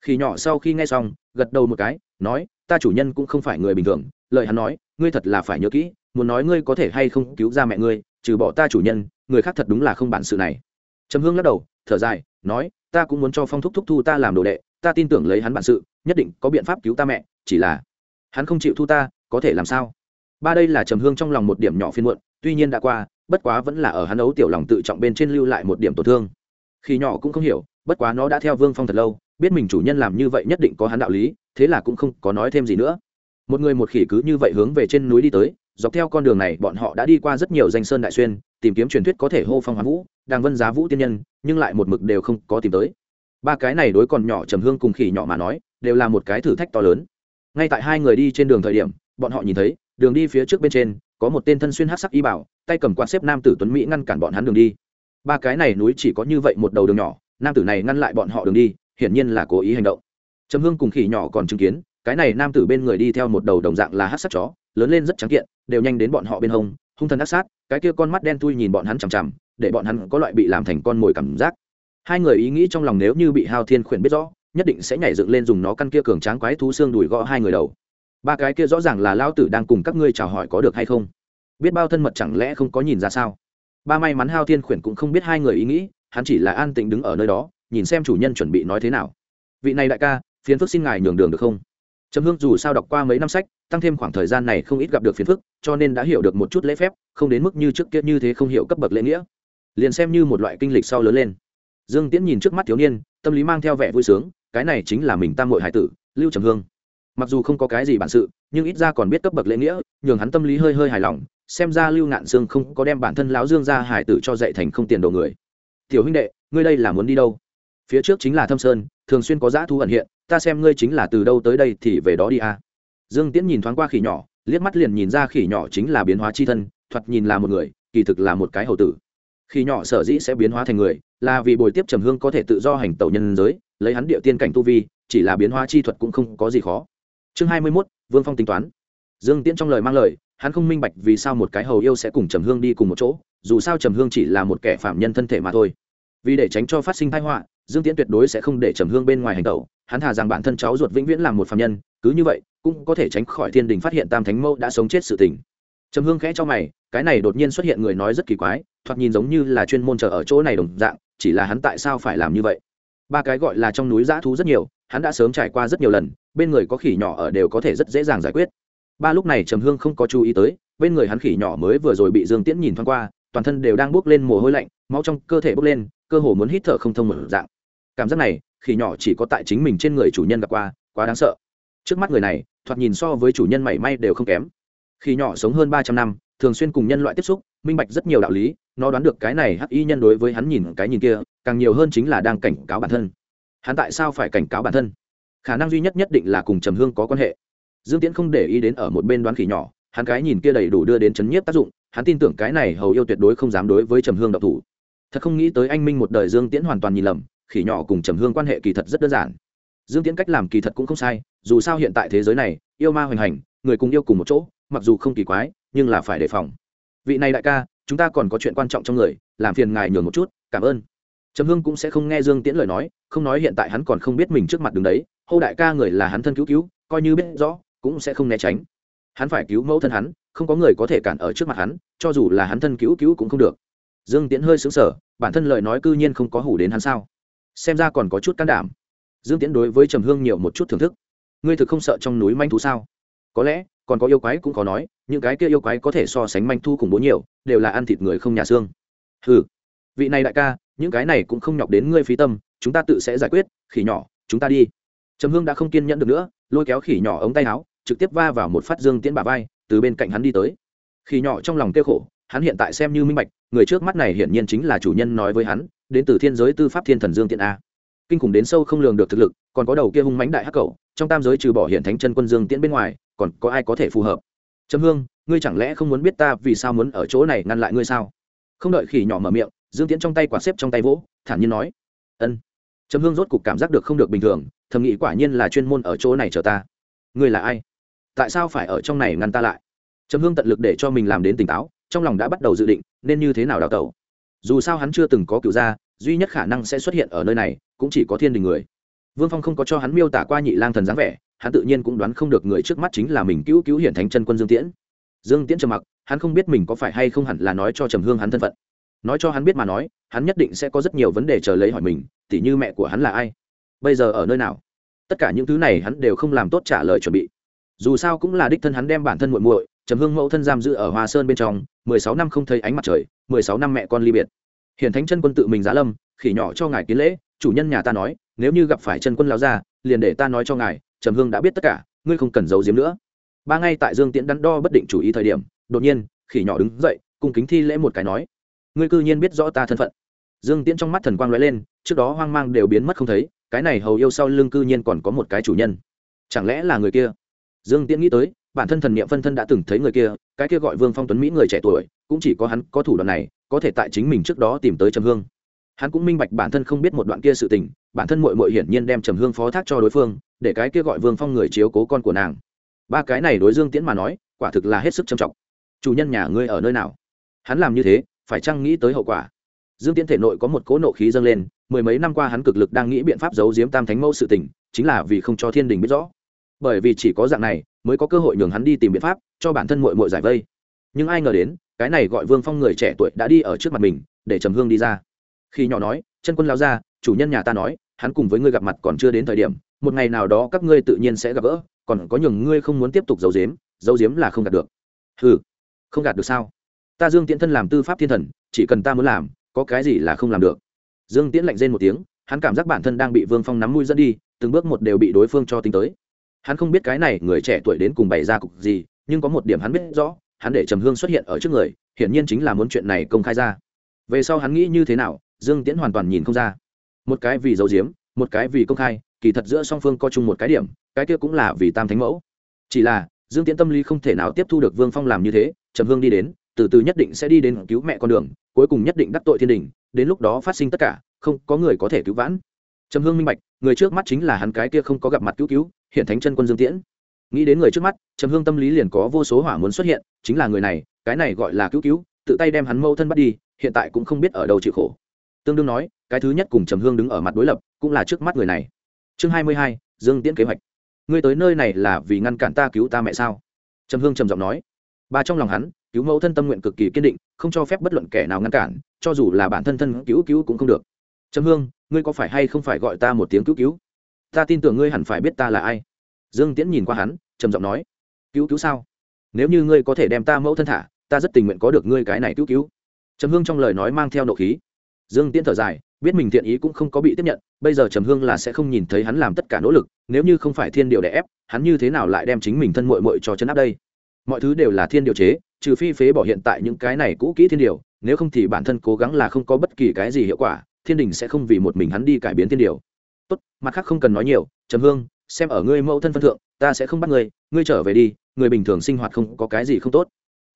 Khi nhỏ sau khi nghe xong, gật đầu một cái, nói ta chủ nhân cũng không phải người bình thường, lời hắn nói, ngươi thật là phải nhớ kỹ, muốn nói ngươi có thể hay không cứu ra mẹ ngươi, trừ bỏ ta chủ nhân, người khác thật đúng là không bản sự này. Trầm hương lắc đầu, thở dài, nói, ta cũng muốn cho phong thúc thúc thu ta làm đồ đệ, ta tin tưởng lấy hắn bản sự, nhất định có biện pháp cứu ta mẹ, chỉ là hắn không chịu thu ta, có thể làm sao? Ba đây là trầm hương trong lòng một điểm nhỏ phiên muộn, tuy nhiên đã qua, bất quá vẫn là ở hắn ấu tiểu lòng tự trọng bên trên lưu lại một điểm tổn thương. Khi nhỏ cũng không hiểu, bất quá nó đã theo vương phong thật lâu, biết mình chủ nhân làm như vậy nhất định có hắn đạo lý thế là cũng không có nói thêm gì nữa. Một người một khỉ cứ như vậy hướng về trên núi đi tới, dọc theo con đường này bọn họ đã đi qua rất nhiều danh sơn đại xuyên, tìm kiếm truyền thuyết có thể hô phong hoán vũ đang vân giá vũ tiên nhân, nhưng lại một mực đều không có tìm tới. Ba cái này đối còn nhỏ trầm hương cùng khỉ nhỏ mà nói, đều là một cái thử thách to lớn. Ngay tại hai người đi trên đường thời điểm, bọn họ nhìn thấy, đường đi phía trước bên trên, có một tên thân xuyên hát sắc y bảo, tay cầm quạt xếp nam tử tuấn mỹ ngăn cản bọn hắn đường đi. Ba cái này núi chỉ có như vậy một đầu đường nhỏ, nam tử này ngăn lại bọn họ đường đi, hiển nhiên là cố ý hành động trầm hương cùng khỉ nhỏ còn chứng kiến, cái này nam tử bên người đi theo một đầu đồng dạng là hát sát chó, lớn lên rất trắng kiện, đều nhanh đến bọn họ bên hông, hung thần ác sát, cái kia con mắt đen thui nhìn bọn hắn chằm chằm, để bọn hắn có loại bị làm thành con mồi cảm giác. Hai người ý nghĩ trong lòng nếu như bị hao thiên khuyển biết rõ, nhất định sẽ nhảy dựng lên dùng nó căn kia cường tráng quái thú xương đùi gõ hai người đầu. Ba cái kia rõ ràng là lao tử đang cùng các ngươi chào hỏi có được hay không? Biết bao thân mật chẳng lẽ không có nhìn ra sao? Ba may mắn hao thiên khuyển cũng không biết hai người ý nghĩ, hắn chỉ là an tĩnh đứng ở nơi đó, nhìn xem chủ nhân chuẩn bị nói thế nào. Vị này đại ca phiền phức xin ngài nhường đường được không? Trầm hương dù sao đọc qua mấy năm sách, tăng thêm khoảng thời gian này không ít gặp được phiền phức, cho nên đã hiểu được một chút lễ phép, không đến mức như trước kia như thế không hiểu cấp bậc lễ nghĩa. Liền xem như một loại kinh lịch sau lớn lên. Dương tiễn nhìn trước mắt thiếu niên, tâm lý mang theo vẻ vui sướng, cái này chính là mình tam mội hải tử, lưu trầm hương. Mặc dù không có cái gì bản sự, nhưng ít ra còn biết cấp bậc lễ nghĩa, nhường hắn tâm lý hơi hơi hài lòng, xem ra lưu ngạn Dương không có đem bản thân lão dương ra hải tử cho dạy thành không tiền đồ người. Tiểu huynh đệ, ngươi đây là muốn đi đâu? Phía trước chính là thâm sơn, thường xuyên có dã thu ẩn hiện ta xem ngươi chính là từ đâu tới đây thì về đó đi à. dương tiễn nhìn thoáng qua khỉ nhỏ, liếc mắt liền nhìn ra khỉ nhỏ chính là biến hóa chi thân, thoạt nhìn là một người, kỳ thực là một cái hầu tử. Khỉ nhỏ sở dĩ sẽ biến hóa thành người, là vì bồi tiếp trầm hương có thể tự do hành tẩu nhân giới, lấy hắn địa tiên cảnh tu vi, chỉ là biến hóa chi thuật cũng không có gì khó. Chương hai mươi mốt, vương phong tính toán. Dương tiễn trong lời mang lời, hắn không minh bạch vì sao một cái hầu yêu sẽ cùng trầm hương đi cùng một chỗ, dù sao trầm hương chỉ là một kẻ phạm nhân thân thể mà thôi. Vì để tránh cho phát sinh thái họa, dương tiễn tuyệt đối sẽ không để trầm hương bên ngoài hành tẩu hắn thà rằng bản thân cháu ruột vĩnh viễn làm một phạm nhân, cứ như vậy, cũng có thể tránh khỏi thiên đình phát hiện tam thánh mẫu đã sống chết sự tình. Trầm hương khẽ cho mày, cái này đột nhiên xuất hiện người nói rất kỳ quái, thoạt nhìn giống như là chuyên môn chờ ở chỗ này đồng dạng, chỉ là hắn tại sao phải làm như vậy? Ba cái gọi là trong núi dã thú rất nhiều, hắn đã sớm trải qua rất nhiều lần, bên người có khỉ nhỏ ở đều có thể rất dễ dàng giải quyết. Ba lúc này trầm hương không có chú ý tới, bên người hắn khỉ nhỏ mới vừa rồi bị dương tiễn nhìn thoáng qua, toàn thân đều đang bốc lên mồ hôi lạnh, máu trong cơ thể bốc lên, cơ hồ muốn hít thở không thông một dạng cảm giác này, khỉ nhỏ chỉ có tại chính mình trên người chủ nhân gặp qua, quá đáng sợ. Trước mắt người này, thoạt nhìn so với chủ nhân mảy may đều không kém. Khỉ nhỏ sống hơn ba trăm năm, thường xuyên cùng nhân loại tiếp xúc, minh bạch rất nhiều đạo lý, nó đoán được cái này hắc y nhân đối với hắn nhìn, cái nhìn kia, càng nhiều hơn chính là đang cảnh cáo bản thân. Hắn tại sao phải cảnh cáo bản thân? Khả năng duy nhất nhất định là cùng trầm hương có quan hệ. Dương tiễn không để ý đến ở một bên đoán khỉ nhỏ, hắn cái nhìn kia đầy đủ đưa đến chấn nhiếp tác dụng, hắn tin tưởng cái này hầu yêu tuyệt đối không dám đối với trầm hương độc thủ. Thật không nghĩ tới anh minh một đời dương tiễn hoàn toàn nhìn lầm khỉ nhỏ cùng trầm hương quan hệ kỳ thật rất đơn giản. Dương tiễn cách làm kỳ thật cũng không sai, dù sao hiện tại thế giới này, yêu ma hoành hành, người cùng yêu cùng một chỗ, mặc dù không kỳ quái, nhưng là phải đề phòng. Vị này đại ca, chúng ta còn có chuyện quan trọng trong người, làm phiền ngài nhường một chút, cảm ơn. Trầm hương cũng sẽ không nghe dương tiễn lời nói, không nói hiện tại hắn còn không biết mình trước mặt đứng đấy, hô đại ca người là hắn thân cứu cứu, coi như biết rõ, cũng sẽ không né tránh. Hắn phải cứu mẫu thân hắn, không có người có thể cản ở trước mặt hắn, cho dù là hắn thân cứu cứu cũng không được. Dương tiễn hơi xứng sở bản thân lời nói cư nhiên không có hủ đến hắn sao? Xem ra còn có chút can đảm. Dương tiễn đối với trầm hương nhiều một chút thưởng thức. Ngươi thực không sợ trong núi manh thú sao? Có lẽ, còn có yêu quái cũng có nói, những cái kia yêu quái có thể so sánh manh thu khủng bố nhiều, đều là ăn thịt người không nhà xương. Ừ vị này đại ca, những cái này cũng không nhọc đến ngươi phí tâm, chúng ta tự sẽ giải quyết, khỉ nhỏ, chúng ta đi. Trầm hương đã không kiên nhẫn được nữa, lôi kéo khỉ nhỏ ống tay áo, trực tiếp va vào một phát dương tiễn bà vai, từ bên cạnh hắn đi tới. Khỉ nhỏ trong lòng kêu khổ, hắn hiện tại xem như minh bạch, người trước mắt này hiển nhiên chính là chủ nhân nói với hắn đến từ thiên giới tư pháp thiên thần dương tiện a. Kinh khủng đến sâu không lường được thực lực, còn có đầu kia hung mãnh đại hắc cầu trong tam giới trừ bỏ hiện thánh chân quân dương tiễn bên ngoài, còn có ai có thể phù hợp? Trầm hương, ngươi chẳng lẽ không muốn biết ta vì sao muốn ở chỗ này ngăn lại ngươi sao? Không đợi khỉ nhỏ mở miệng, dương tiễn trong tay quạt xếp trong tay vỗ, thản nhiên nói. Ân. Trầm hương rốt cục cảm giác được không được bình thường, thầm nghĩ quả nhiên là chuyên môn ở chỗ này chờ ta. Ngươi là ai? Tại sao phải ở trong này ngăn ta lại? Trầm hương tận lực để cho mình làm đến tỉnh táo, trong lòng đã bắt đầu dự định, nên như thế nào đào tẩu? Dù sao hắn chưa từng có cựu gia, duy nhất khả năng sẽ xuất hiện ở nơi này cũng chỉ có thiên đình người. Vương phong không có cho hắn miêu tả qua nhị lang thần dáng vẻ, hắn tự nhiên cũng đoán không được người trước mắt chính là mình cứu cứu hiển thánh chân quân dương tiễn. Dương tiễn trầm mặc, hắn không biết mình có phải hay không hẳn là nói cho trầm hương hắn thân phận. Nói cho hắn biết mà nói, hắn nhất định sẽ có rất nhiều vấn đề chờ lấy hỏi mình, tỉ như mẹ của hắn là ai, bây giờ ở nơi nào. Tất cả những thứ này hắn đều không làm tốt trả lời chuẩn bị. Dù sao cũng là đích thân hắn đem bản thân muội muội, trầm hương mẫu thân giam giữ ở hoa sơn bên trong mười sáu năm không thấy ánh mặt trời, mười sáu năm mẹ con ly biệt. Hiển thánh chân quân tự mình giá lâm, khỉ nhỏ cho ngài kiến lễ, chủ nhân nhà ta nói, nếu như gặp phải chân quân lao ra liền để ta nói cho ngài, trầm hương đã biết tất cả, ngươi không cần giấu giếm nữa. Ba ngay tại dương tiễn đắn đo bất định chủ ý thời điểm, đột nhiên, khỉ nhỏ đứng dậy cùng kính thi lễ một cái nói, ngươi cư nhiên biết rõ ta thân phận. Dương tiễn trong mắt thần quang lóe lên, trước đó hoang mang đều biến mất không thấy, cái này hầu yêu sau lưng cư nhiên còn có một cái chủ nhân. Chẳng lẽ là người kia? Dương tiễn nghĩ tới bản thân thần niệm phân thân đã từng thấy người kia, cái kia gọi vương phong tuấn mỹ người trẻ tuổi, cũng chỉ có hắn có thủ đoạn này, có thể tại chính mình trước đó tìm tới trầm hương. Hắn cũng minh bạch bản thân không biết một đoạn kia sự tình, bản thân mội mội hiển nhiên đem trầm hương phó thác cho đối phương, để cái kia gọi vương phong người chiếu cố con của nàng. Ba cái này đối dương tiễn mà nói, quả thực là hết sức trầm trọng. Chủ nhân nhà ngươi ở nơi nào? Hắn làm như thế, phải chăng nghĩ tới hậu quả? Dương tiễn thể nội có một cỗ nộ khí dâng lên, mười mấy năm qua hắn cực lực đang nghĩ biện pháp giấu giếm tam thánh mẫu sự tình, chính là vì không cho thiên đình biết rõ bởi vì chỉ có dạng này mới có cơ hội nhường hắn đi tìm biện pháp cho bản thân mội mội giải vây. Nhưng ai ngờ đến, cái này gọi vương phong người trẻ tuổi đã đi ở trước mặt mình, để trầm hương đi ra. Khi nhỏ nói, chân quân lao ra chủ nhân nhà ta nói, hắn cùng với ngươi gặp mặt còn chưa đến thời điểm, một ngày nào đó các ngươi tự nhiên sẽ gặp gỡ, còn có nhường ngươi không muốn tiếp tục giấu giếm giấu giếm là không gạt được. Ừ không gạt được sao? Ta dương tiễn thân làm tư pháp thiên thần, chỉ cần ta muốn làm, có cái gì là không làm được. Dương tiễn lạnh rên một tiếng, hắn cảm giác bản thân đang bị vương phong nắm mũi dẫn đi, từng bước một đều bị đối phương cho tính tới hắn không biết cái này người trẻ tuổi đến cùng bày ra cục gì, nhưng có một điểm hắn biết rõ, hắn để trầm hương xuất hiện ở trước người, hiển nhiên chính là muốn chuyện này công khai ra. Về sau hắn nghĩ như thế nào, dương tiễn hoàn toàn nhìn không ra. Một cái vì giấu diếm một cái vì công khai, kỳ thật giữa song phương có chung một cái điểm, cái kia cũng là vì tam thánh mẫu. Chỉ là, dương tiễn tâm lý không thể nào tiếp thu được vương phong làm như thế, trầm hương đi đến, từ từ nhất định sẽ đi đến cứu mẹ con đường, cuối cùng nhất định đắc tội thiên đình, đến lúc đó phát sinh tất cả, không có người có thể cứu vãn. Trầm hương minh bạch, người trước mắt chính là hắn cái kia không có gặp mặt cứu cứu hiện thánh chân quân dương tiễn. Nghĩ đến người trước mắt, trầm hương tâm lý liền có vô số hỏa muốn xuất hiện, chính là người này, cái này gọi là cứu cứu, tự tay đem hắn mâu thân bắt đi, hiện tại cũng không biết ở đâu chịu khổ. Tương đương nói, cái thứ nhất cùng trầm hương đứng ở mặt đối lập, cũng là trước mắt người này. Chương hai mươi hai, dương tiễn kế hoạch. Ngươi tới nơi này là vì ngăn cản ta cứu ta mẹ sao? Trầm hương trầm giọng nói. Ba trong lòng hắn, cứu mẫu thân tâm nguyện cực kỳ kiên định, không cho phép bất luận kẻ nào ngăn cản, cho dù là bản thân thân cứu cứu cũng không được. Trầm hương, ngươi có phải hay không phải gọi ta một tiếng cứu cứu? Ta tin tưởng ngươi hẳn phải biết ta là ai. Dương tiễn nhìn qua hắn, trầm giọng nói, cứu cứu sao? Nếu như ngươi có thể đem ta mẫu thân thả, ta rất tình nguyện có được ngươi cái này cứu cứu. Trầm hương trong lời nói mang theo nộ khí. Dương tiễn thở dài, biết mình thiện ý cũng không có bị tiếp nhận, bây giờ trầm hương là sẽ không nhìn thấy hắn làm tất cả nỗ lực, nếu như không phải thiên điều đè ép, hắn như thế nào lại đem chính mình thân mội mội cho chấn áp đây? Mọi thứ đều là thiên điều chế, trừ phi phế bỏ hiện tại những cái này cũ kỹ thiên điều nếu không thì bản thân cố gắng là không có bất kỳ cái gì hiệu quả, thiên đình sẽ không vì một mình hắn đi cải biến thiên điều tốt, mặt khác không cần nói nhiều, trầm hương, xem ở ngươi mẫu thân phân thượng, ta sẽ không bắt ngươi ngươi trở về đi, người bình thường sinh hoạt không có cái gì không tốt.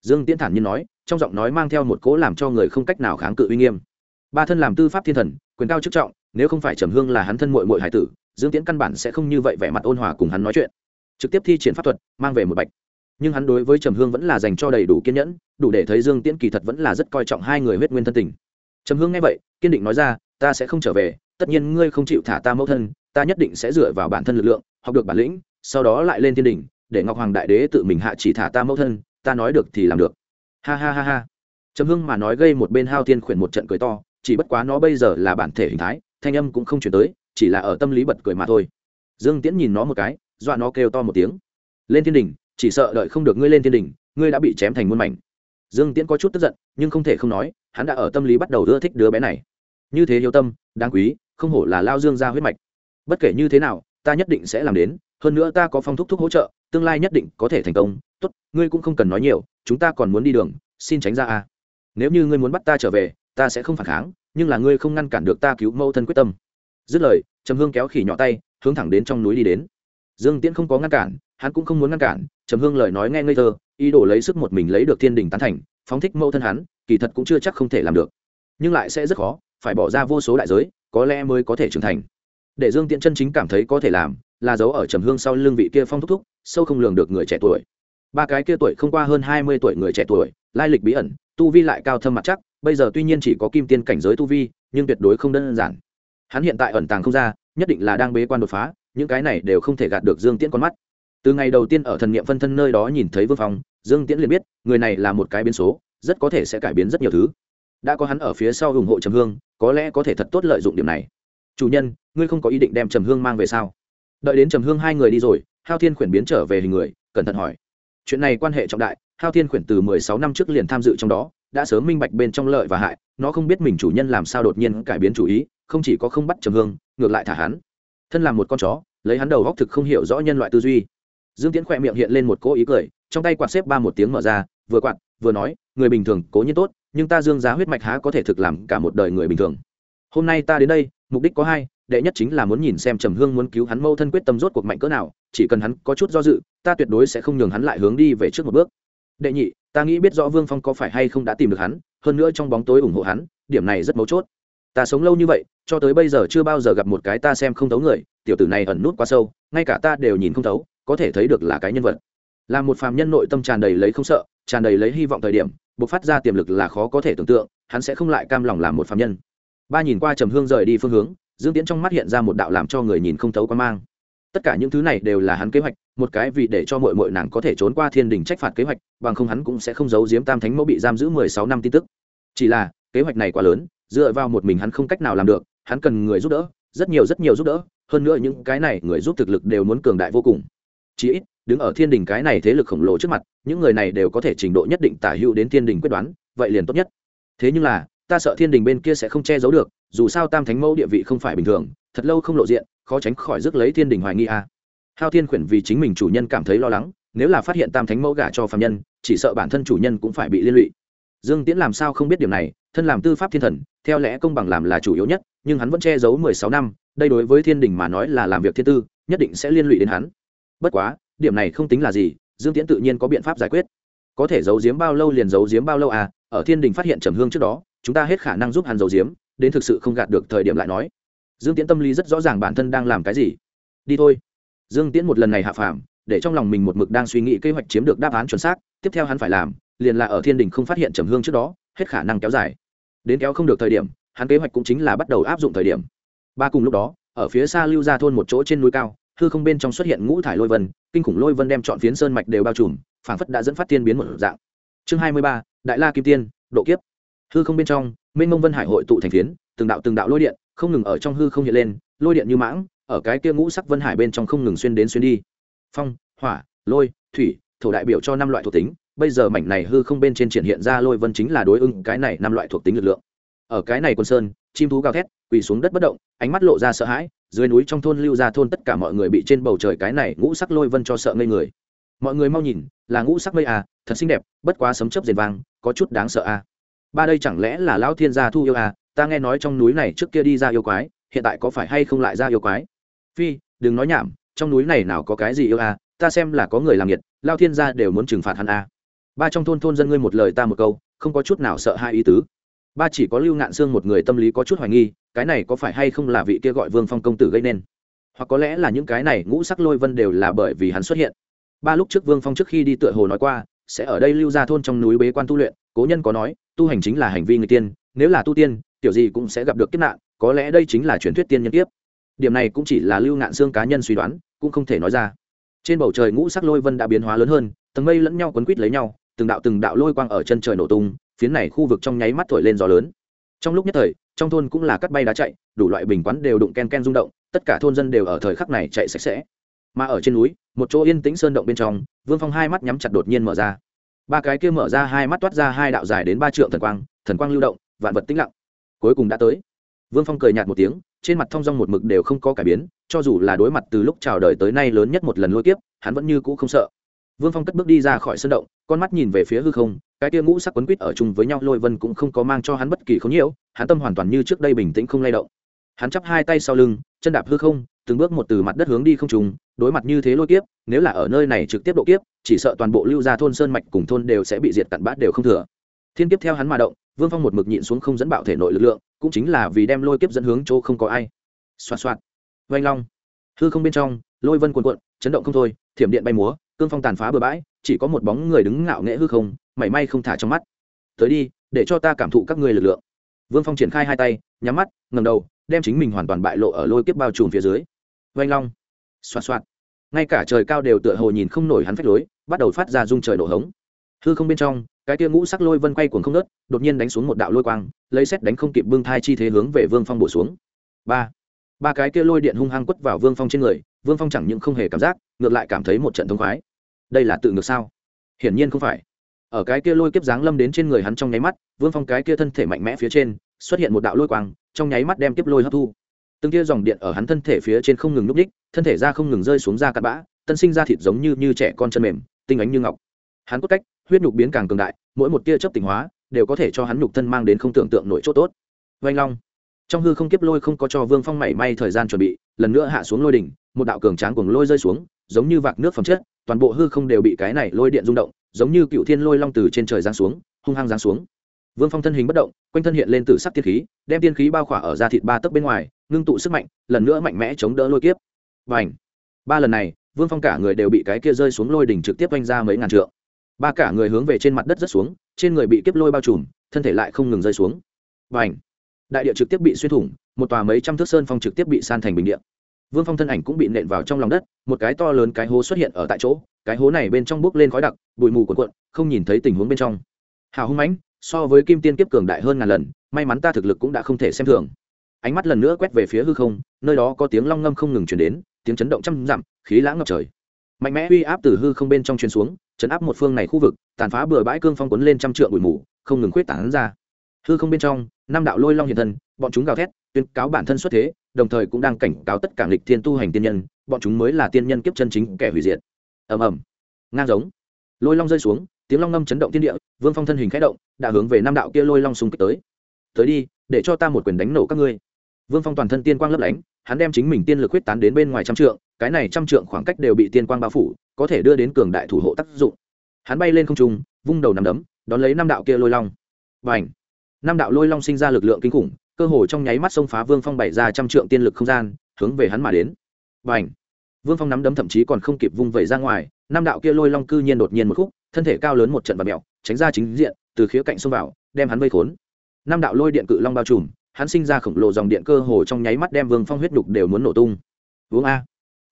Dương tiễn thản nhiên nói, trong giọng nói mang theo một cố làm cho người không cách nào kháng cự uy nghiêm. Ba thân làm tư pháp thiên thần, quyền cao chức trọng, nếu không phải trầm hương là hắn thân mội mội hải tử, dương tiễn căn bản sẽ không như vậy vẻ mặt ôn hòa cùng hắn nói chuyện. Trực tiếp thi triển pháp thuật, mang về một bạch. Nhưng hắn đối với trầm hương vẫn là dành cho đầy đủ kiên nhẫn, đủ để thấy dương tiễn kỳ thật vẫn là rất coi trọng hai người huyết nguyên thân tình. Trầm hương nghe vậy, kiên định nói ra, ta sẽ không trở về tất nhiên ngươi không chịu thả ta mẫu thân, ta nhất định sẽ dựa vào bản thân lực lượng, học được bản lĩnh, sau đó lại lên thiên đình để ngọc hoàng đại đế tự mình hạ chỉ thả ta mẫu thân, ta nói được thì làm được. Ha ha ha ha. Trầm hưng mà nói gây một bên hao tiên khuyển một trận cười to, chỉ bất quá nó bây giờ là bản thể hình thái, thanh âm cũng không chuyển tới, chỉ là ở tâm lý bật cười mà thôi. Dương tiễn nhìn nó một cái, dọa nó kêu to một tiếng. Lên thiên đình chỉ sợ đợi không được ngươi lên thiên đình ngươi đã bị chém thành muôn mảnh. Dương tiễn có chút tức giận, nhưng không thể không nói, hắn đã ở tâm lý bắt đầu ưa thích đứa bé này. Như thế yêu tâm, đáng quý không hổ là lao dương ra huyết mạch. Bất kể như thế nào, ta nhất định sẽ làm đến, hơn nữa ta có phong thúc thúc hỗ trợ, tương lai nhất định có thể thành công. Tốt, ngươi cũng không cần nói nhiều, chúng ta còn muốn đi đường, xin tránh ra a. Nếu như ngươi muốn bắt ta trở về, ta sẽ không phản kháng, nhưng là ngươi không ngăn cản được ta cứu mẫu thân quyết tâm. Dứt lời, trầm hương kéo khỉ nhỏ tay, hướng thẳng đến trong núi đi đến. Dương tiễn không có ngăn cản, hắn cũng không muốn ngăn cản, trầm hương lời nói nghe ngây thơ, ý đồ lấy sức một mình lấy được thiên đình tán thành, phóng thích mẫu thân hắn, kỳ thật cũng chưa chắc không thể làm được. Nhưng lại sẽ rất khó, phải bỏ ra vô số đại giới có lẽ mới có thể trưởng thành. Để dương tiễn chân chính cảm thấy có thể làm là giấu ở trầm hương sau lưng vị kia phong thúc thúc, sâu không lường được người trẻ tuổi. Ba cái kia tuổi không qua hơn hai mươi tuổi người trẻ tuổi, lai lịch bí ẩn, tu vi lại cao thâm mặt chắc, bây giờ tuy nhiên chỉ có kim tiên cảnh giới tu vi, nhưng tuyệt đối không đơn giản. Hắn hiện tại ẩn tàng không ra, nhất định là đang bế quan đột phá, những cái này đều không thể gạt được dương tiễn con mắt. Từ ngày đầu tiên ở thần niệm phân thân nơi đó nhìn thấy vương phong, dương tiễn liền biết, người này là một cái biến số, rất có thể sẽ cải biến rất nhiều thứ đã có hắn ở phía sau ủng hộ trầm hương, có lẽ có thể thật tốt lợi dụng điểm này. Chủ nhân, ngươi không có ý định đem trầm hương mang về sao? Đợi đến trầm hương hai người đi rồi, hao thiên khuyển biến trở về hình người, cẩn thận hỏi. Chuyện này quan hệ trọng đại, hao thiên khuyển từ mười sáu năm trước liền tham dự trong đó, đã sớm minh bạch bên trong lợi và hại, nó không biết mình chủ nhân làm sao đột nhiên cải biến chủ ý, không chỉ có không bắt trầm hương, ngược lại thả hắn. Thân làm một con chó, lấy hắn đầu góc thực không hiểu rõ nhân loại tư duy. Dương tiễn khỏe miệng hiện lên một cỗ ý cười, trong tay quạt xếp ba một tiếng mở ra, vừa quạt, vừa nói, người bình thường, cố nhiên tốt nhưng ta dương giá huyết mạch há có thể thực làm cả một đời người bình thường. Hôm nay ta đến đây, mục đích có hai, đệ nhất chính là muốn nhìn xem trầm hương muốn cứu hắn mâu thân quyết tâm rốt cuộc mạnh cỡ nào, chỉ cần hắn có chút do dự, ta tuyệt đối sẽ không nhường hắn lại hướng đi về trước một bước. Đệ nhị, ta nghĩ biết rõ vương phong có phải hay không đã tìm được hắn, hơn nữa trong bóng tối ủng hộ hắn, điểm này rất mấu chốt. Ta sống lâu như vậy, cho tới bây giờ chưa bao giờ gặp một cái ta xem không thấu người, tiểu tử này ẩn nút quá sâu, ngay cả ta đều nhìn không thấu, có thể thấy được là cái nhân vật. Là một phàm nhân nội tâm tràn đầy lấy không sợ, tràn đầy lấy hy vọng thời điểm buộc phát ra tiềm lực là khó có thể tưởng tượng, hắn sẽ không lại cam lòng làm một phàm nhân. Ba nhìn qua trầm hương rời đi phương hướng, dương tiễn trong mắt hiện ra một đạo làm cho người nhìn không thấu quan mang. Tất cả những thứ này đều là hắn kế hoạch, một cái vì để cho mọi mọi nàng có thể trốn qua thiên đình trách phạt kế hoạch, bằng không hắn cũng sẽ không giấu giếm tam thánh mẫu bị giam giữ mười sáu năm tin tức. Chỉ là, kế hoạch này quá lớn, dựa vào một mình hắn không cách nào làm được, hắn cần người giúp đỡ, rất nhiều rất nhiều giúp đỡ, hơn nữa những cái này người giúp thực lực đều muốn cường đại vô cùng chí ít, đứng ở thiên đình cái này thế lực khổng lồ trước mặt, những người này đều có thể trình độ nhất định tả hữu đến thiên đình quyết đoán, vậy liền tốt nhất. Thế nhưng là, ta sợ thiên đình bên kia sẽ không che giấu được, dù sao tam thánh mẫu địa vị không phải bình thường, thật lâu không lộ diện, khó tránh khỏi rước lấy thiên đình hoài nghi a. À. hao thiên khuyển vì chính mình chủ nhân cảm thấy lo lắng, nếu là phát hiện tam thánh mẫu gả cho phạm nhân, chỉ sợ bản thân chủ nhân cũng phải bị liên lụy. Dương tiễn làm sao không biết điều này, thân làm tư pháp thiên thần, theo lẽ công bằng làm là chủ yếu nhất, nhưng hắn vẫn che giấu mười sáu năm, đây đối với thiên đình mà nói là làm việc thiên tư, nhất định sẽ liên lụy đến hắn bất quá, điểm này không tính là gì, dương tiễn tự nhiên có biện pháp giải quyết. Có thể giấu giếm bao lâu liền giấu giếm bao lâu à ở thiên đình phát hiện trầm hương trước đó, chúng ta hết khả năng giúp hắn giấu giếm, đến thực sự không gạt được thời điểm lại nói. Dương tiễn tâm lý rất rõ ràng bản thân đang làm cái gì. Đi thôi. Dương tiễn một lần này hạ phàm, để trong lòng mình một mực đang suy nghĩ kế hoạch chiếm được đáp án chuẩn xác, tiếp theo hắn phải làm, liền là ở thiên đình không phát hiện trầm hương trước đó, hết khả năng kéo dài. Đến kéo không được thời điểm, hắn kế hoạch cũng chính là bắt đầu áp dụng thời điểm. Ba cùng lúc đó, ở phía xa lưu ra thôn một chỗ trên núi cao hư không bên trong xuất hiện ngũ thải lôi vân, kinh khủng lôi vân đem chọn phiến sơn mạch đều bao trùm, phảng phất đã dẫn phát tiên biến một dạng. Chương hai mươi ba, đại la kim tiên, độ kiếp. Hư không bên trong mênh mông vân hải hội tụ thành phiến, từng đạo từng đạo lôi điện, không ngừng ở trong hư không hiện lên, lôi điện như mãng, ở cái kia ngũ sắc vân hải bên trong không ngừng xuyên đến xuyên đi. Phong, hỏa, lôi, thủy, thổ đại biểu cho năm loại thuộc tính, bây giờ mảnh này hư không bên trên triển hiện ra lôi vân chính là đối ứng cái này năm loại thuộc tính lực lượng. Ở cái này quân sơn, chim thú gào thét, quỳ xuống đất bất động, ánh mắt lộ ra sợ hãi dưới núi trong thôn lưu ra thôn tất cả mọi người bị trên bầu trời cái này ngũ sắc lôi vân cho sợ ngây người. Mọi người mau nhìn, là ngũ sắc mây à thật xinh đẹp, bất quá sấm chớp rền vang, có chút đáng sợ à. Ba đây chẳng lẽ là lão thiên gia thu yêu à ta nghe nói trong núi này trước kia đi ra yêu quái, hiện tại có phải hay không lại ra yêu quái? Phi, đừng nói nhảm, trong núi này nào có cái gì yêu à ta xem là có người làm nhiệt lao thiên gia đều muốn trừng phạt hắn à. Ba trong thôn thôn dân ngươi một lời ta một câu, không có chút nào sợ hai ý tứ ba chỉ có lưu ngạn xương một người tâm lý có chút hoài nghi, cái này có phải hay không là vị kia gọi vương phong công tử gây nên? Hoặc có lẽ là những cái này ngũ sắc lôi vân đều là bởi vì hắn xuất hiện. Ba lúc trước vương phong trước khi đi tựa hồ nói qua, sẽ ở đây lưu ra thôn trong núi bế quan tu luyện, cố nhân có nói, tu hành chính là hành vi người tiên, nếu là tu tiên kiểu gì cũng sẽ gặp được kiếp nạn, có lẽ đây chính là truyền thuyết tiên nhân kiếp. Điểm này cũng chỉ là lưu ngạn xương cá nhân suy đoán, cũng không thể nói ra. Trên bầu trời ngũ sắc lôi vân đã biến hóa lớn hơn, tầng mây lẫn nhau quấn quít lấy nhau, từng đạo từng đạo lôi quang ở chân trời nổ tung phiến này khu vực trong nháy mắt thổi lên gió lớn. Trong lúc nhất thời, trong thôn cũng là cắt bay đá chạy, đủ loại bình quán đều đụng ken ken rung động, tất cả thôn dân đều ở thời khắc này chạy sạch sẽ. Mà ở trên núi, một chỗ yên tĩnh sơn động bên trong, vương phong hai mắt nhắm chặt đột nhiên mở ra. Ba cái kia mở ra hai mắt toát ra hai đạo dài đến ba trượng thần quang thần quang lưu động, vạn vật tĩnh lặng. Cuối cùng đã tới. Vương phong cười nhạt một tiếng, trên mặt thong dong một mực đều không có cải biến, cho dù là đối mặt từ lúc chào đời tới nay lớn nhất một lần lôi kiếp, hắn vẫn như cũ không sợ vương phong cất bước đi ra khỏi sân động, con mắt nhìn về phía hư không, cái tia ngũ sắc quấn quýt ở chung với nhau, lôi vân cũng không có mang cho hắn bất kỳ khống nhiễu, hắn tâm hoàn toàn như trước đây bình tĩnh không lay động. Hắn chắp hai tay sau lưng, chân đạp hư không, từng bước một từ mặt đất hướng đi không trùng đối mặt như thế lôi kiếp, nếu là ở nơi này trực tiếp độ kiếp, chỉ sợ toàn bộ lưu ra thôn sơn mạch cùng thôn đều sẽ bị diệt cặn bát đều không thừa. Thiên kiếp theo hắn mà động, vương phong một mực nhịn xuống không dẫn bạo thể nội lực lượng, cũng chính là vì đem lôi kiếp dẫn hướng chỗ không có ai. Xoa xoạt. Vanh long. Hư không bên trong, lôi vân cuồn cuộn, chấn động không thôi, thiểm điện bay múa cương phong tàn phá bừa bãi, chỉ có một bóng người đứng ngạo nghễ hư không, mảy may không thả trong mắt. Tới đi, để cho ta cảm thụ các ngươi lực lượng. Vương phong triển khai hai tay, nhắm mắt ngầm đầu, đem chính mình hoàn toàn bại lộ ở lôi kiếp bao trùm phía dưới. Vanh long. Xoạt xoạt. Ngay cả trời cao đều tựa hồ nhìn không nổi hắn phách lối, bắt đầu phát ra rung trời nổ hống. Hư không bên trong, cái tia ngũ sắc lôi vân quay cuồng không nớt đột nhiên đánh xuống một đạo lôi quang, lấy xét đánh không kịp bưng thai chi thế hướng về vương phong bổ xuống. Ba. Ba cái kia lôi điện hung hăng quất vào vương phong trên người, vương phong chẳng những không hề cảm giác ngược lại cảm thấy một trận thông khoái. Đây là tự ngược sao? Hiển nhiên không phải. Ở cái kia lôi kiếp giáng lâm đến trên người hắn trong nháy mắt, vương phong cái kia thân thể mạnh mẽ phía trên, xuất hiện một đạo lôi quang, trong nháy mắt đem kiếp lôi hấp thu. Từng tia dòng điện ở hắn thân thể phía trên không ngừng núp ních thân thể ra không ngừng rơi xuống ra cặn bã, tân sinh ra thịt giống như như trẻ con chân mềm, tinh ánh như ngọc. Hắn cốt cách, huyết nhục biến càng cường đại, mỗi một tia chấp tình hóa, đều có thể cho hắn nhục thân mang đến không tưởng tượng nổi chỗ tốt. Vanh long. Trong hư không kiếp lôi không có cho vương phong mảy may thời gian chuẩn bị, lần nữa hạ xuống lôi đỉnh, một đạo cường tráng cuồng lôi rơi xuống giống như vạc nước phẩm chất, toàn bộ hư không đều bị cái này lôi điện rung động, giống như cựu thiên lôi long từ trên trời giáng xuống, hung hăng giáng xuống. Vương phong thân hình bất động, quanh thân hiện lên từ sắc tiên khí, đem tiên khí bao khỏa ở da thịt ba tấc bên ngoài, ngưng tụ sức mạnh, lần nữa mạnh mẽ chống đỡ lôi kiếp. Và ảnh ba lần này, vương phong cả người đều bị cái kia rơi xuống lôi đỉnh trực tiếp oanh ra mấy ngàn trượng. Ba cả người hướng về trên mặt đất rất xuống, trên người bị kiếp lôi bao trùm, thân thể lại không ngừng rơi xuống. Và ảnh đại địa trực tiếp bị xuyên thủng, một tòa mấy trăm thước sơn phong trực tiếp bị san thành bình địa vương phong thân ảnh cũng bị nện vào trong lòng đất một cái to lớn cái hố xuất hiện ở tại chỗ cái hố này bên trong bốc lên khói đặc bụi mù cuộn cuộn không nhìn thấy tình huống bên trong. Hào hung ánh, so với kim tiên kiếp cường đại hơn ngàn lần may mắn ta thực lực cũng đã không thể xem thường. Ánh mắt lần nữa quét về phía hư không nơi đó có tiếng long ngâm không ngừng chuyển đến tiếng chấn động trăm dặm khí lãng ngập trời. Mạnh mẽ uy áp từ hư không bên trong truyền xuống chấn áp một phương này khu vực tàn phá bừa bãi cương phong quấn lên trăm trượng bụi mù không ngừng khuyết tảng ra. Hư không bên trong năm đạo lôi long hiện thân bọn chúng gào thét tuyên cáo bản thân xuất thế đồng thời cũng đang cảnh cáo tất cả nghịch thiên tu hành tiên nhân, bọn chúng mới là tiên nhân kiếp chân chính kẻ hủy diệt. Ầm ầm. Ngang giống. Lôi long rơi xuống, tiếng long ngâm chấn động tiên địa, vương phong thân hình khẽ động, đã hướng về năm đạo kia lôi long xung kích tới. Tới đi, để cho ta một quyền đánh nổ các ngươi. Vương phong toàn thân tiên quang lấp lánh, hắn đem chính mình tiên lực huyết tán đến bên ngoài trăm trượng, cái này trăm trượng khoảng cách đều bị tiên quang bao phủ, có thể đưa đến cường đại thủ hộ tác dụng. Hắn bay lên không trung, vung đầu nằm đấm, đón lấy năm đạo kia lôi long. Và ảnh năm đạo lôi long sinh ra lực lượng kinh khủng cơ hồ trong nháy mắt xông phá vương phong bày ra trăm trượng tiên lực không gian, hướng về hắn mà đến. Và ảnh vương phong nắm đấm thậm chí còn không kịp vung vẩy ra ngoài, năm đạo kia lôi long cư nhiên đột nhiên một khúc, thân thể cao lớn một trận và mẹo, tránh ra chính diện, từ khía cạnh xông vào, đem hắn vây khốn. Năm đạo lôi điện cự long bao trùm, hắn sinh ra khổng lồ dòng điện cơ hồ trong nháy mắt đem vương phong huyết đục đều muốn nổ tung. Vương a!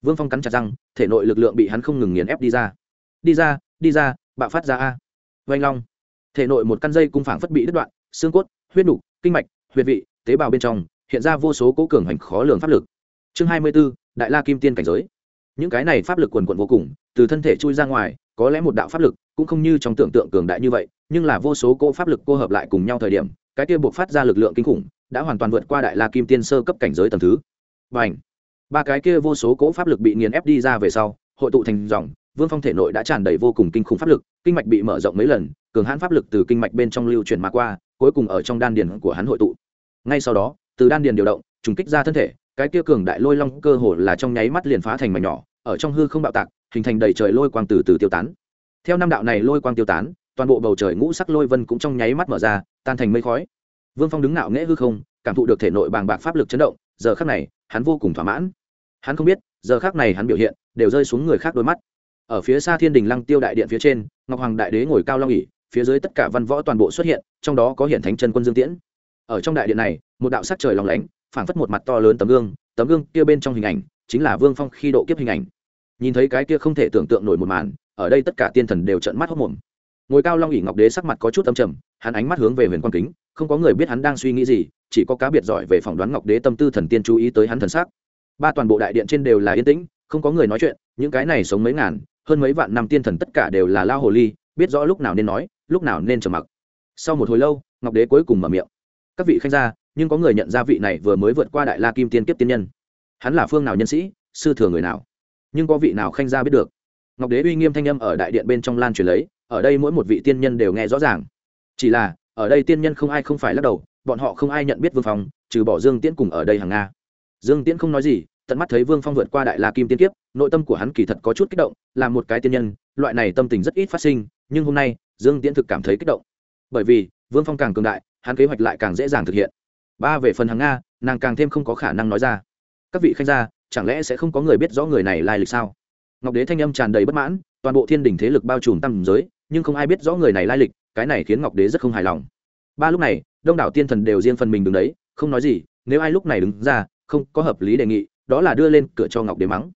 Vương phong cắn chặt răng, thể nội lực lượng bị hắn không ngừng nghiền ép đi ra. Đi ra đi ra, bạo phát ra a! Vanh long! Thể nội một căn dây cung phảng phất bị đứt đoạn, xương cốt, huyết đục kinh mạch, huyệt vị tế bào bên trong hiện ra vô số cố cường hành khó lường pháp lực. Chương hai mươi b ố đại la kim tiên cảnh giới. Những cái này pháp lực quần quận vô cùng, từ thân thể chui ra ngoài, có lẽ một đạo pháp lực, cũng không như trong tưởng tượng cường đại như vậy, nhưng là vô số cỗ pháp lực cô hợp lại cùng nhau thời điểm, cái kia buộc phát ra lực lượng kinh khủng, đã hoàn toàn vượt qua đại la kim tiên sơ cấp cảnh giới tầng thứ. Và ảnh ba cái kia vô số cỗ pháp lực bị nghiền ép đi ra về sau, hội tụ thành dòng, vương phong thể nội đã tràn đầy vô cùng kinh khủng pháp lực, kinh mạch bị mở rộng mấy lần, cường hãn pháp lực từ kinh mạch bên trong lưu chuyển mà qua, cuối cùng ở trong đan điền của hắn hội tụ ngay sau đó, từ đan điền điều động, trùng kích ra thân thể, cái kia cường đại lôi long cơ hồ là trong nháy mắt liền phá thành mảnh nhỏ, ở trong hư không bạo tạc, hình thành đầy trời lôi quang từ từ tiêu tán. Theo năm đạo này lôi quang tiêu tán, toàn bộ bầu trời ngũ sắc lôi vân cũng trong nháy mắt mở ra, tan thành mây khói. Vương phong đứng ngạo nghễ hư không, cảm thụ được thể nội bàng bạc pháp lực chấn động, giờ khác này, hắn vô cùng thỏa mãn. Hắn không biết, giờ khác này hắn biểu hiện, đều rơi xuống người khác đôi mắt. Ở phía xa thiên đình lăng tiêu đại điện phía trên, ngọc hoàng đại đế ngồi cao long ỉ phía dưới tất cả văn võ toàn bộ xuất hiện, trong đó có hiện thánh chân quân dương tiễn ở trong đại điện này, một đạo sắc trời lòng lánh, phảng phất một mặt to lớn tấm gương tấm gương kia bên trong hình ảnh chính là vương phong khi độ kiếp hình ảnh. Nhìn thấy cái kia không thể tưởng tượng nổi một màn, ở đây tất cả tiên thần đều trận mắt hốc mồm ngồi cao long ỉ ngọc đế sắc mặt có chút âm trầm, hắn ánh mắt hướng về huyền quang kính, không có người biết hắn đang suy nghĩ gì, chỉ có cá biệt giỏi về phỏng đoán ngọc đế tâm tư thần tiên chú ý tới hắn thần sắc. Ba toàn bộ đại điện trên đều là yên tĩnh, không có người nói chuyện, những cái này sống mấy ngàn, hơn mấy vạn năm tiên thần tất cả đều là lao hồ ly, biết rõ lúc nào nên nói, lúc nào nên trầm mặc. Sau một hồi lâu, ngọc đế cuối cùng mở miệng các vị khanh gia, nhưng có người nhận ra vị này vừa mới vượt qua đại la kim tiên kiếp tiên nhân. Hắn là phương nào nhân sĩ, sư thừa người nào? Nhưng có vị nào khanh gia biết được? Ngọc đế uy nghiêm thanh âm ở đại điện bên trong lan truyền lấy, ở đây mỗi một vị tiên nhân đều nghe rõ ràng. Chỉ là, ở đây tiên nhân không ai không phải lắc đầu, bọn họ không ai nhận biết vương phong, trừ bỏ dương tiễn cùng ở đây hàng nga. Dương tiễn không nói gì, tận mắt thấy vương phong vượt qua đại la kim tiên kiếp, nội tâm của hắn kỳ thật có chút kích động, là một cái tiên nhân, loại này tâm tình rất ít phát sinh, nhưng hôm nay, dương tiễn thực cảm thấy kích động. Bởi vì, vương phong càng cường đại hắn kế hoạch lại càng dễ dàng thực hiện. Ba về phần hàng nga, nàng càng thêm không có khả năng nói ra. Các vị khanh gia, chẳng lẽ sẽ không có người biết rõ người này lai lịch sao? Ngọc đế thanh âm tràn đầy bất mãn, toàn bộ thiên đình thế lực bao trùm tầm giới, nhưng không ai biết rõ người này lai lịch, cái này khiến ngọc đế rất không hài lòng. Ba lúc này, đông đảo tiên thần đều riêng phần mình đứng đấy, không nói gì, nếu ai lúc này đứng ra, không có hợp lý đề nghị, đó là đưa lên cửa cho ngọc đế mắng.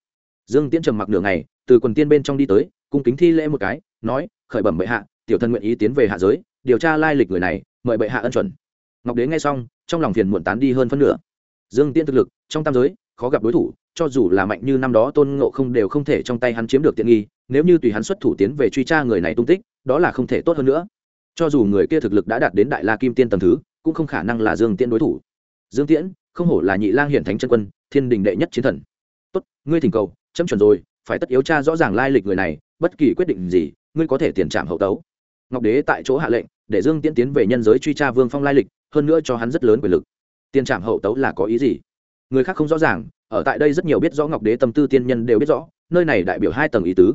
Dương tiễn trầm mặc nửa ngày, từ quần tiên bên trong đi tới, cung kính thi lễ một cái, nói, khởi bẩm bệ hạ, tiểu thần nguyện ý tiến về hạ giới điều tra lai lịch người này, mời bệ hạ ân chuẩn. Ngọc đế nghe xong, trong lòng phiền muộn tán đi hơn phân nửa. Dương tiễn thực lực, trong tam giới, khó gặp đối thủ, cho dù là mạnh như năm đó tôn ngộ không đều không thể trong tay hắn chiếm được tiện nghi, nếu như tùy hắn xuất thủ tiến về truy tra người này tung tích, đó là không thể tốt hơn nữa. Cho dù người kia thực lực đã đạt đến đại la kim tiên tầm thứ, cũng không khả năng là dương tiễn đối thủ. Dương tiễn, không hổ là nhị lang hiển thánh chân quân, thiên đình đệ nhất chiến thần. Tốt, ngươi thỉnh cầu, chấm chuẩn rồi, phải tất yếu tra rõ ràng lai lịch người này, bất kỳ quyết định gì, ngươi có thể tiền trảm hậu tấu. Ngọc đế tại chỗ hạ lệnh để dương tiễn tiến về nhân giới truy tra vương phong lai lịch, hơn nữa cho hắn rất lớn quyền lực. Tiền trạm hậu tấu là có ý gì? Người khác không rõ ràng, ở tại đây rất nhiều biết rõ ngọc đế tâm tư tiên nhân đều biết rõ, nơi này đại biểu hai tầng ý tứ.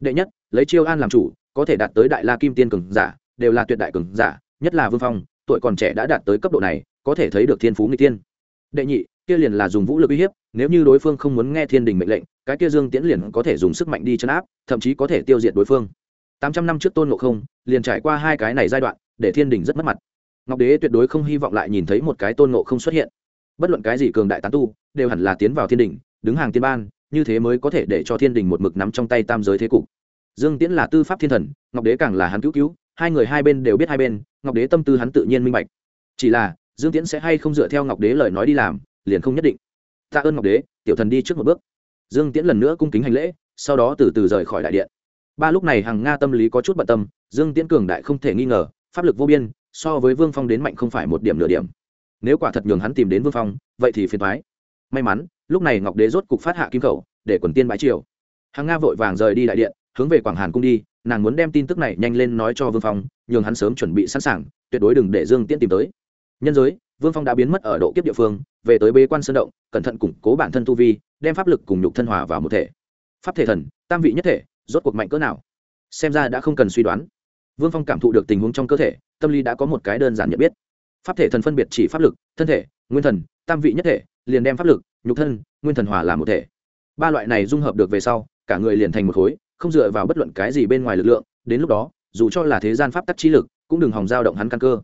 Đệ nhất, lấy chiêu an làm chủ, có thể đạt tới đại la kim tiên cường giả, đều là tuyệt đại cường giả, nhất là vương phong, tuổi còn trẻ đã đạt tới cấp độ này, có thể thấy được thiên phú người tiên đệ nhị, kia liền là dùng vũ lực uy hiếp, nếu như đối phương không muốn nghe thiên đình mệnh lệnh, cái kia dương tiễn liền có thể dùng sức mạnh đi chấn áp, thậm chí có thể tiêu diệt đối phương tám trăm năm trước tôn ngộ không, liền trải qua hai cái này giai đoạn, để thiên đình rất mất mặt. Ngọc đế tuyệt đối không hy vọng lại nhìn thấy một cái tôn ngộ không xuất hiện. Bất luận cái gì cường đại tán tu, đều hẳn là tiến vào thiên đình, đứng hàng tiên ban, như thế mới có thể để cho thiên đình một mực nắm trong tay tam giới thế cục. Dương tiễn là tư pháp thiên thần, ngọc đế càng là hắn cứu cứu, hai người hai bên đều biết hai bên, ngọc đế tâm tư hắn tự nhiên minh bạch. Chỉ là, dương tiễn sẽ hay không dựa theo ngọc đế lời nói đi làm, liền không nhất định. Tạ ơn ngọc đế, tiểu thần đi trước một bước. Dương tiễn lần nữa cung kính hành lễ, sau đó từ từ rời khỏi đại điện ba lúc này hàng nga tâm lý có chút bận tâm, dương tiễn cường đại không thể nghi ngờ, pháp lực vô biên, so với vương phong đến mạnh không phải một điểm nửa điểm. Nếu quả thật nhường hắn tìm đến vương phong, vậy thì phiền thoái may mắn, lúc này ngọc đế rốt cục phát hạ kim khẩu, để quần tiên bãi triều. Hàng nga vội vàng rời đi đại điện, hướng về quảng hàn cung đi, nàng muốn đem tin tức này nhanh lên nói cho vương phong, nhường hắn sớm chuẩn bị sẵn sàng, tuyệt đối đừng để dương tiễn tìm tới. Nhân giới, vương phong đã biến mất ở độ kiếp địa phương, về tới bế quan sơn động, cẩn thận củng cố bản thân tu vi, đem pháp lực cùng nhục thân hòa vào một thể. Pháp thể thần, tam vị nhất thể rốt cuộc mạnh cỡ nào? Xem ra đã không cần suy đoán. Vương phong cảm thụ được tình huống trong cơ thể, tâm lý đã có một cái đơn giản nhận biết. Pháp thể thần phân biệt chỉ pháp lực, thân thể, nguyên thần, tam vị nhất thể, liền đem pháp lực, nhục thân, nguyên thần hòa làm một thể. Ba loại này dung hợp được về sau, cả người liền thành một khối, không dựa vào bất luận cái gì bên ngoài lực lượng, đến lúc đó, dù cho là thế gian pháp tắc trí lực, cũng đừng hòng dao động hắn căn cơ.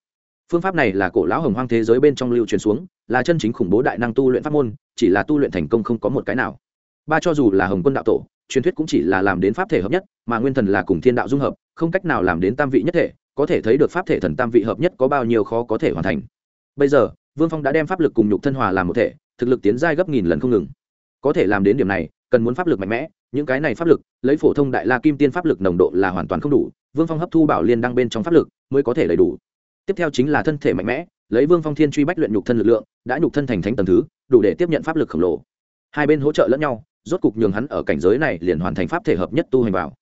Phương pháp này là cổ lão hồng hoang thế giới bên trong lưu truyền xuống, là chân chính khủng bố đại năng tu luyện pháp môn, chỉ là tu luyện thành công không có một cái nào. Ba cho dù là hồng quân đạo tổ truyền thuyết cũng chỉ là làm đến pháp thể hợp nhất, mà nguyên thần là cùng thiên đạo dung hợp, không cách nào làm đến tam vị nhất thể, có thể thấy được pháp thể thần tam vị hợp nhất có bao nhiêu khó có thể hoàn thành. Bây giờ, vương phong đã đem pháp lực cùng nhục thân hòa làm một thể, thực lực tiến giai gấp nghìn lần không ngừng. Có thể làm đến điểm này, cần muốn pháp lực mạnh mẽ, những cái này pháp lực, lấy phổ thông đại la kim tiên pháp lực nồng độ là hoàn toàn không đủ, vương phong hấp thu bảo liên đăng bên trong pháp lực mới có thể đầy đủ. Tiếp theo chính là thân thể mạnh mẽ, lấy vương phong thiên truy bách luyện nhục thân lực lượng, đã nhục thân thành thánh tầng thứ, đủ để tiếp nhận pháp lực khổng lồ. Hai bên hỗ trợ lẫn nhau rốt cục nhường hắn ở cảnh giới này liền hoàn thành pháp thể hợp nhất tu hành vào.